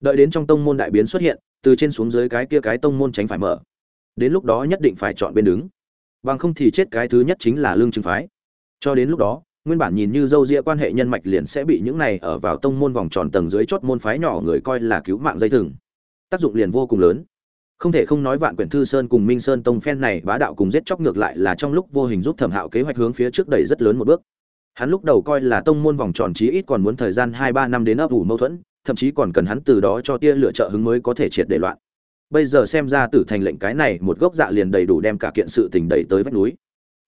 đợi đến trong tông môn đại biến xuất hiện, từ trên xuống dưới cái kia cái tông môn tránh phải mở. Đến lúc đó nhất định phải chọn bên đứng. Bằng không thì chết cái thứ nhất chính là lương trừng phái. Cho đến lúc đó, nguyên bản nhìn như dâu ria quan hệ nhân mạch liền sẽ bị những này ở vào tông môn vòng tròn tầng dưới chót môn phái nhỏ người coi là cứu mạng dây thừng. Tác dụng liền vô cùng lớn. Không thể không nói vạn quyển thư sơn cùng minh sơn tông phen này bá đạo cùng giết chóc ngược lại là trong lúc vô hình giúp thẩm hạo kế hoạch hướng phía trước đẩy rất lớn một bước. Hắn lúc đầu coi là tông môn vòng tròn chí ít còn muốn thời gian hai ba năm đến ấp ủ mâu thuẫn thậm chí còn cần hắn từ đó cho tia lựa trợ hứng mới có thể triệt để loạn. Bây giờ xem ra tử thành lệnh cái này một gốc dạ liền đầy đủ đem cả kiện sự tình đẩy tới vách núi.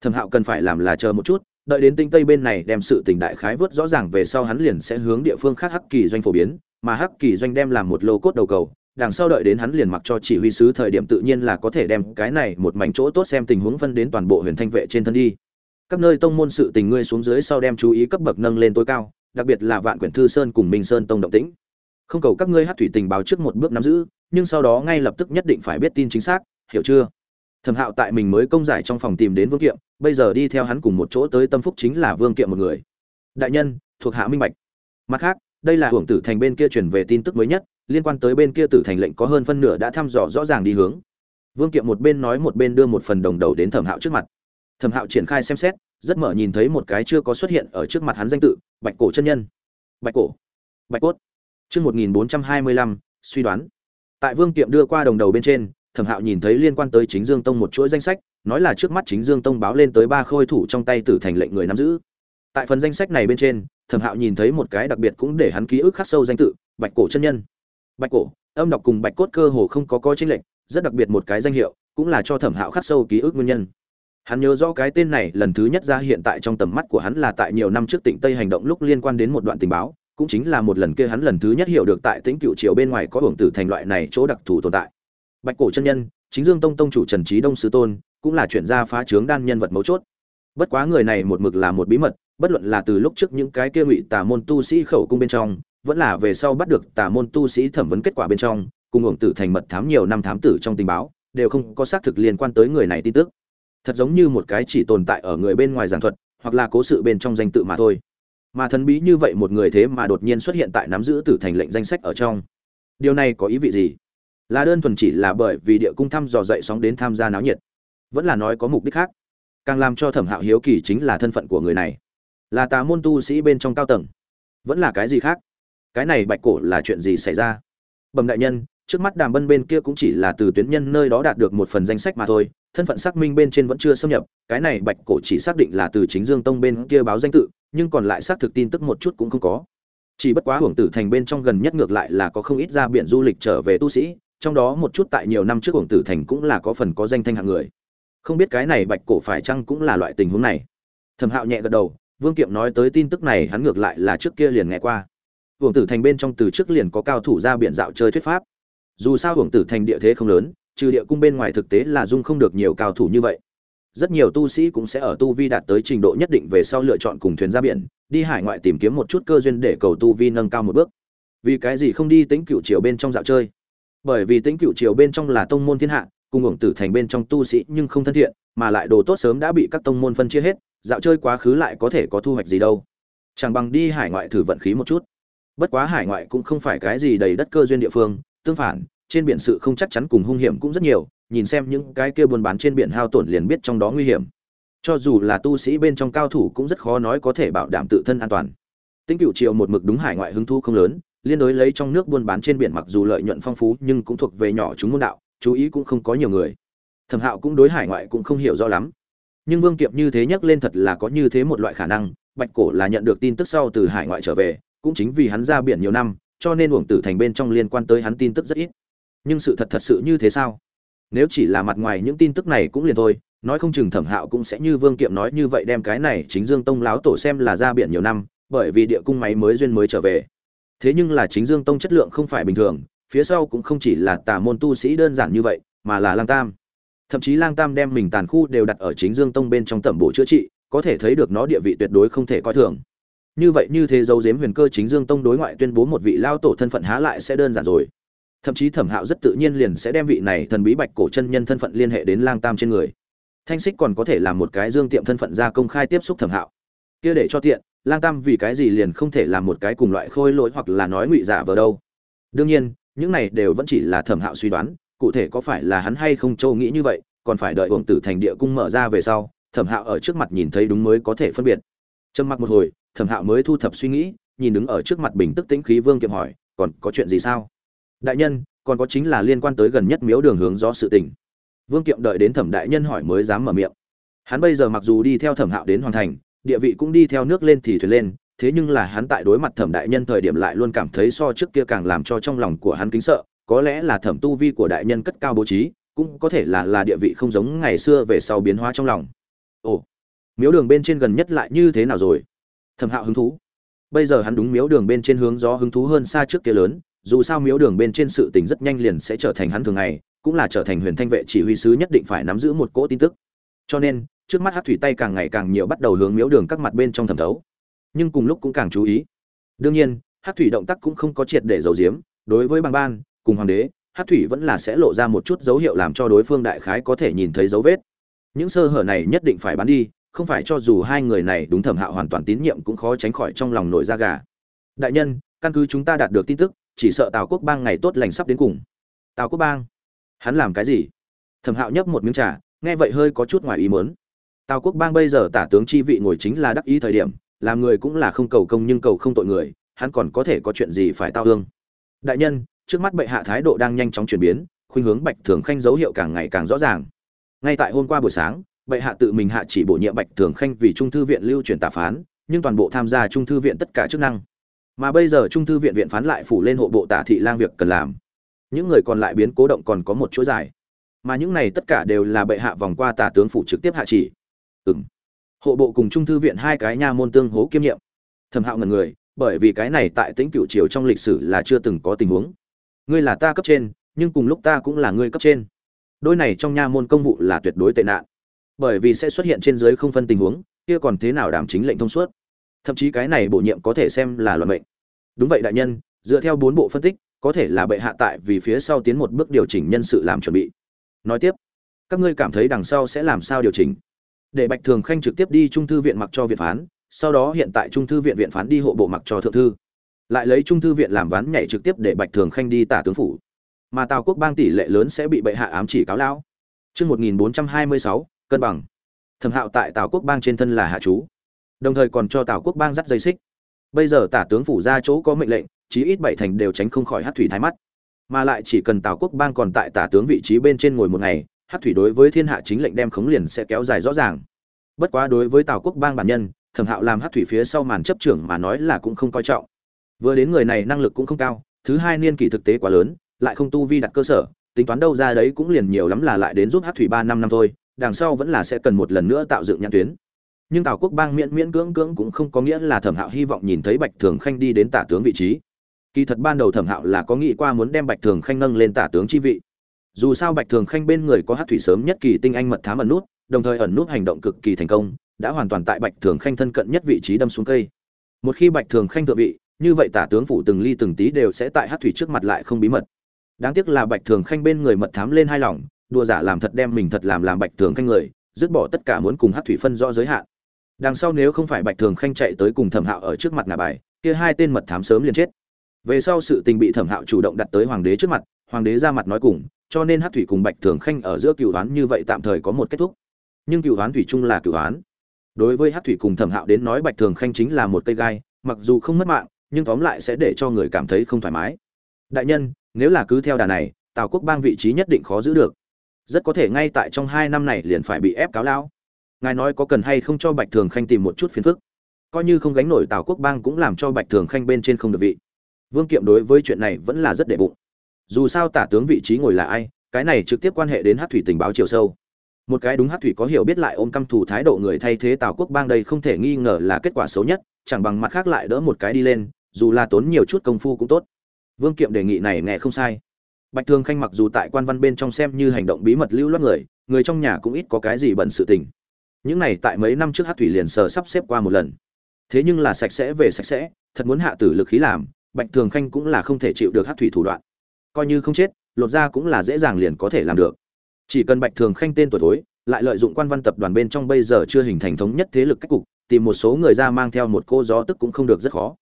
Thẩm hạo cần phải làm là chờ một chút, đợi đến tinh tây bên này đem sự tình đại khái vớt rõ ràng về sau hắn liền sẽ hướng địa phương khác hắc kỳ doanh phổ biến, mà hắc kỳ doanh đem làm một lô cốt đầu cầu, đằng sau đợi đến hắn liền mặc cho chỉ huy sứ thời điểm tự nhiên là có thể đem cái này một mảnh chỗ tốt xem tình huống phân đến toàn bộ huyền thanh vệ trên thân đi. Các nơi tông môn sự tình ngươi xuống dưới sau đem chú ý cấp bậc nâng lên tối cao, đặc biệt là vạn quyển thư sơn cùng minh sơn tông động tĩnh không cầu các ngươi hát thủy tình báo trước một bước nắm giữ, nhưng sau đó ngay lập tức nhất định phải biết tin chính xác, hiểu chưa? Thẩm hạo tại mình mới công giải trong phòng tìm đến vương kiệm, bây giờ đi theo hắn cùng một chỗ tới tâm phúc chính là vương kiệm một người. Đại nhân, thuộc hạ minh bạch. Mặt khác, đây là hưởng tử thành bên kia truyền về tin tức mới nhất, liên quan tới bên kia tử thành lệnh có hơn phân nửa đã thăm dò rõ ràng đi hướng. Vương kiệm một bên nói một bên đưa một phần đồng đầu đến thẩm hạo trước mặt. Thẩm hạo triển khai xem xét, rất mở nhìn thấy một cái chưa có xuất hiện ở trước mặt hắn danh tự, bạch cổ chân nhân. Bạch cổ. Bạch cốt chương một nghìn bốn trăm hai mươi lăm, suy đoán. Tại vương kiệm đưa qua đồng đầu bên trên, thẩm hạo nhìn thấy liên quan tới chính dương tông một chuỗi danh sách, nói là trước mắt chính dương tông báo lên tới ba khôi thủ trong tay tử thành lệnh người nắm giữ. Tại phần danh sách này bên trên, thẩm hạo nhìn thấy một cái đặc biệt cũng để hắn ký ức khắc sâu danh tự, bạch cổ chân nhân. Bạch cổ, âm đọc cùng bạch cốt cơ hồ không có coi chính lệnh rất đặc biệt một cái danh hiệu, cũng là cho thẩm hạo khắc sâu ký ức nguyên nhân. Hắn nhớ rõ cái tên này lần thứ nhất ra hiện tại trong tầm mắt của hắn là tại nhiều năm trước tỉnh tây hành động lúc liên quan đến một đoạn tình báo cũng chính là một lần kia hắn lần thứ nhất hiểu được tại tĩnh cựu triều bên ngoài có hưởng tử thành loại này chỗ đặc thù tồn tại. Bạch cổ chân nhân, chính dương tông tông chủ trần trí đông sứ tôn, cũng là chuyển gia phá trướng đan nhân vật mấu chốt. Bất quá người này một mực là một bí mật, bất luận là từ lúc trước những cái kia ngụy tà môn tu sĩ khẩu cung bên trong, vẫn là về sau bắt được tà môn tu sĩ thẩm vấn kết quả bên trong, cùng hưởng tử thành mật thám nhiều năm thám tử trong tình báo, đều không có xác thực liên quan tới người này tin tức. Thật giống như một cái chỉ tồn tại ở người bên ngoài giảng thuật, hoặc là cố sự bên trong danh tự mà thôi mà thần bí như vậy một người thế mà đột nhiên xuất hiện tại nắm giữ tử thành lệnh danh sách ở trong. Điều này có ý vị gì? Là đơn thuần chỉ là bởi vì địa cung thăm dò dậy sóng đến tham gia náo nhiệt, vẫn là nói có mục đích khác? Càng làm cho thẩm hạo hiếu kỳ chính là thân phận của người này. Là tà môn tu sĩ bên trong cao tầng, vẫn là cái gì khác? Cái này bạch cổ là chuyện gì xảy ra? Bẩm đại nhân trước mắt đàm bân bên kia cũng chỉ là từ tuyến nhân nơi đó đạt được một phần danh sách mà thôi, thân phận xác minh bên trên vẫn chưa xâm nhập, cái này bạch cổ chỉ xác định là từ chính dương tông bên kia báo danh tự, nhưng còn lại xác thực tin tức một chút cũng không có. Chỉ bất quá hưởng tử thành bên trong gần nhất ngược lại là có không ít ra biển du lịch trở về tu sĩ, trong đó một chút tại nhiều năm trước hưởng tử thành cũng là có phần có danh thanh hạng người. Không biết cái này bạch cổ phải chăng cũng là loại tình huống này. Thẩm hạo nhẹ gật đầu, vương kiệm nói tới tin tức này hắn ngược lại là trước kia liền nghe qua. Hưởng tử thành bên trong từ trước liền có cao thủ ra biển dạo chơi thuyết pháp dù sao hưởng tử thành địa thế không lớn, trừ địa cung bên ngoài thực tế là dung không được nhiều cao thủ như vậy. Rất nhiều tu sĩ cũng sẽ ở tu vi đạt tới trình độ nhất định về sau lựa chọn cùng thuyền ra biển, đi hải ngoại tìm kiếm một chút cơ duyên để cầu tu vi nâng cao một bước. Vì cái gì không đi tính cựu triều bên trong dạo chơi? Bởi vì tính cựu triều bên trong là tông môn thiên hạ, cùng hưởng tử thành bên trong tu sĩ nhưng không thân thiện, mà lại đồ tốt sớm đã bị các tông môn phân chia hết, dạo chơi quá khứ lại có thể có thu hoạch gì đâu. Chẳng bằng đi hải ngoại thử vận khí một chút. Bất quá hải ngoại cũng không phải cái gì đầy đất cơ duyên địa phương tương phản, trên biển sự không chắc chắn cùng hung hiểm cũng rất nhiều, nhìn xem những cái kia buôn bán trên biển hao tổn liền biết trong đó nguy hiểm. Cho dù là tu sĩ bên trong cao thủ cũng rất khó nói có thể bảo đảm tự thân an toàn. Tính cựu triều một mực đúng hải ngoại hứng thu không lớn, liên đối lấy trong nước buôn bán trên biển mặc dù lợi nhuận phong phú nhưng cũng thuộc về nhỏ chúng môn đạo, chú ý cũng không có nhiều người. Thẩm hạo cũng đối hải ngoại cũng không hiểu rõ lắm. Nhưng vương kiệm như thế nhắc lên thật là có như thế một loại khả năng, bạch cổ là nhận được tin tức sau từ hải ngoại trở về, cũng chính vì hắn ra biển nhiều năm cho nên uổng tử thành bên trong liên quan tới hắn tin tức rất ít. Nhưng sự thật thật sự như thế sao? Nếu chỉ là mặt ngoài những tin tức này cũng liền thôi, nói không chừng thẩm hạo cũng sẽ như vương kiệm nói như vậy đem cái này chính dương tông láo tổ xem là ra biển nhiều năm, bởi vì địa cung máy mới duyên mới trở về. Thế nhưng là chính dương tông chất lượng không phải bình thường, phía sau cũng không chỉ là tà môn tu sĩ đơn giản như vậy, mà là lang tam. Thậm chí lang tam đem mình tàn khu đều đặt ở chính dương tông bên trong tẩm bộ chữa trị, có thể thấy được nó địa vị tuyệt đối không thể coi thường như vậy như thế dấu giếm huyền cơ chính dương tông đối ngoại tuyên bố một vị lao tổ thân phận há lại sẽ đơn giản rồi. Thậm chí thẩm hạo rất tự nhiên liền sẽ đem vị này thần bí bạch cổ chân nhân thân phận liên hệ đến lang tam trên người. Thanh xích còn có thể làm một cái dương tiệm thân phận ra công khai tiếp xúc thẩm hạo. Kia để cho tiện, lang tam vì cái gì liền không thể làm một cái cùng loại khôi lỗi hoặc là nói ngụy dạ giả vờ đâu. Đương nhiên, những này đều vẫn chỉ là thẩm hạo suy đoán, cụ thể có phải là hắn hay không châu nghĩ như vậy, còn phải đợi uổng tử thành địa cung mở ra về sau, thẩm hạo ở trước mặt nhìn thấy đúng mới có thể phân biệt. Trầm mặc một hồi thẩm hạo mới thu thập suy nghĩ, nhìn đứng ở trước mặt bình tức tĩnh khí vương kiệm hỏi, còn có chuyện gì sao? Đại nhân, còn có chính là liên quan tới gần nhất miếu đường hướng do sự tình. Vương kiệm đợi đến thẩm đại nhân hỏi mới dám mở miệng. Hắn bây giờ mặc dù đi theo thẩm hạo đến hoàn thành, địa vị cũng đi theo nước lên thì thuyền lên, thế nhưng là hắn tại đối mặt thẩm đại nhân thời điểm lại luôn cảm thấy so trước kia càng làm cho trong lòng của hắn kính sợ, có lẽ là thẩm tu vi của đại nhân cất cao bố trí, cũng có thể là là địa vị không giống ngày xưa về sau biến hóa trong lòng. Ồ, miếu đường bên trên gần nhất lại như thế nào rồi? Thẩm hạo hứng thú. Bây giờ hắn đúng miếu đường bên trên hướng gió hứng thú hơn xa trước kia lớn, dù sao miếu đường bên trên sự tình rất nhanh liền sẽ trở thành hắn thường ngày, cũng là trở thành huyền thanh vệ chỉ huy sứ nhất định phải nắm giữ một cỗ tin tức. Cho nên, trước mắt hát thủy tay càng ngày càng nhiều bắt đầu hướng miếu đường các mặt bên trong thẩm thấu. Nhưng cùng lúc cũng càng chú ý. Đương nhiên hát thủy động tác cũng không có triệt để giấu giếm, đối với bằng ban, cùng hoàng đế hát thủy vẫn là sẽ lộ ra một chút dấu hiệu làm cho đối phương đại khái có thể nhìn thấy dấu vết. Những sơ hở này nhất định phải bán đi không phải cho dù hai người này đúng thẩm hạo hoàn toàn tín nhiệm cũng khó tránh khỏi trong lòng nổi da gà. Đại nhân, căn cứ chúng ta đạt được tin tức, chỉ sợ tào quốc bang ngày tốt lành sắp đến cùng. Tào quốc bang? Hắn làm cái gì? Thẩm hạo nhấp một miếng trà, nghe vậy hơi có chút ngoài ý mớn tào quốc bang bây giờ tả tướng chi vị ngồi chính là đắc ý thời điểm, làm người cũng là không cầu công nhưng cầu không tội người, hắn còn có thể có chuyện gì phải tao hương? Đại nhân, trước mắt bệ hạ thái độ đang nhanh chóng chuyển biến, khuynh hướng bạch thường khanh dấu hiệu càng ngày càng rõ ràng. Ngay tại hôm qua buổi sáng bệ hạ tự mình hạ chỉ bổ nhiệm bạch thường khanh vì trung thư viện lưu truyền tà phán, nhưng toàn bộ tham gia trung thư viện tất cả chức năng. Mà bây giờ trung thư viện viện phán lại phủ lên hộ bộ tả thị lang việc cần làm. Những người còn lại biến cố động còn có một chuỗi dài. Mà những này tất cả đều là bệ hạ vòng qua tả tướng phủ trực tiếp hạ chỉ. Ừ m hộ bộ cùng trung thư viện hai cái nha môn tương hố kiêm nhiệm. Thẩm hạo ngần người, bởi vì cái này tại tĩnh cựu triều trong lịch sử là chưa từng có tình huống. Ngươi là ta cấp trên, nhưng cùng lúc ta cũng là ngươi cấp trên. Đôi này trong nha môn công vụ là tuyệt đối tệ nạn bởi vì sẽ xuất hiện trên dưới không phân tình huống kia còn thế nào đảm chính lệnh thông suốt? Thậm chí cái này bổ nhiệm có thể xem là luận mệnh. Đúng vậy đại nhân dựa theo bốn bộ phân tích có thể là bệ hạ tại vì phía sau tiến một bước điều chỉnh nhân sự làm chuẩn bị. Nói tiếp các ngươi cảm thấy đằng sau sẽ làm sao điều chỉnh? Để bạch thường khanh trực tiếp đi trung thư viện mặc cho viện phán sau đó hiện tại trung thư viện viện phán đi hộ bộ mặc cho thượng thư. Lại lấy trung thư viện làm ván nhảy trực tiếp để bạch thường khanh đi tả tướng phủ. Mà tào quốc bang tỷ lệ lớn sẽ bị bệ hạ ám chỉ cáo lão Trước 1426, cân bằng. Thẩm Hạo tại Tào Quốc bang trên thân là hạ chú, đồng thời còn cho Tào Quốc bang dắt dây xích. Bây giờ tả tướng phủ ra chỗ có mệnh lệnh, chí ít bảy thành đều tránh không khỏi Hắc thủy thái mắt. Mà lại chỉ cần Tào Quốc bang còn tại tả tướng vị trí bên trên ngồi một ngày, Hắc thủy đối với thiên hạ chính lệnh đem khống liền sẽ kéo dài rõ ràng. Bất quá đối với Tào Quốc bang bản nhân, Thẩm Hạo làm Hắc thủy phía sau màn chấp trưởng mà nói là cũng không coi trọng. Vừa đến người này năng lực cũng không cao, thứ hai niên kỷ thực tế quá lớn, lại không tu vi đặt cơ sở, tính toán đâu ra đấy cũng liền nhiều lắm là lại đến giúp Hắc thủy ba năm năm thôi, đằng sau vẫn là sẽ cần một lần nữa tạo dựng nhãn tuyến. Nhưng tào quốc bang miễn miễn cưỡng cưỡng cũng không có nghĩa là thẩm hạo hy vọng nhìn thấy bạch thường khanh đi đến tả tướng vị trí. Kỳ thật ban đầu thẩm hạo là có nghĩ qua muốn đem bạch thường khanh nâng lên tả tướng chi vị. Dù sao bạch thường khanh bên người có hát thủy sớm nhất kỳ tinh anh mật thám ẩn nút, đồng thời ẩn nút hành động cực kỳ thành công, đã hoàn toàn tại bạch thường khanh thân cận nhất vị trí đâm xuống cây. Một khi bạch thường khanh thượng vị, như vậy tả tướng phủ từng ly từng tí đều sẽ tại hát thủy trước mặt lại không bí mật. Đáng tiếc là bạch thường khanh bên người mật thám lên hai lòng đùa giả làm thật đem mình thật làm làm bạch thường khanh người, dứt bỏ tất cả muốn cùng hát thủy phân rõ giới hạn. Đằng sau nếu không phải bạch thường khanh chạy tới cùng thẩm hạo ở trước mặt ngà bài, kia hai tên mật thám sớm liền chết. Về sau sự tình bị thẩm hạo chủ động đặt tới hoàng đế trước mặt, hoàng đế ra mặt nói cùng, cho nên hát thủy cùng bạch thường khanh ở giữa cựu đoán như vậy tạm thời có một kết thúc. Nhưng cựu đoán thủy chung là cựu đoán đối với hát thủy cùng thẩm hạo đến nói bạch thường khanh chính là một cây gai, mặc dù không mất mạng, nhưng tóm lại sẽ để cho người cảm thấy không thoải mái. Đại nhân, nếu là cứ theo đà này, tào quốc bang vị trí nhất định khó giữ được rất có thể ngay tại trong hai năm này liền phải bị ép cáo lao. Ngài nói có cần hay không cho bạch thường khanh tìm một chút phiền phức? Coi như không gánh nổi tào quốc bang cũng làm cho bạch thường khanh bên trên không được vị. Vương kiệm đối với chuyện này vẫn là rất đệ bụng. Dù sao tả tướng vị trí ngồi là ai, cái này trực tiếp quan hệ đến hát thủy tình báo chiều sâu. Một cái đúng hát thủy có hiểu biết lại ôm căm thù thái độ người thay thế tào quốc bang đây không thể nghi ngờ là kết quả xấu nhất, chẳng bằng mặt khác lại đỡ một cái đi lên, dù là tốn nhiều chút công phu cũng tốt. Vương kiệm đề nghị này nghe không sai bạch thường khanh mặc dù tại quan văn bên trong xem như hành động bí mật lưu loát người người trong nhà cũng ít có cái gì bận sự tình. Những này tại mấy năm trước hát thủy liền sờ sắp xếp qua một lần. Thế nhưng là sạch sẽ về sạch sẽ, thật muốn hạ tử lực khí làm, bạch thường khanh cũng là không thể chịu được hát thủy thủ đoạn. Coi như không chết, lột ra cũng là dễ dàng liền có thể làm được. Chỉ cần bạch thường khanh tên tuổi tối lại lợi dụng quan văn tập đoàn bên trong bây giờ chưa hình thành thống nhất thế lực cách cục, tìm một số người ra mang theo một cô gió tức cũng không được rất khó.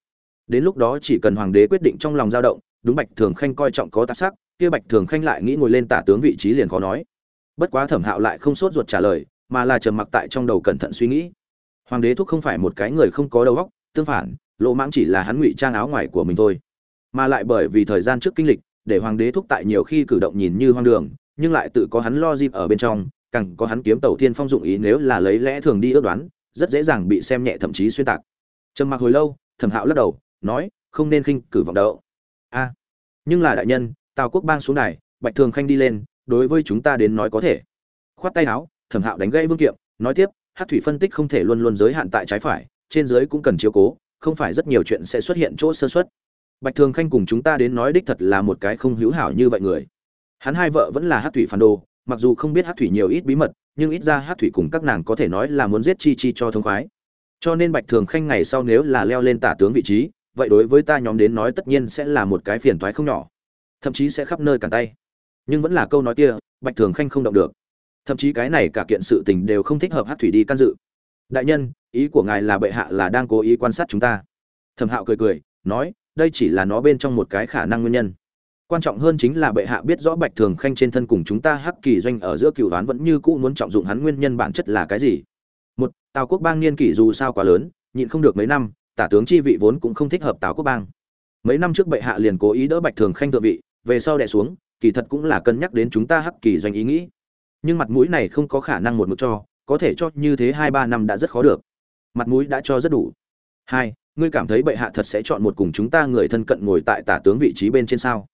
Đến lúc đó chỉ cần hoàng đế quyết định trong lòng dao động, đúng bạch thường khanh coi trọng có tác sắc kia bạch thường khanh lại nghĩ ngồi lên tả tướng vị trí liền khó nói. Bất quá thẩm hạo lại không sốt ruột trả lời, mà là trầm mặc tại trong đầu cẩn thận suy nghĩ. Hoàng đế thúc không phải một cái người không có đầu óc, tương phản lộ mãng chỉ là hắn ngụy trang áo ngoài của mình thôi. Mà lại bởi vì thời gian trước kinh lịch, để hoàng đế thúc tại nhiều khi cử động nhìn như hoang đường, nhưng lại tự có hắn lo dịp ở bên trong, càng có hắn kiếm tàu thiên phong dụng ý nếu là lấy lẽ thường đi ước đoán, rất dễ dàng bị xem nhẹ thậm chí xuyên tạc. Trầm mặc hồi lâu, thẩm hạo lắc đầu, nói, không nên khinh cử vọng đậu. A, nhưng là đại nhân tào quốc bang xuống đài, bạch thường khanh đi lên, đối với chúng ta đến nói có thể. Khoát tay áo, thẩm hạo đánh gãy vương kiệm, nói tiếp, hát thủy phân tích không thể luôn luôn giới hạn tại trái phải, trên dưới cũng cần chiếu cố, không phải rất nhiều chuyện sẽ xuất hiện chỗ sơ xuất bạch thường khanh cùng chúng ta đến nói đích thật là một cái không hữu hảo như vậy người. Hắn hai vợ vẫn là hát thủy phản đồ, mặc dù không biết hát thủy nhiều ít bí mật, nhưng ít ra hát thủy cùng các nàng có thể nói là muốn giết chi chi cho thông khoái. Cho nên bạch thường khanh ngày sau nếu là leo lên tả tướng vị trí, vậy đối với ta nhóm đến nói tất nhiên sẽ là một cái phiền toái không nhỏ thậm chí sẽ khắp nơi cản tay. Nhưng vẫn là câu nói kia, bạch thường khanh không động được. Thậm chí cái này cả kiện sự tình đều không thích hợp hát thủy đi can dự. Đại nhân, ý của ngài là bệ hạ là đang cố ý quan sát chúng ta. Thẩm hạo cười cười, nói, đây chỉ là nó bên trong một cái khả năng nguyên nhân. Quan trọng hơn chính là bệ hạ biết rõ bạch thường khanh trên thân cùng chúng ta hắc kỳ doanh ở giữa cựu đoán vẫn như cũ muốn trọng dụng hắn nguyên nhân bản chất là cái gì. Một, tào quốc bang niên kỷ dù sao quá lớn, nhịn không được mấy năm, tả tướng chi vị vốn cũng không thích hợp tào quốc bang. Mấy năm trước bệ hạ liền cố ý đỡ bạch thường khanh thượng vị về sau đẻ xuống, kỳ thật cũng là cân nhắc đến chúng ta hắc kỳ doanh ý nghĩ. Nhưng mặt mũi này không có khả năng một mực cho, có thể cho như thế hai ba năm đã rất khó được. Mặt mũi đã cho rất đủ. Hai, ngươi cảm thấy bệ hạ thật sẽ chọn một cùng chúng ta người thân cận ngồi tại tả tướng vị trí bên trên sao?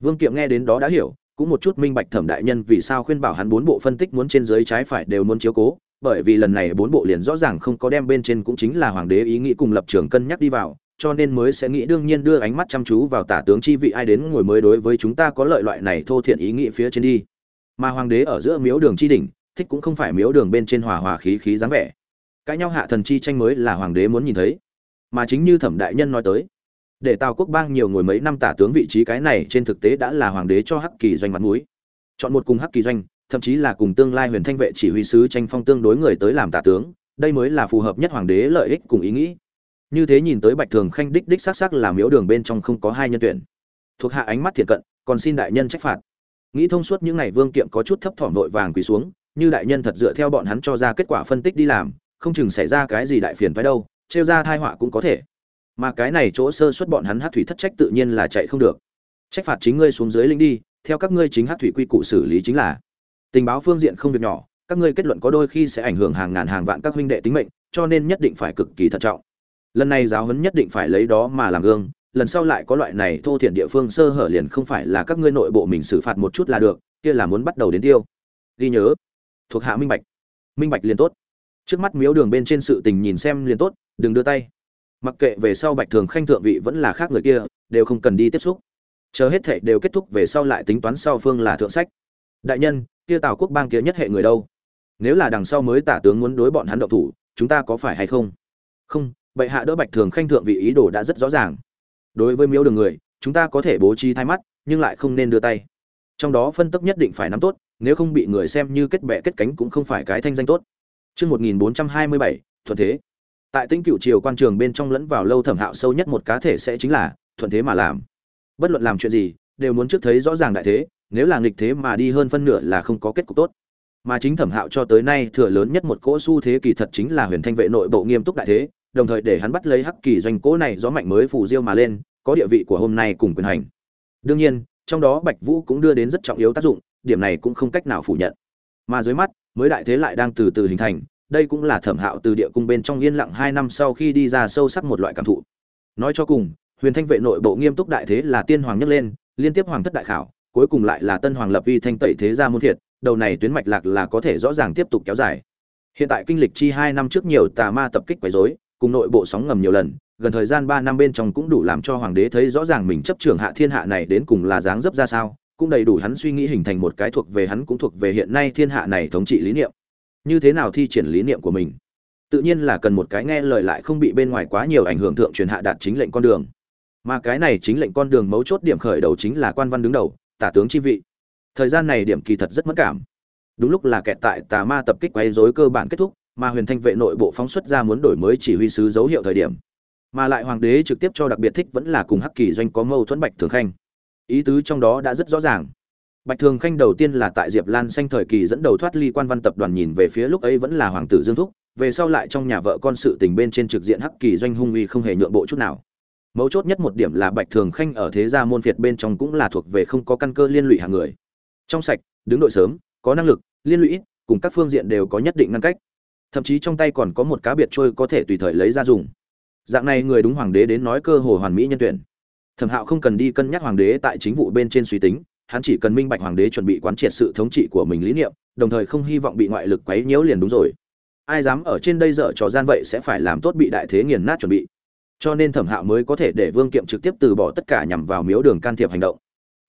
Vương kiệm nghe đến đó đã hiểu, cũng một chút minh bạch thẩm đại nhân vì sao khuyên bảo hắn bốn bộ phân tích muốn trên dưới trái phải đều muốn chiếu cố, bởi vì lần này bốn bộ liền rõ ràng không có đem bên trên cũng chính là hoàng đế ý nghĩ cùng lập trường cân nhắc đi vào cho nên mới sẽ nghĩ đương nhiên đưa ánh mắt chăm chú vào tả tướng chi vị ai đến ngồi mới đối với chúng ta có lợi loại này thô thiện ý nghĩ phía trên đi. Mà hoàng đế ở giữa miếu đường chi đỉnh, thích cũng không phải miếu đường bên trên hòa hòa khí khí dáng vẻ. Cãi nhau hạ thần chi tranh mới là hoàng đế muốn nhìn thấy. Mà chính như thẩm đại nhân nói tới, để tào quốc bang nhiều ngồi mấy năm tả tướng vị trí cái này trên thực tế đã là hoàng đế cho hắc kỳ doanh mặt mũi. Chọn một cùng hắc kỳ doanh, thậm chí là cùng tương lai huyền thanh vệ chỉ huy sứ tranh phong tương đối người tới làm tả tướng, đây mới là phù hợp nhất hoàng đế lợi ích cùng ý nghĩ như thế nhìn tới bạch thường khanh đích đích xác xác làm miếu đường bên trong không có hai nhân tuyển. Thuộc hạ ánh mắt thiện cận, còn xin đại nhân trách phạt. Nghĩ thông suốt những ngày vương kiệm có chút thấp thỏm vội vàng quỳ xuống, như đại nhân thật dựa theo bọn hắn cho ra kết quả phân tích đi làm, không chừng xảy ra cái gì đại phiền phải đâu, trêu ra thai họa cũng có thể. Mà cái này chỗ sơ xuất bọn hắn hát thủy thất trách tự nhiên là chạy không được. Trách phạt chính ngươi xuống dưới linh đi, theo các ngươi chính hát thủy quy củ xử lý chính là. Tình báo phương diện không việc nhỏ, các ngươi kết luận có đôi khi sẽ ảnh hưởng hàng ngàn hàng vạn các huynh đệ tính mệnh, cho nên nhất định phải cực kỳ thận trọng lần này giáo huấn nhất định phải lấy đó mà làm gương, lần sau lại có loại này thô thiển địa phương sơ hở liền không phải là các ngươi nội bộ mình xử phạt một chút là được, kia là muốn bắt đầu đến tiêu. Ghi nhớ, thuộc hạ minh bạch. Minh bạch liền tốt. Trước mắt miếu đường bên trên sự tình nhìn xem liền tốt, đừng đưa tay. Mặc kệ về sau bạch thường khanh thượng vị vẫn là khác người kia, đều không cần đi tiếp xúc. Chờ hết thệ đều kết thúc về sau lại tính toán sau phương là thượng sách. Đại nhân, kia tào quốc bang kia nhất hệ người đâu? Nếu là đằng sau mới tả tướng muốn đối bọn hắn động thủ, chúng ta có phải hay không? Không bệ hạ đỡ bạch thường khanh thượng vị ý đồ đã rất rõ ràng đối với miếu đường người chúng ta có thể bố trí thay mắt nhưng lại không nên đưa tay trong đó phân tức nhất định phải nắm tốt nếu không bị người xem như kết bè kết cánh cũng không phải cái thanh danh tốt Trước 1427, thuận thế. Tại tinh cựu triều quan trường bên trong lẫn vào lâu thẩm hạo sâu nhất một cá thể sẽ chính là thuận thế mà làm. Bất luận làm chuyện gì, đều muốn trước thấy rõ ràng đại thế, nếu là nghịch thế mà đi hơn phân nửa là không có kết cục tốt. Mà chính thẩm hạo cho tới nay thừa lớn nhất một cỗ xu thế kỳ thật chính là huyền thanh vệ nội bộ nghiêm túc đại thế, đồng thời để hắn bắt lấy hắc kỳ doanh cố này gió mạnh mới phù diêu mà lên, có địa vị của hôm nay cùng quyền hành. Đương nhiên, trong đó Bạch Vũ cũng đưa đến rất trọng yếu tác dụng, điểm này cũng không cách nào phủ nhận. Mà dưới mắt, mới đại thế lại đang từ từ hình thành, đây cũng là Thẩm Hạo từ địa cung bên trong yên lặng hai năm sau khi đi ra sâu sắc một loại cảm thụ. Nói cho cùng, Huyền Thanh vệ nội bộ nghiêm túc đại thế là tiên hoàng nhất lên, liên tiếp hoàng thất đại khảo, cuối cùng lại là tân hoàng lập uy thanh tẩy thế gia muôn thiệt, đầu này tuyến mạch lạc là có thể rõ ràng tiếp tục kéo dài. Hiện tại kinh lịch chi hai năm trước nhiều tà ma tập kích quấy rối, cùng nội bộ sóng ngầm nhiều lần, gần thời gian ba năm bên trong cũng đủ làm cho hoàng đế thấy rõ ràng mình chấp trưởng hạ thiên hạ này đến cùng là dáng dấp ra sao, cũng đầy đủ hắn suy nghĩ hình thành một cái thuộc về hắn cũng thuộc về hiện nay thiên hạ này thống trị lý niệm. Như thế nào thi triển lý niệm của mình? Tự nhiên là cần một cái nghe lời lại không bị bên ngoài quá nhiều ảnh hưởng thượng truyền hạ đạt chính lệnh con đường. Mà cái này chính lệnh con đường mấu chốt điểm khởi đầu chính là quan văn đứng đầu, tả tướng chi vị. Thời gian này điểm kỳ thật rất mất cảm. Đúng lúc là kẹt tại tà ma tập kích quấy rối cơ bản kết thúc, mà huyền thanh vệ nội bộ phóng xuất ra muốn đổi mới chỉ huy sứ dấu hiệu thời điểm. Mà lại hoàng đế trực tiếp cho đặc biệt thích vẫn là cùng hắc kỳ doanh có mâu thuẫn bạch thường khanh. Ý tứ trong đó đã rất rõ ràng. Bạch thường khanh đầu tiên là tại diệp lan xanh thời kỳ dẫn đầu thoát ly quan văn tập đoàn nhìn về phía lúc ấy vẫn là hoàng tử dương thúc, về sau lại trong nhà vợ con sự tình bên trên trực diện hắc kỳ doanh hung uy không hề nhượng bộ chút nào. Mấu chốt nhất một điểm là bạch thường khanh ở thế gia môn việt bên trong cũng là thuộc về không có căn cơ liên lụy hàng người. Trong sạch, đứng đội sớm, có năng lực, liên lụy cùng các phương diện đều có nhất định ngăn cách thậm chí trong tay còn có một cá biệt trôi có thể tùy thời lấy ra dùng. Dạng này người đúng hoàng đế đến nói cơ hồ hoàn mỹ nhân tuyển. Thẩm hạo không cần đi cân nhắc hoàng đế tại chính vụ bên trên suy tính, hắn chỉ cần minh bạch hoàng đế chuẩn bị quán triệt sự thống trị của mình lý niệm, đồng thời không hy vọng bị ngoại lực quấy nhiễu liền đúng rồi. Ai dám ở trên đây dở trò gian vậy sẽ phải làm tốt bị đại thế nghiền nát chuẩn bị. Cho nên thẩm hạo mới có thể để vương kiệm trực tiếp từ bỏ tất cả nhằm vào miếu đường can thiệp hành động.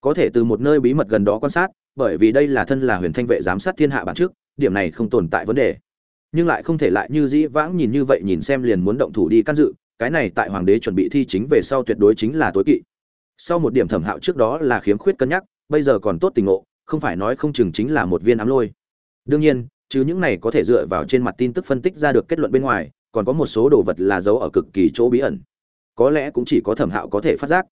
Có thể từ một nơi bí mật gần đó quan sát, bởi vì đây là thân là huyền thanh vệ giám sát thiên hạ bản trước, điểm này không tồn tại vấn đề nhưng lại không thể lại như dĩ vãng nhìn như vậy nhìn xem liền muốn động thủ đi can dự, cái này tại hoàng đế chuẩn bị thi chính về sau tuyệt đối chính là tối kỵ. Sau một điểm thẩm hạo trước đó là khiếm khuyết cân nhắc, bây giờ còn tốt tình ngộ, không phải nói không chừng chính là một viên ám lôi. Đương nhiên, chứ những này có thể dựa vào trên mặt tin tức phân tích ra được kết luận bên ngoài, còn có một số đồ vật là giấu ở cực kỳ chỗ bí ẩn. Có lẽ cũng chỉ có thẩm hạo có thể phát giác.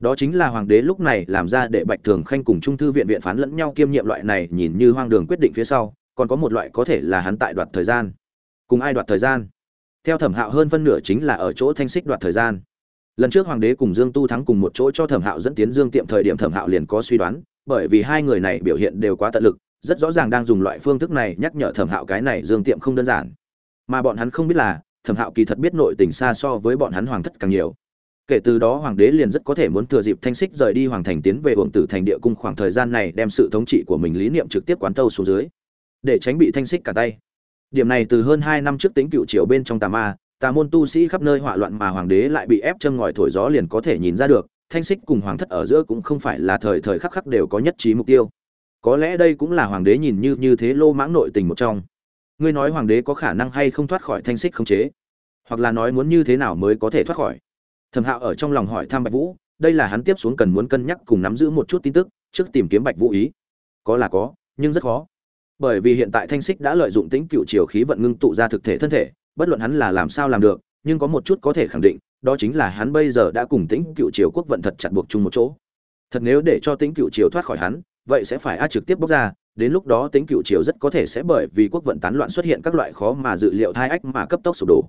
Đó chính là hoàng đế lúc này làm ra để bạch thường khanh cùng trung thư viện viện phán lẫn nhau kiêm nhiệm loại này nhìn như hoang đường quyết định phía sau còn có một loại có thể là hắn tại đoạt thời gian. Cùng ai đoạt thời gian? Theo thẩm hạo hơn phân nửa chính là ở chỗ thanh xích đoạt thời gian. Lần trước hoàng đế cùng dương tu thắng cùng một chỗ cho thẩm hạo dẫn tiến dương tiệm thời điểm thẩm hạo liền có suy đoán, bởi vì hai người này biểu hiện đều quá tận lực, rất rõ ràng đang dùng loại phương thức này nhắc nhở thẩm hạo cái này dương tiệm không đơn giản. Mà bọn hắn không biết là, thẩm hạo kỳ thật biết nội tình xa so với bọn hắn hoàng thất càng nhiều. Kể từ đó hoàng đế liền rất có thể muốn thừa dịp thanh xích rời đi hoàng thành tiến về hưởng tử thành địa cung khoảng thời gian này đem sự thống trị của mình lý niệm trực tiếp quán tâu xuống dưới để tránh bị thanh xích cả tay. Điểm này từ hơn hai năm trước tính cựu triều bên trong tà ma, tà môn tu sĩ khắp nơi hỏa loạn mà hoàng đế lại bị ép châm ngòi thổi gió liền có thể nhìn ra được, thanh xích cùng hoàng thất ở giữa cũng không phải là thời thời khắc khắc đều có nhất trí mục tiêu. Có lẽ đây cũng là hoàng đế nhìn như như thế lô mãng nội tình một trong. Ngươi nói hoàng đế có khả năng hay không thoát khỏi thanh xích không chế? Hoặc là nói muốn như thế nào mới có thể thoát khỏi? Thẩm hạo ở trong lòng hỏi thăm bạch vũ, đây là hắn tiếp xuống cần muốn cân nhắc cùng nắm giữ một chút tin tức, trước tìm kiếm bạch vũ ý. Có là có, nhưng rất khó bởi vì hiện tại thanh xích đã lợi dụng tính cựu chiều khí vận ngưng tụ ra thực thể thân thể, bất luận hắn là làm sao làm được, nhưng có một chút có thể khẳng định, đó chính là hắn bây giờ đã cùng tính cựu triều quốc vận thật chặt buộc chung một chỗ. Thật nếu để cho tính cựu triều thoát khỏi hắn, vậy sẽ phải a trực tiếp bóc ra, đến lúc đó tính cựu triều rất có thể sẽ bởi vì quốc vận tán loạn xuất hiện các loại khó mà dự liệu thai ách mà cấp tốc sụp đổ.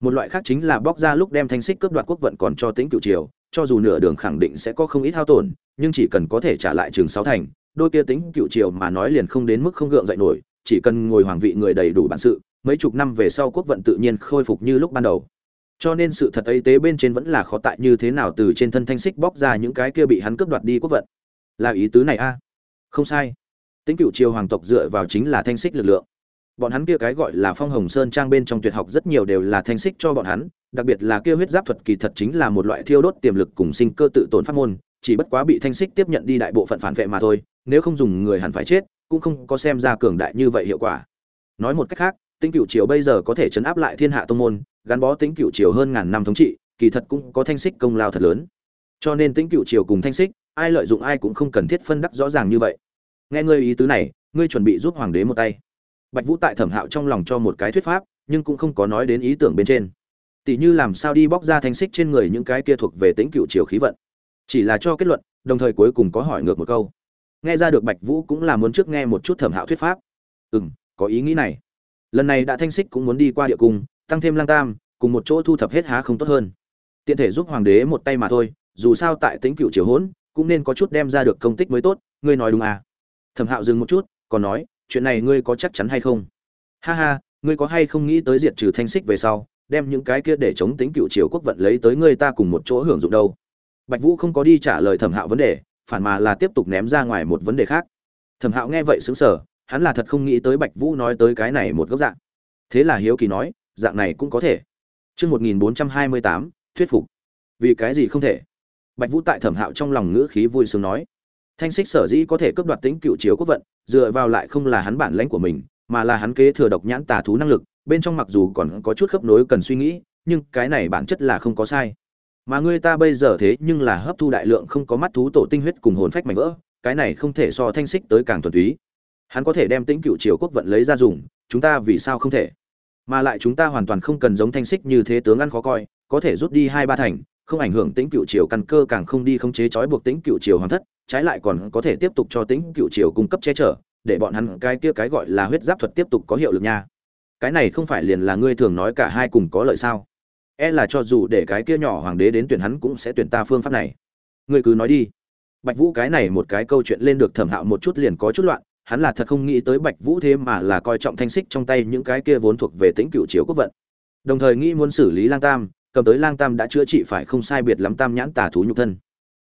Một loại khác chính là bóc ra lúc đem thanh xích cướp đoạt quốc vận còn cho tính cựu triều cho dù nửa đường khẳng định sẽ có không ít hao tổn, nhưng chỉ cần có thể trả lại trường sáu thành đôi kia tính cựu triều mà nói liền không đến mức không gượng dậy nổi, chỉ cần ngồi hoàng vị người đầy đủ bản sự, mấy chục năm về sau quốc vận tự nhiên khôi phục như lúc ban đầu. Cho nên sự thật ấy tế bên trên vẫn là khó tại như thế nào từ trên thân thanh xích bóc ra những cái kia bị hắn cướp đoạt đi quốc vận. Là ý tứ này a? Không sai. Tính cựu triều hoàng tộc dựa vào chính là thanh xích lực lượng. Bọn hắn kia cái gọi là phong hồng sơn trang bên trong tuyệt học rất nhiều đều là thanh xích cho bọn hắn, đặc biệt là kia huyết giáp thuật kỳ thật chính là một loại thiêu đốt tiềm lực cùng sinh cơ tự tổn pháp môn, chỉ bất quá bị thanh xích tiếp nhận đi đại bộ phận phản vệ mà thôi nếu không dùng người hẳn phải chết, cũng không có xem ra cường đại như vậy hiệu quả. Nói một cách khác tính cựu triều bây giờ có thể chấn áp lại thiên hạ tông môn, gắn bó tính cựu triều hơn ngàn năm thống trị, kỳ thật cũng có thanh xích công lao thật lớn. Cho nên tính cựu triều cùng thanh xích, ai lợi dụng ai cũng không cần thiết phân đắc rõ ràng như vậy. Nghe ngươi ý tứ này, ngươi chuẩn bị giúp hoàng đế một tay. Bạch vũ tại thẩm hạo trong lòng cho một cái thuyết pháp, nhưng cũng không có nói đến ý tưởng bên trên. Tỷ như làm sao đi bóc ra thanh xích trên người những cái kia thuộc về tính cựu triều khí vận. Chỉ là cho kết luận, đồng thời cuối cùng có hỏi ngược một câu nghe ra được bạch vũ cũng là muốn trước nghe một chút thẩm hạo thuyết pháp. Ừ m có ý nghĩ này. Lần này đã thanh xích cũng muốn đi qua địa cung, tăng thêm lang tam, cùng một chỗ thu thập hết há không tốt hơn. Tiện thể giúp hoàng đế một tay mà thôi, dù sao tại tính cựu triều hỗn, cũng nên có chút đem ra được công tích mới tốt, ngươi nói đúng à? Thẩm hạo dừng một chút, còn nói, chuyện này ngươi có chắc chắn hay không? Ha ha, ngươi có hay không nghĩ tới diệt trừ thanh xích về sau, đem những cái kia để chống tính cựu triều quốc vận lấy tới ngươi ta cùng một chỗ hưởng dụng đâu? Bạch vũ không có đi trả lời thẩm hạo vấn đề phản mà là tiếp tục ném ra ngoài một vấn đề khác. Thẩm hạo nghe vậy xứng sở hắn là thật không nghĩ tới bạch vũ nói tới cái này một góc dạng. Thế là hiếu kỳ nói, dạng này cũng có thể. Chương một nghìn bốn trăm hai mươi tám, thuyết phục. Vì cái gì không thể? Bạch vũ tại thẩm hạo trong lòng ngữ khí vui sướng nói, thanh xích sở dĩ có thể cướp đoạt tính cựu chiếu quốc vận, dựa vào lại không là hắn bản lãnh của mình, mà là hắn kế thừa độc nhãn tà thú năng lực, bên trong mặc dù còn có chút khớp nối cần suy nghĩ, nhưng cái này bản chất là không có sai mà ngươi ta bây giờ thế nhưng là hấp thu đại lượng không có mắt thú tổ tinh huyết cùng hồn phách mảnh vỡ, cái này không thể so thanh xích tới càng thuần túy. Hắn có thể đem tính cựu triều quốc vận lấy ra dùng, chúng ta vì sao không thể? Mà lại chúng ta hoàn toàn không cần giống thanh xích như thế tướng ăn khó coi, có thể rút đi hai ba thành, không ảnh hưởng tính cựu triều căn cơ càng không đi khống chế trói buộc tính cựu triều hoàn thất, trái lại còn có thể tiếp tục cho tính cựu triều cung cấp che chở, để bọn hắn cái kia cái gọi là huyết giáp thuật tiếp tục có hiệu lực nha. Cái này không phải liền là ngươi thường nói cả hai cùng có lợi sao? E là cho dù để cái kia nhỏ hoàng đế đến tuyển hắn cũng sẽ tuyển ta phương pháp này. Ngươi cứ nói đi. Bạch vũ cái này một cái câu chuyện lên được thẩm hạo một chút liền có chút loạn, hắn là thật không nghĩ tới bạch vũ thế mà là coi trọng thanh xích trong tay những cái kia vốn thuộc về tính cựu chiếu quốc vận. Đồng thời nghĩ muốn xử lý lang tam, cầm tới lang tam đã chữa trị phải không sai biệt lắm tam nhãn tà thú nhục thân.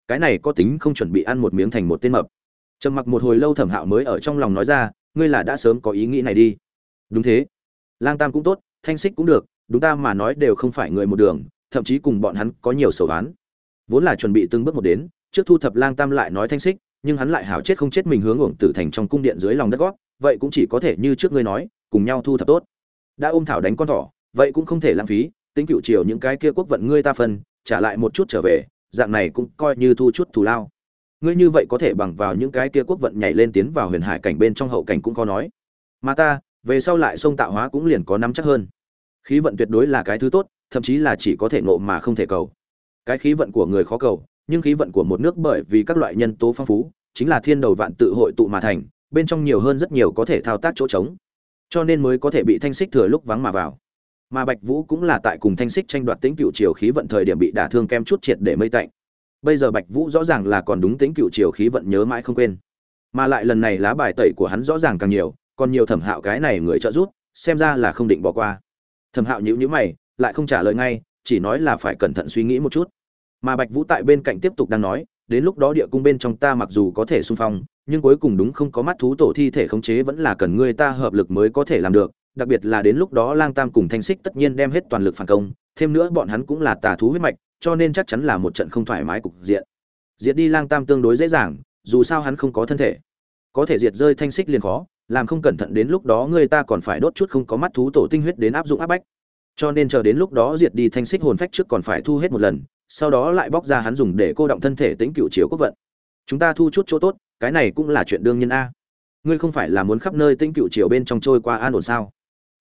Cái này có tính không chuẩn bị ăn một miếng thành một tên mập. Trầm mặc một hồi lâu thẩm hạo mới ở trong lòng nói ra, ngươi là đã sớm có ý nghĩ này đi. Đúng thế. Lang tam cũng tốt, thanh xích cũng được đúng ta mà nói đều không phải người một đường, thậm chí cùng bọn hắn có nhiều sầu án vốn là chuẩn bị từng bước một đến, trước thu thập lang tam lại nói thanh xích, nhưng hắn lại hảo chết không chết mình hướng uổng tử thành trong cung điện dưới lòng đất gót, vậy cũng chỉ có thể như trước ngươi nói, cùng nhau thu thập tốt. Đã ôm thảo đánh con thỏ, vậy cũng không thể lãng phí, tính cựu chiều những cái kia quốc vận ngươi ta phân, trả lại một chút trở về, dạng này cũng coi như thu chút thù lao. Ngươi như vậy có thể bằng vào những cái kia quốc vận nhảy lên tiến vào huyền hải cảnh bên trong hậu cảnh cũng có nói. Mà ta, về sau lại sông tạo hóa cũng liền có nắm chắc hơn khí vận tuyệt đối là cái thứ tốt, thậm chí là chỉ có thể ngộ mà không thể cầu. Cái khí vận của người khó cầu, nhưng khí vận của một nước bởi vì các loại nhân tố phong phú, chính là thiên đầu vạn tự hội tụ mà thành, bên trong nhiều hơn rất nhiều có thể thao tác chỗ trống. Cho nên mới có thể bị thanh xích thừa lúc vắng mà vào. Mà bạch vũ cũng là tại cùng thanh xích tranh đoạt tính cựu triều khí vận thời điểm bị đả thương kem chút triệt để mây tạnh. Bây giờ bạch vũ rõ ràng là còn đúng tính cựu triều khí vận nhớ mãi không quên. Mà lại lần này lá bài tẩy của hắn rõ ràng càng nhiều, còn nhiều thẩm hạo cái này người trợ giúp, xem ra là không định bỏ qua thẩm hạo nhữ nhữ mày, lại không trả lời ngay, chỉ nói là phải cẩn thận suy nghĩ một chút. Mà bạch vũ tại bên cạnh tiếp tục đang nói, đến lúc đó địa cung bên trong ta mặc dù có thể xung phong, nhưng cuối cùng đúng không có mắt thú tổ thi thể khống chế vẫn là cần người ta hợp lực mới có thể làm được, đặc biệt là đến lúc đó lang tam cùng thanh xích tất nhiên đem hết toàn lực phản công, thêm nữa bọn hắn cũng là tà thú huyết mạch, cho nên chắc chắn là một trận không thoải mái cục diện. Diệt đi lang tam tương đối dễ dàng, dù sao hắn không có thân thể. Có thể diệt rơi thanh xích liền khó làm không cẩn thận đến lúc đó người ta còn phải đốt chút không có mắt thú tổ tinh huyết đến áp dụng áp bách. Cho nên chờ đến lúc đó diệt đi thanh xích hồn phách trước còn phải thu hết một lần, sau đó lại bóc ra hắn dùng để cô động thân thể tính cựu chiếu quốc vận. Chúng ta thu chút chỗ tốt, cái này cũng là chuyện đương nhiên a. Ngươi không phải là muốn khắp nơi tính cựu chiều bên trong trôi qua an ổn sao?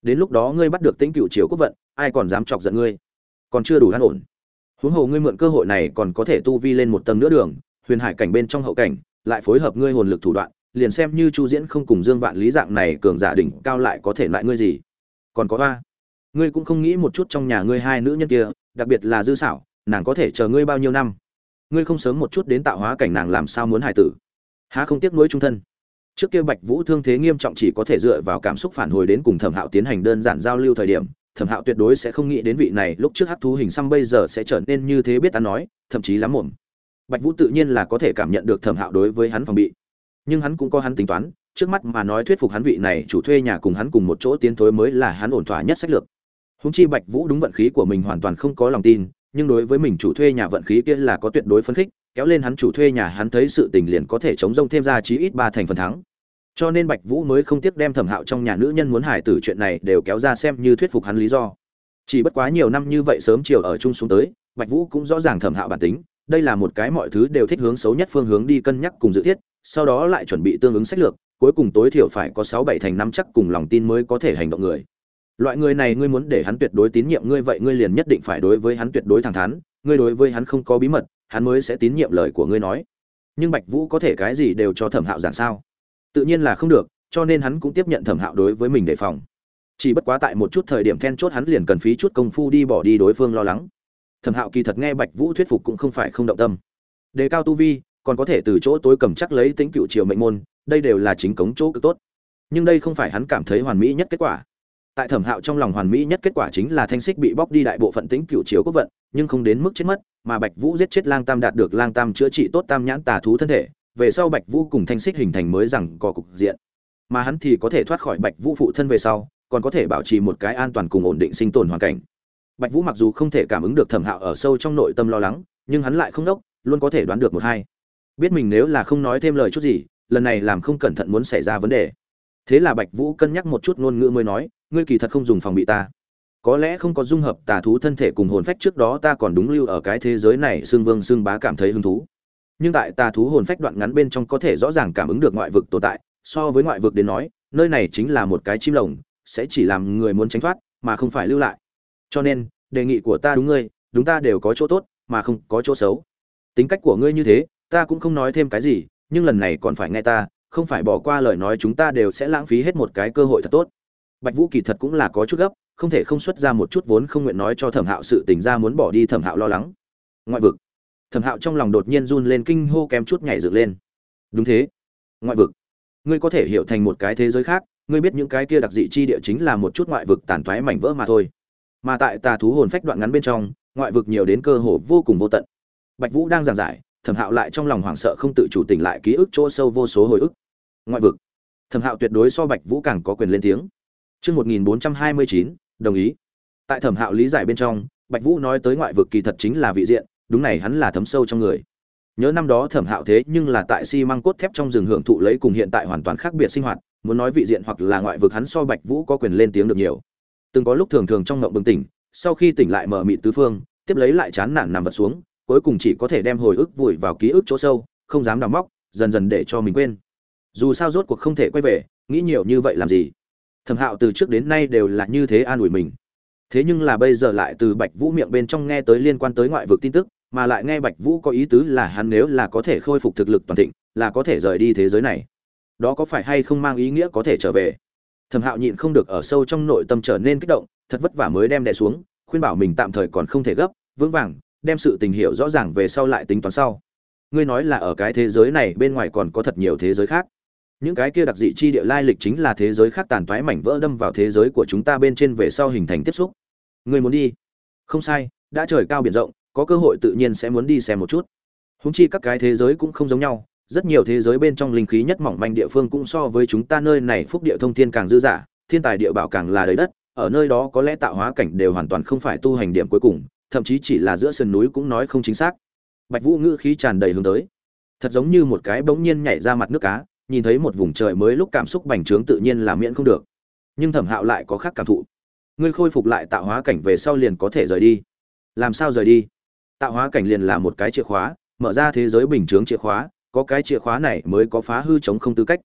Đến lúc đó ngươi bắt được tính cựu chiều quốc vận, ai còn dám chọc giận ngươi? Còn chưa đủ an ổn. Huống hồ ngươi mượn cơ hội này còn có thể tu vi lên một tầng nữa đường, huyền hải cảnh bên trong hậu cảnh, lại phối hợp ngươi hồn lực thủ đoạn liền xem như chu diễn không cùng dương vạn lý dạng này cường giả đỉnh cao lại có thể lại ngươi gì. Còn có ba ngươi cũng không nghĩ một chút trong nhà ngươi hai nữ nhân kia, đặc biệt là dư xảo nàng có thể chờ ngươi bao nhiêu năm? Ngươi không sớm một chút đến tạo hóa cảnh nàng làm sao muốn hài tử? Há không tiếc nuối trung thân? Trước kia bạch vũ thương thế nghiêm trọng chỉ có thể dựa vào cảm xúc phản hồi đến cùng thẩm hạo tiến hành đơn giản giao lưu thời điểm, thẩm hạo tuyệt đối sẽ không nghĩ đến vị này lúc trước hát thú hình xăm bây giờ sẽ trở nên như thế biết ta nói, thậm chí lắm muộn. Bạch vũ tự nhiên là có thể cảm nhận được thẩm hạo đối với hắn phòng bị nhưng hắn cũng có hắn tính toán, trước mắt mà nói thuyết phục hắn vị này chủ thuê nhà cùng hắn cùng một chỗ tiến thối mới là hắn ổn thỏa nhất sách lược. Húng chi bạch vũ đúng vận khí của mình hoàn toàn không có lòng tin, nhưng đối với mình chủ thuê nhà vận khí kia là có tuyệt đối phấn khích, kéo lên hắn chủ thuê nhà hắn thấy sự tình liền có thể chống rông thêm ra chí ít ba thành phần thắng. Cho nên bạch vũ mới không tiếc đem thẩm hạo trong nhà nữ nhân muốn hải tử chuyện này đều kéo ra xem như thuyết phục hắn lý do. Chỉ bất quá nhiều năm như vậy sớm chiều ở chung xuống tới, bạch vũ cũng rõ ràng thẩm hạo bản tính, đây là một cái mọi thứ đều thích hướng xấu nhất phương hướng đi cân nhắc cùng dự thiết sau đó lại chuẩn bị tương ứng sách lược, cuối cùng tối thiểu phải có sáu bảy thành năm chắc cùng lòng tin mới có thể hành động người. Loại người này ngươi muốn để hắn tuyệt đối tín nhiệm ngươi vậy ngươi liền nhất định phải đối với hắn tuyệt đối thẳng thắn, ngươi đối với hắn không có bí mật, hắn mới sẽ tín nhiệm lời của ngươi nói. Nhưng bạch vũ có thể cái gì đều cho thẩm hạo giảng sao? Tự nhiên là không được, cho nên hắn cũng tiếp nhận thẩm hạo đối với mình đề phòng. Chỉ bất quá tại một chút thời điểm then chốt hắn liền cần phí chút công phu đi bỏ đi đối phương lo lắng. Thẩm hạo kỳ thật nghe bạch vũ thuyết phục cũng không phải không động tâm. Đề cao tu vi còn có thể từ chỗ tối cầm chắc lấy tính cựu triều mệnh môn, đây đều là chính cống chỗ cực tốt. Nhưng đây không phải hắn cảm thấy hoàn mỹ nhất kết quả. Tại thẩm hạo trong lòng hoàn mỹ nhất kết quả chính là thanh xích bị bóc đi đại bộ phận tính cựu chiếu quốc vận, nhưng không đến mức chết mất, mà bạch vũ giết chết lang tam đạt được lang tam chữa trị tốt tam nhãn tà thú thân thể, về sau bạch vũ cùng thanh xích hình thành mới rằng có cục diện. Mà hắn thì có thể thoát khỏi bạch vũ phụ thân về sau, còn có thể bảo trì một cái an toàn cùng ổn định sinh tồn hoàn cảnh. Bạch vũ mặc dù không thể cảm ứng được thẩm hạo ở sâu trong nội tâm lo lắng, nhưng hắn lại không đốc, luôn có thể đoán được một hai biết mình nếu là không nói thêm lời chút gì, lần này làm không cẩn thận muốn xảy ra vấn đề. Thế là bạch vũ cân nhắc một chút ngôn ngữ mới nói, ngươi kỳ thật không dùng phòng bị ta. Có lẽ không có dung hợp tà thú thân thể cùng hồn phách trước đó ta còn đúng lưu ở cái thế giới này xương vương xương bá cảm thấy hứng thú. Nhưng tại tà thú hồn phách đoạn ngắn bên trong có thể rõ ràng cảm ứng được ngoại vực tồn tại, so với ngoại vực đến nói, nơi này chính là một cái chim lồng, sẽ chỉ làm người muốn tránh thoát, mà không phải lưu lại. Cho nên, đề nghị của ta đúng ngươi, đúng ta đều có chỗ tốt, mà không có chỗ xấu. Tính cách của ngươi như thế ta cũng không nói thêm cái gì, nhưng lần này còn phải nghe ta, không phải bỏ qua lời nói chúng ta đều sẽ lãng phí hết một cái cơ hội thật tốt. Bạch vũ kỳ thật cũng là có chút gấp, không thể không xuất ra một chút vốn không nguyện nói cho thẩm hạo sự tình ra muốn bỏ đi thẩm hạo lo lắng. Ngoại vực. Thẩm hạo trong lòng đột nhiên run lên kinh hô kém chút nhảy dựng lên. Đúng thế. Ngoại vực. Ngươi có thể hiểu thành một cái thế giới khác, ngươi biết những cái kia đặc dị chi địa chính là một chút ngoại vực tàn toái mảnh vỡ mà thôi. Mà tại tà thú hồn phách đoạn ngắn bên trong, ngoại vực nhiều đến cơ hồ vô cùng vô tận. Bạch vũ đang giảng giải thẩm hạo lại trong lòng hoảng sợ không tự chủ tỉnh lại ký ức chỗ sâu vô số hồi ức ngoại vực thẩm hạo tuyệt đối so bạch vũ càng có quyền lên tiếng Trước 1429, đồng ý. Tại Thẩm Hạo lý giải bên trong, Bạch Vũ nói tới ngoại vực kỳ thật chính là vị diện, đúng này hắn là thấm sâu trong người. Nhớ năm đó Thẩm Hạo thế nhưng là tại xi măng cốt thép trong rừng hưởng thụ lấy cùng hiện tại hoàn toàn khác biệt sinh hoạt, muốn nói vị diện hoặc là ngoại vực hắn so Bạch Vũ có quyền lên tiếng được nhiều. Từng có lúc thường thường trong ngộng bừng tỉnh, sau khi tỉnh lại mở mịt tứ phương, tiếp lấy lại chán nản nằm vật xuống, cuối cùng chỉ có thể đem hồi ức vùi vào ký ức chỗ sâu, không dám đào móc, dần dần để cho mình quên. Dù sao rốt cuộc không thể quay về, nghĩ nhiều như vậy làm gì? thẩm hạo từ trước đến nay đều là như thế an ủi mình thế nhưng là bây giờ lại từ bạch vũ miệng bên trong nghe tới liên quan tới ngoại vực tin tức mà lại nghe bạch vũ có ý tứ là hắn nếu là có thể khôi phục thực lực toàn thịnh là có thể rời đi thế giới này đó có phải hay không mang ý nghĩa có thể trở về thẩm hạo nhịn không được ở sâu trong nội tâm trở nên kích động thật vất vả mới đem đè xuống khuyên bảo mình tạm thời còn không thể gấp vững vàng đem sự tình hiểu rõ ràng về sau lại tính toán sau. Ngươi nói là ở cái thế giới này bên ngoài còn có thật nhiều thế giới khác. Những cái kia đặc dị chi địa lai lịch chính là thế giới khác tàn toái mảnh vỡ đâm vào thế giới của chúng ta bên trên về sau hình thành tiếp xúc. Ngươi muốn đi? Không sai, đã trời cao biển rộng, có cơ hội tự nhiên sẽ muốn đi xem một chút. Húng chi các cái thế giới cũng không giống nhau, rất nhiều thế giới bên trong linh khí nhất mỏng manh địa phương cũng so với chúng ta nơi này phúc địa thông thiên càng dư dả, thiên tài địa bảo càng là đầy đất, ở nơi đó có lẽ tạo hóa cảnh đều hoàn toàn không phải tu hành điểm cuối cùng thậm chí chỉ là giữa sườn núi cũng nói không chính xác. Bạch vũ ngữ khí tràn đầy hướng tới. Thật giống như một cái bỗng nhiên nhảy ra mặt nước cá, nhìn thấy một vùng trời mới lúc cảm xúc bành trướng tự nhiên là miễn không được. Nhưng thẩm hạo lại có khác cảm thụ. Ngươi khôi phục lại tạo hóa cảnh về sau liền có thể rời đi. Làm sao rời đi? Tạo hóa cảnh liền là một cái chìa khóa, mở ra thế giới bình chướng chìa khóa, có cái chìa khóa này mới có phá hư chống không tư cách.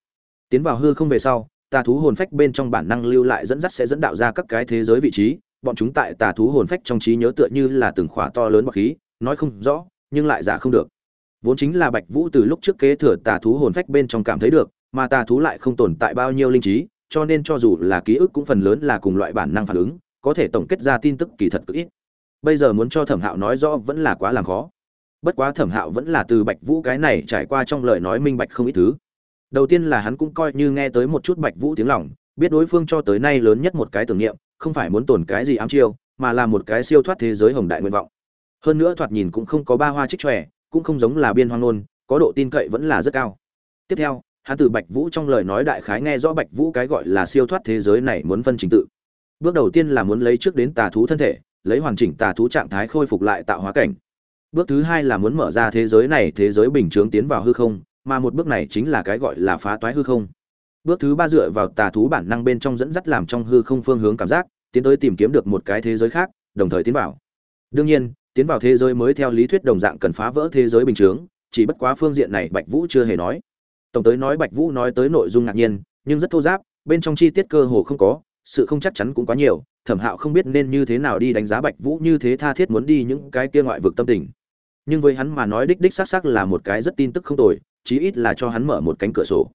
Tiến vào hư không về sau tà thú hồn phách bên trong bản năng lưu lại dẫn dắt sẽ dẫn đạo ra các cái thế giới vị trí bọn chúng tại tà thú hồn phách trong trí nhớ tựa như là từng khóa to lớn bọc khí, nói không rõ, nhưng lại giả không được. Vốn chính là bạch vũ từ lúc trước kế thừa tà thú hồn phách bên trong cảm thấy được, mà tà thú lại không tồn tại bao nhiêu linh trí, cho nên cho dù là ký ức cũng phần lớn là cùng loại bản năng phản ứng, có thể tổng kết ra tin tức kỳ thật cực ít. Bây giờ muốn cho thẩm hạo nói rõ vẫn là quá làm khó. Bất quá thẩm hạo vẫn là từ bạch vũ cái này trải qua trong lời nói minh bạch không ít thứ. Đầu tiên là hắn cũng coi như nghe tới một chút bạch vũ tiếng lòng, biết đối phương cho tới nay lớn nhất một cái tưởng niệm không phải muốn tồn cái gì ám chiêu mà là một cái siêu thoát thế giới hồng đại nguyện vọng. Hơn nữa thoạt nhìn cũng không có ba hoa trích tròe cũng không giống là biên hoang nôn, có độ tin cậy vẫn là rất cao. Tiếp theo hắn từ bạch vũ trong lời nói đại khái nghe rõ bạch vũ cái gọi là siêu thoát thế giới này muốn phân trình tự. Bước đầu tiên là muốn lấy trước đến tà thú thân thể lấy hoàn chỉnh tà thú trạng thái khôi phục lại tạo hóa cảnh. Bước thứ hai là muốn mở ra thế giới này thế giới bình chướng tiến vào hư không mà một bước này chính là cái gọi là phá toái hư không bước thứ ba dựa vào tà thú bản năng bên trong dẫn dắt làm trong hư không phương hướng cảm giác, tiến tới tìm kiếm được một cái thế giới khác, đồng thời tiến vào. Đương nhiên, tiến vào thế giới mới theo lý thuyết đồng dạng cần phá vỡ thế giới bình chướng, chỉ bất quá phương diện này bạch vũ chưa hề nói. Tổng tới nói bạch vũ nói tới nội dung ngạc nhiên, nhưng rất thô giáp, bên trong chi tiết cơ hồ không có, sự không chắc chắn cũng quá nhiều, thẩm hạo không biết nên như thế nào đi đánh giá bạch vũ như thế tha thiết muốn đi những cái kia ngoại vực tâm tình. Nhưng với hắn mà nói đích đích xác xác là một cái rất tin tức không tồi, chí ít là cho hắn mở một cánh cửa sổ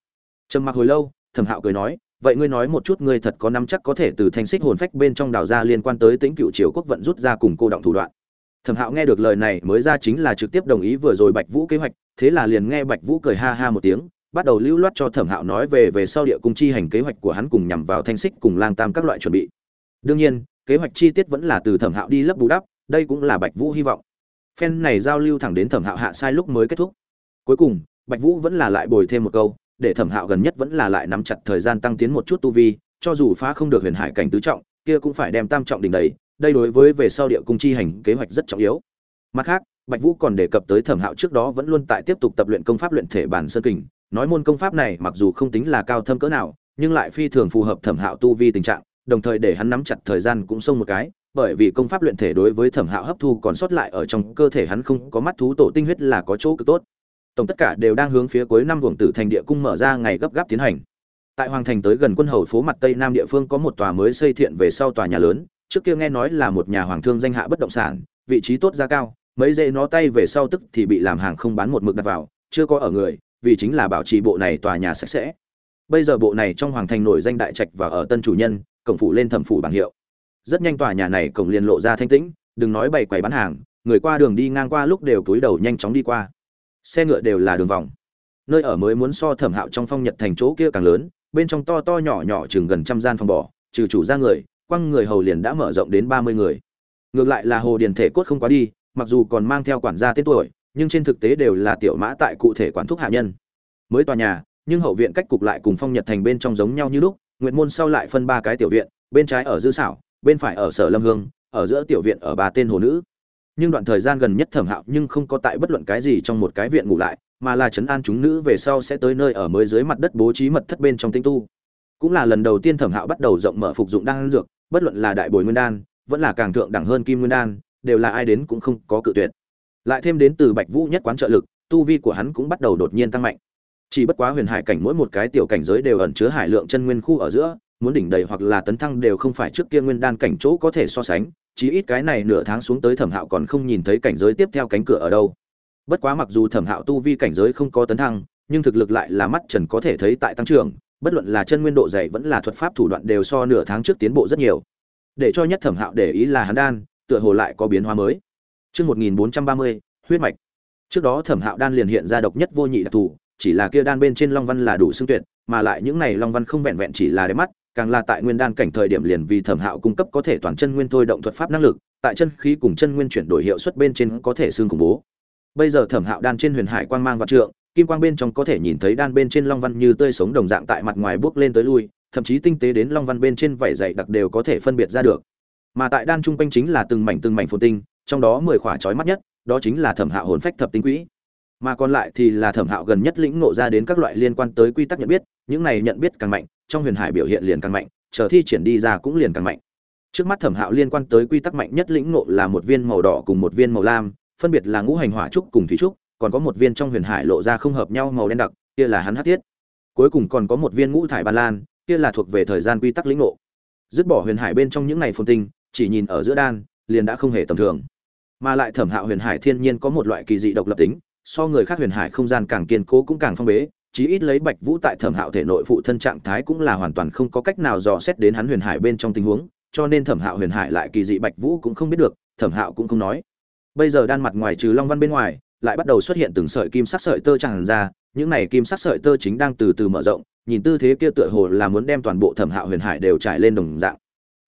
trầm mặc hồi lâu, thẩm hạo cười nói, vậy ngươi nói một chút ngươi thật có năm chắc có thể từ thanh xích hồn phách bên trong đào ra liên quan tới tính cựu triều quốc vận rút ra cùng cô động thủ đoạn. Thẩm hạo nghe được lời này mới ra chính là trực tiếp đồng ý vừa rồi bạch vũ kế hoạch, thế là liền nghe bạch vũ cười ha ha một tiếng, bắt đầu lưu loát cho thẩm hạo nói về về sau địa cung chi hành kế hoạch của hắn cùng nhằm vào thanh xích cùng lang tam các loại chuẩn bị. Đương nhiên, kế hoạch chi tiết vẫn là từ thẩm hạo đi lấp bù đắp, đây cũng là bạch vũ hy vọng. Phen này giao lưu thẳng đến thẩm hạo hạ sai lúc mới kết thúc. Cuối cùng, bạch vũ vẫn là lại bồi thêm một câu để thẩm hạo gần nhất vẫn là lại nắm chặt thời gian tăng tiến một chút tu vi, cho dù phá không được huyền hải cảnh tứ trọng, kia cũng phải đem tam trọng đỉnh đầy, đây đối với về sau địa cung chi hành kế hoạch rất trọng yếu. Mặt khác, bạch vũ còn đề cập tới thẩm hạo trước đó vẫn luôn tại tiếp tục tập luyện công pháp luyện thể bản sơn kình, nói môn công pháp này mặc dù không tính là cao thâm cỡ nào, nhưng lại phi thường phù hợp thẩm hạo tu vi tình trạng, đồng thời để hắn nắm chặt thời gian cũng xông một cái, bởi vì công pháp luyện thể đối với thẩm hạo hấp thu còn sót lại ở trong cơ thể hắn không có mắt thú tổ tinh huyết là có chỗ cực tốt tổng tất cả đều đang hướng phía cuối năm buồng tử thành địa cung mở ra ngày gấp gáp tiến hành. Tại hoàng thành tới gần quân hầu phố mặt tây nam địa phương có một tòa mới xây thiện về sau tòa nhà lớn, trước kia nghe nói là một nhà hoàng thương danh hạ bất động sản, vị trí tốt giá cao, mấy dễ nó tay về sau tức thì bị làm hàng không bán một mực đặt vào, chưa có ở người, vì chính là bảo trì bộ này tòa nhà sạch sẽ. Bây giờ bộ này trong hoàng thành nổi danh đại trạch và ở tân chủ nhân, cổng phủ lên thẩm phủ bảng hiệu. Rất nhanh tòa nhà này cổng liền lộ ra thanh tĩnh, đừng nói bày quầy bán hàng, người qua đường đi ngang qua lúc đều cúi đầu nhanh chóng đi qua xe ngựa đều là đường vòng. Nơi ở mới muốn so thẩm hạo trong phong nhật thành chỗ kia càng lớn, bên trong to to nhỏ nhỏ chừng gần trăm gian phòng bỏ trừ chủ ra người, quăng người hầu liền đã mở rộng đến ba mươi người. Ngược lại là hồ điền thể cốt không quá đi, mặc dù còn mang theo quản gia tên tuổi, nhưng trên thực tế đều là tiểu mã tại cụ thể quản thúc hạ nhân. Mới tòa nhà, nhưng hậu viện cách cục lại cùng phong nhật thành bên trong giống nhau như lúc nguyện môn sau lại phân ba cái tiểu viện, bên trái ở dư xảo bên phải ở sở lâm hương, ở giữa tiểu viện ở ba tên hồ nữ nhưng đoạn thời gian gần nhất thẩm hạo nhưng không có tại bất luận cái gì trong một cái viện ngủ lại, mà là trấn an chúng nữ về sau sẽ tới nơi ở mới dưới mặt đất bố trí mật thất bên trong tinh tu. Cũng là lần đầu tiên thẩm hạo bắt đầu rộng mở phục dụng đan dược, bất luận là đại bồi nguyên đan, vẫn là càng thượng đẳng hơn kim nguyên đan, đều là ai đến cũng không có cự tuyệt. Lại thêm đến từ bạch vũ nhất quán trợ lực, tu vi của hắn cũng bắt đầu đột nhiên tăng mạnh. Chỉ bất quá huyền hải cảnh mỗi một cái tiểu cảnh giới đều ẩn chứa hải lượng chân nguyên khu ở giữa, muốn đỉnh đầy hoặc là tấn thăng đều không phải trước kia nguyên đan cảnh chỗ có thể so sánh chí ít cái này nửa tháng xuống tới thẩm hạo còn không nhìn thấy cảnh giới tiếp theo cánh cửa ở đâu. Bất quá mặc dù thẩm hạo tu vi cảnh giới không có tấn thăng nhưng thực lực lại là mắt trần có thể thấy tại tăng trưởng bất luận là chân nguyên độ dày vẫn là thuật pháp thủ đoạn đều so nửa tháng trước tiến bộ rất nhiều. Để cho nhất thẩm hạo để ý là hắn đan tựa hồ lại có biến hóa mới. Trước 1430, huyết mạch. Trước đó thẩm hạo đan liền hiện ra độc nhất vô nhị đặc thù, chỉ là kia đan bên trên long văn là đủ xương tuyệt, mà lại những này long văn không vẹn vẹn chỉ là đẹp mắt, càng là tại nguyên đan cảnh thời điểm liền vì thẩm hạo cung cấp có thể toàn chân nguyên thôi động thuật pháp năng lực, tại chân khí cùng chân nguyên chuyển đổi hiệu suất bên trên có thể xương khủng bố. Bây giờ thẩm hạo đan trên huyền hải quang mang vạn trượng, kim quang bên trong có thể nhìn thấy đan bên trên long văn như tươi sống đồng dạng tại mặt ngoài bước lên tới lui, thậm chí tinh tế đến long văn bên trên vảy dày đặc đều có thể phân biệt ra được. Mà tại đan trung quanh chính là từng mảnh từng mảnh phồn tinh, trong đó mười khỏa trói mắt nhất, đó chính là thẩm hạo hồn phách thập tinh quỹ. Mà còn lại thì là thẩm hạo gần nhất lĩnh ngộ ra đến các loại liên quan tới quy tắc nhận biết, những này nhận biết càng mạnh, trong huyền hải biểu hiện liền càng mạnh, chờ thi triển đi ra cũng liền càng mạnh. Trước mắt Thẩm Hạo liên quan tới quy tắc mạnh nhất lĩnh ngộ là một viên màu đỏ cùng một viên màu lam, phân biệt là ngũ hành hỏa trúc cùng thủy trúc, còn có một viên trong huyền hải lộ ra không hợp nhau màu đen đặc, kia là hắn hắc thiết. Cuối cùng còn có một viên ngũ thải ban lan, kia là thuộc về thời gian quy tắc lĩnh ngộ. Dứt bỏ huyền hải bên trong những này phồn tinh, chỉ nhìn ở giữa đan, liền đã không hề tầm thường. Mà lại Thẩm Hạo huyền hải thiên nhiên có một loại kỳ dị độc lập tính, so người khác huyền hải không gian càng kiên cố cũng càng phong bế, chí ít lấy Bạch Vũ tại Thẩm Hạo thể nội phụ thân trạng thái cũng là hoàn toàn không có cách nào dò xét đến hắn huyền hải bên trong tình huống, cho nên Thẩm Hạo huyền hải lại kỳ dị Bạch Vũ cũng không biết được, Thẩm Hạo cũng không nói. Bây giờ đan mặt ngoài trừ Long Văn bên ngoài, lại bắt đầu xuất hiện từng sợi kim sắc sợi tơ tràn ra, những này kim sắc sợi tơ chính đang từ từ mở rộng, nhìn tư thế kia tựa hồ là muốn đem toàn bộ Thẩm Hạo huyền hải đều trải lên đồng dạng.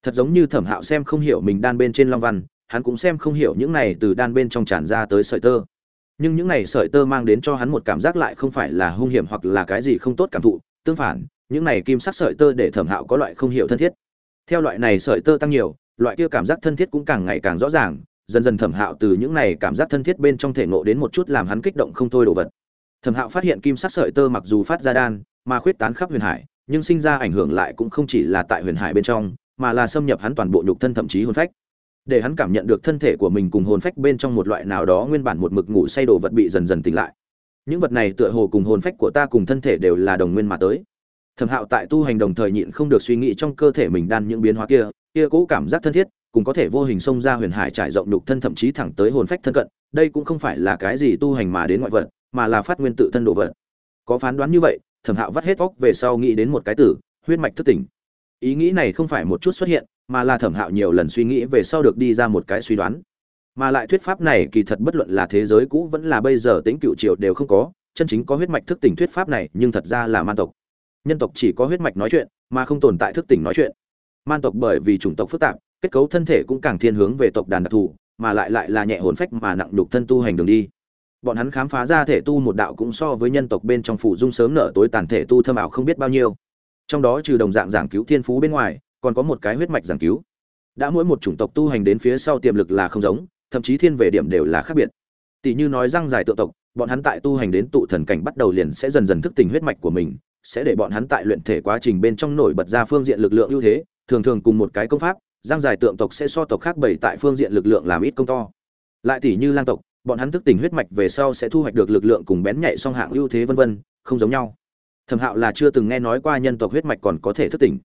Thật giống như Thẩm Hạo xem không hiểu mình đan bên trên Long Văn, hắn cũng xem không hiểu những này từ đan bên trong tràn ra tới sợi tơ nhưng những này sợi tơ mang đến cho hắn một cảm giác lại không phải là hung hiểm hoặc là cái gì không tốt cảm thụ, tương phản, những này kim sắc sợi tơ để thẩm hạo có loại không hiểu thân thiết. Theo loại này sợi tơ tăng nhiều, loại kia cảm giác thân thiết cũng càng ngày càng rõ ràng, dần dần thẩm hạo từ những này cảm giác thân thiết bên trong thể ngộ đến một chút làm hắn kích động không thôi đồ vật. Thẩm hạo phát hiện kim sắc sợi tơ mặc dù phát ra đan, mà khuyết tán khắp huyền hải, nhưng sinh ra ảnh hưởng lại cũng không chỉ là tại huyền hải bên trong, mà là xâm nhập hắn toàn bộ nhục thân thậm chí hôn phách để hắn cảm nhận được thân thể của mình cùng hồn phách bên trong một loại nào đó nguyên bản một mực ngủ say đồ vật bị dần dần tỉnh lại. Những vật này tựa hồ cùng hồn phách của ta cùng thân thể đều là đồng nguyên mà tới. Thẩm hạo tại tu hành đồng thời nhịn không được suy nghĩ trong cơ thể mình đan những biến hóa kia kia cũ cảm giác thân thiết, cùng có thể vô hình xông ra huyền hải trải rộng đục thân thậm chí thẳng tới hồn phách thân cận, đây cũng không phải là cái gì tu hành mà đến ngoại vật, mà là phát nguyên tự thân độ vật. Có phán đoán như vậy, thẩm hạo vắt hết óc về sau nghĩ đến một cái tử huyết mạch thức tỉnh. Ý nghĩ này không phải một chút xuất hiện mà là thẩm hạo nhiều lần suy nghĩ về sau được đi ra một cái suy đoán. Mà lại thuyết pháp này kỳ thật bất luận là thế giới cũ vẫn là bây giờ tính cựu triều đều không có, chân chính có huyết mạch thức tỉnh thuyết pháp này nhưng thật ra là man tộc. Nhân tộc chỉ có huyết mạch nói chuyện, mà không tồn tại thức tỉnh nói chuyện. Man tộc bởi vì chủng tộc phức tạp, kết cấu thân thể cũng càng thiên hướng về tộc đàn đặc thù, mà lại lại là nhẹ hồn phách mà nặng đục thân tu hành đường đi. Bọn hắn khám phá ra thể tu một đạo cũng so với nhân tộc bên trong phủ dung sớm nở tối tàn thể tu thâm ảo không biết bao nhiêu. Trong đó trừ đồng dạng giảng cứu thiên phú bên ngoài còn có một cái huyết mạch giảng cứu. Đã mỗi một chủng tộc tu hành đến phía sau tiềm lực là không giống, thậm chí thiên về điểm đều là khác biệt. Tỷ như nói răng dài tự tộc, bọn hắn tại tu hành đến tụ thần cảnh bắt đầu liền sẽ dần dần thức tỉnh huyết mạch của mình, sẽ để bọn hắn tại luyện thể quá trình bên trong nổi bật ra phương diện lực lượng ưu thế, thường thường cùng một cái công pháp, răng dài tượng tộc sẽ so tộc khác bảy tại phương diện lực lượng làm ít công to. Lại tỷ như lang tộc, bọn hắn thức tỉnh huyết mạch về sau sẽ thu hoạch được lực lượng cùng bén nhạy song hạng ưu thế vân vân, không giống nhau. Thẩm hạo là chưa từng nghe nói qua nhân tộc huyết mạch còn có thể thức tỉnh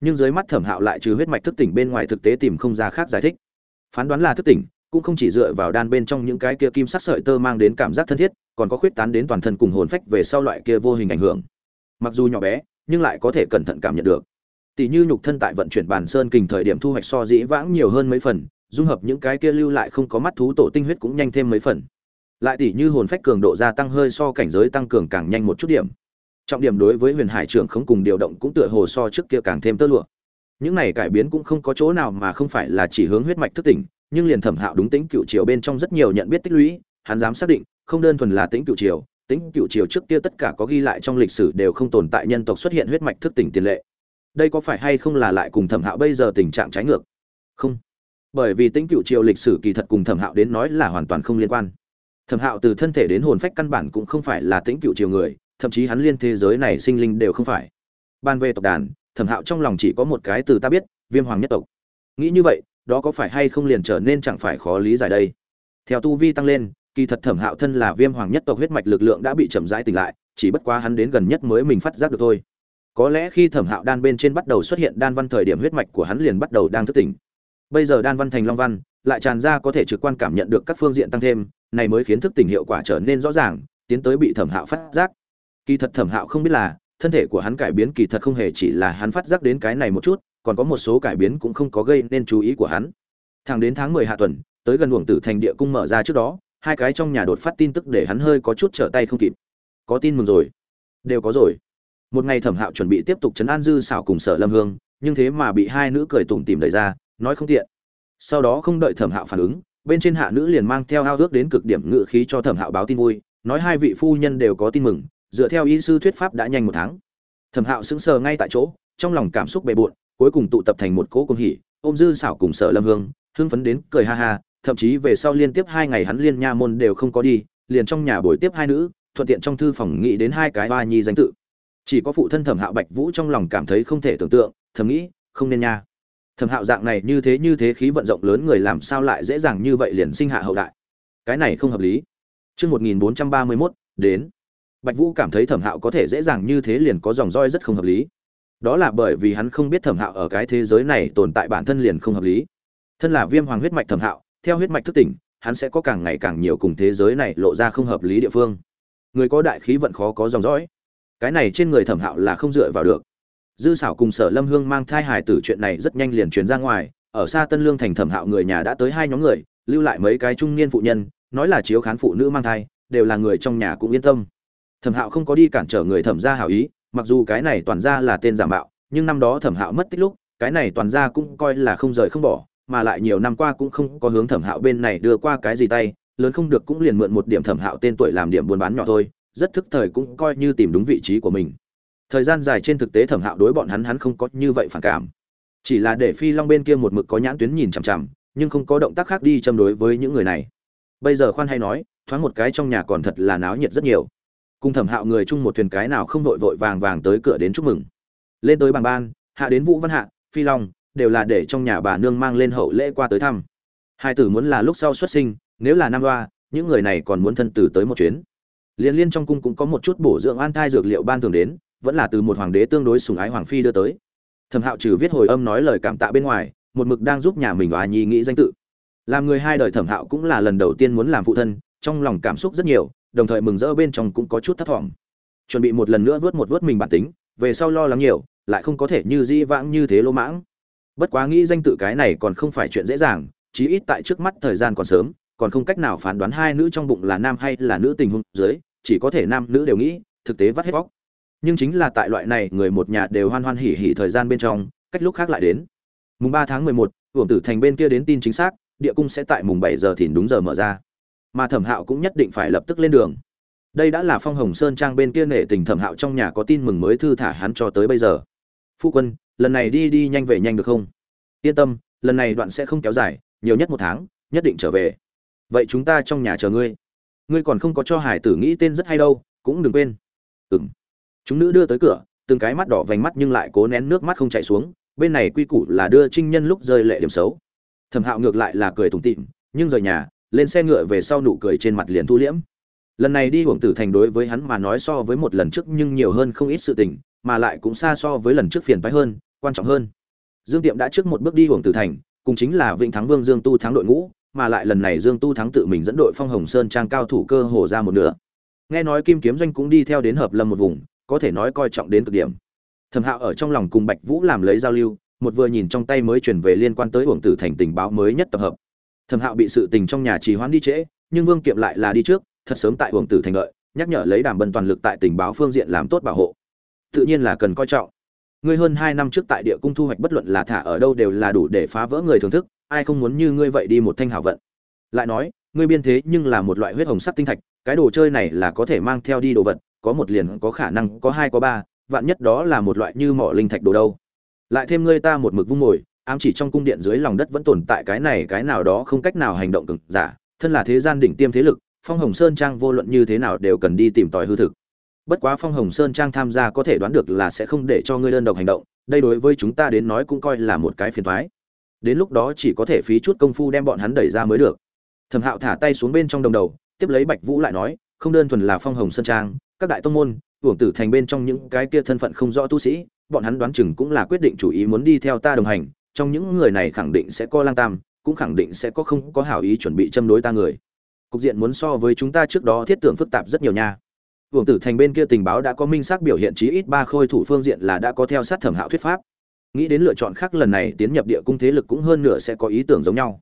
nhưng dưới mắt thẩm hạo lại trừ huyết mạch thức tỉnh bên ngoài thực tế tìm không ra khác giải thích. Phán đoán là thức tỉnh, cũng không chỉ dựa vào đan bên trong những cái kia kim sắc sợi tơ mang đến cảm giác thân thiết, còn có khuyết tán đến toàn thân cùng hồn phách về sau loại kia vô hình ảnh hưởng. Mặc dù nhỏ bé, nhưng lại có thể cẩn thận cảm nhận được. Tỷ như nhục thân tại vận chuyển bản sơn kình thời điểm thu hoạch so dĩ vãng nhiều hơn mấy phần, dung hợp những cái kia lưu lại không có mắt thú tổ tinh huyết cũng nhanh thêm mấy phần. Lại tỷ như hồn phách cường độ gia tăng hơi so cảnh giới tăng cường càng nhanh một chút điểm trọng điểm đối với huyền hải trưởng không cùng điều động cũng tựa hồ so trước kia càng thêm tơ lụa. Những này cải biến cũng không có chỗ nào mà không phải là chỉ hướng huyết mạch thức tỉnh, nhưng liền thẩm hạo đúng tính cựu triều bên trong rất nhiều nhận biết tích lũy, hắn dám xác định, không đơn thuần là tính cựu triều, tính cựu triều trước kia tất cả có ghi lại trong lịch sử đều không tồn tại nhân tộc xuất hiện huyết mạch thức tỉnh tiền lệ. Đây có phải hay không là lại cùng thẩm hạo bây giờ tình trạng trái ngược? Không. Bởi vì tính cựu triều lịch sử kỳ thật cùng thẩm hạo đến nói là hoàn toàn không liên quan. Thẩm hạo từ thân thể đến hồn phách căn bản cũng không phải là tính cựu triều người thậm chí hắn liên thế giới này sinh linh đều không phải. Ban về tộc đàn, thẩm hạo trong lòng chỉ có một cái từ ta biết, viêm hoàng nhất tộc. Nghĩ như vậy, đó có phải hay không liền trở nên chẳng phải khó lý giải đây? Theo tu vi tăng lên, kỳ thật thẩm hạo thân là viêm hoàng nhất tộc huyết mạch lực lượng đã bị chậm rãi tỉnh lại, chỉ bất quá hắn đến gần nhất mới mình phát giác được thôi. Có lẽ khi thẩm hạo đan bên trên bắt đầu xuất hiện đan văn thời điểm huyết mạch của hắn liền bắt đầu đang thức tỉnh. Bây giờ đan văn thành long văn, lại tràn ra có thể trực quan cảm nhận được các phương diện tăng thêm, này mới khiến thức tỉnh hiệu quả trở nên rõ ràng, tiến tới bị thẩm hạo phát giác kỳ thật thẩm hạo không biết là, thân thể của hắn cải biến kỳ thật không hề chỉ là hắn phát giác đến cái này một chút, còn có một số cải biến cũng không có gây nên chú ý của hắn. Thẳng đến tháng mười hạ tuần, tới gần uổng tử thành địa cung mở ra trước đó, hai cái trong nhà đột phát tin tức để hắn hơi có chút trở tay không kịp. Có tin mừng rồi. Đều có rồi. Một ngày thẩm hạo chuẩn bị tiếp tục chấn an dư xảo cùng sở lâm hương, nhưng thế mà bị hai nữ cười tủm tìm đẩy ra, nói không tiện. Sau đó không đợi thẩm hạo phản ứng, bên trên hạ nữ liền mang theo ao ước đến cực điểm ngự khí cho thẩm hạo báo tin vui, nói hai vị phu nhân đều có tin mừng dựa theo y sư thuyết pháp đã nhanh một tháng. Thẩm hạo sững sờ ngay tại chỗ, trong lòng cảm xúc bề bộn, cuối cùng tụ tập thành một cỗ công hỉ, ôm dư xảo cùng sở lâm hương, hưng phấn đến cười ha ha, thậm chí về sau liên tiếp hai ngày hắn liên nha môn đều không có đi, liền trong nhà buổi tiếp hai nữ, thuận tiện trong thư phòng nghĩ đến hai cái hoa nhi danh tự. Chỉ có phụ thân thẩm hạo bạch vũ trong lòng cảm thấy không thể tưởng tượng, thầm nghĩ, không nên nha. Thẩm hạo dạng này như thế như thế khí vận rộng lớn người làm sao lại dễ dàng như vậy liền sinh hạ hậu đại. Cái này không hợp lý. Chương một nghìn bốn trăm ba mươi mốt, đến bạch vũ cảm thấy thẩm hạo có thể dễ dàng như thế liền có dòng roi rất không hợp lý. Đó là bởi vì hắn không biết thẩm hạo ở cái thế giới này tồn tại bản thân liền không hợp lý. Thân là viêm hoàng huyết mạch thẩm hạo, theo huyết mạch thức tỉnh, hắn sẽ có càng ngày càng nhiều cùng thế giới này lộ ra không hợp lý địa phương. Người có đại khí vận khó có dòng dõi. Cái này trên người thẩm hạo là không dựa vào được. Dư xảo cùng sở lâm hương mang thai hài tử chuyện này rất nhanh liền truyền ra ngoài. Ở xa tân lương thành thẩm hạo người nhà đã tới hai nhóm người, lưu lại mấy cái trung niên phụ nhân, nói là chiếu khán phụ nữ mang thai, đều là người trong nhà cũng yên tâm thẩm hạo không có đi cản trở người thẩm gia hảo ý, mặc dù cái này toàn ra là tên giả mạo, nhưng năm đó thẩm hạo mất tích lúc, cái này toàn ra cũng coi là không rời không bỏ, mà lại nhiều năm qua cũng không có hướng thẩm hạo bên này đưa qua cái gì tay, lớn không được cũng liền mượn một điểm thẩm hạo tên tuổi làm điểm buôn bán nhỏ thôi, rất thức thời cũng coi như tìm đúng vị trí của mình. Thời gian dài trên thực tế thẩm hạo đối bọn hắn hắn không có như vậy phản cảm. Chỉ là để phi long bên kia một mực có nhãn tuyến nhìn chằm chằm, nhưng không có động tác khác đi châm đối với những người này. Bây giờ khoan hay nói, thoáng một cái trong nhà còn thật là náo nhiệt rất nhiều cùng thẩm hạo người chung một thuyền cái nào không vội vội vàng vàng tới cửa đến chúc mừng. Lên tới bằng ban, hạ đến vũ văn hạ, phi long, đều là để trong nhà bà nương mang lên hậu lễ qua tới thăm. Hai tử muốn là lúc sau xuất sinh, nếu là nam đoa những người này còn muốn thân tử tới một chuyến. Liên liên trong cung cũng có một chút bổ dưỡng an thai dược liệu ban thường đến, vẫn là từ một hoàng đế tương đối sùng ái hoàng phi đưa tới. Thẩm hạo trừ viết hồi âm nói lời cảm tạ bên ngoài, một mực đang giúp nhà mình và nhi nghĩ danh tự. Làm người hai đời thẩm hạo cũng là lần đầu tiên muốn làm phụ thân, trong lòng cảm xúc rất nhiều đồng thời mừng rỡ bên trong cũng có chút thất vọng chuẩn bị một lần nữa vớt một vớt mình bản tính, về sau lo lắng nhiều, lại không có thể như di vãng như thế lỗ mãng. Bất quá nghĩ danh tự cái này còn không phải chuyện dễ dàng, chí ít tại trước mắt thời gian còn sớm, còn không cách nào phán đoán hai nữ trong bụng là nam hay là nữ tình huống dưới, chỉ có thể nam nữ đều nghĩ, thực tế vắt hết vóc. nhưng chính là tại loại này, người một nhà đều hoan hoan hỉ hỉ thời gian bên trong, cách lúc khác lại đến. Mùng ba tháng mười một, hưởng tử thành bên kia đến tin chính xác, địa cung sẽ tại mùng bảy giờ thì đúng giờ mở ra mà thẩm hạo cũng nhất định phải lập tức lên đường. Đây đã là phong hồng sơn trang bên kia nể tình thẩm hạo trong nhà có tin mừng mới thư thả hắn cho tới bây giờ. Phu quân, lần này đi đi nhanh về nhanh được không? Yên tâm, lần này đoạn sẽ không kéo dài, nhiều nhất một tháng, nhất định trở về. Vậy chúng ta trong nhà chờ ngươi. Ngươi còn không có cho hải tử nghĩ tên rất hay đâu, cũng đừng quên. Ừng chúng nữ đưa tới cửa, từng cái mắt đỏ vành mắt nhưng lại cố nén nước mắt không chạy xuống, bên này quy củ là đưa trinh nhân lúc rơi lệ điểm xấu. Thẩm hạo ngược lại là cười tủm tịm nhưng rời nhà lên xe ngựa về sau nụ cười trên mặt liền thu liễm lần này đi hưởng tử thành đối với hắn mà nói so với một lần trước nhưng nhiều hơn không ít sự tình mà lại cũng xa so với lần trước phiền phái hơn quan trọng hơn dương tiệm đã trước một bước đi hưởng tử thành cùng chính là vĩnh thắng vương dương tu thắng đội ngũ mà lại lần này Dương Tu thắng tự mình dẫn đội Phong Hồng Sơn trang cao thủ cơ hồ ra một nửa. Nghe nói Kim Kiếm doanh cũng đi theo đến hợp lâm một vùng, có thể nói coi trọng đến cực điểm. Thẩm Hạo ở trong lòng cùng Bạch Vũ làm lấy giao lưu, một vừa nhìn trong tay mới chuyển về liên quan tới hưởng Tử Thành tình báo mới nhất tập hợp. Thẩm Hạo bị sự tình trong nhà trì hoãn đi trễ, nhưng Vương Kiệm lại là đi trước, thật sớm tại Uổng Tử Thành Lợi nhắc nhở lấy Đàm Bân toàn lực tại tình báo phương diện làm tốt bảo hộ. Tự nhiên là cần coi trọng. Ngươi hơn hai năm trước tại địa cung thu hoạch bất luận là thả ở đâu đều là đủ để phá vỡ người thưởng thức, ai không muốn như ngươi vậy đi một thanh hảo vận. Lại nói, ngươi biên thế nhưng là một loại huyết hồng sắc tinh thạch, cái đồ chơi này là có thể mang theo đi đồ vật, có một liền có khả năng có hai có ba, vạn nhất đó là một loại như mỏ linh thạch đồ đâu. Lại thêm ngươi ta một mực vung mồi ám chỉ trong cung điện dưới lòng đất vẫn tồn tại cái này cái nào đó không cách nào hành động cực giả, thân là thế gian đỉnh tiêm thế lực, Phong Hồng Sơn Trang vô luận như thế nào đều cần đi tìm tòi hư thực. Bất quá Phong Hồng Sơn Trang tham gia có thể đoán được là sẽ không để cho ngươi đơn độc hành động, đây đối với chúng ta đến nói cũng coi là một cái phiền toái. Đến lúc đó chỉ có thể phí chút công phu đem bọn hắn đẩy ra mới được. Thẩm Hạo thả tay xuống bên trong đồng đầu, tiếp lấy Bạch Vũ lại nói, không đơn thuần là Phong Hồng Sơn Trang, các đại tông môn, uổng tử thành bên trong những cái kia thân phận không rõ tu sĩ, bọn hắn đoán chừng cũng là quyết định chủ ý muốn đi theo ta đồng hành, trong những người này khẳng định sẽ có lang tam, cũng khẳng định sẽ có không có hảo ý chuẩn bị châm đối ta người. Cục diện muốn so với chúng ta trước đó thiết tưởng phức tạp rất nhiều nha. vương tử thành bên kia tình báo đã có minh xác biểu hiện chí ít ba khôi thủ phương diện là đã có theo sát thẩm hạo thuyết pháp. Nghĩ đến lựa chọn khác lần này tiến nhập địa cung thế lực cũng hơn nửa sẽ có ý tưởng giống nhau.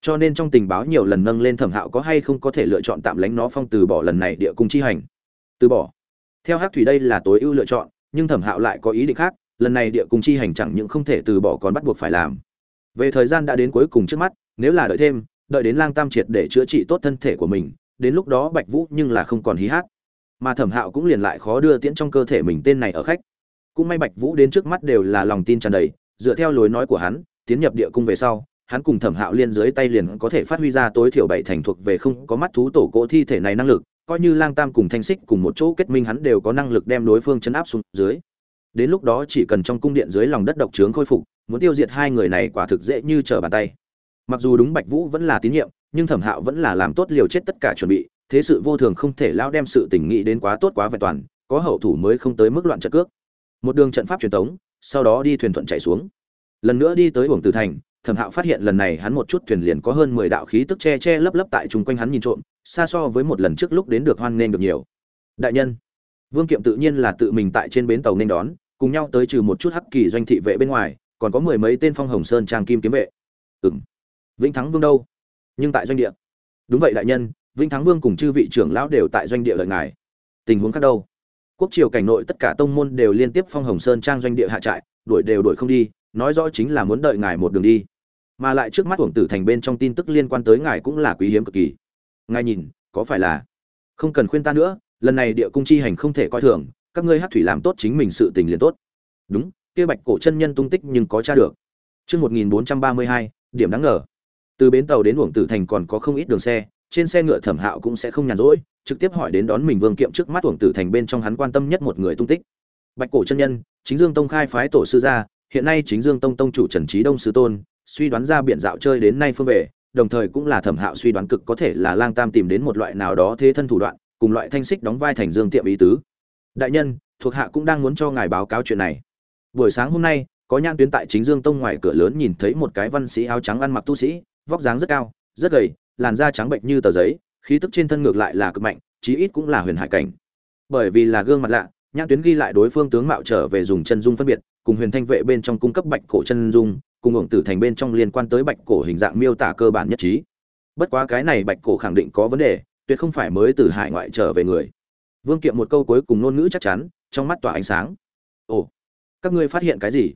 Cho nên trong tình báo nhiều lần nâng lên thẩm hạo có hay không có thể lựa chọn tạm lánh nó phong từ bỏ lần này địa cung chi hành. Từ bỏ. Theo Hắc thủy đây là tối ưu lựa chọn, nhưng thẩm hạo lại có ý định khác, lần này địa cung chi hành chẳng những không thể từ bỏ còn bắt buộc phải làm. Về thời gian đã đến cuối cùng trước mắt, nếu là đợi thêm, đợi đến Lang Tam triệt để chữa trị tốt thân thể của mình, đến lúc đó Bạch Vũ nhưng là không còn hí hát. Mà Thẩm Hạo cũng liền lại khó đưa tiễn trong cơ thể mình tên này ở khách. Cũng may Bạch Vũ đến trước mắt đều là lòng tin tràn đầy, dựa theo lối nói của hắn, tiến nhập địa cung về sau, hắn cùng Thẩm Hạo liên dưới tay liền có thể phát huy ra tối thiểu bảy thành thuộc về không có mắt thú tổ cỗ thi thể này năng lực, coi như Lang Tam cùng Thanh Xích cùng một chỗ kết minh hắn đều có năng lực đem đối phương chấn áp xuống dưới. Đến lúc đó chỉ cần trong cung điện dưới lòng đất độc trướng khôi phục, muốn tiêu diệt hai người này quả thực dễ như trở bàn tay. Mặc dù đúng bạch vũ vẫn là tín nhiệm nhưng thẩm hạo vẫn là làm tốt liều chết tất cả chuẩn bị thế sự vô thường không thể lao đem sự tình nghĩ đến quá tốt quá vẹn toàn có hậu thủ mới không tới mức loạn trận cước. Một đường trận pháp truyền thống sau đó đi thuyền thuận chạy xuống. Lần nữa đi tới uổng từ thành thẩm hạo phát hiện lần này hắn một chút thuyền liền có hơn mười đạo khí tức che che lấp lấp tại chung quanh hắn nhìn trộm xa so với một lần trước lúc đến được hoan nghênh được nhiều. Đại nhân vương kiệm tự nhiên là tự mình tại trên bến tàu nên đón cùng nhau tới trừ một chút hắc kỳ doanh thị vệ bên ngoài còn có mười mấy tên phong hồng sơn trang kim kiếm vệ. Ừm, vĩnh thắng vương đâu? Nhưng tại doanh địa. Đúng vậy đại nhân vĩnh thắng vương cùng chư vị trưởng lão đều tại doanh địa lợi ngài tình huống khác đâu? Quốc triều cảnh nội tất cả tông môn đều liên tiếp phong hồng sơn trang doanh địa hạ trại đuổi đều đuổi không đi nói rõ chính là muốn đợi ngài một đường đi. Mà lại trước mắt uổng tử thành bên trong tin tức liên quan tới ngài cũng là quý hiếm cực kỳ. Ngài nhìn có phải là không cần khuyên ta nữa lần này địa cung chi hành không thể coi thường, các ngươi hát thủy làm tốt chính mình sự tình liền tốt. Đúng, kia bạch cổ chân nhân tung tích nhưng có tra được. Chương một nghìn bốn trăm ba mươi hai, điểm đáng ngờ. Từ bến tàu đến uổng tử thành còn có không ít đường xe, trên xe ngựa thẩm hạo cũng sẽ không nhàn rỗi, trực tiếp hỏi đến đón mình vương kiệm trước mắt uổng tử thành bên trong hắn quan tâm nhất một người tung tích. Bạch cổ chân nhân, chính dương tông khai phái tổ sư gia, hiện nay chính dương tông tông chủ trần trí đông sư tôn, suy đoán ra biển dạo chơi đến nay phương về, đồng thời cũng là thẩm hạo suy đoán cực có thể là lang tam tìm đến một loại nào đó thế thân thủ đoạn cùng loại thanh xích đóng vai thành dương tiệm ý tứ. Đại nhân, thuộc hạ cũng đang muốn cho ngài báo cáo chuyện này. Buổi sáng hôm nay, có nhãn tuyến tại chính dương tông ngoài cửa lớn nhìn thấy một cái văn sĩ áo trắng ăn mặc tu sĩ, vóc dáng rất cao, rất gầy, làn da trắng bệnh như tờ giấy, khí tức trên thân ngược lại là cực mạnh, chí ít cũng là huyền hải cảnh. Bởi vì là gương mặt lạ, nhãn tuyến ghi lại đối phương tướng mạo trở về dùng chân dung phân biệt, cùng huyền thanh vệ bên trong cung cấp bạch cổ chân dung, cùng ổng tử thành bên trong liên quan tới bạch cổ hình dạng miêu tả cơ bản nhất trí. Bất quá cái này bạch cổ khẳng định có vấn đề tuyệt không phải mới từ hải ngoại trở về người. Vương kiệm một câu cuối cùng ngôn ngữ chắc chắn, trong mắt tỏa ánh sáng. Ồ, các ngươi phát hiện cái gì?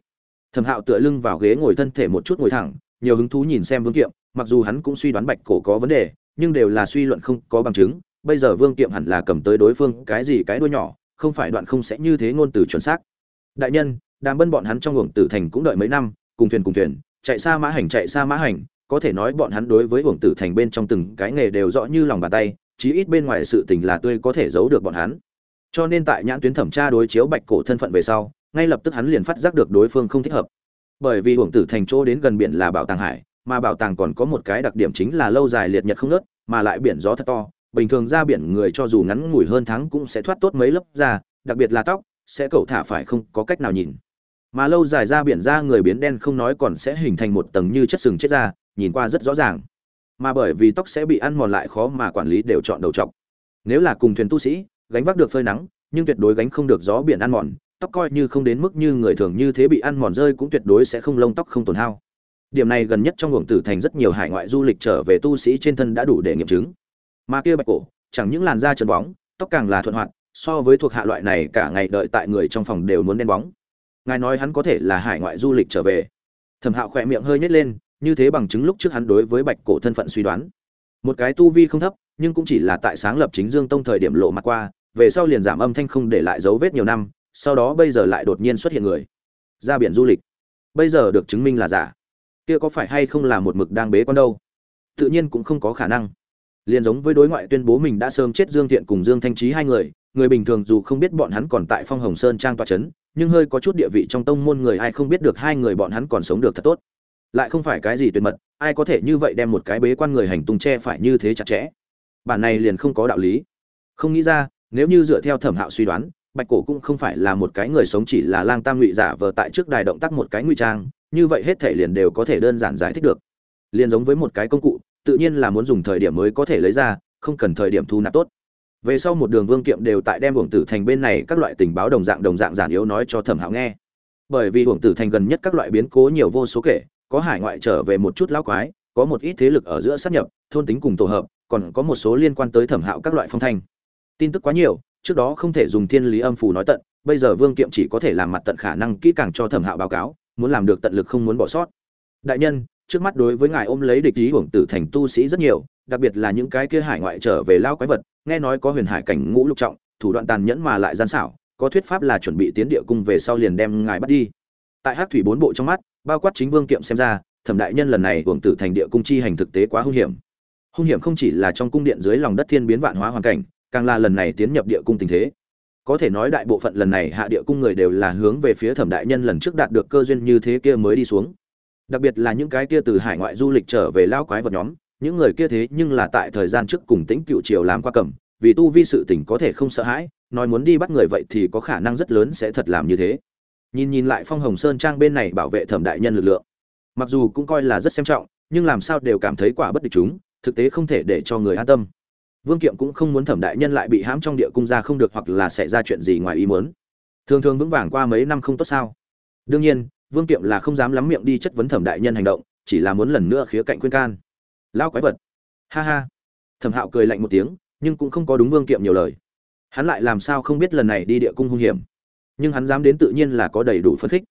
Thẩm hạo tựa lưng vào ghế ngồi thân thể một chút ngồi thẳng, nhiều hứng thú nhìn xem vương kiệm, mặc dù hắn cũng suy đoán bạch cổ có vấn đề, nhưng đều là suy luận không có bằng chứng. Bây giờ vương kiệm hẳn là cầm tới đối phương cái gì cái đuôi nhỏ, không phải đoạn không sẽ như thế ngôn từ chuẩn xác. Đại nhân, đàm bân bọn hắn trong uổng tử thành cũng đợi mấy năm, cùng thuyền cùng thuyền, chạy xa mã hành, chạy xa mã hành, có thể nói bọn hắn đối với uổng tử thành bên trong từng cái nghề đều rõ như lòng bàn tay chí ít bên ngoài sự tình là tươi có thể giấu được bọn hắn. Cho nên tại nhãn tuyến thẩm tra đối chiếu bạch cổ thân phận về sau, ngay lập tức hắn liền phát giác được đối phương không thích hợp. Bởi vì uổng tử thành chỗ đến gần biển là bảo tàng hải, mà bảo tàng còn có một cái đặc điểm chính là lâu dài liệt nhật không nớt mà lại biển gió thật to. Bình thường ra biển người cho dù ngắn ngủi hơn tháng cũng sẽ thoát tốt mấy lớp da, đặc biệt là tóc, sẽ cậu thả phải không có cách nào nhìn. Mà lâu dài ra biển ra người biến đen không nói còn sẽ hình thành một tầng như chất sừng chết ra nhìn qua rất rõ ràng mà bởi vì tóc sẽ bị ăn mòn lại khó mà quản lý đều chọn đầu trọc nếu là cùng thuyền tu sĩ, gánh vác được phơi nắng, nhưng tuyệt đối gánh không được gió biển ăn mòn, tóc coi như không đến mức như người thường như thế bị ăn mòn rơi cũng tuyệt đối sẽ không lông tóc không tổn hao. Điểm này gần nhất trong luồng tử thành rất nhiều hải ngoại du lịch trở về tu sĩ trên thân đã đủ để nghiệm chứng. Mà kia bạch cổ, chẳng những làn da trần bóng, tóc càng là thuận hoạt, so với thuộc hạ loại này cả ngày đợi tại người trong phòng đều muốn đen bóng. Ngài nói hắn có thể là hải ngoại du lịch trở về. Thẩm hạo khỏe miệng hơi nhét lên như thế bằng chứng lúc trước hắn đối với bạch cổ thân phận suy đoán. Một cái tu vi không thấp, nhưng cũng chỉ là tại sáng lập chính dương tông thời điểm lộ mặt qua, về sau liền giảm âm thanh không để lại dấu vết nhiều năm, sau đó bây giờ lại đột nhiên xuất hiện người. Ra biển du lịch. Bây giờ được chứng minh là giả. Kia có phải hay không là một mực đang bế con đâu? Tự nhiên cũng không có khả năng. Liền giống với đối ngoại tuyên bố mình đã sớm chết dương thiện cùng dương thanh trí hai người người bình thường dù không biết bọn hắn còn tại phong hồng sơn trang tòa trấn nhưng hơi có chút địa vị trong tông môn người ai không biết được hai người bọn hắn còn sống được thật tốt lại không phải cái gì tuyệt mật, ai có thể như vậy đem một cái bế quan người hành tung che phải như thế chặt chẽ? Bản này liền không có đạo lý. Không nghĩ ra, nếu như dựa theo thẩm hạo suy đoán, bạch cổ cũng không phải là một cái người sống chỉ là lang tam ngụy giả vờ tại trước đài động tác một cái ngụy trang, như vậy hết thể liền đều có thể đơn giản giải thích được. Liền giống với một cái công cụ, tự nhiên là muốn dùng thời điểm mới có thể lấy ra, không cần thời điểm thu nạp tốt. Về sau một đường vương kiệm đều tại đem uổng tử thành bên này các loại tình báo đồng dạng đồng dạng giản yếu nói cho thẩm hạo nghe. Bởi vì uổng tử thành gần nhất các loại biến cố nhiều vô số kể có hải ngoại trở về một chút lão quái, có một ít thế lực ở giữa sát nhập, thôn tính cùng tổ hợp, còn có một số liên quan tới thẩm hạo các loại phong thanh. Tin tức quá nhiều, trước đó không thể dùng thiên lý âm phù nói tận, bây giờ vương kiệm chỉ có thể làm mặt tận khả năng kỹ càng cho thẩm hạo báo cáo, muốn làm được tận lực không muốn bỏ sót. Đại nhân, trước mắt đối với ngài ôm lấy địch ý hưởng tử thành tu sĩ rất nhiều, đặc biệt là những cái kia hải ngoại trở về lao quái vật, nghe nói có huyền hải cảnh ngũ lục trọng, thủ đoạn tàn nhẫn mà lại gian xảo, có thuyết pháp là chuẩn bị tiến địa cung về sau liền đem ngài bắt đi. Tại hắc thủy bốn bộ trong mắt bao quát chính vương kiệm xem ra, thẩm đại nhân lần này hưởng tử thành địa cung chi hành thực tế quá hung hiểm. Hung hiểm không chỉ là trong cung điện dưới lòng đất thiên biến vạn hóa hoàn cảnh, càng là lần này tiến nhập địa cung tình thế. Có thể nói đại bộ phận lần này hạ địa cung người đều là hướng về phía thẩm đại nhân lần trước đạt được cơ duyên như thế kia mới đi xuống. Đặc biệt là những cái kia từ hải ngoại du lịch trở về lao quái vật nhóm, những người kia thế nhưng là tại thời gian trước cùng tĩnh cựu triều làm qua cầm, vì tu vi sự tỉnh có thể không sợ hãi, nói muốn đi bắt người vậy thì có khả năng rất lớn sẽ thật làm như thế nhìn nhìn lại phong hồng sơn trang bên này bảo vệ thẩm đại nhân lực lượng. Mặc dù cũng coi là rất xem trọng, nhưng làm sao đều cảm thấy quả bất địch chúng, thực tế không thể để cho người an tâm. Vương kiệm cũng không muốn thẩm đại nhân lại bị hãm trong địa cung ra không được hoặc là xảy ra chuyện gì ngoài ý muốn. Thường thường vững vàng qua mấy năm không tốt sao? Đương nhiên, vương kiệm là không dám lắm miệng đi chất vấn thẩm đại nhân hành động, chỉ là muốn lần nữa khía cạnh khuyên can. Lao quái vật. Ha ha. Thẩm hạo cười lạnh một tiếng, nhưng cũng không có đúng vương kiệm nhiều lời. Hắn lại làm sao không biết lần này đi địa cung hung hiểm? Nhưng hắn dám đến tự nhiên là có đầy đủ phân khích.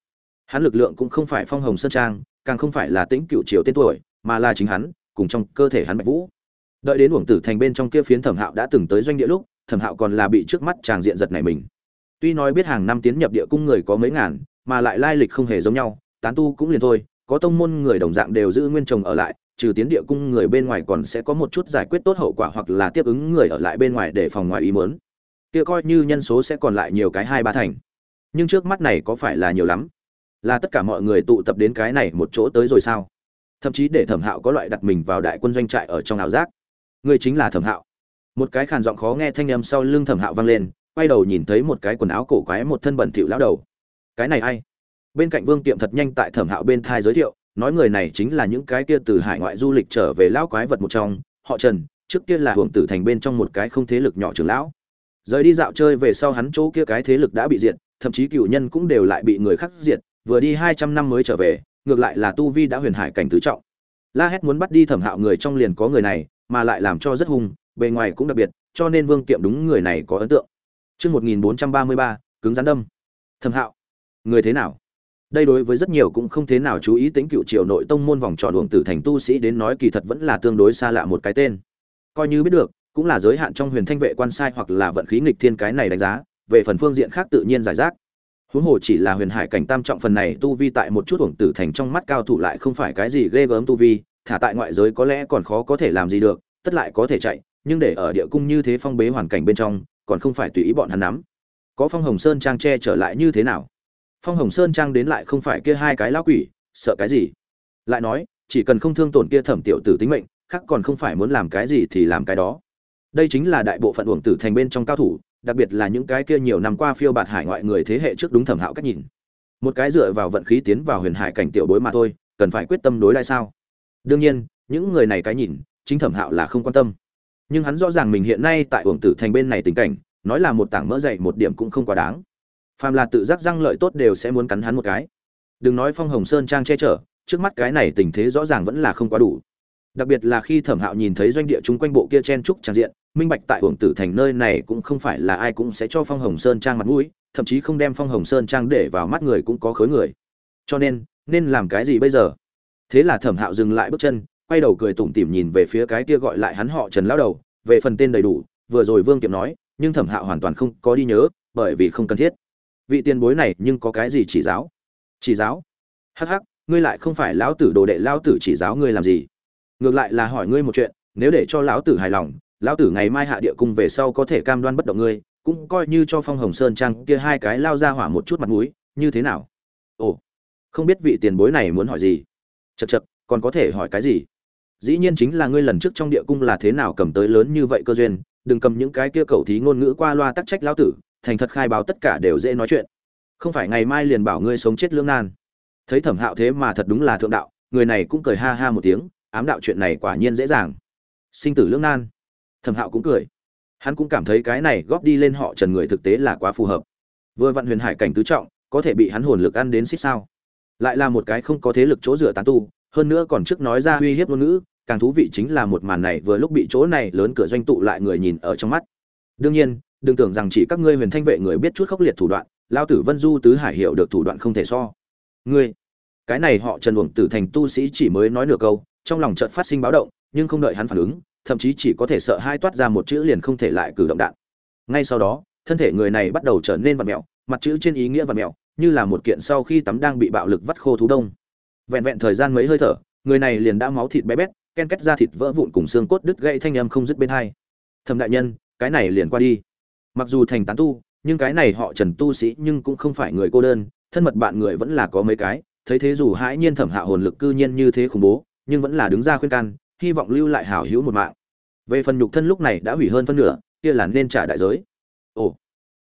Hắn lực lượng cũng không phải phong hồng sơn trang, càng không phải là tĩnh cựu triều tên tuổi, mà là chính hắn, cùng trong cơ thể hắn bạch vũ. Đợi đến uổng tử thành bên trong kia phiến thẩm hạo đã từng tới doanh địa lúc, thẩm hạo còn là bị trước mắt tràng diện giật này mình. Tuy nói biết hàng năm tiến nhập địa cung người có mấy ngàn, mà lại lai lịch không hề giống nhau, tán tu cũng liền thôi, có tông môn người đồng dạng đều giữ nguyên chồng ở lại, trừ tiến địa cung người bên ngoài còn sẽ có một chút giải quyết tốt hậu quả hoặc là tiếp ứng người ở lại bên ngoài để phòng ngoài ý mớn kia coi như nhân số sẽ còn lại nhiều cái hai ba thành nhưng trước mắt này có phải là nhiều lắm? Là tất cả mọi người tụ tập đến cái này một chỗ tới rồi sao? Thậm chí để thẩm hạo có loại đặt mình vào đại quân doanh trại ở trong ảo giác. Người chính là thẩm hạo. Một cái khàn giọng khó nghe thanh âm sau lưng thẩm hạo vang lên, quay đầu nhìn thấy một cái quần áo cổ quái một thân bẩn thỉu lão đầu. Cái này ai? Bên cạnh vương tiệm thật nhanh tại thẩm hạo bên thai giới thiệu, nói người này chính là những cái kia từ hải ngoại du lịch trở về lão quái vật một trong, họ trần, trước kia là hưởng tử thành bên trong một cái không thế lực nhỏ trưởng lão. Rời đi dạo chơi về sau hắn chỗ kia cái thế lực đã bị diệt thậm chí cựu nhân cũng đều lại bị người khác diệt vừa đi hai trăm năm mới trở về ngược lại là tu vi đã huyền hải cảnh tứ trọng la hét muốn bắt đi thẩm hạo người trong liền có người này mà lại làm cho rất hung bề ngoài cũng đặc biệt cho nên vương kiệm đúng người này có ấn tượng Trước 1433, cứng rắn đâm. Thẩm hạo. Người thế nào? Đây đối với rất nhiều cũng không thế nào chú ý tính cựu triều nội tông môn vòng tròn uổng tử thành tu sĩ đến nói kỳ thật vẫn là tương đối xa lạ một cái tên. Coi như biết được, cũng là giới hạn trong huyền thanh vệ quan sai hoặc là vận khí nghịch thiên cái này đánh giá, về phần phương diện khác tự nhiên giải rác. Huống hồ chỉ là huyền hải cảnh tam trọng phần này tu vi tại một chút hưởng tử thành trong mắt cao thủ lại không phải cái gì ghê gớm tu vi, thả tại ngoại giới có lẽ còn khó có thể làm gì được, tất lại có thể chạy, nhưng để ở địa cung như thế phong bế hoàn cảnh bên trong, còn không phải tùy ý bọn hắn nắm. Có phong hồng sơn trang che trở lại như thế nào? Phong hồng sơn trang đến lại không phải kia hai cái lão quỷ, sợ cái gì? Lại nói, chỉ cần không thương tổn kia thẩm tiểu tử tính mệnh, khác còn không phải muốn làm cái gì thì làm cái đó. Đây chính là đại bộ phận uổng tử thành bên trong cao thủ đặc biệt là những cái kia nhiều năm qua phiêu bạt hải ngoại người thế hệ trước đúng thẩm hạo cách nhìn. Một cái dựa vào vận khí tiến vào huyền hải cảnh tiểu bối mà thôi, cần phải quyết tâm đối lại sao? Đương nhiên, những người này cái nhìn, chính thẩm hạo là không quan tâm. Nhưng hắn rõ ràng mình hiện nay tại uổng tử thành bên này tình cảnh, nói là một tảng mỡ dậy một điểm cũng không quá đáng. Phàm là tự giác răng lợi tốt đều sẽ muốn cắn hắn một cái. Đừng nói phong hồng sơn trang che chở, trước mắt cái này tình thế rõ ràng vẫn là không quá đủ. Đặc biệt là khi thẩm hạo nhìn thấy doanh địa chung quanh bộ kia chen trúc tràn diện minh bạch tại uổng tử thành nơi này cũng không phải là ai cũng sẽ cho phong hồng sơn trang mặt mũi, thậm chí không đem phong hồng sơn trang để vào mắt người cũng có khớ người. Cho nên nên làm cái gì bây giờ? Thế là thẩm hạo dừng lại bước chân, quay đầu cười tủm tỉm nhìn về phía cái kia gọi lại hắn họ trần lão đầu, về phần tên đầy đủ, vừa rồi vương kiệm nói, nhưng thẩm hạo hoàn toàn không có đi nhớ, bởi vì không cần thiết. Vị tiền bối này nhưng có cái gì chỉ giáo? Chỉ giáo? Hắc hắc, ngươi lại không phải lão tử đồ đệ, lão tử chỉ giáo ngươi làm gì? Ngược lại là hỏi ngươi một chuyện, nếu để cho lão tử hài lòng lão tử ngày mai hạ địa cung về sau có thể cam đoan bất động ngươi, cũng coi như cho phong hồng sơn trang kia hai cái lao ra hỏa một chút mặt mũi, như thế nào? Ồ, không biết vị tiền bối này muốn hỏi gì. Chật chật còn có thể hỏi cái gì? Dĩ nhiên chính là ngươi lần trước trong địa cung là thế nào cầm tới lớn như vậy cơ duyên, đừng cầm những cái kia cầu thí ngôn ngữ qua loa tắc trách lão tử, thành thật khai báo tất cả đều dễ nói chuyện. Không phải ngày mai liền bảo ngươi sống chết lương nan. Thấy thẩm hạo thế mà thật đúng là thượng đạo, người này cũng cười ha ha một tiếng, ám đạo chuyện này quả nhiên dễ dàng. Sinh tử lương nan thẩm hạo cũng cười. Hắn cũng cảm thấy cái này góp đi lên họ trần người thực tế là quá phù hợp. Vừa vặn huyền hải cảnh tứ trọng, có thể bị hắn hồn lực ăn đến xích sao. Lại là một cái không có thế lực chỗ dựa tán tu, hơn nữa còn trước nói ra uy hiếp ngôn ngữ, càng thú vị chính là một màn này vừa lúc bị chỗ này lớn cửa doanh tụ lại người nhìn ở trong mắt. Đương nhiên, đừng tưởng rằng chỉ các ngươi huyền thanh vệ người biết chút khốc liệt thủ đoạn, lao tử vân du tứ hải hiểu được thủ đoạn không thể so. Ngươi, cái này họ trần uổng tử thành tu sĩ chỉ mới nói nửa câu, trong lòng chợt phát sinh báo động, nhưng không đợi hắn phản ứng thậm chí chỉ có thể sợ hai toát ra một chữ liền không thể lại cử động đạn. Ngay sau đó, thân thể người này bắt đầu trở nên vặn mẹo, mặt chữ trên ý nghĩa vặn mẹo, như là một kiện sau khi tắm đang bị bạo lực vắt khô thú đông. Vẹn vẹn thời gian mấy hơi thở, người này liền đã máu thịt bé bét, ken kết ra thịt vỡ vụn cùng xương cốt đứt gãy thanh âm không dứt bên hai. Thầm đại nhân, cái này liền qua đi. Mặc dù thành tán tu, nhưng cái này họ trần tu sĩ nhưng cũng không phải người cô đơn, thân mật bạn người vẫn là có mấy cái, thấy thế dù hãi nhiên thẩm hạ hồn lực cư nhiên như thế khủng bố, nhưng vẫn là đứng ra khuyên can hy vọng lưu lại hảo hữu một mạng. Về phần nhục thân lúc này đã hủy hơn phân nửa, kia là nên trả đại giới. Ồ,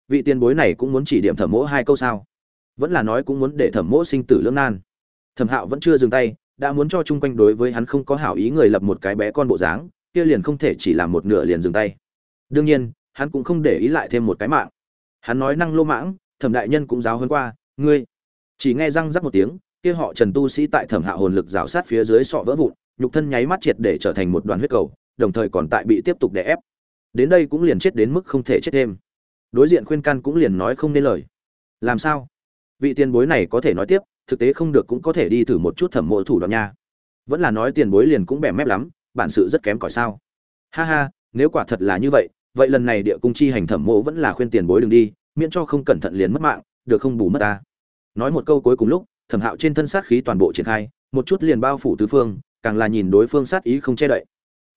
vị tiền bối này cũng muốn chỉ điểm thẩm mỗ hai câu sao? Vẫn là nói cũng muốn để thẩm mỗ sinh tử lưỡng nan. Thẩm hạo vẫn chưa dừng tay, đã muốn cho chung quanh đối với hắn không có hảo ý người lập một cái bé con bộ dáng, kia liền không thể chỉ làm một nửa liền dừng tay. Đương nhiên, hắn cũng không để ý lại thêm một cái mạng. Hắn nói năng lô mãng, thẩm đại nhân cũng giáo hơn qua, ngươi. Chỉ nghe răng rắc một tiếng, kia họ trần tu sĩ tại thẩm hạ hồn lực rào sát phía dưới sọ vỡ vụn nhục thân nháy mắt triệt để trở thành một đoàn huyết cầu, đồng thời còn tại bị tiếp tục đè ép. Đến đây cũng liền chết đến mức không thể chết thêm. Đối diện khuyên can cũng liền nói không nên lời. Làm sao? Vị tiền bối này có thể nói tiếp, thực tế không được cũng có thể đi thử một chút thẩm mộ thủ đoạn nha. Vẫn là nói tiền bối liền cũng bẻ mép lắm, bản sự rất kém cỏi sao? Ha ha, nếu quả thật là như vậy vậy lần này địa cung chi hành thẩm mộ vẫn là khuyên tiền bối đừng đi, miễn cho không cẩn thận liền mất mạng, được không bù mất ta? Nói một câu cuối cùng lúc, thẩm hạo trên thân sát khí toàn bộ triển khai, một chút liền bao phủ tứ phương càng là nhìn đối phương sát ý không che đậy.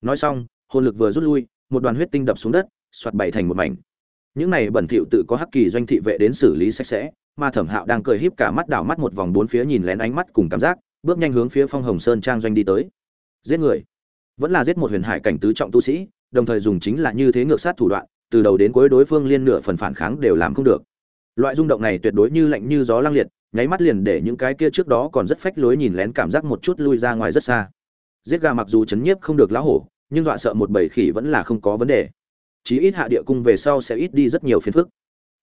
Nói xong, hồn lực vừa rút lui, một đoàn huyết tinh đập xuống đất, xoạt bảy thành một mảnh. Những này bẩn thỉu tự có hắc kỳ doanh thị vệ đến xử lý sạch sẽ, mà thẩm hạo đang cười híp cả mắt đảo mắt một vòng bốn phía nhìn lén ánh mắt cùng cảm giác, bước nhanh hướng phía phong hồng sơn trang doanh đi tới. Giết người. Vẫn là giết một huyền hải cảnh tứ trọng tu sĩ, đồng thời dùng chính là như thế ngược sát thủ đoạn, từ đầu đến cuối đối phương liên nửa phần phản kháng đều làm không được. Loại rung động này tuyệt đối như lạnh như gió lang liệt, nháy mắt liền để những cái kia trước đó còn rất phách lối nhìn lén cảm giác một chút lui ra ngoài rất xa giết gà mặc dù chấn nhiếp không được lá hổ, nhưng dọa sợ một bầy khỉ vẫn là không có vấn đề. Chí ít hạ địa cung về sau sẽ ít đi rất nhiều phiền phức.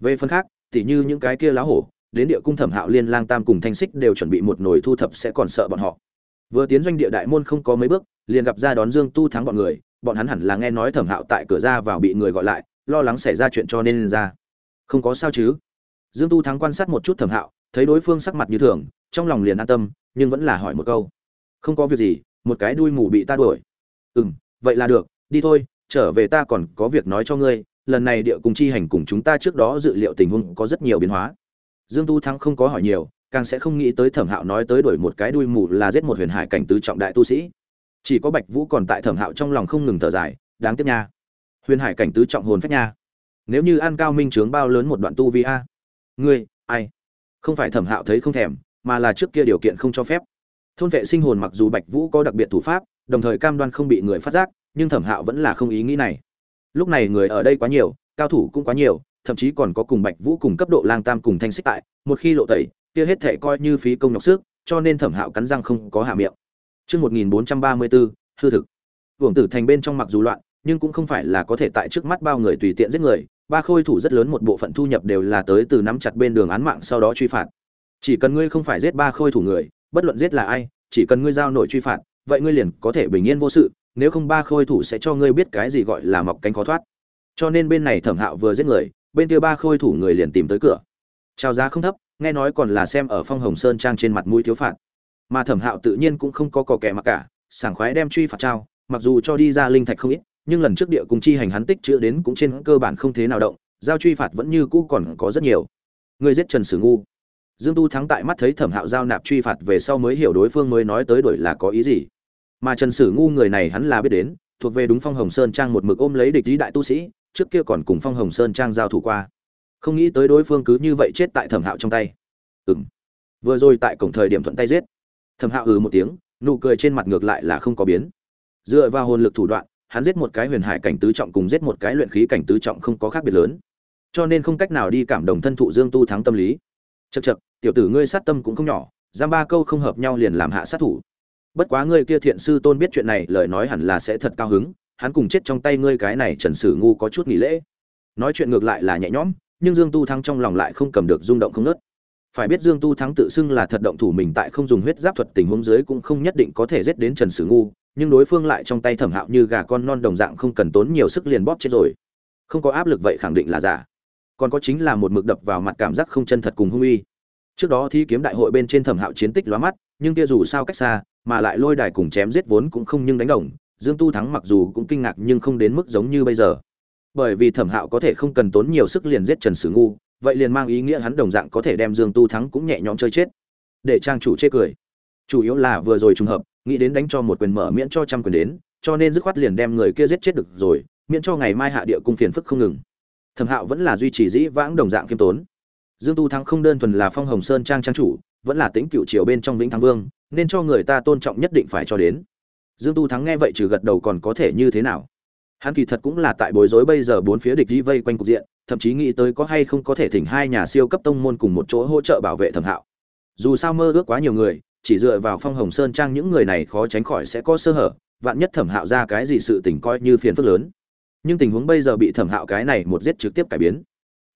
Về phần khác, tỉ như những cái kia lá hổ, đến địa cung thẩm hạo liên, lang tam cùng thanh xích đều chuẩn bị một nồi thu thập sẽ còn sợ bọn họ. Vừa tiến doanh địa đại môn không có mấy bước, liền gặp ra đón dương tu thắng bọn người, bọn hắn hẳn là nghe nói thẩm hạo tại cửa ra vào bị người gọi lại, lo lắng xảy ra chuyện cho nên ra. Không có sao chứ? Dương tu thắng quan sát một chút thẩm hạo, thấy đối phương sắc mặt như thường, trong lòng liền an tâm, nhưng vẫn là hỏi một câu. Không có việc gì một cái đuôi mù bị ta đuổi. Ừm, vậy là được đi thôi trở về ta còn có việc nói cho ngươi lần này địa cùng chi hành cùng chúng ta trước đó dự liệu tình huống có rất nhiều biến hóa. Dương tu thắng không có hỏi nhiều càng sẽ không nghĩ tới thẩm hạo nói tới đuổi một cái đuôi mù là giết một huyền hải cảnh tứ trọng đại tu sĩ. Chỉ có bạch vũ còn tại thẩm hạo trong lòng không ngừng thở dài đáng tiếc nha. Huyền hải cảnh tứ trọng hồn phách nha. Nếu như an cao minh trướng bao lớn một đoạn tu vi a. Ngươi ai? Không phải thẩm hạo thấy không thèm mà là trước kia điều kiện không cho phép thôn vệ sinh hồn mặc dù bạch vũ có đặc biệt thủ pháp đồng thời cam đoan không bị người phát giác nhưng thẩm hạo vẫn là không ý nghĩ này lúc này người ở đây quá nhiều cao thủ cũng quá nhiều thậm chí còn có cùng bạch vũ cùng cấp độ lang tam cùng thanh xích tại một khi lộ tẩy kia hết thể coi như phí công nhọc sức cho nên thẩm hạo cắn răng không có hạ miệng Trước 1434, hư thực. Vương Tử Thành bên trong mặc dù loạn, nhưng cũng không phải là có thể tại trước mắt bao người tùy tiện giết người, ba khôi thủ rất lớn một bộ phận thu nhập đều là tới từ nắm chặt bên đường án mạng sau đó truy phạt. Chỉ cần ngươi không phải giết ba khôi thủ người, bất luận giết là ai, chỉ cần ngươi giao nội truy phạt, vậy ngươi liền có thể bình yên vô sự, nếu không ba khôi thủ sẽ cho ngươi biết cái gì gọi là mọc cánh khó thoát. Cho nên bên này Thẩm Hạo vừa giết người, bên kia ba khôi thủ người liền tìm tới cửa. Chào giá không thấp, nghe nói còn là xem ở Phong Hồng Sơn trang trên mặt mũi thiếu phạt. Mà Thẩm Hạo tự nhiên cũng không có cò kẻ mà cả, sảng khoái đem truy phạt trao, mặc dù cho đi ra linh thạch không ít, nhưng lần trước địa cùng chi hành hắn tích chữa đến cũng trên cơ bản không thế nào động, giao truy phạt vẫn như cũ còn có rất nhiều. Người giết Trần Sử ngu. Dương Tu thắng tại mắt thấy Thẩm Hạo giao nạp truy phạt về sau mới hiểu đối phương mới nói tới đuổi là có ý gì. Mà Trần Sử ngu người này hắn là biết đến, thuộc về đúng Phong Hồng Sơn trang một mực ôm lấy địch lý đại tu sĩ, trước kia còn cùng Phong Hồng Sơn trang giao thủ qua. Không nghĩ tới đối phương cứ như vậy chết tại Thẩm Hạo trong tay. Ừm. Vừa rồi tại cổng thời điểm thuận tay giết. Thẩm Hạo ừ một tiếng, nụ cười trên mặt ngược lại là không có biến. Dựa vào hồn lực thủ đoạn, hắn giết một cái huyền hải cảnh tứ trọng cùng giết một cái luyện khí cảnh tứ trọng không có khác biệt lớn cho nên không cách nào đi cảm đồng thân thụ dương tu thắng tâm lý chật chật, tiểu tử ngươi sát tâm cũng không nhỏ, giam ba câu không hợp nhau liền làm hạ sát thủ. Bất quá ngươi kia thiện sư tôn biết chuyện này, lời nói hẳn là sẽ thật cao hứng, hắn cùng chết trong tay ngươi cái này trần sử ngu có chút nghỉ lễ. Nói chuyện ngược lại là nhẹ nhõm, nhưng dương tu thắng trong lòng lại không cầm được rung động không nớt phải biết dương tu thắng tự xưng là thật động thủ mình tại không dùng huyết giáp thuật tình huống dưới cũng không nhất định có thể giết đến trần sử ngu, nhưng đối phương lại trong tay thẩm hạo như gà con non đồng dạng không cần tốn nhiều sức liền bóp chết rồi. Không có áp lực vậy khẳng định là giả còn có chính là một mực đập vào mặt cảm giác không chân thật cùng hung uy. Trước đó thi kiếm đại hội bên trên thẩm hạo chiến tích lóa mắt, nhưng kia dù sao cách xa, mà lại lôi đài cùng chém giết vốn cũng không nhưng đánh đồng, dương tu thắng mặc dù cũng kinh ngạc nhưng không đến mức giống như bây giờ. Bởi vì thẩm hạo có thể không cần tốn nhiều sức liền giết trần sử ngu, vậy liền mang ý nghĩa hắn đồng dạng có thể đem dương tu thắng cũng nhẹ nhõm chơi chết. Để trang chủ chê cười. Chủ yếu là vừa rồi trùng hợp, nghĩ đến đánh cho một quyền mở miễn cho trăm quyền đến, cho nên dứt khoát liền đem người kia giết chết được rồi, miễn cho ngày mai hạ địa cung phiền phức không ngừng thẩm hạo vẫn là duy trì dĩ vãng đồng dạng khiêm tốn. Dương tu thắng không đơn thuần là phong hồng sơn trang trang chủ, vẫn là tính cựu triều bên trong vĩnh thắng vương, nên cho người ta tôn trọng nhất định phải cho đến. Dương tu thắng nghe vậy trừ gật đầu còn có thể như thế nào? Hắn kỳ thật cũng là tại bối rối bây giờ bốn phía địch dĩ vây quanh cục diện, thậm chí nghĩ tới có hay không có thể thỉnh hai nhà siêu cấp tông môn cùng một chỗ hỗ trợ bảo vệ thẩm hạo. Dù sao mơ ước quá nhiều người, chỉ dựa vào phong hồng sơn trang những người này khó tránh khỏi sẽ có sơ hở, vạn nhất thẩm hạo ra cái gì sự tình coi như phiền phức lớn nhưng tình huống bây giờ bị thẩm hạo cái này một giết trực tiếp cải biến.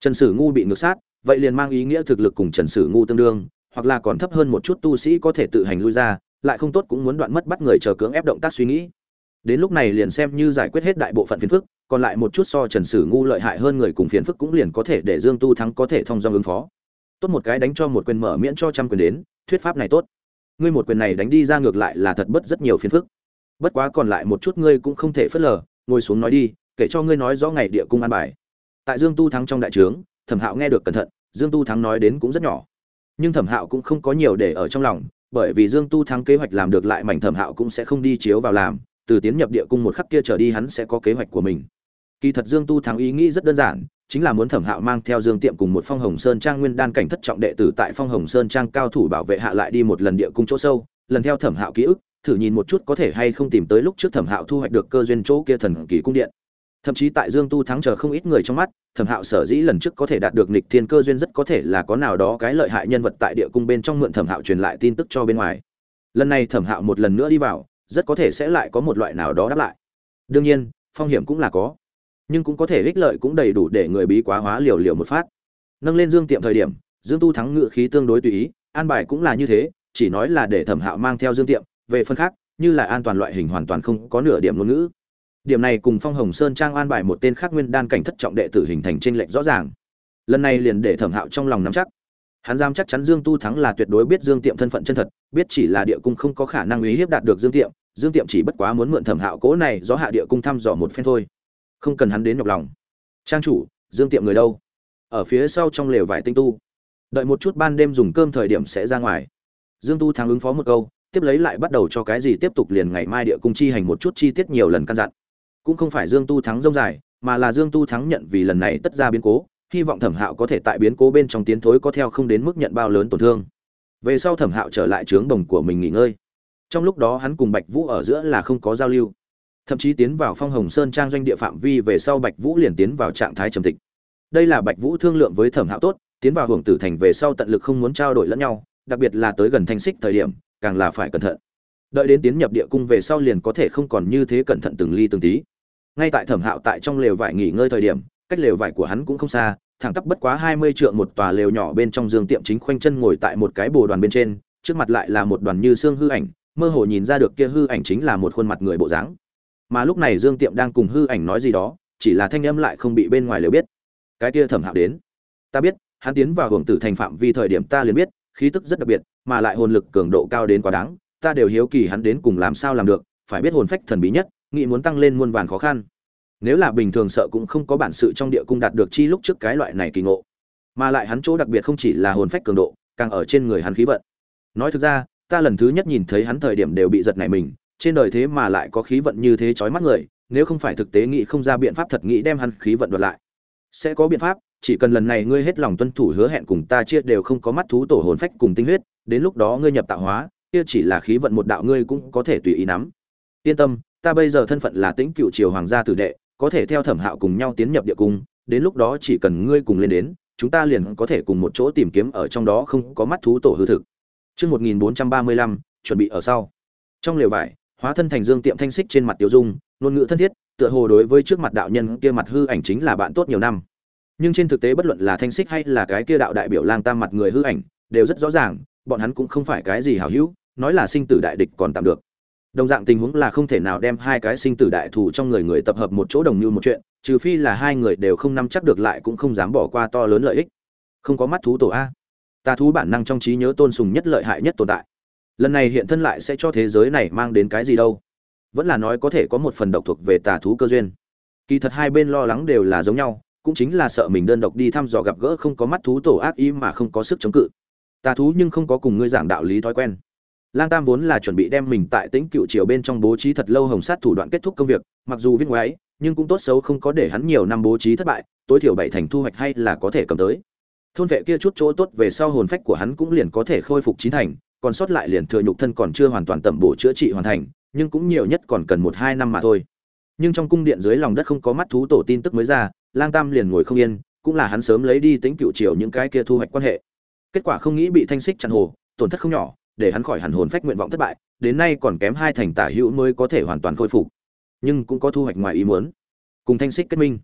Trần sử ngu bị ngược sát, vậy liền mang ý nghĩa thực lực cùng trần sử ngu tương đương, hoặc là còn thấp hơn một chút tu sĩ có thể tự hành lui ra, lại không tốt cũng muốn đoạn mất bắt người chờ cưỡng ép động tác suy nghĩ. Đến lúc này liền xem như giải quyết hết đại bộ phận phiền phức, còn lại một chút so trần sử ngu lợi hại hơn người cùng phiền phức cũng liền có thể để dương tu thắng có thể thông dong ứng phó. Tốt một cái đánh cho một quyền mở miễn cho trăm quyền đến, thuyết pháp này tốt. Ngươi một quyền này đánh đi ra ngược lại là thật bất rất nhiều phiền phức. Bất quá còn lại một chút ngươi cũng không thể phớt lờ, ngồi xuống nói đi kể cho ngươi nói rõ ngày địa cung an bài. Tại dương tu thắng trong đại trướng, thẩm hạo nghe được cẩn thận, dương tu thắng nói đến cũng rất nhỏ. Nhưng thẩm hạo cũng không có nhiều để ở trong lòng, bởi vì dương tu thắng kế hoạch làm được lại mảnh thẩm hạo cũng sẽ không đi chiếu vào làm, từ tiến nhập địa cung một khắc kia trở đi hắn sẽ có kế hoạch của mình. Kỳ thật dương tu thắng ý nghĩ rất đơn giản, chính là muốn thẩm hạo mang theo dương tiệm cùng một phong hồng sơn trang nguyên đan cảnh thất trọng đệ tử tại phong hồng sơn trang cao thủ bảo vệ hạ lại đi một lần địa cung chỗ sâu, lần theo thẩm hạo ký ức, thử nhìn một chút có thể hay không tìm tới lúc trước thẩm hạo thu hoạch được cơ duyên chỗ kia thần kỳ cung điện thậm chí tại dương tu thắng chờ không ít người trong mắt, thẩm hạo sở dĩ lần trước có thể đạt được nịch thiên cơ duyên rất có thể là có nào đó cái lợi hại nhân vật tại địa cung bên trong mượn thẩm hạo truyền lại tin tức cho bên ngoài. Lần này thẩm hạo một lần nữa đi vào, rất có thể sẽ lại có một loại nào đó đáp lại. Đương nhiên, phong hiểm cũng là có, nhưng cũng có thể ích lợi cũng đầy đủ để người bí quá hóa liều liều một phát. Nâng lên dương tiệm thời điểm, dương tu thắng ngự khí tương đối tùy ý, an bài cũng là như thế, chỉ nói là để thẩm hạo mang theo dương tiệm, về phân khác, như là an toàn loại hình hoàn toàn không có nửa điểm ngôn ngữ điểm này cùng phong hồng sơn trang an bài một tên khác nguyên đan cảnh thất trọng đệ tử hình thành trên lệch rõ ràng. Lần này liền để thẩm hạo trong lòng nắm chắc. Hắn giam chắc chắn dương tu thắng là tuyệt đối biết dương tiệm thân phận chân thật, biết chỉ là địa cung không có khả năng uy hiếp đạt được dương tiệm dương tiệm chỉ bất quá muốn mượn thẩm hạo cố này do hạ địa cung thăm dò một phen thôi. Không cần hắn đến nhọc lòng. Trang chủ, dương tiệm người đâu? Ở phía sau trong lều vải tinh tu. Đợi một chút ban đêm dùng cơm thời điểm sẽ ra ngoài. Dương tu thắng ứng phó một câu, tiếp lấy lại bắt đầu cho cái gì tiếp tục liền ngày mai địa cung chi hành một chút chi tiết nhiều lần căn dặn cũng không phải dương tu thắng rông dài, mà là dương tu thắng nhận vì lần này tất ra biến cố, hy vọng thẩm hạo có thể tại biến cố bên trong tiến thối có theo không đến mức nhận bao lớn tổn thương. Về sau thẩm hạo trở lại trướng bồng của mình nghỉ ngơi. Trong lúc đó hắn cùng bạch vũ ở giữa là không có giao lưu. Thậm chí tiến vào phong hồng sơn trang doanh địa phạm vi về sau bạch vũ liền tiến vào trạng thái trầm tịch. Đây là bạch vũ thương lượng với thẩm hạo tốt, tiến vào hưởng tử thành về sau tận lực không muốn trao đổi lẫn nhau, đặc biệt là tới gần thanh xích thời điểm, càng là phải cẩn thận. Đợi đến tiến nhập địa cung về sau liền có thể không còn như thế cẩn thận từng ly từng tí ngay tại thẩm hạo tại trong lều vải nghỉ ngơi thời điểm, cách lều vải của hắn cũng không xa, thẳng tắp bất quá hai mươi trượng một tòa lều nhỏ bên trong dương tiệm chính khoanh chân ngồi tại một cái bồ đoàn bên trên, trước mặt lại là một đoàn như xương hư ảnh, mơ hồ nhìn ra được kia hư ảnh chính là một khuôn mặt người bộ dáng. Mà lúc này dương tiệm đang cùng hư ảnh nói gì đó, chỉ là thanh âm lại không bị bên ngoài lều biết. Cái kia thẩm hạo đến. Ta biết, hắn tiến vào hưởng tử thành phạm vi thời điểm ta liền biết, khí tức rất đặc biệt, mà lại hồn lực cường độ cao đến quá đáng, ta đều hiếu kỳ hắn đến cùng làm sao làm được, phải biết hồn phách thần bí nhất nghĩ muốn tăng lên muôn vàn khó khăn. Nếu là bình thường sợ cũng không có bản sự trong địa cung đạt được chi lúc trước cái loại này kỳ ngộ. Mà lại hắn chỗ đặc biệt không chỉ là hồn phách cường độ, càng ở trên người hắn khí vận. Nói thực ra, ta lần thứ nhất nhìn thấy hắn thời điểm đều bị giật nảy mình, trên đời thế mà lại có khí vận như thế chói mắt người, nếu không phải thực tế nghĩ không ra biện pháp thật nghĩ đem hắn khí vận đoạt lại. Sẽ có biện pháp, chỉ cần lần này ngươi hết lòng tuân thủ hứa hẹn cùng ta chia đều không có mắt thú tổ hồn phách cùng tinh huyết, đến lúc đó ngươi nhập tạo hóa, kia chỉ là khí vận một đạo ngươi cũng có thể tùy ý nắm. Yên tâm ta bây giờ thân phận là tĩnh cựu triều hoàng gia tử đệ có thể theo thẩm hạo cùng nhau tiến nhập địa cung đến lúc đó chỉ cần ngươi cùng lên đến chúng ta liền có thể cùng một chỗ tìm kiếm ở trong đó không có mắt thú tổ hư thực Trước 1435, chuẩn bị ở sau. Trong lều vải, hóa thân thành dương tiệm thanh xích trên mặt tiểu dung, ngôn ngữ thân thiết, tựa hồ đối với trước mặt đạo nhân kia mặt hư ảnh chính là bạn tốt nhiều năm. Nhưng trên thực tế bất luận là thanh xích hay là cái kia đạo đại biểu lang tam mặt người hư ảnh, đều rất rõ ràng, bọn hắn cũng không phải cái gì hảo hữu, nói là sinh tử đại địch còn tạm được đồng dạng tình huống là không thể nào đem hai cái sinh tử đại thủ trong người người tập hợp một chỗ đồng như một chuyện, trừ phi là hai người đều không nắm chắc được lại cũng không dám bỏ qua to lớn lợi ích. Không có mắt thú tổ a. Tà thú bản năng trong trí nhớ tôn sùng nhất lợi hại nhất tồn tại. Lần này hiện thân lại sẽ cho thế giới này mang đến cái gì đâu? Vẫn là nói có thể có một phần độc thuộc về tà thú cơ duyên. Kỳ thật hai bên lo lắng đều là giống nhau, cũng chính là sợ mình đơn độc đi thăm dò gặp gỡ không có mắt thú tổ ác ý mà không có sức chống cự. Tà thú nhưng không có cùng ngươi giảng đạo lý thói quen lang tam vốn là chuẩn bị đem mình tại tĩnh cựu triều bên trong bố trí thật lâu hồng sát thủ đoạn kết thúc công việc, mặc dù viết ngoái nhưng cũng tốt xấu không có để hắn nhiều năm bố trí thất bại, tối thiểu bảy thành thu hoạch hay là có thể cầm tới. Thôn vệ kia chút chỗ tốt về sau hồn phách của hắn cũng liền có thể khôi phục chín thành, còn sót lại liền thừa nhục thân còn chưa hoàn toàn tẩm bổ chữa trị hoàn thành, nhưng cũng nhiều nhất còn cần một hai năm mà thôi. Nhưng trong cung điện dưới lòng đất không có mắt thú tổ tin tức mới ra, lang tam liền ngồi không yên, cũng là hắn sớm lấy đi tính cựu triều những cái kia thu hoạch quan hệ. Kết quả không nghĩ bị thanh xích chặn hồ, tổn thất không nhỏ để hắn khỏi hẳn hồn phách nguyện vọng thất bại, đến nay còn kém hai thành tả hữu mới có thể hoàn toàn khôi phục, nhưng cũng có thu hoạch ngoài ý muốn. Cùng thanh xích kết minh.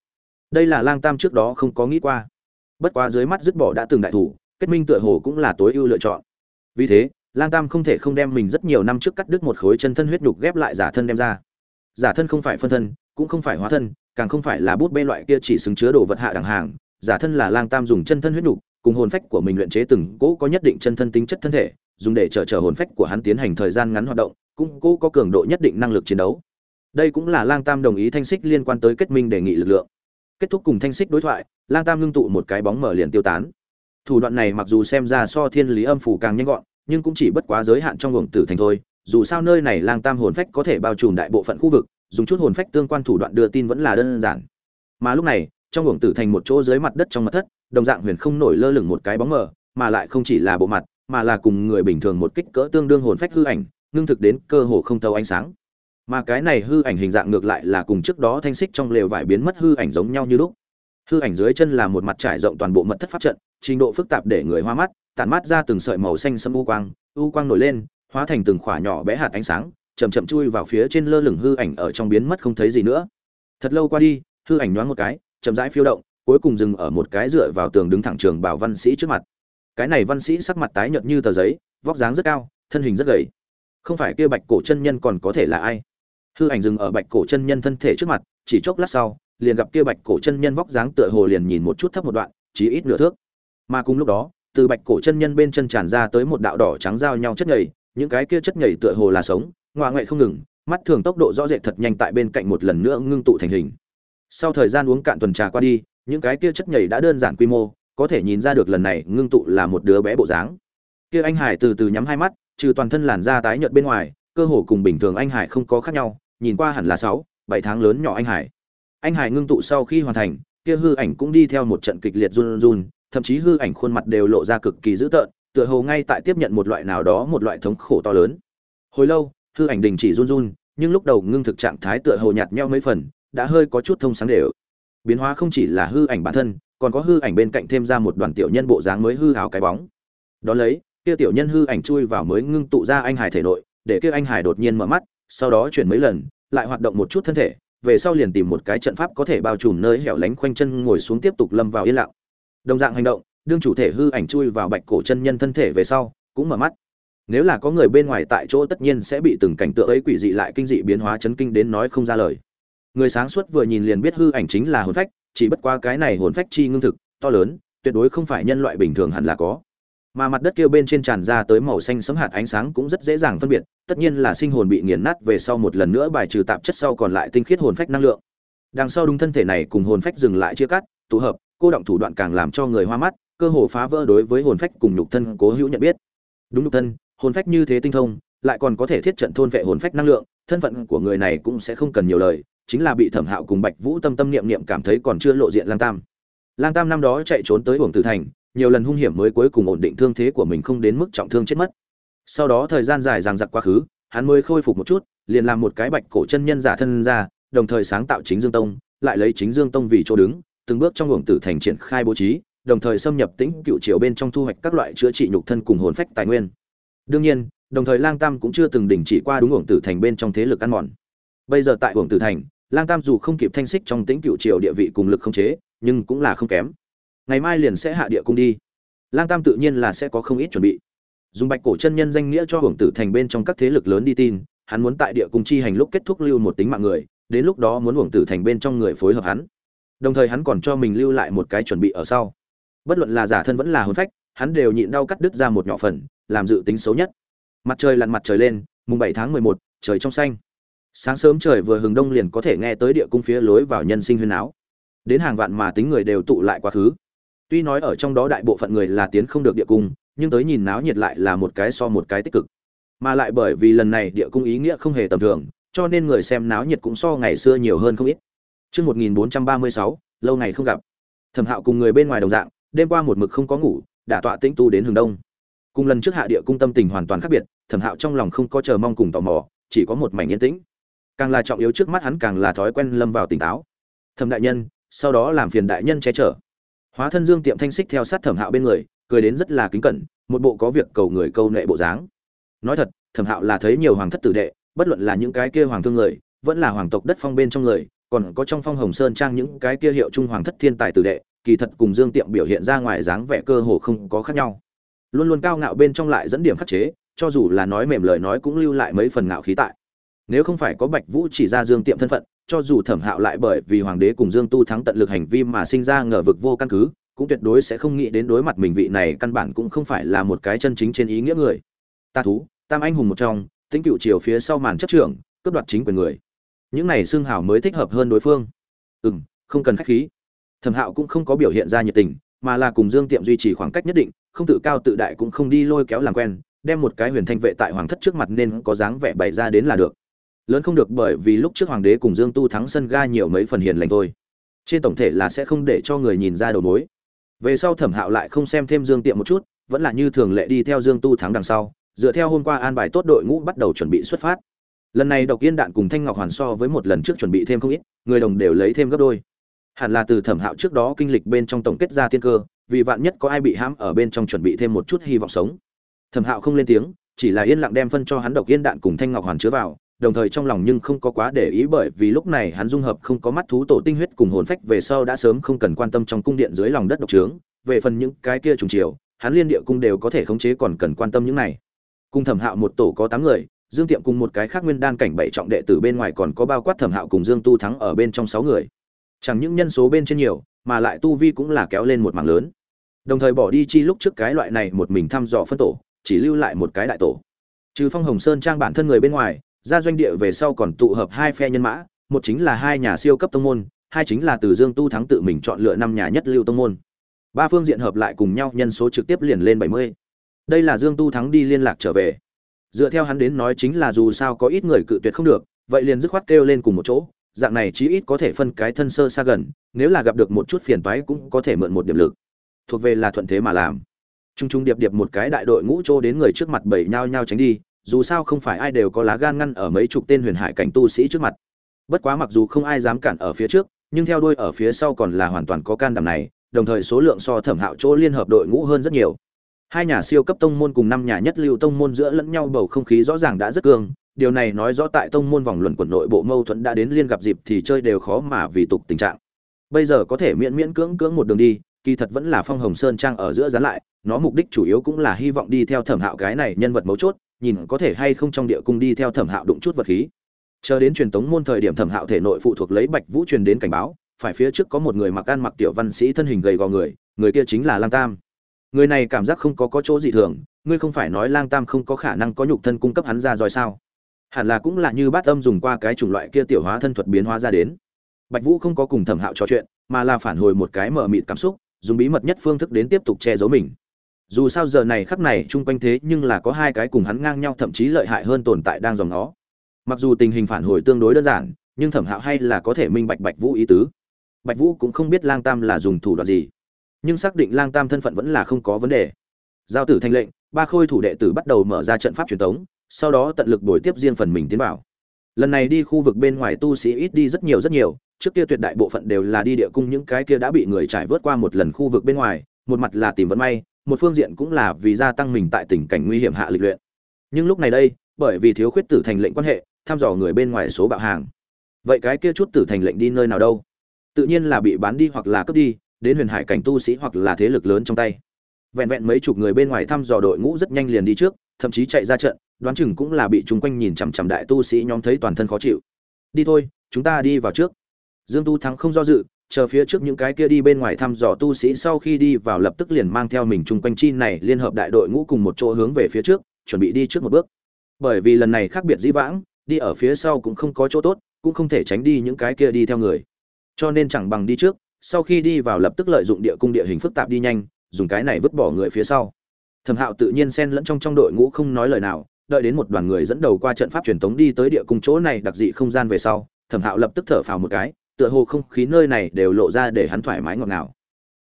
Đây là lang tam trước đó không có nghĩ qua. Bất quá dưới mắt dứt bỏ đã từng đại thủ, kết minh tựa hồ cũng là tối ưu lựa chọn. Vì thế, lang tam không thể không đem mình rất nhiều năm trước cắt đứt một khối chân thân huyết nhục ghép lại giả thân đem ra. Giả thân không phải phân thân, cũng không phải hóa thân, càng không phải là bút bê loại kia chỉ xứng chứa đồ vật hạ đẳng hàng. Giả thân là lang tam dùng chân thân huyết nhục, cùng hồn phách của mình luyện chế từng cỗ có nhất định chân thân tính chất thân thể dùng để chờ chờ hồn phách của hắn tiến hành thời gian ngắn hoạt động, cũng cố có cường độ nhất định năng lực chiến đấu. Đây cũng là Lang Tam đồng ý thanh xích liên quan tới kết minh đề nghị lực lượng. Kết thúc cùng thanh xích đối thoại, Lang Tam ngưng tụ một cái bóng mở liền tiêu tán. Thủ đoạn này mặc dù xem ra so Thiên Lý Âm phủ càng nhanh gọn, nhưng cũng chỉ bất quá giới hạn trong luồng tử thành thôi. Dù sao nơi này Lang Tam hồn phách có thể bao trùm đại bộ phận khu vực, dùng chút hồn phách tương quan thủ đoạn đưa tin vẫn là đơn giản. Mà lúc này, trong luồng tử thành một chỗ dưới mặt đất trong mật thất, đồng dạng huyền không nổi lơ lửng một cái bóng mờ, mà lại không chỉ là bộ mặt, mà là cùng người bình thường một kích cỡ tương đương hồn phách hư ảnh, ngưng thực đến cơ hồ không thấu ánh sáng. Mà cái này hư ảnh hình dạng ngược lại là cùng trước đó thanh xích trong lều vải biến mất hư ảnh giống nhau như lúc. Hư ảnh dưới chân là một mặt trải rộng toàn bộ mật thất pháp trận, trình độ phức tạp để người hoa mắt, tản mát ra từng sợi màu xanh sẫm u quang, u quang nổi lên, hóa thành từng khỏa nhỏ bé hạt ánh sáng, chậm chậm chui vào phía trên lơ lửng hư ảnh ở trong biến mất không thấy gì nữa. Thật lâu qua đi, hư ảnh nhoáng một cái, chậm rãi phiêu động, cuối cùng dừng ở một cái dựa vào tường đứng thẳng trường bảo văn sĩ trước mặt cái này văn sĩ sắc mặt tái nhợt như tờ giấy, vóc dáng rất cao, thân hình rất gầy. Không phải kia bạch cổ chân nhân còn có thể là ai? Hư ảnh dừng ở bạch cổ chân nhân thân thể trước mặt, chỉ chốc lát sau, liền gặp kia bạch cổ chân nhân vóc dáng tựa hồ liền nhìn một chút thấp một đoạn chỉ ít nửa thước. Mà cùng lúc đó, từ bạch cổ chân nhân bên chân tràn ra tới một đạo đỏ trắng giao nhau chất nhầy, những cái kia chất nhầy tựa hồ là sống, ngoạ ngoại không ngừng, mắt thường tốc độ rõ rệt thật nhanh tại bên cạnh một lần nữa ngưng tụ thành hình. Sau thời gian uống cạn tuần trà qua đi, những cái kia chất nhầy đã đơn giản quy mô có thể nhìn ra được lần này ngưng tụ là một đứa bé bộ dáng. Kia anh hải từ từ nhắm hai mắt, trừ toàn thân làn da tái nhợt bên ngoài, cơ hồ cùng bình thường anh hải không có khác nhau, nhìn qua hẳn là sáu, bảy tháng lớn nhỏ anh hải. Anh hải ngưng tụ sau khi hoàn thành, kia hư ảnh cũng đi theo một trận kịch liệt run run, thậm chí hư ảnh khuôn mặt đều lộ ra cực kỳ dữ tợn, tựa hồ ngay tại tiếp nhận một loại nào đó một loại thống khổ to lớn. Hồi lâu, hư ảnh đình chỉ run run, nhưng lúc đầu ngưng thực trạng thái tựa hồ nhạt nhẽo mấy phần, đã hơi có chút thông sáng đều. Biến hóa không chỉ là hư ảnh bản thân còn có hư ảnh bên cạnh thêm ra một đoàn tiểu nhân bộ dáng mới hư hào cái bóng. Đón lấy, kia tiểu nhân hư ảnh chui vào mới ngưng tụ ra anh hải thể nội, để kia anh hải đột nhiên mở mắt, sau đó chuyển mấy lần, lại hoạt động một chút thân thể, về sau liền tìm một cái trận pháp có thể bao trùm nơi hẻo lánh khoanh chân ngồi xuống tiếp tục lâm vào yên lặng. Đồng dạng hành động, đương chủ thể hư ảnh chui vào bạch cổ chân nhân thân thể về sau, cũng mở mắt. Nếu là có người bên ngoài tại chỗ tất nhiên sẽ bị từng cảnh tượng ấy quỷ dị lại kinh dị biến hóa chấn kinh đến nói không ra lời. Người sáng suốt vừa nhìn liền biết hư ảnh chính là hồn phách chỉ bất qua cái này hồn phách chi ngưng thực, to lớn, tuyệt đối không phải nhân loại bình thường hẳn là có. Mà mặt đất kia bên trên tràn ra tới màu xanh sấm hạt ánh sáng cũng rất dễ dàng phân biệt, tất nhiên là sinh hồn bị nghiền nát về sau một lần nữa bài trừ tạp chất sau còn lại tinh khiết hồn phách năng lượng. Đằng sau đúng thân thể này cùng hồn phách dừng lại chia cắt, tụ hợp, cô động thủ đoạn càng làm cho người hoa mắt, cơ hồ phá vỡ đối với hồn phách cùng nhục thân cố hữu nhận biết. Đúng nhục thân, hồn phách như thế tinh thông, lại còn có thể thiết trận thôn vệ hồn phách năng lượng, thân phận của người này cũng sẽ không cần nhiều lời chính là bị thẩm hạo cùng bạch vũ tâm tâm niệm niệm cảm thấy còn chưa lộ diện lang tam. Lang tam năm đó chạy trốn tới uổng tử thành, nhiều lần hung hiểm mới cuối cùng ổn định thương thế của mình không đến mức trọng thương chết mất. Sau đó thời gian dài ràng giặc quá khứ, hắn mới khôi phục một chút, liền làm một cái bạch cổ chân nhân giả thân ra, đồng thời sáng tạo chính dương tông, lại lấy chính dương tông vì chỗ đứng, từng bước trong uổng tử thành triển khai bố trí, đồng thời xâm nhập tĩnh cựu triều bên trong thu hoạch các loại chữa trị nhục thân cùng hồn phách tài nguyên. Đương nhiên, đồng thời lang tam cũng chưa từng đình chỉ qua đúng uổng tử thành bên trong thế lực ăn mòn bây giờ tại uổng tử thành, lang tam dù không kịp thanh xích trong tính cựu triều địa vị cùng lực không chế, nhưng cũng là không kém. Ngày mai liền sẽ hạ địa cung đi. Lang tam tự nhiên là sẽ có không ít chuẩn bị. Dùng bạch cổ chân nhân danh nghĩa cho hưởng tử thành bên trong các thế lực lớn đi tin, hắn muốn tại địa cung chi hành lúc kết thúc lưu một tính mạng người, đến lúc đó muốn hưởng tử thành bên trong người phối hợp hắn. Đồng thời hắn còn cho mình lưu lại một cái chuẩn bị ở sau. Bất luận là giả thân vẫn là hôn phách, hắn đều nhịn đau cắt đứt ra một nhỏ phần, làm dự tính xấu nhất. Mặt trời lặn mặt trời lên, mùng bảy tháng mười một, trời trong xanh sáng sớm trời vừa hừng đông liền có thể nghe tới địa cung phía lối vào nhân sinh huyên áo đến hàng vạn mà tính người đều tụ lại quá khứ tuy nói ở trong đó đại bộ phận người là tiến không được địa cung nhưng tới nhìn náo nhiệt lại là một cái so một cái tích cực mà lại bởi vì lần này địa cung ý nghĩa không hề tầm thường cho nên người xem náo nhiệt cũng so ngày xưa nhiều hơn không ít Trước 1436, lâu ngày không gặp. Thẩm Hạo cùng người bên ngoài đồng dạng, đêm qua một mực không có ngủ, đã tọa tĩnh tu đến hướng đông. Cùng lần trước hạ địa cung tâm tình hoàn toàn khác biệt, Thẩm Hạo trong lòng không có chờ mong cùng tò mò, chỉ có một mảnh yên tĩnh. Càng là trọng yếu trước mắt hắn càng là thói quen lâm vào tỉnh táo. Thẩm đại nhân, sau đó làm phiền đại nhân che chở. Hóa thân dương tiệm thanh xích theo sát thẩm hạo bên người cười đến rất là kính cẩn một bộ có việc cầu người câu nệ bộ dáng. Nói thật thẩm hạo là thấy nhiều hoàng thất tử đệ bất luận là những cái kia hoàng thương người vẫn là hoàng tộc đất phong bên trong người còn có trong phong hồng sơn trang những cái kia hiệu trung hoàng thất thiên tài tử đệ kỳ thật cùng dương tiệm biểu hiện ra ngoài dáng vẻ cơ hồ không có khác nhau. Luôn luôn cao ngạo bên trong lại dẫn điểm khắc chế cho dù là nói mềm lời nói cũng lưu lại mấy phần ngạo khí tại nếu không phải có bạch vũ chỉ ra dương tiệm thân phận, cho dù thẩm hạo lại bởi vì hoàng đế cùng dương tu thắng tận lực hành vi mà sinh ra ngờ vực vô căn cứ, cũng tuyệt đối sẽ không nghĩ đến đối mặt mình vị này căn bản cũng không phải là một cái chân chính trên ý nghĩa người. Ta thú, tam anh hùng một trong tính cựu chiều phía sau màn chấp trưởng, cướp đoạt chính quyền người. Những này xương hào mới thích hợp hơn đối phương. Ừ m không cần k h á c h khí. Thẩm hạo cũng không có biểu hiện ra nhiệt tình, mà là cùng dương tiệm duy trì khoảng cách nhất định, không tự cao tự đại cũng không đi lôi kéo làm quen, đem một cái huyền thanh vệ tại hoàng thất trước mặt nên có dáng vẻ bày ra đến là được lớn không được bởi vì lúc trước hoàng đế cùng dương tu thắng sân ga nhiều mấy phần hiền lành thôi. Trên tổng thể là sẽ không để cho người nhìn ra đầu mối. Về sau thẩm hạo lại không xem thêm dương tiệm một chút, vẫn là như thường lệ đi theo dương tu thắng đằng sau, dựa theo hôm qua an bài tốt đội ngũ bắt đầu chuẩn bị xuất phát. Lần này độc yên đạn cùng thanh ngọc hoàn so với một lần trước chuẩn bị thêm không ít, người đồng đều lấy thêm gấp đôi. Hẳn là từ thẩm hạo trước đó kinh lịch bên trong tổng kết ra tiên cơ, vì vạn nhất có ai bị hãm ở bên trong chuẩn bị thêm một chút hy vọng sống. Thẩm hạo không lên tiếng, chỉ là yên lặng đem phân cho hắn độc yên đạn cùng thanh ngọc hoàn chứa vào đồng thời trong lòng nhưng không có quá để ý bởi vì lúc này hắn dung hợp không có mắt thú tổ tinh huyết cùng hồn phách về sau đã sớm không cần quan tâm trong cung điện dưới lòng đất độc trướng, về phần những cái kia trùng chiều, hắn liên địa cung đều có thể khống chế còn cần quan tâm những này. Cung Thẩm Hạo một tổ có tám người, Dương Tiệm cùng một cái khác nguyên đan cảnh bảy trọng đệ tử bên ngoài còn có bao quát Thẩm Hạo cùng Dương Tu thắng ở bên trong sáu người. Chẳng những nhân số bên trên nhiều, mà lại tu vi cũng là kéo lên một mảng lớn. Đồng thời bỏ đi chi lúc trước cái loại này một mình thăm dò phân tổ, chỉ lưu lại một cái đại tổ. Trừ Phong Hồng Sơn trang bản thân người bên ngoài, ra doanh địa về sau còn tụ hợp hai phe nhân mã, một chính là hai nhà siêu cấp tông môn, hai chính là từ Dương Tu thắng tự mình chọn lựa năm nhà nhất lưu tông môn. Ba phương diện hợp lại cùng nhau nhân số trực tiếp liền lên 70. Đây là Dương Tu thắng đi liên lạc trở về. Dựa theo hắn đến nói chính là dù sao có ít người cự tuyệt không được, vậy liền dứt khoát kêu lên cùng một chỗ, dạng này chí ít có thể phân cái thân sơ xa gần, nếu là gặp được một chút phiền toái cũng có thể mượn một điểm lực. Thuộc về là thuận thế mà làm. Trung trung điệp điệp một cái đại đội ngũ trô đến người trước mặt bảy nhau nhau tránh đi, dù sao không phải ai đều có lá gan ngăn ở mấy chục tên huyền hải cảnh tu sĩ trước mặt. Bất quá mặc dù không ai dám cản ở phía trước, nhưng theo đuôi ở phía sau còn là hoàn toàn có can đảm này, đồng thời số lượng so thẩm hạo chỗ liên hợp đội ngũ hơn rất nhiều. Hai nhà siêu cấp tông môn cùng năm nhà nhất lưu tông môn giữa lẫn nhau bầu không khí rõ ràng đã rất cương điều này nói rõ tại tông môn vòng luận quẩn nội bộ mâu thuẫn đã đến liên gặp dịp thì chơi đều khó mà vì tục tình trạng. Bây giờ có thể miễn miễn cưỡng cưỡng một đường đi, kỳ thật vẫn là phong hồng sơn trang ở giữa dán lại, nó mục đích chủ yếu cũng là hy vọng đi theo thẩm hạo cái này nhân vật mấu chốt nhìn có thể hay không trong địa cung đi theo thẩm hạo đụng chút vật khí. Chờ đến truyền tống môn thời điểm thẩm hạo thể nội phụ thuộc lấy bạch vũ truyền đến cảnh báo, phải phía trước có một người mặc ăn mặc tiểu văn sĩ thân hình gầy gò người người kia chính là lang tam. Người này cảm giác không có có chỗ gì thường, ngươi không phải nói lang tam không có khả năng có nhục thân cung cấp hắn ra rồi sao? Hẳn là cũng là như bát âm dùng qua cái chủng loại kia tiểu hóa thân thuật biến hóa ra đến. Bạch vũ không có cùng thẩm hạo trò chuyện, mà là phản hồi một cái mở mịt cảm xúc, dùng bí mật nhất phương thức đến tiếp tục che giấu mình dù sao giờ này khắc này chung quanh thế nhưng là có hai cái cùng hắn ngang nhau thậm chí lợi hại hơn tồn tại đang dòng nó. Mặc dù tình hình phản hồi tương đối đơn giản, nhưng thẩm hạo hay là có thể minh bạch bạch vũ ý tứ. Bạch vũ cũng không biết lang tam là dùng thủ đoạn gì, nhưng xác định lang tam thân phận vẫn là không có vấn đề. Giao tử thanh lệnh, ba khôi thủ đệ tử bắt đầu mở ra trận pháp truyền thống sau đó tận lực đổi tiếp riêng phần mình tiến vào. Lần này đi khu vực bên ngoài tu sĩ ít đi rất nhiều rất nhiều, trước kia tuyệt đại bộ phận đều là đi địa cung, những cái kia đã bị người trải vớt qua một lần khu vực bên ngoài, một mặt là tìm vận may một phương diện cũng là vì gia tăng mình tại tình cảnh nguy hiểm hạ lịch luyện. Nhưng lúc này đây, bởi vì thiếu khuyết tử thành lệnh quan hệ, thăm dò người bên ngoài số bạo hàng. Vậy cái kia chút tử thành lệnh đi nơi nào đâu? Tự nhiên là bị bán đi hoặc là cướp đi, đến huyền hải cảnh tu sĩ hoặc là thế lực lớn trong tay. Vẹn vẹn mấy chục người bên ngoài thăm dò đội ngũ rất nhanh liền đi trước, thậm chí chạy ra trận, đoán chừng cũng là bị chúng quanh nhìn chằm chằm đại tu sĩ nhóm thấy toàn thân khó chịu. Đi thôi, chúng ta đi vào trước. Dương tu thắng không do dự chờ phía trước những cái kia đi bên ngoài thăm dò tu sĩ sau khi đi vào lập tức liền mang theo mình chung quanh chi này liên hợp đại đội ngũ cùng một chỗ hướng về phía trước, chuẩn bị đi trước một bước. Bởi vì lần này khác biệt dĩ vãng, đi ở phía sau cũng không có chỗ tốt, cũng không thể tránh đi những cái kia đi theo người. Cho nên chẳng bằng đi trước, sau khi đi vào lập tức lợi dụng địa cung địa hình phức tạp đi nhanh, dùng cái này vứt bỏ người phía sau. Thẩm hạo tự nhiên xen lẫn trong trong đội ngũ không nói lời nào, đợi đến một đoàn người dẫn đầu qua trận pháp truyền tống đi tới địa cung chỗ này đặc dị không gian về sau, thẩm hạo lập tức thở phào một cái tựa hồ không khí nơi này đều lộ ra để hắn thoải mái ngọt ngào.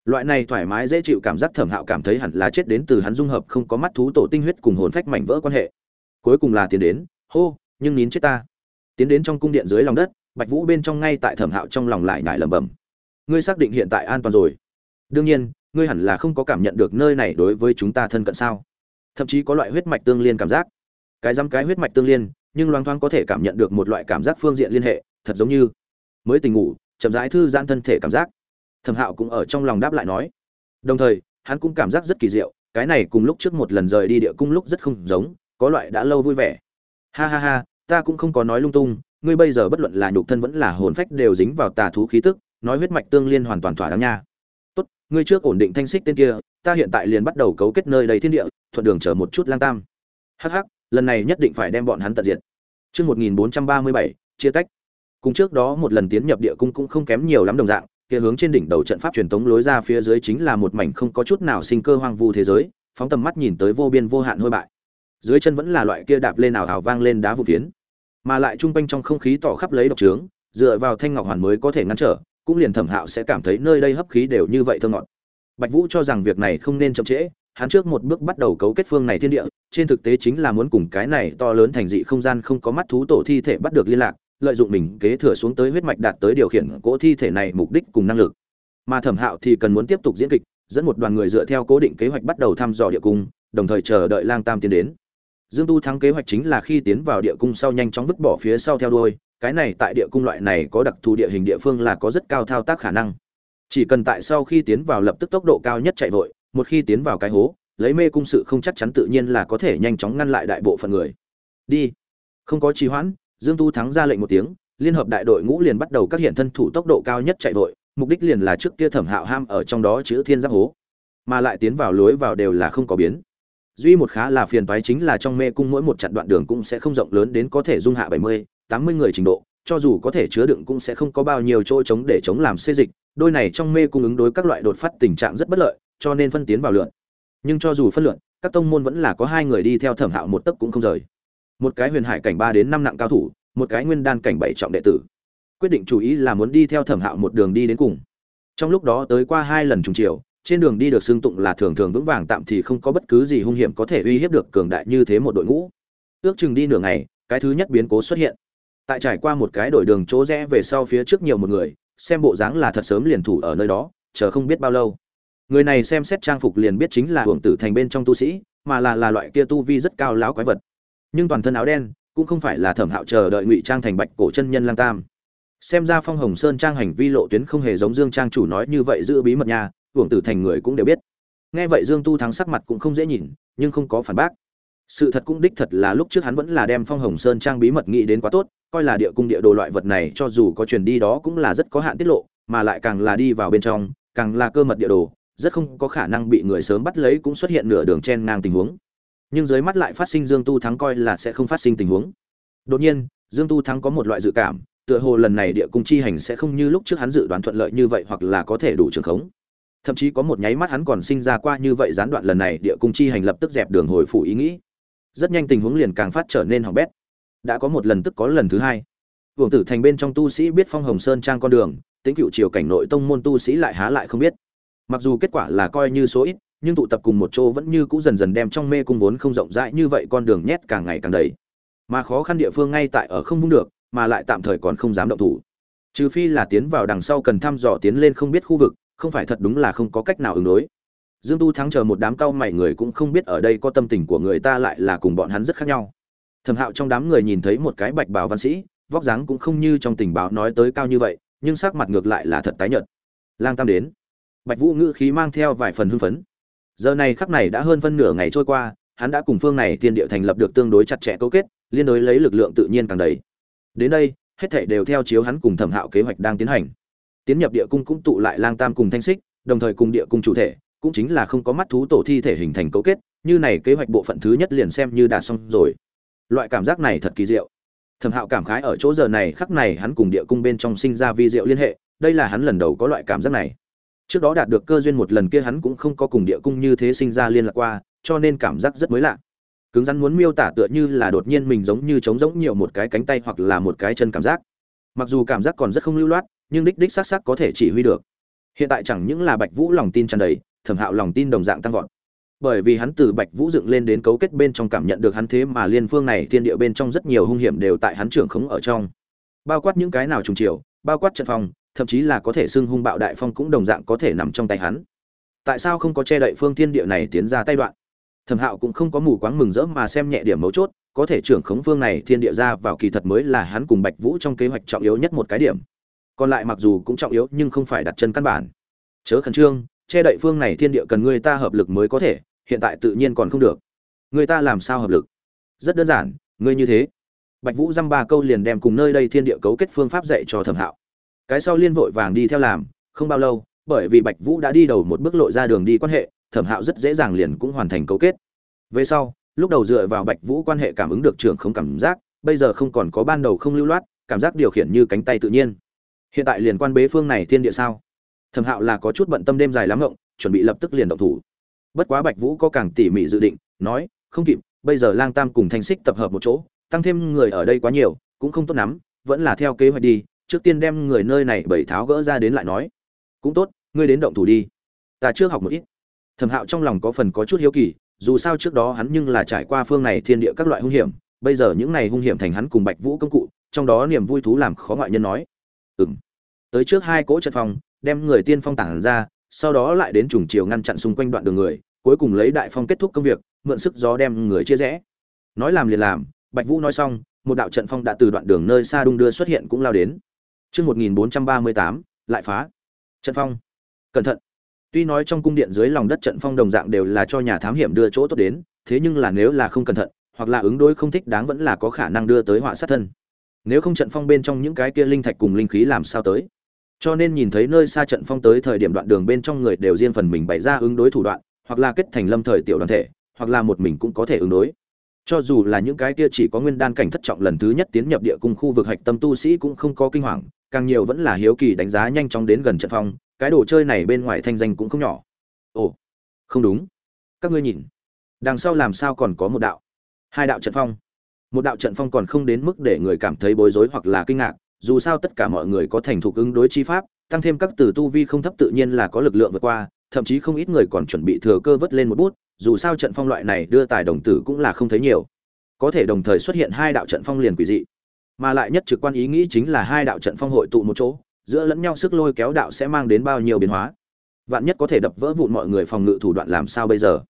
Loại này thoải mái dễ chịu cảm giác thẩm hạo cảm thấy hẳn là chết đến từ hắn dung hợp không có mắt thú tổ tinh huyết cùng hồn phách mảnh vỡ quan hệ. Cuối cùng là tiến đến, hô, nhưng nín chết ta. Tiến đến trong cung điện dưới lòng đất, bạch vũ bên trong ngay tại thẩm hạo trong lòng lại nại lẩm bẩm. Ngươi xác định hiện tại an toàn rồi. Đương nhiên, ngươi hẳn là không có cảm nhận được nơi này đối với chúng ta thân cận sao. Thậm chí có loại huyết mạch tương liên cảm giác. Cái dăm cái huyết mạch tương liên, nhưng loang thoáng có thể cảm nhận được một loại cảm giác phương diện liên hệ, thật giống như mới tỉnh ngủ chậm rãi thư giãn thân thể cảm giác. Thẩm hạo cũng ở trong lòng đáp lại nói. Đồng thời hắn cũng cảm giác rất kỳ diệu cái này cùng lúc trước một lần rời đi địa cung lúc rất không giống có loại đã lâu vui vẻ. Ha ha ha ta cũng không có nói lung tung ngươi bây giờ bất luận là nhục thân vẫn là hồn phách đều dính vào tà thú khí tức nói huyết mạch tương liên hoàn toàn thỏa đáng nha. Tốt ngươi trước ổn định thanh xích tên kia ta hiện tại liền bắt đầu cấu kết nơi đầy thiên địa thuận đường chở một chút lang tam. Hh lần này nhất định phải đem bọn hắn tận diệt. Trước 1437, chia tách. Cùng trước đó một lần tiến nhập địa cung cũng không kém nhiều lắm đồng dạng, kia hướng trên đỉnh đầu trận pháp truyền tống lối ra phía dưới chính là một mảnh không có chút nào sinh cơ hoang vu thế giới, phóng tầm mắt nhìn tới vô biên vô hạn hôi bại. Dưới chân vẫn là loại kia đạp lên nào hào vang lên đá vụ phiến, mà lại trung quanh trong không khí tỏ khắp lấy độc trướng, dựa vào thanh ngọc hoàn mới có thể ngăn trở, cũng liền Thẩm Hạo sẽ cảm thấy nơi đây hấp khí đều như vậy thơ ngọt. Bạch Vũ cho rằng việc này không nên chậm trễ, hắn trước một bước bắt đầu cấu kết phương này thiên địa, trên thực tế chính là muốn cùng cái này to lớn thành dị không gian không có mắt thú tổ thi thể bắt được liên lạc, lợi dụng mình kế thừa xuống tới huyết mạch đạt tới điều khiển cỗ thi thể này mục đích cùng năng lực. Mà Thẩm Hạo thì cần muốn tiếp tục diễn kịch, dẫn một đoàn người dựa theo cố định kế hoạch bắt đầu thăm dò địa cung, đồng thời chờ đợi Lang Tam tiến đến. Dương Tu thắng kế hoạch chính là khi tiến vào địa cung sau nhanh chóng vứt bỏ phía sau theo đuôi, cái này tại địa cung loại này có đặc thù địa hình địa phương là có rất cao thao tác khả năng. Chỉ cần tại sau khi tiến vào lập tức tốc độ cao nhất chạy vội, một khi tiến vào cái hố, lấy mê cung sự không chắc chắn tự nhiên là có thể nhanh chóng ngăn lại đại bộ phận người. Đi. Không có trì hoãn, Dương Tu thắng ra lệnh một tiếng, liên hợp đại đội ngũ liền bắt đầu các hiện thân thủ tốc độ cao nhất chạy vội, mục đích liền là trước kia Thẩm Hạo ham ở trong đó chữ thiên giáp hố, mà lại tiến vào lối vào đều là không có biến. Duy một khá là phiền toái chính là trong mê cung mỗi một chặng đoạn đường cũng sẽ không rộng lớn đến có thể dung hạ 70, 80 người trình độ, cho dù có thể chứa đựng cũng sẽ không có bao nhiêu chỗ chống để chống làm xê dịch, đôi này trong mê cung ứng đối các loại đột phát tình trạng rất bất lợi, cho nên phân tiến vào lượn. Nhưng cho dù phân lượn, các tông môn vẫn là có hai người đi theo Thẩm Hạo một tấc cũng không rời. Một cái huyền hải cảnh 3 đến 5 nặng cao thủ, một cái nguyên đan cảnh bảy trọng đệ tử. Quyết định chủ ý là muốn đi theo thẩm hạo một đường đi đến cùng. Trong lúc đó tới qua hai lần trùng chiều trên đường đi được xưng tụng là thường thường vững vàng tạm thì không có bất cứ gì hung hiểm có thể uy hiếp được cường đại như thế một đội ngũ. Ước chừng đi nửa ngày cái thứ nhất biến cố xuất hiện. Tại trải qua một cái đổi đường chỗ rẽ về sau phía trước nhiều một người xem bộ dáng là thật sớm liền thủ ở nơi đó chờ không biết bao lâu. Người này xem xét trang phục liền biết chính là hưởng tử thành bên trong tu sĩ mà là là loại kia tu vi rất cao láo quái vật nhưng toàn thân áo đen cũng không phải là thẩm hạo chờ đợi ngụy trang thành bạch cổ chân nhân lang tam. Xem ra phong hồng sơn trang hành vi lộ tuyến không hề giống dương trang chủ nói như vậy giữ bí mật nha, hưởng tử thành người cũng đều biết. Nghe vậy dương tu thắng sắc mặt cũng không dễ nhìn, nhưng không có phản bác. Sự thật cũng đích thật là lúc trước hắn vẫn là đem phong hồng sơn trang bí mật nghĩ đến quá tốt, coi là địa cung địa đồ loại vật này cho dù có truyền đi đó cũng là rất có hạn tiết lộ, mà lại càng là đi vào bên trong, càng là cơ mật địa đồ, rất không có khả năng bị người sớm bắt lấy cũng xuất hiện nửa đường chen ngang tình huống nhưng dưới mắt lại phát sinh dương tu thắng coi là sẽ không phát sinh tình huống. Đột nhiên, dương tu thắng có một loại dự cảm, tựa hồ lần này địa cung chi hành sẽ không như lúc trước hắn dự đoán thuận lợi như vậy hoặc là có thể đủ trường khống. Thậm chí có một nháy mắt hắn còn sinh ra qua như vậy gián đoạn lần này địa cung chi hành lập tức dẹp đường hồi phủ ý nghĩ. Rất nhanh tình huống liền càng phát trở nên hỏng bét. Đã có một lần tức có lần thứ hai. Vương tử thành bên trong tu sĩ biết phong hồng sơn trang con đường, tính cựu triều cảnh nội tông môn tu sĩ lại há lại không biết. Mặc dù kết quả là coi như số ít nhưng tụ tập cùng một chỗ vẫn như cũ dần dần đem trong mê cung vốn không rộng rãi như vậy con đường nhét càng ngày càng đầy. Mà khó khăn địa phương ngay tại ở không vung được, mà lại tạm thời còn không dám động thủ. Trừ phi là tiến vào đằng sau cần thăm dò tiến lên không biết khu vực, không phải thật đúng là không có cách nào ứng đối. Dương tu thắng chờ một đám cao mày người cũng không biết ở đây có tâm tình của người ta lại là cùng bọn hắn rất khác nhau. Thẩm hạo trong đám người nhìn thấy một cái bạch bào văn sĩ, vóc dáng cũng không như trong tình báo nói tới cao như vậy, nhưng sắc mặt ngược lại là thật tái nhợt. Lang tam đến. Bạch vũ ngữ khí mang theo vài phần hưng phấn giờ này khắc này đã hơn phân nửa ngày trôi qua, hắn đã cùng phương này tiên địa thành lập được tương đối chặt chẽ cấu kết, liên đối lấy lực lượng tự nhiên càng đầy. Đến đây, hết thảy đều theo chiếu hắn cùng thẩm hạo kế hoạch đang tiến hành. Tiến nhập địa cung cũng tụ lại lang tam cùng thanh xích, đồng thời cùng địa cung chủ thể, cũng chính là không có mắt thú tổ thi thể hình thành cấu kết, như này kế hoạch bộ phận thứ nhất liền xem như đạt xong rồi. Loại cảm giác này thật kỳ diệu. Thẩm hạo cảm khái ở chỗ giờ này khắc này hắn cùng địa cung bên trong sinh ra vi diệu liên hệ, đây là hắn lần đầu có loại cảm giác này trước đó đạt được cơ duyên một lần kia hắn cũng không có cùng địa cung như thế sinh ra liên lạc qua, cho nên cảm giác rất mới lạ. Cứng rắn muốn miêu tả tựa như là đột nhiên mình giống như trống rỗng nhiều một cái cánh tay hoặc là một cái chân cảm giác. Mặc dù cảm giác còn rất không lưu loát, nhưng đích đích xác xác có thể chỉ huy được. Hiện tại chẳng những là bạch vũ lòng tin tràn đầy, thẩm hạo lòng tin đồng dạng tăng vọt. Bởi vì hắn từ bạch vũ dựng lên đến cấu kết bên trong cảm nhận được hắn thế mà liên phương này thiên địa bên trong rất nhiều hung hiểm đều tại hắn trưởng khống ở trong. Bao quát những cái nào trùng chiều, bao quát trận phòng thậm chí là có thể xưng hung bạo đại phong cũng đồng dạng có thể nằm trong tay hắn. Tại sao không có che đậy phương thiên địa này tiến ra tay đoạn? Thẩm hạo cũng không có mù quáng mừng rỡ mà xem nhẹ điểm mấu chốt, có thể trưởng khống phương này thiên địa ra vào kỳ thật mới là hắn cùng bạch vũ trong kế hoạch trọng yếu nhất một cái điểm. Còn lại mặc dù cũng trọng yếu nhưng không phải đặt chân căn bản. Chớ khẩn trương, che đậy phương này thiên địa cần người ta hợp lực mới có thể, hiện tại tự nhiên còn không được. Người ta làm sao hợp lực? Rất đơn giản, ngươi như thế. Bạch vũ dăm ba câu liền đem cùng nơi đây thiên địa cấu kết phương pháp dạy cho thẩm hạo cái sau liên vội vàng đi theo làm, không bao lâu, bởi vì bạch vũ đã đi đầu một bước lộ ra đường đi quan hệ, thẩm hạo rất dễ dàng liền cũng hoàn thành cấu kết. Về sau, lúc đầu dựa vào bạch vũ quan hệ cảm ứng được trưởng không cảm giác, bây giờ không còn có ban đầu không lưu loát, cảm giác điều khiển như cánh tay tự nhiên. Hiện tại liền quan bế phương này thiên địa sao? Thẩm hạo là có chút bận tâm đêm dài lắm ngộng, chuẩn bị lập tức liền động thủ. Bất quá bạch vũ có càng tỉ mỉ dự định, nói, không kịp, bây giờ lang tam cùng thanh xích tập hợp một chỗ, tăng thêm người ở đây quá nhiều, cũng không tốt lắm, vẫn là theo kế hoạch đi trước tiên đem người nơi này bảy tháo gỡ ra đến lại nói. Cũng tốt, ngươi đến động thủ đi. Ta trước học một ít. Thẩm hạo trong lòng có phần có chút hiếu kỳ, dù sao trước đó hắn nhưng là trải qua phương này thiên địa các loại hung hiểm, bây giờ những này hung hiểm thành hắn cùng bạch vũ công cụ, trong đó niềm vui thú làm khó ngoại nhân nói. Ừ m tới trước hai cỗ trận phòng, đem người tiên phong tản ra, sau đó lại đến trùng chiều ngăn chặn xung quanh đoạn đường người, cuối cùng lấy đại phong kết thúc công việc, mượn sức gió đem người chia rẽ. Nói làm liền làm, bạch vũ nói xong, một đạo trận phong đã từ đoạn đường nơi xa đung đưa xuất hiện cũng lao đến. Chương 1438, lại phá. Trận phong. Cẩn thận. Tuy nói trong cung điện dưới lòng đất trận phong đồng dạng đều là cho nhà thám hiểm đưa chỗ tốt đến, thế nhưng là nếu là không cẩn thận, hoặc là ứng đối không thích đáng vẫn là có khả năng đưa tới họa sát thân. Nếu không trận phong bên trong những cái kia linh thạch cùng linh khí làm sao tới? Cho nên nhìn thấy nơi xa trận phong tới thời điểm đoạn đường bên trong người đều riêng phần mình bày ra ứng đối thủ đoạn, hoặc là kết thành lâm thời tiểu đoàn thể, hoặc là một mình cũng có thể ứng đối. Cho dù là những cái kia chỉ có nguyên đan cảnh thất trọng lần thứ nhất tiến nhập địa cung khu vực hạch tâm tu sĩ cũng không có kinh hoàng, càng nhiều vẫn là hiếu kỳ đánh giá nhanh chóng đến gần trận phong, cái đồ chơi này bên ngoài thanh danh cũng không nhỏ. Ồ, không đúng. Các ngươi nhìn, đằng sau làm sao còn có một đạo, hai đạo trận phong. Một đạo trận phong còn không đến mức để người cảm thấy bối rối hoặc là kinh ngạc, dù sao tất cả mọi người có thành thục ứng đối chi pháp, tăng thêm các từ tu vi không thấp tự nhiên là có lực lượng vượt qua, thậm chí không ít người còn chuẩn bị thừa cơ vớt lên một bút, dù sao trận phong loại này đưa tài đồng tử cũng là không thấy nhiều. Có thể đồng thời xuất hiện hai đạo trận phong liền quỷ dị mà lại nhất trực quan ý nghĩ chính là hai đạo trận phong hội tụ một chỗ, giữa lẫn nhau sức lôi kéo đạo sẽ mang đến bao nhiêu biến hóa. Vạn nhất có thể đập vỡ vụn mọi người phòng ngự thủ đoạn làm sao bây giờ?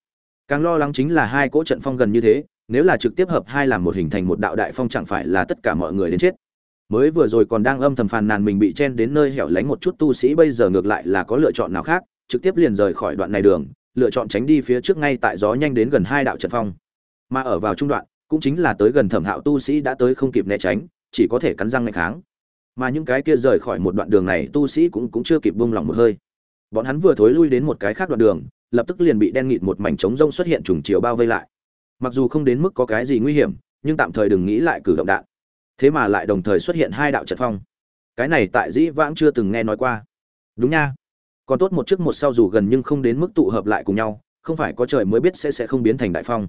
Càng lo lắng chính là hai cỗ trận phong gần như thế, nếu là trực tiếp hợp hai làm một hình thành một đạo đại phong chẳng phải là tất cả mọi người đến chết? Mới vừa rồi còn đang âm thầm phàn nàn mình bị chen đến nơi hẻo lánh một chút tu sĩ, bây giờ ngược lại là có lựa chọn nào khác, trực tiếp liền rời khỏi đoạn này đường, lựa chọn tránh đi phía trước ngay tại gió nhanh đến gần hai đạo trận phong. Mà ở vào trung đoạn, cũng chính là tới gần thẩm hạo tu sĩ đã tới không kịp né tránh chỉ có thể cắn răng ngày kháng. Mà những cái kia rời khỏi một đoạn đường này tu sĩ cũng cũng chưa kịp buông lỏng một hơi. Bọn hắn vừa thối lui đến một cái khác đoạn đường, lập tức liền bị đen nghịt một mảnh trống rông xuất hiện trùng chiều bao vây lại. Mặc dù không đến mức có cái gì nguy hiểm, nhưng tạm thời đừng nghĩ lại cử động đạn. Thế mà lại đồng thời xuất hiện hai đạo trận phong. Cái này tại dĩ vãng chưa từng nghe nói qua. Đúng nha. Còn tốt một trước một sau dù gần nhưng không đến mức tụ hợp lại cùng nhau, không phải có trời mới biết sẽ sẽ không biến thành đại phong.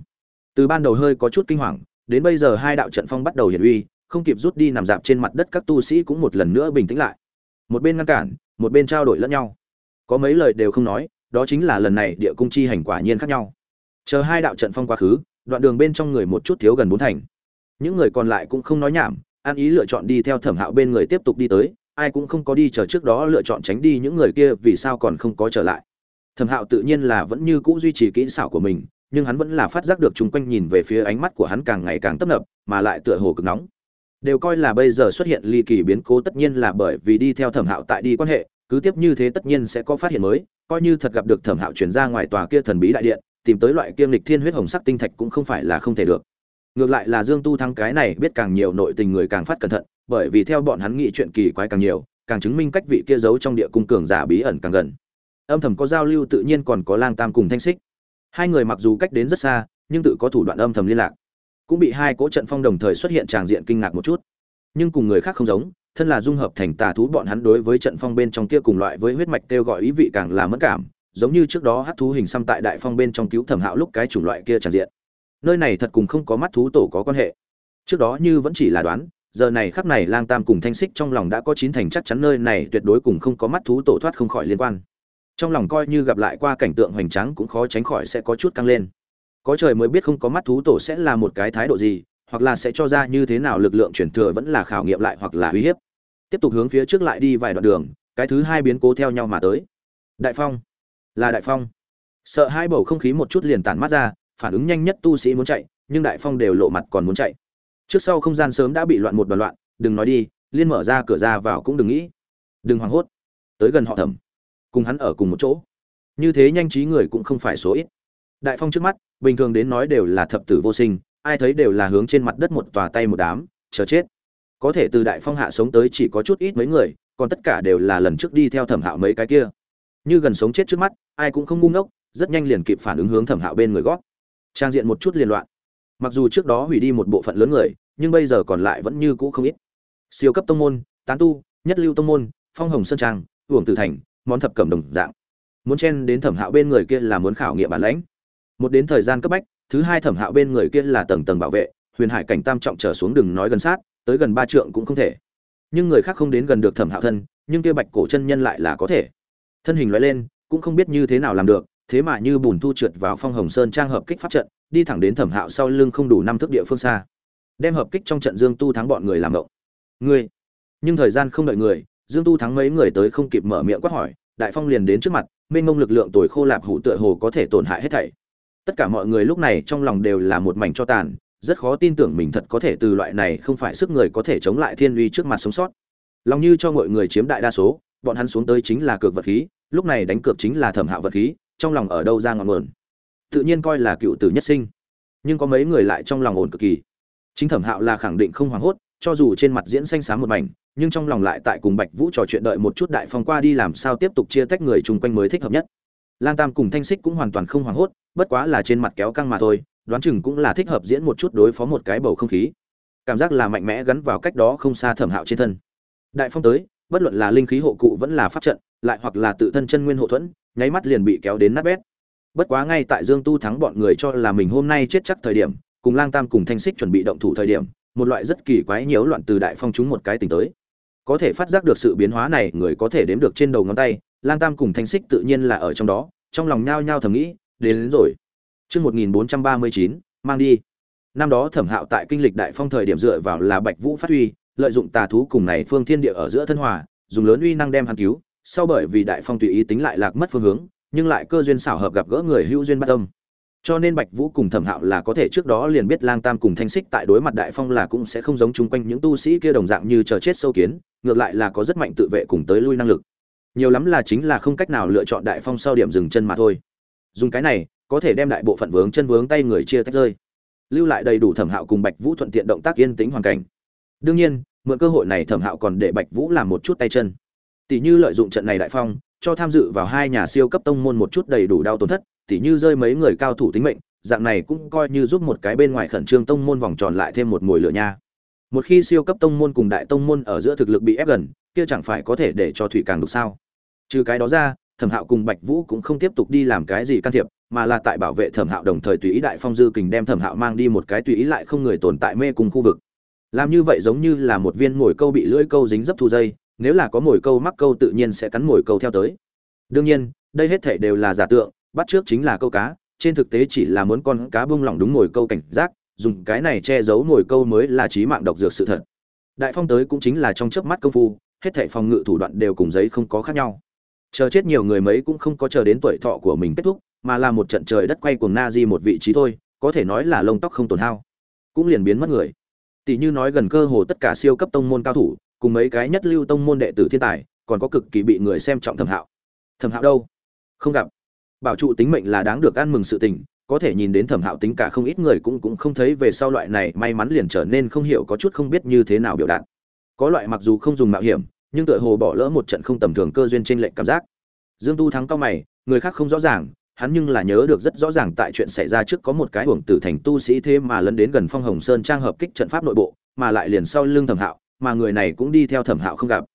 Từ ban đầu hơi có chút kinh hoàng, đến bây giờ hai đạo trận phong bắt đầu hiển uy không kịp rút đi nằm dạp trên mặt đất, các tu sĩ cũng một lần nữa bình tĩnh lại. Một bên ngăn cản, một bên trao đổi lẫn nhau. Có mấy lời đều không nói, đó chính là lần này địa cung chi hành quả nhiên khác nhau. Chờ hai đạo trận phong quá khứ, đoạn đường bên trong người một chút thiếu gần bốn thành. Những người còn lại cũng không nói nhảm an ý lựa chọn đi theo thẩm hạo bên người tiếp tục đi tới, ai cũng không có đi chờ trước đó lựa chọn tránh đi những người kia vì sao còn không có trở lại. Thẩm hạo tự nhiên là vẫn như cũ duy trì kỹ xảo của mình, nhưng hắn vẫn là phát giác được chung quanh nhìn về phía ánh mắt của hắn càng ngày càng tấp nập, mà lại tựa hồ cực nóng đều coi là bây giờ xuất hiện ly kỳ biến cố tất nhiên là bởi vì đi theo thẩm hạo tại đi quan hệ, cứ tiếp như thế tất nhiên sẽ có phát hiện mới, coi như thật gặp được thẩm hạo chuyển ra ngoài tòa kia thần bí đại điện, tìm tới loại kiêm lịch thiên huyết hồng sắc tinh thạch cũng không phải là không thể được. Ngược lại là dương tu thắng cái này biết càng nhiều nội tình người càng phát cẩn thận, bởi vì theo bọn hắn nghĩ chuyện kỳ quái càng nhiều, càng chứng minh cách vị kia giấu trong địa cung cường giả bí ẩn càng gần. Âm thầm có giao lưu tự nhiên còn có lang tam cùng thanh xích. Hai người mặc dù cách đến rất xa, nhưng tự có thủ đoạn âm thầm liên lạc cũng bị hai cỗ trận phong đồng thời xuất hiện tràng diện kinh ngạc một chút. Nhưng cùng người khác không giống, thân là dung hợp thành tà thú bọn hắn đối với trận phong bên trong kia cùng loại với huyết mạch kêu gọi ý vị càng là mất cảm, giống như trước đó hát thú hình xăm tại đại phong bên trong cứu thẩm hạo lúc cái chủng loại kia tràn diện. Nơi này thật cùng không có mắt thú tổ có quan hệ. Trước đó như vẫn chỉ là đoán, giờ này khắc này lang tam cùng thanh xích trong lòng đã có chín thành chắc chắn nơi này tuyệt đối cùng không có mắt thú tổ thoát không khỏi liên quan. Trong lòng coi như gặp lại qua cảnh tượng hoành tráng cũng khó tránh khỏi sẽ có chút căng lên có trời mới biết không có mắt thú tổ sẽ là một cái thái độ gì, hoặc là sẽ cho ra như thế nào lực lượng chuyển thừa vẫn là khảo nghiệm lại hoặc là uy hiếp. Tiếp tục hướng phía trước lại đi vài đoạn đường, cái thứ hai biến cố theo nhau mà tới. Đại phong. Là đại phong. Sợ hai bầu không khí một chút liền tản mắt ra, phản ứng nhanh nhất tu sĩ muốn chạy, nhưng đại phong đều lộ mặt còn muốn chạy. Trước sau không gian sớm đã bị loạn một đoàn loạn, đừng nói đi, liên mở ra cửa ra vào cũng đừng nghĩ. Đừng hoảng hốt. Tới gần họ thẩm. Cùng hắn ở cùng một chỗ. Như thế nhanh trí người cũng không phải số ít đại phong trước mắt, bình thường đến nói đều là thập tử vô sinh, ai thấy đều là hướng trên mặt đất một tòa tay một đám, chờ chết. Có thể từ đại phong hạ sống tới chỉ có chút ít mấy người, còn tất cả đều là lần trước đi theo thẩm hạo mấy cái kia. Như gần sống chết trước mắt, ai cũng không ngu ngốc, rất nhanh liền kịp phản ứng hướng thẩm hạo bên người gót. Trang diện một chút liên loạn. Mặc dù trước đó hủy đi một bộ phận lớn người, nhưng bây giờ còn lại vẫn như cũ không ít. Siêu cấp tông môn, tán tu, nhất lưu tông môn, phong hồng sơn trang, uổng tử thành, món thập cẩm đồng dạng. Muốn chen đến thẩm hạo bên người kia là muốn khảo nghiệm bản lãnh một đến thời gian cấp bách, thứ hai thẩm hạo bên người kia là tầng tầng bảo vệ, huyền hải cảnh tam trọng trở xuống đừng nói gần sát, tới gần ba trượng cũng không thể. Nhưng người khác không đến gần được thẩm hạo thân, nhưng kia bạch cổ chân nhân lại là có thể. Thân hình loại lên, cũng không biết như thế nào làm được, thế mà như bùn thu trượt vào phong hồng sơn trang hợp kích pháp trận, đi thẳng đến thẩm hạo sau lưng không đủ năm thước địa phương xa. Đem hợp kích trong trận dương tu thắng bọn người làm ngộng. Người nhưng thời gian không đợi người, dương tu thắng mấy người tới không kịp mở miệng quát hỏi, đại phong liền đến trước mặt, mênh mông lực lượng tồi khô lạp hủ tựa hồ có thể tổn hại hết thảy tất cả mọi người lúc này trong lòng đều là một mảnh cho tàn, rất khó tin tưởng mình thật có thể từ loại này không phải sức người có thể chống lại thiên uy trước mặt sống sót. Lòng như cho mọi người chiếm đại đa số, bọn hắn xuống tới chính là cược vật khí, lúc này đánh cược chính là thẩm hạo vật khí, trong lòng ở đâu ra ngọn nguồn? Tự nhiên coi là cựu tử nhất sinh. Nhưng có mấy người lại trong lòng ổn cực kỳ. Chính thẩm hạo là khẳng định không hoảng hốt, cho dù trên mặt diễn xanh xám một mảnh, nhưng trong lòng lại tại cùng bạch vũ trò chuyện đợi một chút đại phong qua đi làm sao tiếp tục chia tách người chung quanh mới thích hợp nhất lang tam cùng thanh xích cũng hoàn toàn không hoảng hốt, bất quá là trên mặt kéo căng mà thôi, đoán chừng cũng là thích hợp diễn một chút đối phó một cái bầu không khí. Cảm giác là mạnh mẽ gắn vào cách đó không xa thẩm hạo trên thân. Đại phong tới, bất luận là linh khí hộ cụ vẫn là pháp trận, lại hoặc là tự thân chân nguyên hộ thuẫn, nháy mắt liền bị kéo đến nát bét. Bất quá ngay tại dương tu thắng bọn người cho là mình hôm nay chết chắc thời điểm, cùng lang tam cùng thanh xích chuẩn bị động thủ thời điểm, một loại rất kỳ quái nhiễu loạn từ đại phong chúng một cái tỉnh tới. Có thể phát giác được sự biến hóa này, người có thể đếm được trên đầu ngón tay, lang tam cùng thanh xích tự nhiên là ở trong đó trong lòng nhao nhao thầm nghĩ đến, đến rồi. Chương một nghìn bốn trăm ba mươi chín mang đi. Năm đó thẩm hạo tại kinh lịch đại phong thời điểm dựa vào là bạch vũ phát huy lợi dụng tà thú cùng này phương thiên địa ở giữa thân hòa dùng lớn uy năng đem hắn cứu. Sau bởi vì đại phong tùy ý tính lại lạc mất phương hướng nhưng lại cơ duyên xảo hợp gặp gỡ người hữu duyên bắt tâm cho nên bạch vũ cùng thẩm hạo là có thể trước đó liền biết lang tam cùng thanh xích tại đối mặt đại phong là cũng sẽ không giống chung quanh những tu sĩ kia đồng dạng như chờ chết sâu kiến ngược lại là có rất mạnh tự vệ cùng tới lui năng lực nhiều lắm là chính là không cách nào lựa chọn đại phong sau điểm dừng chân mà thôi. Dùng cái này, có thể đem đại bộ phận vướng chân vướng tay người chia tách rơi. Lưu lại đầy đủ thẩm hạo cùng bạch vũ thuận tiện động tác yên tĩnh hoàn cảnh. Đương nhiên, mượn cơ hội này thẩm hạo còn để bạch vũ làm một chút tay chân. Tỷ như lợi dụng trận này đại phong, cho tham dự vào hai nhà siêu cấp tông môn một chút đầy đủ đau tổn thất, tỷ như rơi mấy người cao thủ tính mệnh, dạng này cũng coi như giúp một cái bên ngoài khẩn trương tông môn vòng tròn lại thêm một mùi lửa nha. Một khi siêu cấp tông môn cùng đại tông môn ở giữa thực lực bị ép gần, kia chẳng phải có thể để cho thủy càng đục sao? Trừ cái đó ra, thẩm hạo cùng bạch vũ cũng không tiếp tục đi làm cái gì can thiệp, mà là tại bảo vệ thẩm hạo đồng thời tùy ý đại phong dư kình đem thẩm hạo mang đi một cái tùy ý lại không người tồn tại mê cùng khu vực. Làm như vậy giống như là một viên mồi câu bị lưỡi câu dính dấp thu dây, nếu là có mồi câu mắc câu tự nhiên sẽ cắn mồi câu theo tới. Đương nhiên, đây hết thể đều là giả tượng, bắt trước chính là câu cá, trên thực tế chỉ là muốn con cá bung lỏng đúng mồi câu cảnh giác, dùng cái này che giấu mồi câu mới là trí mạng độc dược sự thật. Đại phong tới cũng chính là trong chớp mắt công phu, hết thảy phòng ngự thủ đoạn đều cùng giấy không có khác nhau chờ chết nhiều người mấy cũng không có chờ đến tuổi thọ của mình kết thúc, mà là một trận trời đất quay cuồng na di một vị trí thôi, có thể nói là lông tóc không tổn hao. Cũng liền biến mất người. Tỷ như nói gần cơ hồ tất cả siêu cấp tông môn cao thủ, cùng mấy cái nhất lưu tông môn đệ tử thiên tài, còn có cực kỳ bị người xem trọng thẩm hạo. Thẩm hạo đâu? Không gặp. Bảo trụ tính mệnh là đáng được ăn mừng sự tình, có thể nhìn đến thẩm hạo tính cả không ít người cũng cũng không thấy về sau loại này may mắn liền trở nên không hiểu có chút không biết như thế nào biểu đạt. Có loại mặc dù không dùng mạo hiểm nhưng tựa hồ bỏ lỡ một trận không tầm thường cơ duyên trên lệnh cảm giác. Dương tu thắng cao mày, người khác không rõ ràng, hắn nhưng là nhớ được rất rõ ràng tại chuyện xảy ra trước có một cái hưởng tử thành tu sĩ thế mà lấn đến gần phong hồng sơn trang hợp kích trận pháp nội bộ, mà lại liền sau lưng thẩm hạo, mà người này cũng đi theo thẩm hạo không gặp.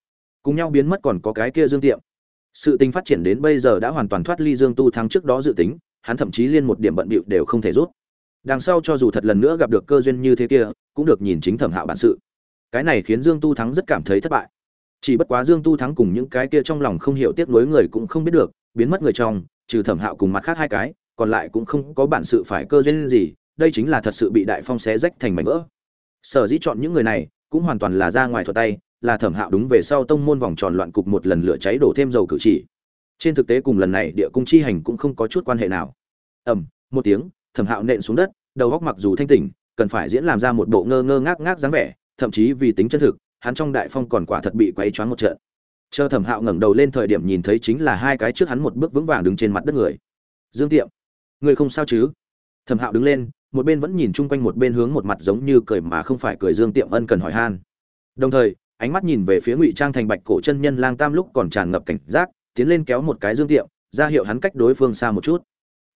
Cùng nhau biến mất còn có cái kia dương tiệm. Sự tình phát triển đến bây giờ đã hoàn toàn thoát ly dương tu thắng trước đó dự tính, hắn thậm chí liên một điểm bận bịu đều không thể rút. Đằng sau cho dù thật lần nữa gặp được cơ duyên như thế kia, cũng được nhìn chính thẩm hạo bản sự. Cái này khiến dương tu thắng rất cảm thấy thất bại chỉ bất quá dương tu thắng cùng những cái kia trong lòng không hiểu tiếc nuối người cũng không biết được, biến mất người trong, trừ thẩm hạo cùng mặt khác hai cái, còn lại cũng không có bản sự phải cơ duyên gì, đây chính là thật sự bị đại phong xé rách thành mảnh vỡ. Sở dĩ chọn những người này, cũng hoàn toàn là ra ngoài thuật tay, là thẩm hạo đúng về sau tông môn vòng tròn loạn cục một lần lửa cháy đổ thêm dầu cử chỉ. Trên thực tế cùng lần này địa cung chi hành cũng không có chút quan hệ nào. Ẩm một tiếng, thẩm hạo nện xuống đất, đầu góc mặc dù thanh tỉnh, cần phải diễn làm ra một bộ ngơ ngơ ngác ngác dáng vẻ, thậm chí vì tính chân thực hắn trong đại phong còn quả thật bị quấy choáng một trận. Chờ thẩm hạo ngẩng đầu lên thời điểm nhìn thấy chính là hai cái trước hắn một bước vững vàng đứng trên mặt đất người. Dương tiệm, người không sao chứ? Thẩm hạo đứng lên, một bên vẫn nhìn chung quanh một bên hướng một mặt giống như cười mà không phải cười dương tiệm ân cần hỏi han. Đồng thời, ánh mắt nhìn về phía ngụy trang thành bạch cổ chân nhân lang tam lúc còn tràn ngập cảnh giác, tiến lên kéo một cái dương tiệm, ra hiệu hắn cách đối phương xa một chút.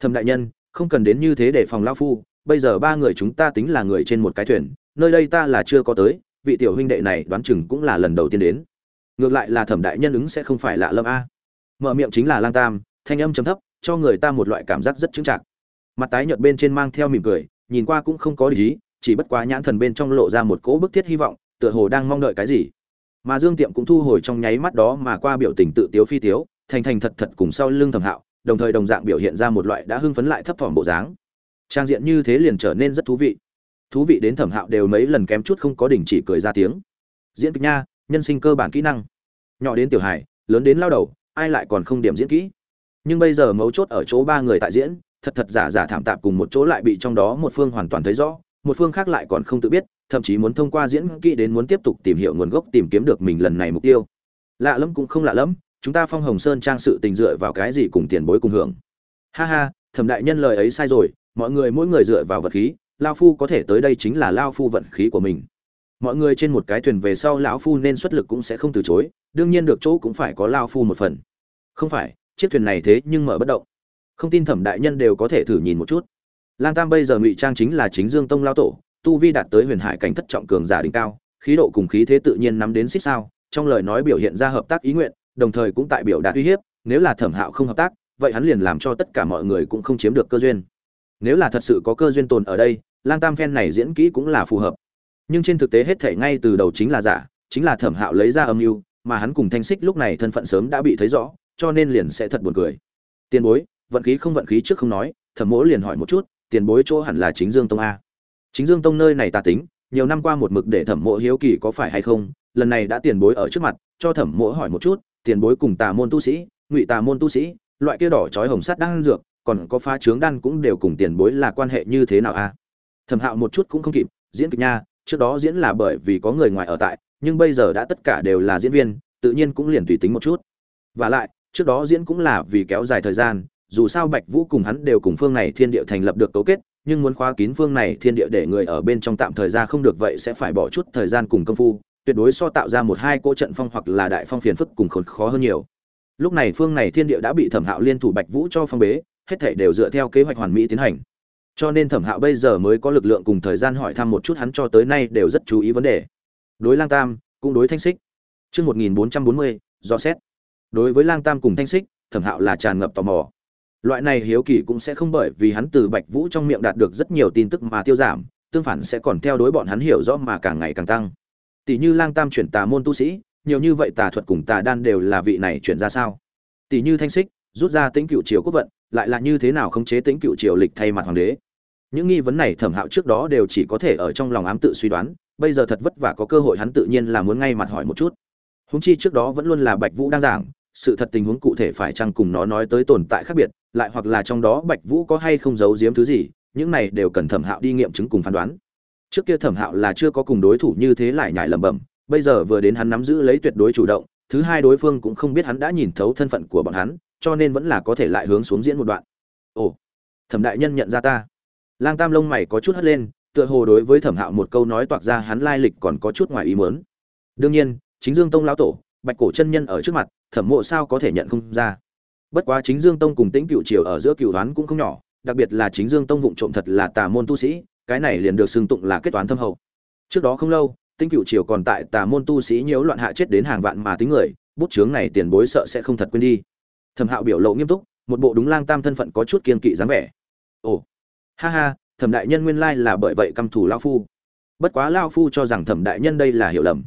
Thẩm đại nhân, không cần đến như thế để phòng lao phu, bây giờ ba người chúng ta tính là người trên một cái thuyền, nơi đây ta là chưa có tới vị tiểu huynh đệ này đoán chừng cũng là lần đầu tiên đến. Ngược lại là thẩm đại nhân ứng sẽ không phải lạ lâm a. Mở miệng chính là lang tam, thanh âm chấm thấp, cho người ta một loại cảm giác rất chững chạc. Mặt tái nhợt bên trên mang theo mỉm cười, nhìn qua cũng không có lý chỉ bất quá nhãn thần bên trong lộ ra một cỗ bức thiết hy vọng, tựa hồ đang mong đợi cái gì. Mà dương tiệm cũng thu hồi trong nháy mắt đó mà qua biểu tình tự tiếu phi tiếu, thành thành thật thật cùng sau lưng thẩm hạo, đồng thời đồng dạng biểu hiện ra một loại đã hưng phấn lại thấp thỏm bộ dáng. Trang diện như thế liền trở nên rất thú vị thú vị đến thẩm hạo đều mấy lần kém chút không có đỉnh chỉ cười ra tiếng. Diễn kịch nha, nhân sinh cơ bản kỹ năng. Nhỏ đến tiểu hải lớn đến lao đầu, ai lại còn không điểm diễn kỹ? Nhưng bây giờ mấu chốt ở chỗ ba người tại diễn, thật thật giả giả thảm tạp cùng một chỗ lại bị trong đó một phương hoàn toàn thấy rõ, một phương khác lại còn không tự biết, thậm chí muốn thông qua diễn kỹ đến muốn tiếp tục tìm hiểu nguồn gốc, tìm kiếm được mình lần này mục tiêu. Lạ lẫm cũng không lạ lẫm, chúng ta phong hồng sơn trang sự tình dựa vào cái gì cùng tiền bối cùng hưởng? Ha ha, thẩm đại nhân lời ấy sai rồi, mọi người mỗi người dựa vào vật khí lao phu có thể tới đây chính là lao phu vận khí của mình. Mọi người trên một cái thuyền về sau lão phu nên xuất lực cũng sẽ không từ chối, đương nhiên được chỗ cũng phải có lao phu một phần. Không phải, chiếc thuyền này thế nhưng mở bất động. Không tin thẩm đại nhân đều có thể thử nhìn một chút. Lang tam bây giờ ngụy trang chính là chính dương tông lao tổ, tu vi đạt tới huyền hải cảnh thất trọng cường giả đỉnh cao, khí độ cùng khí thế tự nhiên nắm đến xích sao, trong lời nói biểu hiện ra hợp tác ý nguyện, đồng thời cũng tại biểu đạt uy hiếp, nếu là thẩm hạo không hợp tác, vậy hắn liền làm cho tất cả mọi người cũng không chiếm được cơ duyên nếu là thật sự có cơ duyên tồn ở đây, lang tam phen này diễn kỹ cũng là phù hợp. Nhưng trên thực tế hết thể ngay từ đầu chính là giả, chính là thẩm hạo lấy ra âm mưu, mà hắn cùng thanh xích lúc này thân phận sớm đã bị thấy rõ, cho nên liền sẽ thật buồn cười. Tiền bối, vận khí không vận khí trước không nói, thẩm mỗ liền hỏi một chút, tiền bối chỗ hẳn là chính dương tông a. Chính dương tông nơi này ta tính, nhiều năm qua một mực để thẩm mộ hiếu kỳ có phải hay không, lần này đã tiền bối ở trước mặt, cho thẩm mộ hỏi một chút, tiền bối cùng tà môn tu sĩ, ngụy tà môn tu sĩ, loại kia đỏ chói hồng sắt đang dược còn có phá trướng đan cũng đều cùng tiền bối là quan hệ như thế nào a thẩm hạo một chút cũng không kịp, diễn kịch nha, trước đó diễn là bởi vì có người ngoài ở tại, nhưng bây giờ đã tất cả đều là diễn viên, tự nhiên cũng liền tùy tính một chút. Và lại, trước đó diễn cũng là vì kéo dài thời gian, dù sao bạch vũ cùng hắn đều cùng phương này thiên địa thành lập được cấu kết, nhưng muốn khóa kín phương này thiên địa để người ở bên trong tạm thời ra không được vậy sẽ phải bỏ chút thời gian cùng công phu, tuyệt đối so tạo ra một hai cỗ trận phong hoặc là đại phong phiền phức cùng khốn khó hơn nhiều. Lúc này phương này thiên địa đã bị thẩm hạo liên thủ bạch vũ cho phong bế hết thảy đều dựa theo kế hoạch hoàn mỹ tiến hành cho nên thẩm hạo bây giờ mới có lực lượng cùng thời gian hỏi thăm một chút hắn cho tới nay đều rất chú ý vấn đề đối lang tam cũng đối thanh xích Chương 1440, do xét. Đối với Lang Tam cùng Thanh Xích, Thẩm Hạo là tràn ngập tò mò. Loại này hiếu kỳ cũng sẽ không bởi vì hắn từ Bạch Vũ trong miệng đạt được rất nhiều tin tức mà tiêu giảm, tương phản sẽ còn theo đối bọn hắn hiểu rõ mà càng ngày càng tăng. Tỷ như Lang Tam chuyển tà môn tu sĩ, nhiều như vậy tà thuật cùng tà đan đều là vị này chuyển ra sao? Tỷ như Thanh Xích, rút ra tính cựu triều quốc vận, lại là như thế nào khống chế tính cựu triều lịch thay mặt hoàng đế? Những nghi vấn này Thẩm Hạo trước đó đều chỉ có thể ở trong lòng ám tự suy đoán, bây giờ thật vất vả có cơ hội hắn tự nhiên là muốn ngay mặt hỏi một chút húng chi trước đó vẫn luôn là bạch vũ đang giảng sự thật tình huống cụ thể phải chăng cùng nó nói tới tồn tại khác biệt lại hoặc là trong đó bạch vũ có hay không giấu giếm thứ gì những này đều cần thẩm hạo đi nghiệm chứng cùng phán đoán trước kia thẩm hạo là chưa có cùng đối thủ như thế lại nhải lẩm bẩm bây giờ vừa đến hắn nắm giữ lấy tuyệt đối chủ động thứ hai đối phương cũng không biết hắn đã nhìn thấu thân phận của bọn hắn cho nên vẫn là có thể lại hướng xuống diễn một đoạn. Ồ, thẩm đại nhân nhận ra ta. Lang tam lông mày có chút hất lên, tựa hồ đối với thẩm hạo một câu nói toạc ra hắn lai lịch còn có chút ngoài ý mớn đương nhiên, chính dương tông lão tổ, bạch cổ chân nhân ở trước mặt, thẩm mộ sao có thể nhận không ra. Bất quá chính dương tông cùng tĩnh cựu triều ở giữa cựu đoán cũng không nhỏ, đặc biệt là chính dương tông vụng trộm thật là tà môn tu sĩ, cái này liền được xưng tụng là kết toán thâm hậu. Trước đó không lâu, tĩnh cựu triều còn tại tà môn tu sĩ nhiễu loạn hạ chết đến hàng vạn mà tính người, bút chướng này tiền bối sợ sẽ không thật quên đi thẩm hạo biểu lộ nghiêm túc, một bộ đúng lang tam thân phận có chút kiên kỵ dáng vẻ. Ồ, ha ha, thẩm đại nhân nguyên lai là bởi vậy căm thủ lao phu. Bất quá lao phu cho rằng thẩm đại nhân đây là hiểu lầm.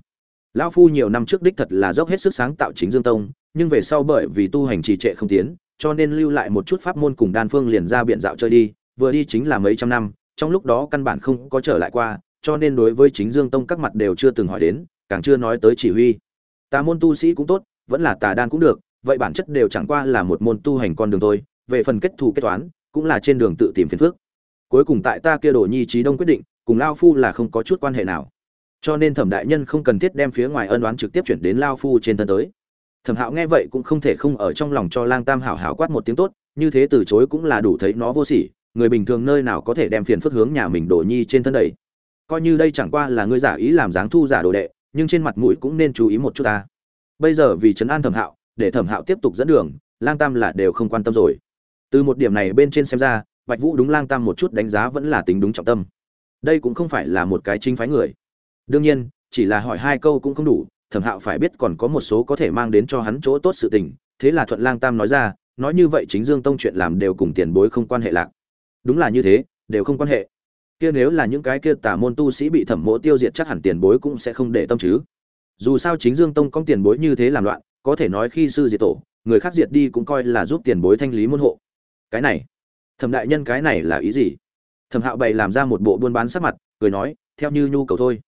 Lão phu nhiều năm trước đích thật là dốc hết sức sáng tạo chính dương tông, nhưng về sau bởi vì tu hành trì trệ không tiến, cho nên lưu lại một chút pháp môn cùng đan phương liền ra biện dạo chơi đi, vừa đi chính là mấy trăm năm, trong lúc đó căn bản không có trở lại qua, cho nên đối với chính dương tông các mặt đều chưa từng hỏi đến, càng chưa nói tới chỉ huy. Tà môn tu sĩ cũng tốt, vẫn là tà đan cũng được vậy bản chất đều chẳng qua là một môn tu hành con đường thôi, về phần kết thù kết toán, cũng là trên đường tự tìm phiền phước cuối cùng tại ta kia đổ nhi trí đông quyết định, cùng lao phu là không có chút quan hệ nào. Cho nên thẩm đại nhân không cần thiết đem phía ngoài ân đoán trực tiếp chuyển đến lao phu trên thân tới. Thẩm hạo nghe vậy cũng không thể không ở trong lòng cho lang tam hảo hảo quát một tiếng tốt, như thế từ chối cũng là đủ thấy nó vô sỉ, người bình thường nơi nào có thể đem phiền phức hướng nhà mình đổ nhi trên thân đầy. Coi như đây chẳng qua là ngươi giả ý làm dáng thu giả đồ đệ, nhưng trên mặt mũi cũng nên chú ý một chút ta. Bây giờ vì trấn an thẩm hạo để thẩm hạo tiếp tục dẫn đường, lang tam là đều không quan tâm rồi. Từ một điểm này bên trên xem ra, bạch vũ đúng lang tam một chút đánh giá vẫn là tính đúng trọng tâm. Đây cũng không phải là một cái chính phái người. Đương nhiên, chỉ là hỏi hai câu cũng không đủ, thẩm hạo phải biết còn có một số có thể mang đến cho hắn chỗ tốt sự tình, thế là thuận lang tam nói ra, nói như vậy chính dương tông chuyện làm đều cùng tiền bối không quan hệ lạc. Đúng là như thế, đều không quan hệ. Kia nếu là những cái kia tả môn tu sĩ bị thẩm mỗ tiêu diệt chắc hẳn tiền bối cũng sẽ không để tâm chứ. Dù sao chính dương tông có tiền bối như thế làm loạn có thể nói khi sư diệt tổ, người khác diệt đi cũng coi là giúp tiền bối thanh lý môn hộ. Cái này, thẩm đại nhân cái này là ý gì? Thẩm hạo bày làm ra một bộ buôn bán sắc mặt, cười nói, theo như nhu cầu thôi.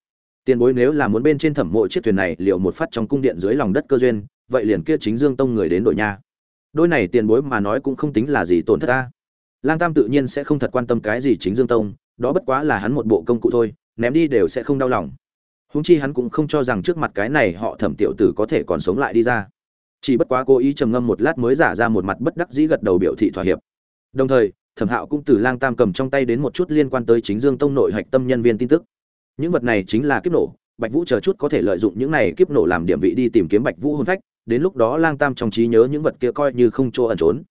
Tiền bối nếu là muốn bên trên thẩm mộ chiếc thuyền này liệu một phát trong cung điện dưới lòng đất cơ duyên, vậy liền kia chính dương tông người đến đội nha. Đôi này tiền bối mà nói cũng không tính là gì tổn thất ta. Lang tam tự nhiên sẽ không thật quan tâm cái gì chính dương tông, đó bất quá là hắn một bộ công cụ thôi, ném đi đều sẽ không đau lòng húng chi hắn cũng không cho rằng trước mặt cái này họ thẩm tiểu tử có thể còn sống lại đi ra. Chỉ bất quá cố ý trầm ngâm một lát mới giả ra một mặt bất đắc dĩ gật đầu biểu thị thỏa hiệp. Đồng thời, thẩm hạo cũng từ lang tam cầm trong tay đến một chút liên quan tới chính dương tông nội hạch tâm nhân viên tin tức. Những vật này chính là kiếp nổ, bạch vũ chờ chút có thể lợi dụng những này kiếp nổ làm điểm vị đi tìm kiếm bạch vũ hôn phách, đến lúc đó lang tam trong trí nhớ những vật kia coi như không chỗ ẩn trốn.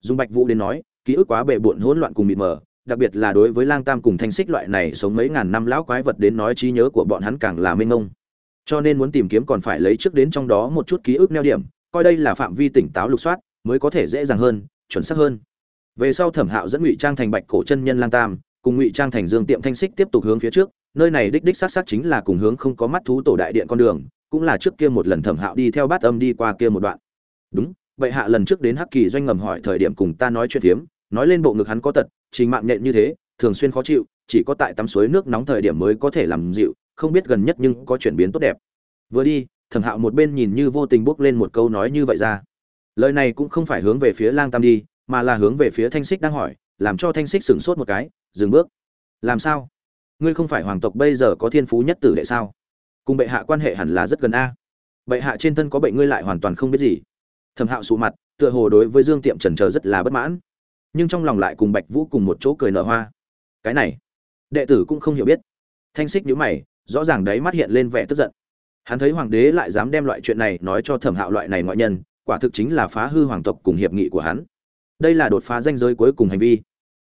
Dùng bạch vũ đến nói, ký ức quá bệ bộn hỗn loạn cùng mịt mờ đặc biệt là đối với lang tam cùng thanh xích loại này sống mấy ngàn năm lão quái vật đến nói trí nhớ của bọn hắn càng là mênh mông. Cho nên muốn tìm kiếm còn phải lấy trước đến trong đó một chút ký ức neo điểm, coi đây là phạm vi tỉnh táo lục soát, mới có thể dễ dàng hơn, chuẩn xác hơn. Về sau thẩm hạo dẫn ngụy trang thành bạch cổ chân nhân lang tam, cùng ngụy trang thành dương tiệm thanh xích tiếp tục hướng phía trước, nơi này đích đích xác xác chính là cùng hướng không có mắt thú tổ đại điện con đường, cũng là trước kia một lần thẩm hạo đi theo bát âm đi qua kia một đoạn. Đúng, vậy hạ lần trước đến hắc kỳ doanh ngầm hỏi thời điểm cùng ta nói chuyện phiếm nói lên bộ ngực hắn có tật, trình mạng nhện như thế, thường xuyên khó chịu, chỉ có tại tắm suối nước nóng thời điểm mới có thể làm dịu, không biết gần nhất nhưng có chuyển biến tốt đẹp. Vừa đi, thẩm hạo một bên nhìn như vô tình bước lên một câu nói như vậy ra. Lời này cũng không phải hướng về phía lang tam đi, mà là hướng về phía thanh xích đang hỏi, làm cho thanh xích sửng sốt một cái, dừng bước. Làm sao? Ngươi không phải hoàng tộc bây giờ có thiên phú nhất tử đệ sao? Cùng bệ hạ quan hệ hẳn là rất gần a. Bệ hạ trên thân có bệnh ngươi lại hoàn toàn không biết gì. Thẩm hạo sụ mặt, tựa hồ đối với dương tiệm trần trờ rất là bất mãn nhưng trong lòng lại cùng bạch vũ cùng một chỗ cười nở hoa. Cái này, đệ tử cũng không hiểu biết. Thanh xích nhíu mày, rõ ràng đấy mắt hiện lên vẻ tức giận. Hắn thấy hoàng đế lại dám đem loại chuyện này nói cho thẩm hạo loại này ngoại nhân, quả thực chính là phá hư hoàng tộc cùng hiệp nghị của hắn. Đây là đột phá danh giới cuối cùng hành vi.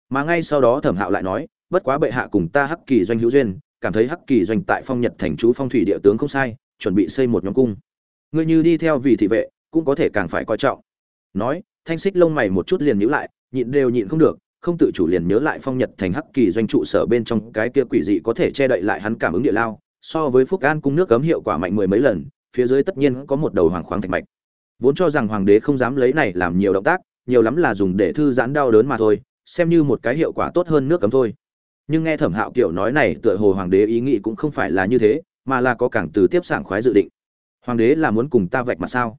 Mà ngay sau đó thẩm hạo lại nói, bất quá bệ hạ cùng ta hắc kỳ doanh hữu duyên, cảm thấy hắc kỳ doanh tại phong nhật thành chú phong thủy địa tướng không sai, chuẩn bị xây một nhóm cung. Ngươi như đi theo vị thị vệ, cũng có thể càng phải coi trọng. Nói, thanh xích lông mày một chút liền nhíu lại nhịn đều nhịn không được, không tự chủ liền nhớ lại phong nhật thành hắc kỳ doanh trụ sở bên trong cái kia quỷ dị có thể che đậy lại hắn cảm ứng địa lao, so với phúc an cung nước cấm hiệu quả mạnh mười mấy lần, phía dưới tất nhiên có một đầu hoàng khoáng thạch mạch. Vốn cho rằng hoàng đế không dám lấy này làm nhiều động tác, nhiều lắm là dùng để thư giãn đau đớn mà thôi, xem như một cái hiệu quả tốt hơn nước cấm thôi. Nhưng nghe thẩm hạo kiểu nói này, tựa hồ hoàng đế ý nghĩ cũng không phải là như thế, mà là có cảng từ tiếp sảng khoái dự định. Hoàng đế là muốn cùng ta vạch mặt sao?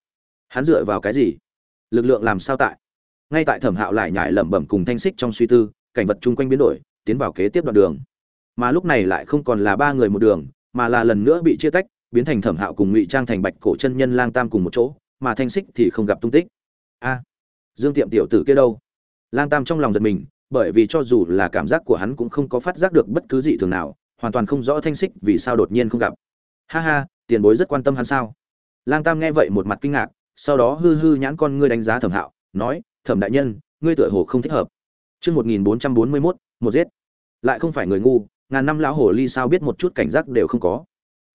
Hắn dựa vào cái gì? Lực lượng làm sao tại? Ngay tại thẩm hạo lại nhải lẩm bẩm cùng thanh xích trong suy tư, cảnh vật chung quanh biến đổi, tiến vào kế tiếp đoạn đường. Mà lúc này lại không còn là ba người một đường, mà là lần nữa bị chia tách, biến thành thẩm hạo cùng ngụy trang thành bạch cổ chân nhân lang tam cùng một chỗ, mà thanh xích thì không gặp tung tích. A, dương tiệm tiểu tử kia đâu? Lang tam trong lòng giật mình, bởi vì cho dù là cảm giác của hắn cũng không có phát giác được bất cứ gì thường nào, hoàn toàn không rõ thanh xích vì sao đột nhiên không gặp. Ha ha, tiền bối rất quan tâm hắn sao? Lang tam nghe vậy một mặt kinh ngạc, sau đó hư hư nhãn con ngươi đánh giá thẩm hạo, nói thẩm đại nhân, ngươi tựa hồ không thích hợp. Chương một nghìn bốn trăm bốn mươi mốt, một giết. Lại không phải người ngu, ngàn năm lão hồ ly sao biết một chút cảnh giác đều không có.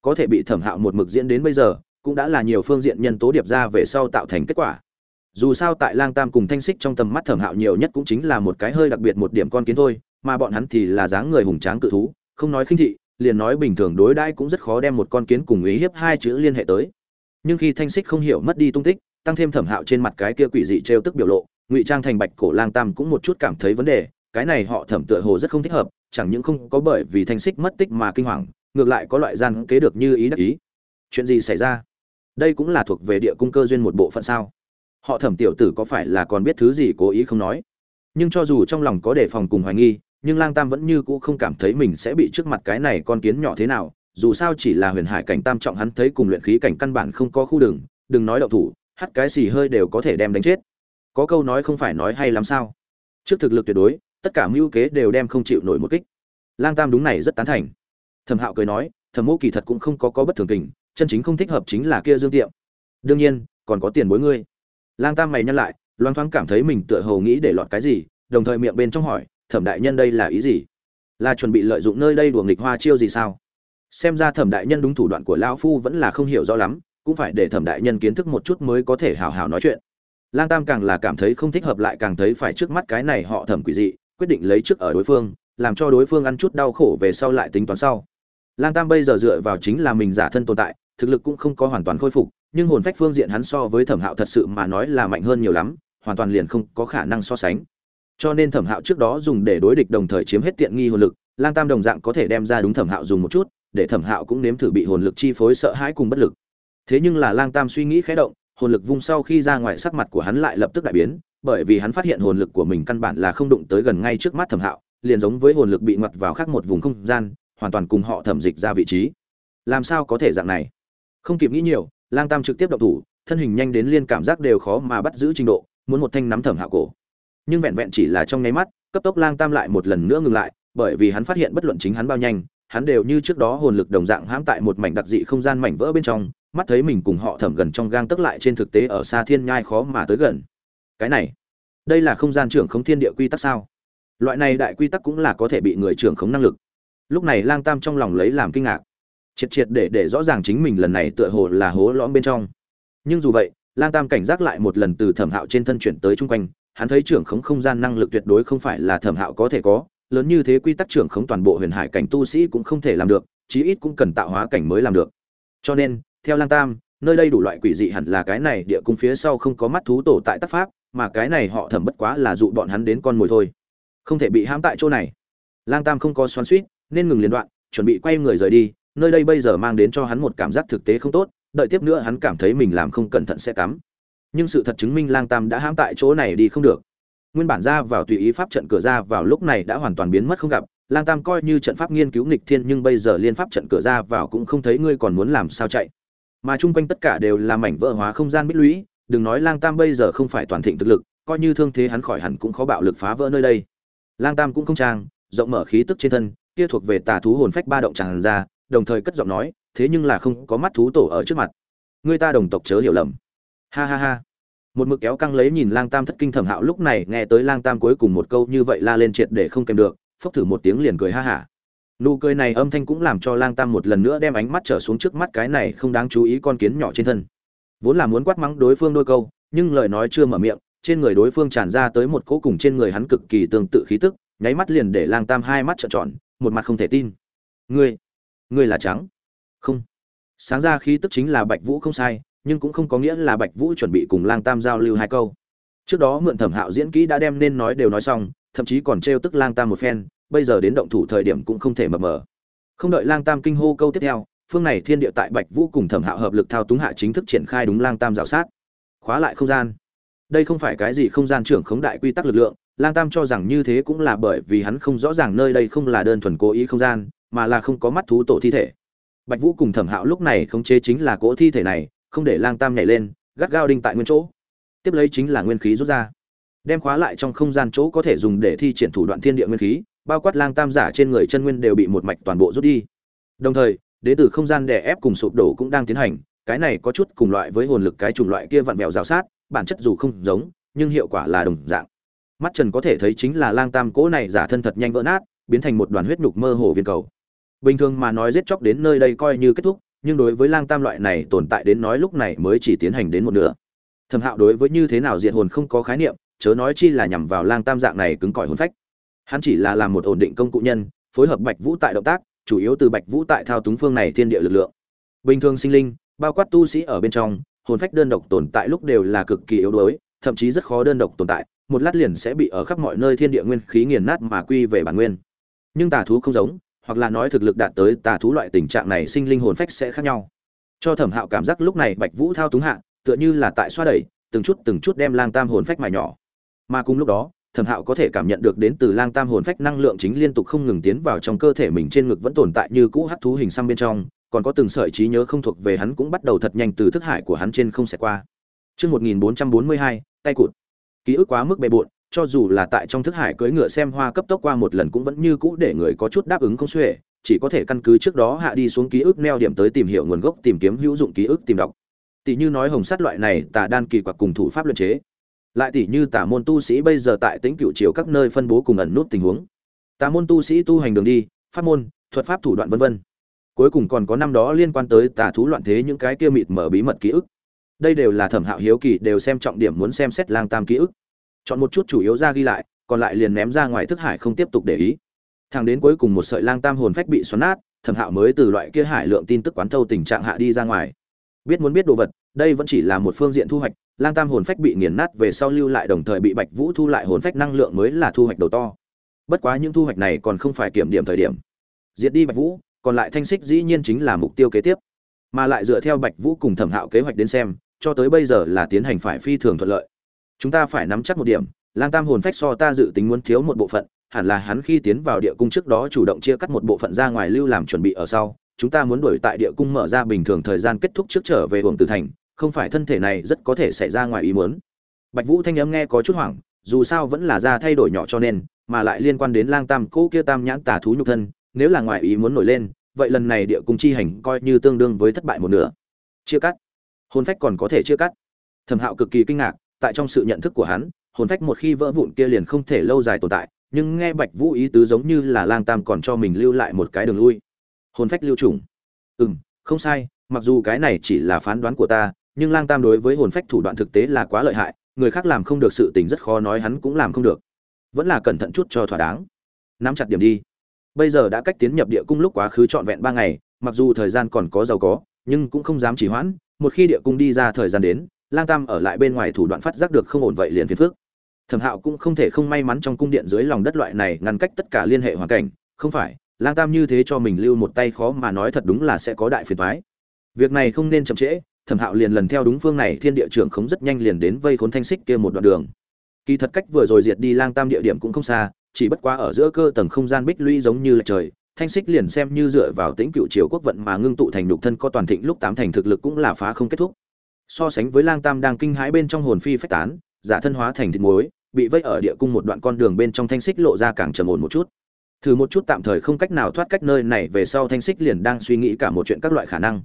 Có thể bị thẩm hạo một mực diễn đến bây giờ, cũng đã là nhiều phương diện nhân tố điệp ra về sau tạo thành kết quả. Dù sao tại lang tam cùng thanh xích trong tầm mắt thẩm hạo nhiều nhất cũng chính là một cái hơi đặc biệt một điểm con kiến thôi, mà bọn hắn thì là dáng người hùng tráng cự thú, không nói khinh thị, liền nói bình thường đối đãi cũng rất khó đem một con kiến cùng ý hiếp hai chữ liên hệ tới. Nhưng khi thanh xích không hiểu mất đi tung tích, tăng thêm thẩm hạo trên mặt cái kia quỷ dị trêu tức biểu lộ ngụy trang thành bạch cổ lang tam cũng một chút cảm thấy vấn đề, cái này họ thẩm tựa hồ rất không thích hợp, chẳng những không có bởi vì thanh xích mất tích mà kinh hoàng, ngược lại có loại gian kế được như ý đắc ý. Chuyện gì xảy ra? Đây cũng là thuộc về địa cung cơ duyên một bộ phận sao? Họ thẩm tiểu tử có phải là còn biết thứ gì cố ý không nói? Nhưng cho dù trong lòng có đề phòng cùng hoài nghi, nhưng lang tam vẫn như cũ không cảm thấy mình sẽ bị trước mặt cái này con kiến nhỏ thế nào, dù sao chỉ là huyền hải cảnh tam trọng hắn thấy cùng luyện khí cảnh căn bản không có khu đường, đừng nói đậu thủ, hắt cái xì hơi đều có thể đem đánh chết có câu nói không phải nói hay lắm sao? Trước thực lực tuyệt đối, tất cả mưu kế đều đem không chịu nổi một kích. Lang tam đúng này rất tán thành. Thẩm hạo cười nói, thẩm mô kỳ thật cũng không có có bất thường tình, chân chính không thích hợp chính là kia dương tiệm. Đương nhiên, còn có tiền bối ngươi. Lang tam mày nhăn lại loang thoáng cảm thấy mình tựa hồ nghĩ để lọt cái gì, đồng thời miệng bên trong hỏi, thẩm đại nhân đây là ý gì? Là chuẩn bị lợi dụng nơi đây đùa nghịch hoa chiêu gì sao? Xem ra thẩm đại nhân đúng thủ đoạn của lão phu vẫn là không hiểu rõ lắm, cũng phải để thẩm đại nhân kiến thức một chút mới có thể hào hào nói chuyện lang tam càng là cảm thấy không thích hợp lại càng thấy phải trước mắt cái này họ thẩm quỷ dị, quyết định lấy trước ở đối phương, làm cho đối phương ăn chút đau khổ về sau lại tính toán sau. Lang tam bây giờ dựa vào chính là mình giả thân tồn tại, thực lực cũng không có hoàn toàn khôi phục, nhưng hồn phách phương diện hắn so với thẩm hạo thật sự mà nói là mạnh hơn nhiều lắm, hoàn toàn liền không có khả năng so sánh. Cho nên thẩm hạo trước đó dùng để đối địch đồng thời chiếm hết tiện nghi hồn lực, lang tam đồng dạng có thể đem ra đúng thẩm hạo dùng một chút, để thẩm hạo cũng nếm thử bị hồn lực chi phối sợ hãi cùng bất lực. Thế nhưng là lang tam suy nghĩ khẽ động hồn lực vung sau khi ra ngoài sắc mặt của hắn lại lập tức đại biến, bởi vì hắn phát hiện hồn lực của mình căn bản là không đụng tới gần ngay trước mắt thẩm hạo, liền giống với hồn lực bị ngoặt vào khác một vùng không gian, hoàn toàn cùng họ thẩm dịch ra vị trí. Làm sao có thể dạng này? Không kịp nghĩ nhiều, lang tam trực tiếp động thủ, thân hình nhanh đến liên cảm giác đều khó mà bắt giữ trình độ, muốn một thanh nắm thẩm hạo cổ. Nhưng vẹn vẹn chỉ là trong nháy mắt, cấp tốc lang tam lại một lần nữa ngừng lại, bởi vì hắn phát hiện bất luận chính hắn bao nhanh, hắn đều như trước đó hồn lực đồng dạng hãm tại một mảnh đặc dị không gian mảnh vỡ bên trong mắt thấy mình cùng họ thẩm gần trong gang tức lại trên thực tế ở xa thiên nhai khó mà tới gần. Cái này, đây là không gian trưởng không thiên địa quy tắc sao? Loại này đại quy tắc cũng là có thể bị người trưởng khống năng lực. Lúc này lang tam trong lòng lấy làm kinh ngạc. Triệt triệt để để rõ ràng chính mình lần này tựa hồ là hố lõm bên trong. Nhưng dù vậy, lang tam cảnh giác lại một lần từ thẩm hạo trên thân chuyển tới chung quanh. Hắn thấy trưởng khống không gian năng lực tuyệt đối không phải là thẩm hạo có thể có. Lớn như thế quy tắc trưởng khống toàn bộ huyền hải cảnh tu sĩ cũng không thể làm được, chí ít cũng cần tạo hóa cảnh mới làm được. Cho nên theo lang tam, nơi đây đủ loại quỷ dị hẳn là cái này địa cung phía sau không có mắt thú tổ tại tác pháp, mà cái này họ thẩm bất quá là dụ bọn hắn đến con mồi thôi. Không thể bị hãm tại chỗ này. Lang tam không có xoắn suýt nên ngừng liên đoạn, chuẩn bị quay người rời đi, nơi đây bây giờ mang đến cho hắn một cảm giác thực tế không tốt, đợi tiếp nữa hắn cảm thấy mình làm không cẩn thận sẽ cắm. Nhưng sự thật chứng minh lang tam đã hãm tại chỗ này đi không được. Nguyên bản ra vào tùy ý pháp trận cửa ra vào lúc này đã hoàn toàn biến mất không gặp, lang tam coi như trận pháp nghiên cứu nghịch thiên nhưng bây giờ liên pháp trận cửa ra vào cũng không thấy ngươi còn muốn làm sao chạy mà chung quanh tất cả đều là mảnh vỡ hóa không gian bích lũy, đừng nói lang tam bây giờ không phải toàn thịnh thực lực, coi như thương thế hắn khỏi hẳn cũng khó bạo lực phá vỡ nơi đây. Lang tam cũng không trang, rộng mở khí tức trên thân, kia thuộc về tà thú hồn phách ba động tràn ra, đồng thời cất giọng nói, thế nhưng là không có mắt thú tổ ở trước mặt. Người ta đồng tộc chớ hiểu lầm. Ha ha ha. Một mực kéo căng lấy nhìn lang tam thất kinh thẩm hạo lúc này nghe tới lang tam cuối cùng một câu như vậy la lên triệt để không kèm được, phốc thử một tiếng liền cười ha hả nụ cười này âm thanh cũng làm cho lang tam một lần nữa đem ánh mắt trở xuống trước mắt cái này không đáng chú ý con kiến nhỏ trên thân. Vốn là muốn quát mắng đối phương đôi câu, nhưng lời nói chưa mở miệng, trên người đối phương tràn ra tới một cỗ cùng trên người hắn cực kỳ tương tự khí tức, nháy mắt liền để lang tam hai mắt trợn tròn, một mặt không thể tin. Ngươi ngươi là trắng? Không. Sáng ra khí tức chính là bạch vũ không sai, nhưng cũng không có nghĩa là bạch vũ chuẩn bị cùng lang tam giao lưu hai câu. Trước đó mượn thẩm hạo diễn kỹ đã đem nên nói đều nói xong, thậm chí còn trêu tức lang tam một phen bây giờ đến động thủ thời điểm cũng không thể mập mờ. Không đợi lang tam kinh hô câu tiếp theo, phương này thiên địa tại bạch vũ cùng thẩm hạo hợp lực thao túng hạ chính thức triển khai đúng lang tam rào sát. Khóa lại không gian. Đây không phải cái gì không gian trưởng khống đại quy tắc lực lượng, lang tam cho rằng như thế cũng là bởi vì hắn không rõ ràng nơi đây không là đơn thuần cố ý không gian, mà là không có mắt thú tổ thi thể. Bạch vũ cùng thẩm hạo lúc này khống chế chính là cỗ thi thể này, không để lang tam nhảy lên, gắt gao đinh tại nguyên chỗ. Tiếp lấy chính là nguyên khí rút ra. Đem khóa lại trong không gian chỗ có thể dùng để thi triển thủ đoạn thiên địa nguyên khí bao quát lang tam giả trên người chân nguyên đều bị một mạch toàn bộ rút đi. Đồng thời đến từ không gian đè ép cùng sụp đổ cũng đang tiến hành, cái này có chút cùng loại với hồn lực cái chủng loại kia vặn vẹo rào sát, bản chất dù không giống, nhưng hiệu quả là đồng dạng. Mắt trần có thể thấy chính là lang tam cỗ này giả thân thật nhanh vỡ nát, biến thành một đoàn huyết nhục mơ hồ viên cầu. Bình thường mà nói giết chóc đến nơi đây coi như kết thúc, nhưng đối với lang tam loại này tồn tại đến nói lúc này mới chỉ tiến hành đến một nửa. Thẩm hạo đối với như thế nào diệt hồn không có khái niệm, chớ nói chi là nhằm vào lang tam dạng này cứng cỏi hồn phách hắn chỉ là làm một ổn định công cụ nhân, phối hợp bạch vũ tại động tác, chủ yếu từ bạch vũ tại thao túng phương này thiên địa lực lượng. Bình thường sinh linh, bao quát tu sĩ ở bên trong, hồn phách đơn độc tồn tại lúc đều là cực kỳ yếu đuối, thậm chí rất khó đơn độc tồn tại, một lát liền sẽ bị ở khắp mọi nơi thiên địa nguyên khí nghiền nát mà quy về bản nguyên. Nhưng tà thú không giống, hoặc là nói thực lực đạt tới tà thú loại tình trạng này sinh linh hồn phách sẽ khác nhau. Cho thẩm hạo cảm giác lúc này bạch vũ thao túng hạ, tựa như là tại xoa đẩy, từng chút từng chút đem lang tam hồn phách mài nhỏ. Mà cùng lúc đó thẩm hạo có thể cảm nhận được đến từ lang tam hồn phách năng lượng chính liên tục không ngừng tiến vào trong cơ thể mình trên ngực vẫn tồn tại như cũ hắc thú hình xăm bên trong còn có từng sợi trí nhớ không thuộc về hắn cũng bắt đầu thật nhanh từ thức hải của hắn trên không xẻ qua Trước 1442, tay cụt. Ký ức quá mức bề bộn, cho dù là tại trong thức hải cưỡi ngựa xem hoa cấp tốc qua một lần cũng vẫn như cũ để người có chút đáp ứng không xuể, chỉ có thể căn cứ trước đó hạ đi xuống ký ức neo điểm tới tìm hiểu nguồn gốc tìm kiếm hữu dụng ký ức tìm đọc. Tỷ như nói hồng sắt loại này tà đan kỳ quặc cùng thủ pháp luận chế. Lại tỷ như Tả môn tu sĩ bây giờ tại tính cựu chiều các nơi phân bố cùng ẩn nút tình huống. Tả môn tu sĩ tu hành đường đi, pháp môn, thuật pháp thủ đoạn vân vân. Cuối cùng còn có năm đó liên quan tới tà thú loạn thế những cái kia mịt mở bí mật ký ức. Đây đều là Thẩm Hạo hiếu kỳ đều xem trọng điểm muốn xem xét lang tam ký ức chọn một chút chủ yếu ra ghi lại còn lại liền ném ra ngoài thức hải không tiếp tục để ý thằng đến cuối cùng một sợi lang tam hồn phách bị xoắn nát thẩm hạo mới từ loại kia hải lượng tin tức quán thâu tình trạng hạ đi ra ngoài biết muốn biết đồ vật đây vẫn chỉ là một phương diện thu hoạch lang tam hồn phách bị nghiền nát về sau lưu lại đồng thời bị bạch vũ thu lại hồn phách năng lượng mới là thu hoạch đầu to. Bất quá những thu hoạch này còn không phải kiểm điểm thời điểm. Diệt đi bạch vũ, còn lại thanh xích dĩ nhiên chính là mục tiêu kế tiếp. Mà lại dựa theo bạch vũ cùng thẩm hạo kế hoạch đến xem, cho tới bây giờ là tiến hành phải phi thường thuận lợi. Chúng ta phải nắm chắc một điểm, lang tam hồn phách so ta dự tính muốn thiếu một bộ phận, hẳn là hắn khi tiến vào địa cung trước đó chủ động chia cắt một bộ phận ra ngoài lưu làm chuẩn bị ở sau. Chúng ta muốn đuổi tại địa cung mở ra bình thường thời gian kết thúc trước trở về hưởng tử thành không phải thân thể này rất có thể xảy ra ngoài ý muốn. Bạch vũ thanh âm nghe có chút hoảng dù sao vẫn là ra thay đổi nhỏ cho nên mà lại liên quan đến lang tam cỗ kia tam nhãn tà thú nhục thân nếu là ngoài ý muốn nổi lên vậy lần này địa cung chi hành coi như tương đương với thất bại một nửa. Chia cắt. Hồn phách còn có thể chia cắt. Thẩm hạo cực kỳ kinh ngạc tại trong sự nhận thức của hắn hồn phách một khi vỡ vụn kia liền không thể lâu dài tồn tại nhưng nghe bạch vũ ý tứ giống như là lang tam còn cho mình lưu lại một cái đường lui. Hồn phách lưu trùng. Ừm, không sai mặc dù cái này chỉ là phán đoán của ta nhưng lang tam đối với hồn phách thủ đoạn thực tế là quá lợi hại, người khác làm không được sự tình rất khó nói hắn cũng làm không được. Vẫn là cẩn thận chút cho thỏa đáng. Nắm chặt điểm đi. Bây giờ đã cách tiến nhập địa cung lúc quá khứ trọn vẹn ba ngày, mặc dù thời gian còn có giàu có, nhưng cũng không dám chỉ hoãn, một khi địa cung đi ra thời gian đến, lang tam ở lại bên ngoài thủ đoạn phát giác được không ổn vậy liền phiền phước thẩm hạo cũng không thể không may mắn trong cung điện dưới lòng đất loại này ngăn cách tất cả liên hệ hoàn cảnh, không phải, lang tam như thế cho mình lưu một tay khó mà nói thật đúng là sẽ có đại phiền thoái việc này không nên chậm trễ thẩm hạo liền lần theo đúng phương này, thiên địa trưởng khống rất nhanh liền đến vây khốn thanh xích kia một đoạn đường. Kỳ thật cách vừa rồi diệt đi lang tam địa điểm cũng không xa, chỉ bất quá ở giữa cơ tầng không gian bích lũy giống như là trời, thanh xích liền xem như dựa vào tính cựu triều quốc vận mà ngưng tụ thành đục thân có toàn thịnh lúc tám thành thực lực cũng là phá không kết thúc. So sánh với lang tam đang kinh hãi bên trong hồn phi phách tán, giả thân hóa thành thịt muối, bị vây ở địa cung một đoạn con đường bên trong thanh xích lộ ra càng trầm ổn một chút. Thử một chút tạm thời không cách nào thoát cách nơi này, về sau thanh xích liền đang suy nghĩ cả một chuyện các loại khả năng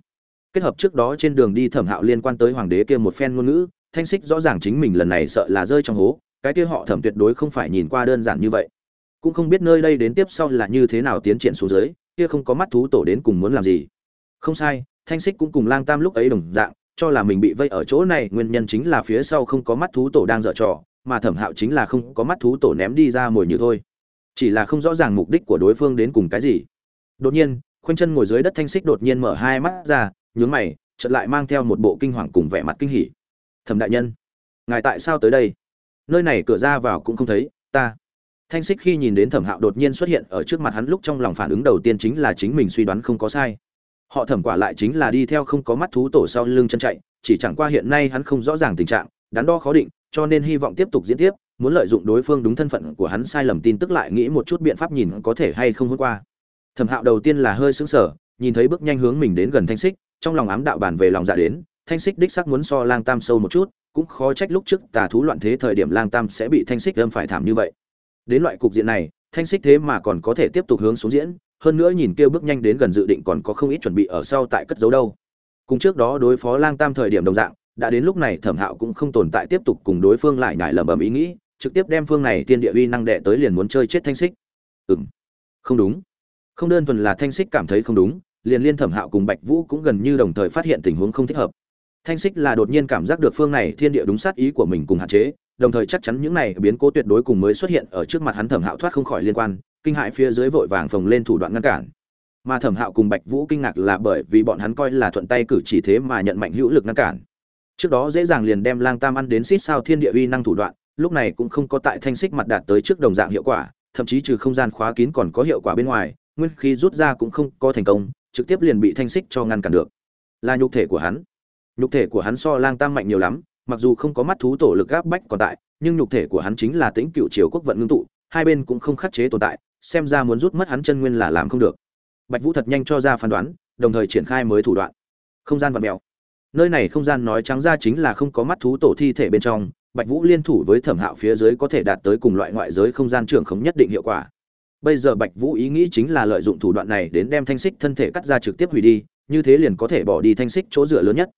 kết hợp trước đó trên đường đi thẩm hạo liên quan tới hoàng đế kia một phen ngôn ngữ, thanh xích rõ ràng chính mình lần này sợ là rơi trong hố, cái kia họ thẩm tuyệt đối không phải nhìn qua đơn giản như vậy. Cũng không biết nơi đây đến tiếp sau là như thế nào tiến triển xuống dưới, kia không có mắt thú tổ đến cùng muốn làm gì. Không sai, thanh xích cũng cùng lang tam lúc ấy đồng dạng, cho là mình bị vây ở chỗ này, nguyên nhân chính là phía sau không có mắt thú tổ đang dở trò, mà thẩm hạo chính là không có mắt thú tổ ném đi ra mồi như thôi. Chỉ là không rõ ràng mục đích của đối phương đến cùng cái gì. Đột nhiên, khoanh chân ngồi dưới đất thanh xích đột nhiên mở hai mắt ra nhướng mày, chợt lại mang theo một bộ kinh hoàng cùng vẻ mặt kinh hỉ. Thẩm đại nhân, ngài tại sao tới đây? Nơi này cửa ra vào cũng không thấy, ta. Thanh xích khi nhìn đến thẩm hạo đột nhiên xuất hiện ở trước mặt hắn lúc trong lòng phản ứng đầu tiên chính là chính mình suy đoán không có sai. Họ thẩm quả lại chính là đi theo không có mắt thú tổ sau lưng chân chạy, chỉ chẳng qua hiện nay hắn không rõ ràng tình trạng, đắn đo khó định, cho nên hy vọng tiếp tục diễn tiếp, muốn lợi dụng đối phương đúng thân phận của hắn sai lầm tin tức lại nghĩ một chút biện pháp nhìn có thể hay không hôm qua. Thẩm hạo đầu tiên là hơi sững sờ, nhìn thấy bước nhanh hướng mình đến gần thanh xích trong lòng ám đạo bàn về lòng dạ đến, thanh xích đích sắc muốn so lang tam sâu một chút, cũng khó trách lúc trước tà thú loạn thế thời điểm lang tam sẽ bị thanh xích đâm phải thảm như vậy. Đến loại cục diện này, thanh xích thế mà còn có thể tiếp tục hướng xuống diễn, hơn nữa nhìn kêu bước nhanh đến gần dự định còn có không ít chuẩn bị ở sau tại cất giấu đâu. Cùng trước đó đối phó lang tam thời điểm đồng dạng, đã đến lúc này thẩm hạo cũng không tồn tại tiếp tục cùng đối phương lại nhải lẩm bẩm ý nghĩ, trực tiếp đem phương này tiên địa uy năng đệ tới liền muốn chơi chết thanh xích. Ừng không đúng. Không đơn thuần là thanh xích cảm thấy không đúng liền liên thẩm hạo cùng bạch vũ cũng gần như đồng thời phát hiện tình huống không thích hợp. Thanh xích là đột nhiên cảm giác được phương này thiên địa đúng sát ý của mình cùng hạn chế, đồng thời chắc chắn những này biến cố tuyệt đối cùng mới xuất hiện ở trước mặt hắn thẩm hạo thoát không khỏi liên quan, kinh hại phía dưới vội vàng phồng lên thủ đoạn ngăn cản. Mà thẩm hạo cùng bạch vũ kinh ngạc là bởi vì bọn hắn coi là thuận tay cử chỉ thế mà nhận mạnh hữu lực ngăn cản. Trước đó dễ dàng liền đem lang tam ăn đến xít sao thiên địa uy năng thủ đoạn, lúc này cũng không có tại thanh xích mặt đạt tới trước đồng dạng hiệu quả, thậm chí trừ không gian khóa kín còn có hiệu quả bên ngoài, nguyên khí rút ra cũng không có thành công trực tiếp liền bị thanh xích cho ngăn cản được. Là nhục thể của hắn. Nhục thể của hắn so lang tam mạnh nhiều lắm, mặc dù không có mắt thú tổ lực gáp bách còn tại, nhưng nhục thể của hắn chính là tính cựu triều quốc vận ngưng tụ, hai bên cũng không khắc chế tồn tại, xem ra muốn rút mất hắn chân nguyên là làm không được. Bạch vũ thật nhanh cho ra phán đoán, đồng thời triển khai mới thủ đoạn. Không gian vật mèo. Nơi này không gian nói trắng ra chính là không có mắt thú tổ thi thể bên trong, bạch vũ liên thủ với thẩm hạo phía dưới có thể đạt tới cùng loại ngoại giới không gian trưởng khống nhất định hiệu quả bây giờ bạch vũ ý nghĩ chính là lợi dụng thủ đoạn này đến đem thanh xích thân thể cắt ra trực tiếp hủy đi, như thế liền có thể bỏ đi thanh xích chỗ dựa lớn nhất.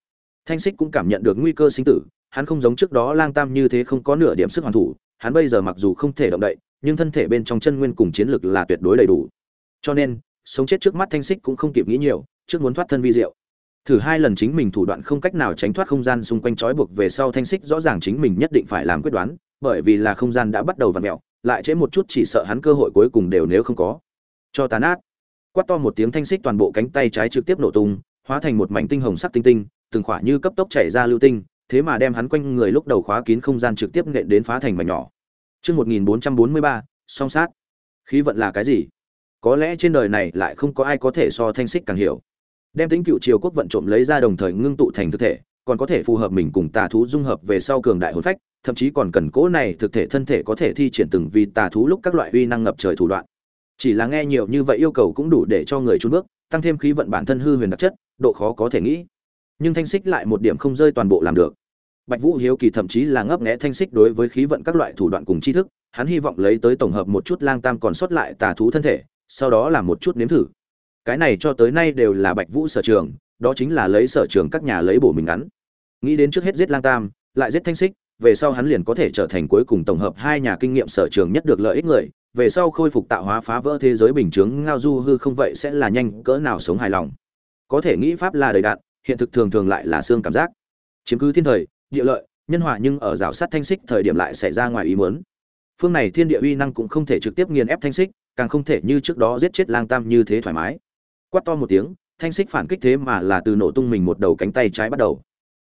Thanh xích cũng cảm nhận được nguy cơ sinh tử, hắn không giống trước đó lang tam như thế không có nửa điểm sức hoàn thủ, hắn bây giờ mặc dù không thể động đậy, nhưng thân thể bên trong chân nguyên cùng chiến lực là tuyệt đối đầy đủ. Cho nên, sống chết trước mắt thanh xích cũng không kịp nghĩ nhiều, trước muốn thoát thân vi diệu. Thử hai lần chính mình thủ đoạn không cách nào tránh thoát không gian xung quanh trói buộc về sau thanh xích rõ ràng chính mình nhất định phải làm quyết đoán, bởi vì là không gian đã bắt đầu vặn mẹo lại trễ một chút chỉ sợ hắn cơ hội cuối cùng đều nếu không có cho tàn át quát to một tiếng thanh xích toàn bộ cánh tay trái trực tiếp nổ tung hóa thành một mảnh tinh hồng sắc tinh tinh từng khỏa như cấp tốc chảy ra lưu tinh thế mà đem hắn quanh người lúc đầu khóa kín không gian trực tiếp nện đến phá thành mảnh nhỏ Chương 1443, song sát. Khí vận là cái gì? Có lẽ trên đời này lại không có ai có thể so thanh xích càng hiểu. Đem tính cựu triều quốc vận trộm lấy ra đồng thời ngưng tụ thành thực thể, còn có thể phù hợp mình cùng tà thú dung hợp về sau cường đại hồn phách, thậm chí còn cần cố này thực thể thân thể có thể thi triển từng vì tà thú lúc các loại uy năng ngập trời thủ đoạn. Chỉ là nghe nhiều như vậy yêu cầu cũng đủ để cho người chun bước, tăng thêm khí vận bản thân hư huyền đặc chất, độ khó có thể nghĩ. Nhưng thanh xích lại một điểm không rơi toàn bộ làm được. Bạch Vũ Hiếu kỳ thậm chí là ngấp nghé thanh xích đối với khí vận các loại thủ đoạn cùng tri thức, hắn hy vọng lấy tới tổng hợp một chút lang tam còn sót lại tà thú thân thể, sau đó làm một chút nếm thử. Cái này cho tới nay đều là Bạch Vũ sở trường, đó chính là lấy sở trường các nhà lấy bổ mình ngắn. Nghĩ đến trước hết giết lang tam, lại giết thanh xích, về sau hắn liền có thể trở thành cuối cùng tổng hợp hai nhà kinh nghiệm sở trường nhất được lợi ích người, về sau khôi phục tạo hóa phá vỡ thế giới bình thường ngao du hư không vậy sẽ là nhanh cỡ nào sống hài lòng. Có thể nghĩ pháp là đầy đạn, hiện thực thường thường lại là xương cảm giác. Chiếm cứ thiên thời, địa lợi nhân hòa nhưng ở rào sát thanh xích thời điểm lại xảy ra ngoài ý muốn phương này thiên địa uy năng cũng không thể trực tiếp nghiền ép thanh xích càng không thể như trước đó giết chết lang tam như thế thoải mái quát to một tiếng thanh xích phản kích thế mà là từ nổ tung mình một đầu cánh tay trái bắt đầu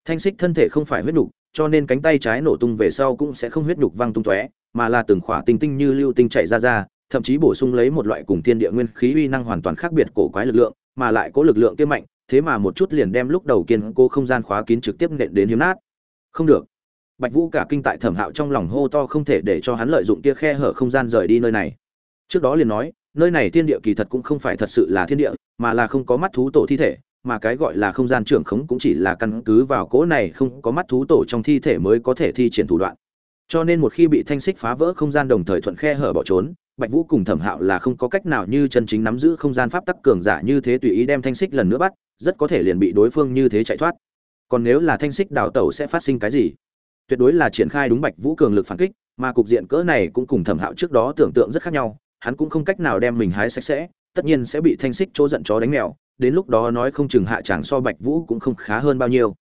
thanh xích thân thể không phải huyết nhục, cho nên cánh tay trái nổ tung về sau cũng sẽ không huyết nhục văng tung tóe, mà là từng khỏa tinh tinh như lưu tinh chạy ra ra, thậm chí bổ sung lấy một loại cùng thiên địa nguyên khí uy năng hoàn toàn khác biệt cổ quái lực lượng, mà lại có lực lượng kia mạnh, thế mà một chút liền đem lúc đầu kiên cô không gian khóa kín trực tiếp nện đến hiếm nát. Không được. Bạch vũ cả kinh tại thẩm hạo trong lòng hô to không thể để cho hắn lợi dụng kia khe hở không gian rời đi nơi này. Trước đó liền nói, nơi này thiên địa kỳ thật cũng không phải thật sự là thiên địa, mà là không có mắt thú tổ thi thể mà cái gọi là không gian trưởng khống cũng chỉ là căn cứ vào cỗ này không có mắt thú tổ trong thi thể mới có thể thi triển thủ đoạn. Cho nên một khi bị thanh xích phá vỡ không gian đồng thời thuận khe hở bỏ trốn, bạch vũ cùng thẩm hạo là không có cách nào như chân chính nắm giữ không gian pháp tắc cường giả như thế tùy ý đem thanh xích lần nữa bắt, rất có thể liền bị đối phương như thế chạy thoát. Còn nếu là thanh xích đào tẩu sẽ phát sinh cái gì? Tuyệt đối là triển khai đúng bạch vũ cường lực phản kích, mà cục diện cỡ này cũng cùng thẩm hạo trước đó tưởng tượng rất khác nhau, hắn cũng không cách nào đem mình hái sạch sẽ, tất nhiên sẽ bị thanh xích chỗ giận chó đánh mèo đến lúc đó nói không chừng hạ chẳng so bạch vũ cũng không khá hơn bao nhiêu.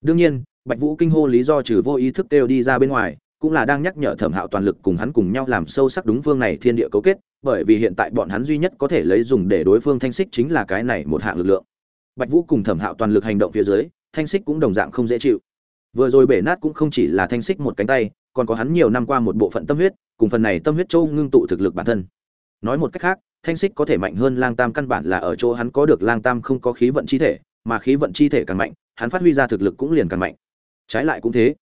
Đương nhiên, bạch vũ kinh hô lý do trừ vô ý thức đều đi ra bên ngoài, cũng là đang nhắc nhở thẩm hạo toàn lực cùng hắn cùng nhau làm sâu sắc đúng phương này thiên địa cấu kết, bởi vì hiện tại bọn hắn duy nhất có thể lấy dùng để đối phương thanh xích chính là cái này một hạng lực lượng. Bạch vũ cùng thẩm hạo toàn lực hành động phía dưới, thanh xích cũng đồng dạng không dễ chịu. Vừa rồi bể nát cũng không chỉ là thanh xích một cánh tay, còn có hắn nhiều năm qua một bộ phận tâm huyết, cùng phần này tâm huyết châu ngưng tụ thực lực bản thân. Nói một cách khác thanh xích có thể mạnh hơn lang tam căn bản là ở chỗ hắn có được lang tam không có khí vận chi thể, mà khí vận chi thể càng mạnh, hắn phát huy ra thực lực cũng liền càng mạnh. Trái lại cũng thế.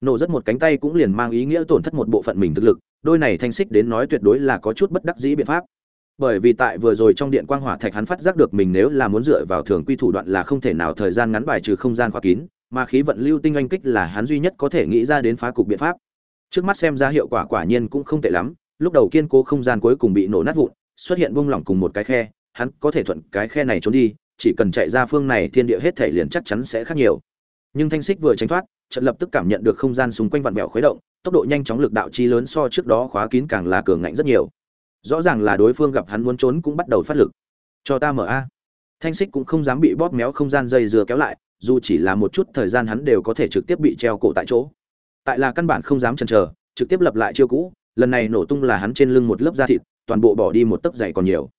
Nổ rất một cánh tay cũng liền mang ý nghĩa tổn thất một bộ phận mình thực lực, đôi này thanh xích đến nói tuyệt đối là có chút bất đắc dĩ biện pháp. Bởi vì tại vừa rồi trong điện quang hỏa thạch hắn phát giác được mình nếu là muốn dựa vào thường quy thủ đoạn là không thể nào thời gian ngắn bài trừ không gian khóa kín, mà khí vận lưu tinh anh kích là hắn duy nhất có thể nghĩ ra đến phá cục biện pháp. Trước mắt xem ra hiệu quả quả nhiên cũng không tệ lắm, lúc đầu kiên cố không gian cuối cùng bị nổ nát vụn xuất hiện buông lỏng cùng một cái khe, hắn có thể thuận cái khe này trốn đi, chỉ cần chạy ra phương này thiên địa hết thể liền chắc chắn sẽ khác nhiều. Nhưng thanh xích vừa tránh thoát trận lập tức cảm nhận được không gian xung quanh vặn vẹo khuấy động, tốc độ nhanh chóng lực đạo chi lớn so trước đó khóa kín càng là cường ngạnh rất nhiều. Rõ ràng là đối phương gặp hắn muốn trốn cũng bắt đầu phát lực. Cho ta mở a. Thanh xích cũng không dám bị bóp méo không gian dây dừa kéo lại, dù chỉ là một chút thời gian hắn đều có thể trực tiếp bị treo cổ tại chỗ. Tại là căn bản không dám chần chờ, trực tiếp lập lại chiêu cũ, lần này nổ tung là hắn trên lưng một lớp da thịt toàn bộ bỏ đi một tấc dày còn nhiều.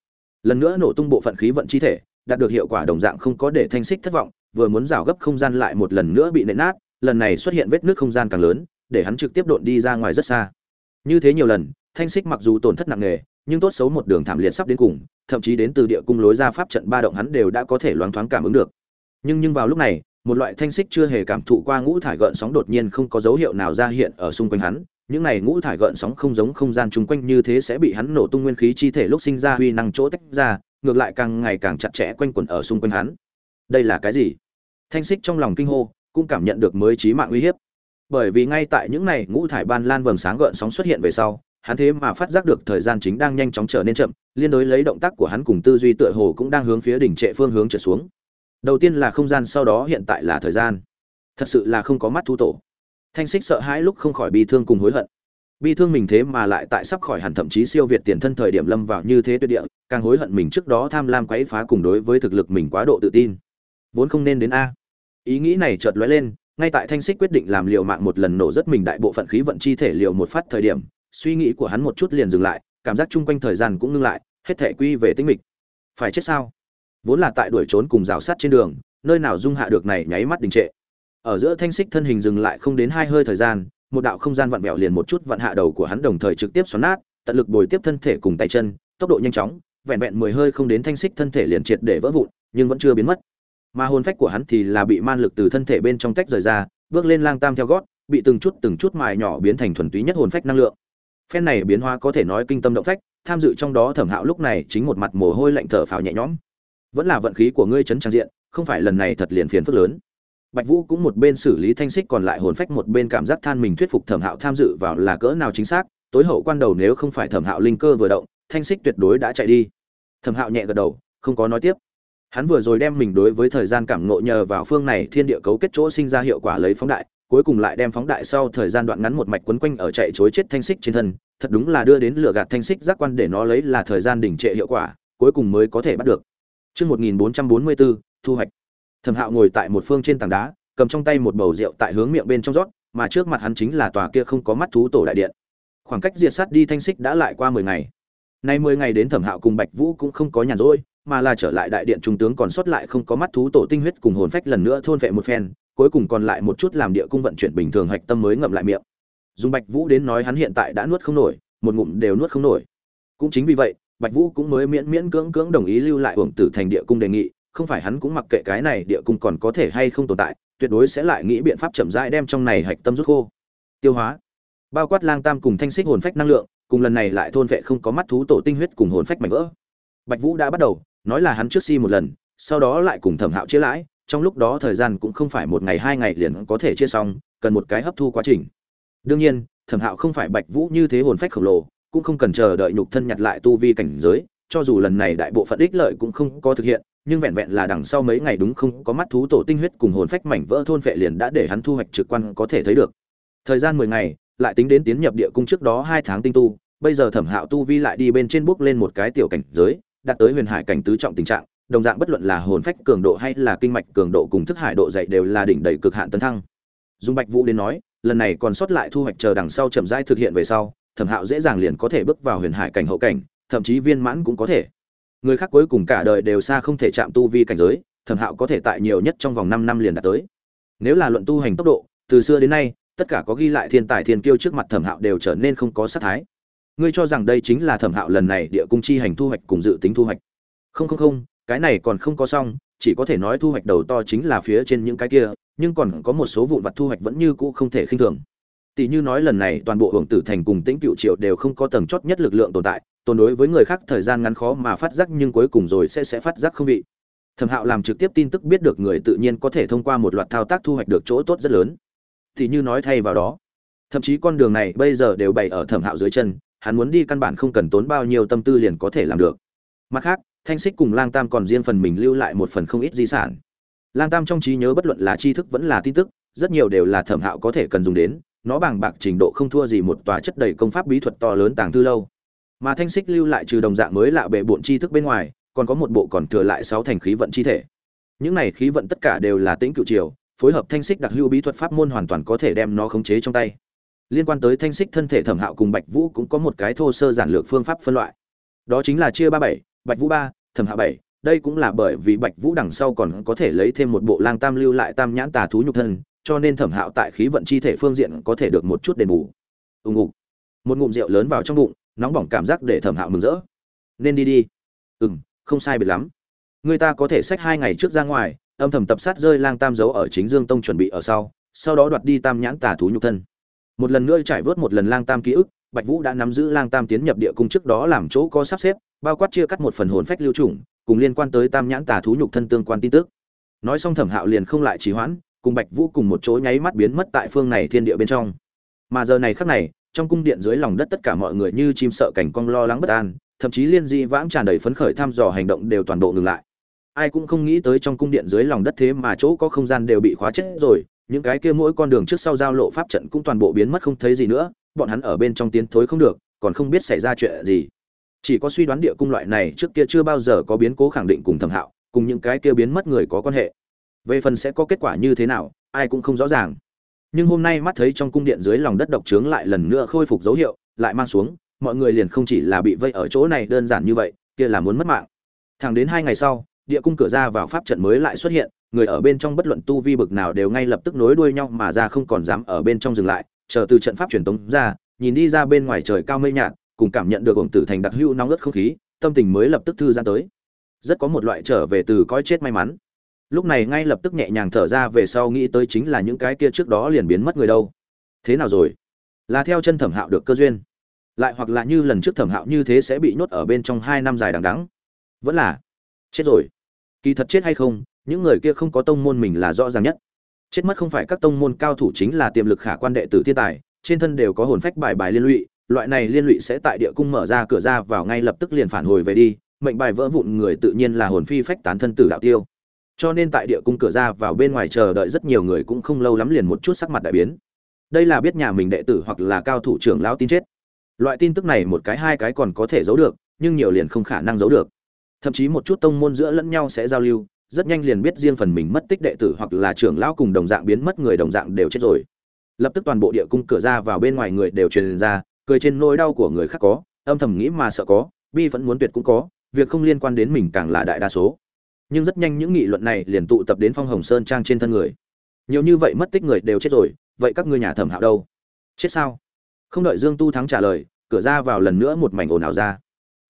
Lần nữa nổ tung bộ phận khí vận chi thể, đạt được hiệu quả đồng dạng không có để thanh xích thất vọng, vừa muốn rào gấp không gian lại một lần nữa bị nện nát, lần này xuất hiện vết nước không gian càng lớn, để hắn trực tiếp độn đi ra ngoài rất xa. Như thế nhiều lần, thanh xích mặc dù tổn thất nặng nề, nhưng tốt xấu một đường thảm liệt sắp đến cùng, thậm chí đến từ địa cung lối ra pháp trận ba động hắn đều đã có thể loáng thoáng cảm ứng được. Nhưng nhưng vào lúc này, một loại thanh xích chưa hề cảm thụ qua ngũ thải gợn sóng đột nhiên không có dấu hiệu nào ra hiện ở xung quanh hắn những này ngũ thải gợn sóng không giống không gian chung quanh như thế sẽ bị hắn nổ tung nguyên khí chi thể lúc sinh ra huy năng chỗ tách ra, ngược lại càng ngày càng chặt chẽ quanh quẩn ở xung quanh hắn. Đây là cái gì? Thanh xích trong lòng kinh hô, cũng cảm nhận được mới trí mạng uy hiếp. Bởi vì ngay tại những này ngũ thải ban lan vầng sáng gợn sóng xuất hiện về sau, hắn thế mà phát giác được thời gian chính đang nhanh chóng trở nên chậm, liên đối lấy động tác của hắn cùng tư duy tựa hồ cũng đang hướng phía đỉnh trệ phương hướng trở xuống. Đầu tiên là không gian, sau đó hiện tại là thời gian. Thật sự là không có mắt thu tổ thanh xích sợ hãi lúc không khỏi bi thương cùng hối hận. Bi thương mình thế mà lại tại sắp khỏi hẳn thậm chí siêu việt tiền thân thời điểm lâm vào như thế tuyệt địa, càng hối hận mình trước đó tham lam quấy phá cùng đối với thực lực mình quá độ tự tin. Vốn không nên đến a. Ý nghĩ này chợt lóe lên, ngay tại thanh xích quyết định làm liều mạng một lần nổ rất mình đại bộ phận khí vận chi thể liều một phát thời điểm, suy nghĩ của hắn một chút liền dừng lại, cảm giác chung quanh thời gian cũng ngưng lại, hết thể quy về tinh mịch. Phải chết sao? Vốn là tại đuổi trốn cùng rào sát trên đường, nơi nào dung hạ được này nháy mắt đình trệ ở giữa thanh xích thân hình dừng lại không đến hai hơi thời gian, một đạo không gian vặn vẹo liền một chút vặn hạ đầu của hắn đồng thời trực tiếp xoắn nát, tận lực bồi tiếp thân thể cùng tay chân, tốc độ nhanh chóng, vẹn vẹn mười hơi không đến thanh xích thân thể liền triệt để vỡ vụn, nhưng vẫn chưa biến mất. Mà hồn phách của hắn thì là bị man lực từ thân thể bên trong tách rời ra, bước lên lang tam theo gót, bị từng chút từng chút mài nhỏ biến thành thuần túy nhất hồn phách năng lượng. Phen này biến hóa có thể nói kinh tâm động phách, tham dự trong đó thẩm hạo lúc này chính một mặt mồ hôi lạnh thở phào nhẹ nhõm. Vẫn là vận khí của ngươi chấn trang diện, không phải lần này thật liền phiền phức lớn bạch vũ cũng một bên xử lý thanh xích còn lại hồn phách một bên cảm giác than mình thuyết phục thẩm hạo tham dự vào là cỡ nào chính xác tối hậu quan đầu nếu không phải thẩm hạo linh cơ vừa động thanh xích tuyệt đối đã chạy đi. Thẩm hạo nhẹ gật đầu không có nói tiếp. Hắn vừa rồi đem mình đối với thời gian cảm ngộ nhờ vào phương này thiên địa cấu kết chỗ sinh ra hiệu quả lấy phóng đại cuối cùng lại đem phóng đại sau thời gian đoạn ngắn một mạch quấn quanh ở chạy chối chết thanh xích trên thân thật đúng là đưa đến lửa gạt thanh xích giác quan để nó lấy là thời gian đỉnh trệ hiệu quả cuối cùng mới có thể bắt được. Chương 1444, thu hoạch. Thẩm Hạo ngồi tại một phương trên tảng đá, cầm trong tay một bầu rượu tại hướng miệng bên trong rót, mà trước mặt hắn chính là tòa kia không có mắt thú tổ đại điện. Khoảng cách diệt sát đi thanh xích đã lại qua 10 ngày. Nay 10 ngày đến Thẩm Hạo cùng Bạch Vũ cũng không có nhàn rỗi, mà là trở lại đại điện trung tướng còn sót lại không có mắt thú tổ tinh huyết cùng hồn phách lần nữa thôn vệ một phen, cuối cùng còn lại một chút làm địa cung vận chuyển bình thường hạch tâm mới ngậm lại miệng. Dung Bạch Vũ đến nói hắn hiện tại đã nuốt không nổi, một ngụm đều nuốt không nổi. Cũng chính vì vậy, Bạch Vũ cũng mới miễn miễn cưỡng cưỡng đồng ý lưu lại Uổng Tử Thành địa cung đề nghị, không phải hắn cũng mặc kệ cái này địa cung còn có thể hay không tồn tại, tuyệt đối sẽ lại nghĩ biện pháp chậm rãi đem trong này hạch tâm rút khô. Tiêu hóa. Bao quát lang tam cùng thanh xích hồn phách năng lượng, cùng lần này lại thôn vệ không có mắt thú tổ tinh huyết cùng hồn phách mảnh vỡ. Bạch vũ đã bắt đầu, nói là hắn trước si một lần, sau đó lại cùng thẩm hạo chia lãi, trong lúc đó thời gian cũng không phải một ngày hai ngày liền có thể chia xong, cần một cái hấp thu quá trình. Đương nhiên, thẩm hạo không phải bạch vũ như thế hồn phách khổng lồ, cũng không cần chờ đợi nhục thân nhặt lại tu vi cảnh giới, cho dù lần này đại bộ phận ích lợi cũng không có thực hiện nhưng vẹn vẹn là đằng sau mấy ngày đúng không có mắt thú tổ tinh huyết cùng hồn phách mảnh vỡ thôn phệ liền đã để hắn thu hoạch trực quan có thể thấy được. Thời gian mười ngày, lại tính đến tiến nhập địa cung trước đó hai tháng tinh tu, bây giờ thẩm hạo tu vi lại đi bên trên bước lên một cái tiểu cảnh giới, đạt tới huyền hải cảnh tứ trọng tình trạng, đồng dạng bất luận là hồn phách cường độ hay là kinh mạch cường độ cùng thức hải độ dày đều là đỉnh đầy cực hạn tấn thăng. Dung bạch vũ đến nói, lần này còn sót lại thu hoạch chờ đằng sau chậm rãi thực hiện về sau, thẩm hạo dễ dàng liền có thể bước vào huyền hải cảnh hậu cảnh, thậm chí viên mãn cũng có thể người khác cuối cùng cả đời đều xa không thể chạm tu vi cảnh giới, thẩm hạo có thể tại nhiều nhất trong vòng năm năm liền đạt tới. Nếu là luận tu hành tốc độ, từ xưa đến nay, tất cả có ghi lại thiên tài thiên kiêu trước mặt thẩm hạo đều trở nên không có sát thái. Ngươi cho rằng đây chính là thẩm hạo lần này địa cung chi hành thu hoạch cùng dự tính thu hoạch? Không không không, cái này còn không có xong, chỉ có thể nói thu hoạch đầu to chính là phía trên những cái kia, nhưng còn có một số vụn vặt thu hoạch vẫn như cũ không thể khinh thường tỷ như nói lần này toàn bộ hưởng tử thành cùng tĩnh cựu triệu đều không có tầng chót nhất lực lượng tồn tại, tồn đối với người khác thời gian ngắn khó mà phát giác nhưng cuối cùng rồi sẽ sẽ phát giác không vị. Thẩm hạo làm trực tiếp tin tức biết được người tự nhiên có thể thông qua một loạt thao tác thu hoạch được chỗ tốt rất lớn. Thì như nói thay vào đó, thậm chí con đường này bây giờ đều bày ở thẩm hạo dưới chân, hắn muốn đi căn bản không cần tốn bao nhiêu tâm tư liền có thể làm được. Mặt khác, thanh xích cùng lang tam còn riêng phần mình lưu lại một phần không ít di sản. Lang tam trong trí nhớ bất luận là tri thức vẫn là tin tức, rất nhiều đều là thẩm hạo có thể cần dùng đến nó bằng bạc trình độ không thua gì một tòa chất đầy công pháp bí thuật to lớn tàng thư lâu. Mà thanh xích lưu lại trừ đồng dạng mới lạ bệ bộn tri thức bên ngoài, còn có một bộ còn thừa lại sáu thành khí vận chi thể. Những này khí vận tất cả đều là tĩnh cựu triều, phối hợp thanh xích đặc hữu bí thuật pháp môn hoàn toàn có thể đem nó khống chế trong tay. Liên quan tới thanh xích thân thể thẩm hạo cùng bạch vũ cũng có một cái thô sơ giản lược phương pháp phân loại. Đó chính là chia ba bảy, bạch vũ ba, thẩm hạo bảy. Đây cũng là bởi vì bạch vũ đằng sau còn có thể lấy thêm một bộ lang tam lưu lại tam nhãn tà thú nhục thân cho nên thẩm hạo tại khí vận chi thể phương diện có thể được một chút đền bù. Ùng ục một ngụm rượu lớn vào trong bụng, nóng bỏng cảm giác để thẩm hạo mừng rỡ. Nên đi đi. Ừ m không sai biệt lắm. Người ta có thể xách hai ngày trước ra ngoài, âm thầm tập sát rơi lang tam giấu ở chính dương tông chuẩn bị ở sau sau đó đoạt đi tam nhãn tà thú nhục thân. Một lần nữa trải vớt một lần lang tam ký ức, bạch vũ đã nắm giữ lang tam tiến nhập địa cung trước đó làm chỗ có sắp xếp, bao quát chia cắt một phần hồn phách lưu trùng, cùng liên quan tới tam nhãn tà thú nhục thân tương quan tin tức. Nói xong thẩm hạo liền không lại trì hoãn cùng bạch vũ cùng một chỗ nháy mắt biến mất tại phương này thiên địa bên trong. Mà giờ này khắc này, trong cung điện dưới lòng đất tất cả mọi người như chim sợ cảnh cong lo lắng bất an, thậm chí liên di vãng tràn đầy phấn khởi thăm dò hành động đều toàn bộ ngừng lại. Ai cũng không nghĩ tới trong cung điện dưới lòng đất thế mà chỗ có không gian đều bị khóa chết rồi, những cái kia mỗi con đường trước sau giao lộ pháp trận cũng toàn bộ biến mất không thấy gì nữa, bọn hắn ở bên trong tiến thối không được, còn không biết xảy ra chuyện gì. Chỉ có suy đoán địa cung loại này trước kia chưa bao giờ có biến cố khẳng định cùng thẩm hạo, cùng những cái kia biến mất người có quan hệ về phần sẽ có kết quả như thế nào, ai cũng không rõ ràng. Nhưng hôm nay mắt thấy trong cung điện dưới lòng đất độc trướng lại lần nữa khôi phục dấu hiệu, lại mang xuống, mọi người liền không chỉ là bị vây ở chỗ này đơn giản như vậy, kia là muốn mất mạng. Thẳng đến hai ngày sau, địa cung cửa ra vào pháp trận mới lại xuất hiện, người ở bên trong bất luận tu vi bực nào đều ngay lập tức nối đuôi nhau mà ra không còn dám ở bên trong dừng lại, chờ từ trận pháp truyền tống ra, nhìn đi ra bên ngoài trời cao mây nhạt, cùng cảm nhận được ổng tử thành đặc hữu nóng ớt không khí, tâm tình mới lập tức thư giãn tới. Rất có một loại trở về từ cõi chết may mắn lúc này ngay lập tức nhẹ nhàng thở ra về sau nghĩ tới chính là những cái kia trước đó liền biến mất người đâu. Thế nào rồi? Là theo chân thẩm hạo được cơ duyên. Lại hoặc là như lần trước thẩm hạo như thế sẽ bị nhốt ở bên trong hai năm dài đằng đắng vẫn là chết rồi. Kỳ thật chết hay không, những người kia không có tông môn mình là rõ ràng nhất. Chết mất không phải các tông môn cao thủ chính là tiềm lực khả quan đệ tử thiên tài, trên thân đều có hồn phách bài bài liên lụy, loại này liên lụy sẽ tại địa cung mở ra cửa ra vào ngay lập tức liền phản hồi về đi, mệnh bài vỡ vụn người tự nhiên là hồn phi phách tán thân tử đạo tiêu cho nên tại địa cung cửa ra vào bên ngoài chờ đợi rất nhiều người cũng không lâu lắm liền một chút sắc mặt đại biến. Đây là biết nhà mình đệ tử hoặc là cao thủ trưởng lão tin chết. Loại tin tức này một cái hai cái còn có thể giấu được, nhưng nhiều liền không khả năng giấu được. Thậm chí một chút tông môn giữa lẫn nhau sẽ giao lưu, rất nhanh liền biết riêng phần mình mất tích đệ tử hoặc là trưởng lão cùng đồng dạng biến mất người đồng dạng đều chết rồi. Lập tức toàn bộ địa cung cửa ra vào bên ngoài người đều truyền ra, cười trên nỗi đau của người khác có, âm thầm nghĩ mà sợ có, bi vẫn muốn tuyệt cũng có, việc không liên quan đến mình càng là đại đa số nhưng rất nhanh những nghị luận này liền tụ tập đến phong hồng sơn trang trên thân người. Nhiều như vậy mất tích người đều chết rồi, vậy các ngươi nhà thẩm hạo đâu? Chết sao? Không đợi dương tu thắng trả lời, cửa ra vào lần nữa một mảnh ồn ào ra.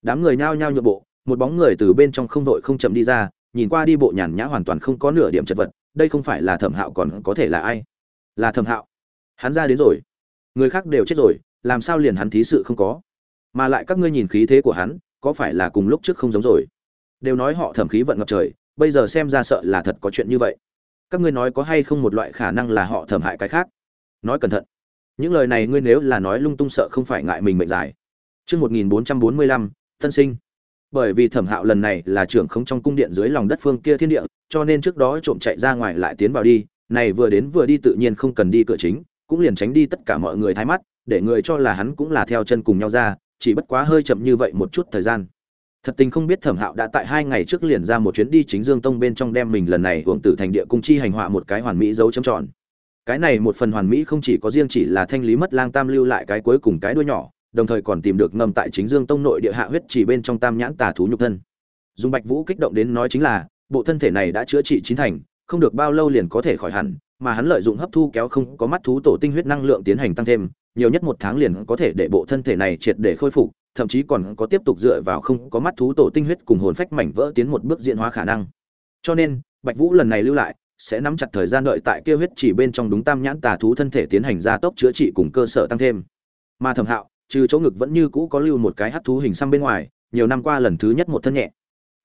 Đám người nhao nhao nhượng bộ, một bóng người từ bên trong không vội không chậm đi ra, nhìn qua đi bộ nhàn nhã hoàn toàn không có nửa điểm chật vật, đây không phải là thẩm hạo còn có thể là ai? Là thẩm hạo. Hắn ra đến rồi. Người khác đều chết rồi, làm sao liền hắn thí sự không có? Mà lại các ngươi nhìn khí thế của hắn, có phải là cùng lúc trước không giống rồi? Đều nói họ thẩm khí vận ngập trời bây giờ xem ra sợ là thật có chuyện như vậy các ngươi nói có hay không một loại khả năng là họ thẩm hại cái khác nói cẩn thận những lời này ngươi nếu là nói lung tung sợ không phải ngại mình mệnh dài Trước 1445, tân sinh. Bởi vì thẩm hạo lần này là trưởng không trong cung điện dưới lòng đất phương kia thiên địa, cho nên trước đó trộm chạy ra ngoài lại tiến vào đi, này vừa đến vừa đi tự nhiên không cần đi cửa chính, cũng liền tránh đi tất cả mọi người thái mắt, để người cho là hắn cũng là theo chân cùng nhau ra, chỉ bất quá hơi chậm như vậy một chút thời gian. Thật tình không biết Thẩm Hạo đã tại hai ngày trước liền ra một chuyến đi chính Dương Tông bên trong đem mình lần này hưởng tử thành địa cung chi hành họa một cái hoàn mỹ dấu chấm tròn. Cái này một phần hoàn mỹ không chỉ có riêng chỉ là thanh lý mất lang tam lưu lại cái cuối cùng cái đuôi nhỏ, đồng thời còn tìm được ngầm tại chính Dương Tông nội địa hạ huyết chỉ bên trong tam nhãn tà thú nhục thân. Dung Bạch Vũ kích động đến nói chính là, bộ thân thể này đã chữa trị chín thành, không được bao lâu liền có thể khỏi hẳn, mà hắn lợi dụng hấp thu kéo không có mắt thú tổ tinh huyết năng lượng tiến hành tăng thêm, nhiều nhất một tháng liền có thể để bộ thân thể này triệt để khôi phục, thậm chí còn có tiếp tục dựa vào không có mắt thú tổ tinh huyết cùng hồn phách mảnh vỡ tiến một bước diễn hóa khả năng. Cho nên, Bạch Vũ lần này lưu lại, sẽ nắm chặt thời gian đợi tại kia huyết chỉ bên trong đúng tam nhãn tà thú thân thể tiến hành gia tốc chữa trị cùng cơ sở tăng thêm. Mà Thẩm Hạo, trừ chỗ ngực vẫn như cũ có lưu một cái hắc thú hình xăm bên ngoài, nhiều năm qua lần thứ nhất một thân nhẹ.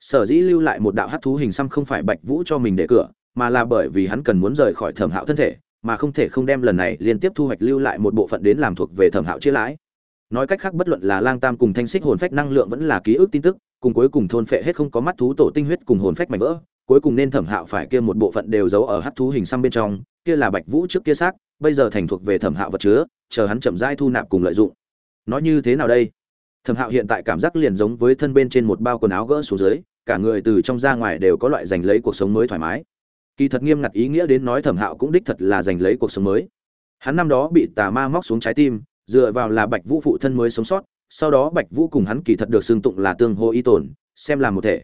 Sở dĩ lưu lại một đạo hắc thú hình xăm không phải Bạch Vũ cho mình để cửa, mà là bởi vì hắn cần muốn rời khỏi Thẩm Hạo thân thể, mà không thể không đem lần này liên tiếp thu hoạch lưu lại một bộ phận đến làm thuộc về Thẩm Hạo chia lãi nói cách khác bất luận là lang tam cùng thanh xích hồn phách năng lượng vẫn là ký ức tin tức, cùng cuối cùng thôn phệ hết không có mắt thú tổ tinh huyết cùng hồn phách mảnh vỡ, cuối cùng nên thẩm hạo phải kia một bộ phận đều giấu ở hắc thú hình xăm bên trong, kia là bạch vũ trước kia xác, bây giờ thành thuộc về thẩm hạo vật chứa, chờ hắn chậm rãi thu nạp cùng lợi dụng. Nói như thế nào đây? Thẩm hạo hiện tại cảm giác liền giống với thân bên trên một bao quần áo gỡ xuống dưới, cả người từ trong ra ngoài đều có loại giành lấy cuộc sống mới thoải mái. Kỳ thật nghiêm ngặt ý nghĩa đến nói thẩm hạo cũng đích thật là giành lấy cuộc sống mới. Hắn năm đó bị tà ma móc xuống trái tim dựa vào là Bạch Vũ phụ thân mới sống sót, sau đó Bạch Vũ cùng hắn kỳ thật được xưng tụng là tương hô y tổn, xem là một thể.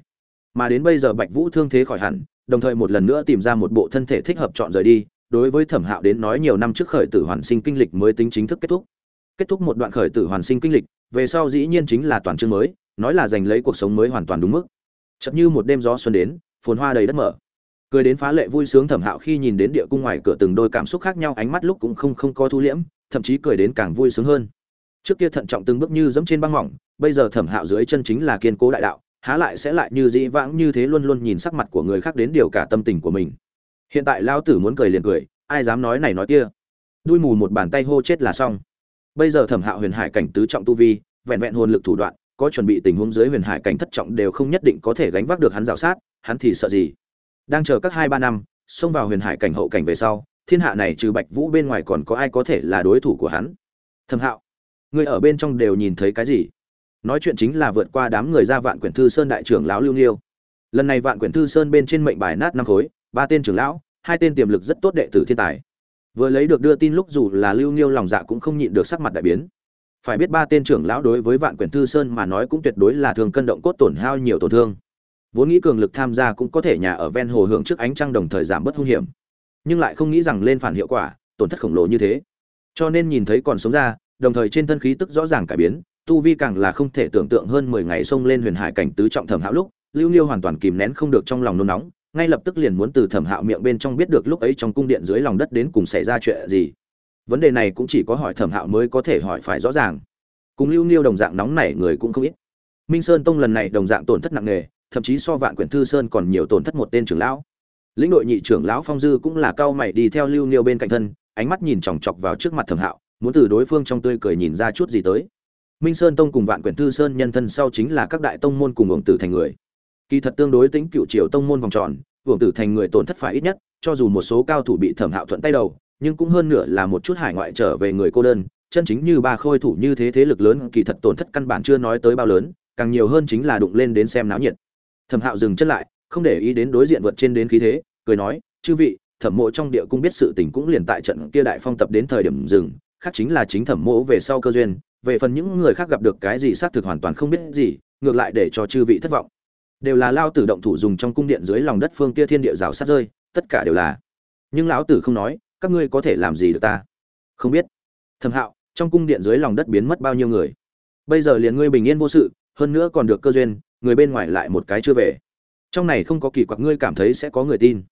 Mà đến bây giờ Bạch Vũ thương thế khỏi hẳn, đồng thời một lần nữa tìm ra một bộ thân thể thích hợp chọn rời đi, đối với Thẩm Hạo đến nói nhiều năm trước khởi tử hoàn sinh kinh lịch mới tính chính thức kết thúc. Kết thúc một đoạn khởi tử hoàn sinh kinh lịch, về sau dĩ nhiên chính là toàn chương mới, nói là giành lấy cuộc sống mới hoàn toàn đúng mức. Chợt như một đêm gió xuân đến, phồn hoa đầy đất mở. Cười đến phá lệ vui sướng Thẩm Hạo khi nhìn đến địa cung ngoài cửa từng đôi cảm xúc khác nhau ánh mắt lúc cũng không không có thu liễm, thậm chí cười đến càng vui sướng hơn. Trước kia thận trọng từng bước như dẫm trên băng mỏng, bây giờ thẩm hạo dưới chân chính là kiên cố đại đạo, há lại sẽ lại như dĩ vãng như thế luôn luôn nhìn sắc mặt của người khác đến điều cả tâm tình của mình. Hiện tại lao tử muốn cười liền cười, ai dám nói này nói kia. Đuôi mù một bàn tay hô chết là xong. Bây giờ thẩm hạo huyền hải cảnh tứ trọng tu vi, vẹn vẹn hồn lực thủ đoạn, có chuẩn bị tình huống dưới huyền hải cảnh thất trọng đều không nhất định có thể gánh vác được hắn rào sát, hắn thì sợ gì? Đang chờ các hai ba năm, xông vào huyền hải cảnh hậu cảnh về sau thiên hạ này trừ bạch vũ bên ngoài còn có ai có thể là đối thủ của hắn? Thẩm hạo, người ở bên trong đều nhìn thấy cái gì? Nói chuyện chính là vượt qua đám người ra vạn quyển thư sơn đại trưởng lão lưu nghiêu. Lần này vạn quyển thư sơn bên trên mệnh bài nát năm khối, ba tên trưởng lão, hai tên tiềm lực rất tốt đệ tử thiên tài. Vừa lấy được đưa tin lúc dù là lưu nghiêu lòng dạ cũng không nhịn được sắc mặt đại biến. Phải biết ba tên trưởng lão đối với vạn quyển thư sơn mà nói cũng tuyệt đối là thường cân động cốt tổn hao nhiều tổn thương. Vốn nghĩ cường lực tham gia cũng có thể nhà ở ven hồ hưởng trước ánh trăng đồng thời giảm bớt hung hiểm nhưng lại không nghĩ rằng lên phản hiệu quả, tổn thất khổng lồ như thế. Cho nên nhìn thấy còn sống ra, đồng thời trên thân khí tức rõ ràng cải biến, tu vi càng là không thể tưởng tượng hơn mười ngày xông lên huyền hải cảnh tứ trọng thẩm hạo lúc, lưu niêu hoàn toàn kìm nén không được trong lòng nôn nóng, ngay lập tức liền muốn từ thẩm hạo miệng bên trong biết được lúc ấy trong cung điện dưới lòng đất đến cùng xảy ra chuyện gì. Vấn đề này cũng chỉ có hỏi thẩm hạo mới có thể hỏi phải rõ ràng. Cùng lưu niêu đồng dạng nóng này người cũng không ít. Minh sơn tông lần này đồng dạng tổn thất nặng nề, thậm chí so vạn quyển thư sơn còn nhiều tổn thất một tên trưởng lão lĩnh đội nhị trưởng lão phong dư cũng là cao mày đi theo lưu niêu bên cạnh thân, ánh mắt nhìn chòng chọc vào trước mặt thẩm hạo, muốn từ đối phương trong tươi cười nhìn ra chút gì tới. Minh sơn tông cùng vạn quyển thư sơn nhân thân sau chính là các đại tông môn cùng ổng tử thành người. Kỳ thật tương đối tính cựu triều tông môn vòng tròn ổng tử thành người tổn thất phải ít nhất, cho dù một số cao thủ bị thẩm hạo thuận tay đầu, nhưng cũng hơn nửa là một chút hải ngoại trở về người cô đơn, chân chính như ba khôi thủ như thế thế lực lớn, kỳ thật tổn thất căn bản chưa nói tới bao lớn, càng nhiều hơn chính là đụng lên đến xem náo nhiệt. Thẩm hạo dừng chân lại không để ý đến đối diện vượt trên đến khí thế, cười nói, chư vị, thẩm mộ trong địa cung biết sự tình cũng liền tại trận kia đại phong tập đến thời điểm dừng, khác chính là chính thẩm mộ về sau cơ duyên, về phần những người khác gặp được cái gì xác thực hoàn toàn không biết gì, ngược lại để cho chư vị thất vọng. Đều là lao tử động thủ dùng trong cung điện dưới lòng đất phương kia thiên địa rào sát rơi, tất cả đều là. Nhưng lão tử không nói, các ngươi có thể làm gì được ta? Không biết. Thẩm hạo, trong cung điện dưới lòng đất biến mất bao nhiêu người? Bây giờ liền ngươi bình yên vô sự, hơn nữa còn được cơ duyên, người bên ngoài lại một cái chưa về trong này không có kỳ quặc ngươi cảm thấy sẽ có người tin.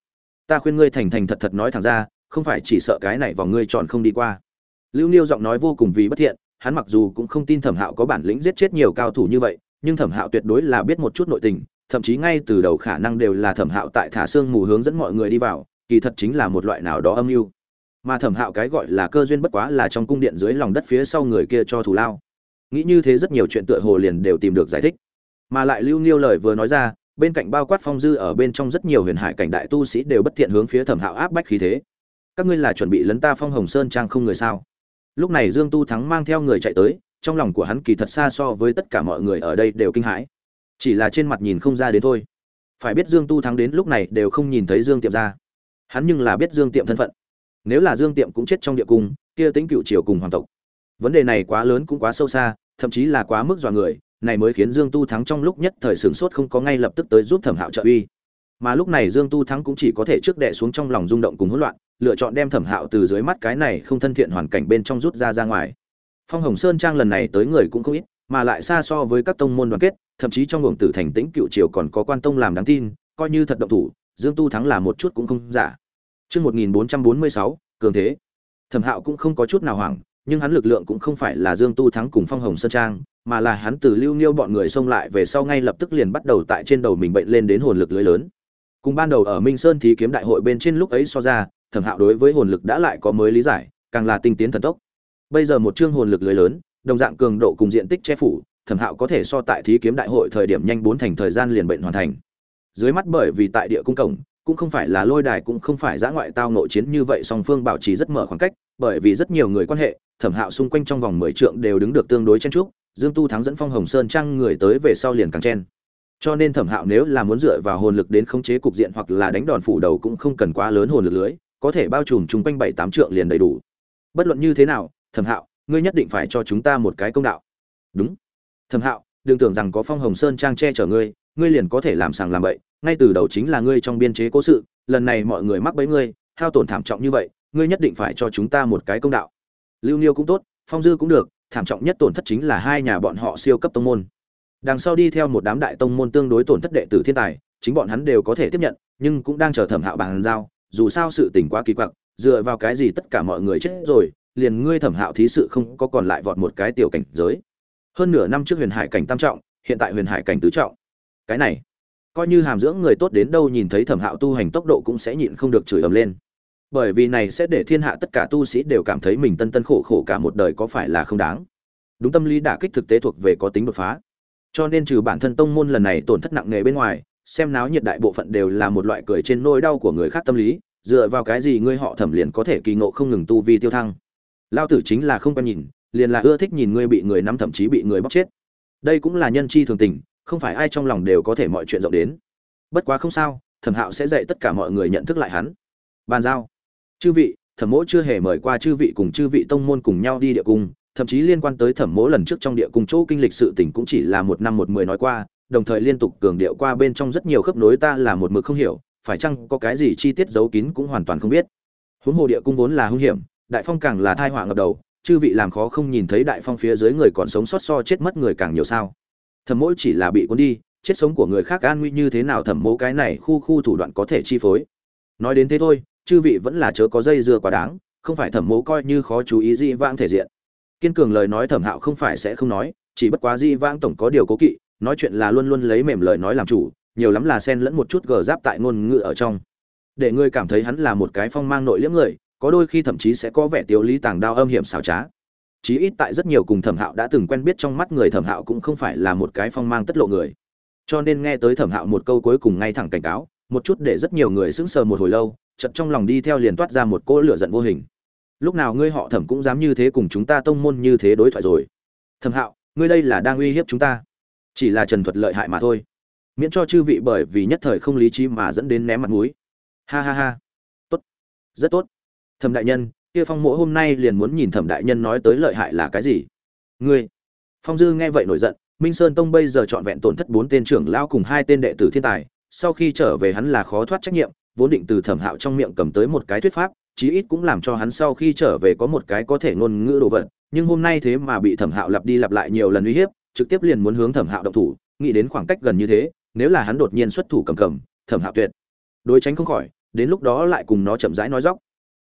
Ta khuyên ngươi thành thành thật thật nói thẳng ra, không phải chỉ sợ cái này vào ngươi tròn không đi qua. Lưu niêu giọng nói vô cùng vì bất thiện, hắn mặc dù cũng không tin thẩm hạo có bản lĩnh giết chết nhiều cao thủ như vậy, nhưng thẩm hạo tuyệt đối là biết một chút nội tình, thậm chí ngay từ đầu khả năng đều là thẩm hạo tại thả xương mù hướng dẫn mọi người đi vào, kỳ thật chính là một loại nào đó âm mưu. Mà thẩm hạo cái gọi là cơ duyên bất quá là trong cung điện dưới lòng đất phía sau người kia cho thù lao. Nghĩ như thế rất nhiều chuyện tựa hồ liền đều tìm được giải thích. Mà lại lưu nghiêu lời vừa nói ra bên cạnh bao quát phong dư ở bên trong rất nhiều huyền hải cảnh đại tu sĩ đều bất thiện hướng phía thẩm hạo áp bách khí thế. Các ngươi là chuẩn bị lấn ta phong hồng sơn trang không người sao? Lúc này dương tu thắng mang theo người chạy tới, trong lòng của hắn kỳ thật xa so với tất cả mọi người ở đây đều kinh hãi. Chỉ là trên mặt nhìn không ra đến thôi. Phải biết dương tu thắng đến lúc này đều không nhìn thấy dương tiệm ra. Hắn nhưng là biết dương tiệm thân phận. Nếu là dương tiệm cũng chết trong địa cung, kia tính cựu triều cùng hoàng tộc. Vấn đề này quá lớn cũng quá sâu xa, thậm chí là quá mức dọa người này mới khiến dương tu thắng trong lúc nhất thời sửng sốt không có ngay lập tức tới giúp thẩm hạo trợ uy. Mà lúc này dương tu thắng cũng chỉ có thể trước đệ xuống trong lòng rung động cùng hỗn loạn lựa chọn đem thẩm hạo từ dưới mắt cái này không thân thiện hoàn cảnh bên trong rút ra ra ngoài. Phong hồng sơn trang lần này tới người cũng không ít mà lại xa so với các tông môn đoàn kết thậm chí trong Ngưỡng tử thành tĩnh cựu triều còn có quan tông làm đáng tin coi như thật động thủ dương tu thắng là một chút cũng không giả. Chương 1446, cường thế. Thẩm Hạo cũng không có chút nào hoảng, nhưng hắn lực lượng cũng không phải là Dương Tu thắng cùng Phong Hồng Sơn Trang, mà là hắn từ Lưu Niêu bọn người xông lại về sau ngay lập tức liền bắt đầu tại trên đầu mình bệnh lên đến hồn lực lưới lớn. Cùng ban đầu ở Minh Sơn thí kiếm đại hội bên trên lúc ấy so ra, Thẩm Hạo đối với hồn lực đã lại có mới lý giải, càng là tinh tiến thần tốc. Bây giờ một chương hồn lực lưới lớn, đồng dạng cường độ cùng diện tích che phủ, Thẩm Hạo có thể so tại thí kiếm đại hội thời điểm nhanh bốn thành thời gian liền bệnh hoàn thành. Dưới mắt bởi vì tại địa cung cổng, cũng không phải là lôi đài cũng không phải giã ngoại tao nội chiến như vậy song phương bảo trì rất mở khoảng cách bởi vì rất nhiều người quan hệ thẩm hạo xung quanh trong vòng mười trượng đều đứng được tương đối chen trúc dương tu thắng dẫn phong hồng sơn trang người tới về sau liền càng chen. Cho nên thẩm hạo nếu là muốn dựa vào hồn lực đến khống chế cục diện hoặc là đánh đòn phủ đầu cũng không cần quá lớn hồn lực lưới, có thể bao trùm chung quanh bảy tám trượng liền đầy đủ. Bất luận như thế nào, thẩm hạo, ngươi nhất định phải cho chúng ta một cái công đạo. Đúng. Thẩm hạo, đừng tưởng rằng có phong hồng sơn trang che chở ngươi ngươi liền có thể làm sàng làm bậy, ngay từ đầu chính là ngươi trong biên chế cố sự, lần này mọi người mắc bẫy ngươi, hao tổn thảm trọng như vậy, ngươi nhất định phải cho chúng ta một cái công đạo lưu niêu cũng tốt, phong dư cũng được, thảm trọng nhất tổn thất chính là hai nhà bọn họ siêu cấp tông môn. Đằng sau đi theo một đám đại tông môn tương đối tổn thất đệ tử thiên tài, chính bọn hắn đều có thể tiếp nhận, nhưng cũng đang chờ thẩm hạo bàn giao, dù sao sự tình quá kỳ quặc, dựa vào cái gì tất cả mọi người chết rồi, liền ngươi thẩm hạo thí sự không có còn lại vọt một cái tiểu cảnh giới. Hơn nửa năm trước huyền hải cảnh tam trọng, hiện tại huyền hải cảnh tứ trọng. Cái này, coi như hàm dưỡng người tốt đến đâu nhìn thấy thẩm hạo tu hành tốc độ cũng sẽ nhịn không được chửi ầm lên bởi vì này sẽ để thiên hạ tất cả tu sĩ đều cảm thấy mình tân tân khổ khổ cả một đời có phải là không đáng. Đúng tâm lý đả kích thực tế thuộc về có tính đột phá. Cho nên trừ bản thân tông môn lần này tổn thất nặng nề bên ngoài, xem náo nhiệt đại bộ phận đều là một loại cười trên nỗi đau của người khác tâm lý, dựa vào cái gì ngươi họ thẩm liền có thể kỳ ngộ không ngừng tu vi tiêu thăng. Lao tử chính là không quen nhìn, liền là ưa thích nhìn ngươi bị người nắm thậm chí bị người bóc chết. Đây cũng là nhân chi thường tình, không phải ai trong lòng đều có thể mọi chuyện rộng đến. Bất quá không sao, thẩm hạo sẽ dạy tất cả mọi người nhận thức lại hắn. Bàn giao chư vị, thẩm mỗ chưa hề mời qua chư vị cùng chư vị tông môn cùng nhau đi địa cung, thậm chí liên quan tới thẩm mỗ lần trước trong địa cung chỗ kinh lịch sự tình cũng chỉ là một năm một mười nói qua, đồng thời liên tục cường điệu qua bên trong rất nhiều khớp nối ta là một mực không hiểu, phải chăng có cái gì chi tiết giấu kín cũng hoàn toàn không biết. Huống hồ địa cung vốn là hung hiểm, đại phong càng là thai họa ngập đầu, chư vị làm khó không nhìn thấy đại phong phía dưới người còn sống sót so chết mất người càng nhiều sao. Thẩm mỗi chỉ là bị cuốn đi, chết sống của người khác an nguy như thế nào thẩm mỗ cái này khu khu thủ đoạn có thể chi phối. Nói đến thế thôi chư vị vẫn là chớ có dây dưa quá đáng, không phải thẩm mố coi như khó chú ý di vãng thể diện. Kiên cường lời nói thẩm hạo không phải sẽ không nói, chỉ bất quá di vãng tổng có điều cố kỵ, nói chuyện là luôn luôn lấy mềm lời nói làm chủ, nhiều lắm là xen lẫn một chút gờ giáp tại ngôn ngữ ở trong. Để ngươi cảm thấy hắn là một cái phong mang nội liễm người, có đôi khi thậm chí sẽ có vẻ tiêu lý tàng đao âm hiểm xảo trá. Chí ít tại rất nhiều cùng thẩm hạo đã từng quen biết trong mắt người thẩm hạo cũng không phải là một cái phong mang tất lộ người. Cho nên nghe tới thẩm hạo một câu cuối cùng ngay thẳng cảnh cáo một chút để rất nhiều người sững sờ một hồi lâu chật trong lòng đi theo liền toát ra một cỗ lửa giận vô hình. Lúc nào ngươi họ thẩm cũng dám như thế cùng chúng ta tông môn như thế đối thoại rồi. Thẩm hạo, ngươi đây là đang uy hiếp chúng ta. Chỉ là trần thuật lợi hại mà thôi. Miễn cho chư vị bởi vì nhất thời không lý trí mà dẫn đến ném mặt mũi. Ha ha ha. Tốt. Rất tốt. Thẩm đại nhân, kia phong mộ hôm nay liền muốn nhìn thẩm đại nhân nói tới lợi hại là cái gì? Ngươi. Phong dư nghe vậy nổi giận, minh sơn tông bây giờ trọn vẹn tổn thất bốn tên trưởng lão cùng hai tên đệ tử thiên tài sau khi trở về hắn là khó thoát trách nhiệm, vốn định từ thẩm hạo trong miệng cầm tới một cái thuyết pháp, chí ít cũng làm cho hắn sau khi trở về có một cái có thể ngôn ngữ đồ vật. Nhưng hôm nay thế mà bị thẩm hạo lặp đi lặp lại nhiều lần uy hiếp, trực tiếp liền muốn hướng thẩm hạo động thủ, nghĩ đến khoảng cách gần như thế, nếu là hắn đột nhiên xuất thủ cầm cầm, thẩm hạo tuyệt. Đối tránh không khỏi, đến lúc đó lại cùng nó chậm rãi nói dóc.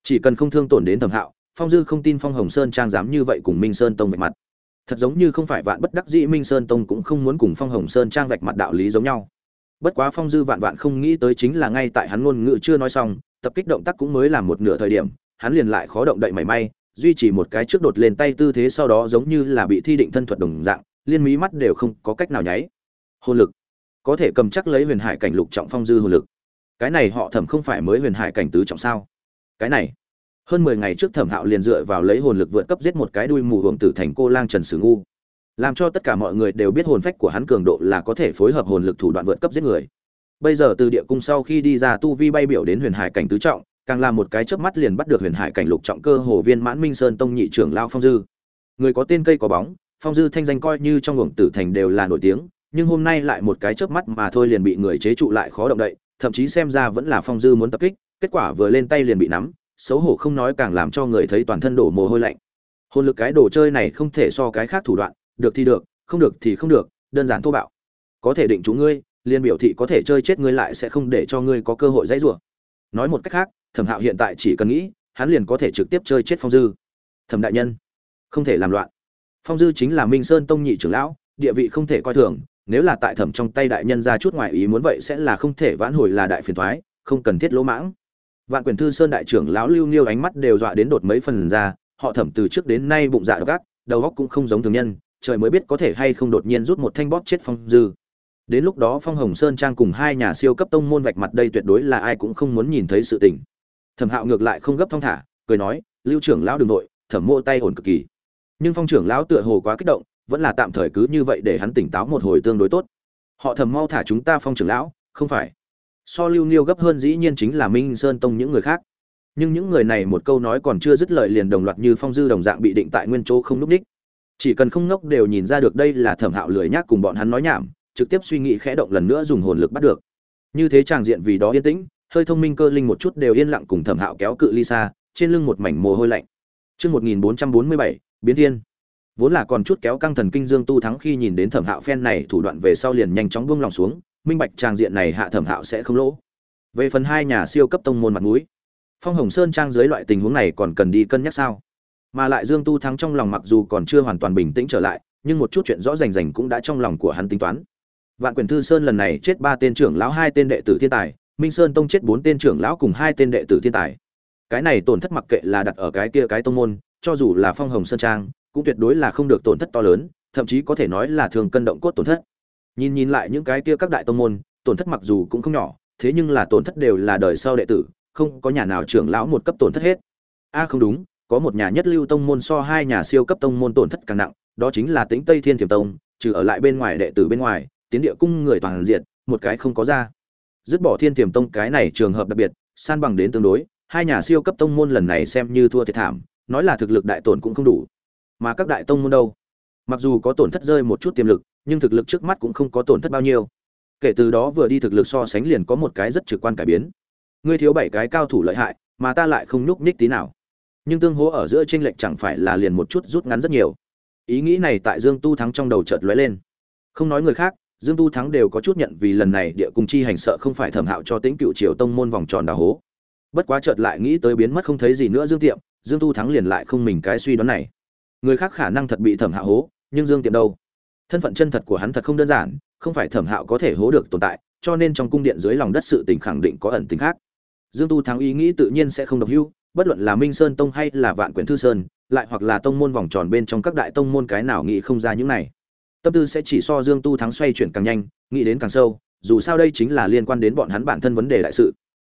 Chỉ cần không thương tổn đến thẩm hạo, phong dư không tin phong hồng sơn trang dám như vậy cùng minh sơn tông vạch mặt. Thật giống như không phải vạn bất đắc dĩ minh sơn tông cũng không muốn cùng phong hồng sơn trang vạch mặt đạo lý giống nhau bất quá phong dư vạn vạn không nghĩ tới chính là ngay tại hắn ngôn ngữ chưa nói xong, tập kích động tác cũng mới làm một nửa thời điểm, hắn liền lại khó động đậy mảy may, duy trì một cái trước đột lên tay tư thế sau đó giống như là bị thi định thân thuật đồng dạng, liên mí mắt đều không có cách nào nháy. Hồn lực. Có thể cầm chắc lấy huyền hải cảnh lục trọng phong dư hồn lực. Cái này họ thẩm không phải mới huyền hải cảnh tứ trọng sao? Cái này. Hơn mười ngày trước thẩm hạo liền dựa vào lấy hồn lực vượt cấp giết một cái đuôi mù hưởng tử thành cô lang trần sử ngu làm cho tất cả mọi người đều biết hồn phách của hắn cường độ là có thể phối hợp hồn lực thủ đoạn vượt cấp giết người. Bây giờ từ địa cung sau khi đi ra tu vi bay biểu đến huyền hải cảnh tứ trọng, càng là một cái chớp mắt liền bắt được huyền hải cảnh lục trọng cơ hồ viên mãn minh sơn tông nhị trưởng lao phong dư. Người có tên cây có bóng, phong dư thanh danh coi như trong luồng tử thành đều là nổi tiếng, nhưng hôm nay lại một cái chớp mắt mà thôi liền bị người chế trụ lại khó động đậy, thậm chí xem ra vẫn là phong dư muốn tập kích, kết quả vừa lên tay liền bị nắm, xấu hổ không nói càng làm cho người thấy toàn thân đổ mồ hôi lạnh. Hồn lực cái đồ chơi này không thể so cái khác thủ đoạn được thì được, không được thì không được, đơn giản thô bạo. Có thể định chú ngươi liên biểu thị có thể chơi chết ngươi lại sẽ không để cho ngươi có cơ hội dãy rủa. Nói một cách khác, thẩm hạo hiện tại chỉ cần nghĩ, hắn liền có thể trực tiếp chơi chết phong dư. Thẩm đại nhân, không thể làm loạn. Phong dư chính là minh sơn tông nhị trưởng lão, địa vị không thể coi thường, nếu là tại thẩm trong tay đại nhân ra chút ngoại ý muốn vậy sẽ là không thể vãn hồi là đại phiền thoái không cần thiết lỗ mãng. Vạn quyền thư sơn đại trưởng lão lưu niêu ánh mắt đều dọa đến đột mấy phần ra, họ thẩm từ trước đến nay bụng dạ gác đầu óc cũng không giống thường nhân trời mới biết có thể hay không đột nhiên rút một thanh bóp chết phong dư. Đến lúc đó phong hồng sơn trang cùng hai nhà siêu cấp tông môn vạch mặt đây tuyệt đối là ai cũng không muốn nhìn thấy sự tình. Thẩm hạo ngược lại không gấp thong thả, cười nói, lưu trưởng lão đường nội thẩm mô tay ổn cực kỳ. Nhưng phong trưởng lão tựa hồ quá kích động, vẫn là tạm thời cứ như vậy để hắn tỉnh táo một hồi tương đối tốt. Họ thầm mau thả chúng ta phong trưởng lão, không phải. So lưu niêu gấp hơn dĩ nhiên chính là minh sơn tông những người khác. Nhưng những người này một câu nói còn chưa dứt lời liền đồng loạt như phong dư đồng dạng bị định tại nguyên chỗ không núp ních chỉ cần không ngốc đều nhìn ra được đây là thẩm hạo lười nhác cùng bọn hắn nói nhảm trực tiếp suy nghĩ khẽ động lần nữa dùng hồn lực bắt được như thế tràng diện vì đó yên tĩnh hơi thông minh cơ linh một chút đều yên lặng cùng thẩm hạo kéo cự ly xa trên lưng một mảnh mồ hôi lạnh Trước 1447, biến thiên. Vốn là còn chút kéo căng thần kinh Dương Tu thắng khi nhìn đến Thẩm Hạo phen này thủ đoạn về sau liền nhanh chóng buông lòng xuống, minh bạch tràng diện này hạ Thẩm Hạo sẽ không lỗ. Về phần hai nhà siêu cấp tông môn mặt mũi, Phong Hồng Sơn trang dưới loại tình huống này còn cần đi cân nhắc sao? Mà lại Dương Tu thắng trong lòng mặc dù còn chưa hoàn toàn bình tĩnh trở lại, nhưng một chút chuyện rõ rành rành cũng đã trong lòng của hắn tính toán. Vạn Quyền Thư Sơn lần này chết ba tên trưởng lão hai tên đệ tử thiên tài, Minh Sơn Tông chết bốn tên trưởng lão cùng hai tên đệ tử thiên tài. Cái này tổn thất mặc kệ là đặt ở cái kia cái tông môn, cho dù là Phong Hồng Sơn Trang, cũng tuyệt đối là không được tổn thất to lớn, thậm chí có thể nói là thường cân động cốt tổn thất. Nhìn nhìn lại những cái kia các đại tông môn, tổn thất mặc dù cũng không nhỏ, thế nhưng là tổn thất đều là đời sau đệ tử, không có nhà nào trưởng lão một cấp tổn thất hết. A à không đúng, có một nhà nhất lưu tông môn so hai nhà siêu cấp tông môn tổn thất càng nặng, đó chính là Tĩnh Tây Thiên Thiểm Tông, trừ ở lại bên ngoài đệ tử bên ngoài, tiến địa cung người toàn diện, một cái không có ra. Dứt bỏ thiên tiềm tông cái này trường hợp đặc biệt san bằng đến tương đối hai nhà siêu cấp tông môn lần này xem như thua thiệt thảm nói là thực lực đại tổn cũng không đủ. Mà các đại tông môn đâu? Mặc dù có tổn thất rơi một chút tiềm lực nhưng thực lực trước mắt cũng không có tổn thất bao nhiêu. Kể từ đó vừa đi thực lực so sánh liền có một cái rất trực quan cải biến. Ngươi thiếu bảy cái cao thủ lợi hại mà ta lại không nhúc nhích tí nào nhưng tương hố ở giữa tranh lệch chẳng phải là liền một chút rút ngắn rất nhiều ý nghĩ này tại dương tu thắng trong đầu chợt lóe lên không nói người khác Dương Tu Thắng đều có chút nhận vì lần này địa cung chi hành sợ không phải thẩm hạo cho tính cựu triều tông môn vòng tròn đào hố. Bất quá chợt lại nghĩ tới biến mất không thấy gì nữa Dương Tiệm, Dương Tu Thắng liền lại không mình cái suy đoán này. Người khác khả năng thật bị thẩm hạo hố, nhưng Dương Tiệm đâu? Thân phận chân thật của hắn thật không đơn giản, không phải thẩm hạo có thể hố được tồn tại, cho nên trong cung điện dưới lòng đất sự tình khẳng định có ẩn tình khác. Dương Tu Thắng ý nghĩ tự nhiên sẽ không độc hưu, bất luận là Minh Sơn Tông hay là Vạn Quyển Thư Sơn, lại hoặc là tông môn vòng tròn bên trong các đại tông môn cái nào nghĩ không ra những này. Tâm tư sẽ chỉ so dương tu thắng xoay chuyển càng nhanh nghĩ đến càng sâu dù sao đây chính là liên quan đến bọn hắn bản thân vấn đề đại sự.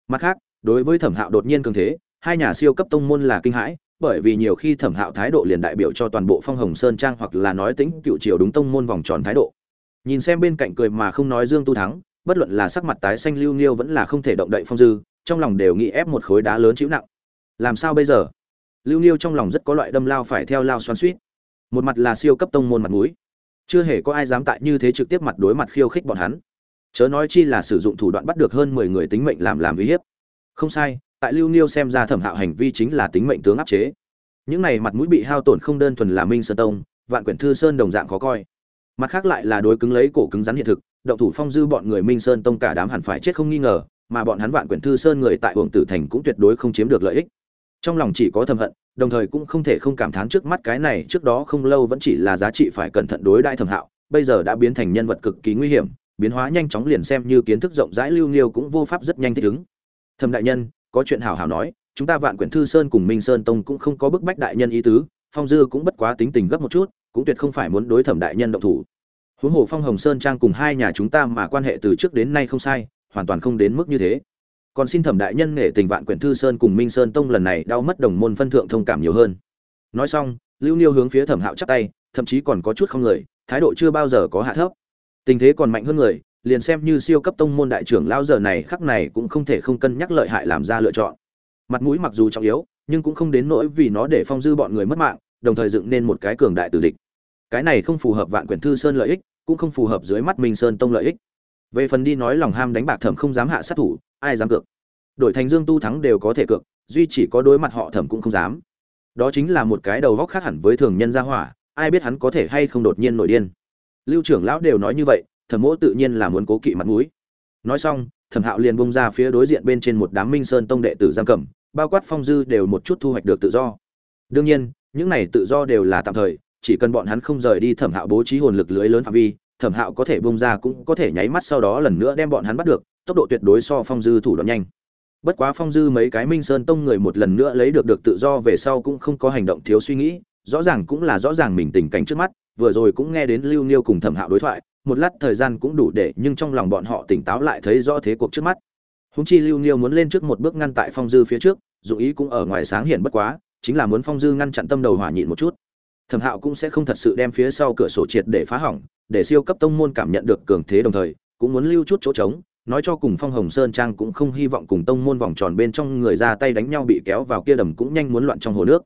Mặt khác đối với thẩm hạo đột nhiên cường thế hai nhà siêu cấp tông môn là kinh hãi bởi vì nhiều khi thẩm hạo thái độ liền đại biểu cho toàn bộ phong hồng sơn trang hoặc là nói tính cựu triều đúng tông môn vòng tròn thái độ. Nhìn xem bên cạnh cười mà không nói dương tu thắng bất luận là sắc mặt tái xanh lưu nghiêu vẫn là không thể động đậy phong dư trong lòng đều nghĩ ép một khối đá lớn chịu nặng làm sao bây giờ? Lưu Niêu trong lòng rất có loại đâm lao phải theo lao xoắn suýt một mặt là siêu cấp tông môn mặt mũi. Chưa hề có ai dám tại như thế trực tiếp mặt đối mặt khiêu khích bọn hắn. Chớ nói chi là sử dụng thủ đoạn bắt được hơn mười người tính mệnh làm làm uy hiếp. Không sai, tại lưu niêu xem ra thẩm hạo hành vi chính là tính mệnh tướng áp chế. Những này mặt mũi bị hao tổn không đơn thuần là minh sơn tông, vạn quyển thư sơn đồng dạng khó coi. Mặt khác lại là đối cứng lấy cổ cứng rắn hiện thực, động thủ phong dư bọn người minh sơn tông cả đám hẳn phải chết không nghi ngờ, mà bọn hắn vạn quyển thư sơn người tại hưởng tử thành cũng tuyệt đối không chiếm được lợi ích trong lòng chỉ có thầm hận, đồng thời cũng không thể không cảm thán trước mắt cái này trước đó không lâu vẫn chỉ là giá trị phải cẩn thận đối đại thẩm hạo, bây giờ đã biến thành nhân vật cực kỳ nguy hiểm, biến hóa nhanh chóng liền xem như kiến thức rộng rãi lưu nghiêu cũng vô pháp rất nhanh thích ứng. Thầm đại nhân, có chuyện hảo hảo nói, chúng ta vạn quyển thư sơn cùng minh sơn tông cũng không có bức bách đại nhân ý tứ, phong dư cũng bất quá tính tình gấp một chút, cũng tuyệt không phải muốn đối thẩm đại nhân động thủ. Huống hồ phong hồng sơn trang cùng hai nhà chúng ta mà quan hệ từ trước đến nay không sai, hoàn toàn không đến mức như thế còn xin thẩm đại nhân nghệ tình vạn quyển thư sơn cùng minh sơn tông lần này đau mất đồng môn phân thượng thông cảm nhiều hơn. Nói xong, lưu niêu hướng phía thẩm hạo chắp tay, thậm chí còn có chút không người thái độ chưa bao giờ có hạ thấp. Tình thế còn mạnh hơn người, liền xem như siêu cấp tông môn đại trưởng lao giờ này khắc này cũng không thể không cân nhắc lợi hại làm ra lựa chọn. Mặt mũi mặc dù trọng yếu, nhưng cũng không đến nỗi vì nó để phong dư bọn người mất mạng, đồng thời dựng nên một cái cường đại tử địch. Cái này không phù hợp vạn quyển thư sơn lợi ích, cũng không phù hợp dưới mắt minh sơn tông lợi ích. Về phần đi nói lòng ham đánh bạc thẩm không dám hạ sát thủ ai dám cược? Đổi thành dương tu thắng đều có thể cược, duy chỉ có đối mặt họ thẩm cũng không dám. Đó chính là một cái đầu góc khác hẳn với thường nhân gia hỏa, ai biết hắn có thể hay không đột nhiên nổi điên. Lưu trưởng lão đều nói như vậy, thẩm mỗ tự nhiên là muốn cố kỵ mặt mũi. Nói xong, thẩm hạo liền bung ra phía đối diện bên trên một đám minh sơn tông đệ tử giam cầm, bao quát phong dư đều một chút thu hoạch được tự do. Đương nhiên, những này tự do đều là tạm thời, chỉ cần bọn hắn không rời đi thẩm hạo bố trí hồn lực lưới lớn phạm vi thẩm hạo có thể bông ra cũng có thể nháy mắt sau đó lần nữa đem bọn hắn bắt được, tốc độ tuyệt đối so phong dư thủ đoạn nhanh. Bất quá phong dư mấy cái minh sơn tông người một lần nữa lấy được được tự do về sau cũng không có hành động thiếu suy nghĩ, rõ ràng cũng là rõ ràng mình tình cảnh trước mắt, vừa rồi cũng nghe đến lưu niêu cùng thẩm hạo đối thoại, một lát thời gian cũng đủ để nhưng trong lòng bọn họ tỉnh táo lại thấy rõ thế cuộc trước mắt. Húng chi lưu niêu muốn lên trước một bước ngăn tại phong dư phía trước, dù ý cũng ở ngoài sáng hiện bất quá, chính là muốn phong dư ngăn chặn tâm đầu hỏa nhịn một chút. Thẩm hạo cũng sẽ không thật sự đem phía sau cửa sổ triệt để phá hỏng để siêu cấp tông môn cảm nhận được cường thế đồng thời, cũng muốn lưu chút chỗ trống, nói cho cùng phong hồng sơn trang cũng không hy vọng cùng tông môn vòng tròn bên trong người ra tay đánh nhau bị kéo vào kia đầm cũng nhanh muốn loạn trong hồ nước.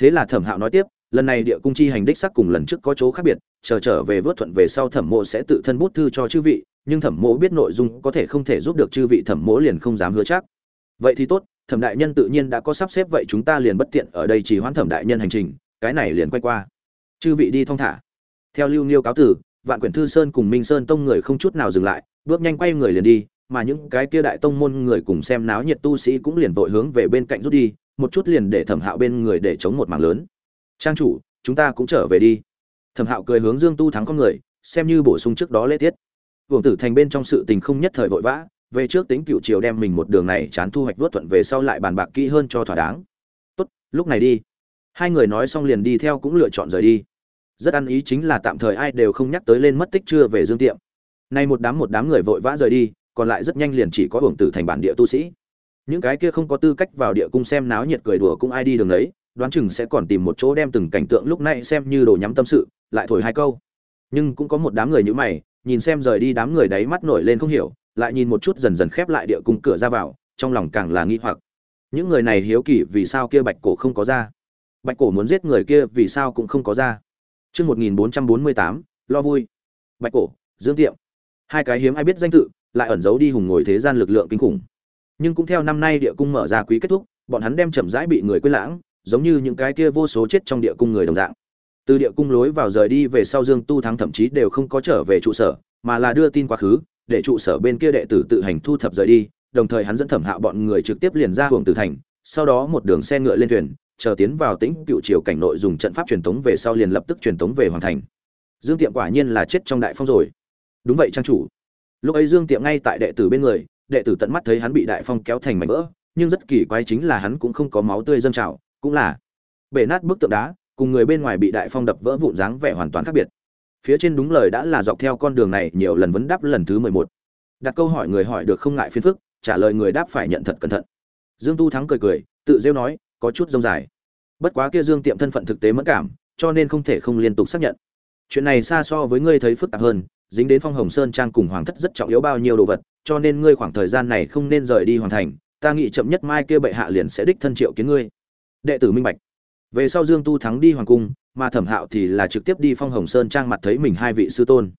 Thế là thẩm hạo nói tiếp, lần này địa cung chi hành đích sắc cùng lần trước có chỗ khác biệt, chờ trở về vớt thuận về sau thẩm mộ sẽ tự thân bút thư cho chư vị, nhưng thẩm mộ biết nội dung có thể không thể giúp được chư vị, thẩm mộ liền không dám hứa chắc. Vậy thì tốt, thẩm đại nhân tự nhiên đã có sắp xếp, vậy chúng ta liền bất tiện ở đây chỉ hoãn thẩm đại nhân hành trình, cái này liền quay qua. Chư vị đi thong thả. Theo lưu niêu cáo tử vạn quyển thư sơn cùng minh sơn tông người không chút nào dừng lại, bước nhanh quay người liền đi, mà những cái kia đại tông môn người cùng xem náo nhiệt tu sĩ cũng liền vội hướng về bên cạnh rút đi, một chút liền để thẩm hạo bên người để chống một mảng lớn. Trang chủ, chúng ta cũng trở về đi. Thẩm hạo cười hướng dương tu thắng con người, xem như bổ sung trước đó lễ tiết. Vương tử thành bên trong sự tình không nhất thời vội vã, về trước tính cựu triều đem mình một đường này chán thu hoạch vớt thuận về sau lại bàn bạc kỹ hơn cho thỏa đáng. Tốt, lúc này đi. Hai người nói xong liền đi theo cũng lựa chọn rời đi rất ăn ý chính là tạm thời ai đều không nhắc tới lên mất tích chưa về dương tiệm. Nay một đám một đám người vội vã rời đi, còn lại rất nhanh liền chỉ có hưởng tử thành bản địa tu sĩ. Những cái kia không có tư cách vào địa cung xem náo nhiệt cười đùa cũng ai đi đường đấy đoán chừng sẽ còn tìm một chỗ đem từng cảnh tượng lúc này xem như đồ nhắm tâm sự, lại thổi hai câu. Nhưng cũng có một đám người như mày, nhìn xem rời đi đám người đấy mắt nổi lên không hiểu, lại nhìn một chút dần dần khép lại địa cung cửa ra vào, trong lòng càng là nghi hoặc. Những người này hiếu kỳ vì sao kia bạch cổ không có ra? Bạch cổ muốn giết người kia vì sao cũng không có ra? Chương 1448, lo vui. Bạch cổ, Dương Tiệm. Hai cái hiếm ai biết danh tự, lại ẩn giấu đi hùng ngồi thế gian lực lượng kinh khủng. Nhưng cũng theo năm nay địa cung mở ra quý kết thúc, bọn hắn đem chậm rãi bị người quên lãng, giống như những cái kia vô số chết trong địa cung người đồng dạng. Từ địa cung lối vào rời đi về sau Dương Tu Thắng thậm chí đều không có trở về trụ sở, mà là đưa tin quá khứ, để trụ sở bên kia đệ tử tự hành thu thập rời đi, đồng thời hắn dẫn thẩm hạ bọn người trực tiếp liền ra hưởng tử thành, sau đó một đường xe ngựa lên thuyền, chờ tiến vào tĩnh cựu triều cảnh nội dùng trận pháp truyền tống về sau liền lập tức truyền tống về hoàn thành. Dương tiệm quả nhiên là chết trong đại phong rồi. Đúng vậy, trang chủ. Lúc ấy dương tiệm ngay tại đệ tử bên người, đệ tử tận mắt thấy hắn bị đại phong kéo thành mảnh vỡ, nhưng rất kỳ quái chính là hắn cũng không có máu tươi dâng trào, cũng là bể nát bức tượng đá, cùng người bên ngoài bị đại phong đập vỡ vụn dáng vẻ hoàn toàn khác biệt. Phía trên đúng lời đã là dọc theo con đường này nhiều lần vấn đáp lần thứ mười một. Đặt câu hỏi người hỏi được không ngại phiền phức, trả lời người đáp phải nhận thật cẩn thận. Dương tu thắng cười cười, tự rêu nói có chút rông dài. Bất quá kia dương tiệm thân phận thực tế mất cảm, cho nên không thể không liên tục xác nhận. Chuyện này xa so với ngươi thấy phức tạp hơn, dính đến phong hồng sơn trang cùng hoàng thất rất trọng yếu bao nhiêu đồ vật, cho nên ngươi khoảng thời gian này không nên rời đi hoàn thành, ta nghĩ chậm nhất mai kia bệ hạ liền sẽ đích thân triệu kiến ngươi. Đệ tử minh bạch. Về sau dương tu thắng đi hoàng cung, mà thẩm hạo thì là trực tiếp đi phong hồng sơn trang mặt thấy mình hai vị sư tôn.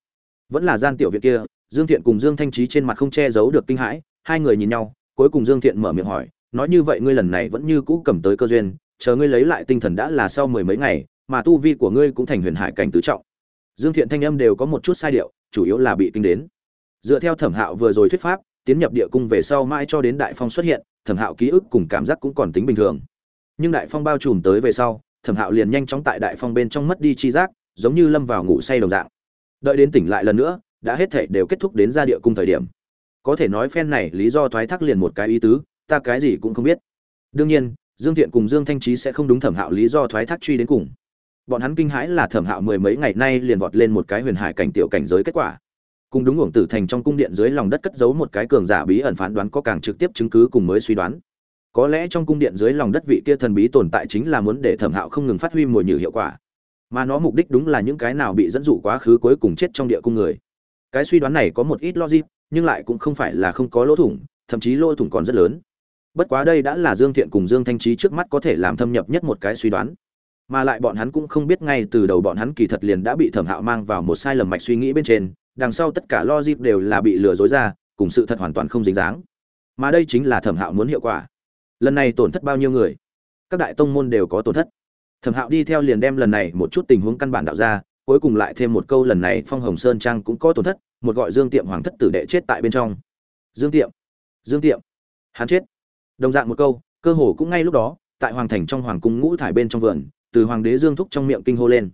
Vẫn là gian tiểu viện kia, dương thiện cùng dương thanh trí trên mặt không che giấu được kinh hãi, hai người nhìn nhau, cuối cùng dương thiện mở miệng hỏi nói như vậy ngươi lần này vẫn như cũ cầm tới cơ duyên, chờ ngươi lấy lại tinh thần đã là sau mười mấy ngày, mà tu vi của ngươi cũng thành huyền hải cảnh tứ trọng. Dương thiện thanh âm đều có một chút sai điệu, chủ yếu là bị kinh đến. Dựa theo thẩm hạo vừa rồi thuyết pháp, tiến nhập địa cung về sau mãi cho đến đại phong xuất hiện, thẩm hạo ký ức cùng cảm giác cũng còn tính bình thường. Nhưng đại phong bao trùm tới về sau, thẩm hạo liền nhanh chóng tại đại phong bên trong mất đi chi giác, giống như lâm vào ngủ say đồng dạng. Đợi đến tỉnh lại lần nữa, đã hết thể đều kết thúc đến ra địa cung thời điểm. Có thể nói phen này lý do thoái thác liền một cái ý tứ ta cái gì cũng không biết. Đương nhiên, dương thiện cùng dương thanh trí sẽ không đúng thẩm hạo lý do thoái thác truy đến cùng. Bọn hắn kinh hãi là thẩm hạo mười mấy ngày nay liền vọt lên một cái huyền hải cảnh tiểu cảnh giới kết quả. Cùng đúng uổng tử thành trong cung điện dưới lòng đất cất giấu một cái cường giả bí ẩn phán đoán có càng trực tiếp chứng cứ cùng mới suy đoán. Có lẽ trong cung điện dưới lòng đất vị kia thần bí tồn tại chính là muốn để thẩm hạo không ngừng phát huy mùi nhử hiệu quả. Mà nó mục đích đúng là những cái nào bị dẫn dụ quá khứ cuối cùng chết trong địa cung người. Cái suy đoán này có một ít logic, nhưng lại cũng không phải là không có lỗ thủng, thậm chí lỗ thủng còn rất lớn bất quá đây đã là dương thiện cùng dương thanh trí trước mắt có thể làm thâm nhập nhất một cái suy đoán. Mà lại bọn hắn cũng không biết ngay từ đầu bọn hắn kỳ thật liền đã bị thẩm hạo mang vào một sai lầm mạch suy nghĩ bên trên, đằng sau tất cả logic đều là bị lừa dối ra, cùng sự thật hoàn toàn không dính dáng. Mà đây chính là thẩm hạo muốn hiệu quả. Lần này tổn thất bao nhiêu người? Các đại tông môn đều có tổn thất. Thẩm hạo đi theo liền đem lần này một chút tình huống căn bản đạo ra, cuối cùng lại thêm một câu lần này phong hồng sơn trang cũng có tổn thất, một gọi dương tiệm hoàng thất tử đệ chết tại bên trong. Dương tiệm! Dương tiệm! Hắn chết! Đồng dạng một câu, cơ hồ cũng ngay lúc đó, tại hoàng thành trong hoàng cung ngũ thải bên trong vườn, từ hoàng đế dương thúc trong miệng kinh hô lên.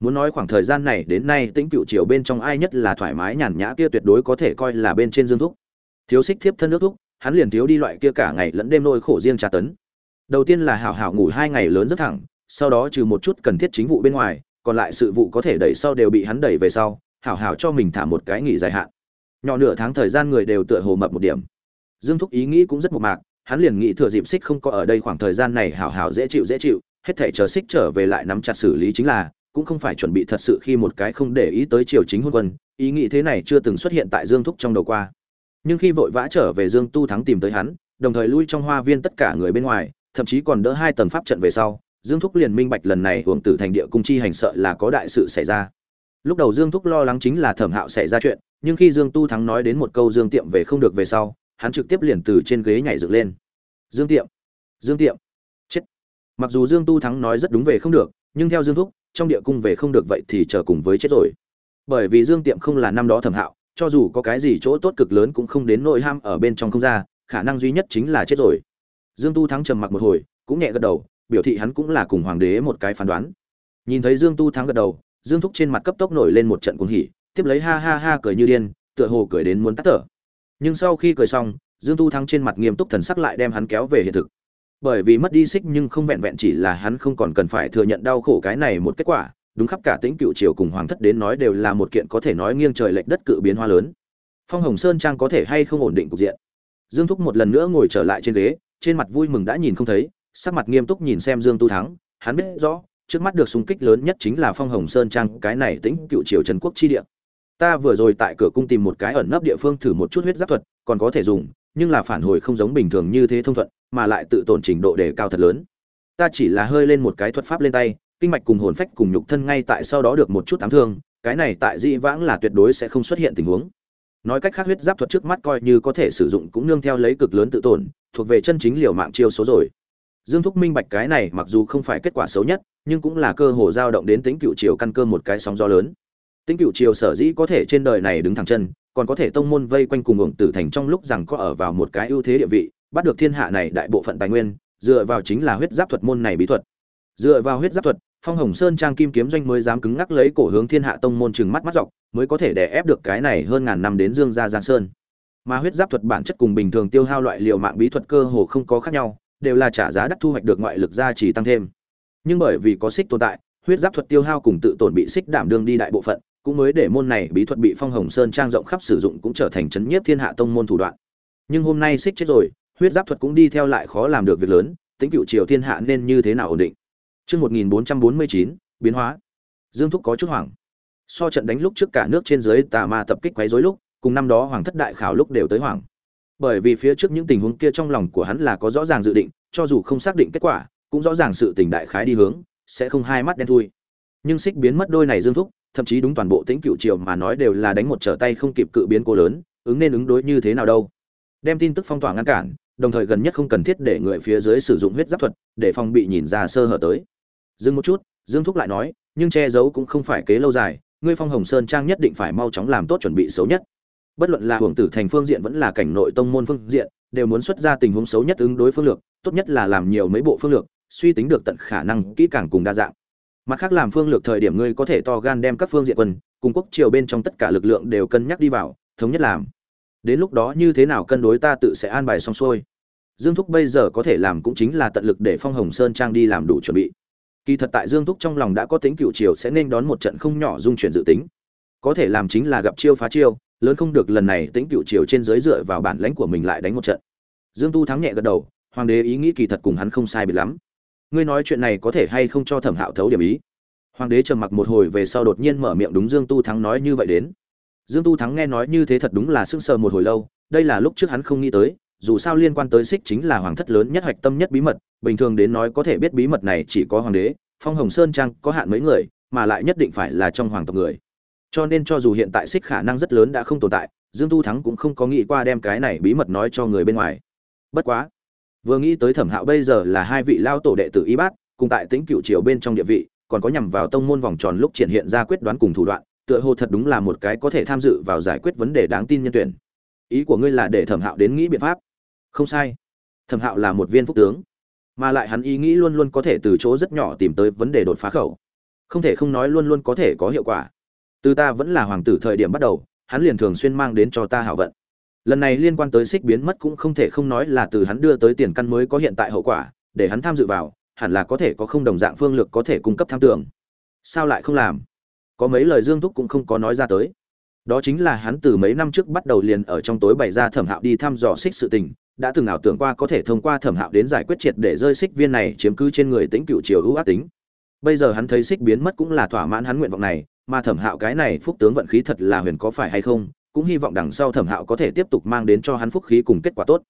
Muốn nói khoảng thời gian này đến nay tĩnh cựu triều bên trong ai nhất là thoải mái nhàn nhã kia tuyệt đối có thể coi là bên trên dương thúc. Thiếu xích thiếp thân nước thúc, hắn liền thiếu đi loại kia cả ngày lẫn đêm nôi khổ riêng tra tấn. Đầu tiên là hảo hảo ngủ hai ngày lớn rất thẳng, sau đó trừ một chút cần thiết chính vụ bên ngoài, còn lại sự vụ có thể đẩy sau đều bị hắn đẩy về sau, hảo hảo cho mình thả một cái nghỉ dài hạn. Nhỏ nửa tháng thời gian người đều tựa hồ mập một điểm. Dương thúc ý nghĩ cũng rất một mạc hắn liền nghĩ thừa dịp xích không có ở đây khoảng thời gian này hảo hảo dễ chịu dễ chịu, hết thể chờ xích trở về lại nắm chặt xử lý chính là, cũng không phải chuẩn bị thật sự khi một cái không để ý tới triều chính hôn quân, ý nghĩ thế này chưa từng xuất hiện tại dương thúc trong đầu qua. Nhưng khi vội vã trở về dương tu thắng tìm tới hắn, đồng thời lui trong hoa viên tất cả người bên ngoài, thậm chí còn đỡ hai tầng pháp trận về sau, dương thúc liền minh bạch lần này hưởng tử thành địa cung chi hành sợ là có đại sự xảy ra. Lúc đầu dương thúc lo lắng chính là thẩm hạo xảy ra chuyện, nhưng khi dương tu thắng nói đến một câu dương tiệm về không được về sau hắn trực tiếp liền từ trên ghế nhảy dựng lên. Dương tiệm dương tiệm, chết. Mặc dù dương tu thắng nói rất đúng về không được, nhưng theo dương thúc, trong địa cung về không được vậy thì chờ cùng với chết rồi. Bởi vì dương tiệm không là năm đó thẩm hạo, cho dù có cái gì chỗ tốt cực lớn cũng không đến nội ham ở bên trong không ra, khả năng duy nhất chính là chết rồi. Dương tu thắng trầm mặc một hồi, cũng nhẹ gật đầu, biểu thị hắn cũng là cùng hoàng đế một cái phán đoán. Nhìn thấy dương tu thắng gật đầu, dương thúc trên mặt cấp tốc nổi lên một trận cuồng hỉ, tiếp lấy ha ha ha cười như điên, tựa hồ cười đến muốn tắt thở nhưng sau khi cười xong, dương tu thắng trên mặt nghiêm túc thần sắc lại đem hắn kéo về hiện thực. Bởi vì mất đi xích nhưng không vẹn vẹn chỉ là hắn không còn cần phải thừa nhận đau khổ cái này một kết quả, đúng khắp cả tĩnh cựu triều cùng hoàng thất đến nói đều là một kiện có thể nói nghiêng trời lệch đất cự biến hoa lớn. Phong hồng sơn trang có thể hay không ổn định cục diện? Dương thúc một lần nữa ngồi trở lại trên ghế, trên mặt vui mừng đã nhìn không thấy, sắc mặt nghiêm túc nhìn xem dương tu thắng, hắn biết rõ, trước mắt được xung kích lớn nhất chính là phong hồng sơn trang, cái này tĩnh cựu triều trần quốc chi địa ta vừa rồi tại cửa cung tìm một cái ẩn nấp địa phương thử một chút huyết giáp thuật, còn có thể dùng, nhưng là phản hồi không giống bình thường như thế thông thuận, mà lại tự tổn trình độ đề cao thật lớn. Ta chỉ là hơi lên một cái thuật pháp lên tay, kinh mạch cùng hồn phách cùng nhục thân ngay tại sau đó được một chút ám thương, cái này tại dĩ vãng là tuyệt đối sẽ không xuất hiện tình huống. Nói cách khác huyết giáp thuật trước mắt coi như có thể sử dụng cũng nương theo lấy cực lớn tự tổn, thuộc về chân chính liều mạng chiêu số rồi. Dương thúc minh bạch cái này mặc dù không phải kết quả xấu nhất, nhưng cũng là cơ hồ dao động đến tính cựu triều căn cơ một cái sóng gió lớn. Tĩnh Cửu triều sở dĩ có thể trên đời này đứng thẳng chân, còn có thể tông môn vây quanh cùng ngưỡng tử thành trong lúc rằng có ở vào một cái ưu thế địa vị, bắt được thiên hạ này đại bộ phận tài nguyên, dựa vào chính là huyết giáp thuật môn này bí thuật. Dựa vào huyết giáp thuật, phong hồng sơn trang kim kiếm doanh mới dám cứng ngắc lấy cổ hướng thiên hạ tông môn chừng mắt mắt dọc, mới có thể đè ép được cái này hơn ngàn năm đến dương gia giang sơn. Mà huyết giáp thuật bản chất cùng bình thường tiêu hao loại liệu mạng bí thuật cơ hồ không có khác nhau, đều là trả giá đắt thu hoạch được ngoại lực gia trì tăng thêm. Nhưng bởi vì có xích tồn tại, huyết giáp thuật tiêu hao cùng tự tổn bị xích đảm đương đi đại bộ phận cũng mới để môn này bí thuật bị phong hồng sơn trang rộng khắp sử dụng cũng trở thành chấn nhiếp thiên hạ tông môn thủ đoạn nhưng hôm nay xích chết rồi huyết giáp thuật cũng đi theo lại khó làm được việc lớn tính cựu triều thiên hạ nên như thế nào ổn định Chương 1449, biến hóa. Dương Thúc có chút hoảng. So trận đánh lúc trước cả nước trên dưới tà ma tập kích quấy rối lúc, cùng năm đó hoàng thất đại khảo lúc đều tới hoảng. Bởi vì phía trước những tình huống kia trong lòng của hắn là có rõ ràng dự định, cho dù không xác định kết quả, cũng rõ ràng sự tình đại khái đi hướng, sẽ không hai mắt đen thui. Nhưng xích biến mất đôi này Dương Thúc, thậm chí đúng toàn bộ tính cựu triều mà nói đều là đánh một trở tay không kịp cự biến cố lớn, ứng nên ứng đối như thế nào đâu. Đem tin tức phong tỏa ngăn cản, đồng thời gần nhất không cần thiết để người phía dưới sử dụng huyết giáp thuật, để phòng bị nhìn ra sơ hở tới. Dừng một chút dương thúc lại nói nhưng che giấu cũng không phải kế lâu dài ngươi phong hồng sơn trang nhất định phải mau chóng làm tốt chuẩn bị xấu nhất. Bất luận là hưởng tử thành phương diện vẫn là cảnh nội tông môn phương diện đều muốn xuất ra tình huống xấu nhất ứng đối phương lược tốt nhất là làm nhiều mấy bộ phương lược suy tính được tận khả năng kỹ càng cùng đa dạng mặt khác làm phương lược thời điểm ngươi có thể to gan đem các phương diện quân, cùng quốc triều bên trong tất cả lực lượng đều cân nhắc đi vào, thống nhất làm. Đến lúc đó như thế nào cân đối ta tự sẽ an bài xong xuôi. Dương thúc bây giờ có thể làm cũng chính là tận lực để phong hồng sơn trang đi làm đủ chuẩn bị. Kỳ thật tại dương thúc trong lòng đã có tính cựu triều sẽ nên đón một trận không nhỏ dung chuyển dự tính. Có thể làm chính là gặp chiêu phá chiêu, lớn không được lần này tính cựu triều trên dưới dựa vào bản lãnh của mình lại đánh một trận. Dương tu thắng nhẹ gật đầu, hoàng đế ý nghĩ kỳ thật cùng hắn không sai biệt lắm ngươi nói chuyện này có thể hay không cho thẩm hạo thấu điểm ý? Hoàng đế trầm mặc một hồi về sau đột nhiên mở miệng đúng dương tu thắng nói như vậy đến. Dương tu thắng nghe nói như thế thật đúng là sững sờ một hồi lâu, đây là lúc trước hắn không nghĩ tới, dù sao liên quan tới xích chính là hoàng thất lớn nhất hoạch tâm nhất bí mật, bình thường đến nói có thể biết bí mật này chỉ có hoàng đế, phong hồng sơn trang có hạn mấy người, mà lại nhất định phải là trong hoàng tộc người. Cho nên cho dù hiện tại xích khả năng rất lớn đã không tồn tại, dương tu thắng cũng không có nghĩ qua đem cái này bí mật nói cho người bên ngoài. Bất quá vừa nghĩ tới thẩm hạo bây giờ là hai vị lao tổ đệ tử y bát, cùng tại tính cựu triều bên trong địa vị, còn có nhằm vào tông môn vòng tròn lúc triển hiện ra quyết đoán cùng thủ đoạn, tựa hồ thật đúng là một cái có thể tham dự vào giải quyết vấn đề đáng tin nhân tuyển. Ý của ngươi là để thẩm hạo đến nghĩ biện pháp. Không sai. Thẩm hạo là một viên phúc tướng, mà lại hắn ý nghĩ luôn luôn có thể từ chỗ rất nhỏ tìm tới vấn đề đột phá khẩu. Không thể không nói luôn luôn có thể có hiệu quả. Từ ta vẫn là hoàng tử thời điểm bắt đầu, hắn liền thường xuyên mang đến cho ta hảo vận lần này liên quan tới xích biến mất cũng không thể không nói là từ hắn đưa tới tiền căn mới có hiện tại hậu quả, để hắn tham dự vào, hẳn là có thể có không đồng dạng phương lược có thể cung cấp tham tưởng. Sao lại không làm? Có mấy lời dương thúc cũng không có nói ra tới. Đó chính là hắn từ mấy năm trước bắt đầu liền ở trong tối bày ra thẩm hạo đi thăm dò xích sự tình, đã từng ảo tưởng qua có thể thông qua thẩm hạo đến giải quyết triệt để rơi xích viên này chiếm cứ trên người tính cựu triều ưu ác tính. Bây giờ hắn thấy xích biến mất cũng là thỏa mãn hắn nguyện vọng này, mà thẩm hạo cái này phúc tướng vận khí thật là huyền có phải hay không cũng hy vọng đằng sau thẩm hạo có thể tiếp tục mang đến cho hắn phúc khí cùng kết quả tốt.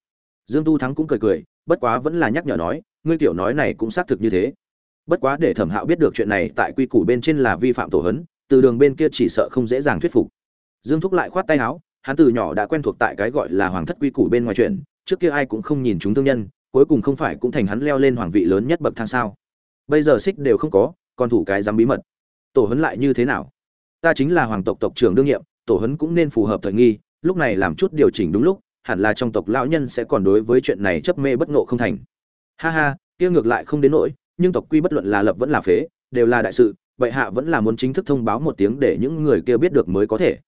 Dương tu thắng cũng cười cười, bất quá vẫn là nhắc nhở nói, ngươi tiểu nói này cũng xác thực như thế. Bất quá để thẩm hạo biết được chuyện này tại quy củ bên trên là vi phạm tổ hấn, từ đường bên kia chỉ sợ không dễ dàng thuyết phục. Dương thúc lại khoát tay áo, hắn từ nhỏ đã quen thuộc tại cái gọi là hoàng thất quy củ bên ngoài chuyện, trước kia ai cũng không nhìn chúng thương nhân, cuối cùng không phải cũng thành hắn leo lên hoàng vị lớn nhất bậc thang sao. Bây giờ xích đều không có, còn thủ cái dám bí mật. Tổ hấn lại như thế nào? Ta chính là hoàng tộc tộc trưởng đương nhiệm tổ hấn cũng nên phù hợp thời nghi, lúc này làm chút điều chỉnh đúng lúc, hẳn là trong tộc lão nhân sẽ còn đối với chuyện này chấp mê bất ngộ không thành. Ha ha, kia ngược lại không đến nỗi, nhưng tộc quy bất luận là lập vẫn là phế, đều là đại sự vậy hạ vẫn là muốn chính thức thông báo một tiếng để những người kia biết được mới có thể.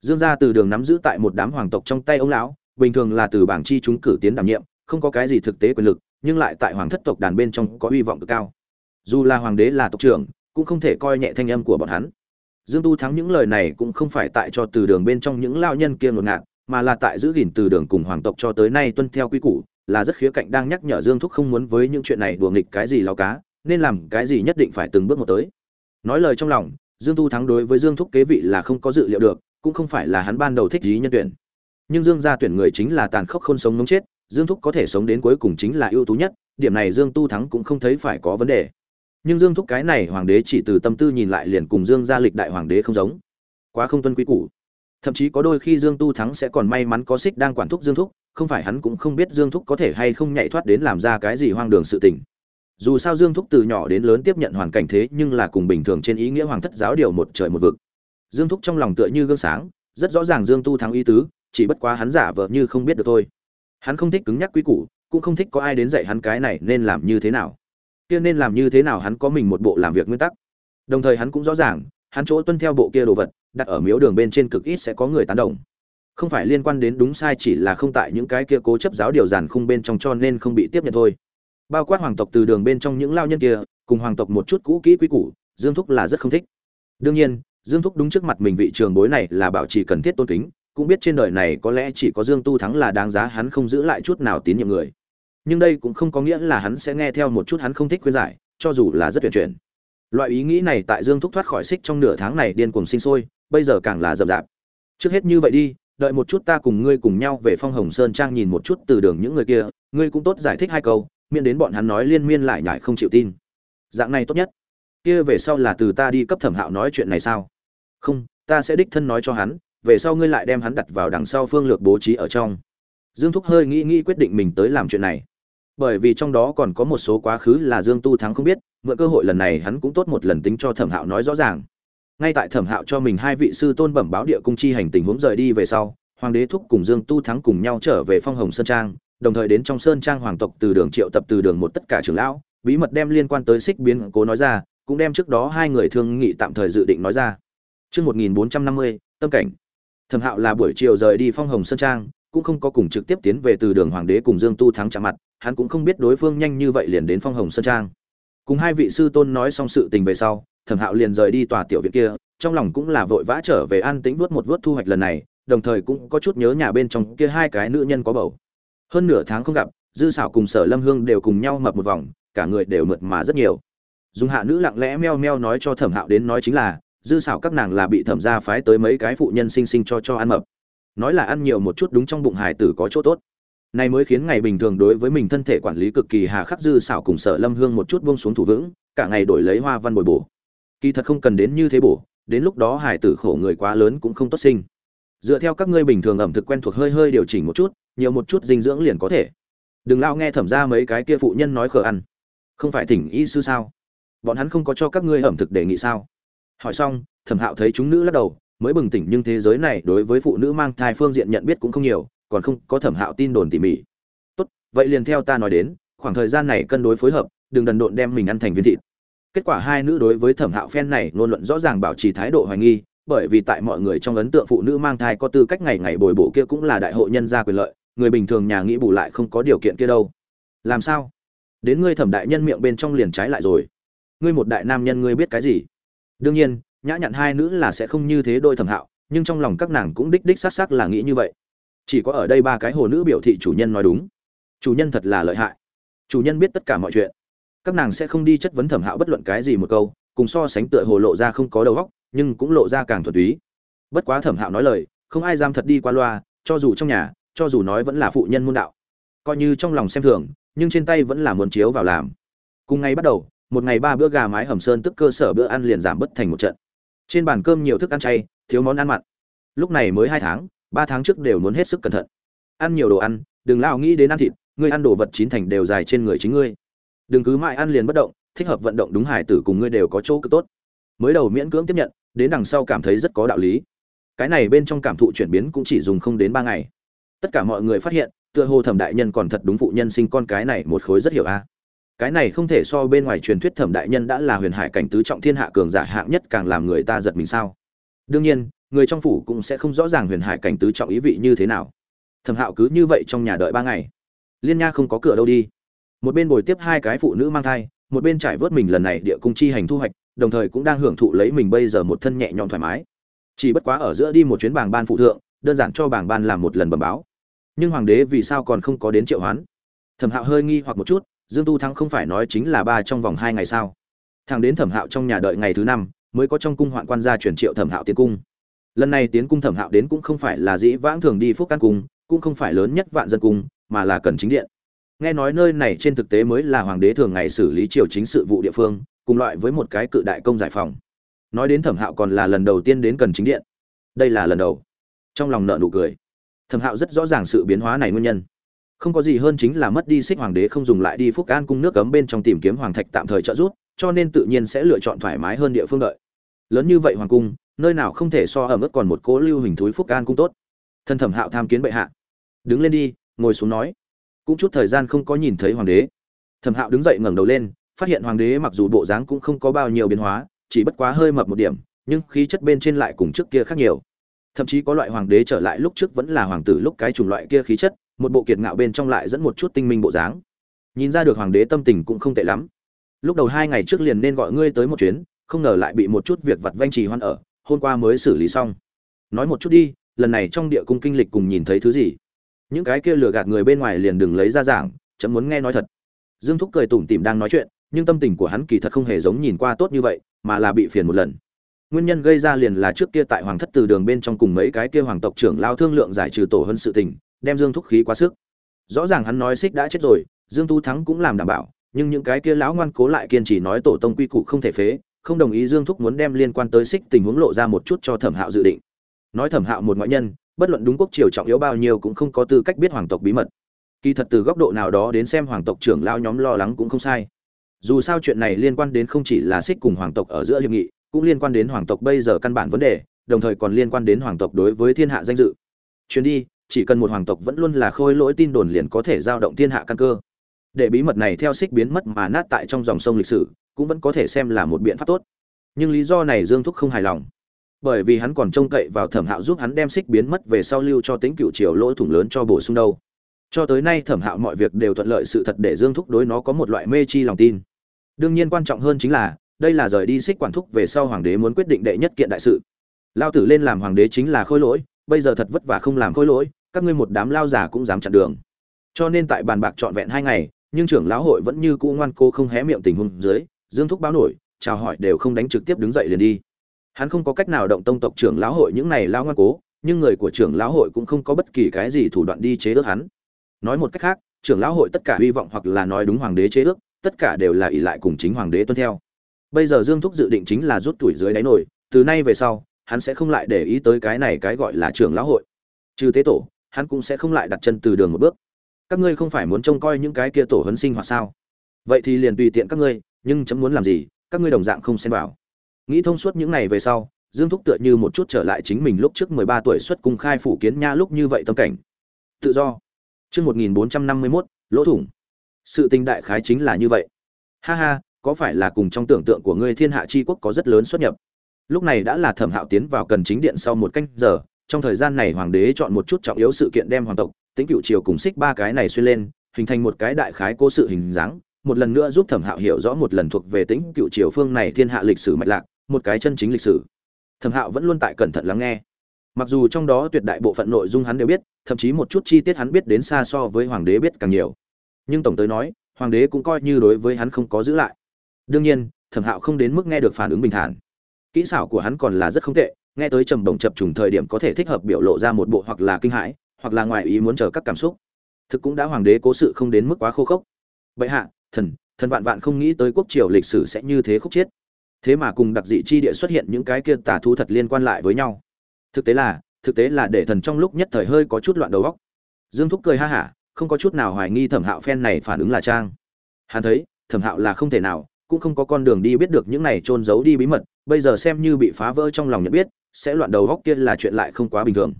Dương gia từ đường nắm giữ tại một đám hoàng tộc trong tay ông lão, bình thường là từ bảng chi chúng cử tiến đảm nhiệm, không có cái gì thực tế quyền lực, nhưng lại tại hoàng thất tộc đàn bên trong có hy vọng cực cao. Dù là hoàng đế là tộc trưởng, cũng không thể coi nhẹ thanh âm của bọn hắn dương tu thắng những lời này cũng không phải tại cho từ đường bên trong những lao nhân kia ngột ngạt, mà là tại giữ gìn từ đường cùng hoàng tộc cho tới nay tuân theo quy củ, là rất khía cạnh đang nhắc nhở dương thúc không muốn với những chuyện này đùa nghịch cái gì lao cá, nên làm cái gì nhất định phải từng bước một tới. Nói lời trong lòng, dương tu thắng đối với dương thúc kế vị là không có dự liệu được, cũng không phải là hắn ban đầu thích gì nhân tuyển. Nhưng dương gia tuyển người chính là tàn khốc không sống nóng chết, dương thúc có thể sống đến cuối cùng chính là ưu tú nhất, điểm này dương tu thắng cũng không thấy phải có vấn đề nhưng dương thúc cái này hoàng đế chỉ từ tâm tư nhìn lại liền cùng dương gia lịch đại hoàng đế không giống. Quá không tuân quý củ. Thậm chí có đôi khi dương tu thắng sẽ còn may mắn có xích đang quản thúc dương thúc, không phải hắn cũng không biết dương thúc có thể hay không nhảy thoát đến làm ra cái gì hoang đường sự tình. Dù sao dương thúc từ nhỏ đến lớn tiếp nhận hoàn cảnh thế nhưng là cùng bình thường trên ý nghĩa hoàng thất giáo điều một trời một vực. Dương thúc trong lòng tựa như gương sáng, rất rõ ràng dương tu thắng ý tứ, chỉ bất quá hắn giả vờ như không biết được thôi. Hắn không thích cứng nhắc quý củ, cũng không thích có ai đến dạy hắn cái này nên làm như thế nào kia nên làm như thế nào hắn có mình một bộ làm việc nguyên tắc. Đồng thời hắn cũng rõ ràng, hắn chỗ tuân theo bộ kia đồ vật, đặt ở miếu đường bên trên cực ít sẽ có người tán đồng. Không phải liên quan đến đúng sai chỉ là không tại những cái kia cố chấp giáo điều giản khung bên trong cho nên không bị tiếp nhận thôi. Bao quát hoàng tộc từ đường bên trong những lao nhân kia, cùng hoàng tộc một chút cũ kỹ quý củ, dương thúc là rất không thích. Đương nhiên, dương thúc đúng trước mặt mình vị trường bối này là bảo trì cần thiết tôn kính, cũng biết trên đời này có lẽ chỉ có dương tu thắng là đáng giá hắn không giữ lại chút nào tín nhiệm người nhưng đây cũng không có nghĩa là hắn sẽ nghe theo một chút hắn không thích khuyên giải, cho dù là rất tuyệt chuyển. Loại ý nghĩ này tại dương thúc thoát khỏi xích trong nửa tháng này điên cuồng sinh sôi, bây giờ càng là rậm rạp. Trước hết như vậy đi, đợi một chút ta cùng ngươi cùng nhau về phong hồng sơn trang nhìn một chút từ đường những người kia, ngươi cũng tốt giải thích hai câu, miễn đến bọn hắn nói liên miên lại nhải không chịu tin. Dạng này tốt nhất. Kia về sau là từ ta đi cấp thẩm hạo nói chuyện này sao? Không, ta sẽ đích thân nói cho hắn, về sau ngươi lại đem hắn đặt vào đằng sau phương lược bố trí ở trong. Dương thúc hơi nghĩ nghĩ quyết định mình tới làm chuyện này bởi vì trong đó còn có một số quá khứ là dương tu thắng không biết mượn cơ hội lần này hắn cũng tốt một lần tính cho thẩm hạo nói rõ ràng ngay tại thẩm hạo cho mình hai vị sư tôn bẩm báo địa cung chi hành tình huống rời đi về sau hoàng đế thúc cùng dương tu thắng cùng nhau trở về phong hồng sơn trang đồng thời đến trong sơn trang hoàng tộc từ đường triệu tập từ đường một tất cả trưởng lão bí mật đem liên quan tới xích biến cố nói ra cũng đem trước đó hai người thương nghị tạm thời dự định nói ra Trước 1450, tâm cảnh. Thẩm Hạo là buổi chiều rời đi Phong Hồng Sơn Trang, cũng không có cùng trực tiếp tiến về từ đường Hoàng đế cùng Dương Tu thắng chạm mặt, hắn cũng không biết đối phương nhanh như vậy liền đến Phong Hồng Sơn Trang. Cùng hai vị sư tôn nói xong sự tình về sau, Thẩm Hạo liền rời đi tòa tiểu viện kia, trong lòng cũng là vội vã trở về an tĩnh vuốt một vuốt thu hoạch lần này, đồng thời cũng có chút nhớ nhà bên trong kia hai cái nữ nhân có bầu. Hơn nửa tháng không gặp, Dư xảo cùng Sở Lâm Hương đều cùng nhau mập một vòng, cả người đều mượt mà rất nhiều. dùng hạ nữ lặng lẽ meo meo nói cho Thẩm Hạo đến nói chính là, dư xảo các nàng là bị thẩm gia phái tới mấy cái phụ nhân sinh sinh cho cho ăn mập nói là ăn nhiều một chút đúng trong bụng hải tử có chỗ tốt. Này mới khiến ngày bình thường đối với mình thân thể quản lý cực kỳ hà khắc dư xảo cùng sở lâm hương một chút buông xuống thủ vững, cả ngày đổi lấy hoa văn bồi bổ. Kỳ thật không cần đến như thế bổ, đến lúc đó hải tử khổ người quá lớn cũng không tốt sinh. Dựa theo các ngươi bình thường ẩm thực quen thuộc hơi hơi điều chỉnh một chút, nhiều một chút dinh dưỡng liền có thể. Đừng lao nghe thẩm ra mấy cái kia phụ nhân nói khờ ăn. Không phải thỉnh y sư sao? Bọn hắn không có cho các ngươi ẩm thực đề nghị sao? Hỏi xong, thẩm hạo thấy chúng nữ lắc đầu mới bừng tỉnh nhưng thế giới này đối với phụ nữ mang thai phương diện nhận biết cũng không nhiều, còn không có thẩm hạo tin đồn tỉ mỉ. Tốt, vậy liền theo ta nói đến, khoảng thời gian này cân đối phối hợp, đừng đần độn đem mình ăn thành viên thịt. Kết quả hai nữ đối với thẩm hạo phen này ngôn luận rõ ràng bảo trì thái độ hoài nghi, bởi vì tại mọi người trong ấn tượng phụ nữ mang thai có tư cách ngày ngày bồi bổ kia cũng là đại hội nhân gia quyền lợi, người bình thường nhà nghĩ bù lại không có điều kiện kia đâu. Làm sao? Đến ngươi thẩm đại nhân miệng bên trong liền trái lại rồi. Ngươi một đại nam nhân ngươi biết cái gì? Đương nhiên nhã nhặn hai nữ là sẽ không như thế đôi thẩm hạo, nhưng trong lòng các nàng cũng đích đích xác xác là nghĩ như vậy. Chỉ có ở đây ba cái hồ nữ biểu thị chủ nhân nói đúng. Chủ nhân thật là lợi hại. Chủ nhân biết tất cả mọi chuyện. Các nàng sẽ không đi chất vấn thẩm hạo bất luận cái gì một câu, cùng so sánh tựa hồ lộ ra không có đầu góc nhưng cũng lộ ra càng thuật túy. Bất quá thẩm hạo nói lời, không ai dám thật đi qua loa, cho dù trong nhà, cho dù nói vẫn là phụ nhân môn đạo. Coi như trong lòng xem thường, nhưng trên tay vẫn là muốn chiếu vào làm. Cùng ngày bắt đầu, một ngày ba bữa gà mái hầm sơn tức cơ sở bữa ăn liền giảm bất thành một trận trên bàn cơm nhiều thức ăn chay, thiếu món ăn mặn. Lúc này mới hai tháng, ba tháng trước đều muốn hết sức cẩn thận. Ăn nhiều đồ ăn, đừng lao nghĩ đến ăn thịt, ngươi ăn đồ vật chín thành đều dài trên người chính ngươi. Đừng cứ mãi ăn liền bất động, thích hợp vận động đúng hải tử cùng ngươi đều có chỗ cực tốt. Mới đầu miễn cưỡng tiếp nhận, đến đằng sau cảm thấy rất có đạo lý. Cái này bên trong cảm thụ chuyển biến cũng chỉ dùng không đến ba ngày. Tất cả mọi người phát hiện, tựa hồ thẩm đại nhân còn thật đúng phụ nhân sinh con cái này một khối rất hiểu a cái này không thể so bên ngoài truyền thuyết thẩm đại nhân đã là huyền hải cảnh tứ trọng thiên hạ cường giả hạng nhất càng làm người ta giật mình sao? Đương nhiên, người trong phủ cũng sẽ không rõ ràng huyền hải cảnh tứ trọng ý vị như thế nào. Thẩm hạo cứ như vậy trong nhà đợi ba ngày. Liên nha không có cửa đâu đi. Một bên bồi tiếp hai cái phụ nữ mang thai, một bên trải vớt mình lần này địa cung chi hành thu hoạch, đồng thời cũng đang hưởng thụ lấy mình bây giờ một thân nhẹ nhõm thoải mái. Chỉ bất quá ở giữa đi một chuyến bảng ban phụ thượng, đơn giản cho bảng ban làm một lần bẩm báo. Nhưng hoàng đế vì sao còn không có đến triệu hoán? Thẩm hạo hơi nghi hoặc một chút dương tu thắng không phải nói chính là ba trong vòng hai ngày sao? Thằng đến thẩm hạo trong nhà đợi ngày thứ năm, mới có trong cung hoạn quan gia chuyển triệu thẩm hạo tiến cung. Lần này tiến cung thẩm hạo đến cũng không phải là dĩ vãng thường đi phúc căn cung, cũng không phải lớn nhất vạn dân cung, mà là cần chính điện. Nghe nói nơi này trên thực tế mới là hoàng đế thường ngày xử lý triều chính sự vụ địa phương, cùng loại với một cái cự đại công giải phòng. Nói đến thẩm hạo còn là lần đầu tiên đến cần chính điện. Đây là lần đầu. Trong lòng nợ nụ cười. Thẩm hạo rất rõ ràng sự biến hóa này nguyên nhân không có gì hơn chính là mất đi xích hoàng đế không dùng lại đi phúc an cung nước cấm bên trong tìm kiếm hoàng thạch tạm thời trợ giúp, cho nên tự nhiên sẽ lựa chọn thoải mái hơn địa phương đợi. Lớn như vậy hoàng cung, nơi nào không thể so ở mức còn một cố lưu hình thúi phúc an cung tốt. Thân thẩm hạo tham kiến bệ hạ. Đứng lên đi, ngồi xuống nói. Cũng chút thời gian không có nhìn thấy hoàng đế. Thẩm hạo đứng dậy ngẩng đầu lên, phát hiện hoàng đế mặc dù bộ dáng cũng không có bao nhiêu biến hóa, chỉ bất quá hơi mập một điểm, nhưng khí chất bên trên lại cùng trước kia khác nhiều. Thậm chí có loại hoàng đế trở lại lúc trước vẫn là hoàng tử lúc cái chủng loại kia khí chất một bộ kiệt ngạo bên trong lại dẫn một chút tinh minh bộ dáng. Nhìn ra được hoàng đế tâm tình cũng không tệ lắm. Lúc đầu hai ngày trước liền nên gọi ngươi tới một chuyến, không ngờ lại bị một chút việc vặt vanh trì hoan ở, hôm qua mới xử lý xong. Nói một chút đi, lần này trong địa cung kinh lịch cùng nhìn thấy thứ gì? Những cái kia lừa gạt người bên ngoài liền đừng lấy ra giảng, chấm muốn nghe nói thật. Dương thúc cười tủm tỉm đang nói chuyện, nhưng tâm tình của hắn kỳ thật không hề giống nhìn qua tốt như vậy, mà là bị phiền một lần. Nguyên nhân gây ra liền là trước kia tại hoàng thất từ đường bên trong cùng mấy cái kia hoàng tộc trưởng lao thương lượng giải trừ tổ hơn sự tình đem Dương Thúc khí quá sức. Rõ ràng hắn nói xích đã chết rồi, Dương Tu Thắng cũng làm đảm bảo, nhưng những cái kia lão ngoan cố lại kiên trì nói tổ tông quy củ không thể phế, không đồng ý Dương Thúc muốn đem liên quan tới xích tình huống lộ ra một chút cho Thẩm Hạo dự định. Nói Thẩm Hạo một ngoại nhân, bất luận đúng quốc triều trọng yếu bao nhiêu cũng không có tư cách biết hoàng tộc bí mật. Kỳ thật từ góc độ nào đó đến xem hoàng tộc trưởng lão nhóm lo lắng cũng không sai. Dù sao chuyện này liên quan đến không chỉ là xích cùng hoàng tộc ở giữa hiệp nghị, cũng liên quan đến hoàng tộc bây giờ căn bản vấn đề, đồng thời còn liên quan đến hoàng tộc đối với thiên hạ danh dự chuyến đi chỉ cần một hoàng tộc vẫn luôn là khôi lỗi tin đồn liền có thể giao động thiên hạ căn cơ. Để bí mật này theo xích biến mất mà nát tại trong dòng sông lịch sử, cũng vẫn có thể xem là một biện pháp tốt. Nhưng lý do này dương thúc không hài lòng. Bởi vì hắn còn trông cậy vào thẩm hạo giúp hắn đem xích biến mất về sau lưu cho tính cựu triều lỗ thủng lớn cho bổ sung đâu. Cho tới nay thẩm hạo mọi việc đều thuận lợi sự thật để dương thúc đối nó có một loại mê chi lòng tin. Đương nhiên quan trọng hơn chính là, đây là rời đi xích quản thúc về sau hoàng đế muốn quyết định đệ nhất kiện đại sự. Lao tử lên làm hoàng đế chính là khôi lỗi, bây giờ thật vất vả không làm khôi lỗi các ngươi một đám lao giả cũng dám chặn đường. Cho nên tại bàn bạc trọn vẹn hai ngày, nhưng trưởng lão hội vẫn như cũ ngoan cô không hé miệng tình huống dưới, dương thúc báo nổi, chào hỏi đều không đánh trực tiếp đứng dậy liền đi. Hắn không có cách nào động tông tộc trưởng lão hội những này lao ngoan cố, nhưng người của trưởng lão hội cũng không có bất kỳ cái gì thủ đoạn đi chế ước hắn. Nói một cách khác, trưởng lão hội tất cả hy vọng hoặc là nói đúng hoàng đế chế ước, tất cả đều là ỷ lại cùng chính hoàng đế tuân theo. Bây giờ dương thúc dự định chính là rút tuổi dưới đáy nổi, từ nay về sau, hắn sẽ không lại để ý tới cái này cái gọi là trưởng lão hội. Trừ tế tổ hắn cũng sẽ không lại đặt chân từ đường một bước. Các ngươi không phải muốn trông coi những cái kia tổ huấn sinh hoạt sao? Vậy thì liền tùy tiện các ngươi, nhưng chấm muốn làm gì, các ngươi đồng dạng không xem vào. Nghĩ thông suốt những này về sau, dương thúc tựa như một chút trở lại chính mình lúc trước mười ba tuổi xuất cung khai phủ kiến nha lúc như vậy tâm cảnh. Tự do. Chương một nghìn bốn trăm năm mươi mốt, lỗ thủng. Sự tình đại khái chính là như vậy. Ha ha, có phải là cùng trong tưởng tượng của ngươi thiên hạ Chi quốc có rất lớn xuất nhập? Lúc này đã là thẩm hạo tiến vào cần chính điện sau một canh giờ trong thời gian này hoàng đế chọn một chút trọng yếu sự kiện đem hoàng tộc tính cựu triều cùng xích ba cái này xuyên lên, hình thành một cái đại khái cố sự hình dáng, một lần nữa giúp thẩm hạo hiểu rõ một lần thuộc về tính cựu triều phương này thiên hạ lịch sử mạch lạc, một cái chân chính lịch sử. Thẩm hạo vẫn luôn tại cẩn thận lắng nghe. Mặc dù trong đó tuyệt đại bộ phận nội dung hắn đều biết, thậm chí một chút chi tiết hắn biết đến xa so với hoàng đế biết càng nhiều. Nhưng tổng tới nói, hoàng đế cũng coi như đối với hắn không có giữ lại. Đương nhiên, thẩm hạo không đến mức nghe được phản ứng bình thản. Kỹ xảo của hắn còn là rất không tệ nghe tới trầm bổng chập trùng thời điểm có thể thích hợp biểu lộ ra một bộ hoặc là kinh hãi, hoặc là ngoài ý muốn chờ các cảm xúc. Thực cũng đã hoàng đế cố sự không đến mức quá khô khốc. Bệ hạ, thần thần vạn vạn không nghĩ tới quốc triều lịch sử sẽ như thế khúc chiết. Thế mà cùng đặc dị chi địa xuất hiện những cái kia tà thú thật liên quan lại với nhau. Thực tế là, thực tế là để thần trong lúc nhất thời hơi có chút loạn đầu óc. Dương thúc cười ha hả, không có chút nào hoài nghi thẩm hạo phen này phản ứng là trang. Hắn thấy, thẩm hạo là không thể nào, cũng không có con đường đi biết được những này trôn giấu đi bí mật, bây giờ xem như bị phá vỡ trong lòng nhận biết sẽ loạn đầu góc kia là chuyện lại không quá bình thường.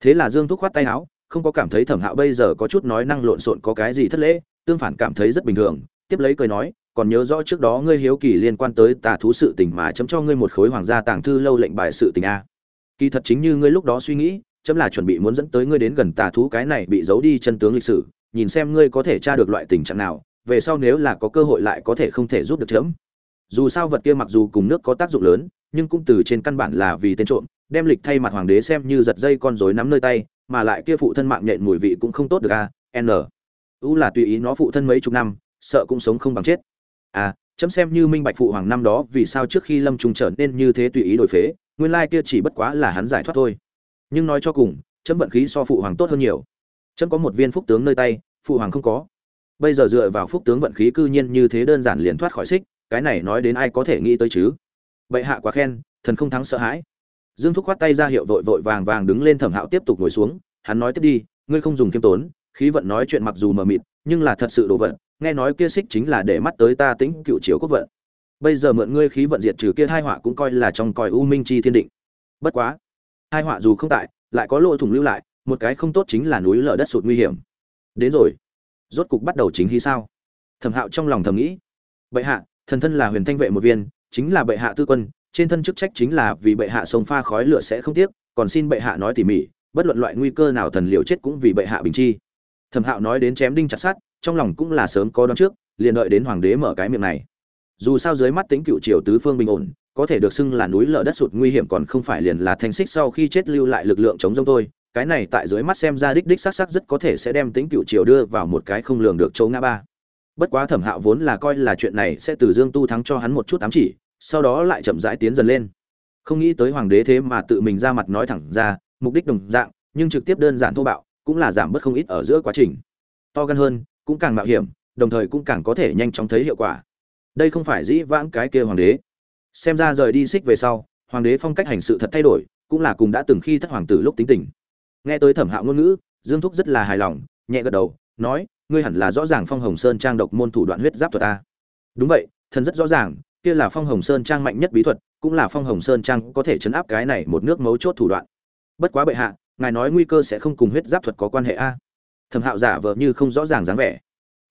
Thế là dương thúc khoát tay áo, không có cảm thấy thẩm hạo bây giờ có chút nói năng lộn xộn có cái gì thất lễ, tương phản cảm thấy rất bình thường, tiếp lấy cười nói, còn nhớ rõ trước đó ngươi hiếu kỳ liên quan tới tà thú sự tình mà chấm cho ngươi một khối hoàng gia tàng thư lâu lệnh bài sự tình a. Kỳ thật chính như ngươi lúc đó suy nghĩ, chấm là chuẩn bị muốn dẫn tới ngươi đến gần tà thú cái này bị giấu đi chân tướng lịch sử, nhìn xem ngươi có thể tra được loại tình trạng nào, về sau nếu là có cơ hội lại có thể không thể giúp được chấm. Dù sao vật kia mặc dù cùng nước có tác dụng lớn nhưng cũng từ trên căn bản là vì tên trộm, đem lịch thay mặt hoàng đế xem như giật dây con rối nắm nơi tay, mà lại kia phụ thân mạng nhện mùi vị cũng không tốt được a n. U là tùy ý nó phụ thân mấy chục năm, sợ cũng sống không bằng chết. À chấm xem như minh bạch phụ hoàng năm đó vì sao trước khi lâm trung trở nên như thế tùy ý đổi phế, nguyên lai kia chỉ bất quá là hắn giải thoát thôi. Nhưng nói cho cùng, chấm vận khí so phụ hoàng tốt hơn nhiều. Chấm có một viên phúc tướng nơi tay, phụ hoàng không có. Bây giờ dựa vào phúc tướng vận khí cư nhiên như thế đơn giản liền thoát khỏi xích, cái này nói đến ai có thể nghĩ tới chứ? Vậy hạ quá khen, thần không thắng sợ hãi. Dương thúc khoát tay ra hiệu vội vội vàng vàng đứng lên thẩm hạo tiếp tục ngồi xuống, hắn nói tiếp đi, ngươi không dùng kiêm tốn, khí vận nói chuyện mặc dù mờ mịt, nhưng là thật sự đồ vận, nghe nói kia xích chính là để mắt tới ta tính cựu chiếu quốc vận. Bây giờ mượn ngươi khí vận diệt trừ kia hai họa cũng coi là trong còi u minh chi thiên định. Bất quá hai họa dù không tại, lại có lỗ thủng lưu lại, một cái không tốt chính là núi lở đất sụt nguy hiểm. Đến rồi, rốt cục bắt đầu chính hy sao? Thẩm hạo trong lòng thầm nghĩ. Bệ hạ, thần thân là huyền thanh vệ một viên chính là bệ hạ tư quân, trên thân chức trách chính là vì bệ hạ sông pha khói lửa sẽ không tiếc, còn xin bệ hạ nói tỉ mỉ, bất luận loại nguy cơ nào thần liều chết cũng vì bệ hạ bình chi. Thẩm hạo nói đến chém đinh chặt sát trong lòng cũng là sớm có đón trước, liền đợi đến hoàng đế mở cái miệng này. Dù sao dưới mắt tính cựu triều tứ phương bình ổn, có thể được xưng là núi lở đất sụt nguy hiểm còn không phải liền là thanh xích sau khi chết lưu lại lực lượng chống giông tôi cái này tại dưới mắt xem ra đích đích xác xác rất có thể sẽ đem tính cựu triều đưa vào một cái không lường được châu ngã ba bất quá thẩm hạo vốn là coi là chuyện này sẽ từ dương tu thắng cho hắn một chút ám chỉ, sau đó lại chậm rãi tiến dần lên. Không nghĩ tới hoàng đế thế mà tự mình ra mặt nói thẳng ra, mục đích đồng dạng, nhưng trực tiếp đơn giản thô bạo, cũng là giảm bớt không ít ở giữa quá trình. To gan hơn, cũng càng mạo hiểm, đồng thời cũng càng có thể nhanh chóng thấy hiệu quả. Đây không phải dĩ vãng cái kia hoàng đế. Xem ra rời đi xích về sau, hoàng đế phong cách hành sự thật thay đổi, cũng là cùng đã từng khi thất hoàng tử lúc tính tình. Nghe tới thẩm hạo ngôn ngữ, dương thúc rất là hài lòng, nhẹ gật đầu, nói ngươi hẳn là rõ ràng phong hồng sơn trang độc môn thủ đoạn huyết giáp thuật ta. Đúng vậy, thần rất rõ ràng, kia là phong hồng sơn trang mạnh nhất bí thuật, cũng là phong hồng sơn trang có thể chấn áp cái này một nước mấu chốt thủ đoạn. Bất quá bệ hạ, ngài nói nguy cơ sẽ không cùng huyết giáp thuật có quan hệ a. Thẩm hạo giả vờ như không rõ ràng dáng vẻ.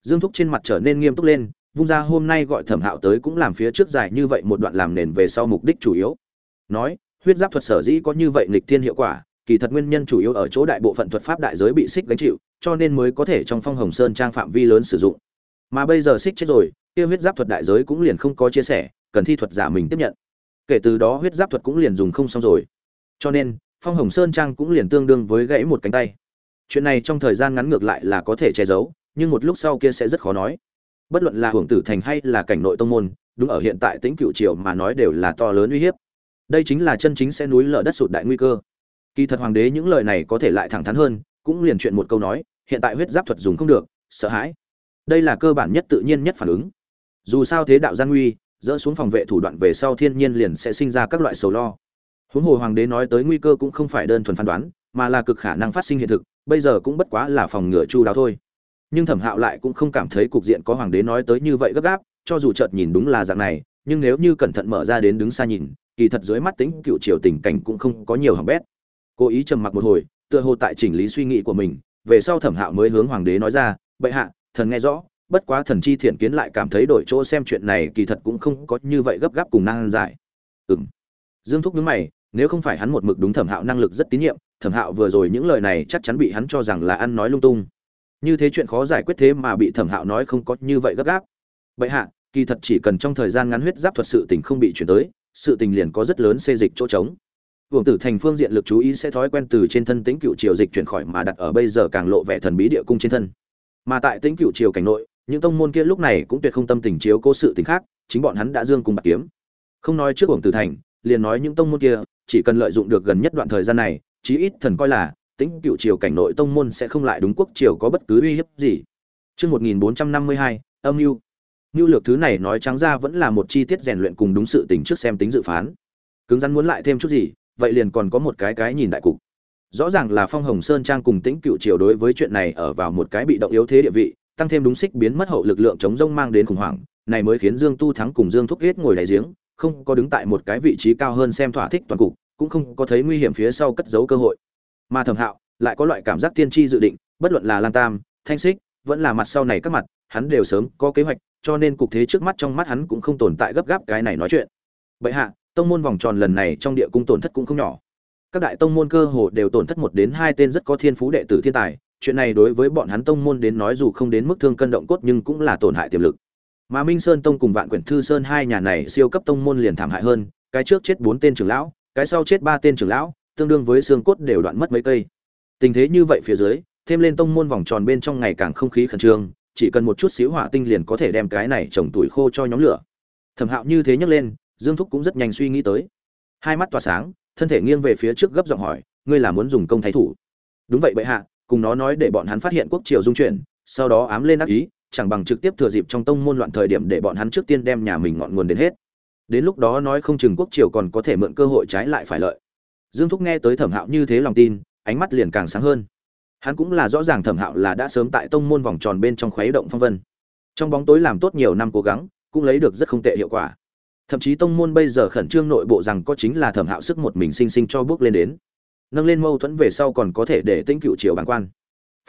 Dương thúc trên mặt trở nên nghiêm túc lên, vung ra hôm nay gọi thẩm hạo tới cũng làm phía trước dài như vậy một đoạn làm nền về sau mục đích chủ yếu. Nói, huyết giáp thuật sở dĩ có như vậy nghịch thiên hiệu quả, kỳ thật nguyên nhân chủ yếu ở chỗ đại bộ phận thuật pháp đại giới bị xích gánh chịu cho nên mới có thể trong phong hồng sơn trang phạm vi lớn sử dụng. Mà bây giờ xích chết rồi, kia huyết giáp thuật đại giới cũng liền không có chia sẻ, cần thi thuật giả mình tiếp nhận. Kể từ đó huyết giáp thuật cũng liền dùng không xong rồi. Cho nên, phong hồng sơn trang cũng liền tương đương với gãy một cánh tay. Chuyện này trong thời gian ngắn ngược lại là có thể che giấu, nhưng một lúc sau kia sẽ rất khó nói. Bất luận là hưởng tử thành hay là cảnh nội tông môn, đúng ở hiện tại tính cựu triều mà nói đều là to lớn uy hiếp. Đây chính là chân chính sẽ núi lở đất sụt đại nguy cơ. Kỳ thật hoàng đế những lời này có thể lại thẳng thắn hơn, cũng liền chuyện một câu nói hiện tại huyết giáp thuật dùng không được, sợ hãi. Đây là cơ bản nhất tự nhiên nhất phản ứng. Dù sao thế đạo gian nguy, dỡ xuống phòng vệ thủ đoạn về sau thiên nhiên liền sẽ sinh ra các loại sầu lo. Huống hồ hoàng đế nói tới nguy cơ cũng không phải đơn thuần phán đoán, mà là cực khả năng phát sinh hiện thực, bây giờ cũng bất quá là phòng ngừa chu đáo thôi. Nhưng thẩm hạo lại cũng không cảm thấy cục diện có hoàng đế nói tới như vậy gấp gáp, cho dù chợt nhìn đúng là dạng này, nhưng nếu như cẩn thận mở ra đến đứng xa nhìn, kỳ thật dưới mắt tính cựu triều tình cảnh cũng không có nhiều hỏng bét. Cố ý trầm mặc một hồi, tựa hồ tại chỉnh lý suy nghĩ của mình về sau thẩm hạo mới hướng hoàng đế nói ra, bệ hạ, thần nghe rõ, bất quá thần chi thiện kiến lại cảm thấy đổi chỗ xem chuyện này kỳ thật cũng không có như vậy gấp gáp cùng năng giải. Ừm. Dương thúc nhướng mày, nếu không phải hắn một mực đúng thẩm hạo năng lực rất tín nhiệm, thẩm hạo vừa rồi những lời này chắc chắn bị hắn cho rằng là ăn nói lung tung. Như thế chuyện khó giải quyết thế mà bị thẩm hạo nói không có như vậy gấp gáp. Bệ hạ, kỳ thật chỉ cần trong thời gian ngắn huyết giáp thuật sự tình không bị chuyển tới, sự tình liền có rất lớn xê dịch chỗ trống. Vương tử thành phương diện lực chú ý sẽ thói quen từ trên thân tính cựu triều dịch chuyển khỏi mà đặt ở bây giờ càng lộ vẻ thần bí địa cung trên thân mà tại tính cựu triều cảnh nội những tông môn kia lúc này cũng tuyệt không tâm tình chiếu cố sự tình khác chính bọn hắn đã dương cùng bạc kiếm không nói trước Vương tử thành liền nói những tông môn kia chỉ cần lợi dụng được gần nhất đoạn thời gian này chí ít thần coi là tính cựu triều cảnh nội tông môn sẽ không lại đúng quốc triều có bất cứ uy hiếp gì. Chương 1452, âm mưu. Nưu lược thứ này nói trắng ra vẫn là một chi tiết rèn luyện cùng đúng sự tình trước xem tính dự phán. Cứng rắn muốn lại thêm chút gì, vậy liền còn có một cái cái nhìn đại cục. Rõ ràng là Phong Hồng Sơn Trang cùng Tĩnh Cựu Triều đối với chuyện này ở vào một cái bị động yếu thế địa vị, tăng thêm đúng xích biến mất hậu lực lượng chống rông mang đến khủng hoảng, này mới khiến Dương Tu Thắng cùng Dương Thúc Kết ngồi đại giếng, không có đứng tại một cái vị trí cao hơn xem thỏa thích toàn cục, cũng không có thấy nguy hiểm phía sau cất giấu cơ hội mà thẩm hạo lại có loại cảm giác tiên tri dự định bất luận là lang tam thanh xích vẫn là mặt sau này các mặt hắn đều sớm có kế hoạch cho nên cục thế trước mắt trong mắt hắn cũng không tồn tại gấp gáp cái này nói chuyện vậy hạ tông môn vòng tròn lần này trong địa cung tổn thất cũng không nhỏ. Các đại tông môn cơ hồ đều tổn thất một đến hai tên rất có thiên phú đệ tử thiên tài, chuyện này đối với bọn hắn tông môn đến nói dù không đến mức thương cân động cốt nhưng cũng là tổn hại tiềm lực. Mà minh sơn tông cùng vạn quyển thư sơn hai nhà này siêu cấp tông môn liền thảm hại hơn, cái trước chết bốn tên trưởng lão, cái sau chết ba tên trưởng lão, tương đương với xương cốt đều đoạn mất mấy cây. Tình thế như vậy phía dưới, thêm lên tông môn vòng tròn bên trong ngày càng không khí khẩn trương, chỉ cần một chút xíu hỏa tinh liền có thể đem cái này trồng tuổi khô cho nhóm lửa. Thẩm hạo như thế nhấc lên dương thúc cũng rất nhanh suy nghĩ tới. Hai mắt tỏa sáng, thân thể nghiêng về phía trước gấp giọng hỏi, ngươi là muốn dùng công thái thủ? Đúng vậy bệ hạ, cùng nó nói để bọn hắn phát hiện quốc triều dung chuyển, sau đó ám lên ác ý, chẳng bằng trực tiếp thừa dịp trong tông môn loạn thời điểm để bọn hắn trước tiên đem nhà mình ngọn nguồn đến hết. Đến lúc đó nói không chừng quốc triều còn có thể mượn cơ hội trái lại phải lợi. Dương thúc nghe tới thẩm hạo như thế lòng tin, ánh mắt liền càng sáng hơn. Hắn cũng là rõ ràng thẩm hạo là đã sớm tại tông môn vòng tròn bên trong khuấy động phong vân. Trong bóng tối làm tốt nhiều năm cố gắng, cũng lấy được rất không tệ hiệu quả thậm chí tông môn bây giờ khẩn trương nội bộ rằng có chính là thẩm hạo sức một mình sinh sinh cho bước lên đến. Nâng lên mâu thuẫn về sau còn có thể để tĩnh cựu triều bản quan.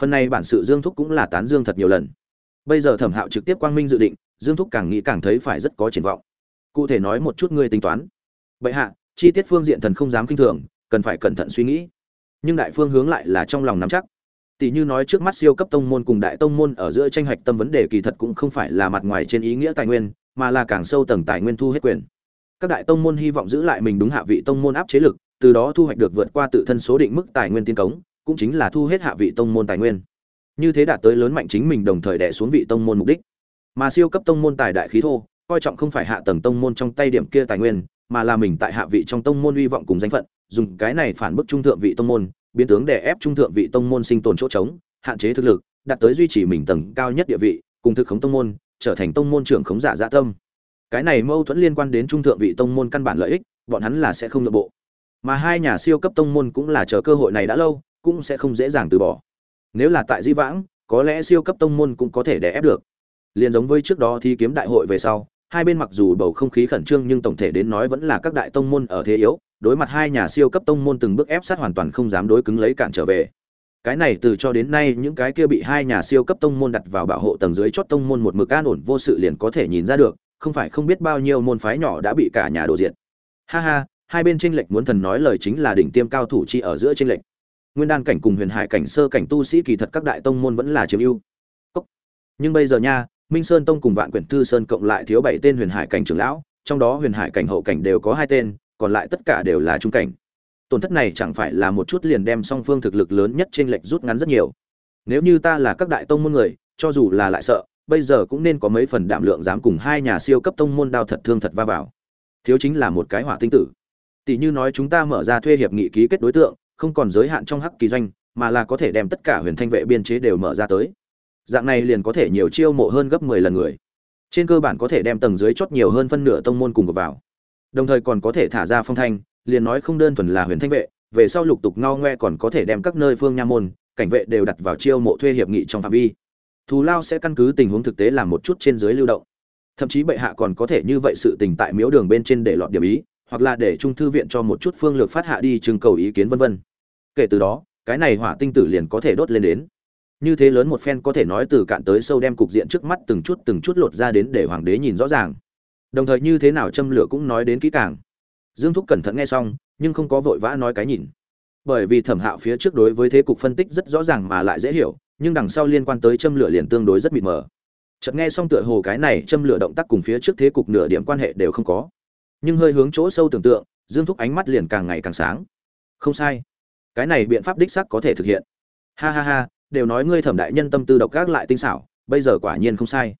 Phần này bản sự dương thúc cũng là tán dương thật nhiều lần. Bây giờ thẩm hạo trực tiếp quang minh dự định, dương thúc càng nghĩ càng thấy phải rất có triển vọng. Cụ thể nói một chút ngươi tính toán. Bệ hạ, chi tiết phương diện thần không dám kinh thường, cần phải cẩn thận suy nghĩ. Nhưng đại phương hướng lại là trong lòng nắm chắc. Tỷ như nói trước mắt siêu cấp tông môn cùng đại tông môn ở giữa tranh hạch tâm vấn đề kỳ thật cũng không phải là mặt ngoài trên ý nghĩa tài nguyên mà là càng sâu tầng tài nguyên thu hết quyền. Các đại tông môn hy vọng giữ lại mình đúng hạ vị tông môn áp chế lực, từ đó thu hoạch được vượt qua tự thân số định mức tài nguyên tiên cống, cũng chính là thu hết hạ vị tông môn tài nguyên. Như thế đạt tới lớn mạnh chính mình đồng thời đẻ xuống vị tông môn mục đích. Mà siêu cấp tông môn tài đại khí thô, coi trọng không phải hạ tầng tông môn trong tay điểm kia tài nguyên, mà là mình tại hạ vị trong tông môn hy vọng cùng danh phận, dùng cái này phản bức trung thượng vị tông môn, biến tướng để ép trung thượng vị tông môn sinh tồn chỗ trống, hạn chế thực lực, đạt tới duy trì mình tầng cao nhất địa vị, cùng thực khống tông môn trở thành tông môn trưởng khống giả dạ tâm. Cái này mâu thuẫn liên quan đến trung thượng vị tông môn căn bản lợi ích, bọn hắn là sẽ không nội bộ. Mà hai nhà siêu cấp tông môn cũng là chờ cơ hội này đã lâu, cũng sẽ không dễ dàng từ bỏ. Nếu là tại di vãng, có lẽ siêu cấp tông môn cũng có thể đè ép được. Liền giống với trước đó thi kiếm đại hội về sau, hai bên mặc dù bầu không khí khẩn trương nhưng tổng thể đến nói vẫn là các đại tông môn ở thế yếu, đối mặt hai nhà siêu cấp tông môn từng bước ép sát hoàn toàn không dám đối cứng lấy cản trở về cái này từ cho đến nay những cái kia bị hai nhà siêu cấp tông môn đặt vào bảo hộ tầng dưới chót tông môn một mực an ổn vô sự liền có thể nhìn ra được, không phải không biết bao nhiêu môn phái nhỏ đã bị cả nhà đổ diệt. Ha ha, hai bên tranh lệch muốn thần nói lời chính là đỉnh tiêm cao thủ chi ở giữa tranh lệch. Nguyên đan cảnh cùng huyền hải cảnh sơ cảnh tu sĩ kỳ thật các đại tông môn vẫn là chiếm ưu. Nhưng bây giờ nha, minh sơn tông cùng vạn quyển thư sơn cộng lại thiếu bảy tên huyền hải cảnh trưởng lão, trong đó huyền hải cảnh hậu cảnh đều có hai tên, còn lại tất cả đều là trung cảnh tổn thất này chẳng phải là một chút liền đem song phương thực lực lớn nhất trên lệch rút ngắn rất nhiều. Nếu như ta là các đại tông môn người, cho dù là lại sợ, bây giờ cũng nên có mấy phần đảm lượng dám cùng hai nhà siêu cấp tông môn đao thật thương thật va vào. Thiếu chính là một cái hỏa tinh tử. Tỷ như nói chúng ta mở ra thuê hiệp nghị ký kết đối tượng, không còn giới hạn trong hắc kỳ doanh, mà là có thể đem tất cả huyền thanh vệ biên chế đều mở ra tới. Dạng này liền có thể nhiều chiêu mộ hơn gấp 10 lần người. Trên cơ bản có thể đem tầng dưới chốt nhiều hơn phân nửa tông môn cùng vào. Đồng thời còn có thể thả ra phong thanh liền nói không đơn thuần là huyền thanh vệ, về sau lục tục ngao ngoe còn có thể đem các nơi phương nha môn, cảnh vệ đều đặt vào chiêu mộ thuê hiệp nghị trong phạm vi. Thù lao sẽ căn cứ tình huống thực tế làm một chút trên dưới lưu động. Thậm chí bệ hạ còn có thể như vậy sự tình tại miếu đường bên trên để lọt điểm ý, hoặc là để trung thư viện cho một chút phương lược phát hạ đi trưng cầu ý kiến vân vân. Kể từ đó, cái này hỏa tinh tử liền có thể đốt lên đến. Như thế lớn một phen có thể nói từ cạn tới sâu đem cục diện trước mắt từng chút từng chút lột ra đến để hoàng đế nhìn rõ ràng. Đồng thời như thế nào châm lửa cũng nói đến kỹ càng dương thúc cẩn thận nghe xong, nhưng không có vội vã nói cái nhìn. Bởi vì thẩm hạo phía trước đối với thế cục phân tích rất rõ ràng mà lại dễ hiểu, nhưng đằng sau liên quan tới châm lửa liền tương đối rất mịt mờ. Chợt nghe xong tựa hồ cái này châm lửa động tác cùng phía trước thế cục nửa điểm quan hệ đều không có. Nhưng hơi hướng chỗ sâu tưởng tượng, dương thúc ánh mắt liền càng ngày càng sáng. Không sai. Cái này biện pháp đích sắc có thể thực hiện. Ha ha ha, đều nói ngươi thẩm đại nhân tâm tư độc gác lại tinh xảo, bây giờ quả nhiên không sai.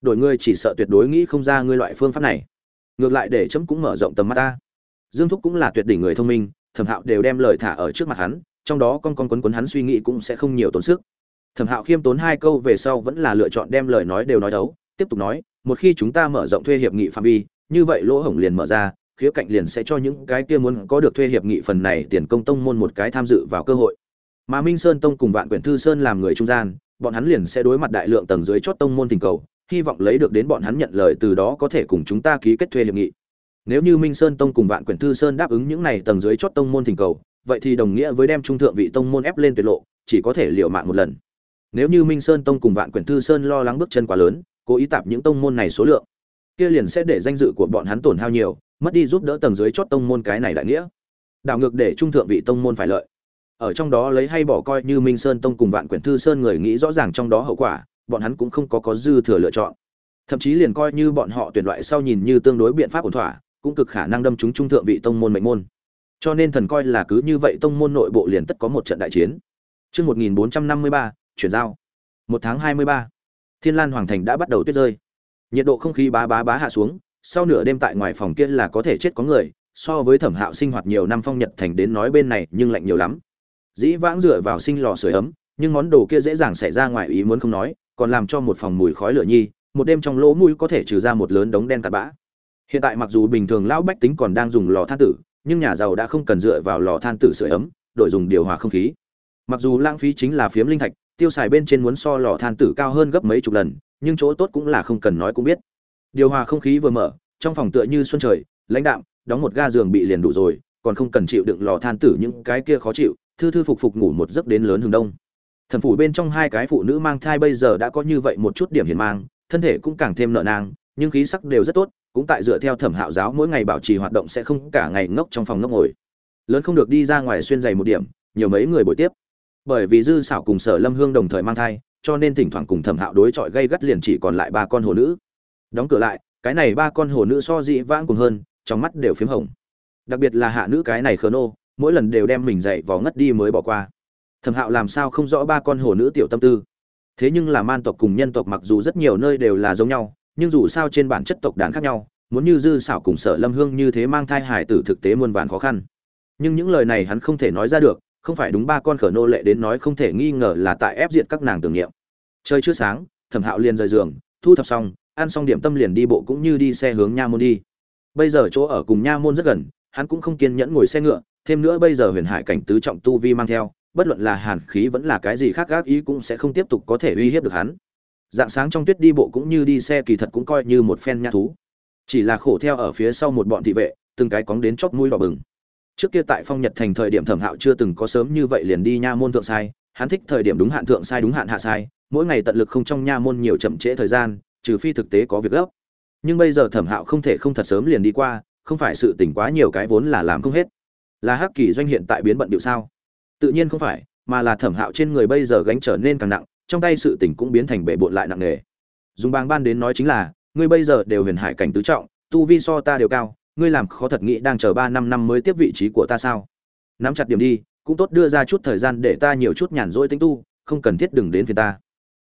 Đổi ngươi chỉ sợ tuyệt đối nghĩ không ra ngươi loại phương pháp này. Ngược lại để chấm cũng mở rộng tầm mắt ta dương thúc cũng là tuyệt đỉnh người thông minh, thẩm hạo đều đem lời thả ở trước mặt hắn, trong đó con con quấn quấn hắn suy nghĩ cũng sẽ không nhiều tốn sức. Thẩm hạo khiêm tốn hai câu về sau vẫn là lựa chọn đem lời nói đều nói đấu, tiếp tục nói, một khi chúng ta mở rộng thuê hiệp nghị phạm vi, như vậy lỗ hổng liền mở ra, khía cạnh liền sẽ cho những cái kia muốn có được thuê hiệp nghị phần này tiền công tông môn một cái tham dự vào cơ hội. Mà minh sơn tông cùng vạn quyển thư sơn làm người trung gian, bọn hắn liền sẽ đối mặt đại lượng tầng dưới chót tông môn tình cầu, hy vọng lấy được đến bọn hắn nhận lời từ đó có thể cùng chúng ta ký kết thuê hiệp nghị nếu như minh sơn tông cùng vạn quyển thư sơn đáp ứng những này tầng dưới chót tông môn thỉnh cầu, vậy thì đồng nghĩa với đem trung thượng vị tông môn ép lên tuyệt lộ, chỉ có thể liều mạng một lần. Nếu như minh sơn tông cùng vạn quyển thư sơn lo lắng bước chân quá lớn, cố ý tạp những tông môn này số lượng, kia liền sẽ để danh dự của bọn hắn tổn hao nhiều, mất đi giúp đỡ tầng dưới chót tông môn cái này đại nghĩa. Đảo ngược để trung thượng vị tông môn phải lợi. Ở trong đó lấy hay bỏ coi như minh sơn tông cùng vạn quyển thư sơn người nghĩ rõ ràng trong đó hậu quả, bọn hắn cũng không có có dư thừa lựa chọn. Thậm chí liền coi như bọn họ tuyển loại sau nhìn như tương đối biện pháp ổn thỏa cũng cực khả năng đâm chúng trung thượng vị tông môn mệnh môn cho nên thần coi là cứ như vậy tông môn nội bộ liền tất có một trận đại chiến Chương 1453, chuyển giao. Một tháng 23, Thiên Lan Hoàng Thành đã bắt đầu tuyết rơi. Nhiệt độ không khí bá bá bá hạ xuống, sau nửa đêm tại ngoài phòng kia là có thể chết có người, so với Thẩm Hạo sinh hoạt nhiều năm phong nhật thành đến nói bên này nhưng lạnh nhiều lắm dĩ vãng dựa vào sinh lò sưởi ấm nhưng món đồ kia dễ dàng xảy ra ngoài ý muốn không nói còn làm cho một phòng mùi khói lửa nhi một đêm trong lỗ mũi có thể trừ ra một lớn đống đen tạt bã hiện tại mặc dù bình thường lão bách tính còn đang dùng lò than tử, nhưng nhà giàu đã không cần dựa vào lò than tử sưởi ấm, đổi dùng điều hòa không khí. Mặc dù lãng phí chính là phiếm linh thạch, tiêu xài bên trên muốn so lò than tử cao hơn gấp mấy chục lần, nhưng chỗ tốt cũng là không cần nói cũng biết. Điều hòa không khí vừa mở, trong phòng tựa như xuân trời, lãnh đạm, đóng một ga giường bị liền đủ rồi, còn không cần chịu đựng lò than tử những cái kia khó chịu, thư thư phục phục ngủ một giấc đến lớn hướng đông. Thần phủ bên trong hai cái phụ nữ mang thai bây giờ đã có như vậy một chút điểm hiền mang, thân thể cũng càng thêm nợ nang, nhưng khí sắc đều rất tốt cũng tại dựa theo thẩm hạo giáo mỗi ngày bảo trì hoạt động sẽ không cả ngày ngốc trong phòng ngốc ngồi. Lớn không được đi ra ngoài xuyên giày một điểm, nhiều mấy người buổi tiếp. Bởi vì dư xảo cùng sở lâm hương đồng thời mang thai, cho nên thỉnh thoảng cùng thẩm hạo đối chọi gây gắt liền chỉ còn lại ba con hồ nữ. Đóng cửa lại, cái này ba con hồ nữ so dị vãng cùng hơn, trong mắt đều p h í m hồng. Đặc biệt là hạ nữ cái này khờ nô, mỗi lần đều đem mình dậy vào ngất đi mới bỏ qua. Thẩm hạo làm sao không rõ ba con hồ nữ tiểu tâm tư. Thế nhưng là man tộc cùng nhân tộc mặc dù rất nhiều nơi đều là giống nhau nhưng dù sao trên bản chất tộc đàn khác nhau, muốn như dư xảo cùng sở lâm hương như thế mang thai hải tử thực tế muôn vàn khó khăn. Nhưng những lời này hắn không thể nói ra được, không phải đúng ba con khở nô lệ đến nói không thể nghi ngờ là tại ép diện các nàng tưởng niệm. Trời chưa sáng, thẩm hạo liền rời giường, thu thập xong, ăn xong điểm tâm liền đi bộ cũng như đi xe hướng nha môn đi. Bây giờ chỗ ở cùng nha môn rất gần, hắn cũng không kiên nhẫn ngồi xe ngựa, thêm nữa bây giờ huyền hải cảnh tứ trọng tu vi mang theo, bất luận là hàn khí vẫn là cái gì khác gác ý cũng sẽ không tiếp tục có thể uy hiếp được hắn dạng sáng trong tuyết đi bộ cũng như đi xe kỳ thật cũng coi như một phen nha thú. Chỉ là khổ theo ở phía sau một bọn thị vệ, từng cái cóng đến chót mũi đỏ bừng. Trước kia tại phong nhật thành thời điểm thẩm hạo chưa từng có sớm như vậy liền đi nha môn thượng sai, hắn thích thời điểm đúng hạn thượng sai đúng hạn hạ sai, mỗi ngày tận lực không trong nha môn nhiều chậm trễ thời gian, trừ phi thực tế có việc gấp. Nhưng bây giờ thẩm hạo không thể không thật sớm liền đi qua, không phải sự tỉnh quá nhiều cái vốn là làm không hết. Là hắc kỳ doanh hiện tại biến bận điệu sao? Tự nhiên không phải, mà là thẩm hạo trên người bây giờ gánh trở nên càng nặng trong tay sự tỉnh cũng biến thành bể bộn lại nặng nề. Dùng bang ban đến nói chính là, ngươi bây giờ đều huyền hải cảnh tứ trọng, tu vi so ta đều cao, ngươi làm khó thật nghĩ đang chờ ba năm năm mới tiếp vị trí của ta sao? Nắm chặt điểm đi, cũng tốt đưa ra chút thời gian để ta nhiều chút nhàn rỗi tính tu, không cần thiết đừng đến phiền ta.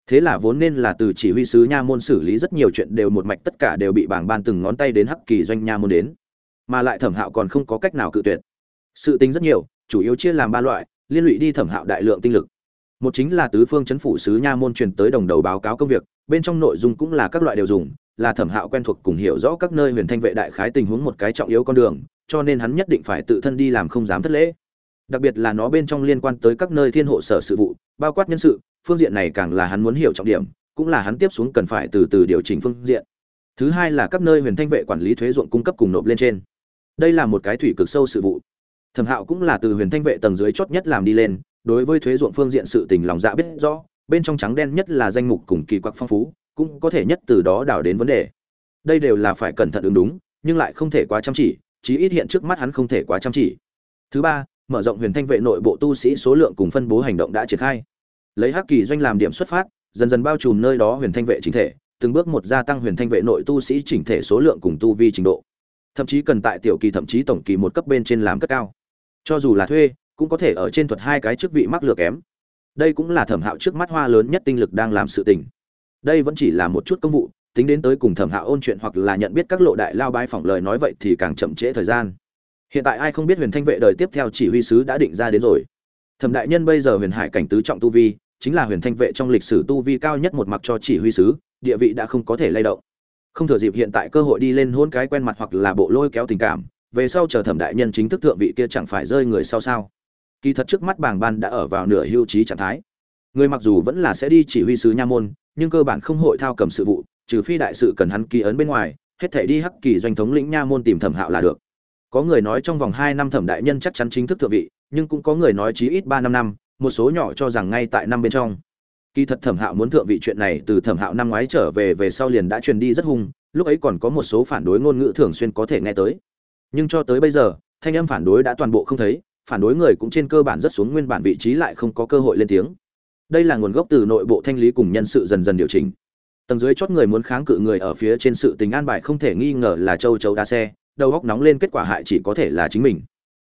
Thế là vốn nên là từ chỉ huy sứ nha môn xử lý rất nhiều chuyện đều một mạch tất cả đều bị bảng ban từng ngón tay đến hắc kỳ doanh nha môn đến. Mà lại thẩm hạo còn không có cách nào cự tuyệt. Sự tính rất nhiều, chủ yếu chia làm ba loại, liên lụy đi thẩm hạo đại lượng tinh lực một chính là tứ phương chấn phủ sứ nha môn truyền tới đồng đầu báo cáo công việc, bên trong nội dung cũng là các loại đều dùng, là thẩm hạo quen thuộc cùng hiểu rõ các nơi huyền thanh vệ đại khái tình huống một cái trọng yếu con đường, cho nên hắn nhất định phải tự thân đi làm không dám thất lễ. Đặc biệt là nó bên trong liên quan tới các nơi thiên hộ sở sự vụ, bao quát nhân sự, phương diện này càng là hắn muốn hiểu trọng điểm, cũng là hắn tiếp xuống cần phải từ từ điều chỉnh phương diện. Thứ hai là các nơi huyền thanh vệ quản lý thuế ruộng cung cấp cùng nộp lên trên. Đây là một cái thủy cực sâu sự vụ. Thẩm hạo cũng là từ huyền thanh vệ tầng dưới chót nhất làm đi lên đối với thuế ruộng phương diện sự tình lòng dạ biết rõ, bên trong trắng đen nhất là danh mục cùng kỳ quặc phong phú, cũng có thể nhất từ đó đảo đến vấn đề. Đây đều là phải cẩn thận ứng đúng, nhưng lại không thể quá chăm chỉ, chí ít hiện trước mắt hắn không thể quá chăm chỉ. Thứ ba, mở rộng huyền thanh vệ nội bộ tu sĩ số lượng cùng phân bố hành động đã triển khai. Lấy hắc kỳ doanh làm điểm xuất phát, dần dần bao trùm nơi đó huyền thanh vệ chính thể, từng bước một gia tăng huyền thanh vệ nội tu sĩ chỉnh thể số lượng cùng tu vi trình độ. Thậm chí cần tại tiểu kỳ thậm chí tổng kỳ một cấp bên trên làm cất cao. Cho dù là thuê cũng có thể ở trên thuật hai cái chức vị mắc lừa kém. Đây cũng là thẩm hạo trước mắt hoa lớn nhất tinh lực đang làm sự tình. Đây vẫn chỉ là một chút công vụ, tính đến tới cùng thẩm hạo ôn chuyện hoặc là nhận biết các lộ đại lao bái phỏng lời nói vậy thì càng chậm trễ thời gian. Hiện tại ai không biết huyền thanh vệ đời tiếp theo chỉ huy sứ đã định ra đến rồi. Thẩm đại nhân bây giờ huyền hải cảnh tứ trọng tu vi, chính là huyền thanh vệ trong lịch sử tu vi cao nhất một mặt cho chỉ huy sứ, địa vị đã không có thể lay động. Không thừa dịp hiện tại cơ hội đi lên hôn cái quen mặt hoặc là bộ lôi kéo tình cảm, về sau chờ thẩm đại nhân chính thức thượng vị kia chẳng phải rơi người sau sao? Kỳ thật trước mắt bàng ban đã ở vào nửa hưu trí trạng thái. Người mặc dù vẫn là sẽ đi chỉ huy sứ nha môn, nhưng cơ bản không hội thao cầm sự vụ, trừ phi đại sự cần hắn ký ấn bên ngoài, hết thể đi hắc kỳ doanh thống lĩnh nha môn tìm thẩm hạo là được. Có người nói trong vòng hai năm thẩm đại nhân chắc chắn chính thức thượng vị, nhưng cũng có người nói chí ít ba năm năm, một số nhỏ cho rằng ngay tại năm bên trong. Kỳ thật thẩm hạo muốn thượng vị chuyện này từ thẩm hạo năm ngoái trở về về sau liền đã truyền đi rất hung, lúc ấy còn có một số phản đối ngôn ngữ thường xuyên có thể nghe tới. Nhưng cho tới bây giờ, thanh âm phản đối đã toàn bộ không thấy phản đối người cũng trên cơ bản rất xuống nguyên bản vị trí lại không có cơ hội lên tiếng. Đây là nguồn gốc từ nội bộ thanh lý cùng nhân sự dần dần điều chỉnh. Tầng dưới chót người muốn kháng cự người ở phía trên sự tình an bài không thể nghi ngờ là châu chấu đa xe, đầu góc nóng lên kết quả hại chỉ có thể là chính mình.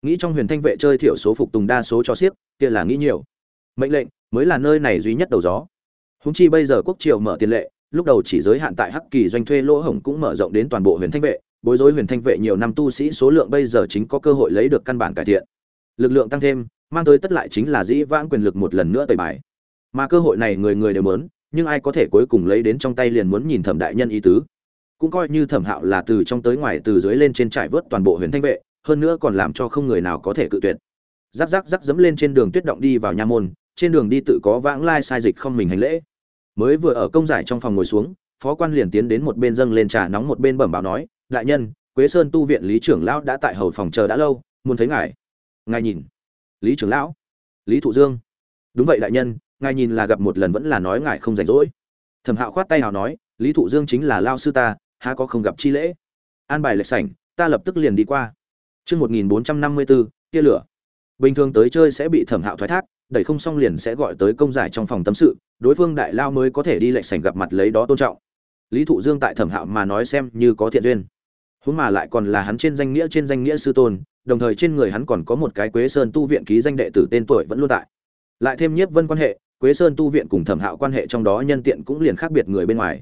Nghĩ trong huyền thanh vệ chơi thiểu số phục tùng đa số cho xiếc kia là nghĩ nhiều. Mệnh lệnh, mới là nơi này duy nhất đầu gió. Húng chi bây giờ quốc triều mở tiền lệ, lúc đầu chỉ giới hạn tại hắc kỳ doanh thuê lỗ hổng cũng mở rộng đến toàn bộ huyền thanh vệ. Bối rối huyền thanh vệ nhiều năm tu sĩ số lượng bây giờ chính có cơ hội lấy được căn bản cải thiện lực lượng tăng thêm, mang tới tất lại chính là dĩ vãng quyền lực một lần nữa tẩy bài. Mà cơ hội này người người đều muốn, nhưng ai có thể cuối cùng lấy đến trong tay liền muốn nhìn thẩm đại nhân ý tứ. Cũng coi như thẩm hạo là từ trong tới ngoài từ dưới lên trên trải vớt toàn bộ huyền thanh vệ, hơn nữa còn làm cho không người nào có thể cự tuyệt. Rắc rắc rắc dẫm lên trên đường tuyết động đi vào nha môn, trên đường đi tự có vãng lai sai dịch không mình hành lễ. Mới vừa ở công giải trong phòng ngồi xuống, phó quan liền tiến đến một bên dâng lên trà nóng một bên bẩm báo nói, đại nhân, quế sơn tu viện lý trưởng lão đã tại hầu phòng chờ đã lâu, muốn thấy ngài ngài nhìn. Lý trưởng lão. Lý thụ dương. Đúng vậy đại nhân, ngài nhìn là gặp một lần vẫn là nói ngài không rảnh rỗi. Thẩm hạo khoát tay nào nói, lý thụ dương chính là lao sư ta, há có không gặp chi lễ. An bài lệch sảnh, ta lập tức liền đi qua. Chương một nghìn bốn trăm năm mươi bốn tia lửa. Bình thường tới chơi sẽ bị thẩm hạo thoái thác, đẩy không xong liền sẽ gọi tới công giải trong phòng tâm sự, đối phương đại lao mới có thể đi lệch sảnh gặp mặt lấy đó tôn trọng. Lý thụ dương tại thẩm hạo mà nói xem như có thiện duyên huống mà lại còn là hắn trên danh nghĩa trên danh nghĩa sư tôn, đồng thời trên người hắn còn có một cái quế sơn tu viện ký danh đệ tử tên tuổi vẫn luôn tại. Lại thêm nhiếp vân quan hệ, quế sơn tu viện cùng thẩm hạo quan hệ trong đó nhân tiện cũng liền khác biệt người bên ngoài.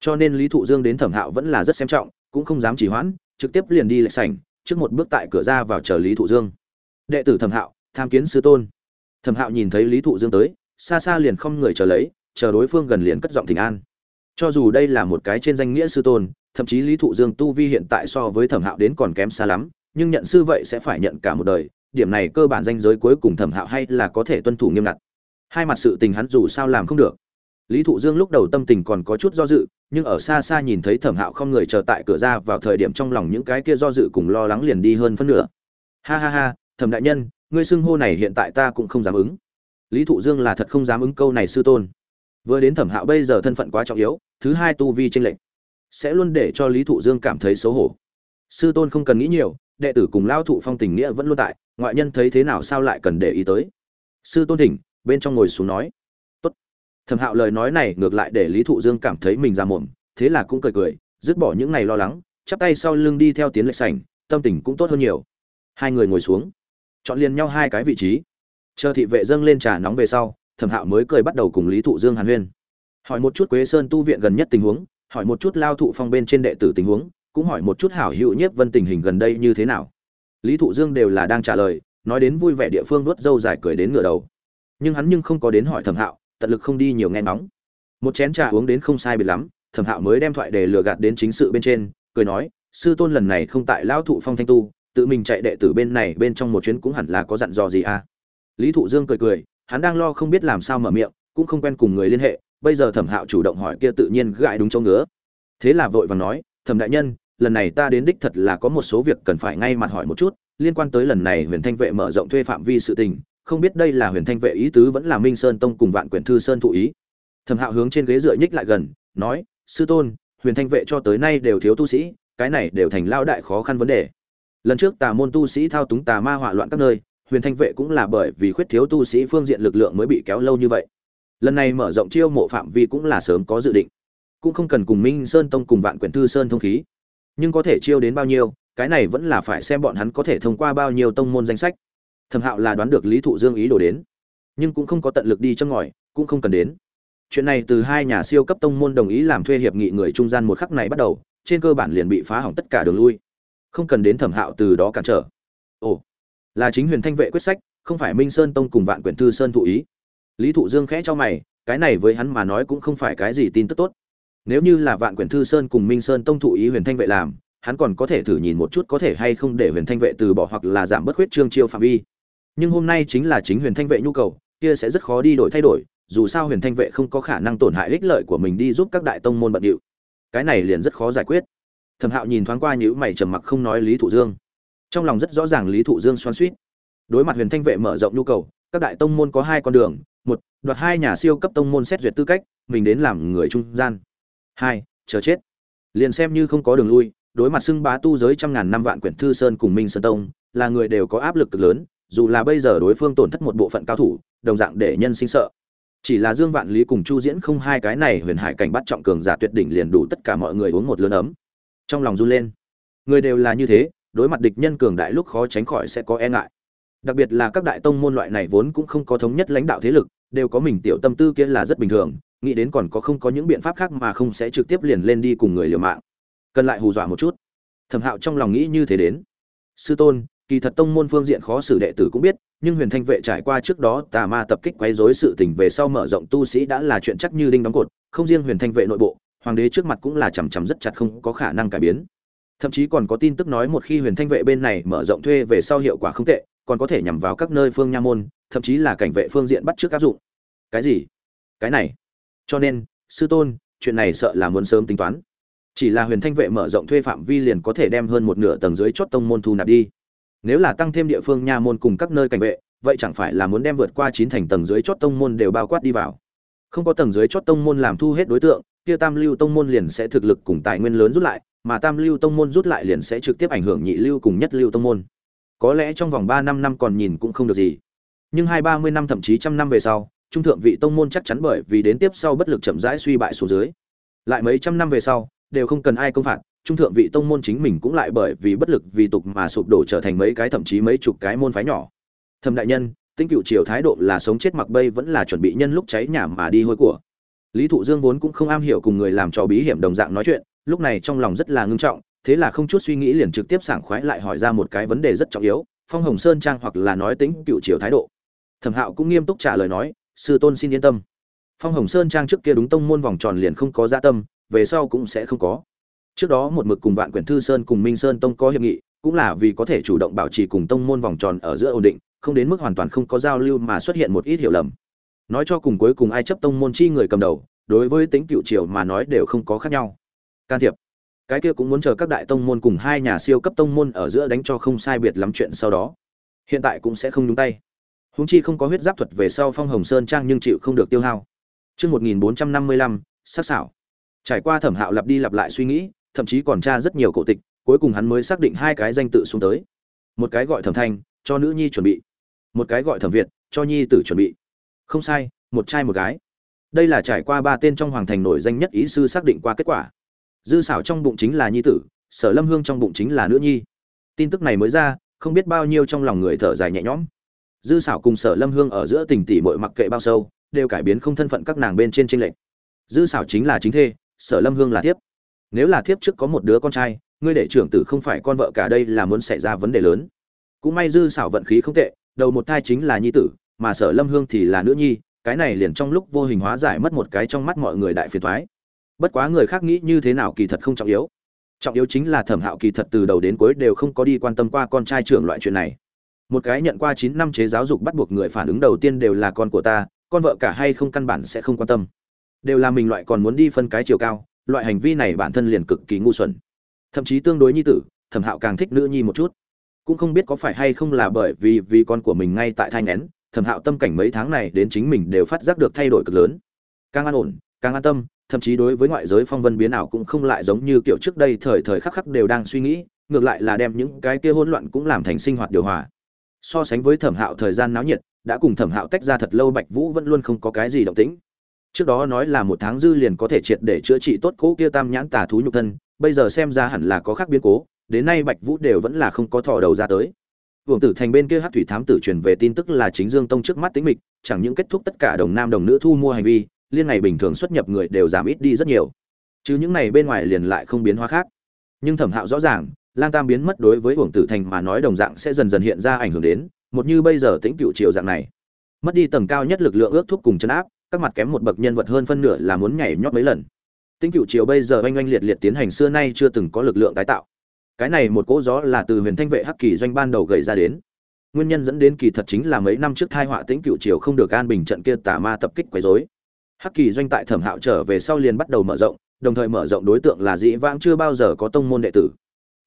Cho nên lý thụ dương đến thẩm hạo vẫn là rất xem trọng, cũng không dám chỉ hoãn, trực tiếp liền đi lệch sảnh, trước một bước tại cửa ra vào chờ lý thụ dương. Đệ tử thẩm hạo, tham kiến sư tôn. Thẩm hạo nhìn thấy lý thụ dương tới, xa xa liền không người chờ lấy, chờ đối phương gần liền cất giọng thỉnh an. Cho dù đây là một cái trên danh nghĩa sư tôn thậm chí lý thụ dương tu vi hiện tại so với thẩm hạo đến còn kém xa lắm, nhưng nhận sư vậy sẽ phải nhận cả một đời, điểm này cơ bản danh giới cuối cùng thẩm hạo hay là có thể tuân thủ nghiêm ngặt. Hai mặt sự tình hắn dù sao làm không được. Lý thụ dương lúc đầu tâm tình còn có chút do dự, nhưng ở xa xa nhìn thấy thẩm hạo không người chờ tại cửa ra vào thời điểm trong lòng những cái kia do dự cùng lo lắng liền đi hơn phân nửa. Ha ha ha, thẩm đại nhân, ngươi xưng hô này hiện tại ta cũng không dám ứng. Lý thụ dương là thật không dám ứng câu này sư tôn. Vừa đến thẩm hạo bây giờ thân phận quá trọng yếu, thứ hai tu vi tranh lệch sẽ luôn để cho lý thụ dương cảm thấy xấu hổ. Sư tôn không cần nghĩ nhiều, đệ tử cùng lao thụ phong tình nghĩa vẫn luôn tại, ngoại nhân thấy thế nào sao lại cần để ý tới. Sư tôn thỉnh, bên trong ngồi xuống nói. Tốt. Thẩm hạo lời nói này ngược lại để lý thụ dương cảm thấy mình ra mồm, thế là cũng cười cười, dứt bỏ những ngày lo lắng, chắp tay sau lưng đi theo tiến lệch sảnh, tâm tình cũng tốt hơn nhiều. Hai người ngồi xuống, chọn liền nhau hai cái vị trí. Chờ thị vệ dâng lên trà nóng về sau, thẩm hạo mới cười bắt đầu cùng lý thụ dương hàn huyên. Hỏi một chút quế sơn tu viện gần nhất tình huống hỏi một chút lao thụ phong bên trên đệ tử tình huống, cũng hỏi một chút hảo hữu nhiếp vân tình hình gần đây như thế nào. Lý thụ dương đều là đang trả lời, nói đến vui vẻ địa phương nuốt dâu dài cười đến ngửa đầu. Nhưng hắn nhưng không có đến hỏi thẩm hạo, tận lực không đi nhiều nghe ngóng. Một chén trà uống đến không sai biệt lắm, thẩm hạo mới đem thoại để lừa gạt đến chính sự bên trên, cười nói, sư tôn lần này không tại lão thụ phong thanh tu, tự mình chạy đệ tử bên này bên trong một chuyến cũng hẳn là có dặn dò gì à. Lý thụ dương cười cười, hắn đang lo không biết làm sao mở miệng, cũng không quen cùng người liên hệ bây giờ thẩm hạo chủ động hỏi kia tự nhiên gãi đúng chỗ ngứa. Thế là vội vàng nói, thẩm đại nhân, lần này ta đến đích thật là có một số việc cần phải ngay mặt hỏi một chút, liên quan tới lần này huyền thanh vệ mở rộng thuê phạm vi sự tình, không biết đây là huyền thanh vệ ý tứ vẫn là minh sơn tông cùng vạn quyển thư sơn thụ ý. Thẩm hạo hướng trên ghế dựa nhích lại gần, nói, sư tôn, huyền thanh vệ cho tới nay đều thiếu tu sĩ, cái này đều thành lao đại khó khăn vấn đề. Lần trước tà môn tu sĩ thao túng tà ma hỏa loạn các nơi, huyền thanh vệ cũng là bởi vì khuyết thiếu tu sĩ phương diện lực lượng mới bị kéo lâu như vậy lần này mở rộng chiêu mộ phạm vi cũng là sớm có dự định. Cũng không cần cùng minh sơn tông cùng vạn quyển thư sơn thông khí. Nhưng có thể chiêu đến bao nhiêu, cái này vẫn là phải xem bọn hắn có thể thông qua bao nhiêu tông môn danh sách. Thẩm hạo là đoán được lý thụ dương ý đồ đến, nhưng cũng không có tận lực đi châm ngòi, cũng không cần đến. Chuyện này từ hai nhà siêu cấp tông môn đồng ý làm thuê hiệp nghị người trung gian một khắc này bắt đầu, trên cơ bản liền bị phá hỏng tất cả đường lui. Không cần đến thẩm hạo từ đó cản trở. Ồ, là chính huyền thanh vệ quyết sách, không phải minh sơn tông cùng vạn quyển thư sơn thụ ý lý thụ dương khẽ cho mày, cái này với hắn mà nói cũng không phải cái gì tin tức tốt. Nếu như là vạn quyển thư sơn cùng minh sơn tông thụ ý huyền thanh vệ làm, hắn còn có thể thử nhìn một chút có thể hay không để huyền thanh vệ từ bỏ hoặc là giảm bớt huyết trương chiêu phạm vi. Nhưng hôm nay chính là chính huyền thanh vệ nhu cầu, kia sẽ rất khó đi đổi thay đổi, dù sao huyền thanh vệ không có khả năng tổn hại ích lợi của mình đi giúp các đại tông môn bận điệu. Cái này liền rất khó giải quyết. Thẩm hạo nhìn thoáng qua nhữ mày trầm mặc không nói lý thụ dương. Trong lòng rất rõ ràng lý thụ dương xoan suýt đối mặt huyền thanh vệ mở rộng nhu cầu các đại tông môn có hai con đường, một, đoạt hai nhà siêu cấp tông môn xét duyệt tư cách, mình đến làm người trung gian. Hai, chờ chết. Liền xem như không có đường lui, đối mặt xưng bá tu giới trăm ngàn năm vạn quyển thư sơn cùng minh sơn tông, là người đều có áp lực cực lớn, dù là bây giờ đối phương tổn thất một bộ phận cao thủ, đồng dạng để nhân sinh sợ. Chỉ là dương vạn lý cùng chu diễn không hai cái này huyền hải cảnh bắt trọng cường giả tuyệt đỉnh liền đủ tất cả mọi người uống một lớn ấm. Trong lòng run lên. Người đều là như thế, đối mặt địch nhân cường đại lúc khó tránh khỏi sẽ có e ngại đặc biệt là các đại tông môn loại này vốn cũng không có thống nhất lãnh đạo thế lực, đều có mình tiểu tâm tư kia là rất bình thường, nghĩ đến còn có không có những biện pháp khác mà không sẽ trực tiếp liền lên đi cùng người liều mạng. Cần lại hù dọa một chút. Thẩm hạo trong lòng nghĩ như thế đến. Sư tôn, kỳ thật tông môn phương diện khó xử đệ tử cũng biết, nhưng huyền thanh vệ trải qua trước đó tà ma tập kích quấy rối sự tình về sau mở rộng tu sĩ đã là chuyện chắc như đinh đóng cột, không riêng huyền thanh vệ nội bộ, hoàng đế trước mặt cũng là chằm chằm rất chặt không có khả năng cải biến. Thậm chí còn có tin tức nói một khi huyền thanh vệ bên này mở rộng thuê về sau hiệu quả không tệ còn có thể nhằm vào các nơi phương nha môn, thậm chí là cảnh vệ phương diện bắt trước áp dụng. Cái gì? Cái này? Cho nên, sư tôn, chuyện này sợ là muốn sớm tính toán. Chỉ là huyền thanh vệ mở rộng thuê phạm vi liền có thể đem hơn một nửa tầng dưới chót tông môn thu nạp đi. Nếu là tăng thêm địa phương nha môn cùng các nơi cảnh vệ, vậy chẳng phải là muốn đem vượt qua chín thành tầng dưới chót tông môn đều bao quát đi vào? Không có tầng dưới chót tông môn làm thu hết đối tượng, kia tam lưu tông môn liền sẽ thực lực cùng tài nguyên lớn rút lại, mà tam lưu tông môn rút lại liền sẽ trực tiếp ảnh hưởng nhị lưu cùng nhất lưu tông môn có lẽ trong vòng ba năm năm còn nhìn cũng không được gì. Nhưng hai ba mươi năm thậm chí trăm năm về sau, trung thượng vị tông môn chắc chắn bởi vì đến tiếp sau bất lực chậm rãi suy bại xuống dưới. Lại mấy trăm năm về sau, đều không cần ai công phạt, trung thượng vị tông môn chính mình cũng lại bởi vì bất lực vì tục mà sụp đổ trở thành mấy cái thậm chí mấy chục cái môn phái nhỏ. Thẩm đại nhân tinh cựu triều thái độ là sống chết mặc bay vẫn là chuẩn bị nhân lúc cháy nhà mà đi hôi của. Lý thụ dương vốn cũng không am hiểu cùng người làm trò bí hiểm đồng dạng nói chuyện, lúc này trong lòng rất là ngưng trọng thế là không chút suy nghĩ liền trực tiếp sảng khoái lại hỏi ra một cái vấn đề rất trọng yếu, phong hồng sơn trang hoặc là nói tính cựu triều thái độ. Thẩm hạo cũng nghiêm túc trả lời nói, sư tôn xin yên tâm. Phong hồng sơn trang trước kia đúng tông môn vòng tròn liền không có gia dạ tâm, về sau cũng sẽ không có. Trước đó một mực cùng vạn quyển thư sơn cùng minh sơn tông có hiệp nghị, cũng là vì có thể chủ động bảo trì cùng tông môn vòng tròn ở giữa ổn định, không đến mức hoàn toàn không có giao lưu mà xuất hiện một ít hiểu lầm. Nói cho cùng cuối cùng ai chấp tông môn chi người cầm đầu, đối với tính cựu triều mà nói đều không có khác nhau. Can thiệp cái kia cũng muốn chờ các đại tông môn cùng hai nhà siêu cấp tông môn ở giữa đánh cho không sai biệt lắm chuyện sau đó hiện tại cũng sẽ không nhúng tay húng chi không có huyết giáp thuật về sau phong hồng sơn trang nhưng chịu không được tiêu hao Trước 1455, sắc xảo. Trải qua thẩm hạo lặp đi lặp lại suy nghĩ, thậm chí còn tra rất nhiều cổ tịch, cuối cùng hắn mới xác định hai cái danh tự xuống tới. Một cái gọi thẩm thanh, cho nữ nhi chuẩn bị. Một cái gọi thẩm việt, cho nhi tử chuẩn bị. Không sai, một trai một gái. Đây là trải qua ba tên trong hoàng thành nổi danh nhất ý sư xác định qua kết quả. Dư xảo trong bụng chính là nhi tử, Sở Lâm Hương trong bụng chính là nữ nhi. Tin tức này mới ra, không biết bao nhiêu trong lòng người thở dài nhẹ nhõm. Dư xảo cùng Sở Lâm Hương ở giữa tình tỷ muội mặc kệ bao sâu, đều cải biến không thân phận các nàng bên trên tranh lệch dư xảo chính là chính thê sở lâm hương là thiếp nếu là thiếp trước có một đứa con trai ngươi để trưởng tử không phải con vợ cả đây là muốn xảy ra vấn đề lớn cũng may dư xảo vận khí không tệ đầu một thai chính là nhi tử mà sở lâm hương thì là nữ nhi cái này liền trong lúc vô hình hóa giải mất một cái trong mắt mọi người đại phiền thoái bất quá người khác nghĩ như thế nào kỳ thật không trọng yếu. Trọng yếu chính là thẩm hạo kỳ thật từ đầu đến cuối đều không có đi quan tâm qua con trai trưởng loại chuyện này. Một cái nhận qua chín năm chế giáo dục bắt buộc người phản ứng đầu tiên đều là con của ta, con vợ cả hay không căn bản sẽ không quan tâm. Đều là mình loại còn muốn đi phân cái chiều cao, loại hành vi này bản thân liền cực kỳ ngu xuẩn. Thậm chí tương đối nhi tử, thẩm hạo càng thích nữ nhi một chút. Cũng không biết có phải hay không là bởi vì vì con của mình ngay tại thai ngén thẩm hạo tâm cảnh mấy tháng này đến chính mình đều phát giác được thay đổi cực lớn. Càng an ổn, càng an tâm thậm chí đối với ngoại giới phong vân biến ảo cũng không lại giống như kiểu trước đây thời thời khắc khắc đều đang suy nghĩ, ngược lại là đem những cái kia hỗn loạn cũng làm thành sinh hoạt điều hòa. So sánh với thẩm hạo thời gian náo nhiệt, đã cùng thẩm hạo tách ra thật lâu bạch vũ vẫn luôn không có cái gì động tĩnh. Trước đó nói là một tháng dư liền có thể triệt để chữa trị tốt cỗ kia tam nhãn tà thú nhục thân, bây giờ xem ra hẳn là có khác biến cố, đến nay bạch vũ đều vẫn là không có thò đầu ra tới. Vương tử thành bên kia hát thủy thám tử truyền về tin tức là chính dương tông trước mắt tính mịch, chẳng những kết thúc tất cả đồng nam đồng nữ thu mua hành vi liên ngày bình thường xuất nhập người đều giảm ít đi rất nhiều. Chứ những này bên ngoài liền lại không biến hóa khác. Nhưng thẩm hạo rõ ràng, lang tam biến mất đối với uổng tử thành mà nói đồng dạng sẽ dần dần hiện ra ảnh hưởng đến, một như bây giờ tính cựu triều dạng này. Mất đi tầng cao nhất lực lượng ước thúc cùng chân áp, các mặt kém một bậc nhân vật hơn phân nửa là muốn nhảy nhót mấy lần. Tính cựu triều bây giờ oanh oanh liệt liệt tiến hành xưa nay chưa từng có lực lượng tái tạo. Cái này một cỗ gió là từ huyền thanh vệ hắc kỳ doanh ban đầu gầy ra đến. Nguyên nhân dẫn đến kỳ thật chính là mấy năm trước thai họa tính cựu triều không được an bình trận kia tà ma tập kích quấy rối hắc kỳ doanh tại thẩm hạo trở về sau liền bắt đầu mở rộng, đồng thời mở rộng đối tượng là dĩ vãng chưa bao giờ có tông môn đệ tử.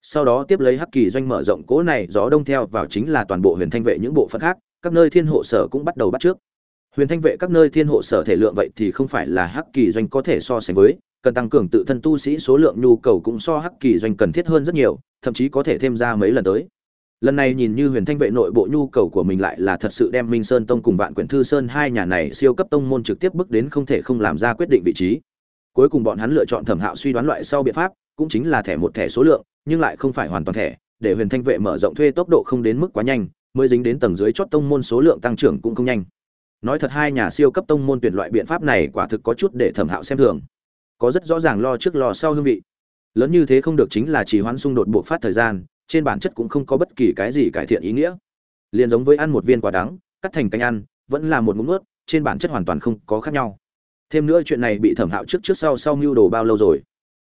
Sau đó tiếp lấy hắc kỳ doanh mở rộng cỗ này, gió đông theo vào chính là toàn bộ huyền thanh vệ những bộ phận khác, các nơi thiên hộ sở cũng bắt đầu bắt trước. Huyền thanh vệ các nơi thiên hộ sở thể lượng vậy thì không phải là hắc kỳ doanh có thể so sánh với, cần tăng cường tự thân tu sĩ số lượng, nhu cầu cũng so hắc kỳ doanh cần thiết hơn rất nhiều, thậm chí có thể thêm ra mấy lần tới lần này nhìn như huyền thanh vệ nội bộ nhu cầu của mình lại là thật sự đem minh sơn tông cùng vạn quyển thư sơn hai nhà này siêu cấp tông môn trực tiếp bước đến không thể không làm ra quyết định vị trí. Cuối cùng bọn hắn lựa chọn thẩm hạo suy đoán loại sau biện pháp, cũng chính là thẻ một thẻ số lượng, nhưng lại không phải hoàn toàn thẻ, để huyền thanh vệ mở rộng thuê tốc độ không đến mức quá nhanh, mới dính đến tầng dưới chót tông môn số lượng tăng trưởng cũng không nhanh. Nói thật hai nhà siêu cấp tông môn tuyển loại biện pháp này quả thực có chút để thẩm hạo xem thường. Có rất rõ ràng lo trước lo sau hương vị. Lớn như thế không được chính là chỉ hoãn xung đột buộc phát thời gian trên bản chất cũng không có bất kỳ cái gì cải thiện ý nghĩa. Liền giống với ăn một viên quả đắng, cắt thành canh ăn, vẫn là một ngụm ướt trên bản chất hoàn toàn không có khác nhau. Thêm nữa chuyện này bị thẩm hạo trước trước sau sau mưu đồ bao lâu rồi?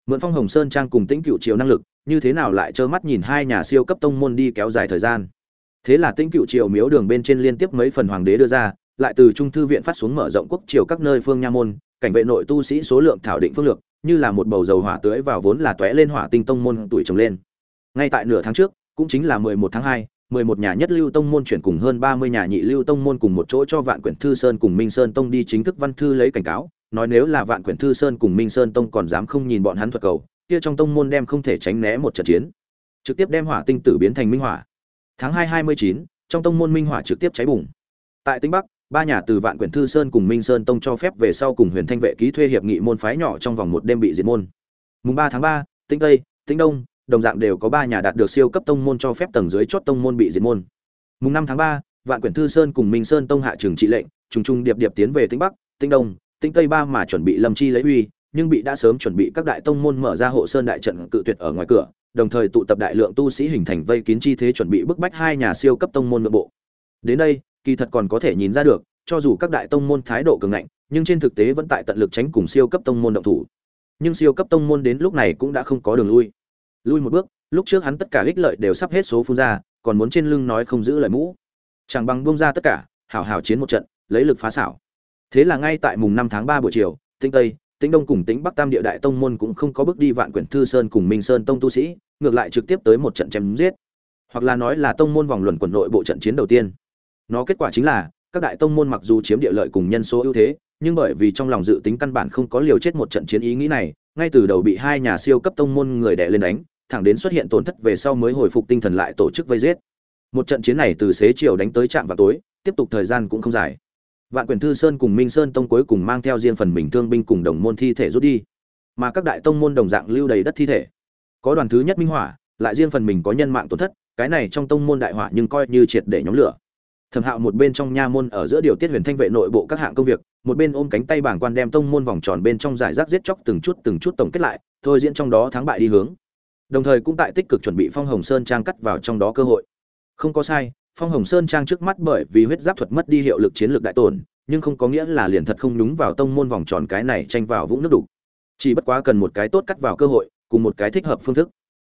Mượn phong hồng sơn trang cùng tĩnh cựu chiều năng lực, như thế nào lại trơ mắt nhìn hai nhà siêu cấp tông môn đi kéo dài thời gian? Thế là tĩnh cựu triều miếu đường bên trên liên tiếp mấy phần hoàng đế đưa ra, lại từ trung thư viện phát xuống mở rộng quốc triều các nơi phương nha môn, cảnh vệ nội tu sĩ số lượng thảo định phương lược, như là một bầu dầu hỏa tưới vào vốn là tóe lên hỏa tinh tông môn tuổi trồng lên ngay tại nửa tháng trước, cũng chính là mười một tháng hai, mười một nhà nhất lưu tông môn chuyển cùng hơn ba mươi nhà nhị lưu tông môn cùng một chỗ cho vạn quyển thư sơn cùng minh sơn tông đi chính thức văn thư lấy cảnh cáo, nói nếu là vạn quyển thư sơn cùng minh sơn tông còn dám không nhìn bọn hắn thuật cầu, kia trong tông môn đem không thể tránh né một trận chiến. Trực tiếp đem hỏa tinh tử biến thành minh hỏa. Tháng hai hai mươi chín, trong tông môn minh hỏa trực tiếp cháy bùng. Tại Tĩnh bắc, ba nhà từ vạn quyển thư sơn cùng minh sơn tông cho phép về sau cùng huyền thanh vệ ký thuê hiệp nghị môn phái nhỏ trong vòng một đêm bị diệt môn. Mùng ba tháng ba, Tĩnh tây, Tĩnh đông đồng dạng đều có ba nhà đạt được siêu cấp tông môn cho phép tầng dưới chót tông môn bị diệt môn mùng năm tháng ba vạn quyển thư sơn cùng minh sơn tông hạ trưởng trị lệnh trùng trùng điệp điệp tiến về tinh bắc tinh đông tinh tây ba mà chuẩn bị lâm chi lấy uy nhưng bị đã sớm chuẩn bị các đại tông môn mở ra hộ sơn đại trận cự tuyệt ở ngoài cửa đồng thời tụ tập đại lượng tu sĩ hình thành vây kín chi thế chuẩn bị bức bách hai nhà siêu cấp tông môn nội bộ. Đến đây, kỳ thật còn có thể nhìn ra được, cho dù các đại tông môn thái độ cường ngạnh, nhưng trên thực tế vẫn tại tận lực tránh cùng siêu cấp tông môn động thủ. Nhưng siêu cấp tông môn đến lúc này cũng đã không có đường lui. Lui một bước, lúc trước hắn tất cả ích lợi đều sắp hết số phun ra, còn muốn trên lưng nói không giữ lời mũ. Chẳng bằng buông ra tất cả, hảo hảo chiến một trận, lấy lực phá xảo. Thế là ngay tại mùng năm tháng ba buổi chiều, tinh tây tĩnh đông cùng tĩnh bắc tam địa đại tông môn cũng không có bước đi vạn quyển thư sơn cùng minh sơn tông tu sĩ ngược lại trực tiếp tới một trận chém giết hoặc là nói là tông môn vòng luận quần nội bộ trận chiến đầu tiên nó kết quả chính là các đại tông môn mặc dù chiếm địa lợi cùng nhân số ưu thế nhưng bởi vì trong lòng dự tính căn bản không có liều chết một trận chiến ý nghĩ này ngay từ đầu bị hai nhà siêu cấp tông môn người đè lên đánh, thẳng đến xuất hiện tổn thất về sau mới hồi phục tinh thần lại tổ chức vây giết. Một trận chiến này từ xế chiều đánh tới trạm vào tối, tiếp tục thời gian cũng không dài. Vạn quyền thư sơn cùng minh sơn tông cuối cùng mang theo riêng phần mình thương binh cùng đồng môn thi thể rút đi. Mà các đại tông môn đồng dạng lưu đầy đất thi thể. Có đoàn thứ nhất minh hỏa, lại riêng phần mình có nhân mạng tổn thất, cái này trong tông môn đại hỏa nhưng coi như triệt để nhóm lửa thẩm hạo một bên trong nha môn ở giữa điều tiết huyền thanh vệ nội bộ các hạng công việc, một bên ôm cánh tay bảng quan đem tông môn vòng tròn bên trong giải rác giết chóc từng chút từng chút tổng kết lại, thôi diễn trong đó thắng bại đi hướng. Đồng thời cũng tại tích cực chuẩn bị phong hồng sơn trang cắt vào trong đó cơ hội. Không có sai, phong hồng sơn trang trước mắt bởi vì huyết giáp thuật mất đi hiệu lực chiến lược đại tổn, nhưng không có nghĩa là liền thật không đúng vào tông môn vòng tròn cái này tranh vào vũng nước đục. Chỉ bất quá cần một cái tốt cắt vào cơ hội, cùng một cái thích hợp phương thức.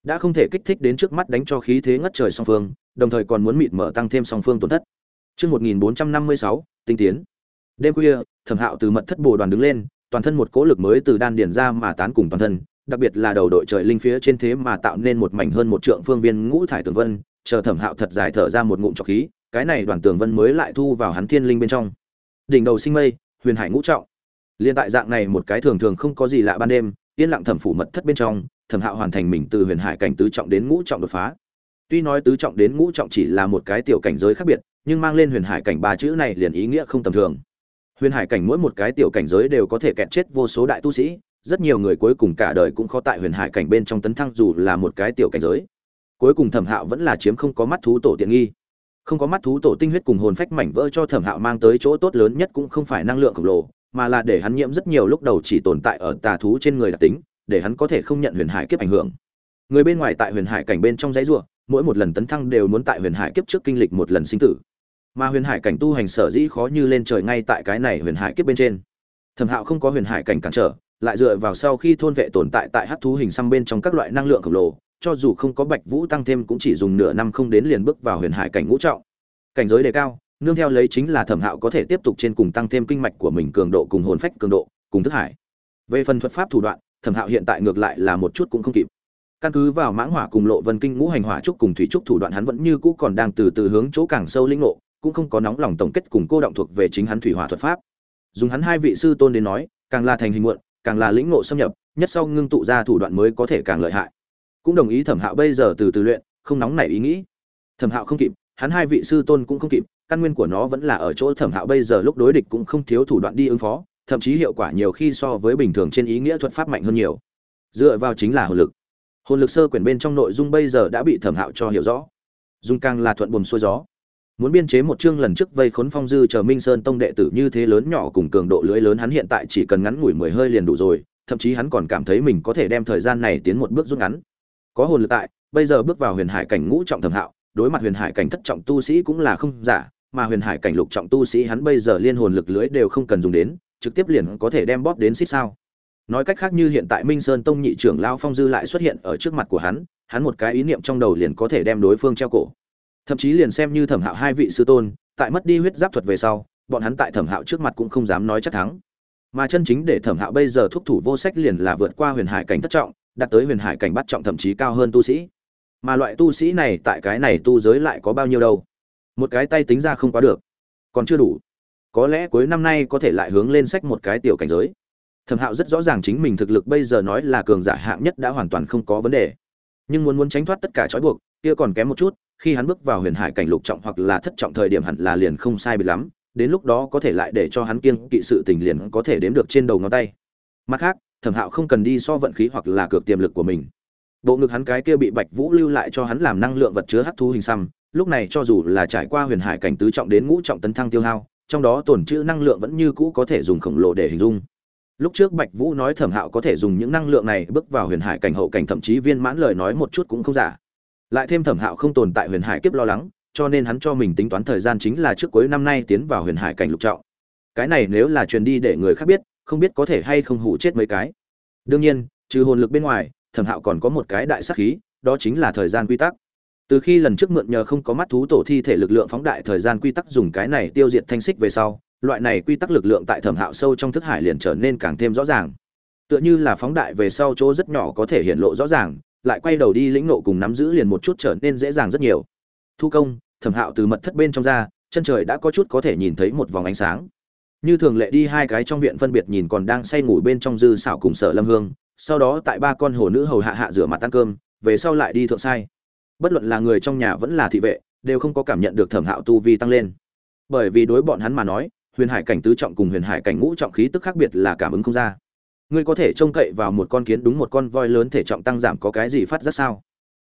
Đã không thể kích thích đến trước mắt đánh cho khí thế ngất trời song phương, đồng thời còn muốn mịt mở tăng thêm song phương tổn thất. Chương 1456, tinh tiến. Đêm khuya, Thẩm Hạo từ mật thất bổ đoàn đứng lên, toàn thân một cỗ lực mới từ đan điền ra mà tán cùng toàn thân, đặc biệt là đầu đội trời linh phía trên thế mà tạo nên một mảnh hơn một trượng phương viên ngũ thải tường vân, chờ Thẩm Hạo thật dài thở ra một ngụm trọc khí, cái này đoàn tường vân mới lại thu vào hắn thiên linh bên trong. Đỉnh đầu sinh mây, huyền hải ngũ trọng. Liên tại dạng này một cái thường thường không có gì lạ ban đêm, yên lặng thẩm phủ mật thất bên trong, Thẩm Hạo hoàn thành mình từ huyền hải cảnh tứ trọng đến ngũ trọng đột phá. Tuy nói tứ trọng đến ngũ trọng chỉ là một cái tiểu cảnh giới khác biệt, nhưng mang lên huyền hải cảnh ba chữ này liền ý nghĩa không tầm thường. Huyền hải cảnh mỗi một cái tiểu cảnh giới đều có thể kẹt chết vô số đại tu sĩ rất nhiều người cuối cùng cả đời cũng khó tại huyền hải cảnh bên trong tấn thăng dù là một cái tiểu cảnh giới. Cuối cùng thẩm hạo vẫn là chiếm không có mắt thú tổ tiện nghi. Không có mắt thú tổ tinh huyết cùng hồn phách mảnh vỡ cho thẩm hạo mang tới chỗ tốt lớn nhất cũng không phải năng lượng khổng lồ mà là để hắn nhiễm rất nhiều lúc đầu chỉ tồn tại ở tà thú trên người đặc tính để hắn có thể không nhận huyền hải kiếp ảnh hưởng. Người bên ngoài tại huyền hải cảnh bên trong dãy ruộng mỗi một lần tấn thăng đều muốn tại huyền hải kiếp trước kinh lịch một lần sinh tử. Mà huyền hải cảnh tu hành sở dĩ khó như lên trời ngay tại cái này huyền hải kiếp bên trên. Thẩm hạo không có huyền hải cảnh cản trở, lại dựa vào sau khi thôn vệ tồn tại tại hát thú hình xăm bên trong các loại năng lượng khổng lồ, cho dù không có bạch vũ tăng thêm cũng chỉ dùng nửa năm không đến liền bước vào huyền hải cảnh ngũ trọng. Cảnh giới đề cao, nương theo lấy chính là thẩm hạo có thể tiếp tục trên cùng tăng thêm kinh mạch của mình cường độ cùng hồn phách cường độ, cùng thức hải. Về phần thuật pháp thủ đoạn, thẩm hạo hiện tại ngược lại là một chút cũng không kịp căn cứ vào mãng hỏa cùng lộ vân kinh ngũ hành hỏa trúc cùng thủy trúc thủ đoạn hắn vẫn như cũ còn đang từ từ hướng chỗ càng sâu linh ngộ, cũng không có nóng lòng tổng kết cùng cô động thuộc về chính hắn thủy hỏa thuật pháp. Dùng hắn hai vị sư tôn đến nói, càng là thành hình muộn, càng là lĩnh ngộ xâm nhập, nhất sau ngưng tụ ra thủ đoạn mới có thể càng lợi hại. Cũng đồng ý thẩm hạo bây giờ từ từ luyện, không nóng nảy ý nghĩ. Thẩm hạo không kịp, hắn hai vị sư tôn cũng không kịp, căn nguyên của nó vẫn là ở chỗ thẩm hạo bây giờ lúc đối địch cũng không thiếu thủ đoạn đi ứng phó, thậm chí hiệu quả nhiều khi so với bình thường trên ý nghĩa thuật pháp mạnh hơn nhiều. Dựa vào chính là hồn lực hồn lực sơ quyển bên trong nội dung bây giờ đã bị thẩm hạo cho hiểu rõ. Dung càng là thuận buồm xuôi gió. Muốn biên chế một chương lần trước vây khốn phong dư chờ minh sơn tông đệ tử như thế lớn nhỏ cùng cường độ lưới lớn hắn hiện tại chỉ cần ngắn ngủi mười hơi liền đủ rồi, thậm chí hắn còn cảm thấy mình có thể đem thời gian này tiến một bước rút ngắn. Có hồn lực tại, bây giờ bước vào huyền hải cảnh ngũ trọng thẩm hạo, đối mặt huyền hải cảnh thất trọng tu sĩ cũng là không giả, mà huyền hải cảnh lục trọng tu sĩ hắn bây giờ liên hồn lực lưới đều không cần dùng đến, trực tiếp liền có thể đem bóp đến xích sao nói cách khác như hiện tại minh sơn tông nhị trưởng lao phong dư lại xuất hiện ở trước mặt của hắn hắn một cái ý niệm trong đầu liền có thể đem đối phương treo cổ. Thậm chí liền xem như thẩm hạo hai vị sư tôn, tại mất đi huyết giáp thuật về sau, bọn hắn tại thẩm hạo trước mặt cũng không dám nói chắc thắng. Mà chân chính để thẩm hạo bây giờ thúc thủ vô sách liền là vượt qua huyền hải cảnh thất trọng, đạt tới huyền hải cảnh bắt trọng thậm chí cao hơn tu sĩ. Mà loại tu sĩ này tại cái này tu giới lại có bao nhiêu đâu? Một cái tay tính ra không quá được. Còn chưa đủ. Có lẽ cuối năm nay có thể lại hướng lên sách một cái tiểu cảnh giới thẩm hạo rất rõ ràng chính mình thực lực bây giờ nói là cường giả hạng nhất đã hoàn toàn không có vấn đề. Nhưng muốn muốn tránh thoát tất cả trói buộc, kia còn kém một chút, khi hắn bước vào huyền hải cảnh lục trọng hoặc là thất trọng thời điểm hẳn là liền không sai biệt lắm, đến lúc đó có thể lại để cho hắn kiên kỵ sự tình liền có thể đếm được trên đầu ngón tay. Mặt khác, thẩm hạo không cần đi so vận khí hoặc là cược tiềm lực của mình. Bộ ngực hắn cái kia bị bạch vũ lưu lại cho hắn làm năng lượng vật chứa hấp thu hình xăm, lúc này cho dù là trải qua huyền hải cảnh tứ trọng đến ngũ trọng tấn thăng tiêu hao, trong đó tổn trữ năng lượng vẫn như cũ có thể dùng khổng lồ để hình dung lúc trước bạch vũ nói thẩm hạo có thể dùng những năng lượng này bước vào huyền hải cảnh hậu cảnh, thậm chí viên mãn lời nói một chút cũng không giả. Lại thêm thẩm hạo không tồn tại huyền hải kiếp lo lắng, cho nên hắn cho mình tính toán thời gian chính là trước cuối năm nay tiến vào huyền hải cảnh lục trọng. Cái này nếu là truyền đi để người khác biết, không biết có thể hay không hủ chết mấy cái. Đương nhiên, trừ hồn lực bên ngoài, thẩm hạo còn có một cái đại sắc khí, đó chính là thời gian quy tắc. Từ khi lần trước mượn nhờ không có mắt thú tổ thi thể lực lượng phóng đại thời gian quy tắc dùng cái này tiêu diệt thanh xích về sau loại này quy tắc lực lượng tại thẩm hạo sâu trong thức hải liền trở nên càng thêm rõ ràng. Tựa như là phóng đại về sau chỗ rất nhỏ có thể hiện lộ rõ ràng, lại quay đầu đi lĩnh nộ cùng nắm giữ liền một chút trở nên dễ dàng rất nhiều. Thu công, thẩm hạo từ mật thất bên trong ra, chân trời đã có chút có thể nhìn thấy một vòng ánh sáng. Như thường lệ đi hai cái trong viện phân biệt nhìn còn đang say ngủ bên trong dư xảo cùng sở lâm hương, sau đó tại ba con hồ nữ hầu hạ hạ rửa mặt ăn cơm, về sau lại đi thượng sai. Bất luận là người trong nhà vẫn là thị vệ, đều không có cảm nhận được thẩm hạo tu vi tăng lên. Bởi vì đối bọn hắn mà nói huyền hải cảnh tứ trọng cùng huyền hải cảnh ngũ trọng khí tức khác biệt là cảm ứng không ra. Ngươi có thể trông cậy vào một con kiến đúng một con voi lớn thể trọng tăng giảm có cái gì phát rất sao?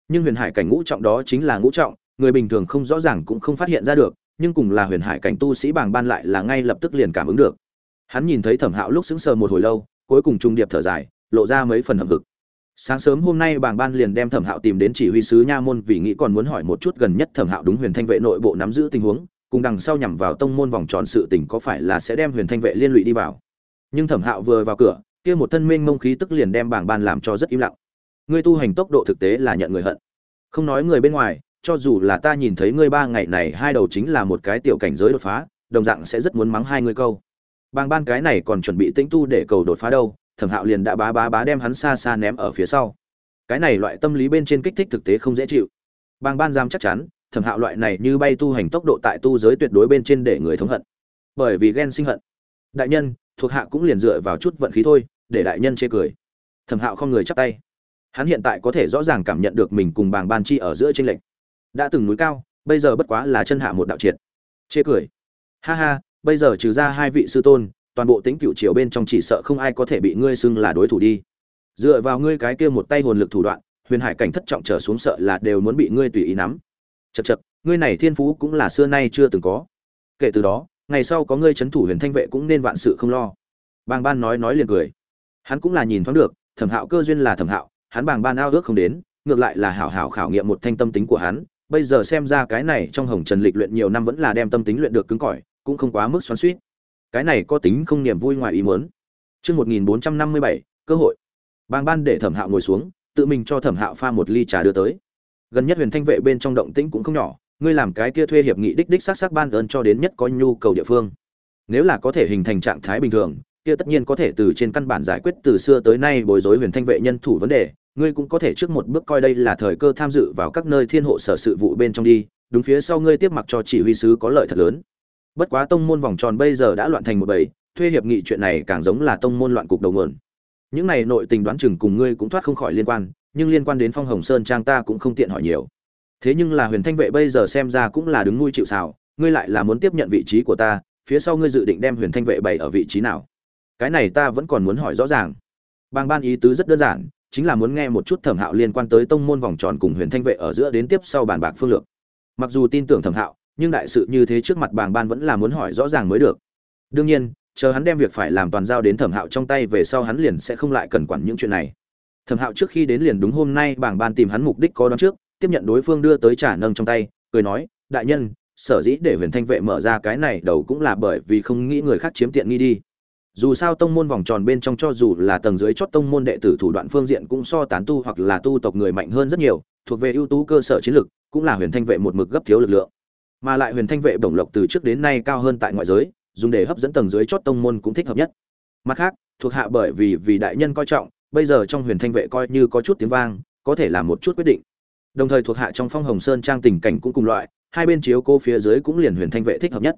Nhưng huyền hải cảnh ngũ trọng đó chính là ngũ trọng, người bình thường không rõ ràng cũng không phát hiện ra được, nhưng cùng là huyền hải cảnh tu sĩ bàng ban lại là ngay lập tức liền cảm ứng được. Hắn nhìn thấy thẩm hạo lúc sững sờ một hồi lâu, cuối cùng trung điệp thở dài, lộ ra mấy phần hầm vực sáng sớm hôm nay bàng ban liền đem thẩm hạo tìm đến chỉ huy sứ nha môn vì nghĩ còn muốn hỏi một chút gần nhất thẩm hạo đúng huyền thanh vệ nội bộ nắm giữ tình huống cùng đằng sau nhằm vào tông môn vòng tròn sự tình có phải là sẽ đem huyền thanh vệ liên lụy đi vào. Nhưng thẩm hạo vừa vào cửa, kia một thân minh mông khí tức liền đem bảng ban làm cho rất im lặng. Ngươi tu hành tốc độ thực tế là nhận người hận. Không nói người bên ngoài, cho dù là ta nhìn thấy ngươi ba ngày này hai đầu chính là một cái tiểu cảnh giới đột phá, đồng dạng sẽ rất muốn mắng hai ngươi câu. Bàng ban cái này còn chuẩn bị tĩnh tu để cầu đột phá đâu, thẩm hạo liền đã bá bá bá đem hắn xa xa ném ở phía sau. Cái này loại tâm lý bên trên kích thích thực tế không dễ chịu. Bàng ban giam chắc chắn thẩm hạo loại này như bay tu hành tốc độ tại tu giới tuyệt đối bên trên để người thống hận. Bởi vì ghen sinh hận. Đại nhân, thuộc hạ cũng liền dựa vào chút vận khí thôi, để đại nhân chê cười. Thẩm hạo không người chắp tay. Hắn hiện tại có thể rõ ràng cảm nhận được mình cùng bàng ban chi ở giữa tranh lệch. Đã từng núi cao, bây giờ bất quá là chân hạ một đạo triệt. Chê cười. Ha ha, bây giờ trừ ra hai vị sư tôn, toàn bộ tính cựu triều bên trong chỉ sợ không ai có thể bị ngươi xưng là đối thủ đi. Dựa vào ngươi cái kia một tay hồn lực thủ đoạn, huyền hải cảnh thất trọng trở xuống sợ là đều muốn bị ngươi tùy ý nắm chật chật, ngươi này thiên phú cũng là xưa nay chưa từng có. Kể từ đó, ngày sau có ngươi c h ấ n thủ huyền thanh vệ cũng nên vạn sự không lo. Bàng ban nói nói liền cười. Hắn cũng là nhìn thoáng được, thẩm hạo cơ duyên là thẩm hạo, hắn bàng ban ao ước không đến, ngược lại là hảo hảo khảo nghiệm một thanh tâm tính của hắn. Bây giờ xem ra cái này trong hồng trần lịch luyện nhiều năm vẫn là đem tâm tính luyện được cứng cỏi, cũng không quá mức xoắn suýt cái này có tính không niềm vui ngoài ý muốn. Chương một nghìn bốn trăm năm mươi bảy, cơ hội. Bàng ban để thẩm hạo ngồi xuống, tự mình cho thẩm hạo pha một ly trà đưa tới gần nhất huyền thanh vệ bên trong động tĩnh cũng không nhỏ, ngươi làm cái kia thuê hiệp nghị đích đích xác xác ban ơn cho đến nhất có nhu cầu địa phương. Nếu là có thể hình thành trạng thái bình thường, kia tất nhiên có thể từ trên căn bản giải quyết từ xưa tới nay bối rối huyền thanh vệ nhân thủ vấn đề, ngươi cũng có thể trước một bước coi đây là thời cơ tham dự vào các nơi thiên hộ sở sự vụ bên trong đi, đúng phía sau ngươi tiếp mặc cho chỉ huy sứ có lợi thật lớn. Bất quá tông môn vòng tròn bây giờ đã loạn thành một bầy, thuê hiệp nghị chuyện này càng giống là tông môn loạn cục đầu nguồn. Những này nội tình đoán chừng cùng ngươi cũng thoát không khỏi liên quan nhưng liên quan đến phong hồng sơn trang ta cũng không tiện hỏi nhiều. Thế nhưng là huyền thanh vệ bây giờ xem ra cũng là đứng nuôi chịu xào ngươi lại là muốn tiếp nhận vị trí của ta, phía sau ngươi dự định đem huyền thanh vệ bày ở vị trí nào? Cái này ta vẫn còn muốn hỏi rõ ràng. Bang ban ý tứ rất đơn giản, chính là muốn nghe một chút thẩm hạo liên quan tới tông môn vòng tròn cùng huyền thanh vệ ở giữa đến tiếp sau bàn bạc phương lược. Mặc dù tin tưởng thẩm hạo, nhưng đại sự như thế trước mặt bàng ban vẫn là muốn hỏi rõ ràng mới được. Đương nhiên, chờ hắn đem việc phải làm toàn giao đến thẩm hạo trong tay về sau hắn liền sẽ không lại cần quản những chuyện này thẩm hạo trước khi đến liền đúng hôm nay bảng ban tìm hắn mục đích có đón trước, tiếp nhận đối phương đưa tới trả nâng trong tay, cười nói, đại nhân, sở dĩ để huyền thanh vệ mở ra cái này đầu cũng là bởi vì không nghĩ người khác chiếm tiện nghi đi. Dù sao tông môn vòng tròn bên trong cho dù là tầng dưới chót tông môn đệ tử thủ đoạn phương diện cũng so tán tu hoặc là tu tộc người mạnh hơn rất nhiều, thuộc về ưu tú cơ sở chiến lược cũng là huyền thanh vệ một mực gấp thiếu lực lượng. Mà lại huyền thanh vệ bổng lộc từ trước đến nay cao hơn tại ngoại giới, dùng để hấp dẫn tầng dưới chót tông môn cũng thích hợp nhất. Mặt khác, thuộc hạ bởi vì vì đại nhân coi trọng bây giờ trong huyền thanh vệ coi như có chút tiếng vang, có thể làm một chút quyết định. Đồng thời thuộc hạ trong phong hồng sơn trang tình cảnh cũng cùng loại, hai bên chiếu cô phía dưới cũng liền huyền thanh vệ thích hợp nhất.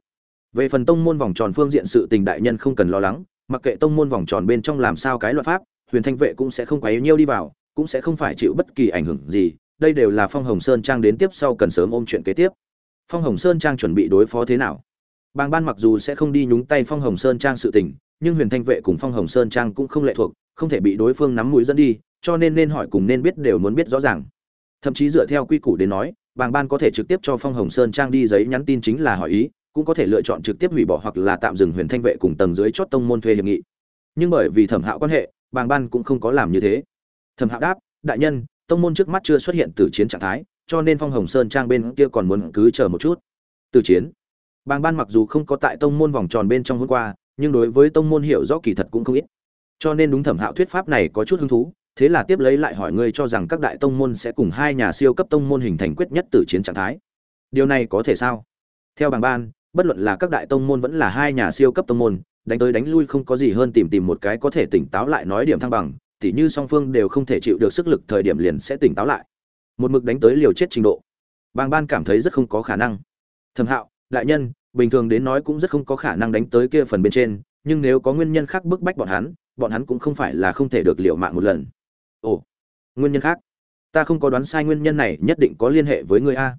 Về phần tông môn vòng tròn phương diện sự tình đại nhân không cần lo lắng, mặc kệ tông môn vòng tròn bên trong làm sao cái luật pháp, huyền thanh vệ cũng sẽ không quá yếu nhiêu đi vào, cũng sẽ không phải chịu bất kỳ ảnh hưởng gì, đây đều là phong hồng sơn trang đến tiếp sau cần sớm ôm chuyện kế tiếp. Phong hồng sơn trang chuẩn bị đối phó thế nào? Bàng ban mặc dù sẽ không đi nhúng tay phong hồng sơn trang sự tình, nhưng huyền thanh vệ cùng phong hồng sơn trang cũng không lệ thuộc không thể bị đối phương nắm mũi dẫn đi, cho nên nên hỏi cùng nên biết đều muốn biết rõ ràng. Thậm chí dựa theo quy củ đến nói, bàng ban có thể trực tiếp cho phong hồng sơn trang đi giấy nhắn tin chính là hỏi ý, cũng có thể lựa chọn trực tiếp hủy bỏ hoặc là tạm dừng huyền thanh vệ cùng tầng dưới chót tông môn thuê hiệp nghị. Nhưng bởi vì thẩm hạo quan hệ, bàng ban cũng không có làm như thế. Thẩm hạo đáp, đại nhân, tông môn trước mắt chưa xuất hiện từ chiến trạng thái, cho nên phong hồng sơn trang bên kia còn muốn cứ chờ một chút. Từ chiến? Bàng ban mặc dù không có tại tông môn vòng tròn bên trong hôm qua, nhưng đối với tông môn hiểu rõ kỳ thật cũng không ít cho nên đúng thẩm hạo thuyết pháp này có chút hứng thú, thế là tiếp lấy lại hỏi ngươi cho rằng các đại tông môn sẽ cùng hai nhà siêu cấp tông môn hình thành quyết nhất từ chiến trạng thái. Điều này có thể sao? Theo bàng ban, bất luận là các đại tông môn vẫn là hai nhà siêu cấp tông môn, đánh tới đánh lui không có gì hơn tìm tìm một cái có thể tỉnh táo lại nói điểm thăng bằng, tỉ như song phương đều không thể chịu được sức lực thời điểm liền sẽ tỉnh táo lại. Một mực đánh tới liều chết trình độ. Bàng ban cảm thấy rất không có khả năng. Thẩm hạo, đại nhân, bình thường đến nói cũng rất không có khả năng đánh tới kia phần bên trên, nhưng nếu có nguyên nhân khác bức bách bọn hắn bọn hắn cũng không phải là không thể được liều mạng một lần. Ồ, nguyên nhân khác. Ta không có đoán sai nguyên nhân này, nhất định có liên hệ với người a.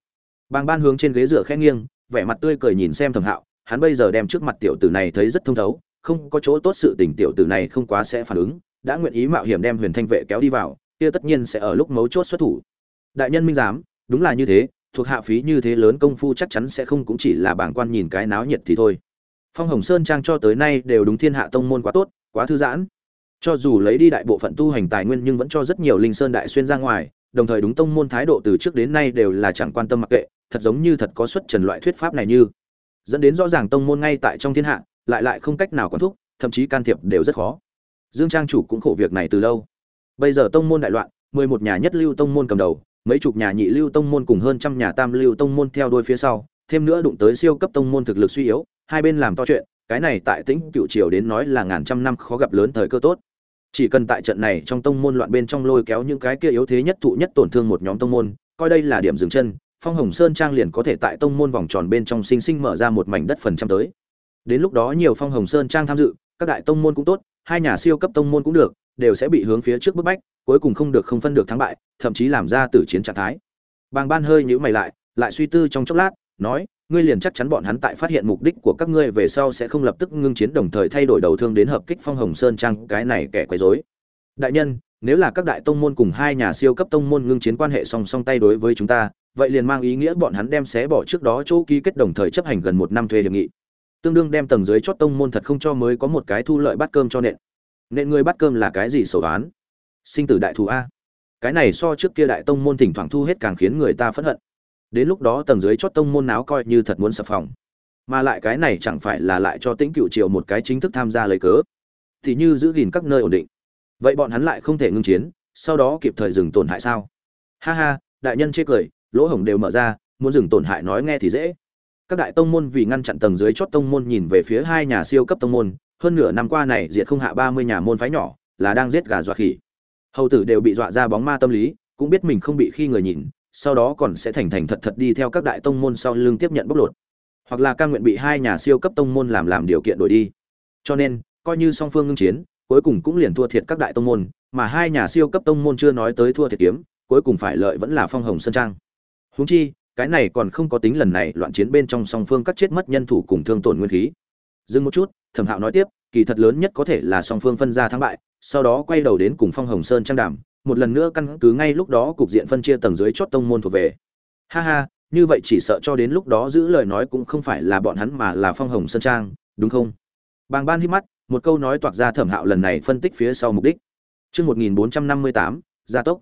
Bàng ban hướng trên ghế dựa khẽ nghiêng, vẻ mặt tươi cười nhìn xem thẩm hạo, hắn bây giờ đem trước mặt tiểu tử này thấy rất thông thấu, không có chỗ tốt sự tình tiểu tử này không quá sẽ phản ứng, đã nguyện ý mạo hiểm đem huyền thanh vệ kéo đi vào, kia tất nhiên sẽ ở lúc mấu chốt xuất thủ. Đại nhân minh giám, đúng là như thế, thuộc hạ phí như thế lớn công phu chắc chắn sẽ không cũng chỉ là bảng quan nhìn cái náo nhiệt thì thôi. Phong hồng sơn trang cho tới nay đều đúng thiên hạ tông môn quá tốt quá thư giãn. Cho dù lấy đi đại bộ phận tu hành tài nguyên nhưng vẫn cho rất nhiều linh sơn đại xuyên ra ngoài, đồng thời đúng tông môn thái độ từ trước đến nay đều là chẳng quan tâm mặc kệ, thật giống như thật có xuất trần loại thuyết pháp này như. Dẫn đến rõ ràng tông môn ngay tại trong thiên hạ, lại lại không cách nào quản thúc, thậm chí can thiệp đều rất khó. Dương trang chủ cũng khổ việc này từ lâu. Bây giờ tông môn đại loạn, mười một nhà nhất lưu tông môn cầm đầu, mấy chục nhà nhị lưu tông môn cùng hơn trăm nhà tam lưu tông môn theo đuôi phía sau, thêm nữa đụng tới siêu cấp tông môn thực lực suy yếu, hai bên làm to chuyện cái này tại tĩnh cựu triều đến nói là ngàn trăm năm khó gặp lớn thời cơ tốt. Chỉ cần tại trận này trong tông môn loạn bên trong lôi kéo những cái kia yếu thế nhất thụ nhất tổn thương một nhóm tông môn, coi đây là điểm dừng chân, phong hồng sơn trang liền có thể tại tông môn vòng tròn bên trong sinh sinh mở ra một mảnh đất phần trăm tới. Đến lúc đó nhiều phong hồng sơn trang tham dự, các đại tông môn cũng tốt, hai nhà siêu cấp tông môn cũng được, đều sẽ bị hướng phía trước bức bách, cuối cùng không được không phân được thắng bại, thậm chí làm ra tử chiến trạng thái. Bàng ban hơi nhữ mày lại lại suy tư trong chốc lát, nói ngươi liền chắc chắn bọn hắn tại phát hiện mục đích của các ngươi về sau sẽ không lập tức ngưng chiến đồng thời thay đổi đầu thương đến hợp kích phong hồng sơn trang, cái này kẻ quấy rối. Đại nhân, nếu là các đại tông môn cùng hai nhà siêu cấp tông môn ngưng chiến quan hệ song song tay đối với chúng ta, vậy liền mang ý nghĩa bọn hắn đem xé bỏ trước đó chỗ ký kết đồng thời chấp hành gần một năm thuê hiệp nghị. Tương đương đem tầng dưới chót tông môn thật không cho mới có một cái thu lợi bắt cơm cho nện. Nện người bắt cơm là cái gì sổ đoán? Sinh tử đại thù a. Cái này so trước kia đại tông môn thỉnh thoảng thu hết càng khiến người ta phẫn hận đến lúc đó tầng dưới chót tông môn náo coi như thật muốn sập phòng. Mà lại cái này chẳng phải là lại cho tĩnh cựu triều một cái chính thức tham gia lấy cớ. Thì như giữ gìn các nơi ổn định. Vậy bọn hắn lại không thể ngưng chiến, sau đó kịp thời dừng tổn hại sao? Ha ha, đại nhân chê cười, lỗ hổng đều mở ra, muốn dừng tổn hại nói nghe thì dễ. Các đại tông môn vì ngăn chặn tầng dưới chót tông môn nhìn về phía hai nhà siêu cấp tông môn, hơn nửa năm qua này diệt không hạ ba mươi nhà môn phái nhỏ, là đang giết gà dọa khỉ. Hầu tử đều bị dọa ra bóng ma tâm lý, cũng biết mình không bị khi người nhìn sau đó còn sẽ thành thành thật thật đi theo các đại tông môn sau lưng tiếp nhận bóc lột. Hoặc là ca nguyện bị hai nhà siêu cấp tông môn làm làm điều kiện đổi đi. Cho nên, coi như song phương ngưng chiến, cuối cùng cũng liền thua thiệt các đại tông môn, mà hai nhà siêu cấp tông môn chưa nói tới thua thiệt kiếm, cuối cùng phải lợi vẫn là phong hồng sơn trang. Húng chi, cái này còn không có tính lần này loạn chiến bên trong song phương cắt chết mất nhân thủ cùng thương tổn nguyên khí. Dừng một chút, thẩm hạo nói tiếp, kỳ thật lớn nhất có thể là song phương phân ra thắng bại, sau đó quay đầu đến cùng phong hồng sơn trang đàm một lần nữa căn cứ ngay lúc đó cục diện phân chia tầng dưới chót tông môn thuộc về ha ha như vậy chỉ sợ cho đến lúc đó giữ lời nói cũng không phải là bọn hắn mà là phong hồng sơn trang đúng không bàng ban hít mắt một câu nói toạc ra thẩm hạo lần này phân tích phía sau mục đích Trước 1458, gia tốc.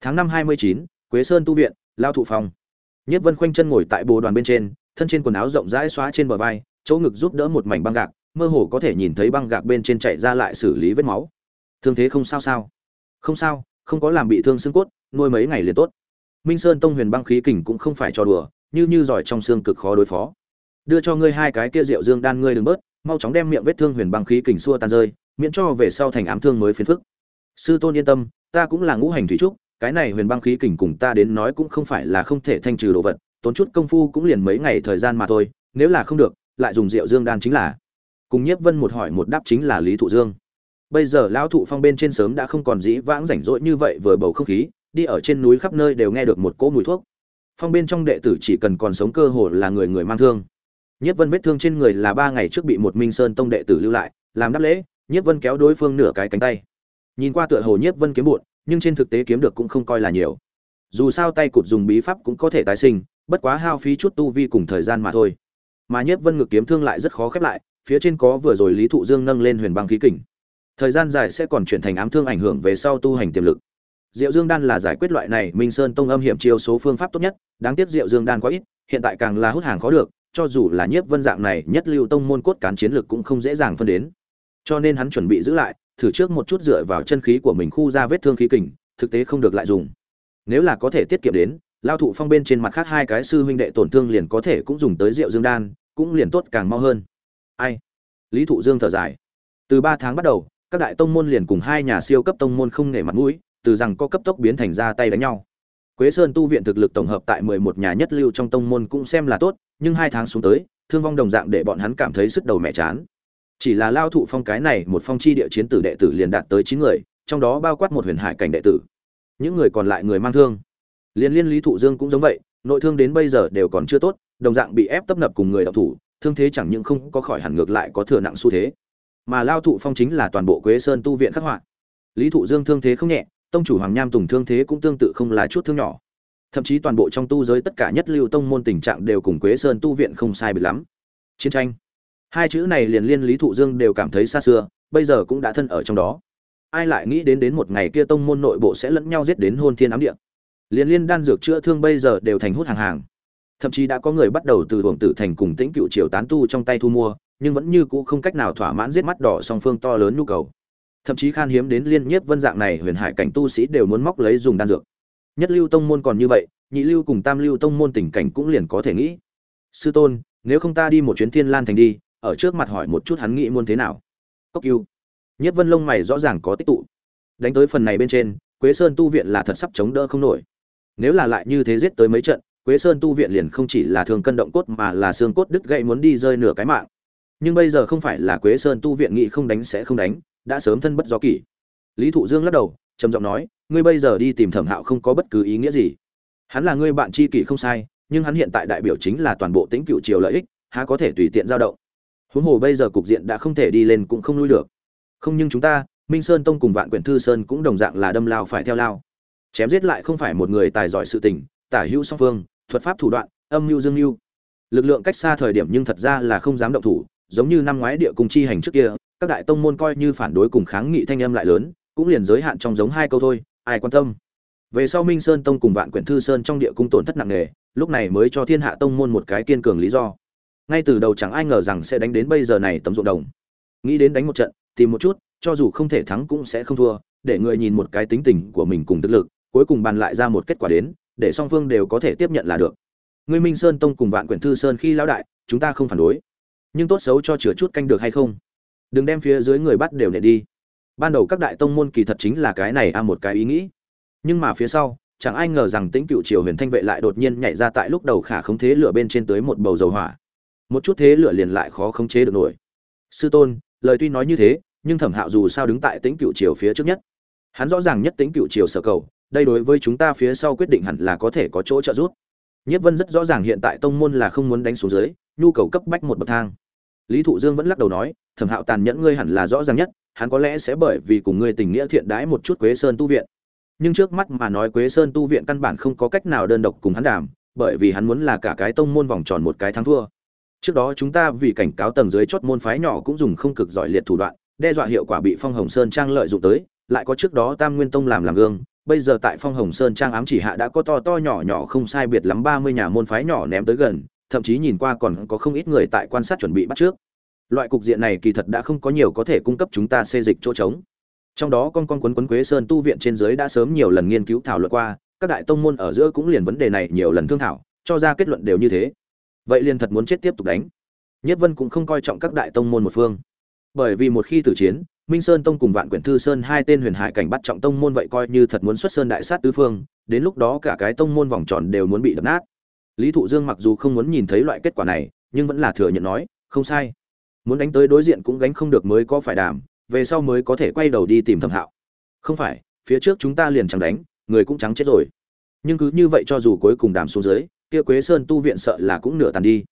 Tháng 5 29, Quế Sơn tu viện, lao thụ phòng. Nhất Vân khoanh chân ngồi tại bồ đoàn bên trên, thân trên quần áo rộng rãi xóa trên bờ vai, chỗ ngực giúp đỡ một mảnh băng gạc, mơ hồ có thể nhìn thấy băng gạc bên trên chạy ra lại xử lý vết máu. Thương thế không sao sao? Không sao, không có làm bị thương xương cốt, nuôi mấy ngày liền tốt. Minh Sơn Tông Huyền Băng khí kình cũng không phải cho đùa, như như giỏi trong xương cực khó đối phó. Đưa cho ngươi hai cái kia rượu dương đan ngươi đừng bớt, mau chóng đem miệng vết thương Huyền Băng khí kình xua tan rơi, miễn cho về sau thành ám thương mới phiền phức. Sư tôn yên tâm, ta cũng là ngũ hành thủy trúc, cái này Huyền Băng khí kình cùng ta đến nói cũng không phải là không thể thanh trừ đồ vật, tốn chút công phu cũng liền mấy ngày thời gian mà thôi, nếu là không được, lại dùng rượu dương đan chính là. Cùng Nhiếp Vân một hỏi một đáp chính là Lý Thụ Dương bây giờ lão thụ phong bên trên sớm đã không còn dĩ vãng rảnh rỗi như vậy vừa bầu không khí, đi ở trên núi khắp nơi đều nghe được một cỗ mùi thuốc. Phong bên trong đệ tử chỉ cần còn sống cơ hồ là người người mang thương. Nhất vân vết thương trên người là ba ngày trước bị một minh sơn tông đệ tử lưu lại, làm đáp lễ, nhất vân kéo đối phương nửa cái cánh tay. Nhìn qua tựa hồ nhất vân kiếm bụn, nhưng trên thực tế kiếm được cũng không coi là nhiều. Dù sao tay cụt dùng bí pháp cũng có thể tái sinh, bất quá hao phí chút tu vi cùng thời gian mà thôi. Mà nhất vân ngực kiếm thương lại rất khó khép lại, phía trên có vừa rồi lý thụ dương nâng lên huyền băng khí kình thời gian dài sẽ còn chuyển thành ám thương ảnh hưởng về sau tu hành tiềm lực. Diệu dương đan là giải quyết loại này minh sơn tông âm hiểm chiêu số phương pháp tốt nhất, đáng tiếc diệu dương đan quá ít, hiện tại càng là hút hàng khó được, cho dù là nhiếp vân dạng này nhất lưu tông môn cốt cán chiến lược cũng không dễ dàng phân đến. Cho nên hắn chuẩn bị giữ lại, thử trước một chút dựa vào chân khí của mình khu ra vết thương khí kình, thực tế không được lại dùng. Nếu là có thể tiết kiệm đến, lao thụ phong bên trên mặt khác hai cái sư huynh đệ tổn thương liền có thể cũng dùng tới rượu dương đan, cũng liền tốt càng mau hơn. Ai? Lý thụ dương thở dài. Từ ba tháng bắt đầu các đại tông môn liền cùng hai nhà siêu cấp tông môn không nể mặt mũi, từ rằng có cấp tốc biến thành ra tay đánh nhau. Quế sơn tu viện thực lực tổng hợp tại mười một nhà nhất lưu trong tông môn cũng xem là tốt, nhưng hai tháng xuống tới, thương vong đồng dạng để bọn hắn cảm thấy sức đầu mẹ chán. Chỉ là lao thụ phong cái này một phong chi địa chiến tử đệ tử liền đạt tới chín người, trong đó bao quát một huyền hải cảnh đệ tử. Những người còn lại người mang thương. Liên liên lý thụ dương cũng giống vậy, nội thương đến bây giờ đều còn chưa tốt, đồng dạng bị ép tấp nập cùng người đạo thủ, thương thế chẳng những không có khỏi hẳn ngược lại có thừa nặng xu thế mà lao thụ phong chính là toàn bộ quế sơn tu viện khắc họa. Lý thụ dương thương thế không nhẹ, tông chủ hoàng nham tùng thương thế cũng tương tự không là chút thương nhỏ. Thậm chí toàn bộ trong tu giới tất cả nhất lưu tông môn tình trạng đều cùng quế sơn tu viện không sai biệt lắm. Chiến tranh. Hai chữ này liền liên lý thụ dương đều cảm thấy xa xưa, bây giờ cũng đã thân ở trong đó. Ai lại nghĩ đến đến một ngày kia tông môn nội bộ sẽ lẫn nhau giết đến hôn thiên ám địa. Liên liên đan dược chữa thương bây giờ đều thành hút hàng hàng thậm chí đã có người bắt đầu từ hưởng tử thành cùng tĩnh cựu triều tán tu trong tay thu mua, nhưng vẫn như cũ không cách nào thỏa mãn giết mắt đỏ song phương to lớn nhu cầu. Thậm chí khan hiếm đến liên nhiếp vân dạng này huyền hải cảnh tu sĩ đều muốn móc lấy dùng đan dược. Nhất lưu tông môn còn như vậy, nhị lưu cùng tam lưu tông môn tình cảnh cũng liền có thể nghĩ. Sư tôn, nếu không ta đi một chuyến thiên lan thành đi, ở trước mặt hỏi một chút hắn nghĩ muốn thế nào. Cốc yêu nhất vân lông mày rõ ràng có tích tụ. Đánh tới phần này bên trên, quế sơn tu viện là thật sắp chống đỡ không nổi. Nếu là lại như thế giết tới mấy trận quế sơn tu viện liền không chỉ là thường cân động cốt mà là xương cốt đứt gãy muốn đi rơi nửa cái mạng. Nhưng bây giờ không phải là quế sơn tu viện nghị không đánh sẽ không đánh, đã sớm thân bất do kỷ. Lý thụ dương lắc đầu, trầm giọng nói, ngươi bây giờ đi tìm thẩm hạo không có bất cứ ý nghĩa gì. Hắn là ngươi bạn tri kỷ không sai, nhưng hắn hiện tại đại biểu chính là toàn bộ tính cựu triều lợi ích, há có thể tùy tiện giao động. Huống hồ bây giờ cục diện đã không thể đi lên cũng không lui được. Không nhưng chúng ta, minh sơn tông cùng vạn quyển thư sơn cũng đồng dạng là đâm lao phải theo lao. Chém giết lại không phải một người tài giỏi sự tình, tả hữu song phương thuật pháp thủ đoạn, âm mưu dương mưu. Lực lượng cách xa thời điểm nhưng thật ra là không dám động thủ, giống như năm ngoái địa cung chi hành trước kia, các đại tông môn coi như phản đối cùng kháng nghị thanh âm lại lớn, cũng liền giới hạn trong giống hai câu thôi, ai quan tâm? Về sau minh sơn tông cùng vạn quyển thư sơn trong địa cung tổn thất nặng nề, lúc này mới cho thiên hạ tông môn một cái kiên cường lý do. Ngay từ đầu chẳng ai ngờ rằng sẽ đánh đến bây giờ này tấm ruộng đồng. Nghĩ đến đánh một trận, tìm một chút, cho dù không thể thắng cũng sẽ không thua, để người nhìn một cái tính tình của mình cùng thực lực, cuối cùng bàn lại ra một kết quả đến để song phương đều có thể tiếp nhận là được. Ngươi minh sơn tông cùng vạn quyển thư sơn khi lão đại, chúng ta không phản đối. Nhưng tốt xấu cho chừa chút canh được hay không? Đừng đem phía dưới người bắt đều nệ đi. Ban đầu các đại tông môn kỳ thật chính là cái này a một cái ý nghĩ. Nhưng mà phía sau, chẳng ai ngờ rằng tĩnh cựu triều huyền thanh vệ lại đột nhiên nhảy ra tại lúc đầu khả khống thế lửa bên trên tới một bầu dầu hỏa. Một chút thế lửa liền lại khó khống chế được nổi. Sư tôn, lời tuy nói như thế, nhưng thẩm hạo dù sao đứng tại tĩnh cựu triều phía trước nhất. Hắn rõ ràng nhất tĩnh cựu triều sở cầu đây đối với chúng ta phía sau quyết định hẳn là có thể có chỗ trợ giúp. Nhất vân rất rõ ràng hiện tại tông môn là không muốn đánh xuống dưới, nhu cầu cấp bách một bậc thang. Lý thụ dương vẫn lắc đầu nói, thẩm hạo tàn nhẫn ngươi hẳn là rõ ràng nhất, hắn có lẽ sẽ bởi vì cùng ngươi tình nghĩa thiện đãi một chút quế sơn tu viện. Nhưng trước mắt mà nói quế sơn tu viện căn bản không có cách nào đơn độc cùng hắn đàm, bởi vì hắn muốn là cả cái tông môn vòng tròn một cái thắng thua. Trước đó chúng ta vì cảnh cáo tầng dưới chót môn phái nhỏ cũng dùng không cực giỏi liệt thủ đoạn, đe dọa hiệu quả bị phong hồng sơn trang lợi dụng tới, lại có trước đó tam nguyên tông làm làm gương bây giờ tại phong hồng sơn trang ám chỉ hạ đã có to to nhỏ nhỏ không sai biệt lắm ba mươi nhà môn phái nhỏ ném tới gần, thậm chí nhìn qua còn có không ít người tại quan sát chuẩn bị bắt trước. Loại cục diện này kỳ thật đã không có nhiều có thể cung cấp chúng ta xê dịch chỗ trống. Trong đó con con quấn quấn quế sơn tu viện trên dưới đã sớm nhiều lần nghiên cứu thảo luận qua, các đại tông môn ở giữa cũng liền vấn đề này nhiều lần thương thảo, cho ra kết luận đều như thế. Vậy liền thật muốn chết tiếp tục đánh. Nhất vân cũng không coi trọng các đại tông môn một phương. Bởi vì một khi tử chiến minh sơn tông cùng vạn quyển thư sơn hai tên huyền hải cảnh bắt trọng tông môn vậy coi như thật muốn xuất sơn đại sát tứ phương, đến lúc đó cả cái tông môn vòng tròn đều muốn bị đập nát. Lý thụ dương mặc dù không muốn nhìn thấy loại kết quả này, nhưng vẫn là thừa nhận nói, không sai. Muốn đánh tới đối diện cũng gánh không được mới có phải đàm, về sau mới có thể quay đầu đi tìm thẩm hạo. Không phải, phía trước chúng ta liền chẳng đánh, người cũng trắng chết rồi. Nhưng cứ như vậy cho dù cuối cùng đàm xuống dưới, kia quế sơn tu viện sợ là cũng nửa tàn đi.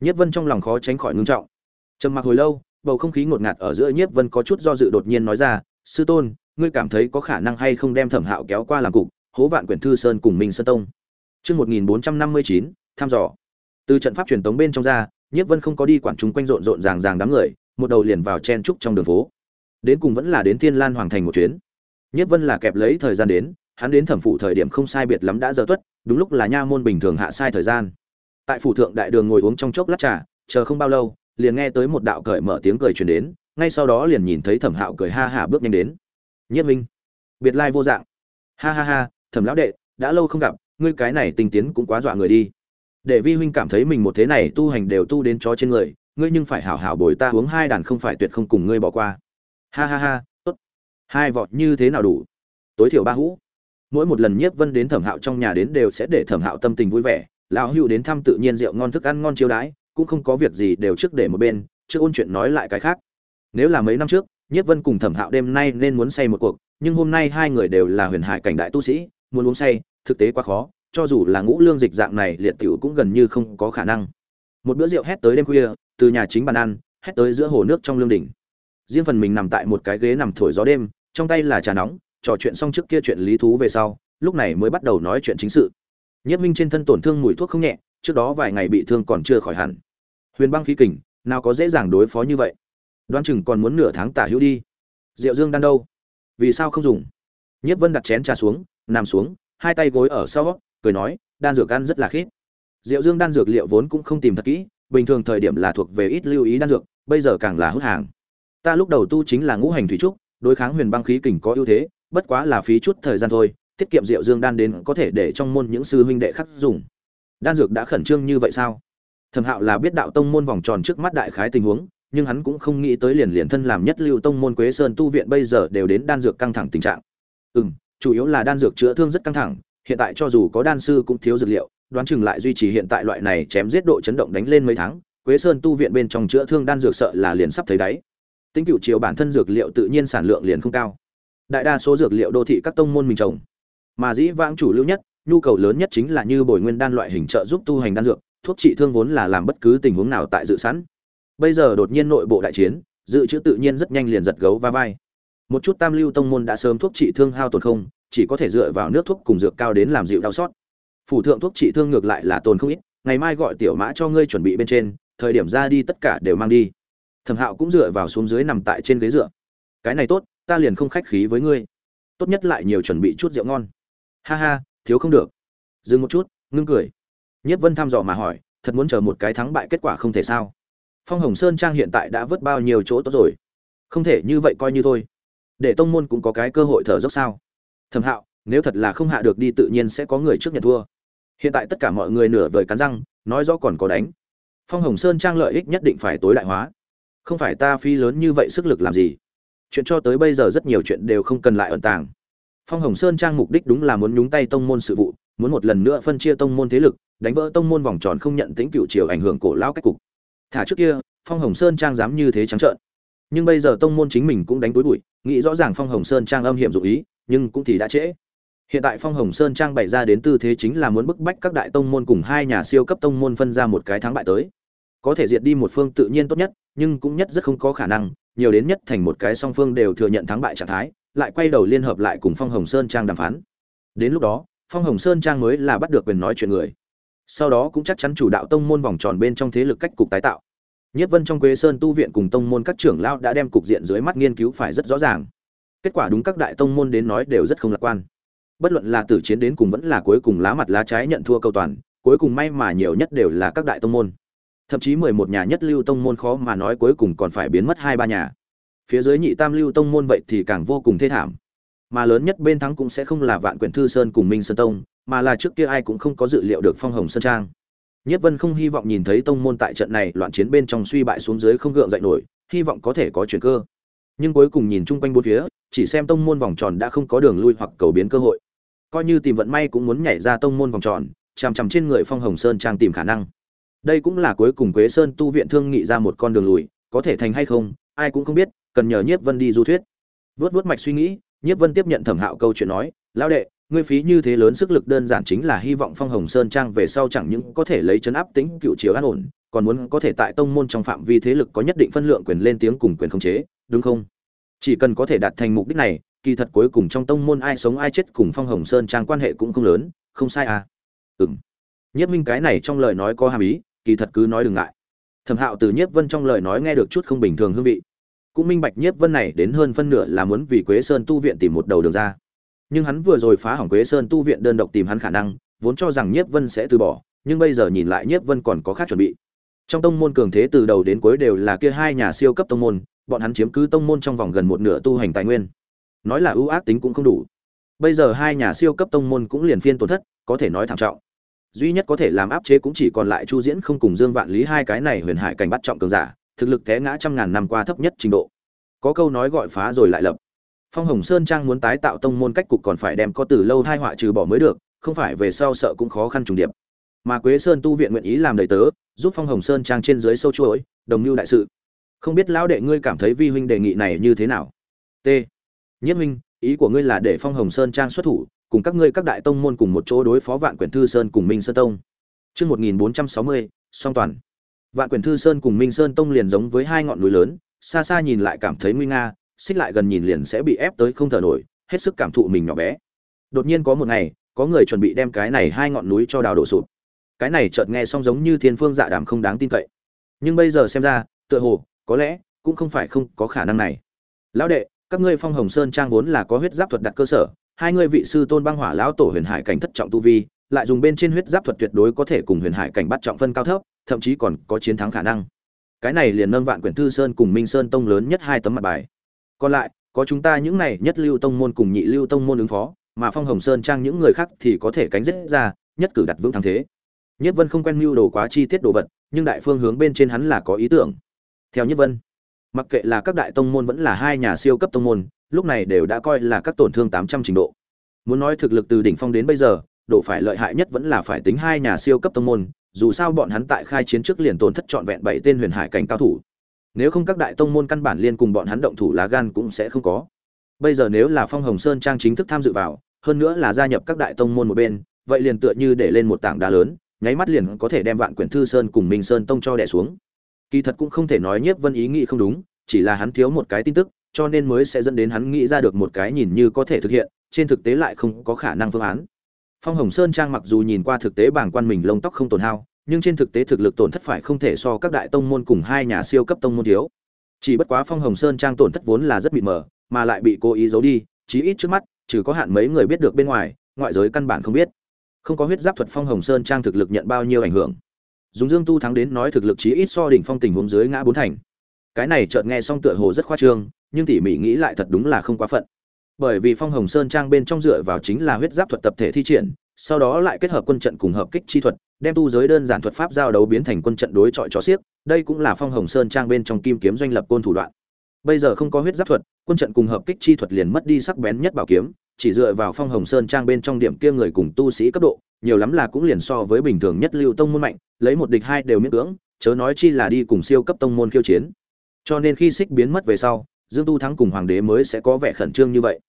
Nhất vân trong lòng khó tránh khỏi ngưng trọng. Trầm mặc hồi lâu bầu không khí ngột ngạt ở giữa nhiếp vân có chút do dự đột nhiên nói ra, sư tôn, ngươi cảm thấy có khả năng hay không đem thẩm hạo kéo qua làm cục, hố vạn quyển thư sơn cùng minh sơn tông? Chương một nghìn bốn trăm năm mươi chín, thăm dò. Từ trận pháp truyền tống bên trong ra, nhiếp vân không có đi quản chúng quanh rộn rộn ràng ràng đám người, một đầu liền vào chen trúc trong đường phố. Đến cùng vẫn là đến thiên lan hoàng thành một chuyến. Nhiếp vân là kẹp lấy thời gian đến, hắn đến thẩm phủ thời điểm không sai biệt lắm đã giờ tuất, đúng lúc là nha môn bình thường hạ sai thời gian. Tại phủ thượng đại đường ngồi uống trong chốc lát trà, chờ không bao lâu liền nghe tới một đạo cởi mở tiếng cười truyền đến, ngay sau đó liền nhìn thấy thẩm hạo cười ha hả bước nhanh đến. Nhiếp minh, biệt lai vô dạng. Ha ha ha, thẩm lão đệ, đã lâu không gặp, ngươi cái này tình tiến cũng quá dọa người đi. Để vi huynh cảm thấy mình một thế này tu hành đều tu đến chó trên người, ngươi nhưng phải hảo hảo bồi ta uống hai đàn không phải tuyệt không cùng ngươi bỏ qua. Ha ha ha, tốt. Hai vọt như thế nào đủ? Tối thiểu ba hũ. Mỗi một lần nhiếp vân đến thẩm hạo trong nhà đến đều sẽ để thẩm hạo tâm tình vui vẻ, lão hữu đến thăm tự nhiên rượu ngon thức ăn ngon chiêu đãi cũng không có việc gì đều trước để một bên, trước ôn chuyện nói lại cái khác. Nếu là mấy năm trước, nhiếp vân cùng thẩm hạo đêm nay nên muốn say một cuộc, nhưng hôm nay hai người đều là huyền hải cảnh đại tu sĩ, muốn uống say, thực tế quá khó, cho dù là ngũ lương dịch dạng này, liệt tiểu cũng gần như không có khả năng. Một bữa rượu hét tới đêm khuya, từ nhà chính bàn ăn, hét tới giữa hồ nước trong lương đỉnh. Riêng phần mình nằm tại một cái ghế nằm thổi gió đêm, trong tay là trà nóng, trò chuyện xong trước kia chuyện lý thú về sau, lúc này mới bắt đầu nói chuyện chính sự. Nhất minh trên thân tổn thương mùi thuốc không nhẹ, trước đó vài ngày bị thương còn chưa khỏi hẳn huyền băng khí kình, nào có dễ dàng đối phó như vậy. Đoán chừng còn muốn nửa tháng tả hữu đi. Rượu dương đan đâu? Vì sao không dùng? Nhất vân đặt chén trà xuống, nằm xuống, hai tay gối ở sau, cười nói, đan dược ăn rất là khít. Rượu dương đan dược liệu vốn cũng không tìm thật kỹ, bình thường thời điểm là thuộc về ít lưu ý đan dược, bây giờ càng là hút hàng. Ta lúc đầu tu chính là ngũ hành thủy trúc, đối kháng huyền băng khí kình có ưu thế, bất quá là phí chút thời gian thôi, tiết kiệm rượu dương đan đến có thể để trong môn những sư huynh đệ khác dùng. Đan dược đã khẩn trương như vậy sao? Thẩm hạo là biết đạo tông môn vòng tròn trước mắt đại khái tình huống, nhưng hắn cũng không nghĩ tới liền liền thân làm nhất lưu tông môn quế sơn tu viện bây giờ đều đến đan dược căng thẳng tình trạng. Ừ m chủ yếu là đan dược chữa thương rất căng thẳng, hiện tại cho dù có đan sư cũng thiếu dược liệu, đoán chừng lại duy trì hiện tại loại này chém giết độ chấn động đánh lên mấy tháng, quế sơn tu viện bên trong chữa thương đan dược sợ là liền sắp thấy đáy. Tính cựu chiều bản thân dược liệu tự nhiên sản lượng liền không cao. Đại đa số dược liệu đô thị các tông môn mình trồng. Mà dĩ vãng chủ lưu nhất, nhu cầu lớn nhất chính là như bồi nguyên đan loại hình trợ giúp tu hành đan dược thuốc trị thương vốn là làm bất cứ tình huống nào tại dự sẵn. Bây giờ đột nhiên nội bộ đại chiến, dự trữ tự nhiên rất nhanh liền giật gấu va vai. Một chút tam lưu tông môn đã sớm thuốc trị thương hao tổn không, chỉ có thể dựa vào nước thuốc cùng dược cao đến làm dịu đau xót. Phủ thượng thuốc trị thương ngược lại là tồn không ít, ngày mai gọi tiểu mã cho ngươi chuẩn bị bên trên, thời điểm ra đi tất cả đều mang đi. Thẩm hạo cũng dựa vào xuống dưới nằm tại trên ghế dựa. Cái này tốt, ta liền không khách khí với ngươi. Tốt nhất lại nhiều chuẩn bị chút rượu ngon. Ha ha, thiếu không được. Dừng một chút, ngưng cười nhất vân thăm dò mà hỏi, thật muốn chờ một cái thắng bại kết quả không thể sao? Phong hồng sơn trang hiện tại đã vớt bao nhiêu chỗ tốt rồi? Không thể như vậy coi như thôi. Để tông môn cũng có cái cơ hội thở dốc sao? Thẩm hạo, nếu thật là không hạ được đi tự nhiên sẽ có người trước nhận thua. Hiện tại tất cả mọi người nửa vời cắn răng, nói rõ còn có đánh. Phong hồng sơn trang lợi ích nhất định phải tối đại hóa. Không phải ta phi lớn như vậy sức lực làm gì? Chuyện cho tới bây giờ rất nhiều chuyện đều không cần lại ẩn tàng. Phong hồng sơn trang mục đích đúng là muốn nhúng tay tông môn sự vụ, muốn một lần nữa phân chia tông môn thế lực đánh vỡ tông môn vòng tròn không nhận tính cựu chiều ảnh hưởng cổ lão cách cục. Thả trước kia, phong hồng sơn trang dám như thế trắng trợn. Nhưng bây giờ tông môn chính mình cũng đánh túi bụi, nghĩ rõ ràng phong hồng sơn trang âm hiểm dụ ý, nhưng cũng thì đã trễ. Hiện tại phong hồng sơn trang bày ra đến tư thế chính là muốn bức bách các đại tông môn cùng hai nhà siêu cấp tông môn phân ra một cái thắng bại tới. Có thể diệt đi một phương tự nhiên tốt nhất, nhưng cũng nhất rất không có khả năng, nhiều đến nhất thành một cái song phương đều thừa nhận thắng bại trạng thái, lại quay đầu liên hợp lại cùng phong hồng sơn trang đàm phán. Đến lúc đó, phong hồng sơn trang mới là bắt được quyền nói chuyện người sau đó cũng chắc chắn chủ đạo tông môn vòng tròn bên trong thế lực cách cục tái tạo. Nhất vân trong quế sơn tu viện cùng tông môn các trưởng lao đã đem cục diện dưới mắt nghiên cứu phải rất rõ ràng. Kết quả đúng các đại tông môn đến nói đều rất không lạc quan. Bất luận là tử chiến đến cùng vẫn là cuối cùng lá mặt lá trái nhận thua câu toàn, cuối cùng may mà nhiều nhất đều là các đại tông môn. Thậm chí mười một nhà nhất lưu tông môn khó mà nói cuối cùng còn phải biến mất hai ba nhà. Phía dưới nhị tam lưu tông môn vậy thì càng vô cùng thê thảm. Mà lớn nhất bên thắng cũng sẽ không là vạn quyển thư sơn cùng minh sơn tông mà là trước kia ai cũng không có dự liệu được phong hồng sơn trang. Nhất vân không hy vọng nhìn thấy tông môn tại trận này loạn chiến bên trong suy bại xuống dưới không gượng dậy nổi, hy vọng có thể có chuyển cơ. Nhưng cuối cùng nhìn chung quanh bốn phía, chỉ xem tông môn vòng tròn đã không có đường lui hoặc cầu biến cơ hội. Coi như tìm vận may cũng muốn nhảy ra tông môn vòng tròn, chằm chằm trên người phong hồng sơn trang tìm khả năng. Đây cũng là cuối cùng quế sơn tu viện thương nghị ra một con đường lùi, có thể thành hay không, ai cũng không biết, cần nhờ nhiếp vân đi du thuyết. Vớt vớt mạch suy nghĩ, nhiếp vân tiếp nhận thẩm hạo câu chuyện nói, lão đệ ngươi phí như thế lớn sức lực đơn giản chính là hy vọng phong hồng sơn trang về sau chẳng những có thể lấy chấn áp tính cựu chiếu an ổn, còn muốn có thể tại tông môn trong phạm vi thế lực có nhất định phân lượng quyền lên tiếng cùng quyền khống chế, đúng không? Chỉ cần có thể đạt thành mục đích này, kỳ thật cuối cùng trong tông môn ai sống ai chết cùng phong hồng sơn trang quan hệ cũng không lớn, không sai à? Ừm. Nhất minh cái này trong lời nói có hàm ý, kỳ thật cứ nói đừng ngại. Thẩm hạo từ nhiếp vân trong lời nói nghe được chút không bình thường hương vị. Cũng minh bạch nhiếp vân này đến hơn phân nửa là muốn vì quế sơn tu viện tìm một đầu đường ra nhưng hắn vừa rồi phá hỏng quế sơn tu viện đơn độc tìm hắn khả năng, vốn cho rằng nhiếp vân sẽ từ bỏ, nhưng bây giờ nhìn lại nhiếp vân còn có khác chuẩn bị. Trong tông môn cường thế từ đầu đến cuối đều là kia hai nhà siêu cấp tông môn, bọn hắn chiếm cứ tông môn trong vòng gần một nửa tu hành tài nguyên. Nói là ưu ác tính cũng không đủ. Bây giờ hai nhà siêu cấp tông môn cũng liền phiên tổn thất, có thể nói thảm trọng. Duy nhất có thể làm áp chế cũng chỉ còn lại chu diễn không cùng dương vạn lý hai cái này huyền hải cảnh bắt trọng cường giả, thực lực té ngã trăm ngàn năm qua thấp nhất trình độ. Có câu nói gọi phá rồi lại lập phong hồng sơn trang muốn tái tạo tông môn cách cục còn phải đem có từ lâu hai họa trừ bỏ mới được không phải về sau sợ cũng khó khăn trùng điệp. Mà quế sơn tu viện nguyện ý làm đầy tớ giúp phong hồng sơn trang trên dưới sâu chuỗi đồng mưu đại sự. Không biết lão đệ ngươi cảm thấy vi huynh đề nghị này như thế nào? T. Nhất huynh ý của ngươi là để phong hồng sơn trang xuất thủ cùng các ngươi các đại tông môn cùng một chỗ đối phó vạn quyển thư sơn cùng minh sơn tông. Trước 1460, song toàn. Vạn quyển thư sơn cùng minh sơn tông liền giống với hai ngọn núi lớn xa xa nhìn lại cảm thấy nguy nga xích lại gần nhìn liền sẽ bị ép tới không thở nổi, hết sức cảm thụ mình nhỏ bé. Đột nhiên có một ngày, có người chuẩn bị đem cái này hai ngọn núi cho đào đổ sụp. Cái này chợt nghe xong giống như thiên phương dạ đàm không đáng tin cậy. Nhưng bây giờ xem ra, tựa hồ, có lẽ, cũng không phải không có khả năng này. Lão đệ, các ngươi phong hồng sơn trang vốn là có huyết giáp thuật đặt cơ sở, hai ngươi vị sư tôn băng hỏa lão tổ huyền hải cảnh thất trọng tu vi, lại dùng bên trên huyết giáp thuật tuyệt đối có thể cùng huyền hải cảnh bắt trọng phân cao thấp, thậm chí còn có chiến thắng khả năng. Cái này liền nâng vạn quyển thư sơn cùng minh sơn tông lớn nhất hai tấm mặt bài còn lại, có chúng ta những này nhất lưu tông môn cùng nhị lưu tông môn ứng phó, mà phong hồng sơn trang những người khác thì có thể cánh dứt ra, nhất cử đặt vững thắng thế. Nhất vân không quen mưu đồ quá chi tiết đồ vật, nhưng đại phương hướng bên trên hắn là có ý tưởng. Theo nhất vân, mặc kệ là các đại tông môn vẫn là hai nhà siêu cấp tông môn, lúc này đều đã coi là các tổn thương tám trăm trình độ. Muốn nói thực lực từ đỉnh phong đến bây giờ, độ phải lợi hại nhất vẫn là phải tính hai nhà siêu cấp tông môn, dù sao bọn hắn tại khai chiến trước liền tổn thất trọn vẹn bảy tên huyền hải cảnh cao thủ nếu không các đại tông môn căn bản liên cùng bọn hắn động thủ lá gan cũng sẽ không có. Bây giờ nếu là phong hồng sơn trang chính thức tham dự vào, hơn nữa là gia nhập các đại tông môn một bên, vậy liền tựa như để lên một tảng đá lớn, nháy mắt liền có thể đem vạn quyển thư sơn cùng minh sơn tông cho đẻ xuống. Kỳ thật cũng không thể nói nhiếp vân ý nghĩ không đúng, chỉ là hắn thiếu một cái tin tức, cho nên mới sẽ dẫn đến hắn nghĩ ra được một cái nhìn như có thể thực hiện, trên thực tế lại không có khả năng phương án. Phong hồng sơn trang mặc dù nhìn qua thực tế bảng quan mình lông tóc không tổn hao nhưng trên thực tế thực lực tổn thất phải không thể so các đại tông môn cùng hai nhà siêu cấp tông môn thiếu. Chỉ bất quá phong hồng sơn trang tổn thất vốn là rất bị mờ, mà lại bị cố ý giấu đi, chí ít trước mắt, trừ có hạn mấy người biết được bên ngoài, ngoại giới căn bản không biết. Không có huyết giáp thuật phong hồng sơn trang thực lực nhận bao nhiêu ảnh hưởng. Dùng dương tu thắng đến nói thực lực chí ít so đỉnh phong tình huống dưới ngã bốn thành. Cái này chợt nghe xong tựa hồ rất khoa trương, nhưng tỉ mỉ nghĩ lại thật đúng là không quá phận. Bởi vì phong hồng sơn trang bên trong dựa vào chính là huyết giáp thuật tập thể thi triển, sau đó lại kết hợp quân trận cùng hợp kích chi thuật đem tu giới đơn giản thuật pháp giao đấu biến thành quân trận đối chọi chó xiếc, đây cũng là phong hồng sơn trang bên trong kim kiếm doanh lập côn thủ đoạn. Bây giờ không có huyết giáp thuật, quân trận cùng hợp kích chi thuật liền mất đi sắc bén nhất bảo kiếm, chỉ dựa vào phong hồng sơn trang bên trong điểm kia người cùng tu sĩ cấp độ, nhiều lắm là cũng liền so với bình thường nhất lưu tông môn mạnh, lấy một địch hai đều miễn cưỡng, chớ nói chi là đi cùng siêu cấp tông môn khiêu chiến. Cho nên khi xích biến mất về sau, dương tu thắng cùng hoàng đế mới sẽ có vẻ khẩn trương như vậy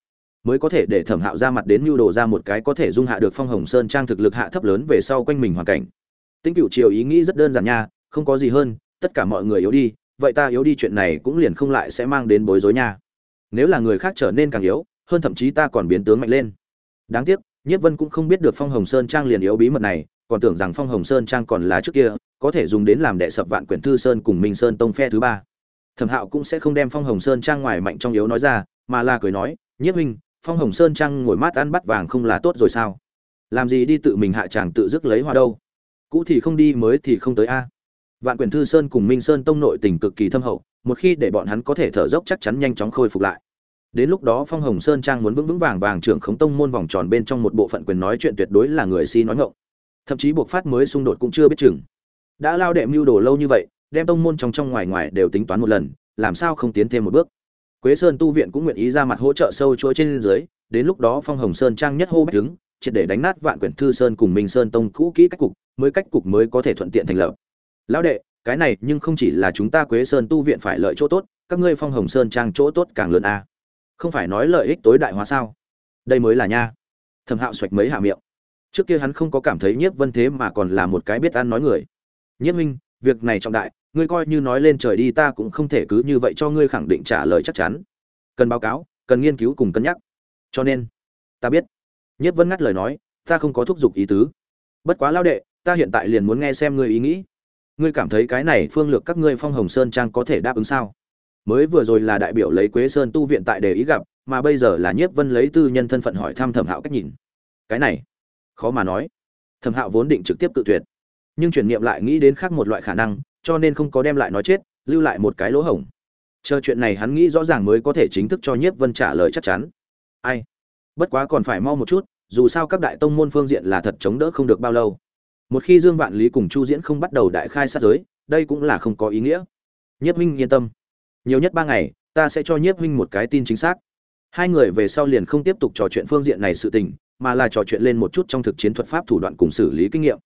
mới có thể để thẩm hạo ra mặt đến mưu đồ ra một cái có thể dung hạ được phong hồng sơn trang thực lực hạ thấp lớn về sau quanh mình hoàn cảnh. Tinh cựu triều ý nghĩ rất đơn giản nha, không có gì hơn, tất cả mọi người yếu đi, vậy ta yếu đi chuyện này cũng liền không lại sẽ mang đến bối rối nha. Nếu là người khác trở nên càng yếu, hơn thậm chí ta còn biến tướng mạnh lên. Đáng tiếc nhất vân cũng không biết được phong hồng sơn trang liền yếu bí mật này, còn tưởng rằng phong hồng sơn trang còn là trước kia, có thể dùng đến làm đệ sập vạn quyển thư sơn cùng minh sơn tông phe thứ ba. Thẩm hạo cũng sẽ không đem phong hồng sơn trang ngoài mạnh trong yếu nói ra, mà là cười nói nhất huynh phong hồng sơn trang ngồi mát ăn bắt vàng không là tốt rồi sao? Làm gì đi tự mình hạ tràng tự dứt lấy hoa đâu? Cũ thì không đi, mới thì không tới a. Vạn quyển thư sơn cùng minh sơn tông nội tình cực kỳ thâm hậu, một khi để bọn hắn có thể thở dốc chắc chắn nhanh chóng khôi phục lại. Đến lúc đó phong hồng sơn trang muốn vững vững vàng vàng trưởng khống tông môn vòng tròn bên trong một bộ phận quyền nói chuyện tuyệt đối là người si nói ngộng thậm chí buộc phát mới xung đột cũng chưa biết chừng. Đã lao đệm mưu đồ lâu như vậy, đem tông môn trong trong ngoài ngoài đều tính toán một lần, làm sao không tiến thêm một bước? Quế sơn tu viện cũng nguyện ý ra mặt hỗ trợ sâu chuỗi trên dưới, đến lúc đó phong hồng sơn trang nhất hô bách đứng, triệt để đánh nát vạn quyển thư sơn cùng minh sơn tông cũ kỹ cách cục, mới cách cục mới có thể thuận tiện thành lập. Lão đệ, cái này nhưng không chỉ là chúng ta quế sơn tu viện phải lợi chỗ tốt, các ngươi phong hồng sơn trang chỗ tốt càng lớn a. Không phải nói lợi ích tối đại hóa sao? Đây mới là nha. Thẩm hạo xoạch mấy hạ miệng. Trước kia hắn không có cảm thấy nhiếp vân thế mà còn là một cái biết ăn nói người. Nhiếp minh việc này trọng đại ngươi coi như nói lên trời đi, ta cũng không thể cứ như vậy cho ngươi khẳng định trả lời chắc chắn. Cần báo cáo, cần nghiên cứu cùng cân nhắc. Cho nên, ta biết. Nhất vân ngắt lời nói, ta không có thúc giục ý tứ. Bất quá lao đệ, ta hiện tại liền muốn nghe xem ngươi ý nghĩ. Ngươi cảm thấy cái này phương lược các ngươi phong hồng sơn trang có thể đáp ứng sao? Mới vừa rồi là đại biểu lấy quế sơn tu viện tại để ý gặp, mà bây giờ là nhiếp vân lấy tư nhân thân phận hỏi thăm thẩm hạo cách nhìn. Cái này, khó mà nói. Thẩm hạo vốn định trực tiếp tự tuyệt. Nhưng chuyển niệm lại nghĩ đến khác một loại khả năng cho nên không có đem lại nói chết, lưu lại một cái lỗ hổng. Chờ chuyện này hắn nghĩ rõ ràng mới có thể chính thức cho nhiếp vân trả lời chắc chắn. Ai? Bất quá còn phải mau một chút, dù sao các đại tông môn phương diện là thật chống đỡ không được bao lâu. Một khi dương vạn lý cùng chu diễn không bắt đầu đại khai sát giới, đây cũng là không có ý nghĩa. Nhiếp minh yên tâm. Nhiều nhất ba ngày, ta sẽ cho nhiếp minh một cái tin chính xác. Hai người về sau liền không tiếp tục trò chuyện phương diện này sự tình, mà là trò chuyện lên một chút trong thực chiến thuật pháp thủ đoạn cùng xử lý kinh nghiệm.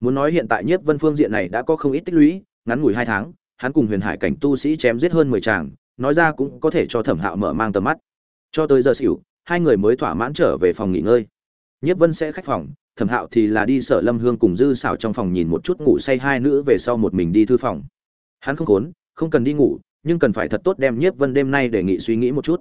Muốn nói hiện tại nhiếp vân phương diện này đã có không ít tích lũy ngắn ngủi hai tháng, hắn cùng huyền hải cảnh tu sĩ chém giết hơn mười tràng nói ra cũng có thể cho thẩm hạo mở mang tầm mắt. Cho tới giờ xỉu, hai người mới thỏa mãn trở về phòng nghỉ ngơi. Nhiếp vân sẽ khách phòng, thẩm hạo thì là đi sở lâm hương cùng dư xảo trong phòng nhìn một chút ngủ say hai nữ về sau một mình đi thư phòng. Hắn không khốn, không cần đi ngủ, nhưng cần phải thật tốt đem nhiếp vân đêm nay đề nghị suy nghĩ một chút.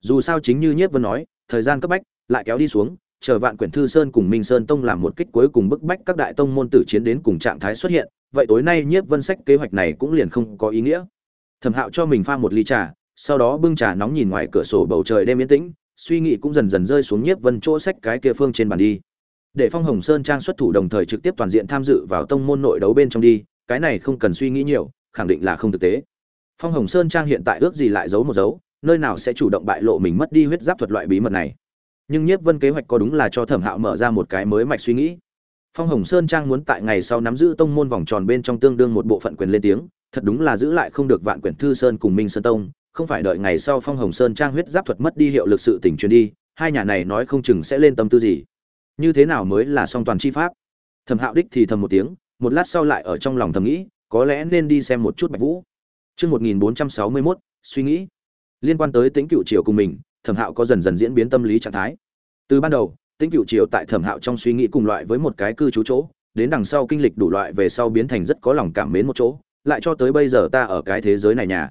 Dù sao chính như nhiếp vân nói, thời gian cấp bách, lại kéo đi xuống, chờ vạn quyển thư sơn cùng minh sơn tông làm một kích cuối cùng bức bách các đại tông môn tử chiến đến cùng trạng thái xuất hiện vậy tối nay nhiếp vân sách kế hoạch này cũng liền không có ý nghĩa. Thẩm hạo cho mình pha một ly trà, sau đó bưng trà nóng nhìn ngoài cửa sổ bầu trời đêm yên tĩnh, suy nghĩ cũng dần dần rơi xuống nhiếp vân chỗ sách cái kia phương trên bàn đi. Để phong hồng sơn trang xuất thủ đồng thời trực tiếp toàn diện tham dự vào tông môn nội đấu bên trong đi, cái này không cần suy nghĩ nhiều, khẳng định là không thực tế. Phong hồng sơn trang hiện tại ước gì lại giấu một dấu, nơi nào sẽ chủ động bại lộ mình mất đi huyết giáp thuật loại bí mật này. Nhưng nhiếp vân kế hoạch có đúng là cho thẩm hạo mở ra một cái mới mạch suy nghĩ phong hồng sơn trang muốn tại ngày sau nắm giữ tông môn vòng tròn bên trong tương đương một bộ phận quyền lên tiếng thật đúng là giữ lại không được vạn quyển thư sơn cùng minh sơn tông không phải đợi ngày sau phong hồng sơn trang huyết giáp thuật mất đi hiệu lực sự tỉnh truyền đi hai nhà này nói không chừng sẽ lên tâm tư gì như thế nào mới là song toàn chi pháp thẩm hạo đích thì thầm một tiếng một lát sau lại ở trong lòng thầm nghĩ có lẽ nên đi xem một chút bạch vũ Chương 1461, suy nghĩ. Liên quan tới tính cựu triều cùng mình, Thẩm Hạo có dần dần diễn biến tâm lý trạng thái. Từ ban đầu, Tĩnh cựu triều tại Thẩm Hạo trong suy nghĩ cùng loại với một cái cư trú chỗ, đến đằng sau kinh lịch đủ loại về sau biến thành rất có lòng cảm mến một chỗ, lại cho tới bây giờ ta ở cái thế giới này nhà.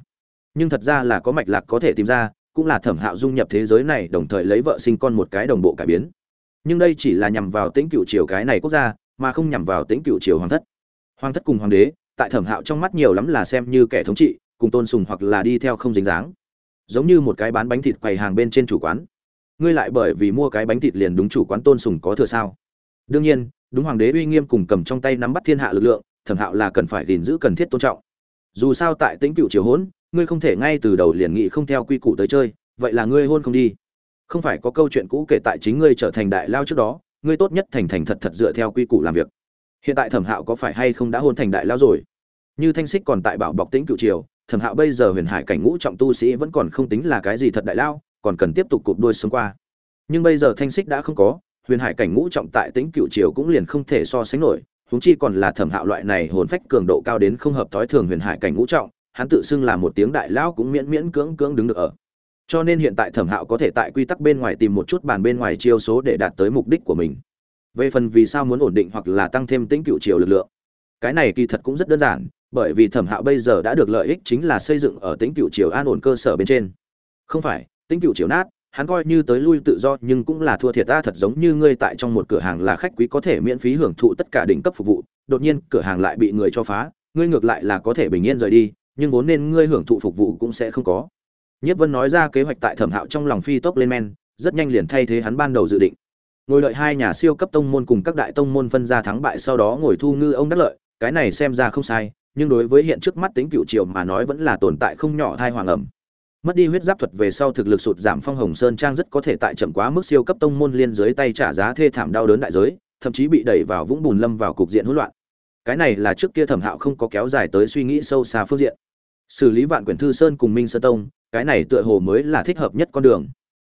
Nhưng thật ra là có mạch lạc có thể tìm ra, cũng là Thẩm Hạo dung nhập thế giới này đồng thời lấy vợ sinh con một cái đồng bộ cải biến. Nhưng đây chỉ là nhằm vào Tĩnh cựu triều cái này quốc gia, mà không nhằm vào Tĩnh cựu triều hoàng thất. Hoàng thất cùng hoàng đế, tại thẩm hạo trong mắt nhiều lắm là xem như kẻ thống trị cùng tôn sùng hoặc là đi theo không dính dáng giống như một cái bán bánh thịt quầy hàng bên trên chủ quán ngươi lại bởi vì mua cái bánh thịt liền đúng chủ quán tôn sùng có thừa sao? Đương nhiên, đúng hoàng đế uy nghiêm cùng cầm trong tay nắm bắt thiên hạ lực lượng, thẩm hạo là cần phải gìn giữ cần thiết tôn trọng. Dù sao tại tĩnh cựu triều hỗn, ngươi không thể ngay từ đầu liền nghị không theo quy củ tới chơi, vậy là ngươi hôn không đi. Không phải có câu chuyện cũ kể tại chính ngươi trở thành đại lao trước đó, ngươi tốt nhất thành thành thật thật dựa theo quy củ làm việc. Hiện tại thẩm hạo có phải hay không đã hôn thành đại lao rồi? Như thanh xích còn tại bảo bọc tĩnh cựu triều, thẩm hạo bây giờ huyền hải cảnh ngũ trọng tu sĩ vẫn còn không tính là cái gì thật đại lao còn cần tiếp tục cụp đuôi xuống qua. Nhưng bây giờ thanh xích đã không có, huyền hải cảnh ngũ trọng tại tính cựu triều cũng liền không thể so sánh nổi, huống chi còn là thẩm hạo loại này hồn phách cường độ cao đến không hợp thói thường huyền hải cảnh ngũ trọng, hắn tự xưng là một tiếng đại lão cũng miễn miễn cưỡng cưỡng đứng được ở. Cho nên hiện tại thẩm hạo có thể tại quy tắc bên ngoài tìm một chút bàn bên ngoài chiêu số để đạt tới mục đích của mình. Về phần vì sao muốn ổn định hoặc là tăng thêm tính cựu triều lực lượng, cái này kỳ thật cũng rất đơn giản, bởi vì thẩm hạo bây giờ đã được lợi ích chính là xây dựng ở tính cựu triều an ổn cơ sở bên trên. Không phải tính cựu triều nát, hắn coi như tới lui tự do nhưng cũng là thua thiệt ta thật giống như ngươi tại trong một cửa hàng là khách quý có thể miễn phí hưởng thụ tất cả đỉnh cấp phục vụ, đột nhiên cửa hàng lại bị người cho phá, ngươi ngược lại là có thể bình yên rời đi, nhưng vốn nên ngươi hưởng thụ phục vụ cũng sẽ không có. Nhất vân nói ra kế hoạch tại thẩm hạo trong lòng phi tốc lên men, rất nhanh liền thay thế hắn ban đầu dự định. Ngồi đợi hai nhà siêu cấp tông môn cùng các đại tông môn phân ra thắng bại sau đó ngồi thu ngư ông đắc lợi, cái này xem ra không sai, nhưng đối với hiện trước mắt tính cựu triều mà nói vẫn là tồn tại không nhỏ thai hoàng ẩm mất đi huyết giáp thuật về sau thực lực sụt giảm phong hồng sơn trang rất có thể tại chậm quá mức siêu cấp tông môn liên dưới tay trả giá thê thảm đau đớn đại giới, thậm chí bị đẩy vào vũng bùn lâm vào cục diện hỗn loạn. Cái này là trước kia thẩm hạo không có kéo dài tới suy nghĩ sâu xa phương diện. Xử lý vạn quyển thư sơn cùng minh sơn tông, cái này tựa hồ mới là thích hợp nhất con đường.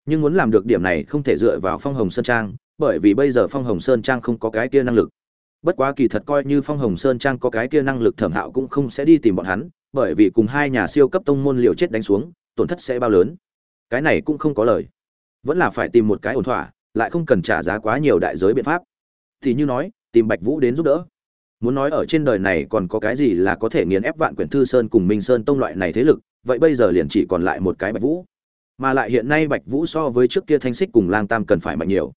Nhưng muốn làm được điểm này không thể dựa vào phong hồng sơn trang, bởi vì bây giờ phong hồng sơn trang không có cái kia năng lực. Bất quá kỳ thật coi như phong hồng sơn trang có cái kia năng lực thẩm hạo cũng không sẽ đi tìm bọn hắn, bởi vì cùng hai nhà siêu cấp tông môn liều chết đánh xuống tổn thất sẽ bao lớn. Cái này cũng không có lời. Vẫn là phải tìm một cái ổn thỏa, lại không cần trả giá quá nhiều đại giới biện pháp. Thì như nói, tìm bạch vũ đến giúp đỡ. Muốn nói ở trên đời này còn có cái gì là có thể nghiền ép vạn quyển thư sơn cùng minh sơn tông loại này thế lực, vậy bây giờ liền chỉ còn lại một cái bạch vũ. Mà lại hiện nay bạch vũ so với trước kia thanh xích cùng lang tam cần phải mạnh nhiều.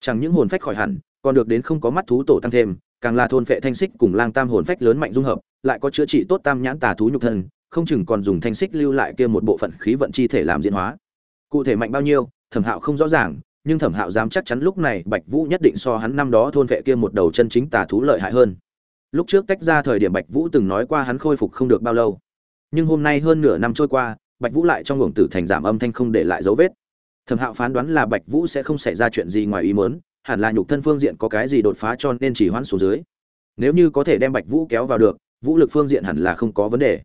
Chẳng những hồn phách khỏi hẳn, còn được đến không có mắt thú tổ tăng thêm, càng là thôn phệ thanh xích cùng lang tam hồn phách lớn mạnh dung hợp, lại có chữa trị tốt tam nhãn tà thú nhục thân không chừng còn dùng thanh xích lưu lại kia một bộ phận khí vận chi thể làm diễn hóa. Cụ thể mạnh bao nhiêu, thẩm hạo không rõ ràng, nhưng thẩm hạo dám chắc chắn lúc này bạch vũ nhất định so hắn năm đó thôn vệ kia một đầu chân chính tà thú lợi hại hơn. Lúc trước tách ra thời điểm bạch vũ từng nói qua hắn khôi phục không được bao lâu. Nhưng hôm nay hơn nửa năm trôi qua, bạch vũ lại trong luồng tử thành giảm âm thanh không để lại dấu vết. Thẩm hạo phán đoán là bạch vũ sẽ không xảy ra chuyện gì ngoài ý muốn, hẳn là nhục thân phương diện có cái gì đột phá cho nên chỉ hoãn xuống dưới. Nếu như có thể đem bạch vũ kéo vào được, vũ lực phương diện hẳn là không có vấn đề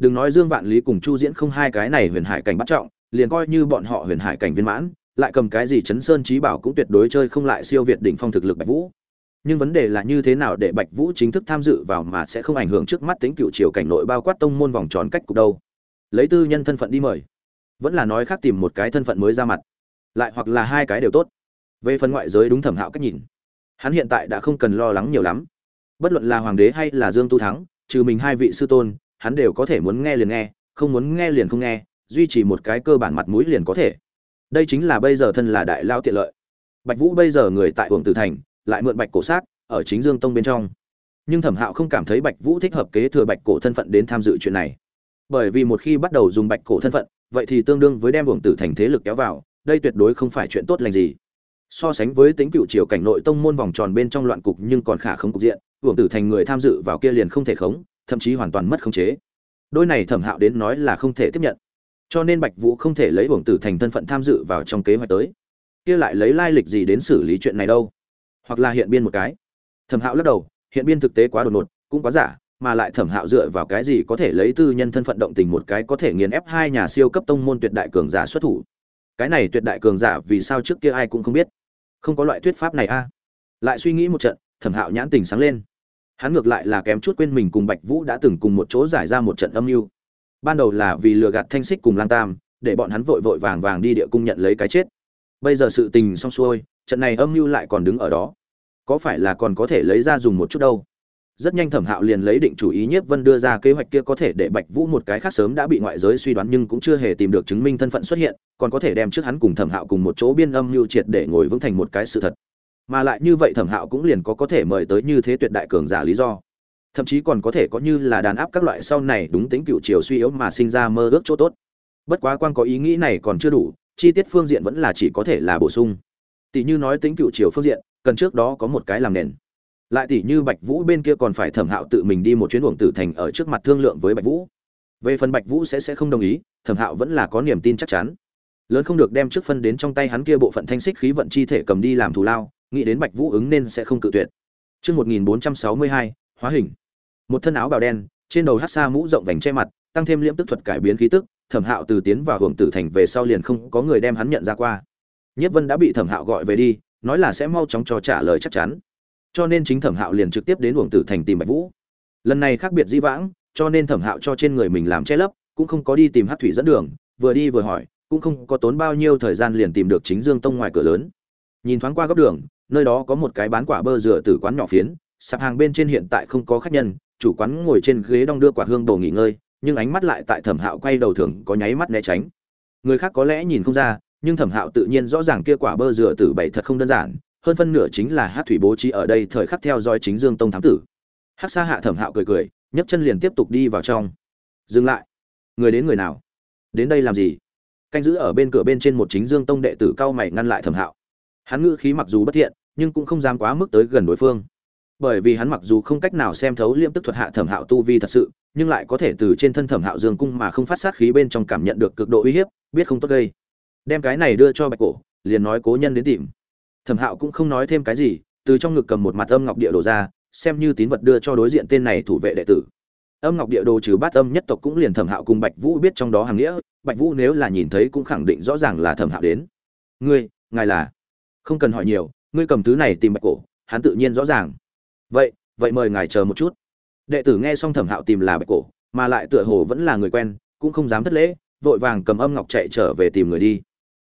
đừng nói dương vạn lý cùng chu diễn không hai cái này huyền hải cảnh bắt trọng, liền coi như bọn họ huyền hải cảnh viên mãn, lại cầm cái gì chấn sơn trí bảo cũng tuyệt đối chơi không lại siêu việt đỉnh phong thực lực bạch vũ. Nhưng vấn đề là như thế nào để bạch vũ chính thức tham dự vào mà sẽ không ảnh hưởng trước mắt tính cựu chiều cảnh nội bao quát tông môn vòng tròn cách cục đâu. Lấy tư nhân thân phận đi mời. Vẫn là nói khác tìm một cái thân phận mới ra mặt. Lại hoặc là hai cái đều tốt. Về phần ngoại giới đúng thẩm hạo cách nhìn. Hắn hiện tại đã không cần lo lắng nhiều lắm. Bất luận là hoàng đế hay là dương tu thắng, trừ mình hai vị sư tôn hắn đều có thể muốn nghe liền nghe, không muốn nghe liền không nghe, duy trì một cái cơ bản mặt mũi liền có thể. Đây chính là bây giờ thân là đại lao tiện lợi. Bạch vũ bây giờ người tại uổng tử thành, lại mượn bạch cổ xác, ở chính dương tông bên trong. Nhưng thẩm hạo không cảm thấy bạch vũ thích hợp kế thừa bạch cổ thân phận đến tham dự chuyện này. Bởi vì một khi bắt đầu dùng bạch cổ thân phận, vậy thì tương đương với đem uổng tử thành thế lực kéo vào, đây tuyệt đối không phải chuyện tốt lành gì. So sánh với tính cựu triều cảnh nội tông môn vòng tròn bên trong loạn cục nhưng còn khả không cục diện, uổng tử thành người tham dự vào kia liền không thể khống thậm chí hoàn toàn mất khống chế. Đôi này thẩm hạo đến nói là không thể tiếp nhận. Cho nên bạch vũ không thể lấy bổng tử thành thân phận tham dự vào trong kế hoạch tới. Kia lại lấy lai lịch gì đến xử lý chuyện này đâu? Hoặc là hiện biên một cái? Thẩm hạo lắc đầu, hiện biên thực tế quá đột ngột, cũng quá giả, mà lại thẩm hạo dựa vào cái gì có thể lấy tư nhân thân phận động tình một cái có thể nghiền ép hai nhà siêu cấp tông môn tuyệt đại cường giả xuất thủ? Cái này tuyệt đại cường giả vì sao trước kia ai cũng không biết? Không có loại thuyết pháp này a. Lại suy nghĩ một trận, thẩm hạo nhãn tình sáng lên hắn ngược lại là kém chút quên mình cùng bạch vũ đã từng cùng một chỗ giải ra một trận âm mưu. Ban đầu là vì lừa gạt thanh xích cùng lang tam, để bọn hắn vội vội vàng vàng đi địa cung nhận lấy cái chết. Bây giờ sự tình xong xuôi, trận này âm mưu lại còn đứng ở đó. Có phải là còn có thể lấy ra dùng một chút đâu? Rất nhanh thẩm hạo liền lấy định chủ ý nhiếp vân đưa ra kế hoạch kia có thể để bạch vũ một cái khác sớm đã bị ngoại giới suy đoán nhưng cũng chưa hề tìm được chứng minh thân phận xuất hiện, còn có thể đem trước hắn cùng thẩm hạo cùng một chỗ biên âm mưu triệt để ngồi vững thành một cái sự thật mà lại như vậy thẩm hạo cũng liền có có thể mời tới như thế tuyệt đại cường giả lý do. Thậm chí còn có thể có như là đàn áp các loại sau này đúng tính cựu chiều suy yếu mà sinh ra mơ ước chỗ tốt. Bất quá quan có ý nghĩ này còn chưa đủ, chi tiết phương diện vẫn là chỉ có thể là bổ sung. Tỷ như nói tính cựu chiều phương diện, cần trước đó có một cái làm nền. Lại tỷ như bạch vũ bên kia còn phải thẩm hạo tự mình đi một chuyến uổng tử thành ở trước mặt thương lượng với bạch vũ. Về phần bạch vũ sẽ sẽ không đồng ý, thẩm hạo vẫn là có niềm tin chắc chắn. Lớn không được đem trước phân đến trong tay hắn kia bộ phận thanh xích khí vận chi thể cầm đi làm thù lao nghĩ đến bạch vũ ứng nên sẽ không cự tuyệt Chương 1462, hóa hình. Một thân áo bào đen, trên đầu hắc xa mũ rộng vành che mặt, tăng thêm liễm tức thuật cải biến khí tức, Thẩm Hạo từ tiến vào hưởng tử thành về sau liền không có người đem hắn nhận ra qua. Nhất Vân đã bị Thẩm Hạo gọi về đi, nói là sẽ mau chóng cho trả lời chắc chắn cho nên chính thẩm hạo liền trực tiếp đến Hưởng tử thành tìm bạch vũ lần này khác biệt di vãng cho nên thẩm hạo cho trên người mình làm che lấp cũng không có đi tìm Hắc thủy dẫn đường vừa đi vừa hỏi cũng không có tốn bao nhiêu thời gian liền tìm được chính dương tông ngoài cửa lớn nhìn thoáng qua góc đường nơi đó có một cái bán quả bơ rửa từ quán nhỏ phiến, sạp hàng bên trên hiện tại không có khách nhân, chủ quán ngồi trên ghế đong đưa quả hương đồ nghỉ ngơi, nhưng ánh mắt lại tại thẩm hạo quay đầu thường có nháy mắt né tránh. Người khác có lẽ nhìn không ra, nhưng thẩm hạo tự nhiên rõ ràng kia quả bơ rửa từ bảy thật không đơn giản, hơn phân nửa chính là hát thủy bố trí ở đây thời khắc theo dõi chính dương tông thám tử. Hát xa hạ thẩm hạo cười cười, nhấc chân liền tiếp tục đi vào trong. Dừng lại. Người đến người nào? Đến đây làm gì? Canh giữ ở bên cửa bên trên một chính dương tông đệ tử cao mày ngăn lại thẩm hạo. Hắn ngữ khí mặc dù bất thiện nhưng cũng không dám quá mức tới gần đối phương. Bởi vì hắn mặc dù không cách nào xem thấu liêm tức thuật hạ thẩm hạo tu vi thật sự, nhưng lại có thể từ trên thân thẩm hạo dương cung mà không phát sát khí bên trong cảm nhận được cực độ uy hiếp, biết không tốt gây. Đem cái này đưa cho bạch cổ, liền nói cố nhân đến tìm. Thẩm hạo cũng không nói thêm cái gì, từ trong ngực cầm một mặt âm ngọc địa đồ ra, xem như tín vật đưa cho đối diện tên này thủ vệ đệ tử. Âm ngọc địa đồ trừ bát âm nhất tộc cũng liền thẩm hạo cùng bạch vũ biết trong đó hàng nghĩa, bạch vũ nếu là nhìn thấy cũng khẳng định rõ ràng là thẩm hạo đến. Ngươi, ngài là? Không cần hỏi nhiều ngươi cầm thứ này tìm bạch cổ, hắn tự nhiên rõ ràng. Vậy vậy mời ngài chờ một chút. Đệ tử nghe xong thẩm hạo tìm là bạch cổ, mà lại tựa hồ vẫn là người quen, cũng không dám thất lễ, vội vàng cầm âm ngọc chạy trở về tìm người đi.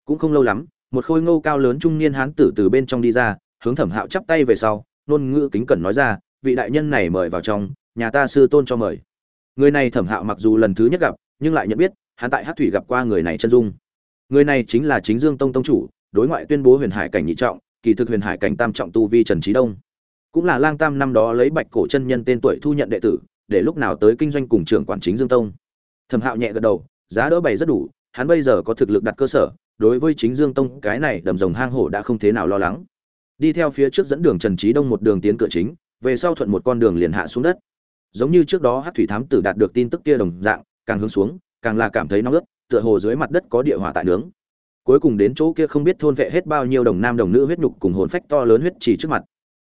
Cũng không lâu lắm, một khôi ngô cao lớn trung niên hán tử từ bên trong đi ra, hướng thẩm hạo chắp tay về sau nôn ngữ kính cẩn nói ra, vị đại nhân này mời vào trong, nhà ta sư tôn cho mời. Người này thẩm hạo mặc dù lần thứ nhất gặp, nhưng lại nhận biết, hắn tại hát thủy gặp qua người này chân dung. Người này chính là chính dương tông tông chủ, đối ngoại tuyên bố huyền hải cảnh nhị trọng kỳ thực huyền hải cảnh tam trọng tu vi trần trí đông cũng là lang tam năm đó lấy bạch cổ chân nhân tên tuổi thu nhận đệ tử để lúc nào tới kinh doanh cùng trưởng quản chính dương tông thẩm hạo nhẹ gật đầu giá đỡ bày rất đủ hắn bây giờ có thực lực đặt cơ sở đối với chính Dương Tông cái này đầm rồng hang hổ đã không thế nào lo lắng. Đi theo phía trước dẫn đường Trần Trí Đông một đường tiến cửa chính, về sau thuận một con đường liền hạ xuống đất. Giống như trước đó Hắc thủy thám tử đạt được tin tức kia đồng dạng, càng hướng xuống, càng là cảm thấy nóng ướt, tựa hồ dưới mặt đất có địa hỏa tại nướng. Cuối cùng đến chỗ kia không biết thôn vệ hết bao nhiêu đồng nam đồng nữ huyết nhục cùng hồn phách to lớn huyết trì trước mặt.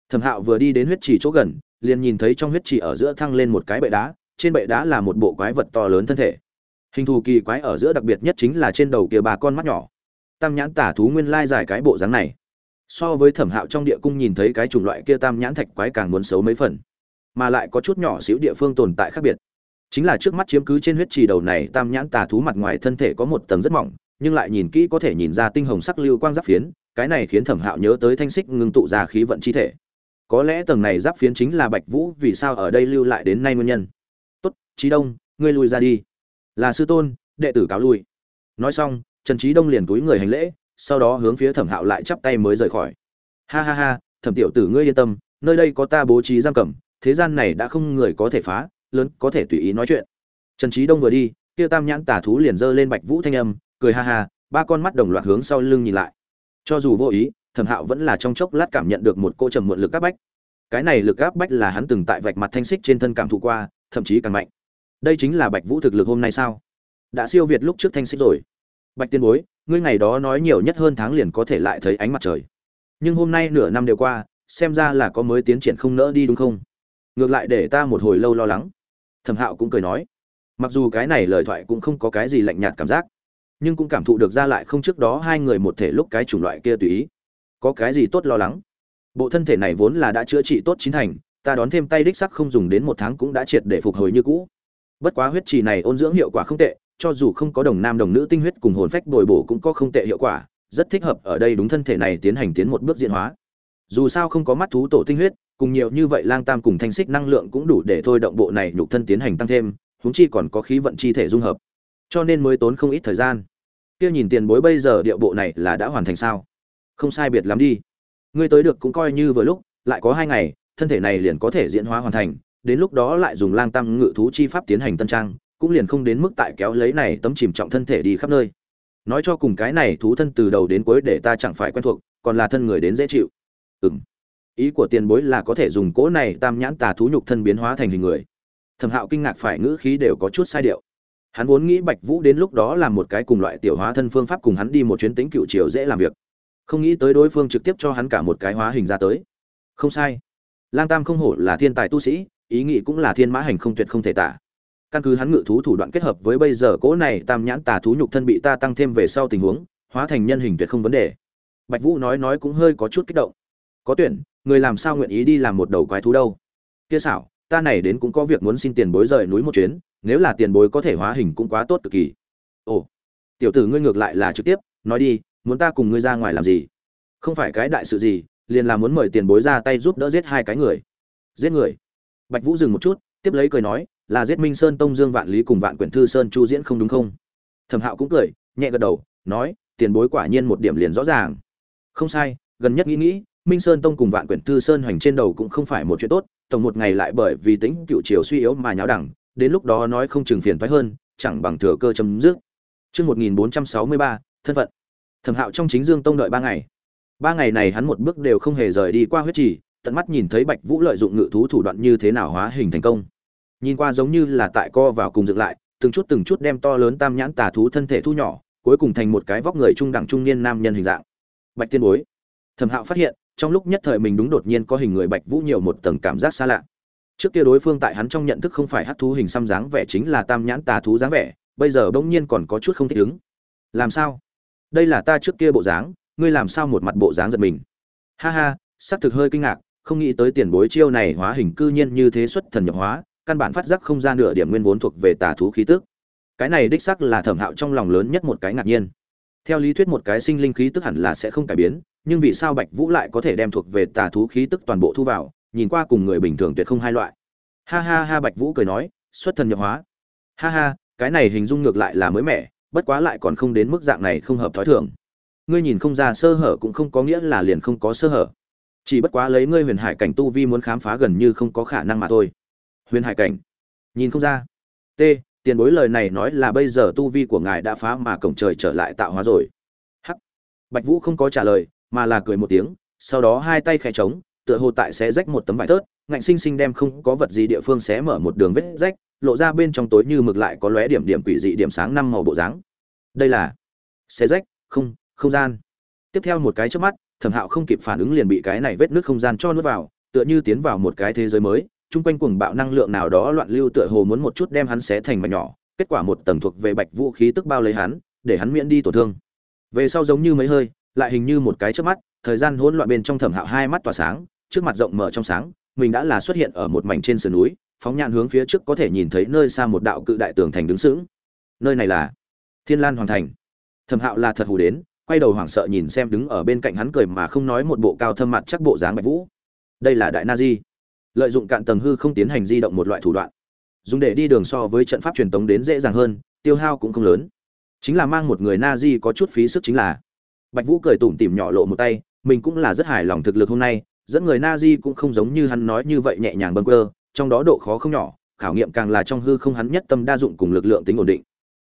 Thẩm Hạo vừa đi đến huyết trì chỗ gần, liền nhìn thấy trong huyết trì ở giữa thăng lên một cái bệ đá trên bệ đá là một bộ quái vật to lớn thân thể. Hình thù kỳ quái ở giữa đặc biệt nhất chính là trên đầu kia bà con mắt nhỏ. Tam nhãn tả thú nguyên lai dài cái bộ dáng này. So với thẩm hạo trong địa cung nhìn thấy cái chủng loại kia tam nhãn thạch quái càng muốn xấu mấy phần mà lại có chút nhỏ xíu địa phương tồn tại khác biệt. Chính là trước mắt chiếm cứ trên huyết trì đầu này tam nhãn tà thú mặt ngoài thân thể có một tầng rất mỏng nhưng lại nhìn kỹ có thể nhìn ra tinh hồng sắc lưu quang giáp phiến, cái này khiến thẩm hạo nhớ tới thanh xích ngưng tụ ra khí vận chi thể. Có lẽ tầng này giáp phiến chính là bạch vũ, vì sao ở đây lưu lại đến nay nguyên nhân? Tốt trí đông, ngươi lui ra đi. Là sư tôn, đệ tử cáo lui. Nói xong, trần trí đông liền túi người hành lễ, sau đó hướng phía thẩm hạo lại chắp tay mới rời khỏi. Ha ha ha, thẩm tiểu tử ngươi yên tâm, nơi đây có ta bố trí giam cầm, thế gian này đã không người có thể phá, lớn có thể tùy ý nói chuyện. Trần trí đông vừa đi, kia tam nhãn tả thú liền giơ lên bạch vũ thanh âm cười ha ha, ba con mắt đồng loạt hướng sau lưng nhìn lại. Cho dù vô ý, thẩm hạo vẫn là trong chốc lát cảm nhận được một cô trầm muộn lực áp bách. Cái này lực áp bách là hắn từng tại vạch mặt thanh xích trên thân cảm thụ qua, thậm chí càng mạnh. Đây chính là bạch vũ thực lực hôm nay sao? Đã siêu việt lúc trước thanh xích rồi. Bạch tiên bối, ngươi ngày đó nói nhiều nhất hơn tháng liền có thể lại thấy ánh mặt trời. Nhưng hôm nay nửa năm đều qua, xem ra là có mới tiến triển không nỡ đi đúng không? Ngược lại để ta một hồi lâu lo lắng. Thẩm hạo cũng cười nói. Mặc dù cái này lời thoại cũng không có cái gì lạnh nhạt cảm giác nhưng cũng cảm thụ được ra lại không trước đó hai người một thể lúc cái chủng loại kia tùy ý. Có cái gì tốt lo lắng? Bộ thân thể này vốn là đã chữa trị tốt chín thành, ta đón thêm tay đích sắc không dùng đến một tháng cũng đã triệt để phục hồi như cũ. Bất quá huyết trì này ôn dưỡng hiệu quả không tệ, cho dù không có đồng nam đồng nữ tinh huyết cùng hồn phách bồi bổ cũng có không tệ hiệu quả, rất thích hợp ở đây đúng thân thể này tiến hành tiến một bước diễn hóa. Dù sao không có mắt thú tổ tinh huyết, cùng nhiều như vậy lang tam cùng thanh xích năng lượng cũng đủ để thôi động bộ này nhục thân tiến hành tăng thêm húng chi còn có khí vận chi thể dung hợp. Cho nên mới tốn không ít thời gian kia nhìn tiền bối bây giờ điệu bộ này là đã hoàn thành sao? Không sai biệt lắm đi. Ngươi tới được cũng coi như vừa lúc, lại có hai ngày, thân thể này liền có thể diễn hóa hoàn thành, đến lúc đó lại dùng lang tam ngự thú chi pháp tiến hành tân trang, cũng liền không đến mức tại kéo lấy này tấm chìm trọng thân thể đi khắp nơi. Nói cho cùng cái này thú thân từ đầu đến cuối để ta chẳng phải quen thuộc, còn là thân người đến dễ chịu. Ừng ý của tiền bối là có thể dùng cỗ này tam nhãn tà thú nhục thân biến hóa thành hình người. Thẩm hạo kinh ngạc phải ngữ khí đều có chút sai điệu hắn vốn nghĩ bạch vũ đến lúc đó làm một cái cùng loại tiểu hóa thân phương pháp cùng hắn đi một chuyến tính cựu triều dễ làm việc. Không nghĩ tới đối phương trực tiếp cho hắn cả một cái hóa hình ra tới. Không sai. Lang tam không hổ là thiên tài tu sĩ, ý nghĩ cũng là thiên mã hành không tuyệt không thể tả. Căn cứ hắn ngự thú thủ đoạn kết hợp với bây giờ cỗ này tam nhãn tà thú nhục thân bị ta tăng thêm về sau tình huống, hóa thành nhân hình tuyệt không vấn đề. Bạch vũ nói nói cũng hơi có chút kích động. Có tuyển, người làm sao nguyện ý đi làm một đầu quái thú đâu? Kia xảo, ta này đến cũng có việc muốn xin tiền bối rời núi một chuyến nếu là tiền bối có thể hóa hình cũng quá tốt cực kỳ. Ồ, tiểu tử ngươi ngược lại là trực tiếp, nói đi, muốn ta cùng ngươi ra ngoài làm gì? Không phải cái đại sự gì, liền là muốn mời tiền bối ra tay giúp đỡ giết hai cái người. Giết người. Bạch vũ dừng một chút, tiếp lấy cười nói, là giết minh sơn tông dương vạn lý cùng vạn quyển thư sơn chu diễn không đúng không? Thẩm hạo cũng cười, nhẹ gật đầu, nói, tiền bối quả nhiên một điểm liền rõ ràng. Không sai, gần nhất nghĩ nghĩ, minh sơn tông cùng vạn quyển thư sơn hoành trên đầu cũng không phải một chuyện tốt, tổng một ngày lại bởi vì tính cựu triều suy yếu mà nháo đẳng đến lúc đó nói không chừng phiền toái hơn chẳng bằng thừa cơ chấm dứt Chương 1463, thân phận. Thẩm Hạo trong chính Dương Tông đợi ba ngày. Ba ngày này hắn một bước đều không hề rời đi qua huyết trì, tận mắt nhìn thấy Bạch Vũ lợi dụng ngự thú thủ đoạn như thế nào hóa hình thành công. Nhìn qua giống như là tại co vào cùng dựng lại, từng chút từng chút đem to lớn tam nhãn tà thú thân thể thu nhỏ, cuối cùng thành một cái vóc người trung đẳng trung niên nam nhân hình dạng. Bạch Tiên Bối. Thẩm Hạo phát hiện, trong lúc nhất thời mình đúng đột nhiên có hình người Bạch Vũ nhiều một tầng cảm giác xa lạ trước kia đối phương tại hắn trong nhận thức không phải hát thú hình xăm dáng vẻ chính là tam nhãn tà thú dáng vẻ, bây giờ bỗng nhiên còn có chút không thích ứng. Làm sao? Đây là ta trước kia bộ dáng, ngươi làm sao một mặt bộ dáng giật mình? Ha ha xác thực hơi kinh ngạc, không nghĩ tới tiền bối chiêu này hóa hình cư nhiên như thế xuất thần nhập hóa, căn bản phát giác không ra nửa điểm nguyên vốn thuộc về tà thú khí tức. Cái này đích xác là thẩm hạo trong lòng lớn nhất một cái ngạc nhiên. Theo lý thuyết một cái sinh linh khí tức hẳn là sẽ không cải biến, nhưng vì sao bạch vũ lại có thể đem thuộc về tà thú khí tức toàn bộ thu vào? Nhìn qua cùng người bình thường tuyệt không hai loại. Ha ha ha, bạch vũ cười nói, xuất thần nhập hóa. Ha ha, cái này hình dung ngược lại là mới mẻ, bất quá lại còn không đến mức dạng này không hợp thói thường. Ngươi nhìn không ra sơ hở cũng không có nghĩa là liền không có sơ hở. Chỉ bất quá lấy ngươi huyền hải cảnh tu vi muốn khám phá gần như không có khả năng mà thôi. Huyền hải cảnh? Nhìn không ra. T, tiền bối lời này nói là bây giờ tu vi của ngài đã phá mà cổng trời trở lại tạo hóa rồi. Hắc. Bạch vũ không có trả lời, mà là cười một tiếng, sau đó hai tay khẽ trống tựa hồ tại xé rách một tấm vải tớt ngạnh sinh sinh đem không có vật gì địa phương xé mở một đường vết rách, lộ ra bên trong tối như mực lại có lóe điểm điểm quỷ dị điểm sáng năm màu bộ dáng. Đây là xé rách, không không gian. Tiếp theo một cái trước mắt, thẩm hạo không kịp phản ứng liền bị cái này vết nước không gian cho nuốt vào, tựa như tiến vào một cái thế giới mới, chung quanh cuồng bạo năng lượng nào đó loạn lưu tựa hồ muốn một chút đem hắn xé thành mảnh nhỏ, kết quả một tầng thuộc về bạch vũ khí tức bao lấy hắn, để hắn miễn đi tổn thương. Về sau giống như mấy hơi, lại hình như một cái trước mắt thời gian hỗn loạn bên trong thẩm hạo hai mắt tỏa sáng, trước mặt rộng mở trong sáng, mình đã là xuất hiện ở một mảnh trên sườn núi, phóng nhạn hướng phía trước có thể nhìn thấy nơi xa một đạo cự đại tường thành đứng sững. Nơi này là thiên lan hoàng thành. Thẩm hạo là thật hù đến, quay đầu hoảng sợ nhìn xem đứng ở bên cạnh hắn cười mà không nói một bộ cao thâm mặt chắc bộ dáng bạch vũ. Đây là đại na di. Lợi dụng cạn tầng hư không tiến hành di động một loại thủ đoạn. Dùng để đi đường so với trận pháp truyền tống đến dễ dàng hơn, tiêu hao cũng không lớn. Chính là mang một người na di có chút phí sức chính là. Bạch vũ cười tủm tỉm nhỏ lộ một tay mình cũng là rất hài lòng thực lực hôm nay, dẫn người na di cũng không giống như hắn nói như vậy nhẹ nhàng bâng quơ, trong đó độ khó không nhỏ, khảo nghiệm càng là trong hư không hắn nhất tâm đa dụng cùng lực lượng tính ổn định.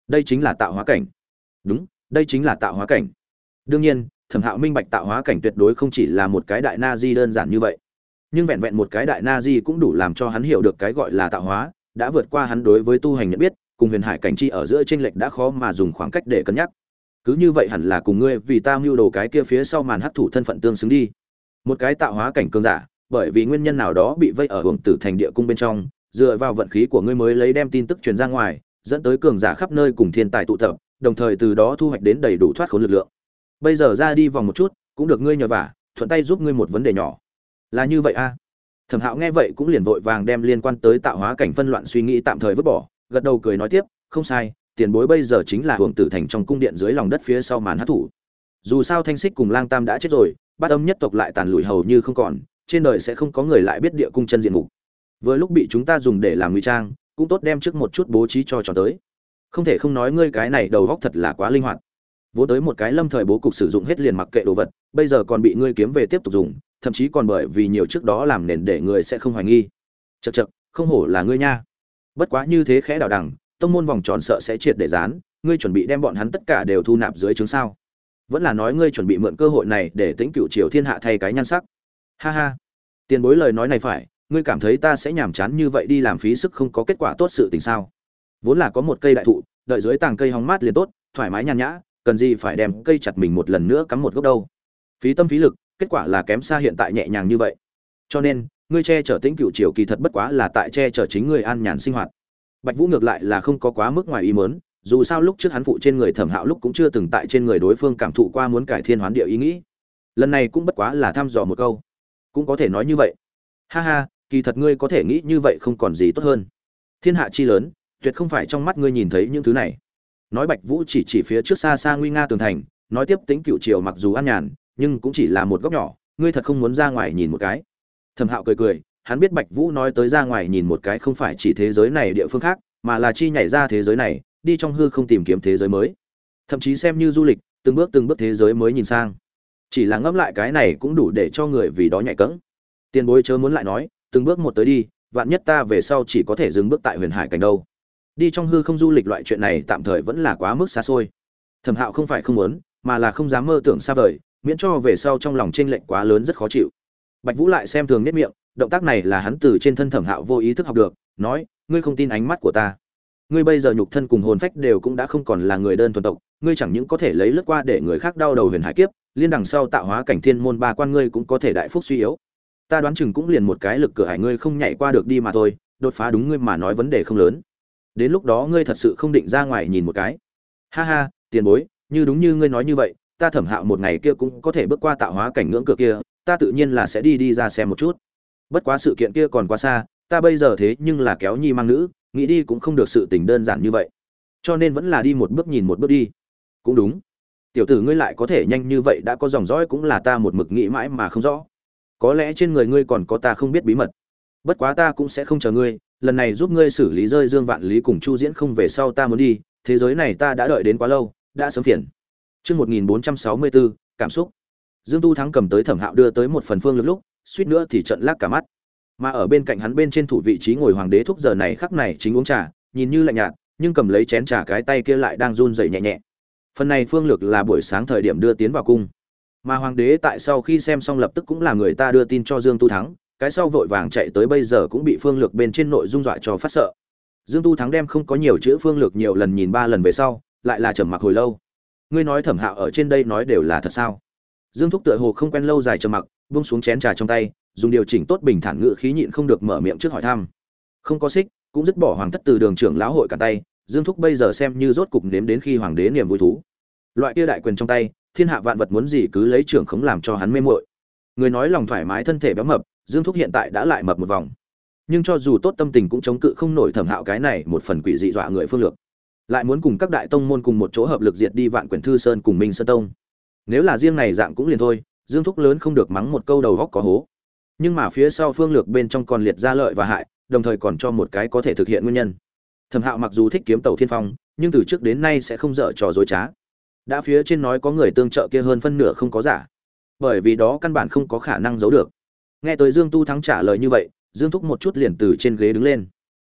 Đây chính là tạo hóa cảnh. Đúng, đây chính là tạo hóa cảnh. Đương nhiên, thẩm hạo minh bạch tạo hóa cảnh tuyệt đối không chỉ là một cái đại na di đơn giản như vậy. Nhưng vẹn vẹn một cái đại na di cũng đủ làm cho hắn hiểu được cái gọi là tạo hóa, đã vượt qua hắn đối với tu hành nhận biết, cùng huyền hải cảnh chi ở giữa tranh lệch đã khó mà dùng khoảng cách để cân nhắc cứ như vậy hẳn là cùng ngươi vì ta mưu đồ cái kia phía sau màn hấp thụ thân phận tương xứng đi. Một cái tạo hóa cảnh cường giả, bởi vì nguyên nhân nào đó bị vây ở hưởng tử thành địa cung bên trong, dựa vào vận khí của ngươi mới lấy đem tin tức truyền ra ngoài, dẫn tới cường giả khắp nơi cùng thiên tài tụ tập, đồng thời từ đó thu hoạch đến đầy đủ thoát khốn lực lượng. Bây giờ ra đi vòng một chút, cũng được ngươi nhờ vả, thuận tay giúp ngươi một vấn đề nhỏ. Là như vậy a? À? thẩm hạo nghe vậy cũng liền vội vàng đem liên quan tới tạo hóa cảnh phân loạn suy nghĩ tạm thời vứt bỏ, gật đầu cười nói tiếp, không sai tiền bối bây giờ chính là hưởng tử thành trong cung điện dưới lòng đất phía sau màn hát thủ. Dù sao thanh xích cùng lang tam đã chết rồi, bát âm nhất tộc lại tàn lụi hầu như không còn, trên đời sẽ không có người lại biết địa cung chân diện mục. Vừa lúc bị chúng ta dùng để làm ngụy trang, cũng tốt đem trước một chút bố trí cho tròn tới. Không thể không nói ngươi cái này đầu góc thật là quá linh hoạt. Vốn tới một cái lâm thời bố cục sử dụng hết liền mặc kệ đồ vật, bây giờ còn bị ngươi kiếm về tiếp tục dùng, thậm chí còn bởi vì nhiều trước đó làm nền để người sẽ không hoài nghi. Chật chật không hổ là ngươi nha. Bất quá như thế khẽ đảo đẳng tông môn vòng tròn sợ sẽ triệt để dán, ngươi chuẩn bị đem bọn hắn tất cả đều thu nạp dưới trướng sao? Vẫn là nói ngươi chuẩn bị mượn cơ hội này để tính cựu triều thiên hạ thay cái nhan sắc. Ha ha. Tiền bối lời nói này phải, ngươi cảm thấy ta sẽ nhàm chán như vậy đi làm phí sức không có kết quả tốt sự tình sao? Vốn là có một cây đại thụ, đợi dưới tàng cây hóng mát liền tốt, thoải mái nhàn nhã, cần gì phải đem cây chặt mình một lần nữa cắm một gốc đâu? Phí tâm phí lực, kết quả là kém xa hiện tại nhẹ nhàng như vậy. Cho nên, ngươi che chở tĩnh cựu triều kỳ thật bất quá là tại che chở chính người an nhàn sinh hoạt bạch vũ ngược lại là không có quá mức ngoài ý muốn. dù sao lúc trước hắn phụ trên người thẩm hạo lúc cũng chưa từng tại trên người đối phương cảm thụ qua muốn cải thiên hoán địa ý nghĩ. Lần này cũng bất quá là thăm dò một câu. Cũng có thể nói như vậy. Ha ha, kỳ thật ngươi có thể nghĩ như vậy không còn gì tốt hơn. Thiên hạ chi lớn, tuyệt không phải trong mắt ngươi nhìn thấy những thứ này. Nói bạch vũ chỉ chỉ phía trước xa xa nguy nga tường thành, nói tiếp tính cựu triều mặc dù an nhàn, nhưng cũng chỉ là một góc nhỏ, ngươi thật không muốn ra ngoài nhìn một cái. Thẩm hạo cười cười hắn biết bạch vũ nói tới ra ngoài nhìn một cái không phải chỉ thế giới này địa phương khác, mà là chi nhảy ra thế giới này, đi trong hư không tìm kiếm thế giới mới. Thậm chí xem như du lịch, từng bước từng bước thế giới mới nhìn sang. Chỉ là ngẫm lại cái này cũng đủ để cho người vì đó nhạy cẫng. Tiền bối chớ muốn lại nói, từng bước một tới đi, vạn nhất ta về sau chỉ có thể dừng bước tại huyền hải cảnh đâu. Đi trong hư không du lịch loại chuyện này tạm thời vẫn là quá mức xa xôi. Thẩm hạo không phải không muốn, mà là không dám mơ tưởng xa vời, miễn cho về sau trong lòng chênh lệch quá lớn rất khó chịu. Bạch vũ lại xem thường nết miệng động tác này là hắn từ trên thân thẩm hạo vô ý thức học được, nói, ngươi không tin ánh mắt của ta. Ngươi bây giờ nhục thân cùng hồn phách đều cũng đã không còn là người đơn thuần tộc, ngươi chẳng những có thể lấy lướt qua để người khác đau đầu huyền hải kiếp, liên đằng sau tạo hóa cảnh thiên môn ba quan ngươi cũng có thể đại phúc suy yếu. Ta đoán chừng cũng liền một cái lực cửa hải ngươi không nhảy qua được đi mà thôi, đột phá đúng ngươi mà nói vấn đề không lớn. Đến lúc đó ngươi thật sự không định ra ngoài nhìn một cái. Ha ha, tiền bối, như đúng như ngươi nói như vậy, ta thẩm hạo một ngày kia cũng có thể bước qua tạo hóa cảnh ngưỡng cửa kia, ta tự nhiên là sẽ đi đi ra xem một chút bất quá sự kiện kia còn quá xa ta bây giờ thế nhưng là kéo nhi mang nữ nghĩ đi cũng không được sự tình đơn giản như vậy. Cho nên vẫn là đi một bước nhìn một bước đi. Cũng đúng. Tiểu tử ngươi lại có thể nhanh như vậy đã có dòng dõi cũng là ta một mực nghĩ mãi mà không rõ. Có lẽ trên người ngươi còn có ta không biết bí mật. Bất quá ta cũng sẽ không chờ ngươi lần này giúp ngươi xử lý rơi dương vạn lý cùng chu diễn không về sau ta muốn đi thế giới này ta đã đợi đến quá lâu đã sớm phiền. Trước 1464, cảm xúc. Dương Tu Thắng cầm tới Thẩm Hạo đưa tới một phần phương lực lúc, suýt nữa thì trận lác cả mắt. Mà ở bên cạnh hắn bên trên thủ vị trí ngồi hoàng đế thúc giờ này khắc này chính uống trà, nhìn như lạnh nhạt, nhưng cầm lấy chén trà cái tay kia lại đang run rẩy nhẹ nhẹ. Phần này phương lược là buổi sáng thời điểm đưa tiến vào cung. Mà hoàng đế tại sau khi xem xong lập tức cũng là người ta đưa tin cho Dương Tu Thắng, cái sau vội vàng chạy tới bây giờ cũng bị phương lược bên trên nội dung dọa cho phát sợ. Dương Tu Thắng đem không có nhiều chữ phương lược nhiều lần nhìn ba lần về sau, lại là trầm mặc hồi lâu ngươi nói thẩm hạo ở trên đây nói đều là thật sao dương thúc tựa hồ không quen lâu dài trầm mặc vung xuống chén trà trong tay, dùng điều chỉnh tốt bình thản ngữ khí nhịn không được mở miệng trước hỏi thăm. Không có xích, cũng dứt bỏ hoàng thất từ đường trưởng lão hội cả tay, dương thúc bây giờ xem như rốt cục nếm đến khi hoàng đế niềm vui thú. Loại kia đại quyền trong tay, thiên hạ vạn vật muốn gì cứ lấy trưởng khống làm cho hắn mê muội. Người nói lòng thoải mái thân thể béo mập, dương thúc hiện tại đã lại mập một vòng. Nhưng cho dù tốt tâm tình cũng chống cự không nổi thẩm hạo cái này một phần quỷ dị dọa người phương lược. Lại muốn cùng các đại tông môn cùng một chỗ hợp lực diệt đi vạn quyển thư sơn cùng minh sơn tông. Nếu là riêng này dạng cũng liền thôi dương thúc lớn không được mắng một câu đầu góc có hố. Nhưng mà phía sau phương lược bên trong còn liệt ra lợi và hại, đồng thời còn cho một cái có thể thực hiện nguyên nhân. Thẩm hạo mặc dù thích kiếm tàu thiên phong, nhưng từ trước đến nay sẽ không dở trò dối trá. Đã phía trên nói có người tương trợ kia hơn phân nửa không có giả. Bởi vì đó căn bản không có khả năng giấu được. Nghe tới dương tu thắng trả lời như vậy, dương thúc một chút liền từ trên ghế đứng lên.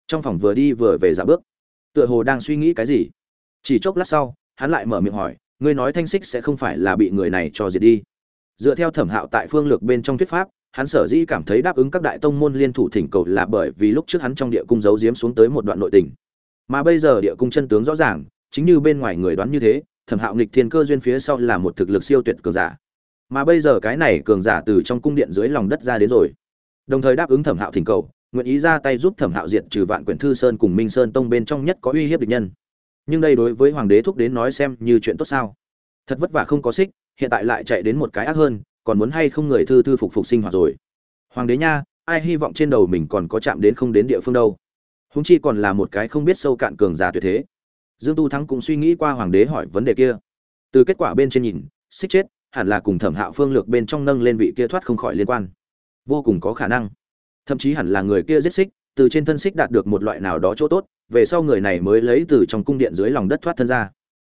Trong phòng vừa đi vừa về dạo bước. Tựa hồ đang suy nghĩ cái gì. Chỉ chốc lát sau, hắn lại mở miệng hỏi, ngươi nói thanh xích sẽ không phải là bị người này cho diệt đi? Dựa theo thẩm hạo tại phương lược bên trong thuyết pháp, hắn sở dĩ cảm thấy đáp ứng các đại tông môn liên thủ thỉnh cầu là bởi vì lúc trước hắn trong địa cung giấu giếm xuống tới một đoạn nội tình. Mà bây giờ địa cung chân tướng rõ ràng, chính như bên ngoài người đoán như thế, thẩm hạo nghịch thiên cơ duyên phía sau là một thực lực siêu tuyệt cường giả. Mà bây giờ cái này cường giả từ trong cung điện dưới lòng đất ra đến rồi. Đồng thời đáp ứng thẩm hạo thỉnh cầu, nguyện ý ra tay giúp thẩm hạo diệt trừ vạn quyển thư sơn cùng minh sơn tông bên trong nhất có uy hiếp địch nhân. Nhưng đây đối với hoàng đế thúc đến nói xem như chuyện tốt sao? Thật vất vả không có xích hiện tại lại chạy đến một cái ác hơn, còn muốn hay không người thư thư phục phục sinh hoạt rồi. Hoàng đế nha, ai hy vọng trên đầu mình còn có chạm đến không đến địa phương đâu. Húng chi còn là một cái không biết sâu cạn cường giả tuyệt thế. Dương tu thắng cũng suy nghĩ qua hoàng đế hỏi vấn đề kia. Từ kết quả bên trên nhìn, xích chết, hẳn là cùng thẩm hạo phương lược bên trong nâng lên vị kia thoát không khỏi liên quan. Vô cùng có khả năng. Thậm chí hẳn là người kia giết xích, từ trên thân xích đạt được một loại nào đó chỗ tốt, về sau người này mới lấy từ trong cung điện dưới lòng đất thoát thân ra.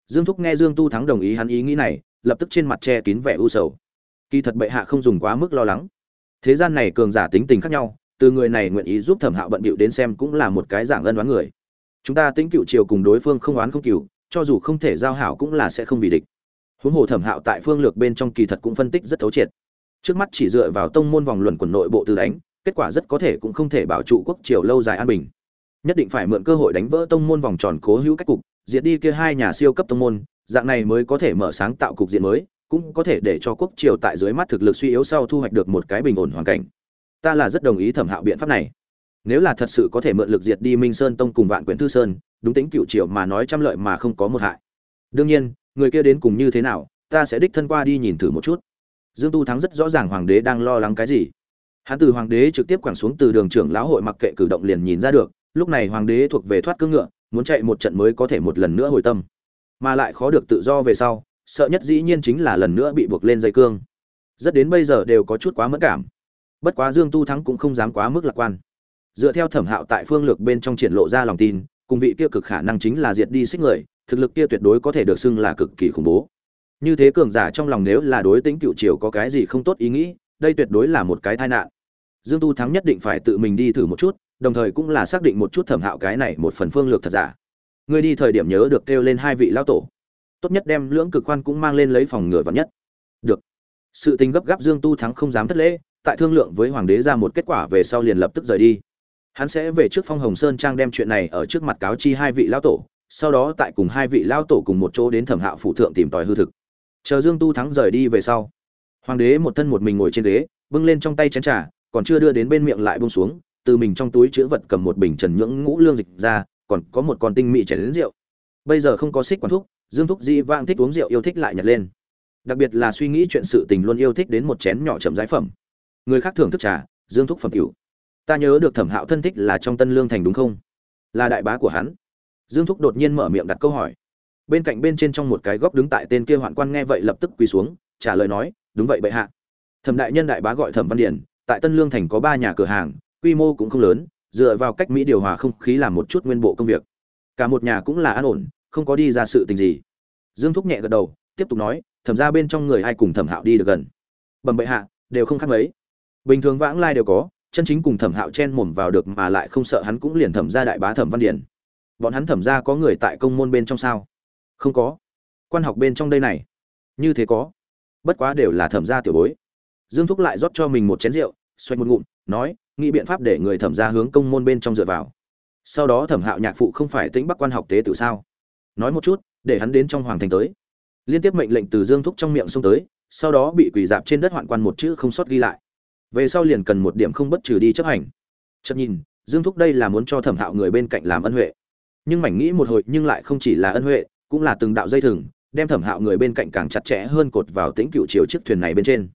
Dương thúc nghe dương tu thắng đồng ý hắn ý nghĩ này lập tức trên mặt che kín vẻ u sầu. Kỳ thật bệ hạ không dùng quá mức lo lắng. Thế gian này cường giả tính tình khác nhau, từ người này nguyện ý giúp thẩm hạo bận bịu đến xem cũng là một cái dạng ân đoán người. Chúng ta tính cựu triều cùng đối phương không oán không cựu cho dù không thể giao hảo cũng là sẽ không vì địch. Huống hồ thẩm hạo tại phương lược bên trong kỳ thật cũng phân tích rất thấu triệt. Trước mắt chỉ dựa vào tông môn vòng luận quần nội bộ từ đánh, kết quả rất có thể cũng không thể bảo trụ quốc triều lâu dài an bình. Nhất định phải mượn cơ hội đánh vỡ tông môn vòng tròn cố hữu cách cục, diệt đi kia hai nhà siêu cấp tông môn dạng này mới có thể mở sáng tạo cục diện mới, cũng có thể để cho quốc triều tại dưới mắt thực lực suy yếu sau thu hoạch được một cái bình ổn hoàn cảnh. Ta là rất đồng ý thẩm hạo biện pháp này. Nếu là thật sự có thể mượn lực diệt đi minh sơn tông cùng vạn quyển thư sơn, đúng tính cựu triều mà nói trăm lợi mà không có một hại. Đương nhiên, người kia đến cùng như thế nào, ta sẽ đích thân qua đi nhìn thử một chút. Dương tu thắng rất rõ ràng hoàng đế đang lo lắng cái gì. Hắn từ hoàng đế trực tiếp quẳng xuống từ đường trưởng lão hội mặc kệ cử động liền nhìn ra được, lúc này hoàng đế thuộc về thoát cương ngựa, muốn chạy một trận mới có thể một lần nữa hồi tâm mà lại khó được tự do về sau, sợ nhất dĩ nhiên chính là lần nữa bị buộc lên dây cương. Rất đến bây giờ đều có chút quá mất cảm. Bất quá dương tu thắng cũng không dám quá mức lạc quan. Dựa theo thẩm hạo tại phương lược bên trong triển lộ ra lòng tin, cùng vị kia cực khả năng chính là diệt đi xích người, thực lực kia tuyệt đối có thể được xưng là cực kỳ khủng bố. Như thế cường giả trong lòng nếu là đối tính cựu triều có cái gì không tốt ý nghĩ, đây tuyệt đối là một cái tai nạn. Dương tu thắng nhất định phải tự mình đi thử một chút, đồng thời cũng là xác định một chút thẩm hạo cái này một phần phương lược thật giả ngươi đi thời điểm nhớ được kêu lên hai vị lão tổ. Tốt nhất đem lưỡng cực khoan cũng mang lên lấy phòng ngừa vắn nhất. Được. Sự tình gấp gáp dương tu thắng không dám thất lễ, tại thương lượng với hoàng đế ra một kết quả về sau liền lập tức rời đi. Hắn sẽ về trước phong hồng sơn trang đem chuyện này ở trước mặt cáo chi hai vị lão tổ, sau đó tại cùng hai vị lão tổ cùng một chỗ đến thẩm hạo phủ thượng tìm tòi hư thực. Chờ dương tu thắng rời đi về sau, hoàng đế một thân một mình ngồi trên ghế, bưng lên trong tay chén trà, còn chưa đưa đến bên miệng lại bông xuống, từ mình trong túi chữ vật cầm một bình trần nhưỡng ngũ lương dịch ra còn có một con tinh mỹ chảy đến rượu. Bây giờ không có xích quản thuốc, dương thúc di vang thích uống rượu yêu thích lại nhặt lên. Đặc biệt là suy nghĩ chuyện sự tình luôn yêu thích đến một chén nhỏ chậm giải phẩm. Người khác thưởng thức trà, dương thúc phẩm cửu ta nhớ được thẩm hạo thân thích là trong tân lương thành đúng không? Là đại bá của hắn. Dương thúc đột nhiên mở miệng đặt câu hỏi. Bên cạnh bên trên trong một cái góc đứng tại tên kia hoạn quan nghe vậy lập tức quỳ xuống, trả lời nói, đúng vậy bệ hạ. Thẩm đại nhân đại bá gọi thẩm văn điển tại tân lương thành có ba nhà cửa hàng, quy mô cũng không lớn dựa vào cách mỹ điều hòa không khí làm một chút nguyên bộ công việc. Cả một nhà cũng là an ổn, không có đi ra sự tình gì. Dương thúc nhẹ gật đầu, tiếp tục nói, thẩm ra bên trong người ai cùng thẩm hạo đi được gần? Bẩm bệ hạ, đều không khác mấy. Bình thường vãng lai đều có, chân chính cùng thẩm hạo chen mồm vào được mà lại không sợ hắn cũng liền thẩm ra đại bá thẩm văn điển. Bọn hắn thẩm ra có người tại công môn bên trong sao? Không có. Quan học bên trong đây này. Như thế có. Bất quá đều là thẩm gia tiểu bối. Dương thúc lại rót cho mình một chén rượu xoay một ngụm, nói nghĩ biện pháp để người thẩm gia hướng công môn bên trong dựa vào. Sau đó thẩm hạo nhạc phụ không phải tính bắc quan học tế tự sao? Nói một chút, để hắn đến trong hoàng thành tới. Liên tiếp mệnh lệnh từ dương thúc trong miệng xông tới, sau đó bị quỳ dạp trên đất hoạn quan một chữ không sót ghi lại. Về sau liền cần một điểm không bất trừ đi chấp hành. Chợt nhìn, dương thúc đây là muốn cho thẩm hạo người bên cạnh làm ân huệ. Nhưng mảnh nghĩ một hồi nhưng lại không chỉ là ân huệ, cũng là từng đạo dây thừng, đem thẩm hạo người bên cạnh càng chặt chẽ hơn cột vào tĩnh cựu chiều chiếc thuyền này bên trên.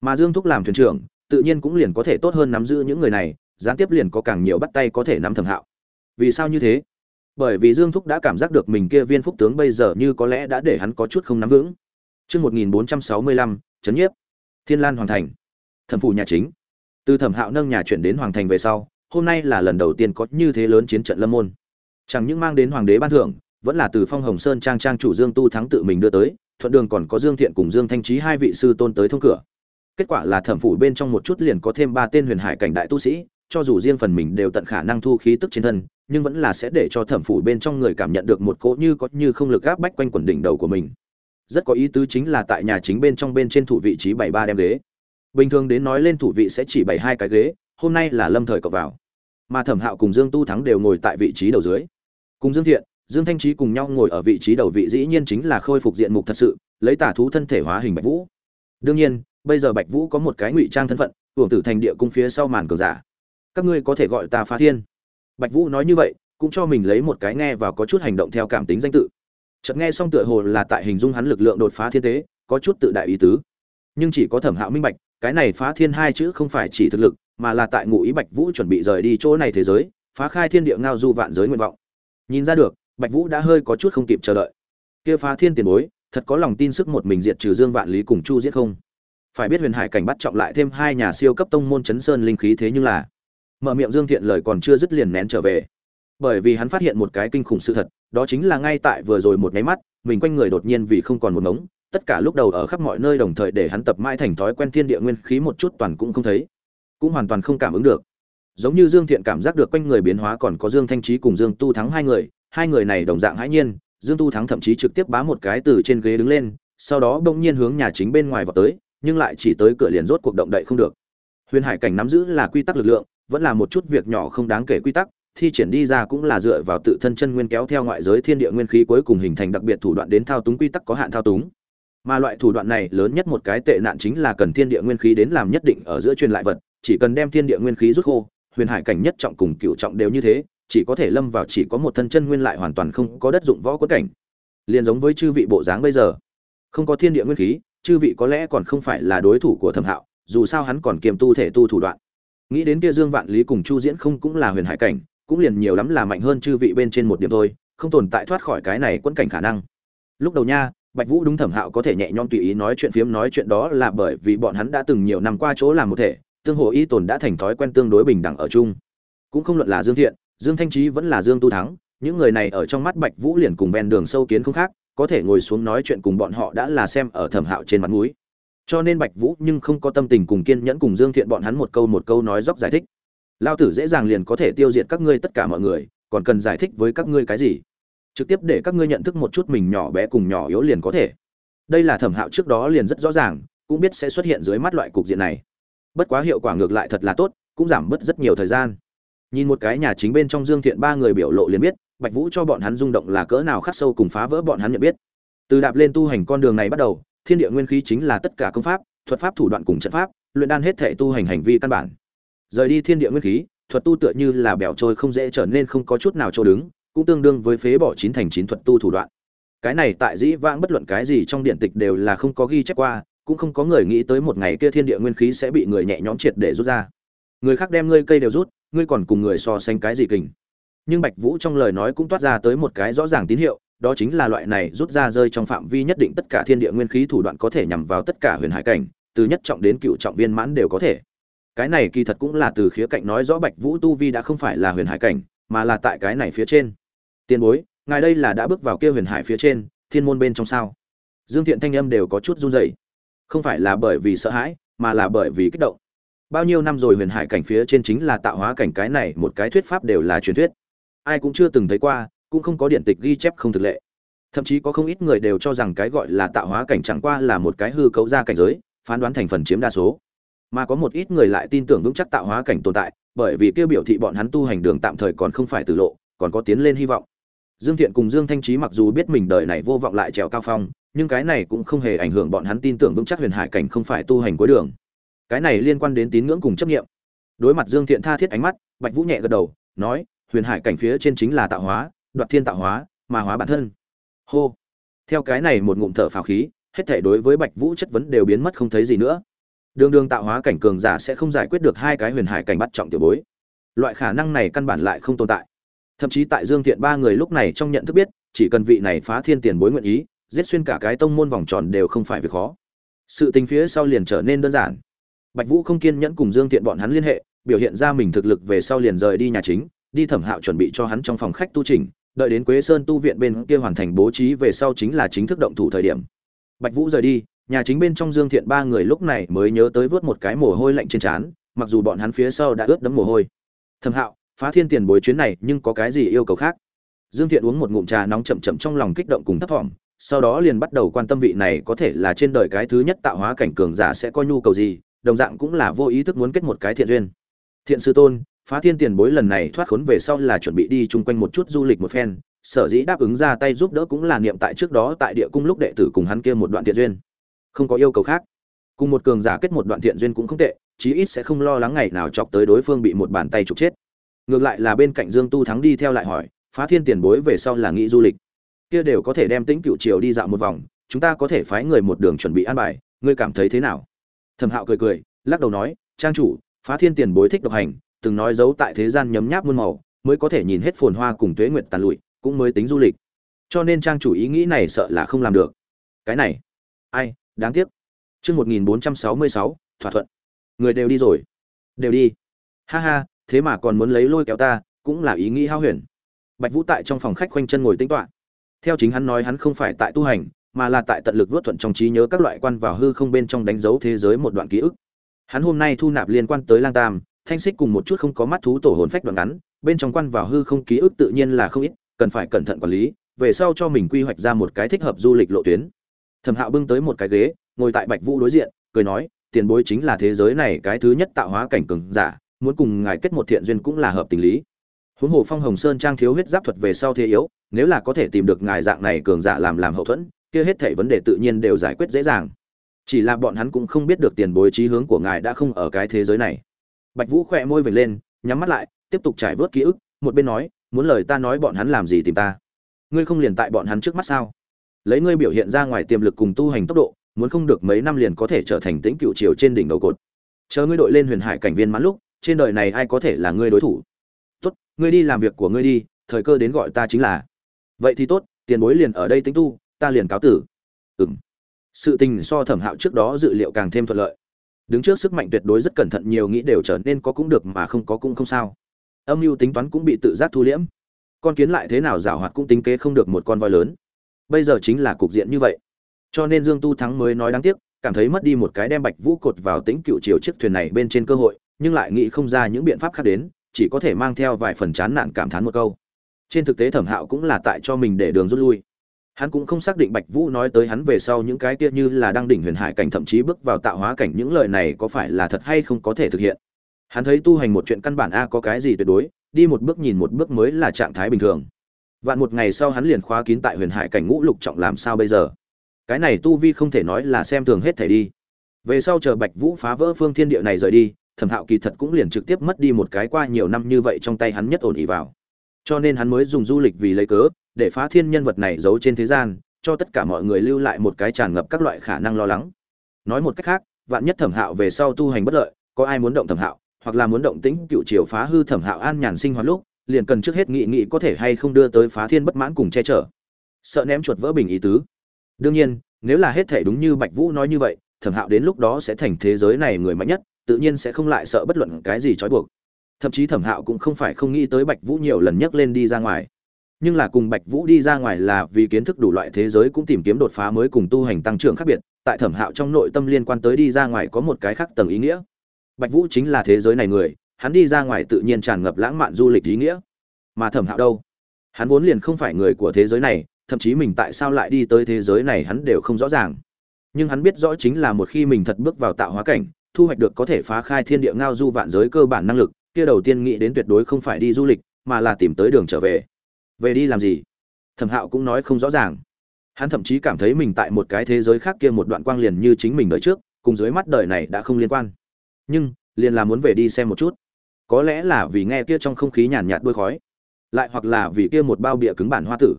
Mà dương thúc làm thuyền trưởng tự nhiên cũng liền có thể tốt hơn nắm giữ những người này gián tiếp liền có càng nhiều bắt tay có thể nắm thẩm hạo vì sao như thế bởi vì dương thúc đã cảm giác được mình kia viên phúc tướng bây giờ như có lẽ đã để hắn có chút không nắm vững Trước 1465, chấn nhiếp. Thiên Lan Hoàng Thành. Thẩm phủ nhà chính. Từ Thẩm Hạo nâng nhà chuyển đến Hoàng Thành về sau, hôm nay là lần đầu tiên có như thế lớn chiến trận lâm môn. Chẳng những mang đến hoàng đế ban thưởng, vẫn là từ Phong Hồng Sơn trang trang chủ Dương Tu thắng tự mình đưa tới, thuận đường còn có Dương Thiện cùng Dương Thanh Chí hai vị sư tôn tới thông cửa. Kết quả là thẩm phủ bên trong một chút liền có thêm ba tên huyền hải cảnh đại tu sĩ, cho dù riêng phần mình đều tận khả năng thu khí tức trên thân, nhưng vẫn là sẽ để cho thẩm phủ bên trong người cảm nhận được một cỗ như có như không lực áp bách quanh quần đỉnh đầu của mình. Rất có ý tứ chính là tại nhà chính bên trong bên trên thủ vị trí bảy ba đem ghế. Bình thường đến nói lên thủ vị sẽ chỉ bảy hai cái ghế, hôm nay là lâm thời cọc vào. Mà Thẩm Hạo cùng Dương Tu Thắng đều ngồi tại vị trí đầu dưới. Cùng Dương Thiện, Dương Thanh Trí cùng nhau ngồi ở vị trí đầu vị dĩ nhiên chính là khôi phục diện mục thật sự, lấy tả thú thân thể hóa hình Bạch Vũ. Đương nhiên, bây giờ Bạch Vũ có một cái ngụy trang thân phận, hưởng tử thành địa cung phía sau màn cường giả. Các ngươi có thể gọi ta Phá Thiên. Bạch Vũ nói như vậy, cũng cho mình lấy một cái nghe và có chút hành động theo cảm tính danh tự. Chợt nghe xong tựa hồ là tại hình dung hắn lực lượng đột phá thiên tế, có chút tự đại ý tứ. Nhưng chỉ có Thẩm Hạo minh bạch, cái này Phá Thiên hai chữ không phải chỉ thực lực, mà là tại ngụ ý Bạch Vũ chuẩn bị rời đi chỗ này thế giới, phá khai thiên địa ngao du vạn giới nguyện vọng. Nhìn ra được, Bạch Vũ đã hơi có chút không kịp chờ đợi. Kia Phá Thiên tiền bối, thật có lòng tin sức một mình diệt trừ Dương Vạn Lý cùng Chu Diệt không? Phải biết Huyền Hải cảnh bắt trọng lại thêm hai nhà siêu cấp tông môn chấn sơn linh khí thế nhưng là mở miệng Dương Thiện lời còn chưa dứt liền nén trở về. Bởi vì hắn phát hiện một cái kinh khủng sự thật, đó chính là ngay tại vừa rồi một cái mắt, mình quanh người đột nhiên vì không còn một mống tất cả lúc đầu ở khắp mọi nơi đồng thời để hắn tập mãi thành thói quen thiên địa nguyên khí một chút toàn cũng không thấy, cũng hoàn toàn không cảm ứng được. Giống như Dương Thiện cảm giác được quanh người biến hóa còn có Dương Thanh Trí cùng Dương Tu Thắng hai người, hai người này đồng dạng hãi nhiên, Dương Tu Thắng thậm chí trực tiếp bá một cái từ trên ghế đứng lên, sau đó bỗng nhiên hướng nhà chính bên ngoài vào tới, nhưng lại chỉ tới cửa liền rốt cuộc động đậy không được. Huyền Hải cảnh nắm giữ là quy tắc lực lượng, vẫn là một chút việc nhỏ không đáng kể quy tắc, thi triển đi ra cũng là dựa vào tự thân chân nguyên kéo theo ngoại giới thiên địa nguyên khí cuối cùng hình thành đặc biệt thủ đoạn đến thao túng quy tắc có hạn thao túng. Mà loại thủ đoạn này lớn nhất một cái tệ nạn chính là cần thiên địa nguyên khí đến làm nhất định ở giữa truyền lại vật, chỉ cần đem thiên địa nguyên khí rút khô, huyền hải cảnh nhất trọng cùng cựu trọng đều như thế, chỉ có thể lâm vào chỉ có một thân chân nguyên lại hoàn toàn không có đất dụng võ quất cảnh. Liên giống với chư vị bộ dáng bây giờ, không có thiên địa nguyên khí, chư vị có lẽ còn không phải là đối thủ của Thẩm Hạo, dù sao hắn còn kiềm tu thể tu thủ đoạn. Nghĩ đến kia Dương Vạn Lý cùng Chu Diễn không cũng là huyền hải cảnh, cũng liền nhiều lắm là mạnh hơn chư vị bên trên một điểm thôi, không tồn tại thoát khỏi cái này quẫn cảnh khả năng. Lúc đầu nha, Bạch Vũ đúng Thẩm Hạo có thể nhẹ nhõm tùy ý nói chuyện phiếm nói chuyện đó là bởi vì bọn hắn đã từng nhiều năm qua chỗ làm một thể, tương hồ y tồn đã thành thói quen tương đối bình đẳng ở chung. Cũng không luận là Dương Thiện, Dương Thanh Trí vẫn là Dương Tu Thắng, những người này ở trong mắt Bạch Vũ liền cùng ven đường sâu kiến không khác, có thể ngồi xuống nói chuyện cùng bọn họ đã là xem ở Thẩm Hạo trên mặt mũi. Cho nên Bạch Vũ nhưng không có tâm tình cùng kiên nhẫn cùng Dương Thiện bọn hắn một câu một câu nói dốc giải thích. Lao tử dễ dàng liền có thể tiêu diệt các ngươi tất cả mọi người, còn cần giải thích với các ngươi cái gì? Trực tiếp để các ngươi nhận thức một chút mình nhỏ bé cùng nhỏ yếu liền có thể. Đây là Thẩm Hạo trước đó liền rất rõ ràng, cũng biết sẽ xuất hiện dưới mắt loại cục diện này. Bất quá hiệu quả ngược lại thật là tốt, cũng giảm bớt rất nhiều thời gian nhìn một cái nhà chính bên trong dương thiện ba người biểu lộ liền biết bạch vũ cho bọn hắn rung động là cỡ nào khắc sâu cùng phá vỡ bọn hắn nhận biết. Từ đạp lên tu hành con đường này bắt đầu, thiên địa nguyên khí chính là tất cả công pháp, thuật pháp thủ đoạn cùng trận pháp, luyện đan hết thể tu hành hành vi căn bản. Rời đi thiên địa nguyên khí, thuật tu tựa như là bẻo trôi không dễ trở nên không có chút nào chỗ đứng, cũng tương đương với phế bỏ chín thành chín thuật tu thủ đoạn. Cái này tại dĩ vãng bất luận cái gì trong điện tịch đều là không có ghi chép qua, cũng không có người nghĩ tới một ngày kia thiên địa nguyên khí sẽ bị người nhẹ nhõm triệt để rút ra. Người khác đem ngươi cây đều rút, ngươi còn cùng người so sánh cái gì kình? Nhưng bạch vũ trong lời nói cũng toát ra tới một cái rõ ràng tín hiệu, đó chính là loại này rút ra rơi trong phạm vi nhất định tất cả thiên địa nguyên khí thủ đoạn có thể nhằm vào tất cả huyền hải cảnh, từ nhất trọng đến cựu trọng viên mãn đều có thể. Cái này kỳ thật cũng là từ khía cạnh nói rõ bạch vũ tu vi đã không phải là huyền hải cảnh, mà là tại cái này phía trên. Tiền bối, ngài đây là đã bước vào kia huyền hải phía trên, thiên môn bên trong sao? Dương thiện thanh âm đều có chút run rẩy. Không phải là bởi vì sợ hãi, mà là bởi vì kích động. Bao nhiêu năm rồi huyền hải cảnh phía trên chính là tạo hóa cảnh cái này, một cái thuyết pháp đều là truyền thuyết ai cũng chưa từng thấy qua, cũng không có điện tịch ghi chép không thực lệ. Thậm chí có không ít người đều cho rằng cái gọi là tạo hóa cảnh chẳng qua là một cái hư cấu ra cảnh giới, phán đoán thành phần chiếm đa số. Mà có một ít người lại tin tưởng vững chắc tạo hóa cảnh tồn tại, bởi vì kêu biểu thị bọn hắn tu hành đường tạm thời còn không phải từ lộ, còn có tiến lên hy vọng. Dương thiện cùng dương thanh trí mặc dù biết mình đời này vô vọng lại trèo cao phong, nhưng cái này cũng không hề ảnh hưởng bọn hắn tin tưởng vững chắc huyền hải cảnh không phải tu hành cuối đường. Cái này liên quan đến tín ngưỡng cùng chấp nghiệm đối mặt dương thiện tha thiết ánh mắt, bạch vũ nhẹ gật đầu, nói huyền hải cảnh phía trên chính là tạo hóa, đoạt thiên tạo hóa mà hóa bản thân. Hô. Theo cái này một ngụm thở phào khí, hết thể đối với bạch vũ chất vấn đều biến mất không thấy gì nữa. Đường đường tạo hóa cảnh cường giả sẽ không giải quyết được hai cái huyền hải cảnh bắt trọng tiểu bối. Loại khả năng này căn bản lại không tồn tại. Thậm chí tại dương thiện ba người lúc này trong nhận thức biết, chỉ cần vị này phá thiên tiền bối nguyện ý, giết xuyên cả cái tông môn vòng tròn đều không phải việc khó. Sự tình phía sau liền trở nên đơn giản. Bạch vũ không kiên nhẫn cùng dương thiện bọn hắn liên hệ, biểu hiện ra mình thực lực về sau liền rời đi nhà chính đi thẩm hạo chuẩn bị cho hắn trong phòng khách tu trình, đợi đến quế sơn tu viện bên kia hoàn thành bố trí về sau chính là chính thức động thủ thời điểm. Bạch vũ rời đi, nhà chính bên trong dương thiện ba người lúc này mới nhớ tới vớt một cái mồ hôi lạnh trên trán, mặc dù bọn hắn phía sau đã ướt đẫm mồ hôi. Thẩm hạo, phá thiên tiền bối chuyến này nhưng có cái gì yêu cầu khác? Dương thiện uống một ngụm trà nóng chậm chậm trong lòng kích động cùng thấp thỏm, sau đó liền bắt đầu quan tâm vị này có thể là trên đời cái thứ nhất tạo hóa cảnh cường giả sẽ có nhu cầu gì, đồng dạng cũng là vô ý thức muốn kết một cái thiện duyên. Thiện sư tôn phá thiên tiền bối lần này thoát khốn về sau là chuẩn bị đi chung quanh một chút du lịch một phen, sở dĩ đáp ứng ra tay giúp đỡ cũng là niệm tại trước đó tại địa cung lúc đệ tử cùng hắn kia một đoạn thiện duyên. Không có yêu cầu khác. Cùng một cường giả kết một đoạn thiện duyên cũng không tệ, chí ít sẽ không lo lắng ngày nào chọc tới đối phương bị một bàn tay trục chết. Ngược lại là bên cạnh dương tu thắng đi theo lại hỏi, phá thiên tiền bối về sau là nghĩ du lịch? Kia đều có thể đem tính cựu triều đi dạo một vòng, chúng ta có thể phái người một đường chuẩn bị an bài, ngươi cảm thấy thế nào? Thẩm hạo cười cười, lắc đầu nói, trang chủ, phá thiên tiền bối thích độc hành từng nói giấu tại thế gian nhấm nháp muôn màu, mới có thể nhìn hết phồn hoa cùng tuế nguyệt tàn lụi, cũng mới tính du lịch. Cho nên trang chủ ý nghĩ này sợ là không làm được. Cái này, ai, đáng tiếc. Chương một nghìn bốn trăm sáu mươi sáu, thỏa thuận. Người đều đi rồi. Đều đi. Ha ha, thế mà còn muốn lấy lôi kéo ta, cũng là ý nghĩ hao huyền. Bạch vũ tại trong phòng khách khoanh chân ngồi tính toạ theo chính hắn nói hắn không phải tại tu hành, mà là tại tận lực vớt thuận trong trí nhớ các loại quan vào hư không bên trong đánh dấu thế giới một đoạn ký ức. Hắn hôm nay thu nạp liên quan tới lang tam thanh xích cùng một chút không có mắt thú tổ hồn phách đoạn ngắn, bên trong quan vào hư không ký ức tự nhiên là không ít, cần phải cẩn thận quản lý, về sau cho mình quy hoạch ra một cái thích hợp du lịch lộ tuyến. Thẩm hạo bưng tới một cái ghế, ngồi tại bạch vũ đối diện, cười nói, tiền bối chính là thế giới này cái thứ nhất tạo hóa cảnh cường giả, muốn cùng ngài kết một thiện duyên cũng là hợp tình lý. Huống hồ phong hồng sơn trang thiếu huyết giáp thuật về sau thế yếu, nếu là có thể tìm được ngài dạng này cường giả làm làm hậu thuẫn, kia hết thảy vấn đề tự nhiên đều giải quyết dễ dàng. Chỉ là bọn hắn cũng không biết được tiền bối trí hướng của ngài đã không ở cái thế giới này bạch vũ khỏe môi vểnh lên, nhắm mắt lại, tiếp tục trải vớt ký ức, một bên nói, muốn lời ta nói bọn hắn làm gì tìm ta? Ngươi không liền tại bọn hắn trước mắt sao? Lấy ngươi biểu hiện ra ngoài tiềm lực cùng tu hành tốc độ, muốn không được mấy năm liền có thể trở thành tĩnh cựu triều trên đỉnh đầu cột. Chờ ngươi đội lên huyền hải cảnh viên mãn lúc, trên đời này ai có thể là ngươi đối thủ? Tốt, ngươi đi làm việc của ngươi đi, thời cơ đến gọi ta chính là. Vậy thì tốt, tiền bối liền ở đây tính tu, ta liền cáo tử. Ừng sự tình so thẩm hạo trước đó dự liệu càng thêm thuận lợi đứng trước sức mạnh tuyệt đối rất cẩn thận, nhiều nghĩ đều trở nên có cũng được mà không có cũng không sao. Âm mưu tính toán cũng bị tự giác thu liễm. Con kiến lại thế nào giảo hoạt cũng tính kế không được một con voi lớn. Bây giờ chính là cục diện như vậy. Cho nên dương tu thắng mới nói đáng tiếc, cảm thấy mất đi một cái đem bạch vũ cột vào tính cựu chiều chiếc thuyền này bên trên cơ hội, nhưng lại nghĩ không ra những biện pháp khác đến, chỉ có thể mang theo vài phần chán nản cảm thán một câu. Trên thực tế thẩm hạo cũng là tại cho mình để đường rút lui hắn cũng không xác định bạch vũ nói tới hắn về sau những cái kia như là đang đỉnh huyền hải cảnh thậm chí bước vào tạo hóa cảnh những lời này có phải là thật hay không có thể thực hiện. Hắn thấy tu hành một chuyện căn bản a có cái gì tuyệt đối, đi một bước nhìn một bước mới là trạng thái bình thường. Vạn một ngày sau hắn liền khóa kín tại huyền hải cảnh ngũ lục trọng làm sao bây giờ? Cái này tu vi không thể nói là xem thường hết thể đi. Về sau chờ bạch vũ phá vỡ phương thiên địa này rời đi, thẩm hạo kỳ thật cũng liền trực tiếp mất đi một cái qua nhiều năm như vậy trong tay hắn nhất ổn ỉ vào cho nên hắn mới dùng du lịch vì lấy cớ, để phá thiên nhân vật này giấu trên thế gian, cho tất cả mọi người lưu lại một cái tràn ngập các loại khả năng lo lắng. Nói một cách khác, vạn nhất thẩm hạo về sau tu hành bất lợi, có ai muốn động thẩm hạo, hoặc là muốn động tĩnh cựu triều phá hư thẩm hạo an nhàn sinh hoạt lúc, liền cần trước hết nghị nghị có thể hay không đưa tới phá thiên bất mãn cùng che chở. Sợ ném chuột vỡ bình ý tứ. Đương nhiên, nếu là hết thể đúng như bạch vũ nói như vậy, thẩm hạo đến lúc đó sẽ thành thế giới này người mạnh nhất, tự nhiên sẽ không lại sợ bất luận cái gì trói buộc thậm chí thẩm hạo cũng không phải không nghĩ tới bạch vũ nhiều lần nhắc lên đi ra ngoài. Nhưng là cùng bạch vũ đi ra ngoài là vì kiến thức đủ loại thế giới cũng tìm kiếm đột phá mới cùng tu hành tăng trưởng khác biệt, tại thẩm hạo trong nội tâm liên quan tới đi ra ngoài có một cái khác tầng ý nghĩa. Bạch vũ chính là thế giới này người, hắn đi ra ngoài tự nhiên tràn ngập lãng mạn du lịch ý nghĩa. Mà thẩm hạo đâu? Hắn vốn liền không phải người của thế giới này, thậm chí mình tại sao lại đi tới thế giới này hắn đều không rõ ràng. Nhưng hắn biết rõ chính là một khi mình thật bước vào tạo hóa cảnh, thu hoạch được có thể phá khai thiên địa ngao du vạn giới cơ bản năng lực kia đầu tiên nghĩ đến tuyệt đối không phải đi du lịch, mà là tìm tới đường trở về. Về đi làm gì? Thẩm hạo cũng nói không rõ ràng. Hắn thậm chí cảm thấy mình tại một cái thế giới khác kia một đoạn quang liền như chính mình đời trước, cùng dưới mắt đời này đã không liên quan. Nhưng, liền là muốn về đi xem một chút. Có lẽ là vì nghe kia trong không khí nhàn nhạt đôi khói, lại hoặc là vì kia một bao bịa cứng bản hoa tử.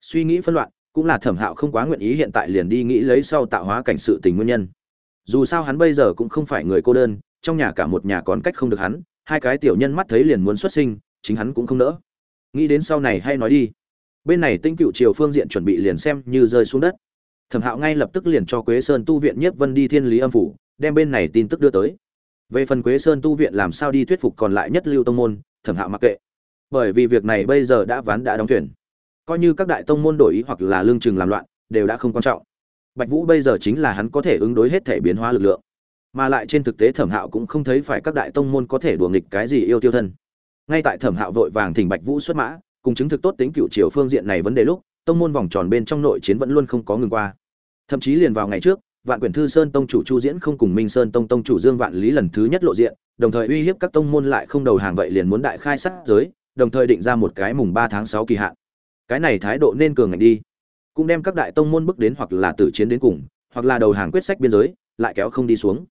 Suy nghĩ phân loạn, cũng là thẩm hạo không quá nguyện ý hiện tại liền đi nghĩ lấy sau tạo hóa cảnh sự tình nguyên nhân. Dù sao hắn bây giờ cũng không phải người cô đơn, trong nhà cả một nhà còn cách không được hắn hai cái tiểu nhân mắt thấy liền muốn xuất sinh, chính hắn cũng không nỡ. Nghĩ đến sau này hay nói đi. Bên này tinh cựu triều phương diện chuẩn bị liền xem như rơi xuống đất. Thẩm hạo ngay lập tức liền cho quế sơn tu viện nhiếp vân đi thiên lý âm phủ, đem bên này tin tức đưa tới. Về phần quế sơn tu viện làm sao đi thuyết phục còn lại nhất lưu tông môn, thẩm hạo mặc kệ. Bởi vì việc này bây giờ đã ván đã đóng thuyền. Coi như các đại tông môn đổi ý hoặc là lương chừng làm loạn, đều đã không quan trọng. Bạch vũ bây giờ chính là hắn có thể ứng đối hết thể biến hóa lực lượng mà lại trên thực tế thẩm hạo cũng không thấy phải các đại tông môn có thể đùa nghịch cái gì yêu tiêu thân. Ngay tại thẩm hạo vội vàng thỉnh bạch vũ xuất mã, cùng chứng thực tốt tính cựu triều phương diện này vấn đề lúc, tông môn vòng tròn bên trong nội chiến vẫn luôn không có ngừng qua. Thậm chí liền vào ngày trước, vạn quyển thư sơn tông chủ chu diễn không cùng minh sơn tông tông chủ dương vạn lý lần thứ nhất lộ diện, đồng thời uy hiếp các tông môn lại không đầu hàng vậy liền muốn đại khai sát giới, đồng thời định ra một cái mùng ba tháng sáu kỳ hạn. Cái này thái độ nên cường ngạnh đi. Cũng đem các đại tông môn bước đến hoặc là tử chiến đến cùng, hoặc là đầu hàng quyết sách biên giới, lại kéo không đi xuống.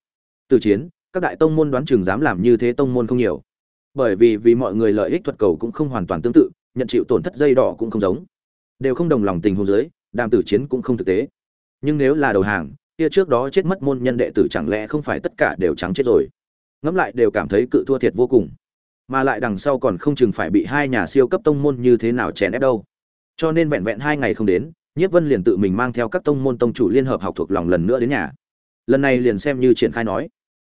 Từ chiến, các đại tông môn đoán chừng dám làm như thế tông môn không nhiều. Bởi vì vì mọi người lợi ích thuật cầu cũng không hoàn toàn tương tự, nhận chịu tổn thất dây đỏ cũng không giống. Đều không đồng lòng tình hôn giới đàm tử chiến cũng không thực tế. Nhưng nếu là đầu hàng, kia trước đó chết mất môn nhân đệ tử chẳng lẽ không phải tất cả đều trắng chết rồi? Ngẫm lại đều cảm thấy cự thua thiệt vô cùng. Mà lại đằng sau còn không chừng phải bị hai nhà siêu cấp tông môn như thế nào chèn ép đâu. Cho nên vẹn vẹn hai ngày không đến, nhiếp vân liền tự mình mang theo các tông môn tông chủ liên hợp học thuộc lòng lần nữa đến nhà lần này liền xem như triển khai nói.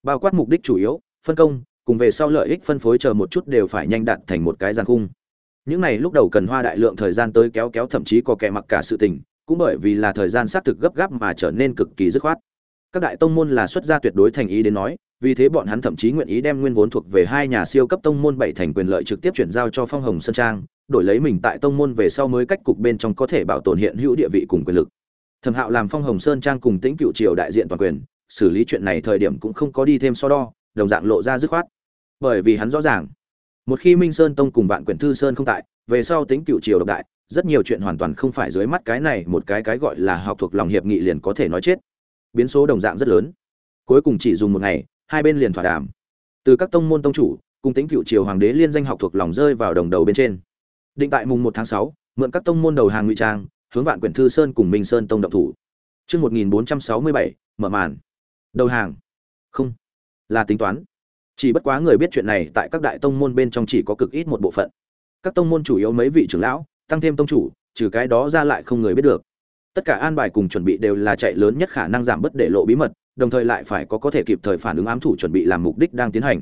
Bao quát mục đích chủ yếu, phân công, cùng về sau lợi ích phân phối chờ một chút đều phải nhanh đạt thành một cái gian khung. Những này lúc đầu cần hoa đại lượng thời gian tới kéo kéo thậm chí có kẻ mặc cả sự tình, cũng bởi vì là thời gian xác thực gấp gáp mà trở nên cực kỳ dứt khoát. Các đại tông môn là xuất gia tuyệt đối thành ý đến nói, vì thế bọn hắn thậm chí nguyện ý đem nguyên vốn thuộc về hai nhà siêu cấp tông môn bảy thành quyền lợi trực tiếp chuyển giao cho phong hồng sơn trang, đổi lấy mình tại tông môn về sau mới cách cục bên trong có thể bảo tồn hiện hữu địa vị cùng quyền lực thẩm hạo làm phong hồng sơn trang cùng tĩnh cựu triều đại diện toàn quyền, xử lý chuyện này thời điểm cũng không có đi thêm so đo, đồng dạng lộ ra dứt khoát. Bởi vì hắn rõ ràng, một khi minh sơn tông cùng vạn quyển thư sơn không tại, về sau tính cựu triều độc đại, rất nhiều chuyện hoàn toàn không phải dưới mắt cái này một cái cái gọi là học thuộc lòng hiệp nghị liền có thể nói chết. Biến số đồng dạng rất lớn. Cuối cùng chỉ dùng một ngày, hai bên liền thỏa đàm. Từ các tông môn tông chủ, cùng tính cựu triều hoàng đế liên danh học thuộc lòng rơi vào đồng đầu bên trên. Định tại mùng một tháng sáu, mượn các tông môn đầu hàng ngụy trang hướng vạn quyển thư sơn cùng minh sơn tông động thủ trương một nghìn bốn trăm sáu mươi bảy mở màn. Đầu hàng. Không. Là tính toán. Chỉ bất quá người biết chuyện này tại các đại tông môn bên trong chỉ có cực ít một bộ phận. Các tông môn chủ yếu mấy vị trưởng lão, tăng thêm tông chủ, trừ cái đó ra lại không người biết được. Tất cả an bài cùng chuẩn bị đều là chạy lớn nhất khả năng giảm bất để lộ bí mật, đồng thời lại phải có có thể kịp thời phản ứng ám thủ chuẩn bị làm mục đích đang tiến hành.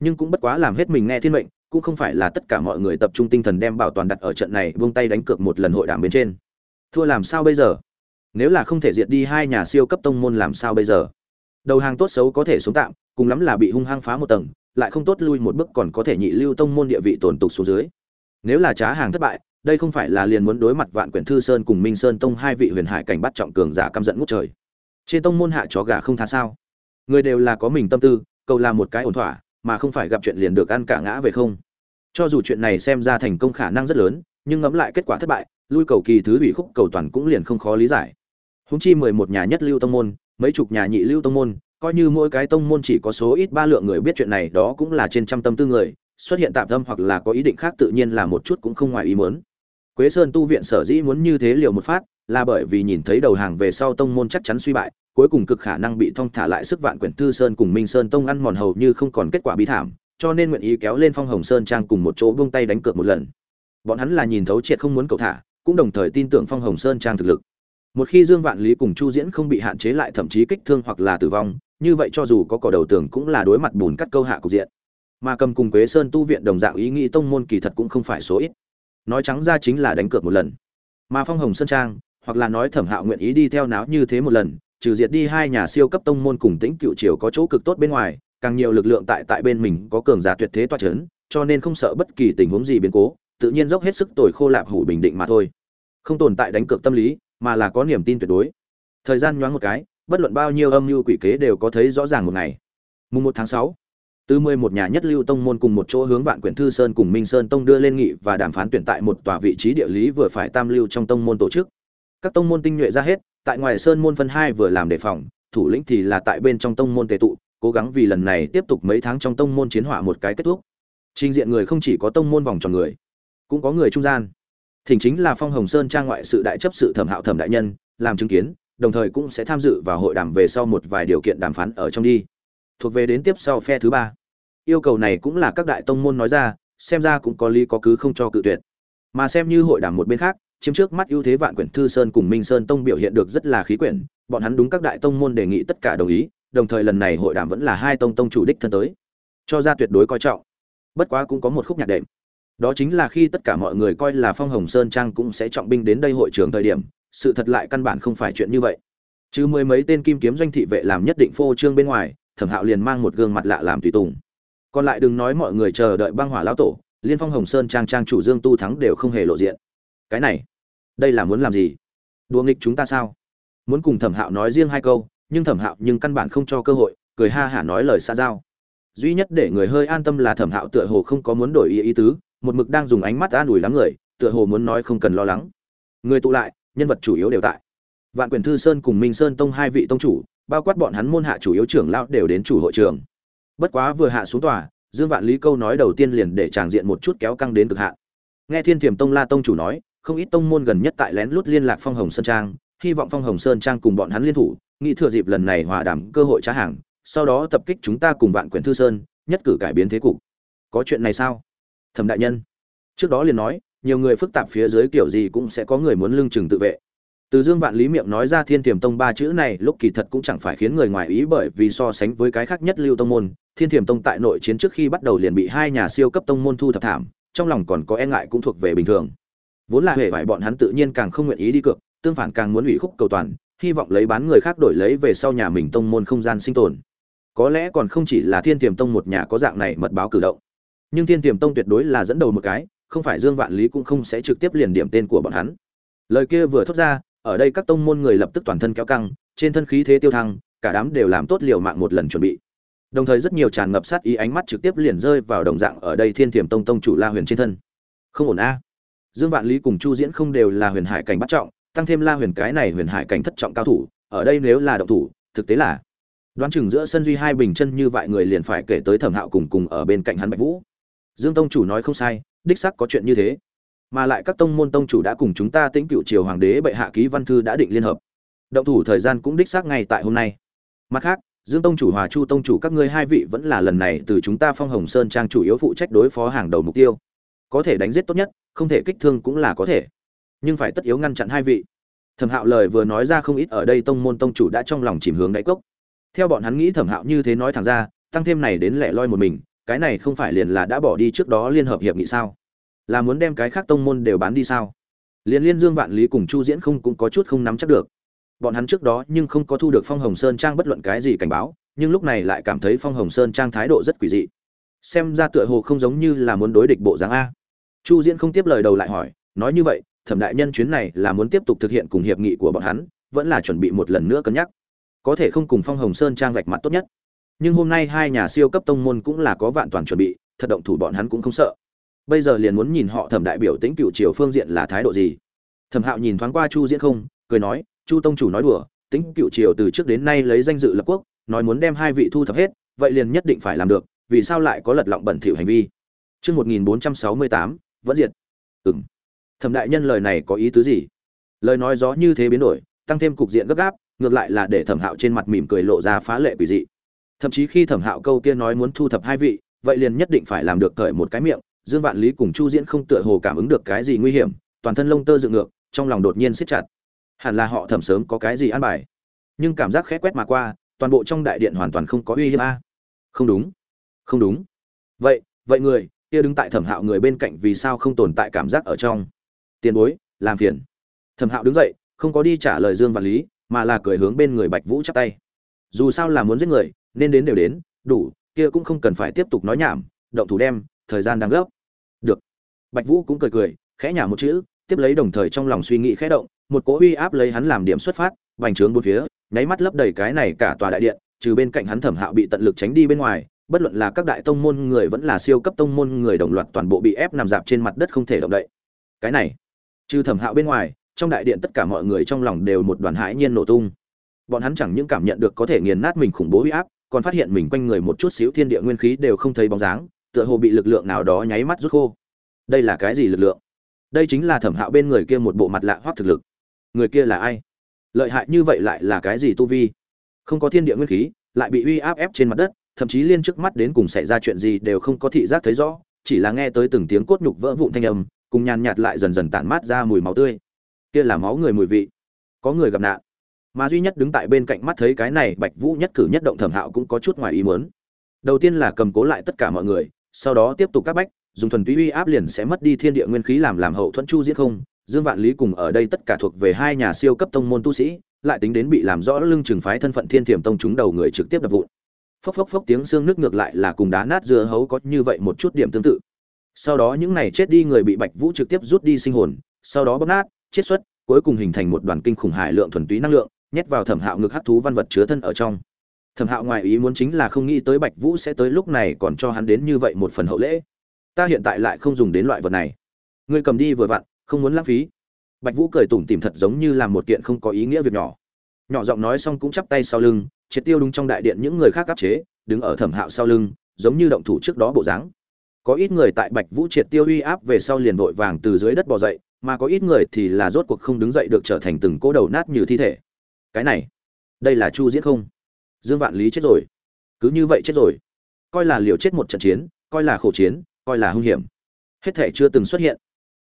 Nhưng cũng bất quá làm hết mình nghe thiên mệnh, cũng không phải là tất cả mọi người tập trung tinh thần đem bảo toàn đặt ở trận này buông tay đánh cược một lần hội đàm bên trên. Thua làm sao bây giờ? Nếu là không thể diệt đi hai nhà siêu cấp tông môn làm sao bây giờ? Đầu hàng tốt xấu có thể xuống tạm, cùng lắm là bị hung hăng phá một tầng, lại không tốt lui một bước còn có thể nhị lưu tông môn địa vị tổn tục xuống dưới. Nếu là trá hàng thất bại, đây không phải là liền muốn đối mặt Vạn Quyển Thư Sơn cùng Minh Sơn tông hai vị huyền hải cảnh bắt trọng cường giả căm giận ngút trời. Trên tông môn hạ chó gà không tha sao? Người đều là có mình tâm tư, cầu là một cái ổn thỏa, mà không phải gặp chuyện liền được ăn cả ngã về không. Cho dù chuyện này xem ra thành công khả năng rất lớn, nhưng ngẫm lại kết quả thất bại, lui cầu kỳ thứ bị khúc cầu toàn cũng liền không khó lý giải. Húng chi mười một nhà nhất lưu tông môn, mấy chục nhà nhị lưu tông môn, coi như mỗi cái tông môn chỉ có số ít ba lượng người biết chuyện này đó cũng là trên trăm tâm tư người xuất hiện tạm tâm hoặc là có ý định khác tự nhiên là một chút cũng không ngoài ý muốn quế sơn tu viện sở dĩ muốn như thế liều một phát là bởi vì nhìn thấy đầu hàng về sau tông môn chắc chắn suy bại cuối cùng cực khả năng bị thong thả lại sức vạn quyển tư sơn cùng minh sơn tông ăn mòn hầu như không còn kết quả bi thảm cho nên nguyện ý kéo lên phong hồng sơn trang cùng một chỗ buông tay đánh cược một lần bọn hắn là nhìn thấu triệt không muốn cậu thả cũng đồng thời tin tưởng phong hồng sơn trang thực lực. Một khi dương vạn lý cùng chu diễn không bị hạn chế lại thậm chí kích thương hoặc là tử vong, như vậy cho dù có cỏ đầu tường cũng là đối mặt bùn cắt câu hạ cục diện. Mà cầm cùng quế sơn tu viện đồng dạng ý nghĩ tông môn kỳ thật cũng không phải số ít. Nói trắng ra chính là đánh cược một lần. Mà phong hồng sơn trang, hoặc là nói thẩm hạo nguyện ý đi theo náo như thế một lần, trừ diệt đi hai nhà siêu cấp tông môn cùng tĩnh cựu triều có chỗ cực tốt bên ngoài, càng nhiều lực lượng tại tại bên mình có cường giả tuyệt thế toa c h ấ n cho nên không sợ bất kỳ tình huống gì biến cố tự nhiên dốc hết sức tồi khô lạp hủ bình định mà thôi không tồn tại đánh cược tâm lý mà là có niềm tin tuyệt đối thời gian nhoáng một cái bất luận bao nhiêu âm mưu quỷ kế đều có thấy rõ ràng một ngày. Mùng một tháng 6, từ 11 nhà nhất lưu tông môn cùng một chỗ hướng Vạn Quyển Thư Sơn cùng Minh Sơn tông đưa lên nghị và đàm phán tuyển tại một tòa vị trí địa lý vừa phải tam lưu trong tông môn tổ chức. Các tông môn tinh nhuệ ra hết, tại ngoài sơn môn phân hai vừa làm đề phòng, thủ lĩnh thì là tại bên trong tông môn tề tụ, cố gắng vì lần này tiếp tục mấy tháng trong tông môn chiến hỏa một cái kết thúc trình diện người không chỉ có tông môn vòng tròn người cũng có người trung gian. Thỉnh chính là phong hồng sơn trang ngoại sự đại chấp sự thẩm hạo thẩm đại nhân, làm chứng kiến, đồng thời cũng sẽ tham dự vào hội đàm về sau một vài điều kiện đàm phán ở trong đi. Thuộc về đến tiếp sau phe thứ ba. Yêu cầu này cũng là các đại tông môn nói ra, xem ra cũng có lý có cứ không cho cự tuyệt. Mà xem như hội đàm một bên khác, chiếm trước mắt ưu thế vạn quyển thư sơn cùng minh sơn tông biểu hiện được rất là khí quyển, bọn hắn đúng các đại tông môn đề nghị tất cả đồng ý, đồng thời lần này hội đàm vẫn là hai tông tông chủ đích thân tới. Cho ra tuyệt đối coi trọng. Bất quá cũng có một khúc nhạc đệm đó chính là khi tất cả mọi người coi là phong hồng sơn trang cũng sẽ trọng binh đến đây hội trường thời điểm, sự thật lại căn bản không phải chuyện như vậy. Chứ mười mấy tên kim kiếm doanh thị vệ làm nhất định phô trương bên ngoài, thẩm hạo liền mang một gương mặt lạ làm tùy tùng. Còn lại đừng nói mọi người chờ đợi băng hỏa lão tổ, liên phong hồng sơn trang trang chủ dương tu thắng đều không hề lộ diện. Cái này, đây là muốn làm gì? Đùa nghịch chúng ta sao? Muốn cùng thẩm hạo nói riêng hai câu, nhưng thẩm hạo nhưng căn bản không cho cơ hội, cười ha hả nói lời xa giao. Duy nhất để người hơi an tâm là thẩm hạo tựa hồ không có muốn đổi ý ý tứ một mực đang dùng ánh mắt an ủi lắm người, tựa hồ muốn nói không cần lo lắng. Người tụ lại, nhân vật chủ yếu đều tại. Vạn quyền thư sơn cùng minh sơn tông hai vị tông chủ, bao quát bọn hắn môn hạ chủ yếu trưởng lão đều đến chủ hội trường. Bất quá vừa hạ xuống tòa, dương vạn lý câu nói đầu tiên liền để tràng diện một chút kéo căng đến cực hạn. Nghe thiên thiểm tông la tông chủ nói, không ít tông môn gần nhất tại lén lút liên lạc phong hồng sơn trang, hy vọng phong hồng sơn trang cùng bọn hắn liên thủ, nghĩ thừa dịp lần này hòa đảm cơ hội trả hàng, sau đó tập kích chúng ta cùng vạn quyển thư sơn, nhất cử cải biến thế cục. Có chuyện này sao? Thẩm đại nhân. Trước đó liền nói, nhiều người phức tạp phía dưới kiểu gì cũng sẽ có người muốn lương chừng tự vệ. Từ dương vạn lý miệng nói ra thiên thiểm tông ba chữ này, lúc kỳ thật cũng chẳng phải khiến người ngoài ý bởi vì so sánh với cái khác nhất lưu tông môn. Thiên thiểm tông tại nội chiến trước khi bắt đầu liền bị hai nhà siêu cấp tông môn thu thập thảm, trong lòng còn có e ngại cũng thuộc về bình thường. Vốn là hệ vải bọn hắn tự nhiên càng không nguyện ý đi cược, tương phản càng muốn ủy khúc cầu toàn, hy vọng lấy bán người khác đổi lấy về sau nhà mình tông môn không gian sinh tồn. Có lẽ còn không chỉ là thiên tiềm tông một nhà có dạng này mật báo cử động nhưng thiên tiềm tông tuyệt đối là dẫn đầu một cái, không phải dương vạn lý cũng không sẽ trực tiếp liền điểm tên của bọn hắn. Lời kia vừa thốt ra, ở đây các tông môn người lập tức toàn thân kéo căng, trên thân khí thế tiêu thăng, cả đám đều làm tốt liều mạng một lần chuẩn bị. Đồng thời rất nhiều tràn ngập sát ý ánh mắt trực tiếp liền rơi vào đồng dạng ở đây thiên tiềm tông tông chủ la huyền trên thân. Không ổn a. Dương vạn lý cùng chu diễn không đều là huyền hải cảnh bắt trọng, tăng thêm la huyền cái này huyền hải cảnh thất trọng cao thủ, ở đây nếu là động thủ, thực tế là đoán chừng giữa sân duy hai bình chân như vậy người liền phải kể tới thẩm hạo cùng cùng ở bên cạnh hắn bạch vũ dương tông chủ nói không sai, đích xác có chuyện như thế. Mà lại các tông môn tông chủ đã cùng chúng ta tĩnh cựu triều hoàng đế bệ hạ ký văn thư đã định liên hợp. Động thủ thời gian cũng đích xác ngay tại hôm nay. Mặt khác, dương tông chủ hòa chu tông chủ các ngươi hai vị vẫn là lần này từ chúng ta phong hồng sơn trang chủ yếu phụ trách đối phó hàng đầu mục tiêu. Có thể đánh giết tốt nhất, không thể kích thương cũng là có thể. Nhưng phải tất yếu ngăn chặn hai vị. Thẩm hạo lời vừa nói ra không ít ở đây tông môn tông chủ đã trong lòng chìm hướng đáy cốc. Theo bọn hắn nghĩ thẩm hạo như thế nói thẳng ra, tăng thêm này đến lẻ loi một mình cái này không phải liền là đã bỏ đi trước đó liên hợp hiệp nghị sao? Là muốn đem cái khác tông môn đều bán đi sao? Liên liên dương vạn lý cùng chu diễn không cũng có chút không nắm chắc được. Bọn hắn trước đó nhưng không có thu được phong hồng sơn trang bất luận cái gì cảnh báo, nhưng lúc này lại cảm thấy phong hồng sơn trang thái độ rất quỷ dị. Xem ra tựa hồ không giống như là muốn đối địch bộ dáng a. Chu diễn không tiếp lời đầu lại hỏi, nói như vậy, thẩm đại nhân chuyến này là muốn tiếp tục thực hiện cùng hiệp nghị của bọn hắn, vẫn là chuẩn bị một lần nữa cân nhắc. Có thể không cùng phong hồng sơn trang vạch mặt tốt nhất nhưng hôm nay hai nhà siêu cấp tông môn cũng là có vạn toàn chuẩn bị thật động thủ bọn hắn cũng không sợ bây giờ liền muốn nhìn họ thẩm đại biểu tính cựu triều phương diện là thái độ gì thẩm hạo nhìn thoáng qua chu diễn không cười nói chu tông chủ nói đùa tính cựu triều từ trước đến nay lấy danh dự lập quốc nói muốn đem hai vị thu thập hết vậy liền nhất định phải làm được vì sao lại có lật lọng bẩn thỉu hành vi Trước 1468, vẫn diệt. Ừm. Thẩm đại nhân lời này có ý tứ gì? Lời nói gió như thế biến đổi, tăng thêm cục diện gấp gáp, ngược lại là để Thẩm Hạo trên mặt mỉm cười lộ ra phá lệ quỷ dị. Thậm chí khi Thẩm Hạo câu kia nói muốn thu thập hai vị, vậy liền nhất định phải làm được cởi một cái miệng, Dương Vạn Lý cùng Chu Diễn không tựa hồ cảm ứng được cái gì nguy hiểm, toàn thân lông tơ dựng ngược, trong lòng đột nhiên siết chặt. Hẳn là họ Thẩm sớm có cái gì an bài. Nhưng cảm giác khẽ quét mà qua, toàn bộ trong đại điện hoàn toàn không có uy hiếp a. Không đúng, không đúng. Vậy, vậy người, kia đứng tại thẩm hạo người bên cạnh vì sao không tồn tại cảm giác ở trong tiền bối làm phiền thẩm hạo đứng dậy không có đi trả lời dương vạn lý mà là cười hướng bên người bạch vũ chắp tay dù sao là muốn giết người nên đến đều đến, đủ, kia cũng không cần phải tiếp tục nói nhảm, động thủ đem, thời gian đang gấp. Được. Bạch vũ cũng cười cười, khẽ nhả một chữ, tiếp lấy đồng thời trong lòng suy nghĩ khẽ động, một cỗ uy áp lấy hắn làm điểm xuất phát, vành trướng bốn phía, nháy mắt lấp đầy cái này cả tòa đại điện, trừ bên cạnh hắn thẩm hạo bị tận lực tránh đi bên ngoài, bất luận là các đại tông môn người vẫn là siêu cấp tông môn người đồng loạt toàn bộ bị ép nằm dạp trên mặt đất không thể động đậy. Cái này, trừ thẩm hạo bên ngoài, trong đại điện tất cả mọi người trong lòng đều một đoàn hãi nhiên nổ tung. Bọn hắn chẳng những cảm nhận được có thể nghiền nát mình khủng bố huy áp còn phát hiện mình quanh người một chút xíu thiên địa nguyên khí đều không thấy bóng dáng, tựa hồ bị lực lượng nào đó nháy mắt rút khô. Đây là cái gì lực lượng? Đây chính là thẩm hạo bên người kia một bộ mặt lạ hoác thực lực. Người kia là ai? Lợi hại như vậy lại là cái gì tu vi? Không có thiên địa nguyên khí, lại bị uy áp ép trên mặt đất, thậm chí liên trước mắt đến cùng xảy ra chuyện gì đều không có thị giác thấy rõ, chỉ là nghe tới từng tiếng cốt nhục vỡ vụn thanh âm, cùng nhàn nhạt lại dần dần tản mát ra mùi máu tươi. Kia là máu người mùi vị. Có người gặp nạn mà duy nhất đứng tại bên cạnh mắt thấy cái này bạch vũ nhất cử nhất động thẩm hạo cũng có chút ngoài ý muốn. Đầu tiên là cầm cố lại tất cả mọi người, sau đó tiếp tục các bách, dùng thuần túy uy áp liền sẽ mất đi thiên địa nguyên khí làm làm hậu thuẫn chu diễn không, dương vạn lý cùng ở đây tất cả thuộc về hai nhà siêu cấp tông môn tu sĩ, lại tính đến bị làm rõ lưng trừng phái thân phận thiên thiểm tông chúng đầu người trực tiếp đập vụn. Phốc phốc phốc tiếng xương nước ngược lại là cùng đá nát dưa hấu có như vậy một chút điểm tương tự. Sau đó những này chết đi người bị bạch vũ trực tiếp rút đi sinh hồn, sau đó bóp nát chiết xuất, cuối cùng hình thành một đoàn kinh khủng hải lượng thuần túy năng lượng nhét vào thẩm hạo ngực hắc thú văn vật chứa thân ở trong. Thẩm hạo ngoài ý muốn chính là không nghĩ tới bạch vũ sẽ tới lúc này còn cho hắn đến như vậy một phần hậu lễ. Ta hiện tại lại không dùng đến loại vật này. Ngươi cầm đi vừa vặn, không muốn lãng phí. Bạch vũ cười tủm tìm thật giống như là một kiện không có ý nghĩa việc nhỏ. Nhỏ giọng nói xong cũng chắp tay sau lưng, triệt tiêu đúng trong đại điện những người khác áp chế, đứng ở thẩm hạo sau lưng, giống như động thủ trước đó bộ dáng. Có ít người tại bạch vũ triệt tiêu uy áp về sau liền vội vàng từ dưới đất bò dậy, mà có ít người thì là rốt cuộc không đứng dậy được trở thành từng cỗ đầu nát như thi thể cái này, đây là chu diễn không? Dương vạn lý chết rồi. Cứ như vậy chết rồi. Coi là liều chết một trận chiến, coi là khổ chiến, coi là hung hiểm. Hết thể chưa từng xuất hiện.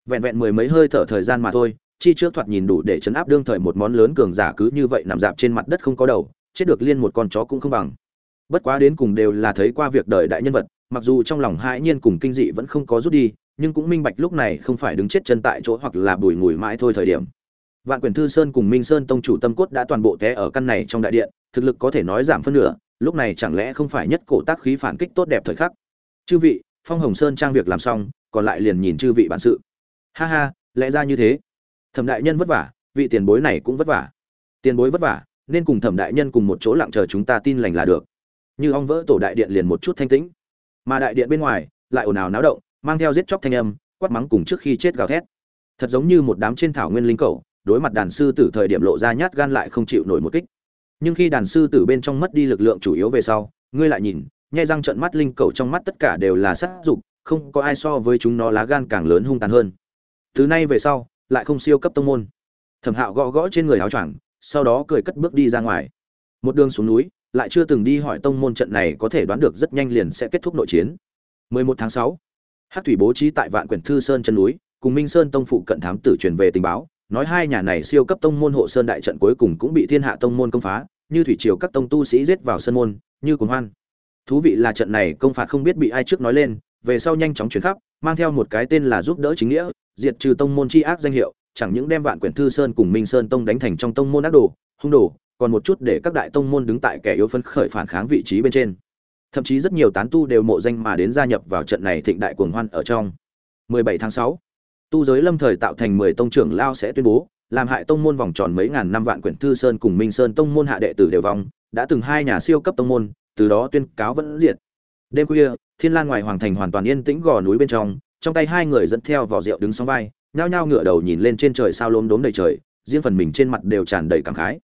Vẹn vẹn mười mấy hơi thở thời gian mà thôi, chi trước thoạt nhìn đủ để chấn áp đương thời một món lớn cường giả cứ như vậy nằm dạp trên mặt đất không có đầu, chết được liên một con chó cũng không bằng. Bất quá đến cùng đều là thấy qua việc đời đại nhân vật, mặc dù trong lòng hãi nhiên cùng kinh dị vẫn không có rút đi, nhưng cũng minh bạch lúc này không phải đứng chết chân tại chỗ hoặc là bùi ngùi mãi thôi thời điểm vạn quyền thư sơn cùng minh sơn tông chủ tâm cốt đã toàn bộ té ở căn này trong đại điện, thực lực có thể nói giảm phân nửa, lúc này chẳng lẽ không phải nhất cổ tác khí phản kích tốt đẹp thời khắc? Chư vị, phong hồng sơn trang việc làm xong, còn lại liền nhìn chư vị bản sự. Ha ha, lẽ ra như thế. Thẩm đại nhân vất vả, vị tiền bối này cũng vất vả. Tiền bối vất vả, nên cùng thẩm đại nhân cùng một chỗ lặng chờ chúng ta tin lành là được. Như ong vỡ tổ đại điện liền một chút thanh tĩnh. Mà đại điện bên ngoài, lại ồn ào náo động, mang theo giết chóc thanh âm, quát mắng cùng trước khi chết gào thét. Thật giống như một đám trên thảo nguyên linh cầu đối mặt đàn sư tử thời điểm lộ ra nhát gan lại không chịu nổi một kích. Nhưng khi đàn sư tử bên trong mất đi lực lượng chủ yếu về sau ngươi lại nhìn nhai răng trận mắt linh cầu trong mắt tất cả đều là sát dục không có ai so với chúng nó lá gan càng lớn hung tàn hơn. Từ nay về sau lại không siêu cấp tông môn. Thẩm hạo gõ gõ trên người áo choàng sau đó cười cất bước đi ra ngoài. Một đường xuống núi lại chưa từng đi hỏi tông môn trận này có thể đoán được rất nhanh liền sẽ kết thúc nội chiến. 11 tháng 6, Hắc thủy bố trí tại Vạn Quyển Thư Sơn chân núi, cùng Minh Sơn tông phụ cận thám tử truyền về tình báo, nói hai nhà này siêu cấp tông môn hộ sơn đại trận cuối cùng cũng bị Thiên Hạ tông môn công phá, như thủy triều các tông tu sĩ giết vào sân môn, như cuồng hoan. Thú vị là trận này công phạt không biết bị ai trước nói lên, về sau nhanh chóng chuyển khắp, mang theo một cái tên là giúp đỡ chính nghĩa, diệt trừ tông môn chi ác danh hiệu, chẳng những đem Vạn Quyển Thư Sơn cùng Minh Sơn tông đánh thành trong tông môn ác đồ, hung đồ, còn một chút để các đại tông môn đứng tại kẻ yếu phân khởi phản kháng vị trí bên trên thậm chí rất nhiều tán tu đều mộ danh mà đến gia nhập vào trận này thịnh đại cuồng hoan ở trong 17 tháng 6, tu giới lâm thời tạo thành 10 tông trưởng lao sẽ tuyên bố, làm hại tông môn vòng tròn mấy ngàn năm vạn quyển thư sơn cùng minh sơn tông môn hạ đệ tử đều vong, đã từng hai nhà siêu cấp tông môn, từ đó tuyên cáo vẫn diệt. Đêm khuya, thiên lan ngoài hoàng thành hoàn toàn yên tĩnh gò núi bên trong trong tay hai người dẫn theo vỏ rượu đứng song vai, nhao nhao ngửa đầu nhìn lên trên trời sao lốm đốm đầy trời, riêng phần mình trên mặt đều tràn đầy cảm khái.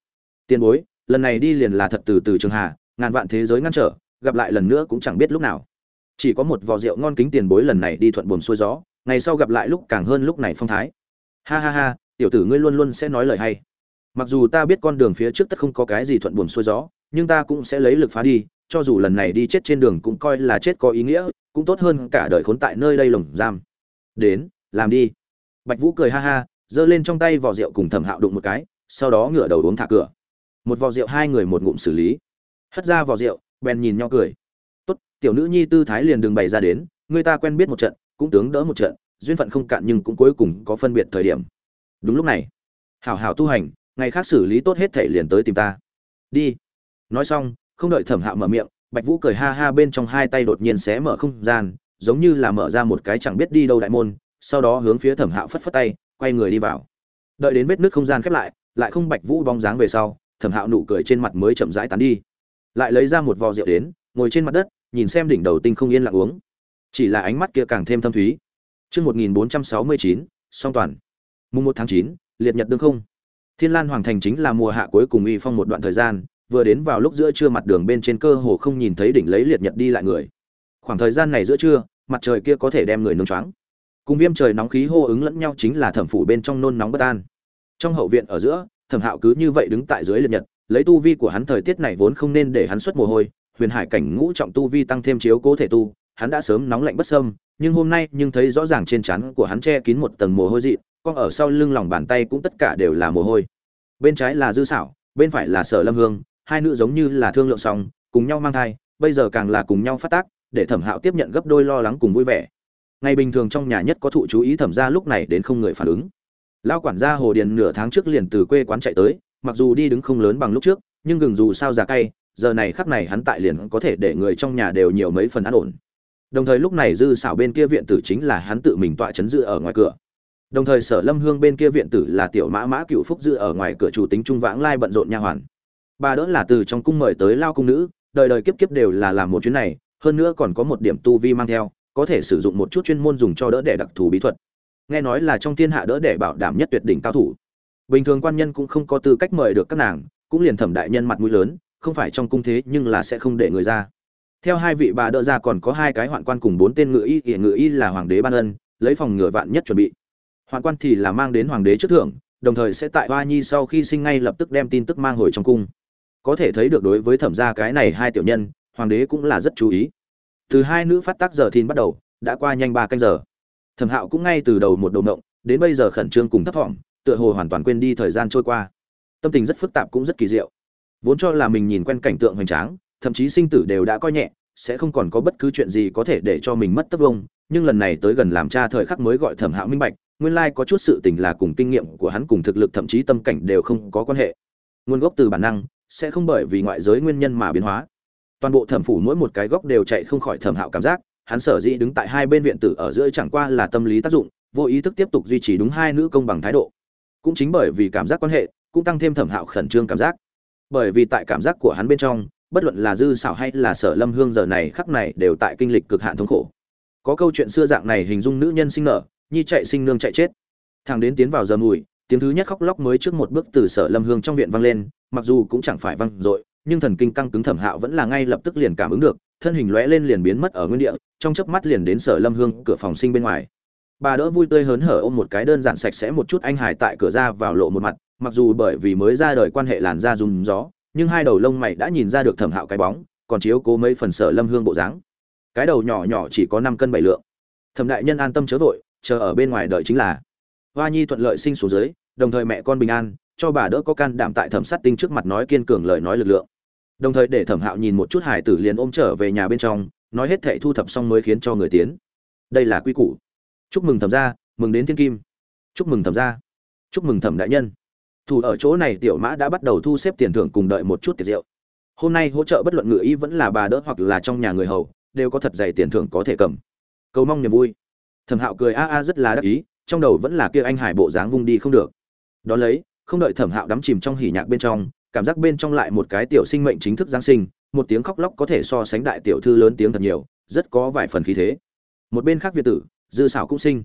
Tiền bối, lần này đi liền là thật từ từ trường hà, ngàn vạn thế giới ngăn trở, gặp lại lần nữa cũng chẳng biết lúc nào. Chỉ có một vò rượu ngon kính tiền bối lần này đi thuận buồm xuôi gió ngày sau gặp lại lúc càng hơn lúc này phong thái. Ha ha ha, tiểu tử ngươi luôn luôn sẽ nói lời hay. Mặc dù ta biết con đường phía trước tất không có cái gì thuận buồm xuôi gió, nhưng ta cũng sẽ lấy lực phá đi, cho dù lần này đi chết trên đường cũng coi là chết có ý nghĩa, cũng tốt hơn cả đời khốn tại nơi đây lồng giam. Đến, làm đi. Bạch vũ cười ha ha, giơ lên trong tay vò rượu cùng thẩm hạo đụng một cái, sau đó ngửa đầu uống thả cửa. Một vò rượu hai người một ngụm xử lý. Hất ra vò rượu, bèn nhìn nhau cười. Tốt, tiểu nữ nhi tư thái liền đường bày ra đến, người ta quen biết một trận cũng tướng đỡ một trận, duyên phận không cạn nhưng cũng cuối cùng có phân biệt thời điểm. Đúng lúc này, hảo hảo tu hành, ngày khác xử lý tốt hết thể liền tới tìm ta. Đi. Nói xong, không đợi thẩm hạo mở miệng, bạch vũ cười ha ha bên trong hai tay đột nhiên xé mở không gian, giống như là mở ra một cái chẳng biết đi đâu đại môn, sau đó hướng phía thẩm hạo phất phất tay, quay người đi vào. Đợi đến vết nước không gian khép lại lại không bạch vũ bóng dáng về sau, thẩm hạo nụ cười trên mặt mới chậm rãi tán đi. Lại lấy ra một vò rượu đến, ngồi trên mặt đất, nhìn xem đỉnh đầu tinh không yên lặng uống chỉ là ánh mắt kia càng thêm thâm thúy. Chương một nghìn bốn trăm sáu mươi chín, song toàn. Mùng một tháng chín, liệt nhật đương không. Thiên lan hoàng thành chính là mùa hạ cuối cùng uy phong một đoạn thời gian, vừa đến vào lúc giữa trưa mặt đường bên trên cơ hồ không nhìn thấy đỉnh lấy liệt nhật đi lại người. Khoảng thời gian này giữa trưa, mặt trời kia có thể đem người nướng choáng. Cùng viêm trời nóng khí hô ứng lẫn nhau chính là thẩm phủ bên trong nôn nóng bất an. Trong hậu viện ở giữa, thẩm hạo cứ như vậy đứng tại dưới liệt nhật, lấy tu vi của hắn thời tiết này vốn không nên để hắn xuất mồ hôi, huyền hải cảnh ngũ trọng tu vi tăng thêm chiếu cố thể tu hắn đã sớm nóng lạnh bất sâm, nhưng hôm nay nhưng thấy rõ ràng trên trán của hắn che kín một tầng mồ hôi dị, con ở sau lưng lòng bàn tay cũng tất cả đều là mồ hôi. Bên trái là dư xảo, bên phải là sở lâm hương, hai nữ giống như là thương lượng xong, cùng nhau mang thai, bây giờ càng là cùng nhau phát tác, để thẩm hạo tiếp nhận gấp đôi lo lắng cùng vui vẻ. Ngày bình thường trong nhà nhất có thụ chú ý thẩm ra lúc này đến không người phản ứng. Lao quản gia hồ điền nửa tháng trước liền từ quê quán chạy tới, mặc dù đi đứng không lớn bằng lúc trước, nhưng gừng dù sao già cay, giờ này khắc này hắn tại liền có thể để người trong nhà đều nhiều mấy phần an ổn đồng thời lúc này dư xảo bên kia viện tử chính là hắn tự mình tọa chấn dự ở ngoài cửa. Đồng thời sở lâm hương bên kia viện tử là tiểu mã mã cựu phúc dự ở ngoài cửa chủ tính trung vãng lai bận rộn nha hoàn. Bà đỡ là từ trong cung mời tới lao cung nữ, đời đời kiếp kiếp đều là làm một chuyến này, hơn nữa còn có một điểm tu vi mang theo, có thể sử dụng một chút chuyên môn dùng cho đỡ đẻ đặc thù bí thuật. Nghe nói là trong thiên hạ đỡ đẻ bảo đảm nhất tuyệt đỉnh cao thủ. Bình thường quan nhân cũng không có tư cách mời được các nàng, cũng liền thẩm đại nhân mặt mũi lớn, không phải trong cung thế nhưng là sẽ không để người ra theo hai vị bà đỡ ra còn có hai cái hoạn quan cùng bốn tên ngự y ỉa ngự y là hoàng đế ban ân, lấy phòng ngựa vạn nhất chuẩn bị. Hoạn quan thì là mang đến hoàng đế trước thưởng, đồng thời sẽ tại hoa nhi sau khi sinh ngay lập tức đem tin tức mang hồi trong cung. Có thể thấy được đối với thẩm gia cái này hai tiểu nhân, hoàng đế cũng là rất chú ý. Từ hai nữ phát tác giờ thìn bắt đầu, đã qua nhanh ba canh giờ. Thẩm hạo cũng ngay từ đầu một đầu động đến bây giờ khẩn trương cùng thấp thỏm, tựa hồ hoàn toàn quên đi thời gian trôi qua. Tâm tình rất phức tạp cũng rất kỳ diệu. Vốn cho là mình nhìn quen cảnh tượng hoành tráng thậm chí sinh tử đều đã coi nhẹ, sẽ không còn có bất cứ chuyện gì có thể để cho mình mất tất vông. Nhưng lần này tới gần làm cha thời khắc mới gọi thẩm hạo minh bạch, nguyên lai có chút sự tình là cùng kinh nghiệm của hắn cùng thực lực thậm chí tâm cảnh đều không có quan hệ. Nguồn gốc từ bản năng, sẽ không bởi vì ngoại giới nguyên nhân mà biến hóa. Toàn bộ thẩm phủ mỗi một cái góc đều chạy không khỏi thẩm hạo cảm giác, hắn sở dĩ đứng tại hai bên viện tử ở giữa chẳng qua là tâm lý tác dụng, vô ý thức tiếp tục duy trì đúng hai nữ công bằng thái độ. Cũng chính bởi vì cảm giác quan hệ, cũng tăng thêm thẩm hạo khẩn trương cảm giác. Bởi vì tại cảm giác của hắn bên trong bất luận là dư xảo hay là sở lâm hương giờ này khắc này đều tại kinh lịch cực hạn thống khổ. Có câu chuyện xưa dạng này hình dung nữ nhân sinh nở, nhi chạy sinh nương chạy chết. Thằng đến tiến vào giờ mùi, tiếng thứ nhất khóc lóc mới trước một bước từ sở lâm hương trong viện vang lên, mặc dù cũng chẳng phải vang dội, nhưng thần kinh căng cứng thẩm hạo vẫn là ngay lập tức liền cảm ứng được, thân hình lóe lên liền biến mất ở nguyên địa, trong chớp mắt liền đến sở lâm hương cửa phòng sinh bên ngoài. Bà đỡ vui tươi hớn hở ôm một cái đơn giản sạch sẽ một chút anh hải tại cửa ra vào lộ một mặt, mặc dù bởi vì mới ra đời quan hệ làn da dùng gió nhưng hai đầu lông mày đã nhìn ra được thẩm hạo cái bóng, còn chiếu cố mấy phần sở lâm hương bộ dáng. Cái đầu nhỏ nhỏ chỉ có năm cân bảy lượng. Thẩm đại nhân an tâm chớ vội, chờ ở bên ngoài đợi chính là. Hoa nhi thuận lợi sinh xuống dưới, đồng thời mẹ con bình an, cho bà đỡ có can đảm tại thẩm sát tinh trước mặt nói kiên cường lời nói lực lượng. Đồng thời để thẩm hạo nhìn một chút hải tử liền ôm trở về nhà bên trong, nói hết thệ thu thập xong mới khiến cho người tiến. Đây là quy củ. Chúc mừng thẩm gia, mừng đến thiên kim. Chúc mừng thẩm gia. Chúc mừng thẩm đại nhân thủ ở chỗ này tiểu mã đã bắt đầu thu xếp tiền thưởng cùng đợi một chút tiệc rượu. Hôm nay hỗ trợ bất luận ngự y vẫn là bà đỡ hoặc là trong nhà người hầu, đều có thật dày tiền thưởng có thể cầm. Cầu mong niềm vui. Thẩm hạo cười a a rất là đắc ý, trong đầu vẫn là kia anh hải bộ dáng vung đi không được. Đó lấy, không đợi thẩm hạo đắm chìm trong hỉ nhạc bên trong, cảm giác bên trong lại một cái tiểu sinh mệnh chính thức giáng sinh, một tiếng khóc lóc có thể so sánh đại tiểu thư lớn tiếng thật nhiều, rất có vài phần khí thế. Một bên khác việt tử, dư xảo cũng sinh.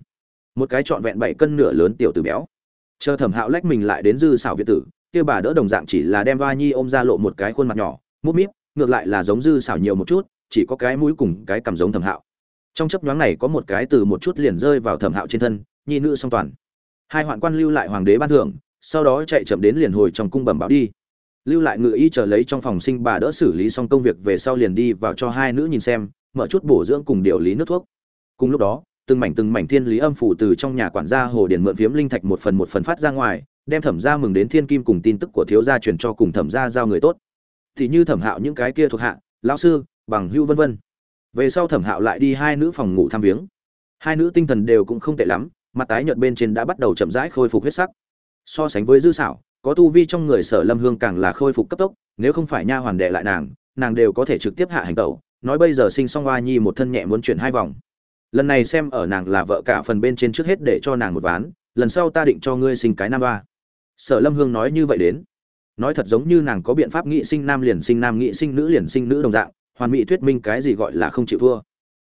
Một cái trọn vẹn bảy cân nửa lớn tiểu tử béo chờ thẩm hạo lách mình lại đến dư xảo việt tử, kia bà đỡ đồng dạng chỉ là đem va nhi ôm ra lộ một cái khuôn mặt nhỏ mút míp, ngược lại là giống dư xảo nhiều một chút, chỉ có cái mũi cùng cái cằm giống thẩm hạo. Trong chấp nhoáng này có một cái từ một chút liền rơi vào thẩm hạo trên thân, nhi nữ song toàn. Hai hoạn quan lưu lại hoàng đế ban thưởng, sau đó chạy chậm đến liền hồi trong cung bẩm báo đi. Lưu lại ngự y chờ lấy trong phòng sinh bà đỡ xử lý xong công việc về sau liền đi vào cho hai nữ nhìn xem, mở chút bổ dưỡng cùng điều lý nước thuốc. Cùng lúc đó từng mảnh từng mảnh thiên lý âm phủ từ trong nhà quản gia hồ điển mượn phiếm linh thạch một phần một phần phát ra ngoài, đem thẩm gia mừng đến thiên kim cùng tin tức của thiếu gia truyền cho cùng thẩm gia giao người tốt. Thì như thẩm hạo những cái kia thuộc hạ, lão sư, bằng hưu vân vân. Về sau thẩm hạo lại đi hai nữ phòng ngủ thăm viếng. Hai nữ tinh thần đều cũng không tệ lắm, mặt tái nhợt bên trên đã bắt đầu chậm rãi khôi phục huyết sắc. So sánh với dư xảo, có tu vi trong người sở lâm hương càng là khôi phục cấp tốc, nếu không phải nha hoàn đệ lại nàng nàng đều có thể trực tiếp hạ hành tẩu. Nói bây giờ sinh xong hoa nhi một thân nhẹ muốn chuyển hai vòng lần này xem ở nàng là vợ cả phần bên trên trước hết để cho nàng một ván, lần sau ta định cho ngươi sinh cái nam ba sở lâm hương nói như vậy đến. Nói thật giống như nàng có biện pháp nghị sinh nam liền sinh nam, nghị sinh nữ liền sinh nữ đồng dạng, hoàn mỹ thuyết minh cái gì gọi là không chịu thua.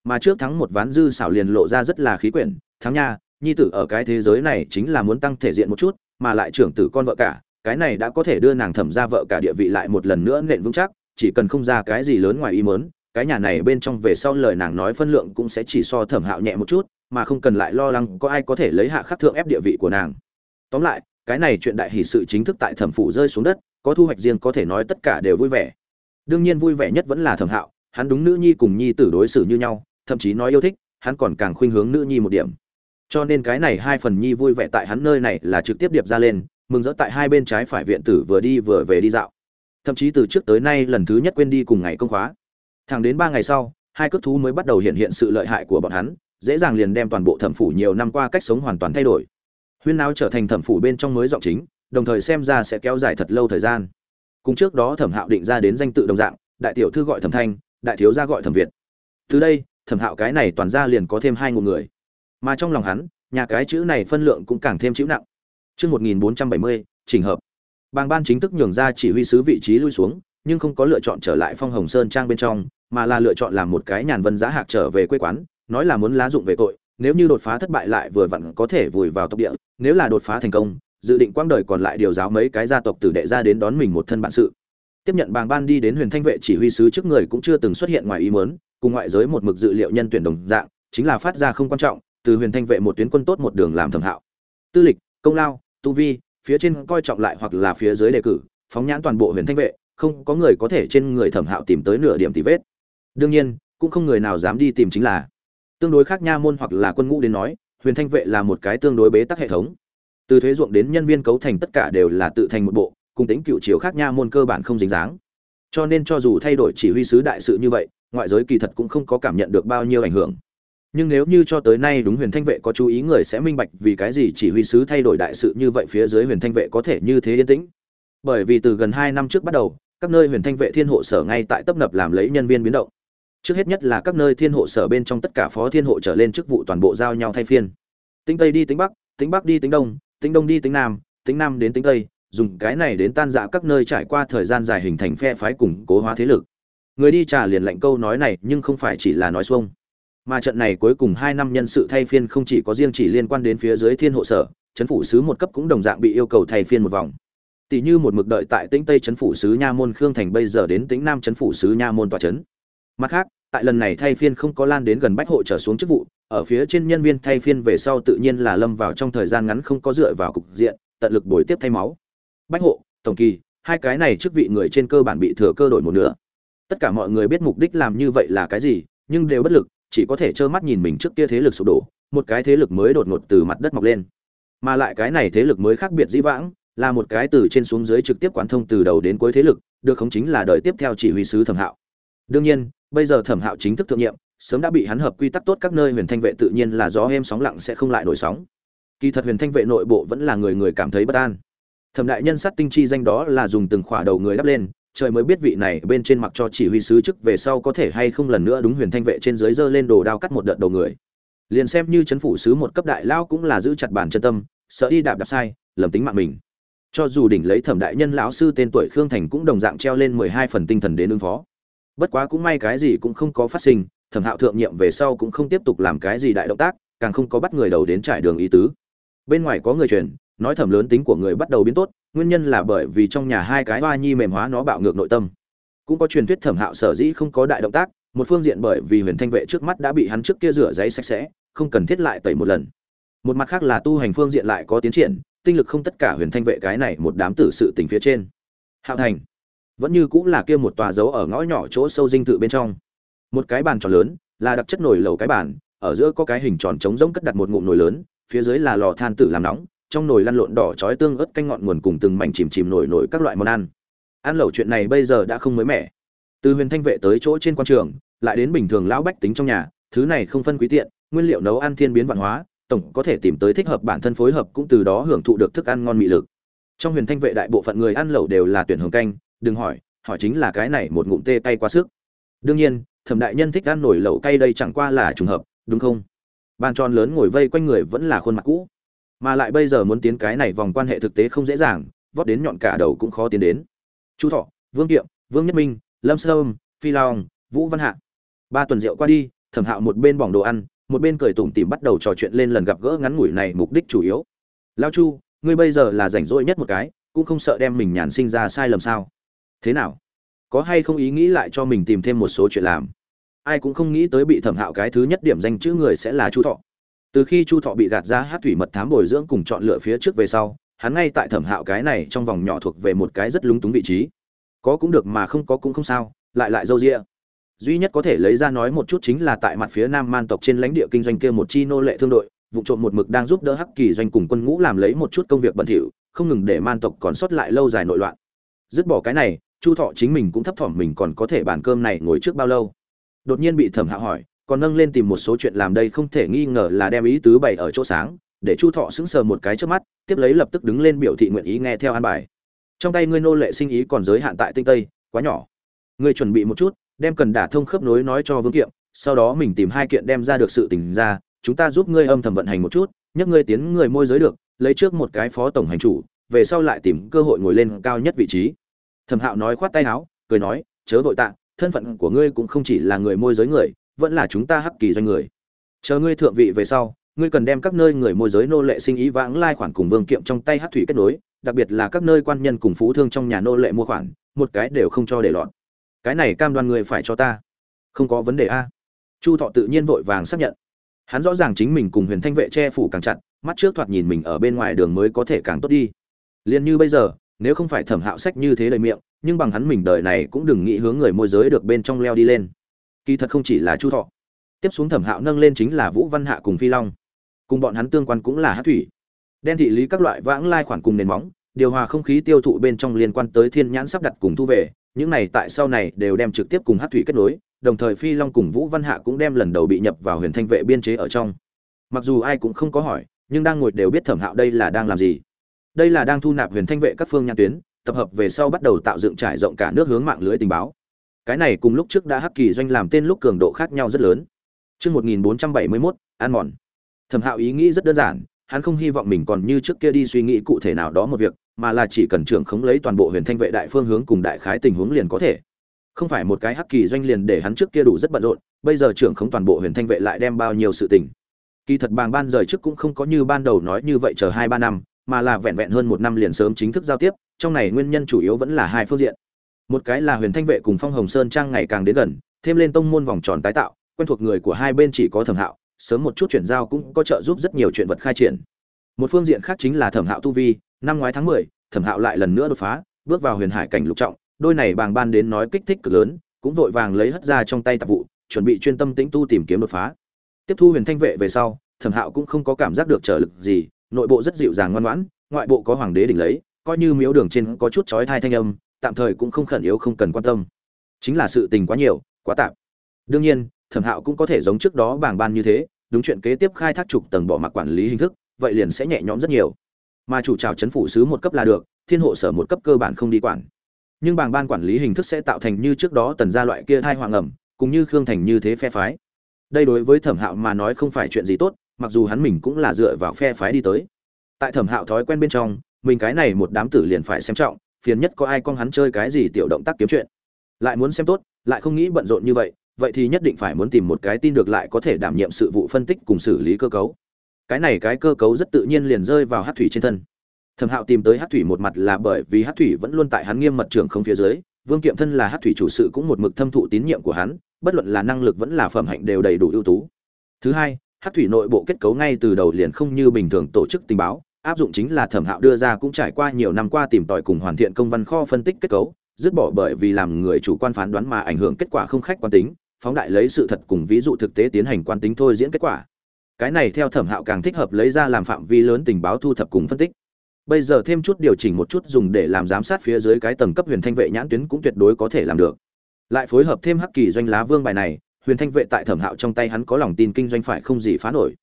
Mà trước thắng một ván dư xảo liền lộ ra rất là khí quyển, thắng nha, nhi tử ở cái thế giới này chính là muốn tăng thể diện một chút, mà lại trưởng tử con vợ cả, cái này đã có thể đưa nàng thẩm ra vợ cả địa vị lại một lần nữa nện vững chắc, chỉ cần không ra cái gì lớn ngoài ý mớn cái nhà này bên trong về sau lời nàng nói phân lượng cũng sẽ chỉ so thẩm hạo nhẹ một chút, mà không cần lại lo lắng có ai có thể lấy hạ khắc thượng ép địa vị của nàng. Tóm lại, cái này chuyện đại hỷ sự chính thức tại thẩm phủ rơi xuống đất, có thu hoạch riêng có thể nói tất cả đều vui vẻ. Đương nhiên vui vẻ nhất vẫn là thẩm hạo, hắn đúng nữ nhi cùng nhi tử đối xử như nhau, thậm chí nói yêu thích, hắn còn càng khuynh hướng nữ nhi một điểm. Cho nên cái này hai phần nhi vui vẻ tại hắn nơi này là trực tiếp điệp ra lên, mừng rỡ tại hai bên trái phải viện tử vừa đi vừa về đi dạo. Thậm chí từ trước tới nay lần thứ nhất quên đi cùng ngày công khóa thẳng đến ba ngày sau, hai cước thú mới bắt đầu hiện hiện sự lợi hại của bọn hắn, dễ dàng liền đem toàn bộ thẩm phủ nhiều năm qua cách sống hoàn toàn thay đổi. Huyên náo trở thành thẩm phủ bên trong mới giọng chính, đồng thời xem ra sẽ kéo dài thật lâu thời gian. Cùng trước đó thẩm hạo định ra đến danh tự đồng dạng, đại tiểu thư gọi thẩm thanh, đại thiếu gia gọi thẩm việt. Từ đây, thẩm hạo cái này toàn ra liền có thêm hai ngụ người. Mà trong lòng hắn, nhà cái chữ này phân lượng cũng càng thêm chữ nặng. Chương một nghìn bốn trăm bảy mươi trình hợp. Bàng ban chính thức nhường ra chỉ huy sứ vị trí lui xuống, nhưng không có lựa chọn trở lại phong hồng sơn trang bên trong mà là lựa chọn làm một cái nhàn vân giá hạc trở về quê quán, nói là muốn lá dụng về tội, nếu như đột phá thất bại lại vừa vặn có thể vùi vào tộc địa, nếu là đột phá thành công, dự định quang đời còn lại điều giáo mấy cái gia tộc tử đệ ra đến đón mình một thân bản sự. Tiếp nhận bàng ban đi đến huyền thanh vệ chỉ huy sứ trước người cũng chưa từng xuất hiện ngoài ý muốn, cùng ngoại giới một mực dự liệu nhân tuyển đồng dạng, chính là phát ra không quan trọng, từ huyền thanh vệ một tuyến quân tốt một đường làm thẩm hạo. Tư lịch, công lao, tu vi, phía trên coi trọng lại hoặc là phía dưới đề cử, phóng nhãn toàn bộ huyền thanh vệ, không có người có thể trên người thẩm hạo tìm tới nửa điểm tì vết đương nhiên, cũng không người nào dám đi tìm chính là. Tương đối khác nha môn hoặc là quân ngũ đến nói, huyền thanh vệ là một cái tương đối bế tắc hệ thống. Từ thuế ruộng đến nhân viên cấu thành tất cả đều là tự thành một bộ, cùng tính cựu chiều khác nha môn cơ bản không dính dáng. Cho nên cho dù thay đổi chỉ huy sứ đại sự như vậy, ngoại giới kỳ thật cũng không có cảm nhận được bao nhiêu ảnh hưởng. Nhưng nếu như cho tới nay đúng huyền thanh vệ có chú ý người sẽ minh bạch vì cái gì chỉ huy sứ thay đổi đại sự như vậy phía dưới huyền thanh vệ có thể như thế yên tĩnh. Bởi vì từ gần hai năm trước bắt đầu, các nơi huyền thanh vệ thiên hộ sở ngay tại tấp nập làm lấy nhân viên biến động trước hết nhất là các nơi thiên hộ sở bên trong tất cả phó thiên hộ trở lên chức vụ toàn bộ giao nhau thay phiên. Tính tây đi tính bắc tính bắc đi tính đông tính đông đi tính nam tính nam đến tính tây, dùng cái này đến tan dã các nơi trải qua thời gian dài hình thành phe phái củng cố hóa thế lực. Người đi trả liền lệnh câu nói này nhưng không phải chỉ là nói xuông. Mà trận này cuối cùng hai năm nhân sự thay phiên không chỉ có riêng chỉ liên quan đến phía dưới thiên hộ sở chấn phủ sứ một cấp cũng đồng dạng bị yêu cầu thay phiên một vòng. Tỷ như một mực đợi tại tĩnh tây chấn phủ sứ nha môn khương thành bây giờ đến tĩnh nam chấn phủ sứ nha môn tòa chấn mặt khác, tại lần này thay phiên không có lan đến gần bách hộ trở xuống chức vụ, ở phía trên nhân viên thay phiên về sau tự nhiên là lâm vào trong thời gian ngắn không có dựa vào cục diện, tận lực bồi tiếp thay máu. Bách hộ, tổng kỳ, hai cái này chức vị người trên cơ bản bị thừa cơ đổi một nửa. Tất cả mọi người biết mục đích làm như vậy là cái gì, nhưng đều bất lực, chỉ có thể trơ mắt nhìn mình trước kia thế lực sụp đổ, một cái thế lực mới đột ngột từ mặt đất mọc lên. Mà lại cái này thế lực mới khác biệt dĩ vãng, là một cái từ trên xuống dưới trực tiếp quán thông từ đầu đến cuối thế lực, được không chính là đợi tiếp theo chỉ huy sứ thẩm hạo. Đương nhiên bây giờ thẩm hạo chính thức thượng nhiệm, sớm đã bị hắn hợp quy tắc tốt các nơi huyền thanh vệ tự nhiên là gió êm sóng lặng sẽ không lại nổi sóng. Kỳ thật huyền thanh vệ nội bộ vẫn là người người cảm thấy bất an. Thẩm đại nhân sát tinh chi danh đó là dùng từng khỏa đầu người đắp lên, trời mới biết vị này bên trên mặc cho chỉ huy sứ chức về sau có thể hay không lần nữa đúng huyền thanh vệ trên dưới dơ lên đồ đao cắt một đợt đầu người. Liền xem như chấn phủ sứ một cấp đại lao cũng là giữ chặt bản chân tâm, sợ đi đạp đạp sai, lầm tính mạng mình. Cho dù đỉnh lấy thẩm đại nhân lão sư tên tuổi khương thành cũng đồng dạng treo lên mười hai phần tinh thần đến ứng phó bất quá cũng may cái gì cũng không có phát sinh, thẩm hạo thượng nhiệm về sau cũng không tiếp tục làm cái gì đại động tác, càng không có bắt người đầu đến trải đường ý tứ. Bên ngoài có người truyền, nói thẩm lớn tính của người bắt đầu biến tốt, nguyên nhân là bởi vì trong nhà hai cái hoa nhi mềm hóa nó bạo ngược nội tâm. Cũng có truyền thuyết thẩm hạo sở dĩ không có đại động tác, một phương diện bởi vì huyền thanh vệ trước mắt đã bị hắn trước kia rửa giấy sạch sẽ, không cần thiết lại tẩy một lần. Một mặt khác là tu hành phương diện lại có tiến triển, tinh lực không tất cả huyền thanh vệ cái này một đám tử sự tình phía trên. Hạo thành vẫn như cũng là kia một tòa dấu ở ngõ nhỏ chỗ sâu dinh thự bên trong. Một cái bàn tròn lớn, là đặc chất nồi lầu cái bàn, ở giữa có cái hình tròn trống rỗng cất đặt một ngụm nồi lớn, phía dưới là lò than tử làm nóng, trong nồi lăn lộn đỏ chói tương ớt canh ngọn nguồn cùng từng mảnh chìm chìm nổi nổi các loại món ăn. Ăn lẩu chuyện này bây giờ đã không mới mẻ. Từ huyền thanh vệ tới chỗ trên quan trường, lại đến bình thường lão bách tính trong nhà, thứ này không phân quý tiện, nguyên liệu nấu ăn thiên biến vạn hóa, tổng có thể tìm tới thích hợp bản thân phối hợp cũng từ đó hưởng thụ được thức ăn ngon mị lực. Trong huyền thanh vệ đại bộ phận người ăn lẩu đều là tuyển hưởng canh đừng hỏi hỏi chính là cái này một ngụm tê cay quá sức. Đương nhiên, thẩm đại nhân thích ăn nổi lẩu cay đây chẳng qua là trùng hợp, đúng không? Bàn tròn lớn ngồi vây quanh người vẫn là khuôn mặt cũ. Mà lại bây giờ muốn tiến cái này vòng quan hệ thực tế không dễ dàng, vót đến nhọn cả đầu cũng khó tiến đến. Chu thọ, vương kiệm, vương nhất minh, lâm sâm phi long, vũ văn hạ. Ba tuần rượu qua đi, thẩm hạo một bên bỏng đồ ăn, một bên cười tủm tỉm bắt đầu trò chuyện lên lần gặp gỡ ngắn ngủi này mục đích chủ yếu. Lao chu, ngươi bây giờ là rảnh rỗi nhất một cái, cũng không sợ đem mình nhàn sinh ra sai lầm sao? Thế nào? Có hay không ý nghĩ lại cho mình tìm thêm một số chuyện làm? Ai cũng không nghĩ tới bị thẩm hạo cái thứ nhất điểm danh chữ người sẽ là chu thọ. Từ khi chu thọ bị gạt ra hát thủy mật thám bồi dưỡng cùng chọn lựa phía trước về sau, hắn ngay tại thẩm hạo cái này trong vòng nhỏ thuộc về một cái rất lúng túng vị trí. Có cũng được mà không có cũng không sao, lại lại dâu rịa duy nhất có thể lấy ra nói một chút chính là tại mặt phía nam man tộc trên lãnh địa kinh doanh kia một chi nô lệ thương đội, vụ trộm một mực đang giúp đỡ hắc kỳ doanh cùng quân ngũ làm lấy một chút công việc bẩn thỉu, không ngừng để man tộc còn sót lại lâu dài nội loạn. Dứt bỏ cái này chu thọ chính mình cũng thấp thỏm mình còn có thể bàn cơm này ngồi trước bao lâu. Đột nhiên bị thẩm hạo hỏi, còn nâng lên tìm một số chuyện làm đây không thể nghi ngờ là đem ý tứ bày ở chỗ sáng, để chu thọ sững sờ một cái trước mắt, tiếp lấy lập tức đứng lên biểu thị nguyện ý nghe theo an bài. Trong tay ngươi nô lệ sinh ý còn giới hạn tại tinh tây, quá nhỏ. Ngươi chuẩn bị một chút, đem cần đả thông khớp nối nói cho vương kiệm, sau đó mình tìm hai kiện đem ra được sự tình ra, chúng ta giúp ngươi âm thầm vận hành một chút nhắc ngươi tiến người môi giới được, lấy trước một cái phó tổng hành chủ, về sau lại tìm cơ hội ngồi lên cao nhất vị trí thẩm hạo nói khoát tay áo, cười nói, chớ vội tạ, thân phận của ngươi cũng không chỉ là người môi giới người, vẫn là chúng ta hắc kỳ doanh người. Chờ ngươi thượng vị về sau, ngươi cần đem các nơi người môi giới nô lệ sinh ý vãng lai khoản cùng vương kiệm trong tay hắc thủy kết nối, đặc biệt là các nơi quan nhân cùng phú thương trong nhà nô lệ mua khoản, một cái đều không cho để lọt. Cái này cam đoan người phải cho ta. Không có vấn đề a. Chu thọ tự nhiên vội vàng xác nhận. Hắn rõ ràng chính mình cùng huyền thanh vệ che phủ càng chặt, mắt trước thoạt nhìn mình ở bên ngoài đường mới có thể càng tốt đi. Liền như bây giờ nếu không phải thẩm hạo sách như thế lời miệng, nhưng bằng hắn mình đời này cũng đừng nghĩ hướng người môi giới được bên trong leo đi lên. Kỳ thật không chỉ là chu thọ. Tiếp xuống thẩm hạo nâng lên chính là vũ văn hạ cùng phi long. Cùng bọn hắn tương quan cũng là hát thủy. Đen thị lý các loại vãng lai khoản cùng nền móng, điều hòa không khí tiêu thụ bên trong liên quan tới thiên nhãn sắp đặt cùng thu về, những này tại sau này đều đem trực tiếp cùng hát thủy kết nối, đồng thời phi long cùng vũ văn hạ cũng đem lần đầu bị nhập vào huyền thanh vệ biên chế ở trong. Mặc dù ai cũng không có hỏi, nhưng đang ngồi đều biết thẩm hạo đây là đang làm gì đây là đang thu nạp huyền thanh vệ các phương nhãn tuyến tập hợp về sau bắt đầu tạo dựng trải rộng cả nước hướng mạng lưới tình báo cái này cùng lúc trước đã hắc kỳ doanh làm tên lúc cường độ khác nhau rất lớn Trước 1471, an mòn. Thẩm Hạo ý nghĩ rất đơn giản, hắn không hy vọng mình còn như trước kia đi suy nghĩ cụ thể nào đó một việc, mà là chỉ cần trưởng khống lấy toàn bộ Huyền Thanh vệ đại phương hướng cùng đại khái tình huống liền có thể. Không phải một cái hắc kỳ doanh liền để hắn trước kia đủ rất bận rộn, bây giờ trưởng khống toàn bộ Huyền Thanh vệ lại đem bao nhiêu sự tình. Kỳ thật bàng ban rời trước cũng không có như ban đầu nói như vậy chờ hai ba năm, mà là vẹn vẹn hơn một năm liền sớm chính thức giao tiếp, trong này nguyên nhân chủ yếu vẫn là hai phương diện. Một cái là Huyền Thanh vệ cùng Phong Hồng Sơn trang ngày càng đến gần, thêm lên tông môn vòng tròn tái tạo, quen thuộc người của hai bên chỉ có Thẩm Hạo, sớm một chút chuyển giao cũng có trợ giúp rất nhiều chuyện vật khai triển. Một phương diện khác chính là Thẩm Hạo tu vi, năm ngoái tháng mười, Thẩm Hạo lại lần nữa đột phá, bước vào Huyền Hải cảnh lục trọng, đôi này bàng ban đến nói kích thích cực lớn, cũng vội vàng lấy hất ra trong tay tạp vụ, chuẩn bị chuyên tâm tĩnh tu tìm kiếm đột phá. Tiếp thu Huyền Thanh vệ về sau, Thẩm Hạo cũng không có cảm giác được trở lực gì, nội bộ rất dịu dàng ngoan ngoãn, ngoại bộ có hoàng đế đỉnh lấy, coi như miếu đường trên có chút chói thai thanh âm, tạm thời cũng không khẩn yếu không cần quan tâm. Chính là sự tình quá nhiều, quá tạp. Đương nhiên, Thẩm Hạo cũng có thể giống trước đó bảng ban như thế, đúng chuyện kế tiếp khai thác trục tầng bỏ mặc quản lý hình thức, vậy liền sẽ nhẹ nhõm rất nhiều. Mà chủ trào chấn phủ sứ một cấp là được, thiên hộ sở một cấp cơ bản không đi quản. Nhưng bảng ban quản lý hình thức sẽ tạo thành như trước đó tần gia loại kia thai hoàng ẩm, cũng như Khương Thành như thế phe phái. Đây đối với Thẩm Hạo mà nói không phải chuyện gì tốt, mặc dù hắn mình cũng là dựa vào phe phái đi tới. Tại Thẩm Hạo thói quen bên trong, mình cái này một đám tử liền phải xem trọng, phiền nhất có ai con hắn chơi cái gì tiểu động tác kiếm chuyện. Lại muốn xem tốt, lại không nghĩ bận rộn như vậy, vậy thì nhất định phải muốn tìm một cái tin được lại có thể đảm nhiệm sự vụ phân tích cùng xử lý cơ cấu cái này cái cơ cấu rất tự nhiên liền rơi vào hát thủy trên thân thẩm hạo tìm tới hát thủy một mặt là bởi vì hát thủy vẫn luôn tại hắn nghiêm mật trưởng không phía dưới vương kiệm thân là hát thủy chủ sự cũng một mực thâm thụ tín nhiệm của hắn bất luận là năng lực vẫn là phẩm hạnh đều đầy đủ ưu tú thứ hai hát thủy nội bộ kết cấu ngay từ đầu liền không như bình thường tổ chức tình báo, áp dụng chính là thẩm hạo đưa ra cũng trải qua nhiều năm qua tìm tòi cùng hoàn thiện công văn kho phân tích kết cấu, dứt bỏ bởi vì làm người chủ quan phán đoán mà ảnh hưởng kết quả không khách quan tính, phóng đại lấy sự thật cùng ví dụ thực tế tiến hành quan tính thôi diễn kết quả. Cái này theo thẩm hạo càng thích hợp lấy ra làm phạm vi lớn tình báo thu thập cùng phân tích. Bây giờ thêm chút điều chỉnh một chút dùng để làm giám sát phía dưới cái tầng cấp huyền thanh vệ nhãn tuyến cũng tuyệt đối có thể làm được. Lại phối hợp thêm hắc kỳ doanh lá vương bài này huyền thanh vệ tại thẩm hạo trong tay hắn có lòng tin kinh doanh phải không gì phá nổi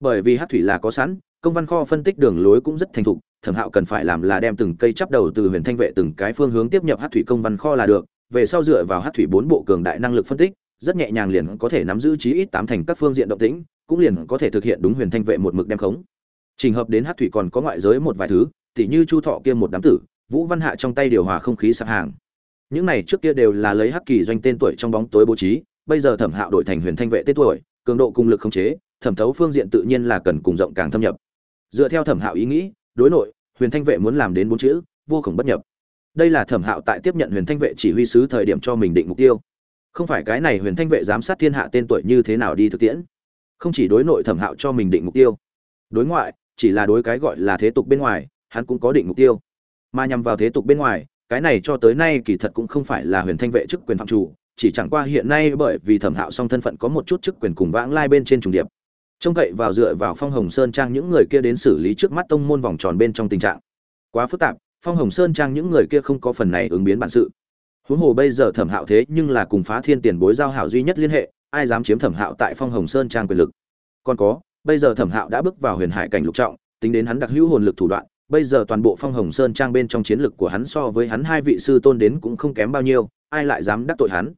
bởi vì Hát thủy là có sẵn công văn kho phân tích đường lối cũng rất thành thục thẩm hạo cần phải làm là đem từng cây chắp đầu từ huyền thanh vệ từng cái phương hướng tiếp nhập Hát thủy công văn kho là được về sau dựa vào Hát thủy bốn bộ cường đại năng lực phân tích rất nhẹ nhàng liền có thể nắm giữ chí ít tám thành các phương diện động tĩnh, cũng liền có thể thực hiện đúng huyền thanh vệ một mực đem khống. Trình hợp đến Hát thủy còn có ngoại giới một vài thứ, tỉ như Chu Thọ kia một đám tử, Vũ Văn Hạ trong tay điều hòa không khí sạp hàng. Những này trước kia đều là lấy Hắc kỳ doanh tên tuổi trong bóng tối bố trí, bây giờ Thẩm Hạo đổi thành huyền thanh vệ tết tuổi, cường độ cùng lực khống chế, thẩm thấu phương diện tự nhiên là cần cùng rộng càng thâm nhập. Dựa theo Thẩm Hạo ý nghĩ, đối nội, huyền thanh vệ muốn làm đến bốn chữ, vô khổng bất nhập. Đây là thẩm hạo tại tiếp nhận huyền thanh vệ chỉ huy sứ thời điểm cho mình định mục tiêu. Không phải cái này huyền thanh vệ giám sát thiên hạ tên tuổi như thế nào đi thực tiễn. Không chỉ đối nội thẩm hạo cho mình định mục tiêu. Đối ngoại chỉ là đối cái gọi là thế tục bên ngoài hắn cũng có định mục tiêu. Mà nhằm vào thế tục bên ngoài cái này cho tới nay kỳ thật cũng không phải là huyền thanh vệ chức quyền phạm chủ chỉ chẳng qua hiện nay bởi vì thẩm hạo song thân phận có một chút chức quyền cùng vãng lai bên trên trùng điệp. Trông cậy vào dựa vào phong hồng sơn trang những người kia đến xử lý trước mắt tông môn vòng tròn bên trong tình trạng. Quá phức tạp, phong hồng sơn trang những người kia không có phần này ứng biến bản sự. Huống hồ bây giờ thẩm hạo thế nhưng là cùng phá thiên tiền bối giao hảo duy nhất liên hệ, ai dám chiếm thẩm hạo tại phong hồng sơn trang quyền lực. Còn có, bây giờ thẩm hạo đã bước vào huyền hải cảnh lục trọng, tính đến hắn đặc hữu hồn lực thủ đoạn, bây giờ toàn bộ phong hồng sơn trang bên trong chiến lực của hắn so với hắn hai vị sư tôn đến cũng không kém bao nhiêu, ai lại dám đắc tội hắn?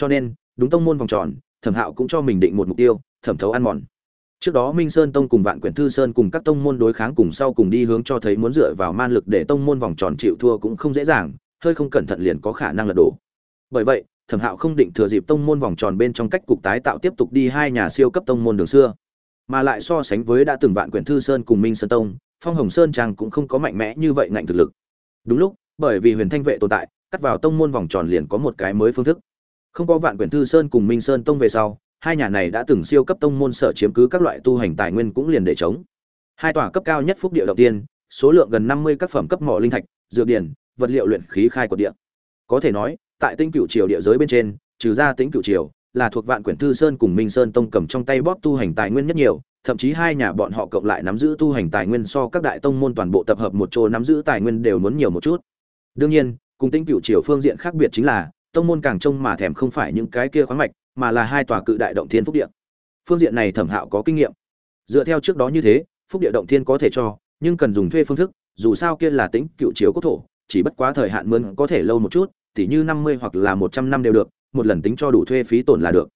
Cho nên, đúng tông môn vòng tròn, thẩm hạo cũng cho mình định một mục tiêu, thẩm thấu ăn mòn. Trước đó minh sơn tông cùng vạn quyển thư sơn cùng các tông môn đối kháng cùng sau cùng đi hướng cho thấy muốn dựa vào man lực để tông môn vòng tròn chịu thua cũng không dễ dàng, hơi không cẩn thận liền có khả năng lật đổ. Bởi vậy, thẩm hạo không định thừa dịp tông môn vòng tròn bên trong cách cục tái tạo tiếp tục đi hai nhà siêu cấp tông môn đường xưa. Mà lại so sánh với đã từng vạn quyển thư sơn cùng minh sơn tông, phong hồng sơn trang cũng không có mạnh mẽ như vậy ngạnh thực lực. Đúng lúc, bởi vì huyền thanh vệ tồn tại, cắt vào tông môn vòng tròn liền có một cái mới phương thức không có vạn quyển thư sơn cùng minh sơn tông về sau, hai nhà này đã từng siêu cấp tông môn sở chiếm cứ các loại tu hành tài nguyên cũng liền để chống hai tòa cấp cao nhất phúc địa đầu tiên, số lượng gần năm mươi các phẩm cấp mỏ linh thạch, dược điển, vật liệu luyện khí khai của địa. Có thể nói, tại tinh cựu triều địa giới bên trên, trừ ra tính cựu triều, là thuộc vạn quyển thư sơn cùng minh sơn tông cầm trong tay bóp tu hành tài nguyên nhất nhiều, thậm chí hai nhà bọn họ cộng lại nắm giữ tu hành tài nguyên so các đại tông môn toàn bộ tập hợp một chỗ nắm giữ tài nguyên đều muốn nhiều một chút. Đương nhiên, cùng tinh cựu triều phương diện khác biệt chính là tông môn càng trông mà thèm không phải những cái kia khoáng mạch, mà là hai tòa cự đại động thiên phúc địa. Phương diện này thẩm hạo có kinh nghiệm. Dựa theo trước đó như thế, phúc địa động thiên có thể cho, nhưng cần dùng thuê phương thức, dù sao kia là tính cựu chiếu quốc thổ, chỉ bất quá thời hạn mướn có thể lâu một chút, tỉ như năm mươi hoặc là một trăm năm đều được, một lần tính cho đủ thuê phí tổn là được.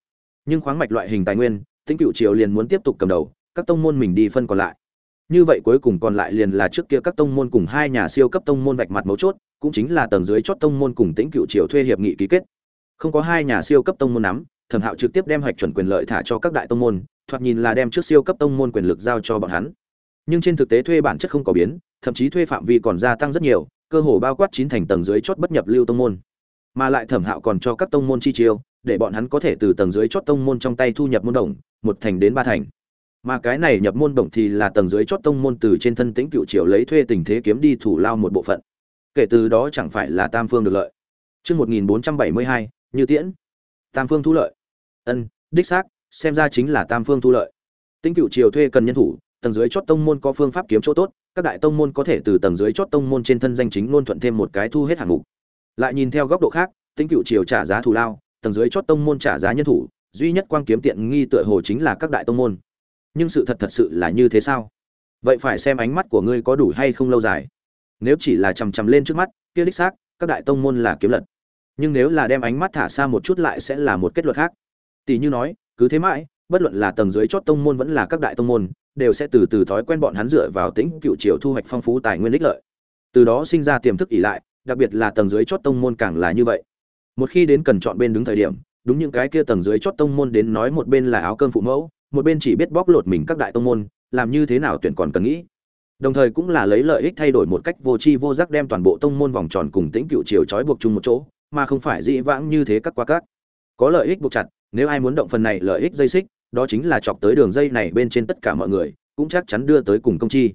Nhưng khoáng mạch loại hình tài nguyên, tính cựu chiếu liền muốn tiếp tục cầm đầu, các tông môn mình đi phân còn lại. Như vậy cuối cùng còn lại liền là trước kia các tông môn cùng hai nhà siêu cấp tông môn vạch mặt mấu chốt cũng chính là tầng dưới chót tông môn cùng tĩnh cựu triều thuê hiệp nghị ký kết. Không có hai nhà siêu cấp tông môn nắm, thẩm hạo trực tiếp đem hoạch chuẩn quyền lợi thả cho các đại tông môn, thoạt nhìn là đem trước siêu cấp tông môn quyền lực giao cho bọn hắn. Nhưng trên thực tế thuê bản chất không có biến, thậm chí thuê phạm vi còn gia tăng rất nhiều, cơ hồ bao quát chín thành tầng dưới chót bất nhập lưu tông môn. Mà lại thẩm hạo còn cho các tông môn chi chiêu, để bọn hắn có thể từ tầng dưới chót tông môn trong tay thu nhập môn đồng, một thành đến ba thành. Mà cái này nhập môn đồng thì là tầng dưới chót tông môn từ trên thân tĩnh cựu triều lấy thuê tình thế kiếm đi thủ lao một bộ phận kể từ đó chẳng phải là tam phương được lợi Trước 1472, như tiễn. Tam phương thu lợi. Ân, đích xác, xem ra chính là tam phương thu lợi. tính cựu triều thuê cần nhân thủ, tầng dưới chót tông môn có phương pháp kiếm chỗ tốt, các đại tông môn có thể từ tầng dưới chót tông môn trên thân danh chính luôn thuận thêm một cái thu hết hạng mục. Lại nhìn theo góc độ khác, tính cựu triều trả giá thù lao, tầng dưới chót tông môn trả giá nhân thủ, duy nhất quang kiếm tiện nghi tựa hồ chính là các đại tông môn. Nhưng sự thật thật sự là như thế sao? Vậy phải xem ánh mắt của ngươi có đủ hay không lâu dài. Nếu chỉ là chằm chằm lên trước mắt, kia đích xác, các đại tông môn là kiếm lật. Nhưng nếu là đem ánh mắt thả xa một chút lại sẽ là một kết luận khác. Tỷ như nói, cứ thế mãi, bất luận là tầng dưới chót tông môn vẫn là các đại tông môn, đều sẽ từ từ thói quen bọn hắn dựa vào tính cựu triều thu hoạch phong phú tài nguyên ích lợi. Từ đó sinh ra tiềm thức ỷ lại, đặc biệt là tầng dưới chót tông môn càng là như vậy. Một khi đến cần chọn bên đứng thời điểm, đúng những cái kia tầng dưới chót tông môn đến nói một bên là áo cơm phụ mẫu, một bên chỉ biết bóc lột mình các đại tông môn, làm như thế nào tuyển còn cần nghĩ. Đồng thời cũng là lấy lợi ích thay đổi một cách vô tri vô giác đem toàn bộ tông môn vòng tròn cùng tĩnh cựu triều trói buộc chung một chỗ, mà không phải dĩ vãng như thế các qua các. Có lợi ích buộc chặt, nếu ai muốn động phần này lợi ích dây xích, đó chính là chọc tới đường dây này bên trên tất cả mọi người, cũng chắc chắn đưa tới cùng công chi.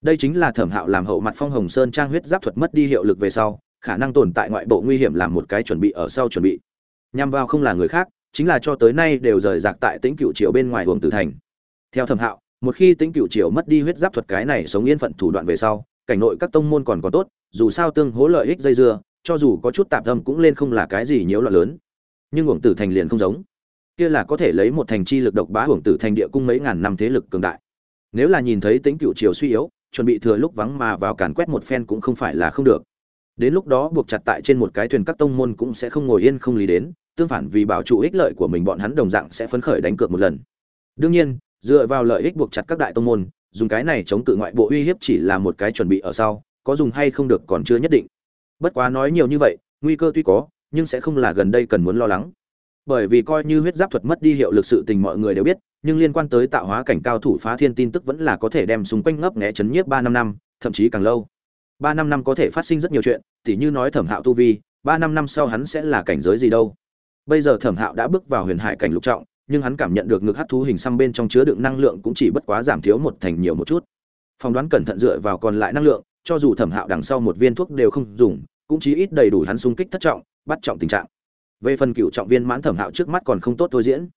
Đây chính là Thẩm Hạo làm hậu mặt Phong Hồng Sơn trang huyết giáp thuật mất đi hiệu lực về sau, khả năng tồn tại ngoại bộ nguy hiểm làm một cái chuẩn bị ở sau chuẩn bị. Nhằm vào không là người khác, chính là cho tới nay đều rời rạc tại Tĩnh Cựu Triều bên ngoài Hồng Tử Thành. Theo Thẩm Hạo, một khi Tĩnh Cựu Triều mất đi huyết giáp thuật cái này sống yên phận thủ đoạn về sau, cảnh nội các tông môn còn có tốt, dù sao tương hố lợi ích dây dưa, cho dù có chút tạp tâm cũng lên không là cái gì nhiễu loạn lớn. Nhưng uổng Tử Thành liền không giống. Kia là có thể lấy một thành chi lực độc bá uổng tử thành địa cung mấy ngàn năm thế lực cường đại. Nếu là nhìn thấy tính cựu triều suy yếu chuẩn bị thừa lúc vắng mà vào càn quét một phen cũng không phải là không được. Đến lúc đó buộc chặt tại trên một cái thuyền các tông môn cũng sẽ không ngồi yên không lý đến tương phản vì bảo trụ ích lợi của mình bọn hắn đồng dạng sẽ phấn khởi đánh cược một lần. Đương nhiên dựa vào lợi ích buộc chặt các đại tông môn, dùng cái này chống cự ngoại bộ uy hiếp chỉ là một cái chuẩn bị ở sau, có dùng hay không được còn chưa nhất định. Bất quá nói nhiều như vậy, nguy cơ tuy có, nhưng sẽ không là gần đây cần muốn lo lắng. Bởi vì coi như huyết giáp thuật mất đi hiệu lực sự tình mọi người đều biết, nhưng liên quan tới tạo hóa cảnh cao thủ phá thiên tin tức vẫn là có thể đem xung quanh ngấp nghé chấn nhiếp ba năm năm, thậm chí càng lâu. Ba năm năm có thể phát sinh rất nhiều chuyện, tỉ như nói thẩm hạo tu vi, ba năm năm sau hắn sẽ là cảnh giới gì đâu. Bây giờ thẩm hạo đã bước vào huyền hải cảnh lục trọng nhưng hắn cảm nhận được ngực hát thú hình xăm bên trong chứa đựng năng lượng cũng chỉ bất quá giảm thiếu một thành nhiều một chút. Phỏng đoán cẩn thận dựa vào còn lại năng lượng, cho dù thẩm hạo đằng sau một viên thuốc đều không dùng, cũng chí ít đầy đủ hắn xung kích thất trọng, bắt trọng tình trạng. Về phần cựu trọng viên mãn thẩm hạo trước mắt còn không tốt thôi diễn.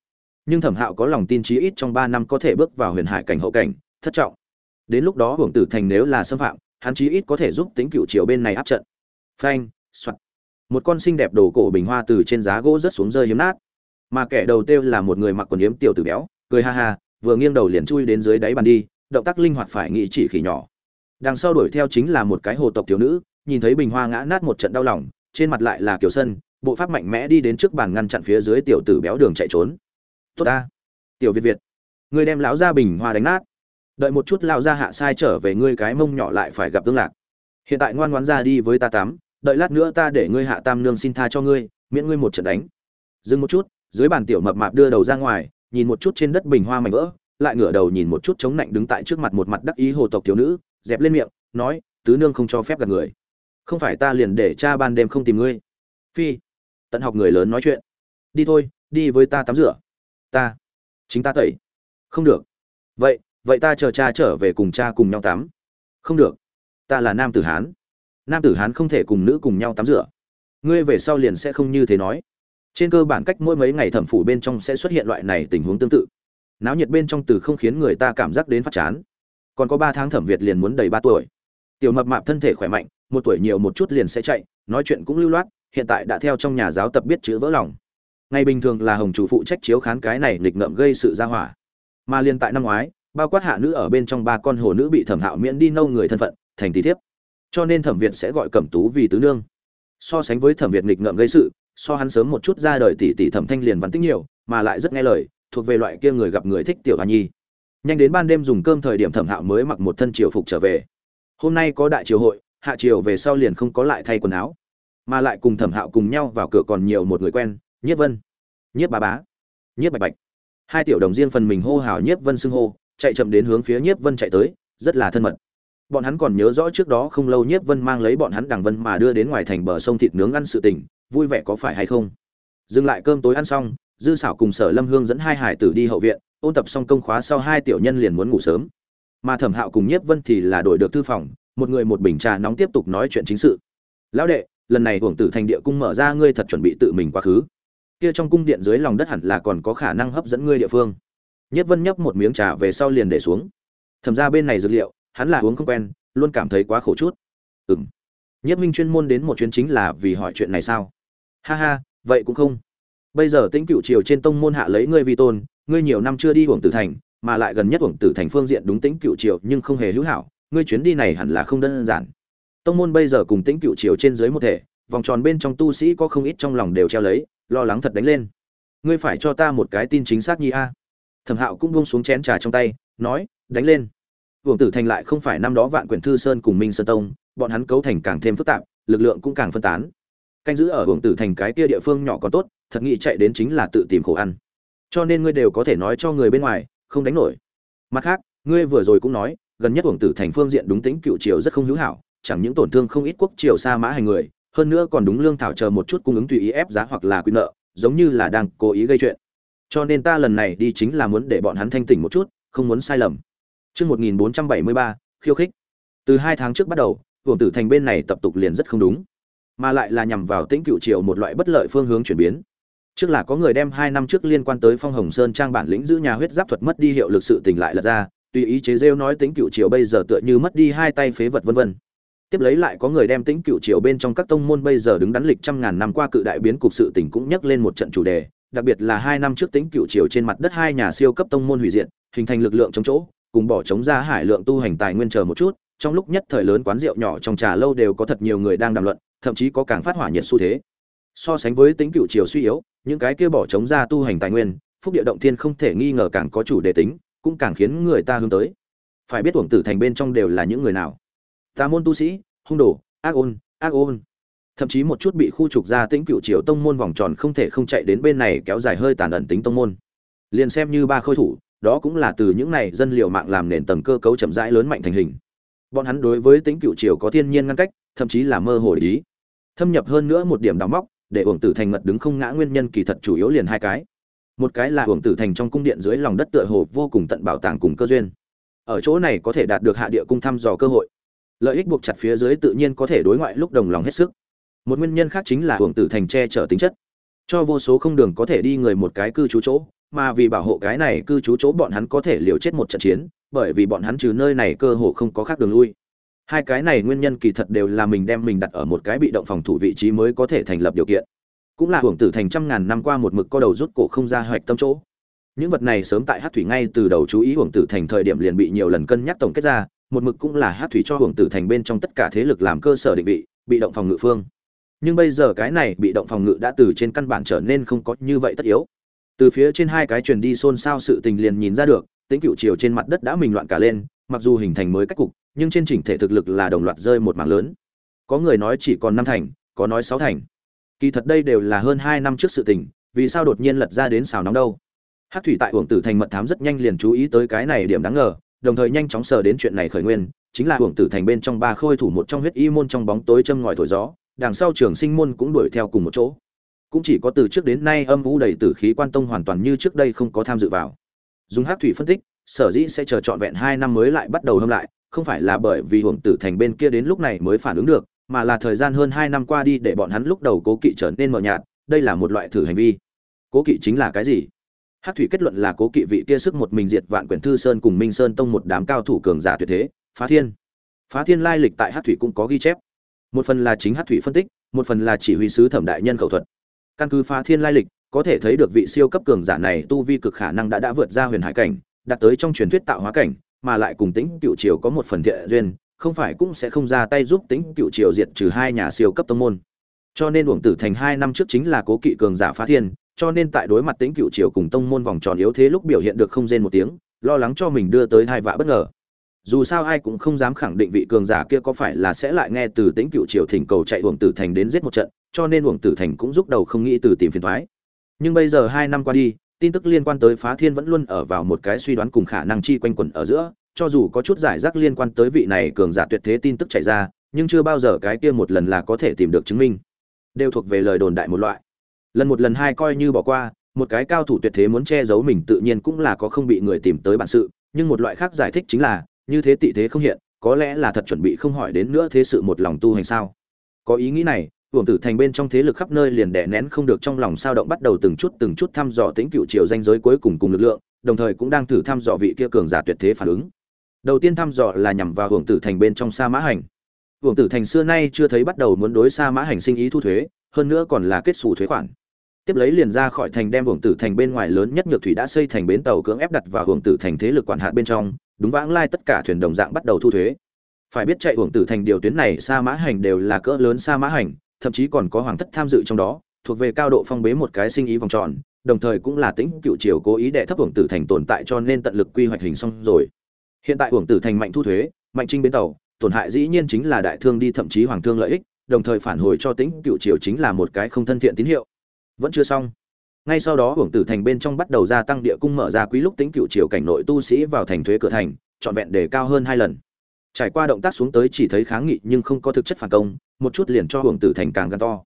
Nhưng thẩm hạo có lòng tin chí ít trong ba năm có thể bước vào huyền hải cảnh hậu cảnh, thất trọng. Đến lúc đó hưởng tử thành nếu là xâm phạm, hắn chí ít có thể giúp tính cựu chiều bên này áp trận. Phanh, soạt. Một con xinh đẹp đồ cổ bình hoa từ trên giá gỗ rớt xuống rơi hiếm nát mà kẻ đầu tiêu là một người mặc quần yếm tiểu tử béo, cười ha ha, vừa nghiêng đầu liền chui đến dưới đáy bàn đi, động tác linh hoạt phải nghĩ chỉ khỉ nhỏ. Đằng sau đuổi theo chính là một cái hồ tộc thiếu nữ, nhìn thấy bình hoa ngã nát một trận đau lòng, trên mặt lại là kiều sân, bộ pháp mạnh mẽ đi đến trước bàn ngăn chặn phía dưới tiểu tử béo đường chạy trốn. Tốt ta. Tiểu việt việt, người đem lão gia bình hoa đánh nát. Đợi một chút lão gia hạ sai trở về ngươi cái mông nhỏ lại phải gặp tương lạc. Hiện tại ngoan ngoãn ra đi với ta tắm đợi lát nữa ta để ngươi hạ tam nương xin tha cho ngươi, miễn ngươi một trận đánh. Dừng một chút dưới bàn tiểu mập mạp đưa đầu ra ngoài, nhìn một chút trên đất bình hoa mảnh vỡ, lại ngửa đầu nhìn một chút chống lạnh đứng tại trước mặt một mặt đắc ý hồ tộc thiếu nữ, dẹp lên miệng, nói, tứ nương không cho phép gặp người. Không phải ta liền để cha ban đêm không tìm ngươi. Phi, tận học người lớn nói chuyện. Đi thôi, đi với ta tắm rửa. Ta, chính ta tẩy. Không được. Vậy vậy ta chờ cha trở về cùng cha cùng nhau tắm. Không được. Ta là nam tử hán. Nam tử hán không thể cùng nữ cùng nhau tắm rửa. Ngươi về sau liền sẽ không như thế nói trên cơ bản cách mỗi mấy ngày thẩm phủ bên trong sẽ xuất hiện loại này tình huống tương tự. Náo nhiệt bên trong từ không khiến người ta cảm giác đến phát chán. Còn có ba tháng thẩm việt liền muốn đầy ba tuổi. Tiểu mập mạp thân thể khỏe mạnh, một tuổi nhiều một chút liền sẽ chạy, nói chuyện cũng lưu loát, hiện tại đã theo trong nhà giáo tập biết chữ vỡ lòng. Ngày bình thường là hồng chủ phụ trách chiếu khán cái này nghịch ngợm gây sự ra hỏa. Mà liên tại năm ngoái, bao quát hạ nữ ở bên trong ba con hồ nữ bị thẩm hạo miễn đi nâu người thân phận, thành tỷ thiếp. Cho nên thẩm việt sẽ gọi cẩm tú vì tứ nương. So sánh với thẩm việt nghịch ngợm gây sự so hắn sớm một chút ra đời tỷ tỷ thẩm thanh liền văn tích nhiều, mà lại rất nghe lời, thuộc về loại kia người gặp người thích tiểu hoa nhi. Nhanh đến ban đêm dùng cơm thời điểm thẩm hạo mới mặc một thân triều phục trở về. Hôm nay có đại triều hội, hạ triều về sau liền không có lại thay quần áo. Mà lại cùng thẩm hạo cùng nhau vào cửa còn nhiều một người quen, nhiếp vân. Nhiếp bà bá. Nhiếp bạch bạch. Hai tiểu đồng riêng phần mình hô hào nhiếp vân xưng hô, chạy chậm đến hướng phía nhiếp vân chạy tới, rất là thân mật. Bọn hắn còn nhớ rõ trước đó không lâu nhiếp vân mang lấy bọn hắn đằng vân mà đưa đến ngoài thành bờ sông thịt nướng ăn sự tình vui vẻ có phải hay không? Dừng lại cơm tối ăn xong, dư xảo cùng sở lâm hương dẫn hai hải tử đi hậu viện, ôn tập xong công khóa sau hai tiểu nhân liền muốn ngủ sớm. Mà thẩm hạo cùng nhiếp vân thì là đổi được thư phòng, một người một bình trà nóng tiếp tục nói chuyện chính sự. Lão đệ, lần này hưởng tử thành địa cung mở ra, ngươi thật chuẩn bị tự mình quá khứ. Kia trong cung điện dưới lòng đất hẳn là còn có khả năng hấp dẫn ngươi địa phương. Nhất vân nhấp một miếng trà về sau liền để xuống. Thẩm ra bên này dược liệu, hắn là uống không quen, luôn cảm thấy quá khổ chút. Ừ m nhất minh chuyên môn đến một chuyến chính là vì hỏi chuyện này sao? Ha ha vậy cũng không. Bây giờ tĩnh cựu triều trên tông môn hạ lấy ngươi vi tôn ngươi nhiều năm chưa đi uổng tử thành mà lại gần nhất uổng tử thành phương diện đúng tĩnh cựu triều nhưng không hề hữu hảo ngươi chuyến đi này hẳn là không đơn giản. Tông môn bây giờ cùng tĩnh cựu triều trên dưới một thể vòng tròn bên trong tu sĩ có không ít trong lòng đều treo lấy lo lắng thật đánh lên. Ngươi phải cho ta một cái tin chính xác nhi a. À. Thẩm hạo cũng buông xuống chén trà trong tay nói đánh lên. Uổng Tử Thành lại không phải năm đó Vạn Quyển Thư Sơn cùng Minh Sơn Tông, bọn hắn cấu thành càng thêm phức tạp, lực lượng cũng càng phân tán. Canh giữ ở Vương Tử Thành cái kia địa phương nhỏ còn tốt, thật nghĩ chạy đến chính là tự tìm khổ ăn. Cho nên ngươi đều có thể nói cho người bên ngoài, không đánh nổi. Mặt khác, ngươi vừa rồi cũng nói, gần nhất Vương Tử Thành phương diện đúng tính cựu triều rất không hữu hảo, chẳng những tổn thương không ít quốc triều xa mã hành người, hơn nữa còn đúng lương thảo chờ một chút cung ứng tùy ý ép giá hoặc là quy nợ, giống như là đang cố ý gây chuyện. Cho nên ta lần này đi chính là muốn để bọn hắn thanh tỉnh một chút, không muốn sai lầm. Chương 1473, khiêu khích. Từ hai tháng trước bắt đầu, Vương Tử Thành bên này tập tục liền rất không đúng, mà lại là nhằm vào Tĩnh Cựu Triều một loại bất lợi phương hướng chuyển biến. Trước là có người đem hai năm trước liên quan tới Phong Hồng Sơn trang bản lĩnh giữ nhà huyết giáp thuật mất đi hiệu lực sự tình lại là ra, tùy ý chế rêu nói tính Cựu Triều bây giờ tựa như mất đi hai tay phế vật vân vân. Tiếp lấy lại có người đem tính Cựu Triều bên trong các tông môn bây giờ đứng đắn lịch trăm ngàn năm qua cự đại biến cục sự tình cũng nhắc lên một trận chủ đề, đặc biệt là hai năm trước tính Cựu Triều trên mặt đất hai nhà siêu cấp tông môn hủy diệt, hình thành lực lượng chống chỗ, cùng bỏ chống ra hải lượng tu hành tài nguyên chờ một chút trong lúc nhất thời lớn quán rượu nhỏ trong trà lâu đều có thật nhiều người đang đàm luận thậm chí có càng phát hỏa nhiệt xu thế. So sánh với tính cựu chiều suy yếu, những cái kia bỏ chống ra tu hành tài nguyên, phúc địa động thiên không thể nghi ngờ càng có chủ đề tính, cũng càng khiến người ta hướng tới. Phải biết uổng tử thành bên trong đều là những người nào? Tà môn tu sĩ, hung đồ, ác ôn ác ôn. Thậm chí một chút bị khu trục ra tính cựu triều tông môn vòng tròn không thể không chạy đến bên này kéo dài hơi tàn ẩn tính tông môn. Liền xem như ba khôi thủ, đó cũng là từ những này dân liệu mạng làm nền tầng cơ cấu chậm rãi lớn mạnh thành hình. Bọn hắn đối với tính cựu triều có thiên nhiên ngăn cách, thậm chí là mơ hồ ý thâm nhập hơn nữa một điểm đào móc, để uổng tử thành ngật đứng không ngã nguyên nhân kỳ thật chủ yếu liền hai cái. Một cái là uổng tử thành trong cung điện dưới lòng đất tựa hồ vô cùng tận bảo tàng cùng cơ duyên. Ở chỗ này có thể đạt được hạ địa cung thăm dò cơ hội. Lợi ích buộc chặt phía dưới tự nhiên có thể đối ngoại lúc đồng lòng hết sức. Một nguyên nhân khác chính là uổng tử thành che chở tính chất. Cho vô số không đường có thể đi người một cái cư trú chỗ, mà vì bảo hộ cái này cư trú chỗ bọn hắn có thể liều chết một trận chiến, bởi vì bọn hắn trừ nơi này cơ hồ không có khác đường lui hai cái này nguyên nhân kỳ thật đều là mình đem mình đặt ở một cái bị động phòng thủ vị trí mới có thể thành lập điều kiện. Cũng là hưởng tử thành trăm ngàn năm qua một mực co đầu rút cổ không ra hoạch tâm chỗ. Những vật này sớm tại hát thủy ngay từ đầu chú ý hưởng tử thành thời điểm liền bị nhiều lần cân nhắc tổng kết ra, một mực cũng là hát thủy cho hưởng tử thành bên trong tất cả thế lực làm cơ sở định vị, bị động phòng ngự phương. Nhưng bây giờ cái này bị động phòng ngự đã từ trên căn bản trở nên không có như vậy tất yếu. Từ phía trên hai cái truyền đi xôn xao sự tình liền nhìn ra được tính cựu chiều trên mặt đất đã mình loạn cả lên, mặc dù hình thành mới cách cục nhưng trên chỉnh thể thực lực là đồng loạt rơi một mảng lớn. Có người nói chỉ còn năm thành, có nói sáu thành. Kỳ thật đây đều là hơn hai năm trước sự tình, vì sao đột nhiên lật ra đến xào nóng đâu? Hát thủy tại uổng tử thành mật thám rất nhanh liền chú ý tới cái này điểm đáng ngờ, đồng thời nhanh chóng sờ đến chuyện này khởi nguyên, chính là uổng tử thành bên trong ba khôi thủ một trong huyết y môn trong bóng tối châm ngòi thổi gió, đằng sau trường sinh môn cũng đuổi theo cùng một chỗ. Cũng chỉ có từ trước đến nay âm vũ đầy tử khí quan tông hoàn toàn như trước đây không có tham dự vào. Dùng hát thủy phân tích, sở dĩ sẽ chờ trọn vẹn hai năm mới lại bắt đầu hâm lại không phải là bởi vì hưởng tử thành bên kia đến lúc này mới phản ứng được, mà là thời gian hơn hai năm qua đi để bọn hắn lúc đầu cố kỵ trở nên mờ nhạt, đây là một loại thử hành vi. Cố kỵ chính là cái gì? Hát thủy kết luận là cố kỵ vị kia sức một mình diệt vạn quyển thư sơn cùng minh sơn tông một đám cao thủ cường giả tuyệt thế, phá thiên. Phá thiên lai lịch tại hát thủy cũng có ghi chép. Một phần là chính hát thủy phân tích, một phần là chỉ huy sứ thẩm đại nhân khẩu thuật. Căn cứ phá thiên lai lịch, có thể thấy được vị siêu cấp cường giả này tu vi cực khả năng đã đã vượt ra huyền hải cảnh, đạt tới trong truyền thuyết tạo hóa cảnh mà lại cùng tính cựu triều có một phần thiện duyên, không phải cũng sẽ không ra tay giúp tính cựu triều diệt trừ hai nhà siêu cấp tông môn. Cho nên uổng tử thành hai năm trước chính là cố kỵ cường giả phá thiên, cho nên tại đối mặt tính cựu triều cùng tông môn vòng tròn yếu thế lúc biểu hiện được không rên một tiếng, lo lắng cho mình đưa tới hai vạ bất ngờ. Dù sao ai cũng không dám khẳng định vị cường giả kia có phải là sẽ lại nghe từ tính cựu triều thỉnh cầu chạy uổng tử thành đến giết một trận, cho nên uổng tử thành cũng giúp đầu không nghĩ từ tìm phiền thoái. Nhưng bây giờ hai năm qua đi tin tức liên quan tới phá thiên vẫn luôn ở vào một cái suy đoán cùng khả năng chi quanh quẩn ở giữa, cho dù có chút giải rác liên quan tới vị này cường giả tuyệt thế tin tức chạy ra, nhưng chưa bao giờ cái kia một lần là có thể tìm được chứng minh. Đều thuộc về lời đồn đại một loại. Lần một lần hai coi như bỏ qua, một cái cao thủ tuyệt thế muốn che giấu mình tự nhiên cũng là có không bị người tìm tới bản sự, nhưng một loại khác giải thích chính là, như thế tị thế không hiện, có lẽ là thật chuẩn bị không hỏi đến nữa thế sự một lòng tu hành sao? Có ý nghĩ này Uổng Tử Thành bên trong thế lực khắp nơi liền đè nén không được trong lòng sao động bắt đầu từng chút từng chút thăm dò tính cựu triều danh giới cuối cùng cùng lực lượng, đồng thời cũng đang thử thăm dò vị kia cường giả tuyệt thế phản ứng. Đầu tiên thăm dò là nhằm vào Uổng Tử Thành bên trong Sa Mã Hành. Uổng Tử Thành xưa nay chưa thấy bắt đầu muốn đối Sa Mã Hành sinh ý thu thuế, hơn nữa còn là kết xù thuế khoản. Tiếp lấy liền ra khỏi thành đem Uổng Tử Thành bên ngoài lớn nhất nhược thủy đã xây thành bến tàu cưỡng ép đặt vào Uổng Tử Thành thế lực quản hạt bên trong, đúng vãng lai tất cả thuyền đồng dạng bắt đầu thu thuế. Phải biết chạy Uổng Tử Thành điều tuyến này Sa Mã Hành đều là cỡ lớn Sa Mã Hành, thậm chí còn có hoàng thất tham dự trong đó, thuộc về cao độ phong bế một cái sinh ý vòng tròn, đồng thời cũng là tính cựu triều cố ý đệ thấp hưởng tử thành tồn tại cho nên tận lực quy hoạch hình xong rồi. Hiện tại hưởng tử thành mạnh thu thuế, mạnh trinh bến tàu, tổn hại dĩ nhiên chính là đại thương đi thậm chí hoàng thương lợi ích, đồng thời phản hồi cho tính cựu triều chính là một cái không thân thiện tín hiệu. Vẫn chưa xong. Ngay sau đó hưởng tử thành bên trong bắt đầu gia tăng địa cung mở ra quý lúc tính cựu triều cảnh nội tu sĩ vào thành thuế cửa thành, trọn vẹn đề cao hơn hai lần trải qua động tác xuống tới chỉ thấy kháng nghị nhưng không có thực chất phản công, một chút liền cho hưởng tử thành càng gan to.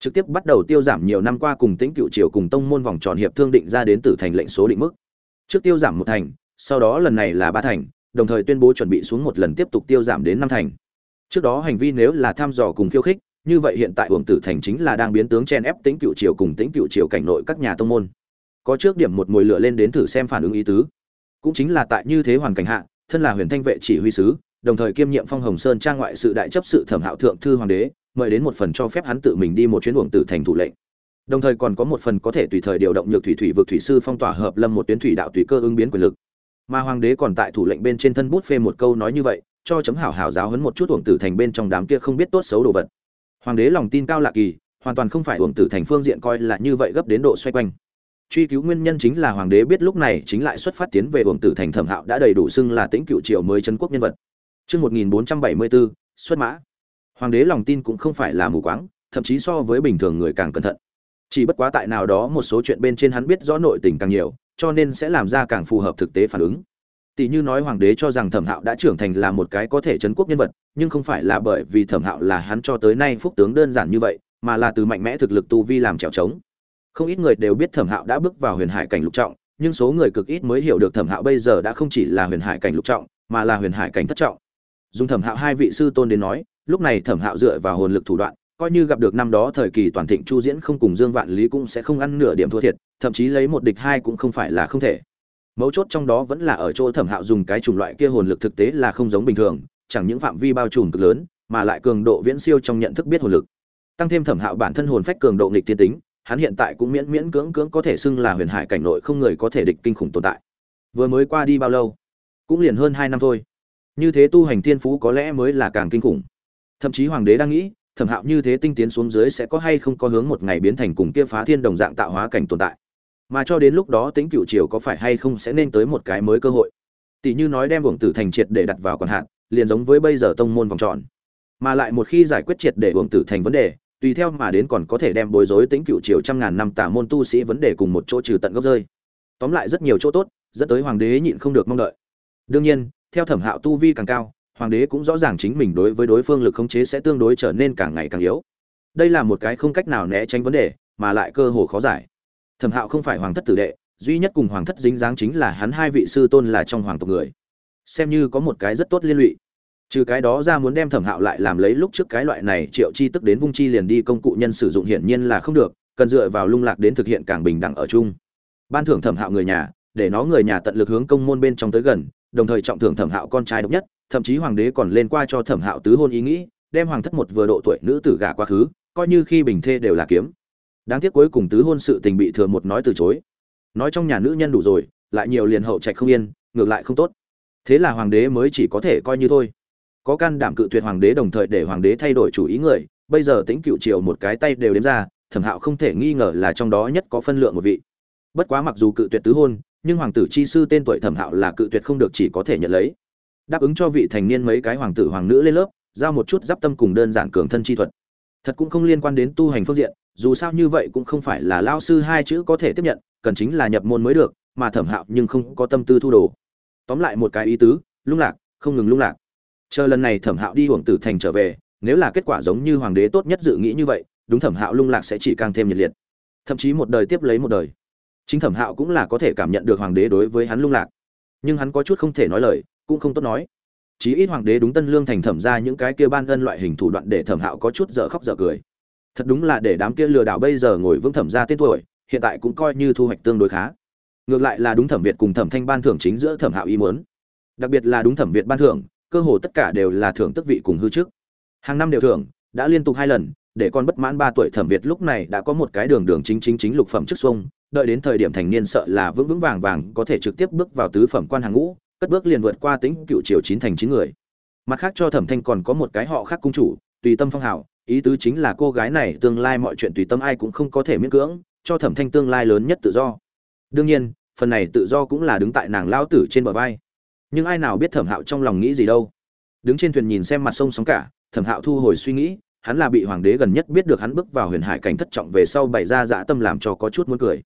Trực tiếp bắt đầu tiêu giảm nhiều năm qua cùng tĩnh cựu triều cùng tông môn vòng tròn hiệp thương định ra đến tử thành lệnh số định mức. Trước tiêu giảm một thành, sau đó lần này là ba thành, đồng thời tuyên bố chuẩn bị xuống một lần tiếp tục tiêu giảm đến năm thành. Trước đó hành vi nếu là tham dò cùng khiêu khích, như vậy hiện tại hưởng tử thành chính là đang biến tướng chen ép tĩnh cựu triều cùng tĩnh cựu triều cảnh nội các nhà tông môn. Có trước điểm một mồi lửa lên đến thử xem phản ứng ý tứ. Cũng chính là tại như thế hoàn cảnh hạ, thân là huyền thanh vệ chỉ huy sứ đồng thời kiêm nhiệm phong hồng sơn trang ngoại sự đại chấp sự thẩm hạo thượng thư hoàng đế, mời đến một phần cho phép hắn tự mình đi một chuyến uổng tử thành thủ lệnh. Đồng thời còn có một phần có thể tùy thời điều động nhược thủy thủy vực thủy sư phong tỏa hợp lâm một tuyến thủy đạo tùy cơ ứng biến quyền lực. Mà hoàng đế còn tại thủ lệnh bên trên thân bút phê một câu nói như vậy, cho chấm hảo hảo giáo hấn một chút uổng tử thành bên trong đám kia không biết tốt xấu đồ vật. Hoàng đế lòng tin cao lạ kỳ, hoàn toàn không phải uổng tử thành phương diện coi là như vậy gấp đến độ xoay quanh. Truy cứu nguyên nhân chính là hoàng đế biết lúc này chính lại xuất phát tiến về uổng tử thành thẩm hạo đã đầy đủ xưng là tĩnh cựu triều mới chân quốc nhân vật. Chương 1474, xuất mã. Hoàng đế lòng tin cũng không phải là mù quáng, thậm chí so với bình thường người càng cẩn thận. Chỉ bất quá tại nào đó một số chuyện bên trên hắn biết rõ nội tình càng nhiều, cho nên sẽ làm ra càng phù hợp thực tế phản ứng. tỷ như nói hoàng đế cho rằng thẩm hạo đã trưởng thành là một cái có thể chấn quốc nhân vật nhưng không phải là bởi vì thẩm hạo là hắn cho tới nay phúc tướng đơn giản như vậy mà là từ mạnh mẽ thực lực tu vi làm trèo trống không ít người đều biết thẩm hạo đã bước vào huyền hải cảnh lục trọng nhưng số người cực ít mới hiểu được thẩm hạo bây giờ đã không chỉ là huyền hải cảnh lục trọng mà là huyền hải cảnh thất trọng dùng thẩm hạo hai vị sư tôn đến nói, lúc này thẩm hạo dựa vào hồn lực thủ đoạn, coi như gặp được năm đó thời kỳ toàn thịnh chu diễn không cùng dương vạn lý cũng sẽ không ăn nửa điểm thua thiệt, thậm chí lấy một địch hai cũng không phải là không thể. Mấu chốt trong đó vẫn là ở chỗ thẩm hạo dùng cái chủng loại kia hồn lực thực tế là không giống bình thường, chẳng những phạm vi bao trùm cực lớn, mà lại cường độ viễn siêu trong nhận thức biết hồn lực. Tăng thêm thẩm hạo bản thân hồn phách cường độ nghịch tiên tính, hắn hiện tại cũng miễn miễn cưỡng cưỡng có thể xưng là huyền hải cảnh nội không người có thể địch kinh khủng tồn tại. Vừa mới qua đi bao lâu? Cũng liền hơn hai năm thôi như thế tu hành thiên phú có lẽ mới là càng kinh khủng. Thậm chí hoàng đế đang nghĩ, thẩm hạo như thế tinh tiến xuống dưới sẽ có hay không có hướng một ngày biến thành cùng kia phá thiên đồng dạng tạo hóa cảnh tồn tại. Mà cho đến lúc đó tính cựu triều có phải hay không sẽ nên tới một cái mới cơ hội? Tỷ như nói đem uổng tử thành triệt để đặt vào còn hạn, liền giống với bây giờ tông môn vòng tròn. Mà lại một khi giải quyết triệt để uổng tử thành vấn đề, tùy theo mà đến còn có thể đem bối rối tính cựu triều trăm ngàn năm tả môn tu sĩ vấn đề cùng một chỗ trừ tận gốc rơi. Tóm lại rất nhiều chỗ tốt, dẫn tới hoàng đế nhịn không được mong đợi. Đương nhiên theo thẩm hạo tu vi càng cao, hoàng đế cũng rõ ràng chính mình đối với đối phương lực khống chế sẽ tương đối trở nên càng ngày càng yếu. Đây là một cái không cách nào né tránh vấn đề, mà lại cơ hồ khó giải. Thẩm hạo không phải hoàng thất tử đệ, duy nhất cùng hoàng thất dính dáng chính là hắn hai vị sư tôn là trong hoàng tộc người. Xem như có một cái rất tốt liên lụy. Trừ cái đó ra muốn đem thẩm hạo lại làm lấy lúc trước cái loại này triệu chi tức đến vung chi liền đi công cụ nhân sử dụng hiển nhiên là không được, cần dựa vào lung lạc đến thực hiện càng bình đẳng ở chung. Ban thưởng thẩm hạo người nhà, để nó người nhà tận lực hướng công môn bên trong tới gần đồng thời trọng thưởng thẩm hạo con trai độc nhất, thậm chí hoàng đế còn lên qua cho thẩm hạo tứ hôn ý nghĩ, đem hoàng thất một vừa độ tuổi nữ tử gả quá khứ, coi như khi bình thê đều là kiếm. Đáng tiếc cuối cùng tứ hôn sự tình bị thừa một nói từ chối. Nói trong nhà nữ nhân đủ rồi, lại nhiều liền hậu trạch không yên, ngược lại không tốt. Thế là hoàng đế mới chỉ có thể coi như thôi. Có can đảm cự tuyệt hoàng đế đồng thời để hoàng đế thay đổi chủ ý người, bây giờ tính cựu triều một cái tay đều đếm ra, thẩm hạo không thể nghi ngờ là trong đó nhất có phân lượng một vị. Bất quá mặc dù cự tuyệt tứ hôn nhưng hoàng tử chi sư tên tuổi thẩm hạo là cự tuyệt không được chỉ có thể nhận lấy. Đáp ứng cho vị thành niên mấy cái hoàng tử hoàng nữ lên lớp, giao một chút giáp tâm cùng đơn giản cường thân chi thuật. Thật cũng không liên quan đến tu hành phương diện, dù sao như vậy cũng không phải là lao sư hai chữ có thể tiếp nhận, cần chính là nhập môn mới được, mà thẩm hạo nhưng không có tâm tư thu đồ. Tóm lại một cái ý tứ, lung lạc, không ngừng lung lạc. Chờ lần này thẩm hạo đi hưởng tử thành trở về, nếu là kết quả giống như hoàng đế tốt nhất dự nghĩ như vậy, đúng thẩm hạo lung lạc sẽ chỉ càng thêm nhiệt liệt. Thậm chí một đời tiếp lấy một đời chính thẩm hạo cũng là có thể cảm nhận được hoàng đế đối với hắn lung lạc. Nhưng hắn có chút không thể nói lời, cũng không tốt nói. Chí ít hoàng đế đúng tân lương thành thẩm ra những cái kia ban ân loại hình thủ đoạn để thẩm hạo có chút dở khóc dở cười. Thật đúng là để đám kia lừa đảo bây giờ ngồi vững thẩm ra tên tuổi, hiện tại cũng coi như thu hoạch tương đối khá. Ngược lại là đúng thẩm việt cùng thẩm thanh ban thưởng chính giữa thẩm hạo ý muốn. Đặc biệt là đúng thẩm việt ban thưởng, cơ hồ tất cả đều là thưởng tức vị cùng hư trước. Hàng năm đều thưởng, đã liên tục hai lần, để con bất mãn ba tuổi thẩm việt lúc này đã có một cái đường đường chính chính chính lục phẩm trước xuông đợi đến thời điểm thành niên sợ là vững vững vàng vàng có thể trực tiếp bước vào tứ phẩm quan hàng ngũ, cất bước liền vượt qua tính cựu triều chín thành chín người. Mặt khác cho thẩm thanh còn có một cái họ khác cung chủ, tùy tâm phong hào, ý tứ chính là cô gái này tương lai mọi chuyện tùy tâm ai cũng không có thể miễn cưỡng, cho thẩm thanh tương lai lớn nhất tự do. Đương nhiên, phần này tự do cũng là đứng tại nàng lao tử trên bờ vai. Nhưng ai nào biết thẩm hạo trong lòng nghĩ gì đâu. Đứng trên thuyền nhìn xem mặt sông sóng cả, thẩm hạo thu hồi suy nghĩ, hắn là bị hoàng đế gần nhất biết được hắn bước vào huyền hải cảnh thất trọng về sau bày ra dã tâm làm cho có chút muốn cười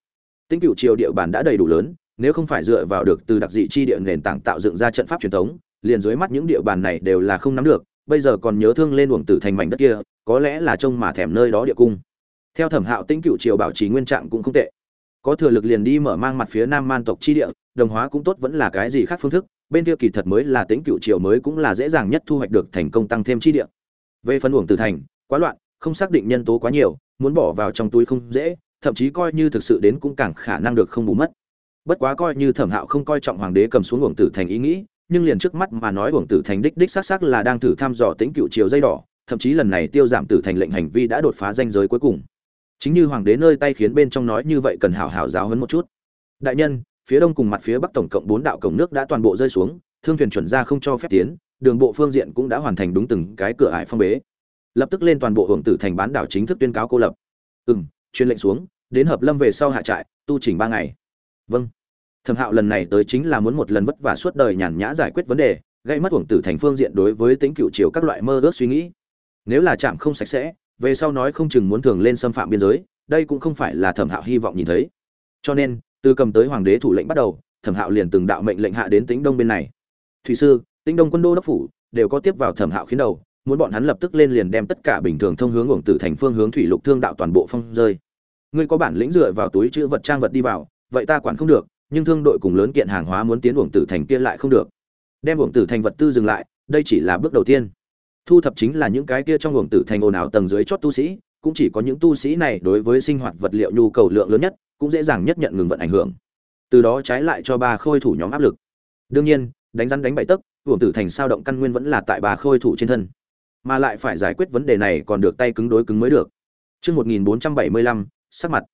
tính cửu triều địa bàn đã đầy đủ lớn, nếu không phải dựa vào được từ đặc dị chi địa nền tảng tạo dựng ra trận pháp truyền thống, liền dưới mắt những địa bàn này đều là không nắm được, bây giờ còn nhớ thương lên uổng tử thành mảnh đất kia, có lẽ là trông mà thèm nơi đó địa cung. Theo thẩm hạo tĩnh cửu triều bảo trì nguyên trạng cũng không tệ. Có thừa lực liền đi mở mang mặt phía nam man tộc chi địa, đồng hóa cũng tốt vẫn là cái gì khác phương thức, bên kia kỳ thật mới là tĩnh cửu triều mới cũng là dễ dàng nhất thu hoạch được thành công tăng thêm chi địa. Về phân uổng tử thành, quá loạn, không xác định nhân tố quá nhiều, muốn bỏ vào trong túi không dễ thậm chí coi như thực sự đến cũng càng khả năng được không bù mất. Bất quá coi như thẩm hạo không coi trọng hoàng đế cầm xuống uổng tử thành ý nghĩ, nhưng liền trước mắt mà nói uổng tử thành đích đích xác xác là đang thử thăm dò tính cựu triều dây đỏ, thậm chí lần này tiêu giảm tử thành lệnh hành vi đã đột phá danh giới cuối cùng. Chính như hoàng đế nơi tay khiến bên trong nói như vậy cần hảo hảo giáo hấn một chút. Đại nhân, phía đông cùng mặt phía bắc tổng cộng bốn đạo cổng nước đã toàn bộ rơi xuống, thương thuyền chuẩn ra không cho phép tiến, đường bộ phương diện cũng đã hoàn thành đúng từng cái cửa ải phong bế. Lập tức lên toàn bộ hưởng tử thành bán đảo chính thức tuyên cáo cô lập. Ừ truyền lệnh xuống, đến hợp lâm về sau hạ trại, tu chỉnh ba ngày. Vâng. Thẩm hạo lần này tới chính là muốn một lần vất vả suốt đời nhàn nhã giải quyết vấn đề, gây mất uổng tử thành phương diện đối với tính cựu chiều các loại mơ ước suy nghĩ. Nếu là trạm không sạch sẽ, về sau nói không chừng muốn thường lên xâm phạm biên giới, đây cũng không phải là thẩm hạo hy vọng nhìn thấy. Cho nên, từ cầm tới hoàng đế thủ lệnh bắt đầu, thẩm hạo liền từng đạo mệnh lệnh hạ đến tính đông bên này. Thủy sư tính đông quân đô đốc phủ, đều có tiếp vào thẩm hạo khiến đầu muốn bọn hắn lập tức lên liền đem tất cả bình thường thông hướng uổng tử thành phương hướng thủy lục thương đạo toàn bộ phong rơi. Ngươi có bản lĩnh dựa vào túi chữ vật trang vật đi vào, vậy ta quản không được, nhưng thương đội cùng lớn kiện hàng hóa muốn tiến uổng tử thành kia lại không được. Đem uổng tử thành vật tư dừng lại, đây chỉ là bước đầu tiên. Thu thập chính là những cái kia trong uổng tử thành ồn ào tầng dưới chót tu sĩ, cũng chỉ có những tu sĩ này đối với sinh hoạt vật liệu nhu cầu lượng lớn nhất, cũng dễ dàng nhất nhận ngừng vận ảnh hưởng. Từ đó trái lại cho ba khôi thủ nhóm áp lực. Đương nhiên, đánh rắn đánh bậy tấc, uổng tử thành sao động căn nguyên vẫn là tại ba khôi thủ trên thân mà lại phải giải quyết vấn đề này còn được tay cứng đối cứng mới được Chương 1475, sắc mặt.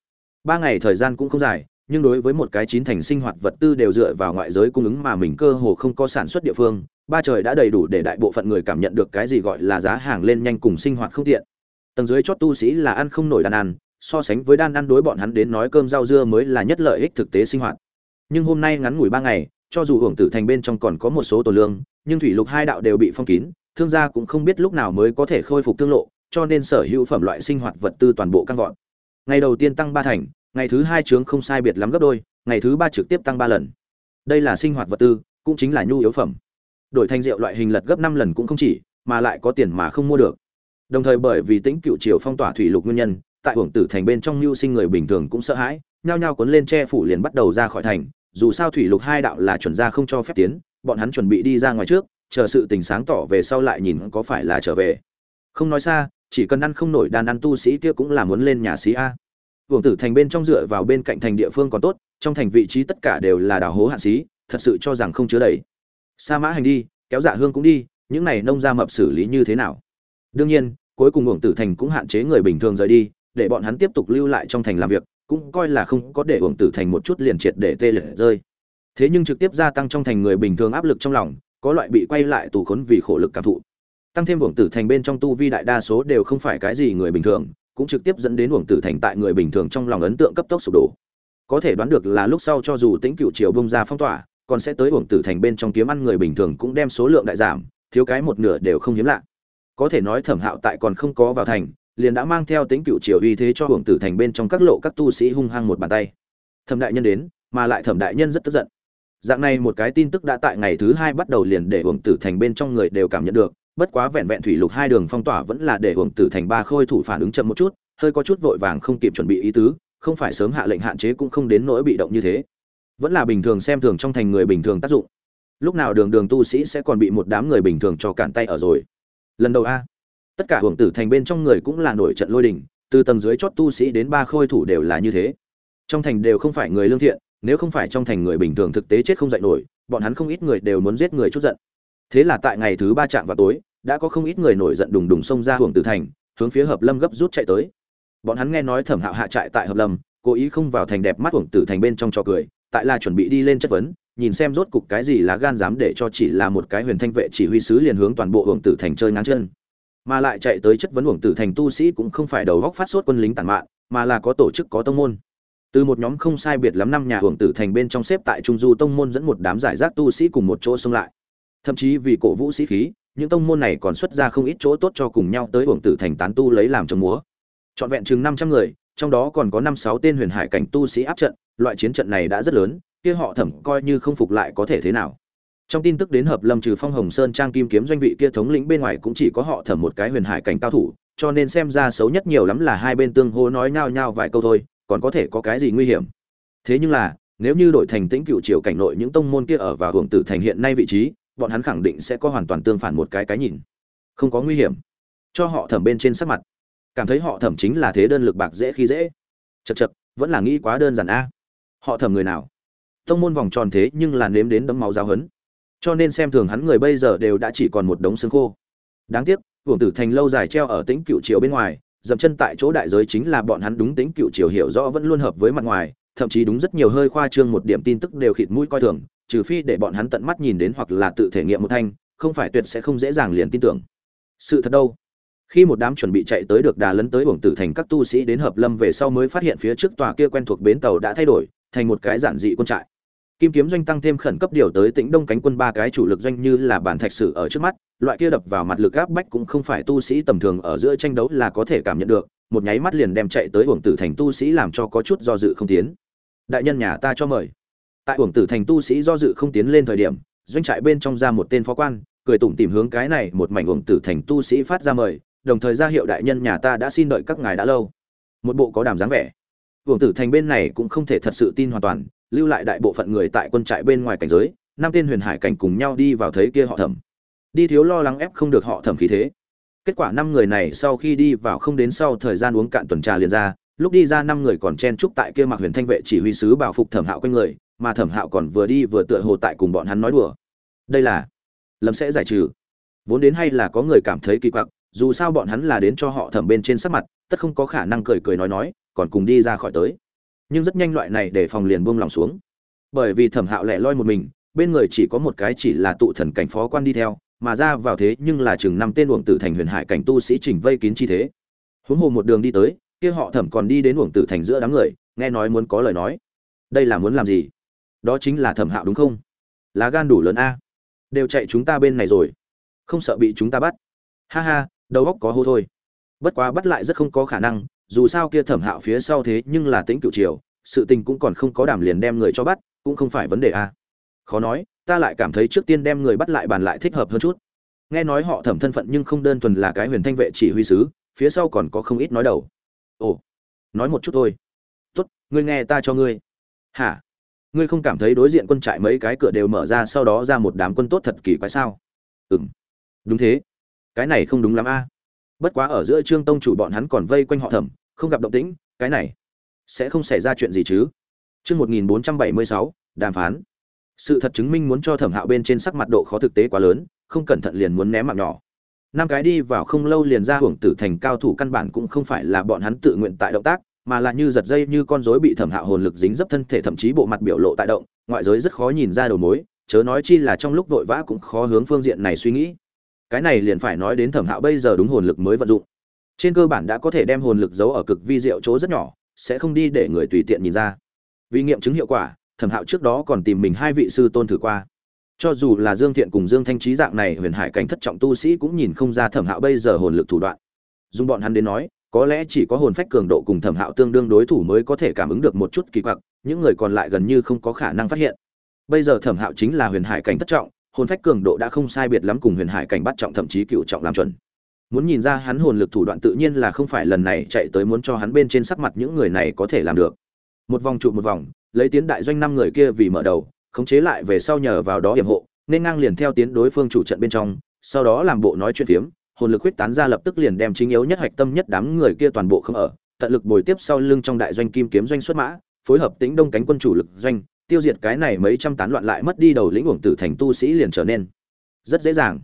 Ba ngày thời gian cũng không dài, nhưng đối với một cái chín thành sinh hoạt vật tư đều dựa vào ngoại giới cung ứng mà mình cơ hồ không có sản xuất địa phương, ba trời đã đầy đủ để đại bộ phận người cảm nhận được cái gì gọi là giá hàng lên nhanh cùng sinh hoạt không tiện. Tầng dưới chót tu sĩ là ăn không nổi đàn ăn, so sánh với đan ăn đối bọn hắn đến nói cơm rau dưa mới là nhất lợi ích thực tế sinh hoạt. Nhưng hôm nay ngắn ngủi ba ngày, cho dù hưởng tử thành bên trong còn có một số tổ lương, nhưng thủy lục hai đạo đều bị phong kín, thương gia cũng không biết lúc nào mới có thể khôi phục thương lộ, cho nên sở hữu phẩm loại sinh hoạt vật tư toàn bộ căng vọt. Ngày đầu tiên tăng ba thành, ngày thứ hai chướng không sai biệt lắm gấp đôi, ngày thứ ba trực tiếp tăng ba lần. Đây là sinh hoạt vật tư, cũng chính là nhu yếu phẩm. Đổi thành rượu loại hình lật gấp năm lần cũng không chỉ, mà lại có tiền mà không mua được. Đồng thời bởi vì tính cựu triều phong tỏa thủy lục nguyên nhân, tại hưởng tử thành bên trong nhu sinh người bình thường cũng sợ hãi, nhao nhao cuốn lên che phủ liền bắt đầu ra khỏi thành, dù sao thủy lục hai đạo là chuẩn ra không cho phép tiến, bọn hắn chuẩn bị đi ra ngoài trước, chờ sự tình sáng tỏ về sau lại nhìn có phải là trở về. Không nói xa, chỉ cần ăn không nổi đàn ăn tu sĩ kia cũng là muốn lên nhà sĩ a. Vương tử thành bên trong dựa vào bên cạnh thành địa phương còn tốt, trong thành vị trí tất cả đều là đào hố hạ sĩ thật sự cho rằng không chứa đầy. Sa mã hành đi, kéo dạ hương cũng đi, những này nông gia mập xử lý như thế nào? Đương nhiên, cuối cùng uổng tử thành cũng hạn chế người bình thường rời đi, để bọn hắn tiếp tục lưu lại trong thành làm việc, cũng coi là không có để uổng tử thành một chút liền triệt để tê liệt rơi. Thế nhưng trực tiếp gia tăng trong thành người bình thường áp lực trong lòng có loại bị quay lại tù khốn vì khổ lực cảm thụ. Tăng thêm uổng tử thành bên trong tu vi đại đa số đều không phải cái gì người bình thường, cũng trực tiếp dẫn đến uổng tử thành tại người bình thường trong lòng ấn tượng cấp tốc sụp đổ. Có thể đoán được là lúc sau cho dù tính cựu triều bông ra phong tỏa, còn sẽ tới uổng tử thành bên trong kiếm ăn người bình thường cũng đem số lượng đại giảm, thiếu cái một nửa đều không hiếm lạ. Có thể nói thẩm hạo tại còn không có vào thành, liền đã mang theo tính cựu triều uy thế cho uổng tử thành bên trong các lộ các tu sĩ hung hăng một bàn tay. Thẩm đại nhân đến, mà lại thẩm đại nhân rất tức giận dạng này một cái tin tức đã tại ngày thứ hai bắt đầu liền để uổng tử thành bên trong người đều cảm nhận được. Bất quá vẹn vẹn thủy lục hai đường phong tỏa vẫn là để uổng tử thành ba khôi thủ phản ứng chậm một chút, hơi có chút vội vàng không kịp chuẩn bị ý tứ, không phải sớm hạ lệnh hạn chế cũng không đến nỗi bị động như thế. Vẫn là bình thường xem thường trong thành người bình thường tác dụng. Lúc nào đường đường tu sĩ sẽ còn bị một đám người bình thường cho cản tay ở rồi. Lần đầu a. Tất cả hưởng tử thành bên trong người cũng là nổi trận lôi đình, từ tầng dưới chót tu sĩ đến ba khôi thủ đều là như thế. Trong thành đều không phải người lương thiện nếu không phải trong thành người bình thường thực tế chết không dậy nổi, bọn hắn không ít người đều muốn giết người chút giận. Thế là tại ngày thứ ba chạm vào tối, đã có không ít người nổi giận đùng đùng xông ra hưởng từ thành, hướng phía hợp lâm gấp rút chạy tới. Bọn hắn nghe nói thẩm hạo hạ trại tại hợp lâm, cố ý không vào thành đẹp mắt hưởng tử thành bên trong cho cười, tại là chuẩn bị đi lên chất vấn, nhìn xem rốt cục cái gì lá gan dám để cho chỉ là một cái huyền thanh vệ chỉ huy sứ liền hướng toàn bộ hưởng tử thành chơi ngáng chân. Mà lại chạy tới chất vấn hưởng tử thành tu sĩ cũng không phải đầu góc phát sốt quân lính tàn mạn, mà là có tổ chức, có tông môn từ một nhóm không sai biệt lắm năm nhà hưởng tử thành bên trong xếp tại trung du tông môn dẫn một đám giải rác tu sĩ cùng một chỗ xông lại. Thậm chí vì cổ vũ sĩ khí, những tông môn này còn xuất ra không ít chỗ tốt cho cùng nhau tới hưởng tử thành tán tu lấy làm trồng múa. Trọn vẹn chừng năm trăm người, trong đó còn có năm sáu tên huyền hải cảnh tu sĩ áp trận, loại chiến trận này đã rất lớn, kia họ thẩm coi như không phục lại có thể thế nào. Trong tin tức đến hợp lâm trừ phong hồng sơn trang kim kiếm doanh vị kia thống lĩnh bên ngoài cũng chỉ có họ thẩm một cái huyền hải cảnh cao thủ, cho nên xem ra xấu nhất nhiều lắm là hai bên tương hô nói nhao nhao vài câu thôi còn có thể có cái gì nguy hiểm? Thế nhưng là, nếu như đổi thành tĩnh cựu triều cảnh nội những tông môn kia ở và hưởng tử thành hiện nay vị trí, bọn hắn khẳng định sẽ có hoàn toàn tương phản một cái cái nhìn. Không có nguy hiểm. Cho họ thẩm bên trên sắc mặt. Cảm thấy họ thẩm chính là thế đơn lực bạc dễ khi dễ. Chật chật vẫn là nghĩ quá đơn giản a. Họ thẩm người nào? Tông môn vòng tròn thế nhưng là nếm đến đấm máu giáo hấn cho nên xem thường hắn người bây giờ đều đã chỉ còn một đống xương khô. Đáng tiếc, hưởng tử thành lâu dài treo ở tĩnh cựu triều bên ngoài dậm chân tại chỗ đại giới chính là bọn hắn đúng tính cựu triều hiểu rõ vẫn luôn hợp với mặt ngoài, thậm chí đúng rất nhiều hơi khoa trương một điểm tin tức đều khịt mũi coi thường, trừ phi để bọn hắn tận mắt nhìn đến hoặc là tự thể nghiệm một thanh, không phải tuyệt sẽ không dễ dàng liền tin tưởng. Sự thật đâu? Khi một đám chuẩn bị chạy tới được đà lấn tới uổng tử thành các tu sĩ đến hợp lâm về sau mới phát hiện phía trước tòa kia quen thuộc bến tàu đã thay đổi, thành một cái giản dị quân trại kim kiếm doanh tăng thêm khẩn cấp điều tới Tĩnh đông cánh quân ba cái chủ lực doanh như là bản thạch sử ở trước mắt, loại kia đập vào mặt lực áp bách cũng không phải tu sĩ tầm thường ở giữa tranh đấu là có thể cảm nhận được, một nháy mắt liền đem chạy tới uổng tử thành tu sĩ làm cho có chút do dự không tiến. Đại nhân nhà ta cho mời. Tại uổng tử thành tu sĩ do dự không tiến lên thời điểm, doanh trại bên trong ra một tên phó quan, cười tủm tìm hướng cái này một mảnh uổng tử thành tu sĩ phát ra mời, đồng thời ra hiệu đại nhân nhà ta đã xin đợi các ngài đã lâu. Một bộ có đàm dáng vẻ. Uổng tử thành bên này cũng không thể thật sự tin hoàn toàn lưu lại đại bộ phận người tại quân trại bên ngoài cảnh giới, năm tên huyền hải cảnh cùng nhau đi vào thấy kia họ thẩm. Đi thiếu lo lắng ép không được họ thẩm khí thế. Kết quả năm người này sau khi đi vào không đến sau thời gian uống cạn tuần trà liền ra, lúc đi ra năm người còn chen chúc tại kia mặc huyền thanh vệ chỉ huy sứ bảo phục thẩm hạo quanh người, mà thẩm hạo còn vừa đi vừa tựa hồ tại cùng bọn hắn nói đùa. Đây là, lâm sẽ giải trừ. Vốn đến hay là có người cảm thấy kỳ quặc, dù sao bọn hắn là đến cho họ thẩm bên trên sắc mặt, tất không có khả năng cười cười nói nói, còn cùng đi ra khỏi tới nhưng rất nhanh loại này để phòng liền buông lòng xuống. Bởi vì thẩm hạo lẻ loi một mình, bên người chỉ có một cái chỉ là tụ thần cảnh phó quan đi theo, mà ra vào thế nhưng là chừng năm tên uổng tử thành huyền hải cảnh tu sĩ chỉnh vây kín chi thế. Huống hồ một đường đi tới, kia họ thẩm còn đi đến uổng tử thành giữa đám người, nghe nói muốn có lời nói. Đây là muốn làm gì? Đó chính là thẩm hạo đúng không? Lá gan đủ lớn a. Đều chạy chúng ta bên này rồi. Không sợ bị chúng ta bắt. Ha ha, đầu óc có hô thôi. Bất quá bắt lại rất không có khả năng dù sao kia thẩm hạo phía sau thế nhưng là tính cựu triều, sự tình cũng còn không có đảm liền đem người cho bắt, cũng không phải vấn đề a khó nói, ta lại cảm thấy trước tiên đem người bắt lại bàn lại thích hợp hơn chút. Nghe nói họ thẩm thân phận nhưng không đơn thuần là cái huyền thanh vệ chỉ huy sứ, phía sau còn có không ít nói đầu. Ồ, nói một chút thôi. Tốt, ngươi nghe ta cho ngươi. Hả? Ngươi không cảm thấy đối diện quân trại mấy cái cửa đều mở ra sau đó ra một đám quân tốt thật kỳ quái sao? Ừ m đúng thế. Cái này không đúng lắm a bất quá ở giữa trương tông chủ bọn hắn còn vây quanh họ thẩm, không gặp động tĩnh, cái này sẽ không xảy ra chuyện gì chứ? Chương một nghìn bốn trăm bảy mươi sáu, đàm phán. Sự thật chứng minh muốn cho thẩm hạo bên trên sắc mặt độ khó thực tế quá lớn, không cẩn thận liền muốn ném mạng nhỏ. Năm cái đi vào không lâu liền ra hưởng tử thành cao thủ căn bản cũng không phải là bọn hắn tự nguyện tại động tác, mà là như giật dây như con rối bị thẩm hạo hồn lực dính dấp thân thể thậm chí bộ mặt biểu lộ tại động, ngoại giới rất khó nhìn ra đầu mối, chớ nói chi là trong lúc vội vã cũng khó hướng phương diện này suy nghĩ cái này liền phải nói đến thẩm hạo bây giờ đúng hồn lực mới vận dụng. Trên cơ bản đã có thể đem hồn lực giấu ở cực vi diệu chỗ rất nhỏ, sẽ không đi để người tùy tiện nhìn ra. Vì nghiệm chứng hiệu quả, thẩm hạo trước đó còn tìm mình hai vị sư tôn thử qua. Cho dù là dương thiện cùng dương thanh trí dạng này huyền hải cảnh thất trọng tu sĩ cũng nhìn không ra thẩm hạo bây giờ hồn lực thủ đoạn. Dùng bọn hắn đến nói, có lẽ chỉ có hồn phách cường độ cùng thẩm hạo tương đương đối thủ mới có thể cảm ứng được một chút kỳ quặc, những người còn lại gần như không có khả năng phát hiện. Bây giờ thẩm hạo chính là huyền hải cảnh thất trọng hồn phách cường độ đã không sai biệt lắm cùng huyền hải cảnh bắt trọng thậm chí cựu trọng làm chuẩn. Muốn nhìn ra hắn hồn lực thủ đoạn tự nhiên là không phải lần này chạy tới muốn cho hắn bên trên sắc mặt những người này có thể làm được. Một vòng trụ một vòng, lấy tiến đại doanh năm người kia vì mở đầu, khống chế lại về sau nhờ vào đó hiểm hộ, nên ngang liền theo tiến đối phương chủ trận bên trong, sau đó làm bộ nói chuyện phiếm, hồn lực huyết tán ra lập tức liền đem chính yếu nhất hạch tâm nhất đám người kia toàn bộ không ở, tận lực bồi tiếp sau lưng trong đại doanh kim kiếm doanh xuất mã, phối hợp tính đông cánh quân chủ lực doanh tiêu diệt cái này mấy trăm tán loạn lại mất đi đầu lĩnh uổng tử thành tu sĩ liền trở nên rất dễ dàng.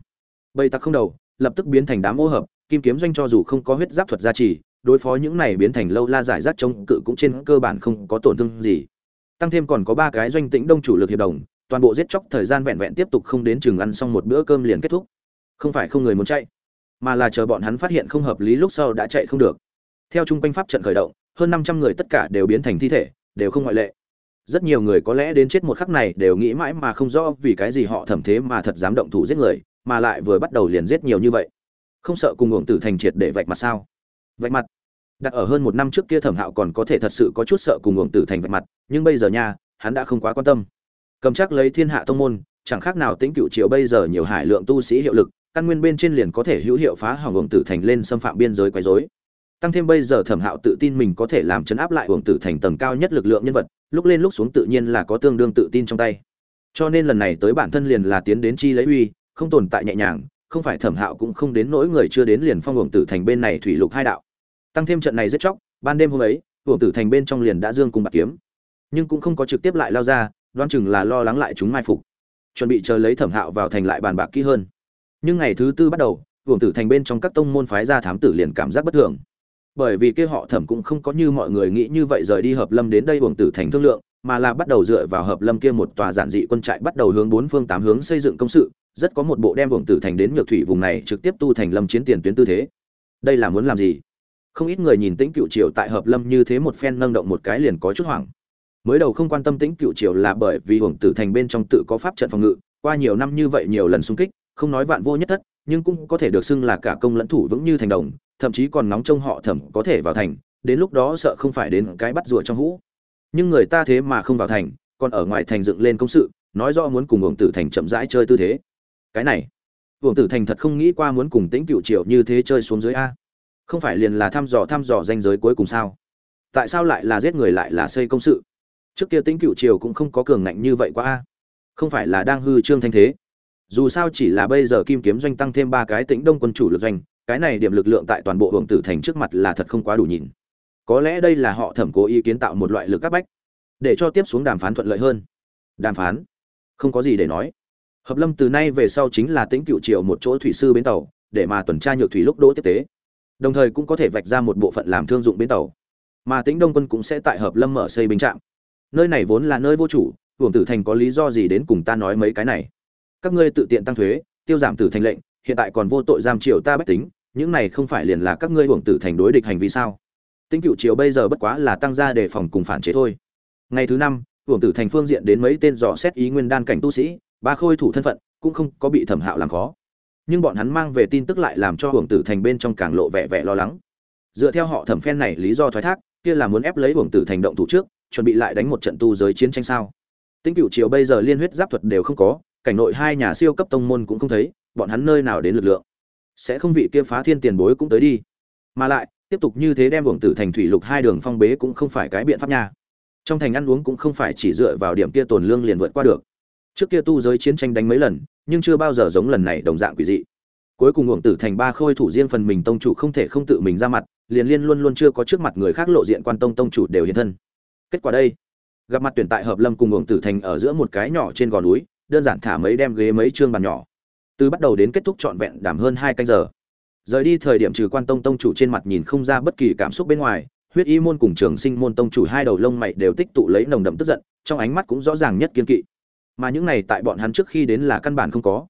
Bầy tặc không đầu, lập tức biến thành đám ô hợp, kim kiếm doanh cho dù không có huyết giáp thuật gia trì, đối phó những này biến thành lâu la giải rác chống cự cũng trên cơ bản không có tổn thương gì. Tăng thêm còn có ba cái doanh tĩnh đông chủ lực hiệp đồng, toàn bộ giết chóc thời gian vẹn vẹn tiếp tục không đến chừng ăn xong một bữa cơm liền kết thúc. Không phải không người muốn chạy, mà là chờ bọn hắn phát hiện không hợp lý lúc sau đã chạy không được. Theo trung quanh pháp trận khởi động, hơn năm trăm người tất cả đều biến thành thi thể, đều không ngoại lệ rất nhiều người có lẽ đến chết một khắc này đều nghĩ mãi mà không rõ vì cái gì họ thẩm thế mà thật dám động thủ giết người, mà lại vừa bắt đầu liền giết nhiều như vậy. Không sợ cùng uổng tử thành triệt để vạch mặt sao? Vạch mặt? Đặt ở hơn một năm trước kia thẩm hạo còn có thể thật sự có chút sợ cùng uổng tử thành vạch mặt, nhưng bây giờ nha, hắn đã không quá quan tâm. Cầm chắc lấy thiên hạ tông môn, chẳng khác nào tính cựu triều bây giờ nhiều hải lượng tu sĩ hiệu lực, căn nguyên bên trên liền có thể hữu hiệu phá hỏng uổng tử thành lên xâm phạm biên giới quấy rối tăng thêm bây giờ thẩm hạo tự tin mình có thể làm chấn áp lại uổng tử thành tầng cao nhất lực lượng nhân vật, lúc lên lúc xuống tự nhiên là có tương đương tự tin trong tay. Cho nên lần này tới bản thân liền là tiến đến chi lấy uy, không tồn tại nhẹ nhàng, không phải thẩm hạo cũng không đến nỗi người chưa đến liền phong uổng tử thành bên này thủy lục hai đạo. Tăng thêm trận này rất chóc, ban đêm hôm ấy, uổng tử thành bên trong liền đã dương cùng bạc kiếm. Nhưng cũng không có trực tiếp lại lao ra, đoán chừng là lo lắng lại chúng mai phục. Chuẩn bị chờ lấy thẩm hạo vào thành lại bàn bạc kỹ hơn. Nhưng ngày thứ tư bắt đầu, uổng tử thành bên trong các tông môn phái ra thám tử liền cảm giác bất thường bởi vì kia họ thẩm cũng không có như mọi người nghĩ như vậy rời đi hợp lâm đến đây uổng tử thành thương lượng, mà là bắt đầu dựa vào hợp lâm kia một tòa giản dị quân trại bắt đầu hướng bốn phương tám hướng xây dựng công sự, rất có một bộ đem uổng tử thành đến nhược thủy vùng này trực tiếp tu thành lâm chiến tiền tuyến tư thế. Đây là muốn làm gì? Không ít người nhìn tĩnh cựu triều tại hợp lâm như thế một phen nâng động một cái liền có chút hoảng. Mới đầu không quan tâm tĩnh cựu triều là bởi vì uổng tử thành bên trong tự có pháp trận phòng ngự, qua nhiều năm như vậy nhiều lần xung kích, không nói vạn vô nhất thất, nhưng cũng có thể được xưng là cả công lẫn thủ vững như thành đồng thậm chí còn nóng trông họ thẩm có thể vào thành, đến lúc đó sợ không phải đến cái bắt rùa trong hũ. Nhưng người ta thế mà không vào thành, còn ở ngoài thành dựng lên công sự, nói rõ muốn cùng uổng tử thành chậm rãi chơi tư thế. Cái này, uổng tử thành thật không nghĩ qua muốn cùng tĩnh cựu Triệu như thế chơi xuống dưới a. Không phải liền là thăm dò thăm dò danh giới cuối cùng sao? Tại sao lại là giết người lại là xây công sự? Trước kia tĩnh cựu triều cũng không có cường ngạnh như vậy quá a. Không phải là đang hư trương thanh thế. Dù sao chỉ là bây giờ kim kiếm doanh tăng thêm ba cái tĩnh đông quân chủ lực doanh cái này điểm lực lượng tại toàn bộ hưởng tử thành trước mặt là thật không quá đủ nhìn. Có lẽ đây là họ thẩm cố ý kiến tạo một loại lực áp bách, để cho tiếp xuống đàm phán thuận lợi hơn. Đàm phán? Không có gì để nói. Hợp lâm từ nay về sau chính là tĩnh cựu triều một chỗ thủy sư bến tàu, để mà tuần tra nhược thủy lúc đỗ tiếp tế. Đồng thời cũng có thể vạch ra một bộ phận làm thương dụng bến tàu. Mà tĩnh đông quân cũng sẽ tại hợp lâm mở xây bến trạm. Nơi này vốn là nơi vô chủ, hưởng tử thành có lý do gì đến cùng ta nói mấy cái này. Các ngươi tự tiện tăng thuế, tiêu giảm tử thành lệnh hiện tại còn vô tội giam triều ta bách tính, những này không phải liền là các ngươi hưởng tử thành đối địch hành vi sao? Tính cựu triều bây giờ bất quá là tăng ra đề phòng cùng phản chế thôi. Ngày thứ năm, hưởng tử thành phương diện đến mấy tên dò xét ý nguyên đan cảnh tu sĩ, ba khôi thủ thân phận, cũng không có bị thẩm hạo làm khó. Nhưng bọn hắn mang về tin tức lại làm cho hưởng tử thành bên trong càng lộ vẻ vẻ lo lắng. Dựa theo họ thẩm phen này lý do thoái thác, kia là muốn ép lấy hưởng tử thành động thủ trước, chuẩn bị lại đánh một trận tu giới chiến tranh sao? Tính cựu triều bây giờ liên huyết giáp thuật đều không có, cảnh nội hai nhà siêu cấp tông môn cũng không thấy bọn hắn nơi nào đến lực lượng. Sẽ không vị kia phá thiên tiền bối cũng tới đi. Mà lại, tiếp tục như thế đem buồng tử thành thủy lục hai đường phong bế cũng không phải cái biện pháp nha. Trong thành ăn uống cũng không phải chỉ dựa vào điểm kia tồn lương liền vượt qua được. Trước kia tu giới chiến tranh đánh mấy lần, nhưng chưa bao giờ giống lần này đồng dạng quỷ dị. Cuối cùng uổng tử thành ba khôi thủ riêng phần mình tông chủ không thể không tự mình ra mặt, liền liên luôn luôn chưa có trước mặt người khác lộ diện quan tông tông chủ đều hiện thân. Kết quả đây, gặp mặt tuyển tại hợp lâm cùng uổng tử thành ở giữa một cái nhỏ trên gò núi, đơn giản thả mấy đem ghế mấy chương bàn nhỏ từ bắt đầu đến kết thúc trọn vẹn đảm hơn hai canh giờ. Rời đi thời điểm trừ quan tông tông chủ trên mặt nhìn không ra bất kỳ cảm xúc bên ngoài, huyết y môn cùng trường sinh môn tông chủ hai đầu lông mày đều tích tụ lấy nồng đậm tức giận, trong ánh mắt cũng rõ ràng nhất kiên kỵ. Mà những này tại bọn hắn trước khi đến là căn bản không có.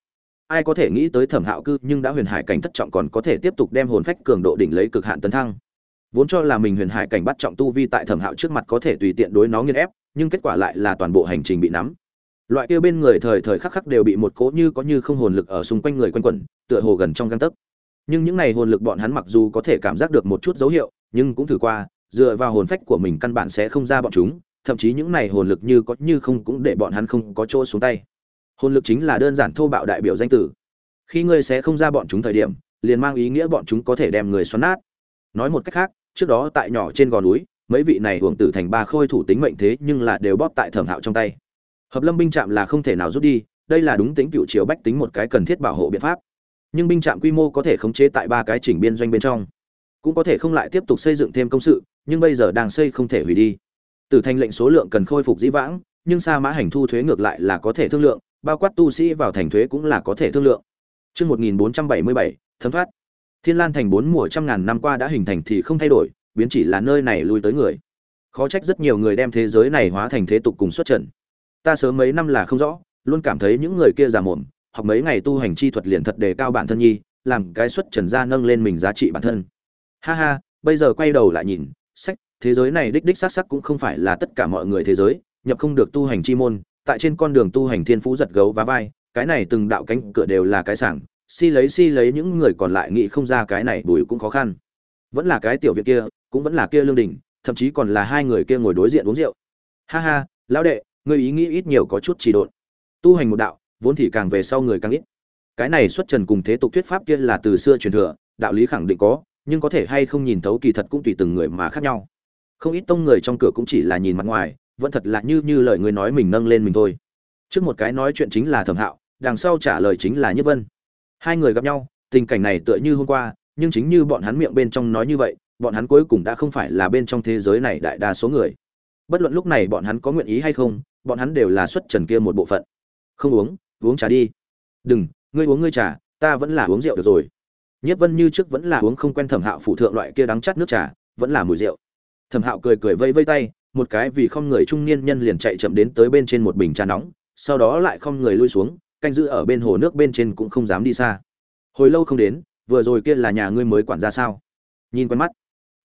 Ai có thể nghĩ tới thẩm hạo cư nhưng đã huyền hải cảnh thất trọng còn có thể tiếp tục đem hồn phách cường độ đỉnh lấy cực hạn tấn thăng. Vốn cho là mình huyền hải cảnh bắt trọng tu vi tại thẩm hạo trước mặt có thể tùy tiện đối nó nghiên ép, nhưng kết quả lại là toàn bộ hành trình bị nắm loại kia bên người thời thời khắc khắc đều bị một cỗ như có như không hồn lực ở xung quanh người quanh quẩn, tựa hồ gần trong găng tấc. Nhưng những này hồn lực bọn hắn mặc dù có thể cảm giác được một chút dấu hiệu, nhưng cũng thử qua, dựa vào hồn phách của mình căn bản sẽ không ra bọn chúng, thậm chí những này hồn lực như có như không cũng để bọn hắn không có chỗ xuống tay. Hồn lực chính là đơn giản thô bạo đại biểu danh tử. Khi ngươi sẽ không ra bọn chúng thời điểm, liền mang ý nghĩa bọn chúng có thể đem người xoắn nát. Nói một cách khác, trước đó tại nhỏ trên gò núi, mấy vị này hưởng tử thành ba khôi thủ tính mệnh thế nhưng là đều bóp tại thẩm hạo trong tay hợp lâm binh trạm là không thể nào rút đi đây là đúng tính cựu triều bách tính một cái cần thiết bảo hộ biện pháp nhưng binh trạm quy mô có thể khống chế tại ba cái chỉnh biên doanh bên trong cũng có thể không lại tiếp tục xây dựng thêm công sự nhưng bây giờ đang xây không thể hủy đi từ thành lệnh số lượng cần khôi phục dĩ vãng nhưng sa mã hành thu thuế ngược lại là có thể thương lượng bao quát tu sĩ vào thành thuế cũng là có thể thương lượng Trước 1477, thấm thoát. Thiên Lan thành bốn mùa trăm ngàn năm qua đã hình thành thì không thay đổi, biến chỉ là nơi này lui tới người. Khó trách rất nhiều người đem thế giới này hóa thành thế tục cùng xuất trận ta sớm mấy năm là không rõ, luôn cảm thấy những người kia già mồm, học mấy ngày tu hành chi thuật liền thật đề cao bản thân nhi, làm cái xuất trần ra nâng lên mình giá trị bản thân. Ha ha, bây giờ quay đầu lại nhìn, sách, thế giới này đích đích xác sắc cũng không phải là tất cả mọi người thế giới, nhập không được tu hành chi môn, tại trên con đường tu hành thiên phú giật gấu và vai, cái này từng đạo cánh cửa đều là cái sảng, si lấy si lấy những người còn lại nghĩ không ra cái này bùi cũng khó khăn. Vẫn là cái tiểu viện kia, cũng vẫn là kia lương đình, thậm chí còn là hai người kia ngồi đối diện uống rượu. Ha ha, lão đệ ngươi ý nghĩ ít nhiều có chút trì độn. Tu hành một đạo, vốn thì càng về sau người càng ít. Cái này xuất trần cùng thế tục thuyết pháp kia là từ xưa truyền thừa, đạo lý khẳng định có, nhưng có thể hay không nhìn thấu kỳ thật cũng tùy từng người mà khác nhau. Không ít tông người trong cửa cũng chỉ là nhìn mặt ngoài, vẫn thật là như như lời người nói mình nâng lên mình thôi. Trước một cái nói chuyện chính là thẩm hạo, đằng sau trả lời chính là nhất vân. Hai người gặp nhau, tình cảnh này tựa như hôm qua, nhưng chính như bọn hắn miệng bên trong nói như vậy, bọn hắn cuối cùng đã không phải là bên trong thế giới này đại đa số người. Bất luận lúc này bọn hắn có nguyện ý hay không bọn hắn đều là xuất trần kia một bộ phận. Không uống uống trà đi. Đừng, ngươi uống ngươi trà, ta vẫn là uống rượu được rồi. Nhất vân như trước vẫn là uống không quen thẩm hạo phụ thượng loại kia đắng chắt nước trà, vẫn là mùi rượu. Thẩm hạo cười cười vây vây tay, một cái vì không người trung niên nhân liền chạy chậm đến tới bên trên một bình trà nóng, sau đó lại không người lui xuống, canh giữ ở bên hồ nước bên trên cũng không dám đi xa. Hồi lâu không đến, vừa rồi kia là nhà ngươi mới quản ra sao? Nhìn quen mắt,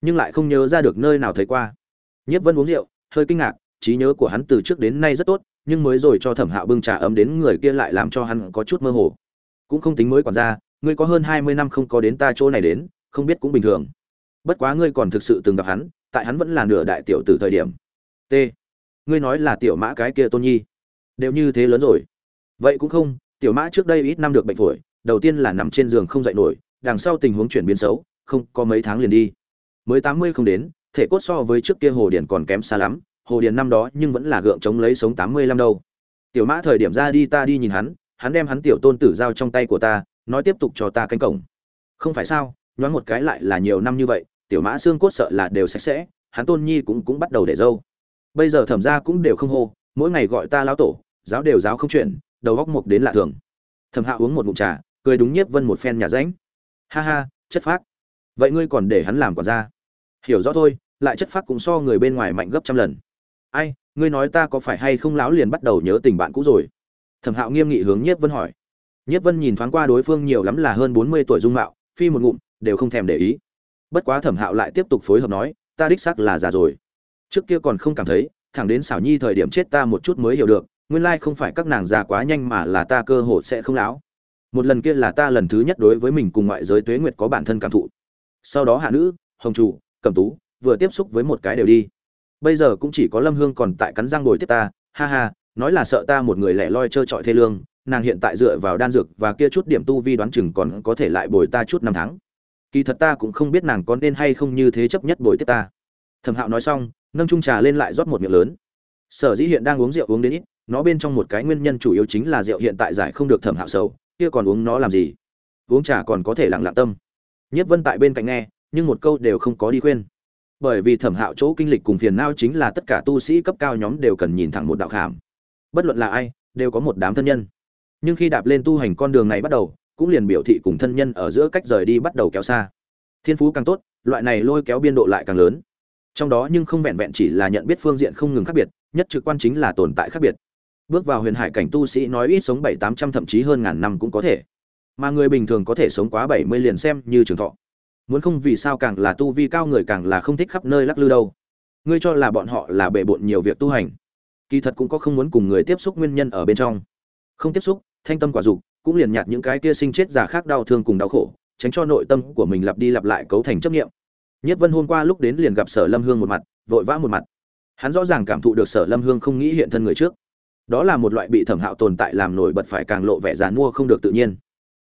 nhưng lại không nhớ ra được nơi nào thấy qua. Nhất vân uống rượu, hơi kinh ngạc trí nhớ của hắn từ trước đến nay rất tốt, nhưng mới rồi cho thẩm hạo bưng trà ấm đến người kia lại làm cho hắn có chút mơ hồ. Cũng không tính mới quản ra ngươi có hơn hai mươi năm không có đến ta chỗ này đến, không biết cũng bình thường. Bất quá ngươi còn thực sự từng gặp hắn, tại hắn vẫn là nửa đại tiểu từ thời điểm. T. Ngươi nói là tiểu mã cái kia tôn nhi. Đều như thế lớn rồi. Vậy cũng không, tiểu mã trước đây ít năm được bệnh phổi, đầu tiên là nằm trên giường không dậy nổi, đằng sau tình huống chuyển biến xấu, không có mấy tháng liền đi. Mới tám mươi không đến, thể cốt so với trước kia hồ điển còn kém xa lắm hồ Điền năm đó nhưng vẫn là gượng chống lấy sống tám mươi lăm đâu. Tiểu mã thời điểm ra đi ta đi nhìn hắn hắn đem hắn tiểu tôn tử giao trong tay của ta, nói tiếp tục cho ta canh cổng. Không phải sao, nhoáng một cái lại là nhiều năm như vậy, tiểu mã xương cốt sợ là đều sạch sẽ, hắn tôn nhi cũng cũng bắt đầu để dâu. Bây giờ thẩm ra cũng đều không hô, mỗi ngày gọi ta lão tổ, giáo đều giáo không chuyện, đầu góc mục đến lạ thường. Thẩm hạ uống một ngụm trà, cười đúng nhiếp vân một phen nhà ránh. Ha ha, chất phác. Vậy ngươi còn để hắn làm quản gia? Hiểu rõ thôi, lại chất phác cũng so người bên ngoài mạnh gấp trăm lần ai, ngươi nói ta có phải hay không lão liền bắt đầu nhớ tình bạn cũ rồi? Thẩm hạo nghiêm nghị hướng nhiếp vân hỏi. Nhiếp vân nhìn thoáng qua đối phương nhiều lắm là hơn bốn mươi tuổi dung mạo, phi một ngụm, đều không thèm để ý. Bất quá thẩm hạo lại tiếp tục phối hợp nói, ta đích xác là già rồi. Trước kia còn không cảm thấy, thẳng đến xảo nhi thời điểm chết ta một chút mới hiểu được, nguyên lai không phải các nàng già quá nhanh mà là ta cơ hội sẽ không lão. một lần kia là ta lần thứ nhất đối với mình cùng ngoại giới tuế nguyệt có bản thân cảm thụ. Sau đó hạ nữ, hồng trụ cẩm tú, vừa tiếp xúc với một cái đều đi bây giờ cũng chỉ có lâm hương còn tại cắn răng ngồi tiếp ta, ha ha, nói là sợ ta một người lẻ loi trơ trọi thê lương, nàng hiện tại dựa vào đan dược và kia chút điểm tu vi đoán chừng còn có thể lại bồi ta chút năm tháng. Kỳ thật ta cũng không biết nàng có nên hay không như thế chấp nhất bồi tiếp ta. Thẩm hạo nói xong, nâng trung trà lên lại rót một miệng lớn. Sở dĩ hiện đang uống rượu uống đến ít, nó bên trong một cái nguyên nhân chủ yếu chính là rượu hiện tại giải không được thẩm hạo sầu, kia còn uống nó làm gì? Uống trà còn có thể lặng lặng tâm. Nhất vân tại bên cạnh nghe, nhưng một câu đều không có đi khuyên bởi vì thẩm hạo chỗ kinh lịch cùng phiền não chính là tất cả tu sĩ cấp cao nhóm đều cần nhìn thẳng một đạo khảm. Bất luận là ai, đều có một đám thân nhân. Nhưng khi đạp lên tu hành con đường này bắt đầu, cũng liền biểu thị cùng thân nhân ở giữa cách rời đi bắt đầu kéo xa. Thiên phú càng tốt, loại này lôi kéo biên độ lại càng lớn. Trong đó nhưng không vẹn vẹn chỉ là nhận biết phương diện không ngừng khác biệt, nhất trực quan chính là tồn tại khác biệt. Bước vào huyền hải cảnh tu sĩ nói ít sống bảy tám trăm thậm chí hơn ngàn năm cũng có thể. Mà người bình thường có thể sống quá bảy mươi liền xem như trường thọ muốn không vì sao càng là tu vi cao người càng là không thích khắp nơi lắc lư đâu. Ngươi cho là bọn họ là bệ bộn nhiều việc tu hành. Kỳ thật cũng có không muốn cùng người tiếp xúc nguyên nhân ở bên trong. Không tiếp xúc, thanh tâm quả dục, cũng liền nhạt những cái kia sinh chết già khác đau thương cùng đau khổ, tránh cho nội tâm của mình lặp đi lặp lại cấu thành chấp nghiệm nhất vân hôm qua lúc đến liền gặp sở lâm hương một mặt, vội vã một mặt. Hắn rõ ràng cảm thụ được sở lâm hương không nghĩ hiện thân người trước. Đó là một loại bị thẩm hạo tồn tại làm nổi bật phải càng lộ vẻ dàn mua không được tự nhiên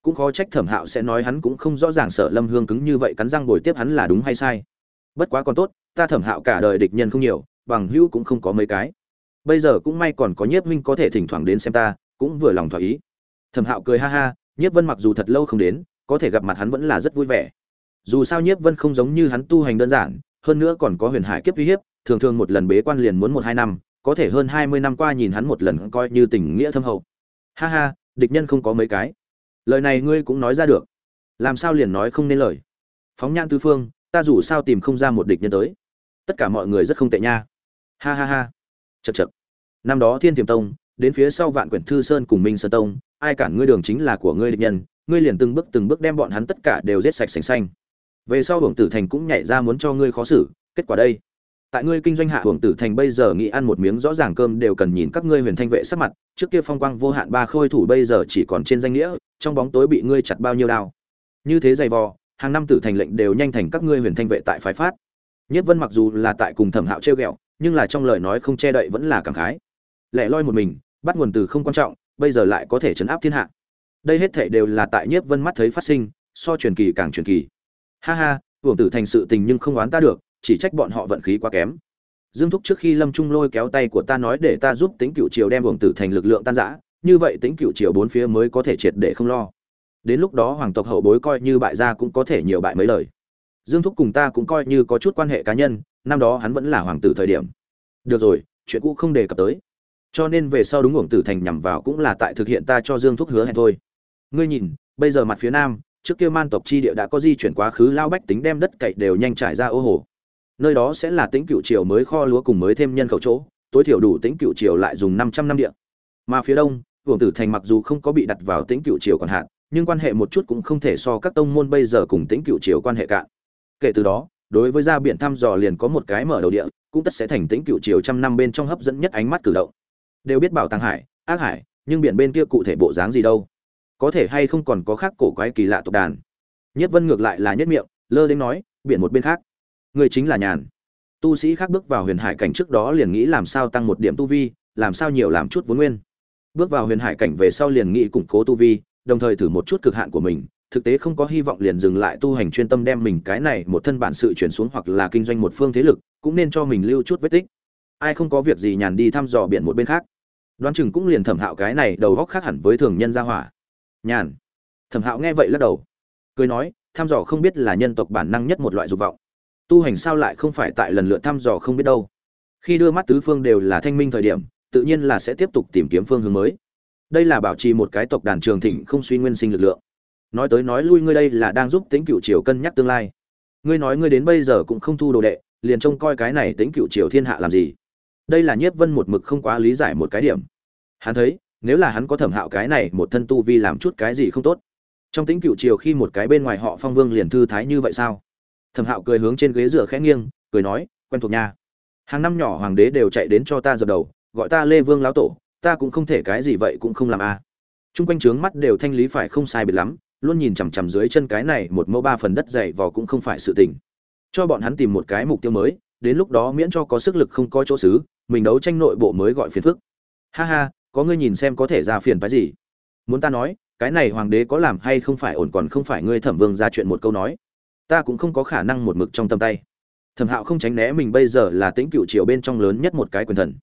cũng khó trách thẩm hạo sẽ nói hắn cũng không rõ ràng sở lâm hương cứng như vậy cắn răng bồi tiếp hắn là đúng hay sai. Bất quá còn tốt, ta thẩm hạo cả đời địch nhân không nhiều, bằng hữu cũng không có mấy cái. Bây giờ cũng may còn có nhiếp huynh có thể thỉnh thoảng đến xem ta, cũng vừa lòng thỏa ý. Thẩm hạo cười ha ha, nhiếp vân mặc dù thật lâu không đến, có thể gặp mặt hắn vẫn là rất vui vẻ. Dù sao nhiếp vân không giống như hắn tu hành đơn giản, hơn nữa còn có huyền hải kiếp uy hiếp, thường thường một lần bế quan liền muốn một hai năm, có thể hơn hai mươi năm qua nhìn hắn một lần coi như tình nghĩa thâm hậu. Ha ha, địch nhân không có mấy cái lời này ngươi cũng nói ra được. Làm sao liền nói không nên lời? Phóng nhan tư phương, ta dù sao tìm không ra một địch nhân tới. Tất cả mọi người rất không tệ nha. Ha ha ha. Chật chật năm đó thiên tiềm tông, đến phía sau vạn quyển thư sơn cùng minh sơn tông, ai cản ngươi đường chính là của ngươi địch nhân, ngươi liền từng bước từng bước đem bọn hắn tất cả đều giết sạch sành xanh. Về sau hưởng tử thành cũng nhảy ra muốn cho ngươi khó xử, kết quả đây tại ngươi kinh doanh hạ hưởng tử thành bây giờ nghĩ ăn một miếng rõ ràng cơm đều cần nhìn các ngươi huyền thanh vệ sắc mặt, trước kia phong quang vô hạn ba khôi thủ bây giờ chỉ còn trên danh nghĩa, trong bóng tối bị ngươi chặt bao nhiêu đao. Như thế dày vò, hàng năm tử thành lệnh đều nhanh thành các ngươi huyền thanh vệ tại phái phát. Nhất vân mặc dù là tại cùng thẩm hạo treo ghẹo, nhưng là trong lời nói không che đậy vẫn là cảm khái. Lẻ loi một mình, bắt nguồn từ không quan trọng, bây giờ lại có thể chấn áp thiên hạ. Đây hết thể đều là tại nhiếp vân mắt thấy phát sinh, so truyền kỳ càng truyền kỳ. Ha ha, hưởng tử thành sự tình nhưng không oán ta được chỉ trách bọn họ vận khí quá kém. Dương thúc trước khi lâm trung lôi kéo tay của ta nói để ta giúp tính cựu triều đem hưởng tử thành lực lượng tan giã như vậy tính cựu triều bốn phía mới có thể triệt để không lo. Đến lúc đó hoàng tộc hậu bối coi như bại gia cũng có thể nhiều bại mấy lời. Dương thúc cùng ta cũng coi như có chút quan hệ cá nhân, năm đó hắn vẫn là hoàng tử thời điểm. Được rồi, chuyện cũ không đề cập tới. Cho nên về sau đúng uổng tử thành nhằm vào cũng là tại thực hiện ta cho dương thúc hứa hẹn thôi. Ngươi nhìn, bây giờ mặt phía nam, trước kia man tộc chi địa đã có di chuyển quá khứ, lao bách tính đem đất cậy đều nhanh trải ra ô hồ nơi đó sẽ là tính cựu triều mới kho lúa cùng mới thêm nhân khẩu chỗ, tối thiểu đủ tính cựu triều lại dùng năm trăm năm địa. Mà phía đông hưởng tử thành mặc dù không có bị đặt vào tính cựu triều còn hạn, nhưng quan hệ một chút cũng không thể so các tông môn bây giờ cùng tính cựu triều quan hệ cạn. Kể từ đó, đối với gia biển thăm dò liền có một cái mở đầu địa, cũng tất sẽ thành tính cựu triều trăm năm bên trong hấp dẫn nhất ánh mắt cử động. Đều biết bảo tàng hải, ác hải, nhưng biển bên kia cụ thể bộ dáng gì đâu? Có thể hay không còn có khác cổ quái kỳ lạ tộc đàn? Nhất vân ngược lại là nhất miệng, lơ đến nói, biển một bên khác người chính là nhàn. Tu sĩ khác bước vào huyền hải cảnh trước đó liền nghĩ làm sao tăng một điểm tu vi, làm sao nhiều làm chút vốn nguyên. Bước vào huyền hải cảnh về sau liền nghĩ củng cố tu vi, đồng thời thử một chút cực hạn của mình, thực tế không có hy vọng liền dừng lại tu hành chuyên tâm đem mình cái này một thân bản sự chuyển xuống hoặc là kinh doanh một phương thế lực, cũng nên cho mình lưu chút vết tích. Ai không có việc gì nhàn đi thăm dò biển một bên khác. Đoán chừng cũng liền thẩm hạo cái này đầu góc khác hẳn với thường nhân gia hỏa. Nhàn. Thẩm hạo nghe vậy lắc đầu. Cười nói, thăm dò không biết là nhân tộc bản năng nhất một loại dục vọng tu hành sao lại không phải tại lần lượt thăm dò không biết đâu. Khi đưa mắt tứ phương đều là thanh minh thời điểm, tự nhiên là sẽ tiếp tục tìm kiếm phương hướng mới. Đây là bảo trì một cái tộc đàn trường thịnh không suy nguyên sinh lực lượng. Nói tới nói lui ngươi đây là đang giúp tính cựu triều cân nhắc tương lai. Ngươi nói ngươi đến bây giờ cũng không thu đồ đệ, liền trông coi cái này tính cựu triều thiên hạ làm gì. Đây là nhiếp vân một mực không quá lý giải một cái điểm. Hắn thấy, nếu là hắn có thẩm hạo cái này một thân tu vi làm chút cái gì không tốt. Trong tính cựu triều khi một cái bên ngoài họ phong vương liền thư thái như vậy sao? Thẩm hạo cười hướng trên ghế dựa khẽ nghiêng, cười nói, quen thuộc nha. Hàng năm nhỏ hoàng đế đều chạy đến cho ta dập đầu, gọi ta lê vương lão tổ, ta cũng không thể cái gì vậy cũng không làm a. À. t r u n g quanh trướng mắt đều thanh lý phải không sai biệt lắm, luôn nhìn chằm chằm dưới chân cái này một mẫu ba phần đất dày vò cũng không phải sự tình. Cho bọn hắn tìm một cái mục tiêu mới, đến lúc đó miễn cho có sức lực không có chỗ xứ, mình đấu tranh nội bộ mới gọi phiền phức. Ha ha, có ngươi nhìn xem có thể ra phiền phái gì? Muốn ta nói, cái này hoàng đế có làm hay không phải ổn còn không phải ngươi thẩm vương ra chuyện một câu nói ta cũng không có khả năng một mực trong tầm tay. Thẩm hạo không tránh né mình bây giờ là tính cựu triều bên trong lớn nhất một cái quyền thần.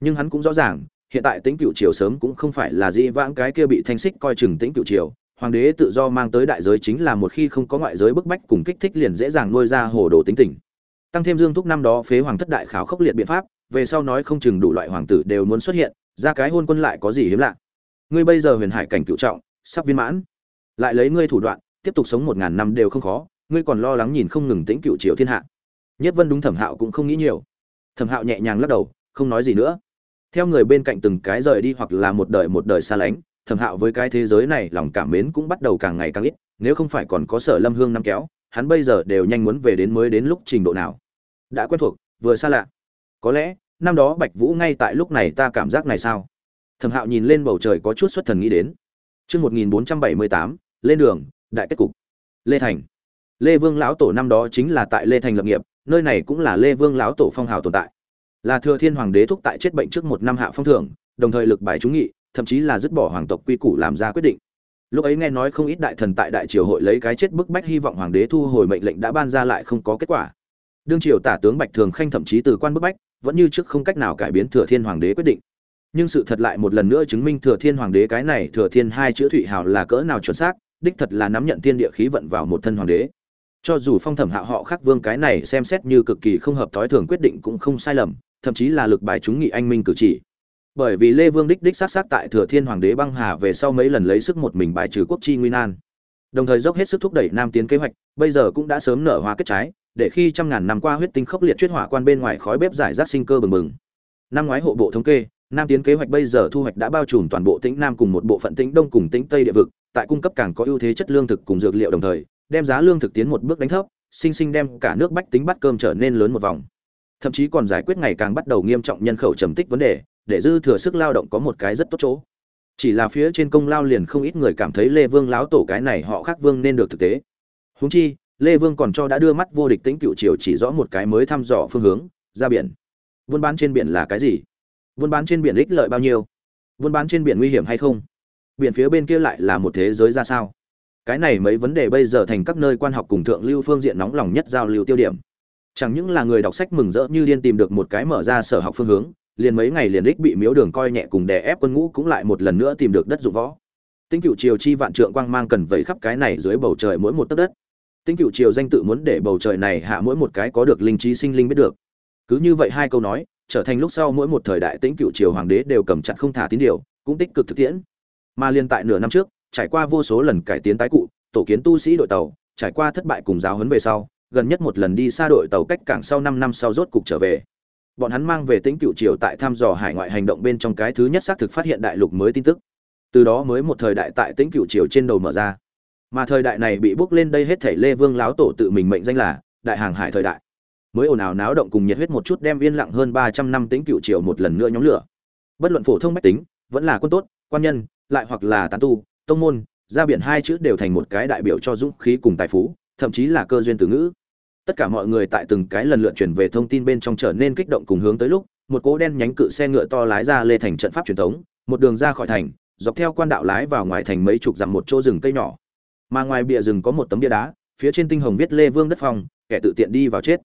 Nhưng hắn cũng rõ ràng, hiện tại tính cựu triều sớm cũng không phải là dĩ vãng cái kia bị thanh xích coi chừng tính cựu triều. Hoàng đế tự do mang tới đại giới chính là một khi không có ngoại giới bức bách cùng kích thích liền dễ dàng nuôi ra hồ đồ tính tình. Tăng thêm dương thúc năm đó phế hoàng thất đại khảo khốc liệt biện pháp, về sau nói không chừng đủ loại hoàng tử đều muốn xuất hiện, ra cái hôn quân lại có gì hiếm lạ. Ngươi bây giờ huyền hải cảnh cựu trọng, sắp viên mãn. Lại lấy ngươi thủ đoạn, tiếp tục sống một ngàn năm đều không khó ngươi còn lo lắng nhìn không ngừng tĩnh cựu triều thiên hạ. Nhất vân đúng thẩm hạo cũng không nghĩ nhiều. Thẩm hạo nhẹ nhàng lắc đầu không nói gì nữa. Theo người bên cạnh từng cái rời đi hoặc là một đời một đời xa lánh thẩm hạo với cái thế giới này lòng cảm mến cũng bắt đầu càng ngày càng ít nếu không phải còn có sở lâm hương năm kéo hắn bây giờ đều nhanh muốn về đến mới đến lúc trình độ nào. Đã quen thuộc vừa xa lạ. Có lẽ năm đó bạch vũ ngay tại lúc này ta cảm giác này sao? Thẩm hạo nhìn lên bầu trời có chút xuất thần nghĩ đến. Trước 1478, lên đường, đại kết cục. Lê Thành. Lê Vương lão tổ năm đó chính là tại Lê Thành lập nghiệp, nơi này cũng là Lê Vương lão tổ phong hào tồn tại. Là Thừa Thiên Hoàng đế thúc tại chết bệnh trước một năm hạ phong thưởng, đồng thời lực bài chúng nghị, thậm chí là dứt bỏ hoàng tộc quy củ làm ra quyết định. Lúc ấy nghe nói không ít đại thần tại đại triều hội lấy cái chết bức bách hy vọng hoàng đế thu hồi mệnh lệnh đã ban ra lại không có kết quả. Đương triều tả tướng Bạch Thường Khanh thậm chí từ quan bức bách, vẫn như trước không cách nào cải biến Thừa Thiên Hoàng đế quyết định. Nhưng sự thật lại một lần nữa chứng minh Thừa Thiên Hoàng đế cái này Thừa Thiên hai chữ thụy hào là cỡ nào chuẩn xác, đích thật là nắm nhận thiên địa khí vận vào một thân hoàng đế cho dù phong thẩm hạ họ khác vương cái này xem xét như cực kỳ không hợp thói thường quyết định cũng không sai lầm, thậm chí là lực bài chúng nghị anh minh cử chỉ. Bởi vì lê vương đích đích sát sát tại thừa thiên hoàng đế băng hà về sau mấy lần lấy sức một mình bài trừ quốc chi nguy nan. Đồng thời dốc hết sức thúc đẩy nam tiến kế hoạch, bây giờ cũng đã sớm nở hoa kết trái, để khi trăm ngàn năm qua huyết tinh khốc liệt chuyết hỏa quan bên ngoài khói bếp giải rác sinh cơ bừng bừng. Năm ngoái hộ bộ thống kê, nam tiến kế hoạch bây giờ thu hoạch đã bao trùm toàn bộ tĩnh nam cùng một bộ phận tĩnh đông cùng tĩnh tây địa vực, tại cung cấp càng có ưu thế chất lương thực cùng dược liệu đồng thời đem giá lương thực tiến một bước đánh thấp, sinh sinh đem cả nước bách tính bắt cơm trở nên lớn một vòng. Thậm chí còn giải quyết ngày càng bắt đầu nghiêm trọng nhân khẩu trầm tích vấn đề, để dư thừa sức lao động có một cái rất tốt chỗ. Chỉ là phía trên công lao liền không ít người cảm thấy Lê Vương láo tổ cái này họ khác vương nên được thực tế. Huống chi, Lê Vương còn cho đã đưa mắt vô địch tính cựu triều chỉ rõ một cái mới thăm dò phương hướng, ra biển. Buôn bán trên biển là cái gì? Buôn bán trên biển ích lợi bao nhiêu? Buôn bán trên biển nguy hiểm hay không? Biển phía bên kia lại là một thế giới ra sao? Cái này mấy vấn đề bây giờ thành các nơi quan học cùng thượng lưu phương diện nóng lòng nhất giao lưu tiêu điểm. Chẳng những là người đọc sách mừng rỡ như điên tìm được một cái mở ra sở học phương hướng, liền mấy ngày liền đích bị miếu đường coi nhẹ cùng đè ép quân ngũ cũng lại một lần nữa tìm được đất dụng võ. Tinh cựu triều chi vạn trượng quang mang cần vẩy khắp cái này dưới bầu trời mỗi một tấc đất. Tinh cựu triều danh tự muốn để bầu trời này hạ mỗi một cái có được linh trí sinh linh biết được. Cứ như vậy hai câu nói, trở thành lúc sau mỗi một thời đại tinh cựu triều hoàng đế đều cầm chặt không thả tín điều, cũng tích cực thực tiễn. Mà liên tại nửa năm trước trải qua vô số lần cải tiến tái cụ, tổ kiến tu sĩ đội tàu, trải qua thất bại cùng giáo huấn về sau, gần nhất một lần đi xa đội tàu cách cảng sau 5 năm sau rốt cục trở về. Bọn hắn mang về tính cựu triều tại thăm dò hải ngoại hành động bên trong cái thứ nhất xác thực phát hiện đại lục mới tin tức. Từ đó mới một thời đại tại tính cựu triều trên đầu mở ra. Mà thời đại này bị bước lên đây hết thảy Lê Vương láo tổ tự mình mệnh danh là đại hàng hải thời đại. Mới ồn ào náo động cùng nhiệt huyết một chút đem yên lặng hơn 300 năm tính cựu triều một lần nữa nhóm lửa. Bất luận phổ thông bách tính, vẫn là quân tốt, quan nhân, lại hoặc là tán tu, tông môn, ra biển hai chữ đều thành một cái đại biểu cho dũng khí cùng tài phú, thậm chí là cơ duyên từ ngữ. Tất cả mọi người tại từng cái lần lượt chuyển về thông tin bên trong trở nên kích động cùng hướng tới lúc, một cỗ đen nhánh cự xe ngựa to lái ra lê thành trận pháp truyền thống, một đường ra khỏi thành, dọc theo quan đạo lái vào ngoài thành mấy chục dặm một chỗ rừng cây nhỏ. Mà ngoài bìa rừng có một tấm bia đá, phía trên tinh hồng viết lê vương đất phong, kẻ tự tiện đi vào chết.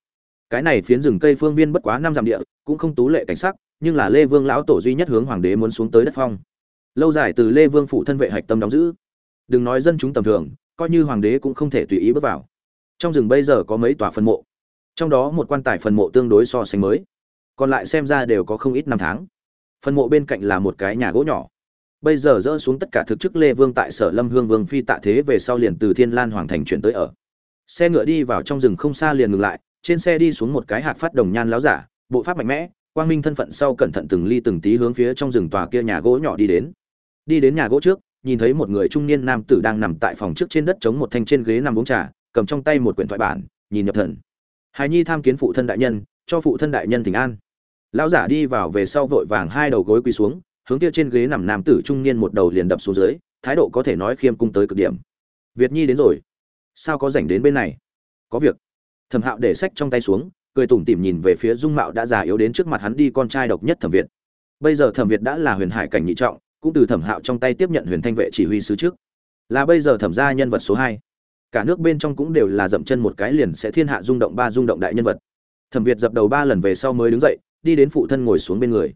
Cái này phiến rừng cây phương viên bất quá năm dặm địa, cũng không tú lệ cảnh sắc, nhưng là lê vương lão tổ duy nhất hướng hoàng đế muốn xuống tới đất phong lâu dài từ lê vương phụ thân vệ hạch tâm đóng giữ. Đừng nói dân chúng tầm thường, coi như hoàng đế cũng không thể tùy ý bước vào. Trong rừng bây giờ có mấy tòa phân mộ. Trong đó một quan tài phần mộ tương đối so sánh mới. Còn lại xem ra đều có không ít năm tháng. Phần mộ bên cạnh là một cái nhà gỗ nhỏ. Bây giờ dỡ xuống tất cả thực chức lê vương tại sở lâm hương vương phi tạ thế về sau liền từ thiên lan hoàng thành chuyển tới ở. Xe ngựa đi vào trong rừng không xa liền ngừng lại, trên xe đi xuống một cái hạt phát đồng nhan láo giả, bộ pháp mạnh mẽ, quang minh thân phận sau cẩn thận từng ly từng tí hướng phía trong rừng tòa kia nhà gỗ nhỏ đi đến đi đến nhà gỗ trước, nhìn thấy một người trung niên nam tử đang nằm tại phòng trước trên đất chống một thanh trên ghế nằm uống trà, cầm trong tay một quyển thoại bản, nhìn nhập thần. Hài nhi tham kiến phụ thân đại nhân, cho phụ thân đại nhân thỉnh an. Lão giả đi vào về sau vội vàng hai đầu gối quỳ xuống, hướng kia trên ghế nằm nam tử trung niên một đầu liền đập xuống dưới, thái độ có thể nói khiêm cung tới cực điểm. Việt nhi đến rồi. Sao có rảnh đến bên này? Có việc. Thẩm hạo để sách trong tay xuống, cười tủm tỉm nhìn về phía dung mạo đã già yếu đến trước mặt hắn đi con trai độc nhất thẩm việt. Bây giờ thẩm việt đã là huyền hải cảnh nhị trọng cũng từ thẩm hạo trong tay tiếp nhận huyền thanh vệ chỉ huy sứ trước. Là bây giờ thẩm gia nhân vật số hai. Cả nước bên trong cũng đều là dậm chân một cái liền sẽ thiên hạ rung động ba rung động đại nhân vật. Thẩm việt dập đầu ba lần về sau mới đứng dậy, đi đến phụ thân ngồi xuống bên người.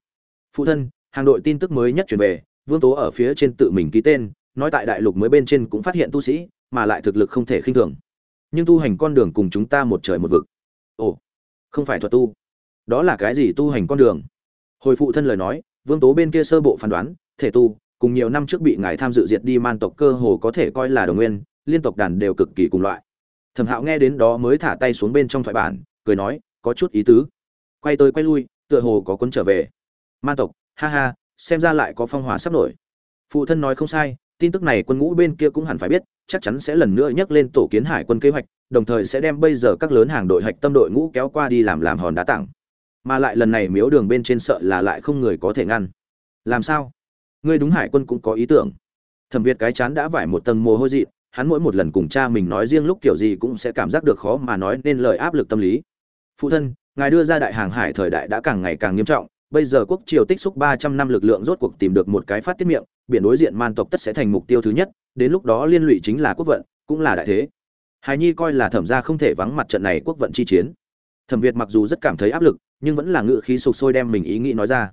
Phụ thân, hàng đội tin tức mới nhất chuyển về, vương tố ở phía trên tự mình ký tên, nói tại đại lục mới bên trên cũng phát hiện tu sĩ, mà lại thực lực không thể khinh thường. Nhưng tu hành con đường cùng chúng ta một trời một vực. Ồ, không phải thuật tu. Đó là cái gì tu hành con đường? Hồi phụ thân lời nói, vương tố bên kia sơ bộ phán đoán thể tu, cùng nhiều năm trước bị ngài tham dự diệt đi man tộc cơ hồ có thể coi là đồng nguyên, liên tộc đàn đều cực kỳ cùng loại. Thẩm hạo nghe đến đó mới thả tay xuống bên trong thoại bản, cười nói, có chút ý tứ. Quay tới quay lui, tựa hồ có cuốn trở về. Man tộc, ha ha, xem ra lại có phong hỏa sắp nổi. Phụ thân nói không sai, tin tức này quân ngũ bên kia cũng hẳn phải biết, chắc chắn sẽ lần nữa nhắc lên tổ kiến hải quân kế hoạch, đồng thời sẽ đem bây giờ các lớn hàng đội hạch tâm đội ngũ kéo qua đi làm làm hòn đá tặng mà lại lần này miếu đường bên trên sợ là lại không người có thể ngăn. Làm sao? Ngươi đúng hải quân cũng có ý tưởng. Thẩm việt cái chán đã vải một tầng mồ hôi dị, hắn mỗi một lần cùng cha mình nói riêng lúc kiểu gì cũng sẽ cảm giác được khó mà nói nên lời áp lực tâm lý. Phụ thân, ngài đưa ra đại hàng hải thời đại đã càng ngày càng nghiêm trọng, bây giờ quốc triều tích xúc ba trăm năm lực lượng rốt cuộc tìm được một cái phát tiết miệng, biển đối diện man tộc tất sẽ thành mục tiêu thứ nhất, đến lúc đó liên lụy chính là quốc vận, cũng là đại thế. Hài nhi coi là thẩm gia không thể vắng mặt trận này quốc vận chi chiến. Thẩm việt mặc dù rất cảm thấy áp lực, nhưng vẫn là ngự khí sục sôi đem mình ý nghĩ nói ra.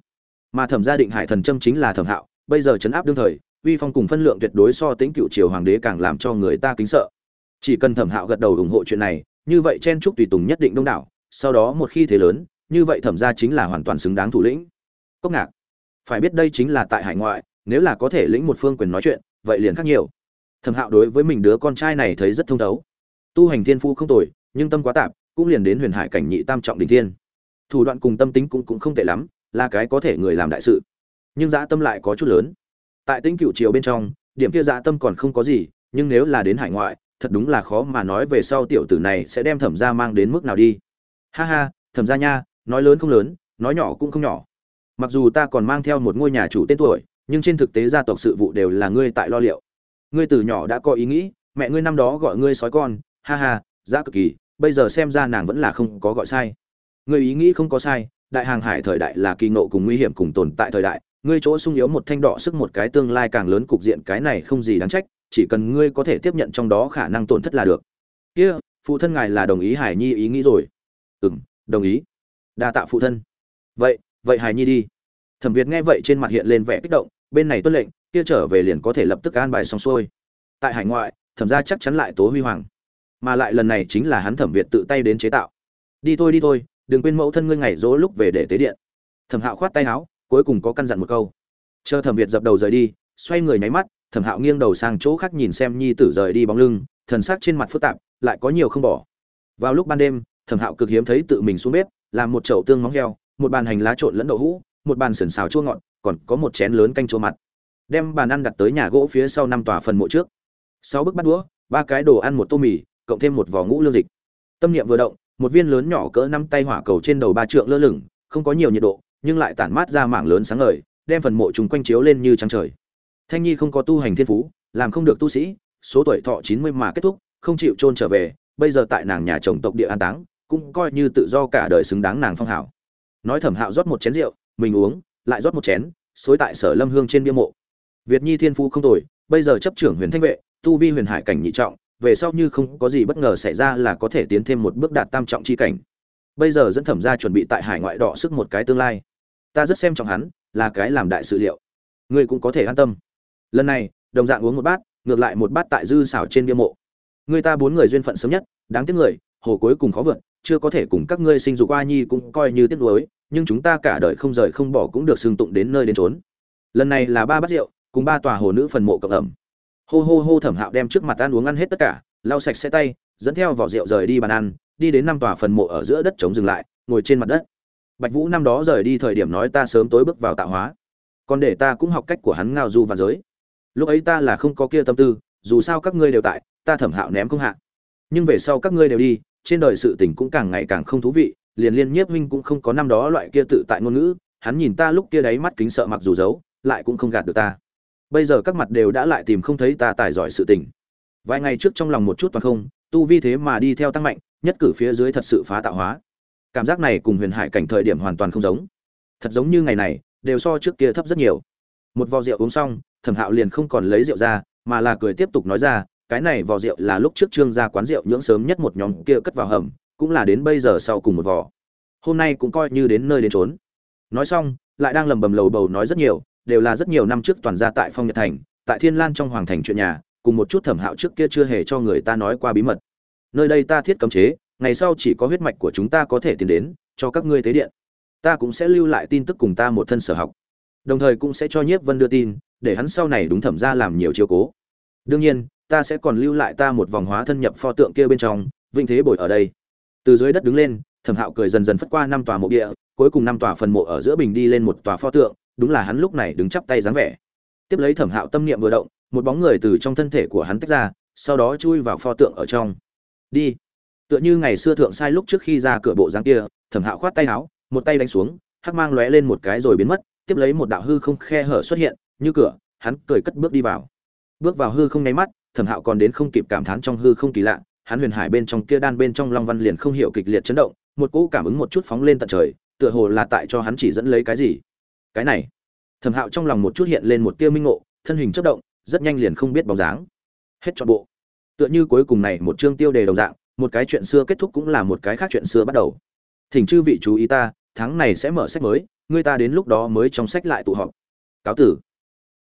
Mà thẩm gia định hải thần châm chính là thẩm hạo bây giờ chấn áp đương thời, uy phong cùng phân lượng tuyệt đối so tính cựu triều hoàng đế càng làm cho người ta kính sợ. Chỉ cần thẩm hạo gật đầu ủng hộ chuyện này, như vậy chen trúc tùy tùng nhất định đông đảo, sau đó một khi thế lớn, như vậy thẩm ra chính là hoàn toàn xứng đáng thủ lĩnh. Cốc ngạc, phải biết đây chính là tại hải ngoại, nếu là có thể lĩnh một phương quyền nói chuyện, vậy liền khác nhiều. Thẩm hạo đối với mình đứa con trai này thấy rất thông thấu. Tu hành thiên phu không tồi, nhưng tâm quá tạp, cũng liền đến huyền hải cảnh nhị tam trọng đình thiên. Thủ đoạn cùng tâm tính cũng cũng không tệ lắm, là cái có thể người làm đại sự nhưng dã tâm lại có chút lớn. Tại Tĩnh cựu triều bên trong, điểm kia dã tâm còn không có gì, nhưng nếu là đến hải ngoại, thật đúng là khó mà nói về sau tiểu tử này sẽ đem thẩm gia mang đến mức nào đi. Ha ha, thẩm gia nha, nói lớn không lớn, nói nhỏ cũng không nhỏ. Mặc dù ta còn mang theo một ngôi nhà chủ tên tuổi, nhưng trên thực tế gia tộc sự vụ đều là ngươi tại lo liệu. Ngươi từ nhỏ đã có ý nghĩ, mẹ ngươi năm đó gọi ngươi sói con, ha ha giá cực kỳ, bây giờ xem ra nàng vẫn là không có gọi sai. Ngươi ý nghĩ không có sai, đại hàng hải thời đại là kỳ nộ cùng nguy hiểm cùng tồn tại thời đại ngươi chỗ sung yếu một thanh đỏ sức một cái tương lai càng lớn cục diện cái này không gì đáng trách, chỉ cần ngươi có thể tiếp nhận trong đó khả năng tổn thất là được. Kia, phụ thân ngài là đồng ý hải nhi ý nghĩ rồi. Ừ m đồng ý. Đa tạ phụ thân. Vậy vậy hải nhi đi. Thẩm việt nghe vậy trên mặt hiện lên vẻ kích động, bên này tuân lệnh, kia trở về liền có thể lập tức an bài xong xuôi. Tại hải ngoại, thẩm ra chắc chắn lại tố huy hoàng. Mà lại lần này chính là hắn thẩm việt tự tay đến chế tạo. Đi thôi đi thôi, đừng quên mẫu thân ngươi ngày dỗ lúc về để tế điện. Thẩm hạo khoát tay áo cuối cùng có căn dặn một câu. Chờ thẩm việt dập đầu rời đi, xoay người nháy mắt, thẩm hạo nghiêng đầu sang chỗ khác nhìn xem nhi tử rời đi bóng lưng, thần sắc trên mặt phức tạp, lại có nhiều không bỏ. Vào lúc ban đêm, thẩm hạo cực hiếm thấy tự mình xuống bếp, làm một chậu tương móng heo, một bàn hành lá trộn lẫn đậu hũ, một bàn sườn xào chua ngọt, còn có một chén lớn canh chua mặt đem bàn ăn đặt tới nhà gỗ phía sau năm tòa phần mộ trước. Sáu bức bắt đũa, ba cái đồ ăn một tô mì, cộng thêm một vỏ ngũ lương dịch. Tâm niệm vừa động, một viên lớn nhỏ cỡ năm tay hỏa cầu trên đầu ba trượng lơ lửng, không có nhiều nhiệt độ nhưng lại tản mát ra mảng lớn sáng ngời, đem phần mộ chúng quanh chiếu lên như trăng trời. Thanh nhi không có tu hành thiên phú, làm không được tu sĩ, số tuổi thọ chín mươi mà kết thúc, không chịu chôn trở về, bây giờ tại nàng nhà chồng tộc địa an táng, cũng coi như tự do cả đời xứng đáng nàng phong hảo. Nói thẩm hạo rót một chén rượu, mình uống, lại rót một chén, xối tại sở lâm hương trên bia mộ. Việt nhi thiên phú không tồi, bây giờ chấp trưởng huyền thanh vệ, tu vi huyền hải cảnh nhị trọng, về sau như không có gì bất ngờ xảy ra là có thể tiến thêm một bước đạt tam trọng chi cảnh. Bây giờ dẫn thẩm gia chuẩn bị tại hải ngoại đọ sức một cái tương lai ta rất xem trọng hắn, là cái làm đại sự liệu. Ngươi cũng có thể an tâm. Lần này, đồng dạng uống một bát, ngược lại một bát tại dư xảo trên bia mộ. Người ta bốn người duyên phận sớm nhất, đáng tiếc người, hồ cuối cùng khó vượt, chưa có thể cùng các ngươi sinh dục qua nhi cũng coi như tiếc nuối, nhưng chúng ta cả đời không rời không bỏ cũng được xưng tụng đến nơi đến trốn lần này là ba bát rượu, cùng ba tòa hồ nữ phần mộ cộng ẩm. Hô hô hô thẩm hạo đem trước mặt ăn uống ăn hết tất cả, lau sạch xe tay, dẫn theo vỏ rượu rời đi bàn ăn, đi đến năm tòa phần mộ ở giữa đất trống dừng lại, ngồi trên mặt đất bạch vũ năm đó rời đi thời điểm nói ta sớm tối bước vào tạo hóa. Còn để ta cũng học cách của hắn ngao du và giới. Lúc ấy ta là không có kia tâm tư, dù sao các ngươi đều tại, ta thẩm hạo ném không hạ. Nhưng về sau các ngươi đều đi, trên đời sự tình cũng càng ngày càng không thú vị, liền liên nhiếp huynh cũng không có năm đó loại kia tự tại ngôn ngữ, hắn nhìn ta lúc kia đáy mắt kính sợ mặc dù giấu, lại cũng không gạt được ta. Bây giờ các mặt đều đã lại tìm không thấy ta tài giỏi sự tình. Vài ngày trước trong lòng một chút toàn không, tu vi thế mà đi theo tăng mạnh, nhất cử phía dưới thật sự phá tạo hóa cảm giác này cùng huyền hải cảnh thời điểm hoàn toàn không giống. Thật giống như ngày này, đều so trước kia thấp rất nhiều. Một vò rượu uống xong, thẩm hạo liền không còn lấy rượu ra, mà là cười tiếp tục nói ra, cái này vò rượu là lúc trước trương ra quán rượu nhưỡng sớm nhất một nhóm kia cất vào hầm, cũng là đến bây giờ sau cùng một vò. Hôm nay cũng coi như đến nơi đến trốn nói xong, lại đang lầm bầm lầu bầu nói rất nhiều, đều là rất nhiều năm trước toàn ra tại phong nhật thành, tại thiên lan trong hoàng thành chuyện nhà, cùng một chút thẩm hạo trước kia chưa hề cho người ta nói qua bí mật. Nơi đây ta thiết cấm chế ngày sau chỉ có huyết mạch của chúng ta có thể tiến đến, cho các ngươi tế điện. Ta cũng sẽ lưu lại tin tức cùng ta một thân sở học. Đồng thời cũng sẽ cho nhiếp vân đưa tin, để hắn sau này đúng thẩm ra làm nhiều chiều cố. Đương nhiên, ta sẽ còn lưu lại ta một vòng hóa thân nhập pho tượng kia bên trong vinh thế bồi ở đây. Từ dưới đất đứng lên, thẩm hạo cười dần dần phất qua năm tòa mộ địa, cuối cùng năm tòa phần mộ ở giữa bình đi lên một tòa pho tượng, đúng là hắn lúc này đứng chắp tay dáng vẻ. Tiếp lấy thẩm hạo tâm niệm vừa động, một bóng người từ trong thân thể của hắn tách ra, sau đó chui vào pho tượng ở trong. Đi tựa như ngày xưa thượng sai lúc trước khi ra cửa bộ dáng kia, thẩm hạo khoát tay áo, một tay đánh xuống, hắc mang lóe lên một cái rồi biến mất, tiếp lấy một đạo hư không khe hở xuất hiện, như cửa, hắn cười cất bước đi vào. Bước vào hư không nháy mắt, thẩm hạo còn đến không kịp cảm thán trong hư không kỳ lạ, hắn huyền hải bên trong kia đan bên trong long văn liền không hiểu kịch liệt chấn động, một cỗ cảm ứng một chút phóng lên tận trời, tựa hồ là tại cho hắn chỉ dẫn lấy cái gì. Cái này, thẩm hạo trong lòng một chút hiện lên một tia minh ngộ, thân hình chất động, rất nhanh liền không biết bóng dáng. Hết trọn bộ. Tựa như cuối cùng này một chương tiêu đề đồng dạng một cái chuyện xưa kết thúc cũng là một cái khác chuyện xưa bắt đầu. Thỉnh chư vị chú ý ta, tháng này sẽ mở sách mới, người ta đến lúc đó mới trong sách lại tụ họp. Cáo tử.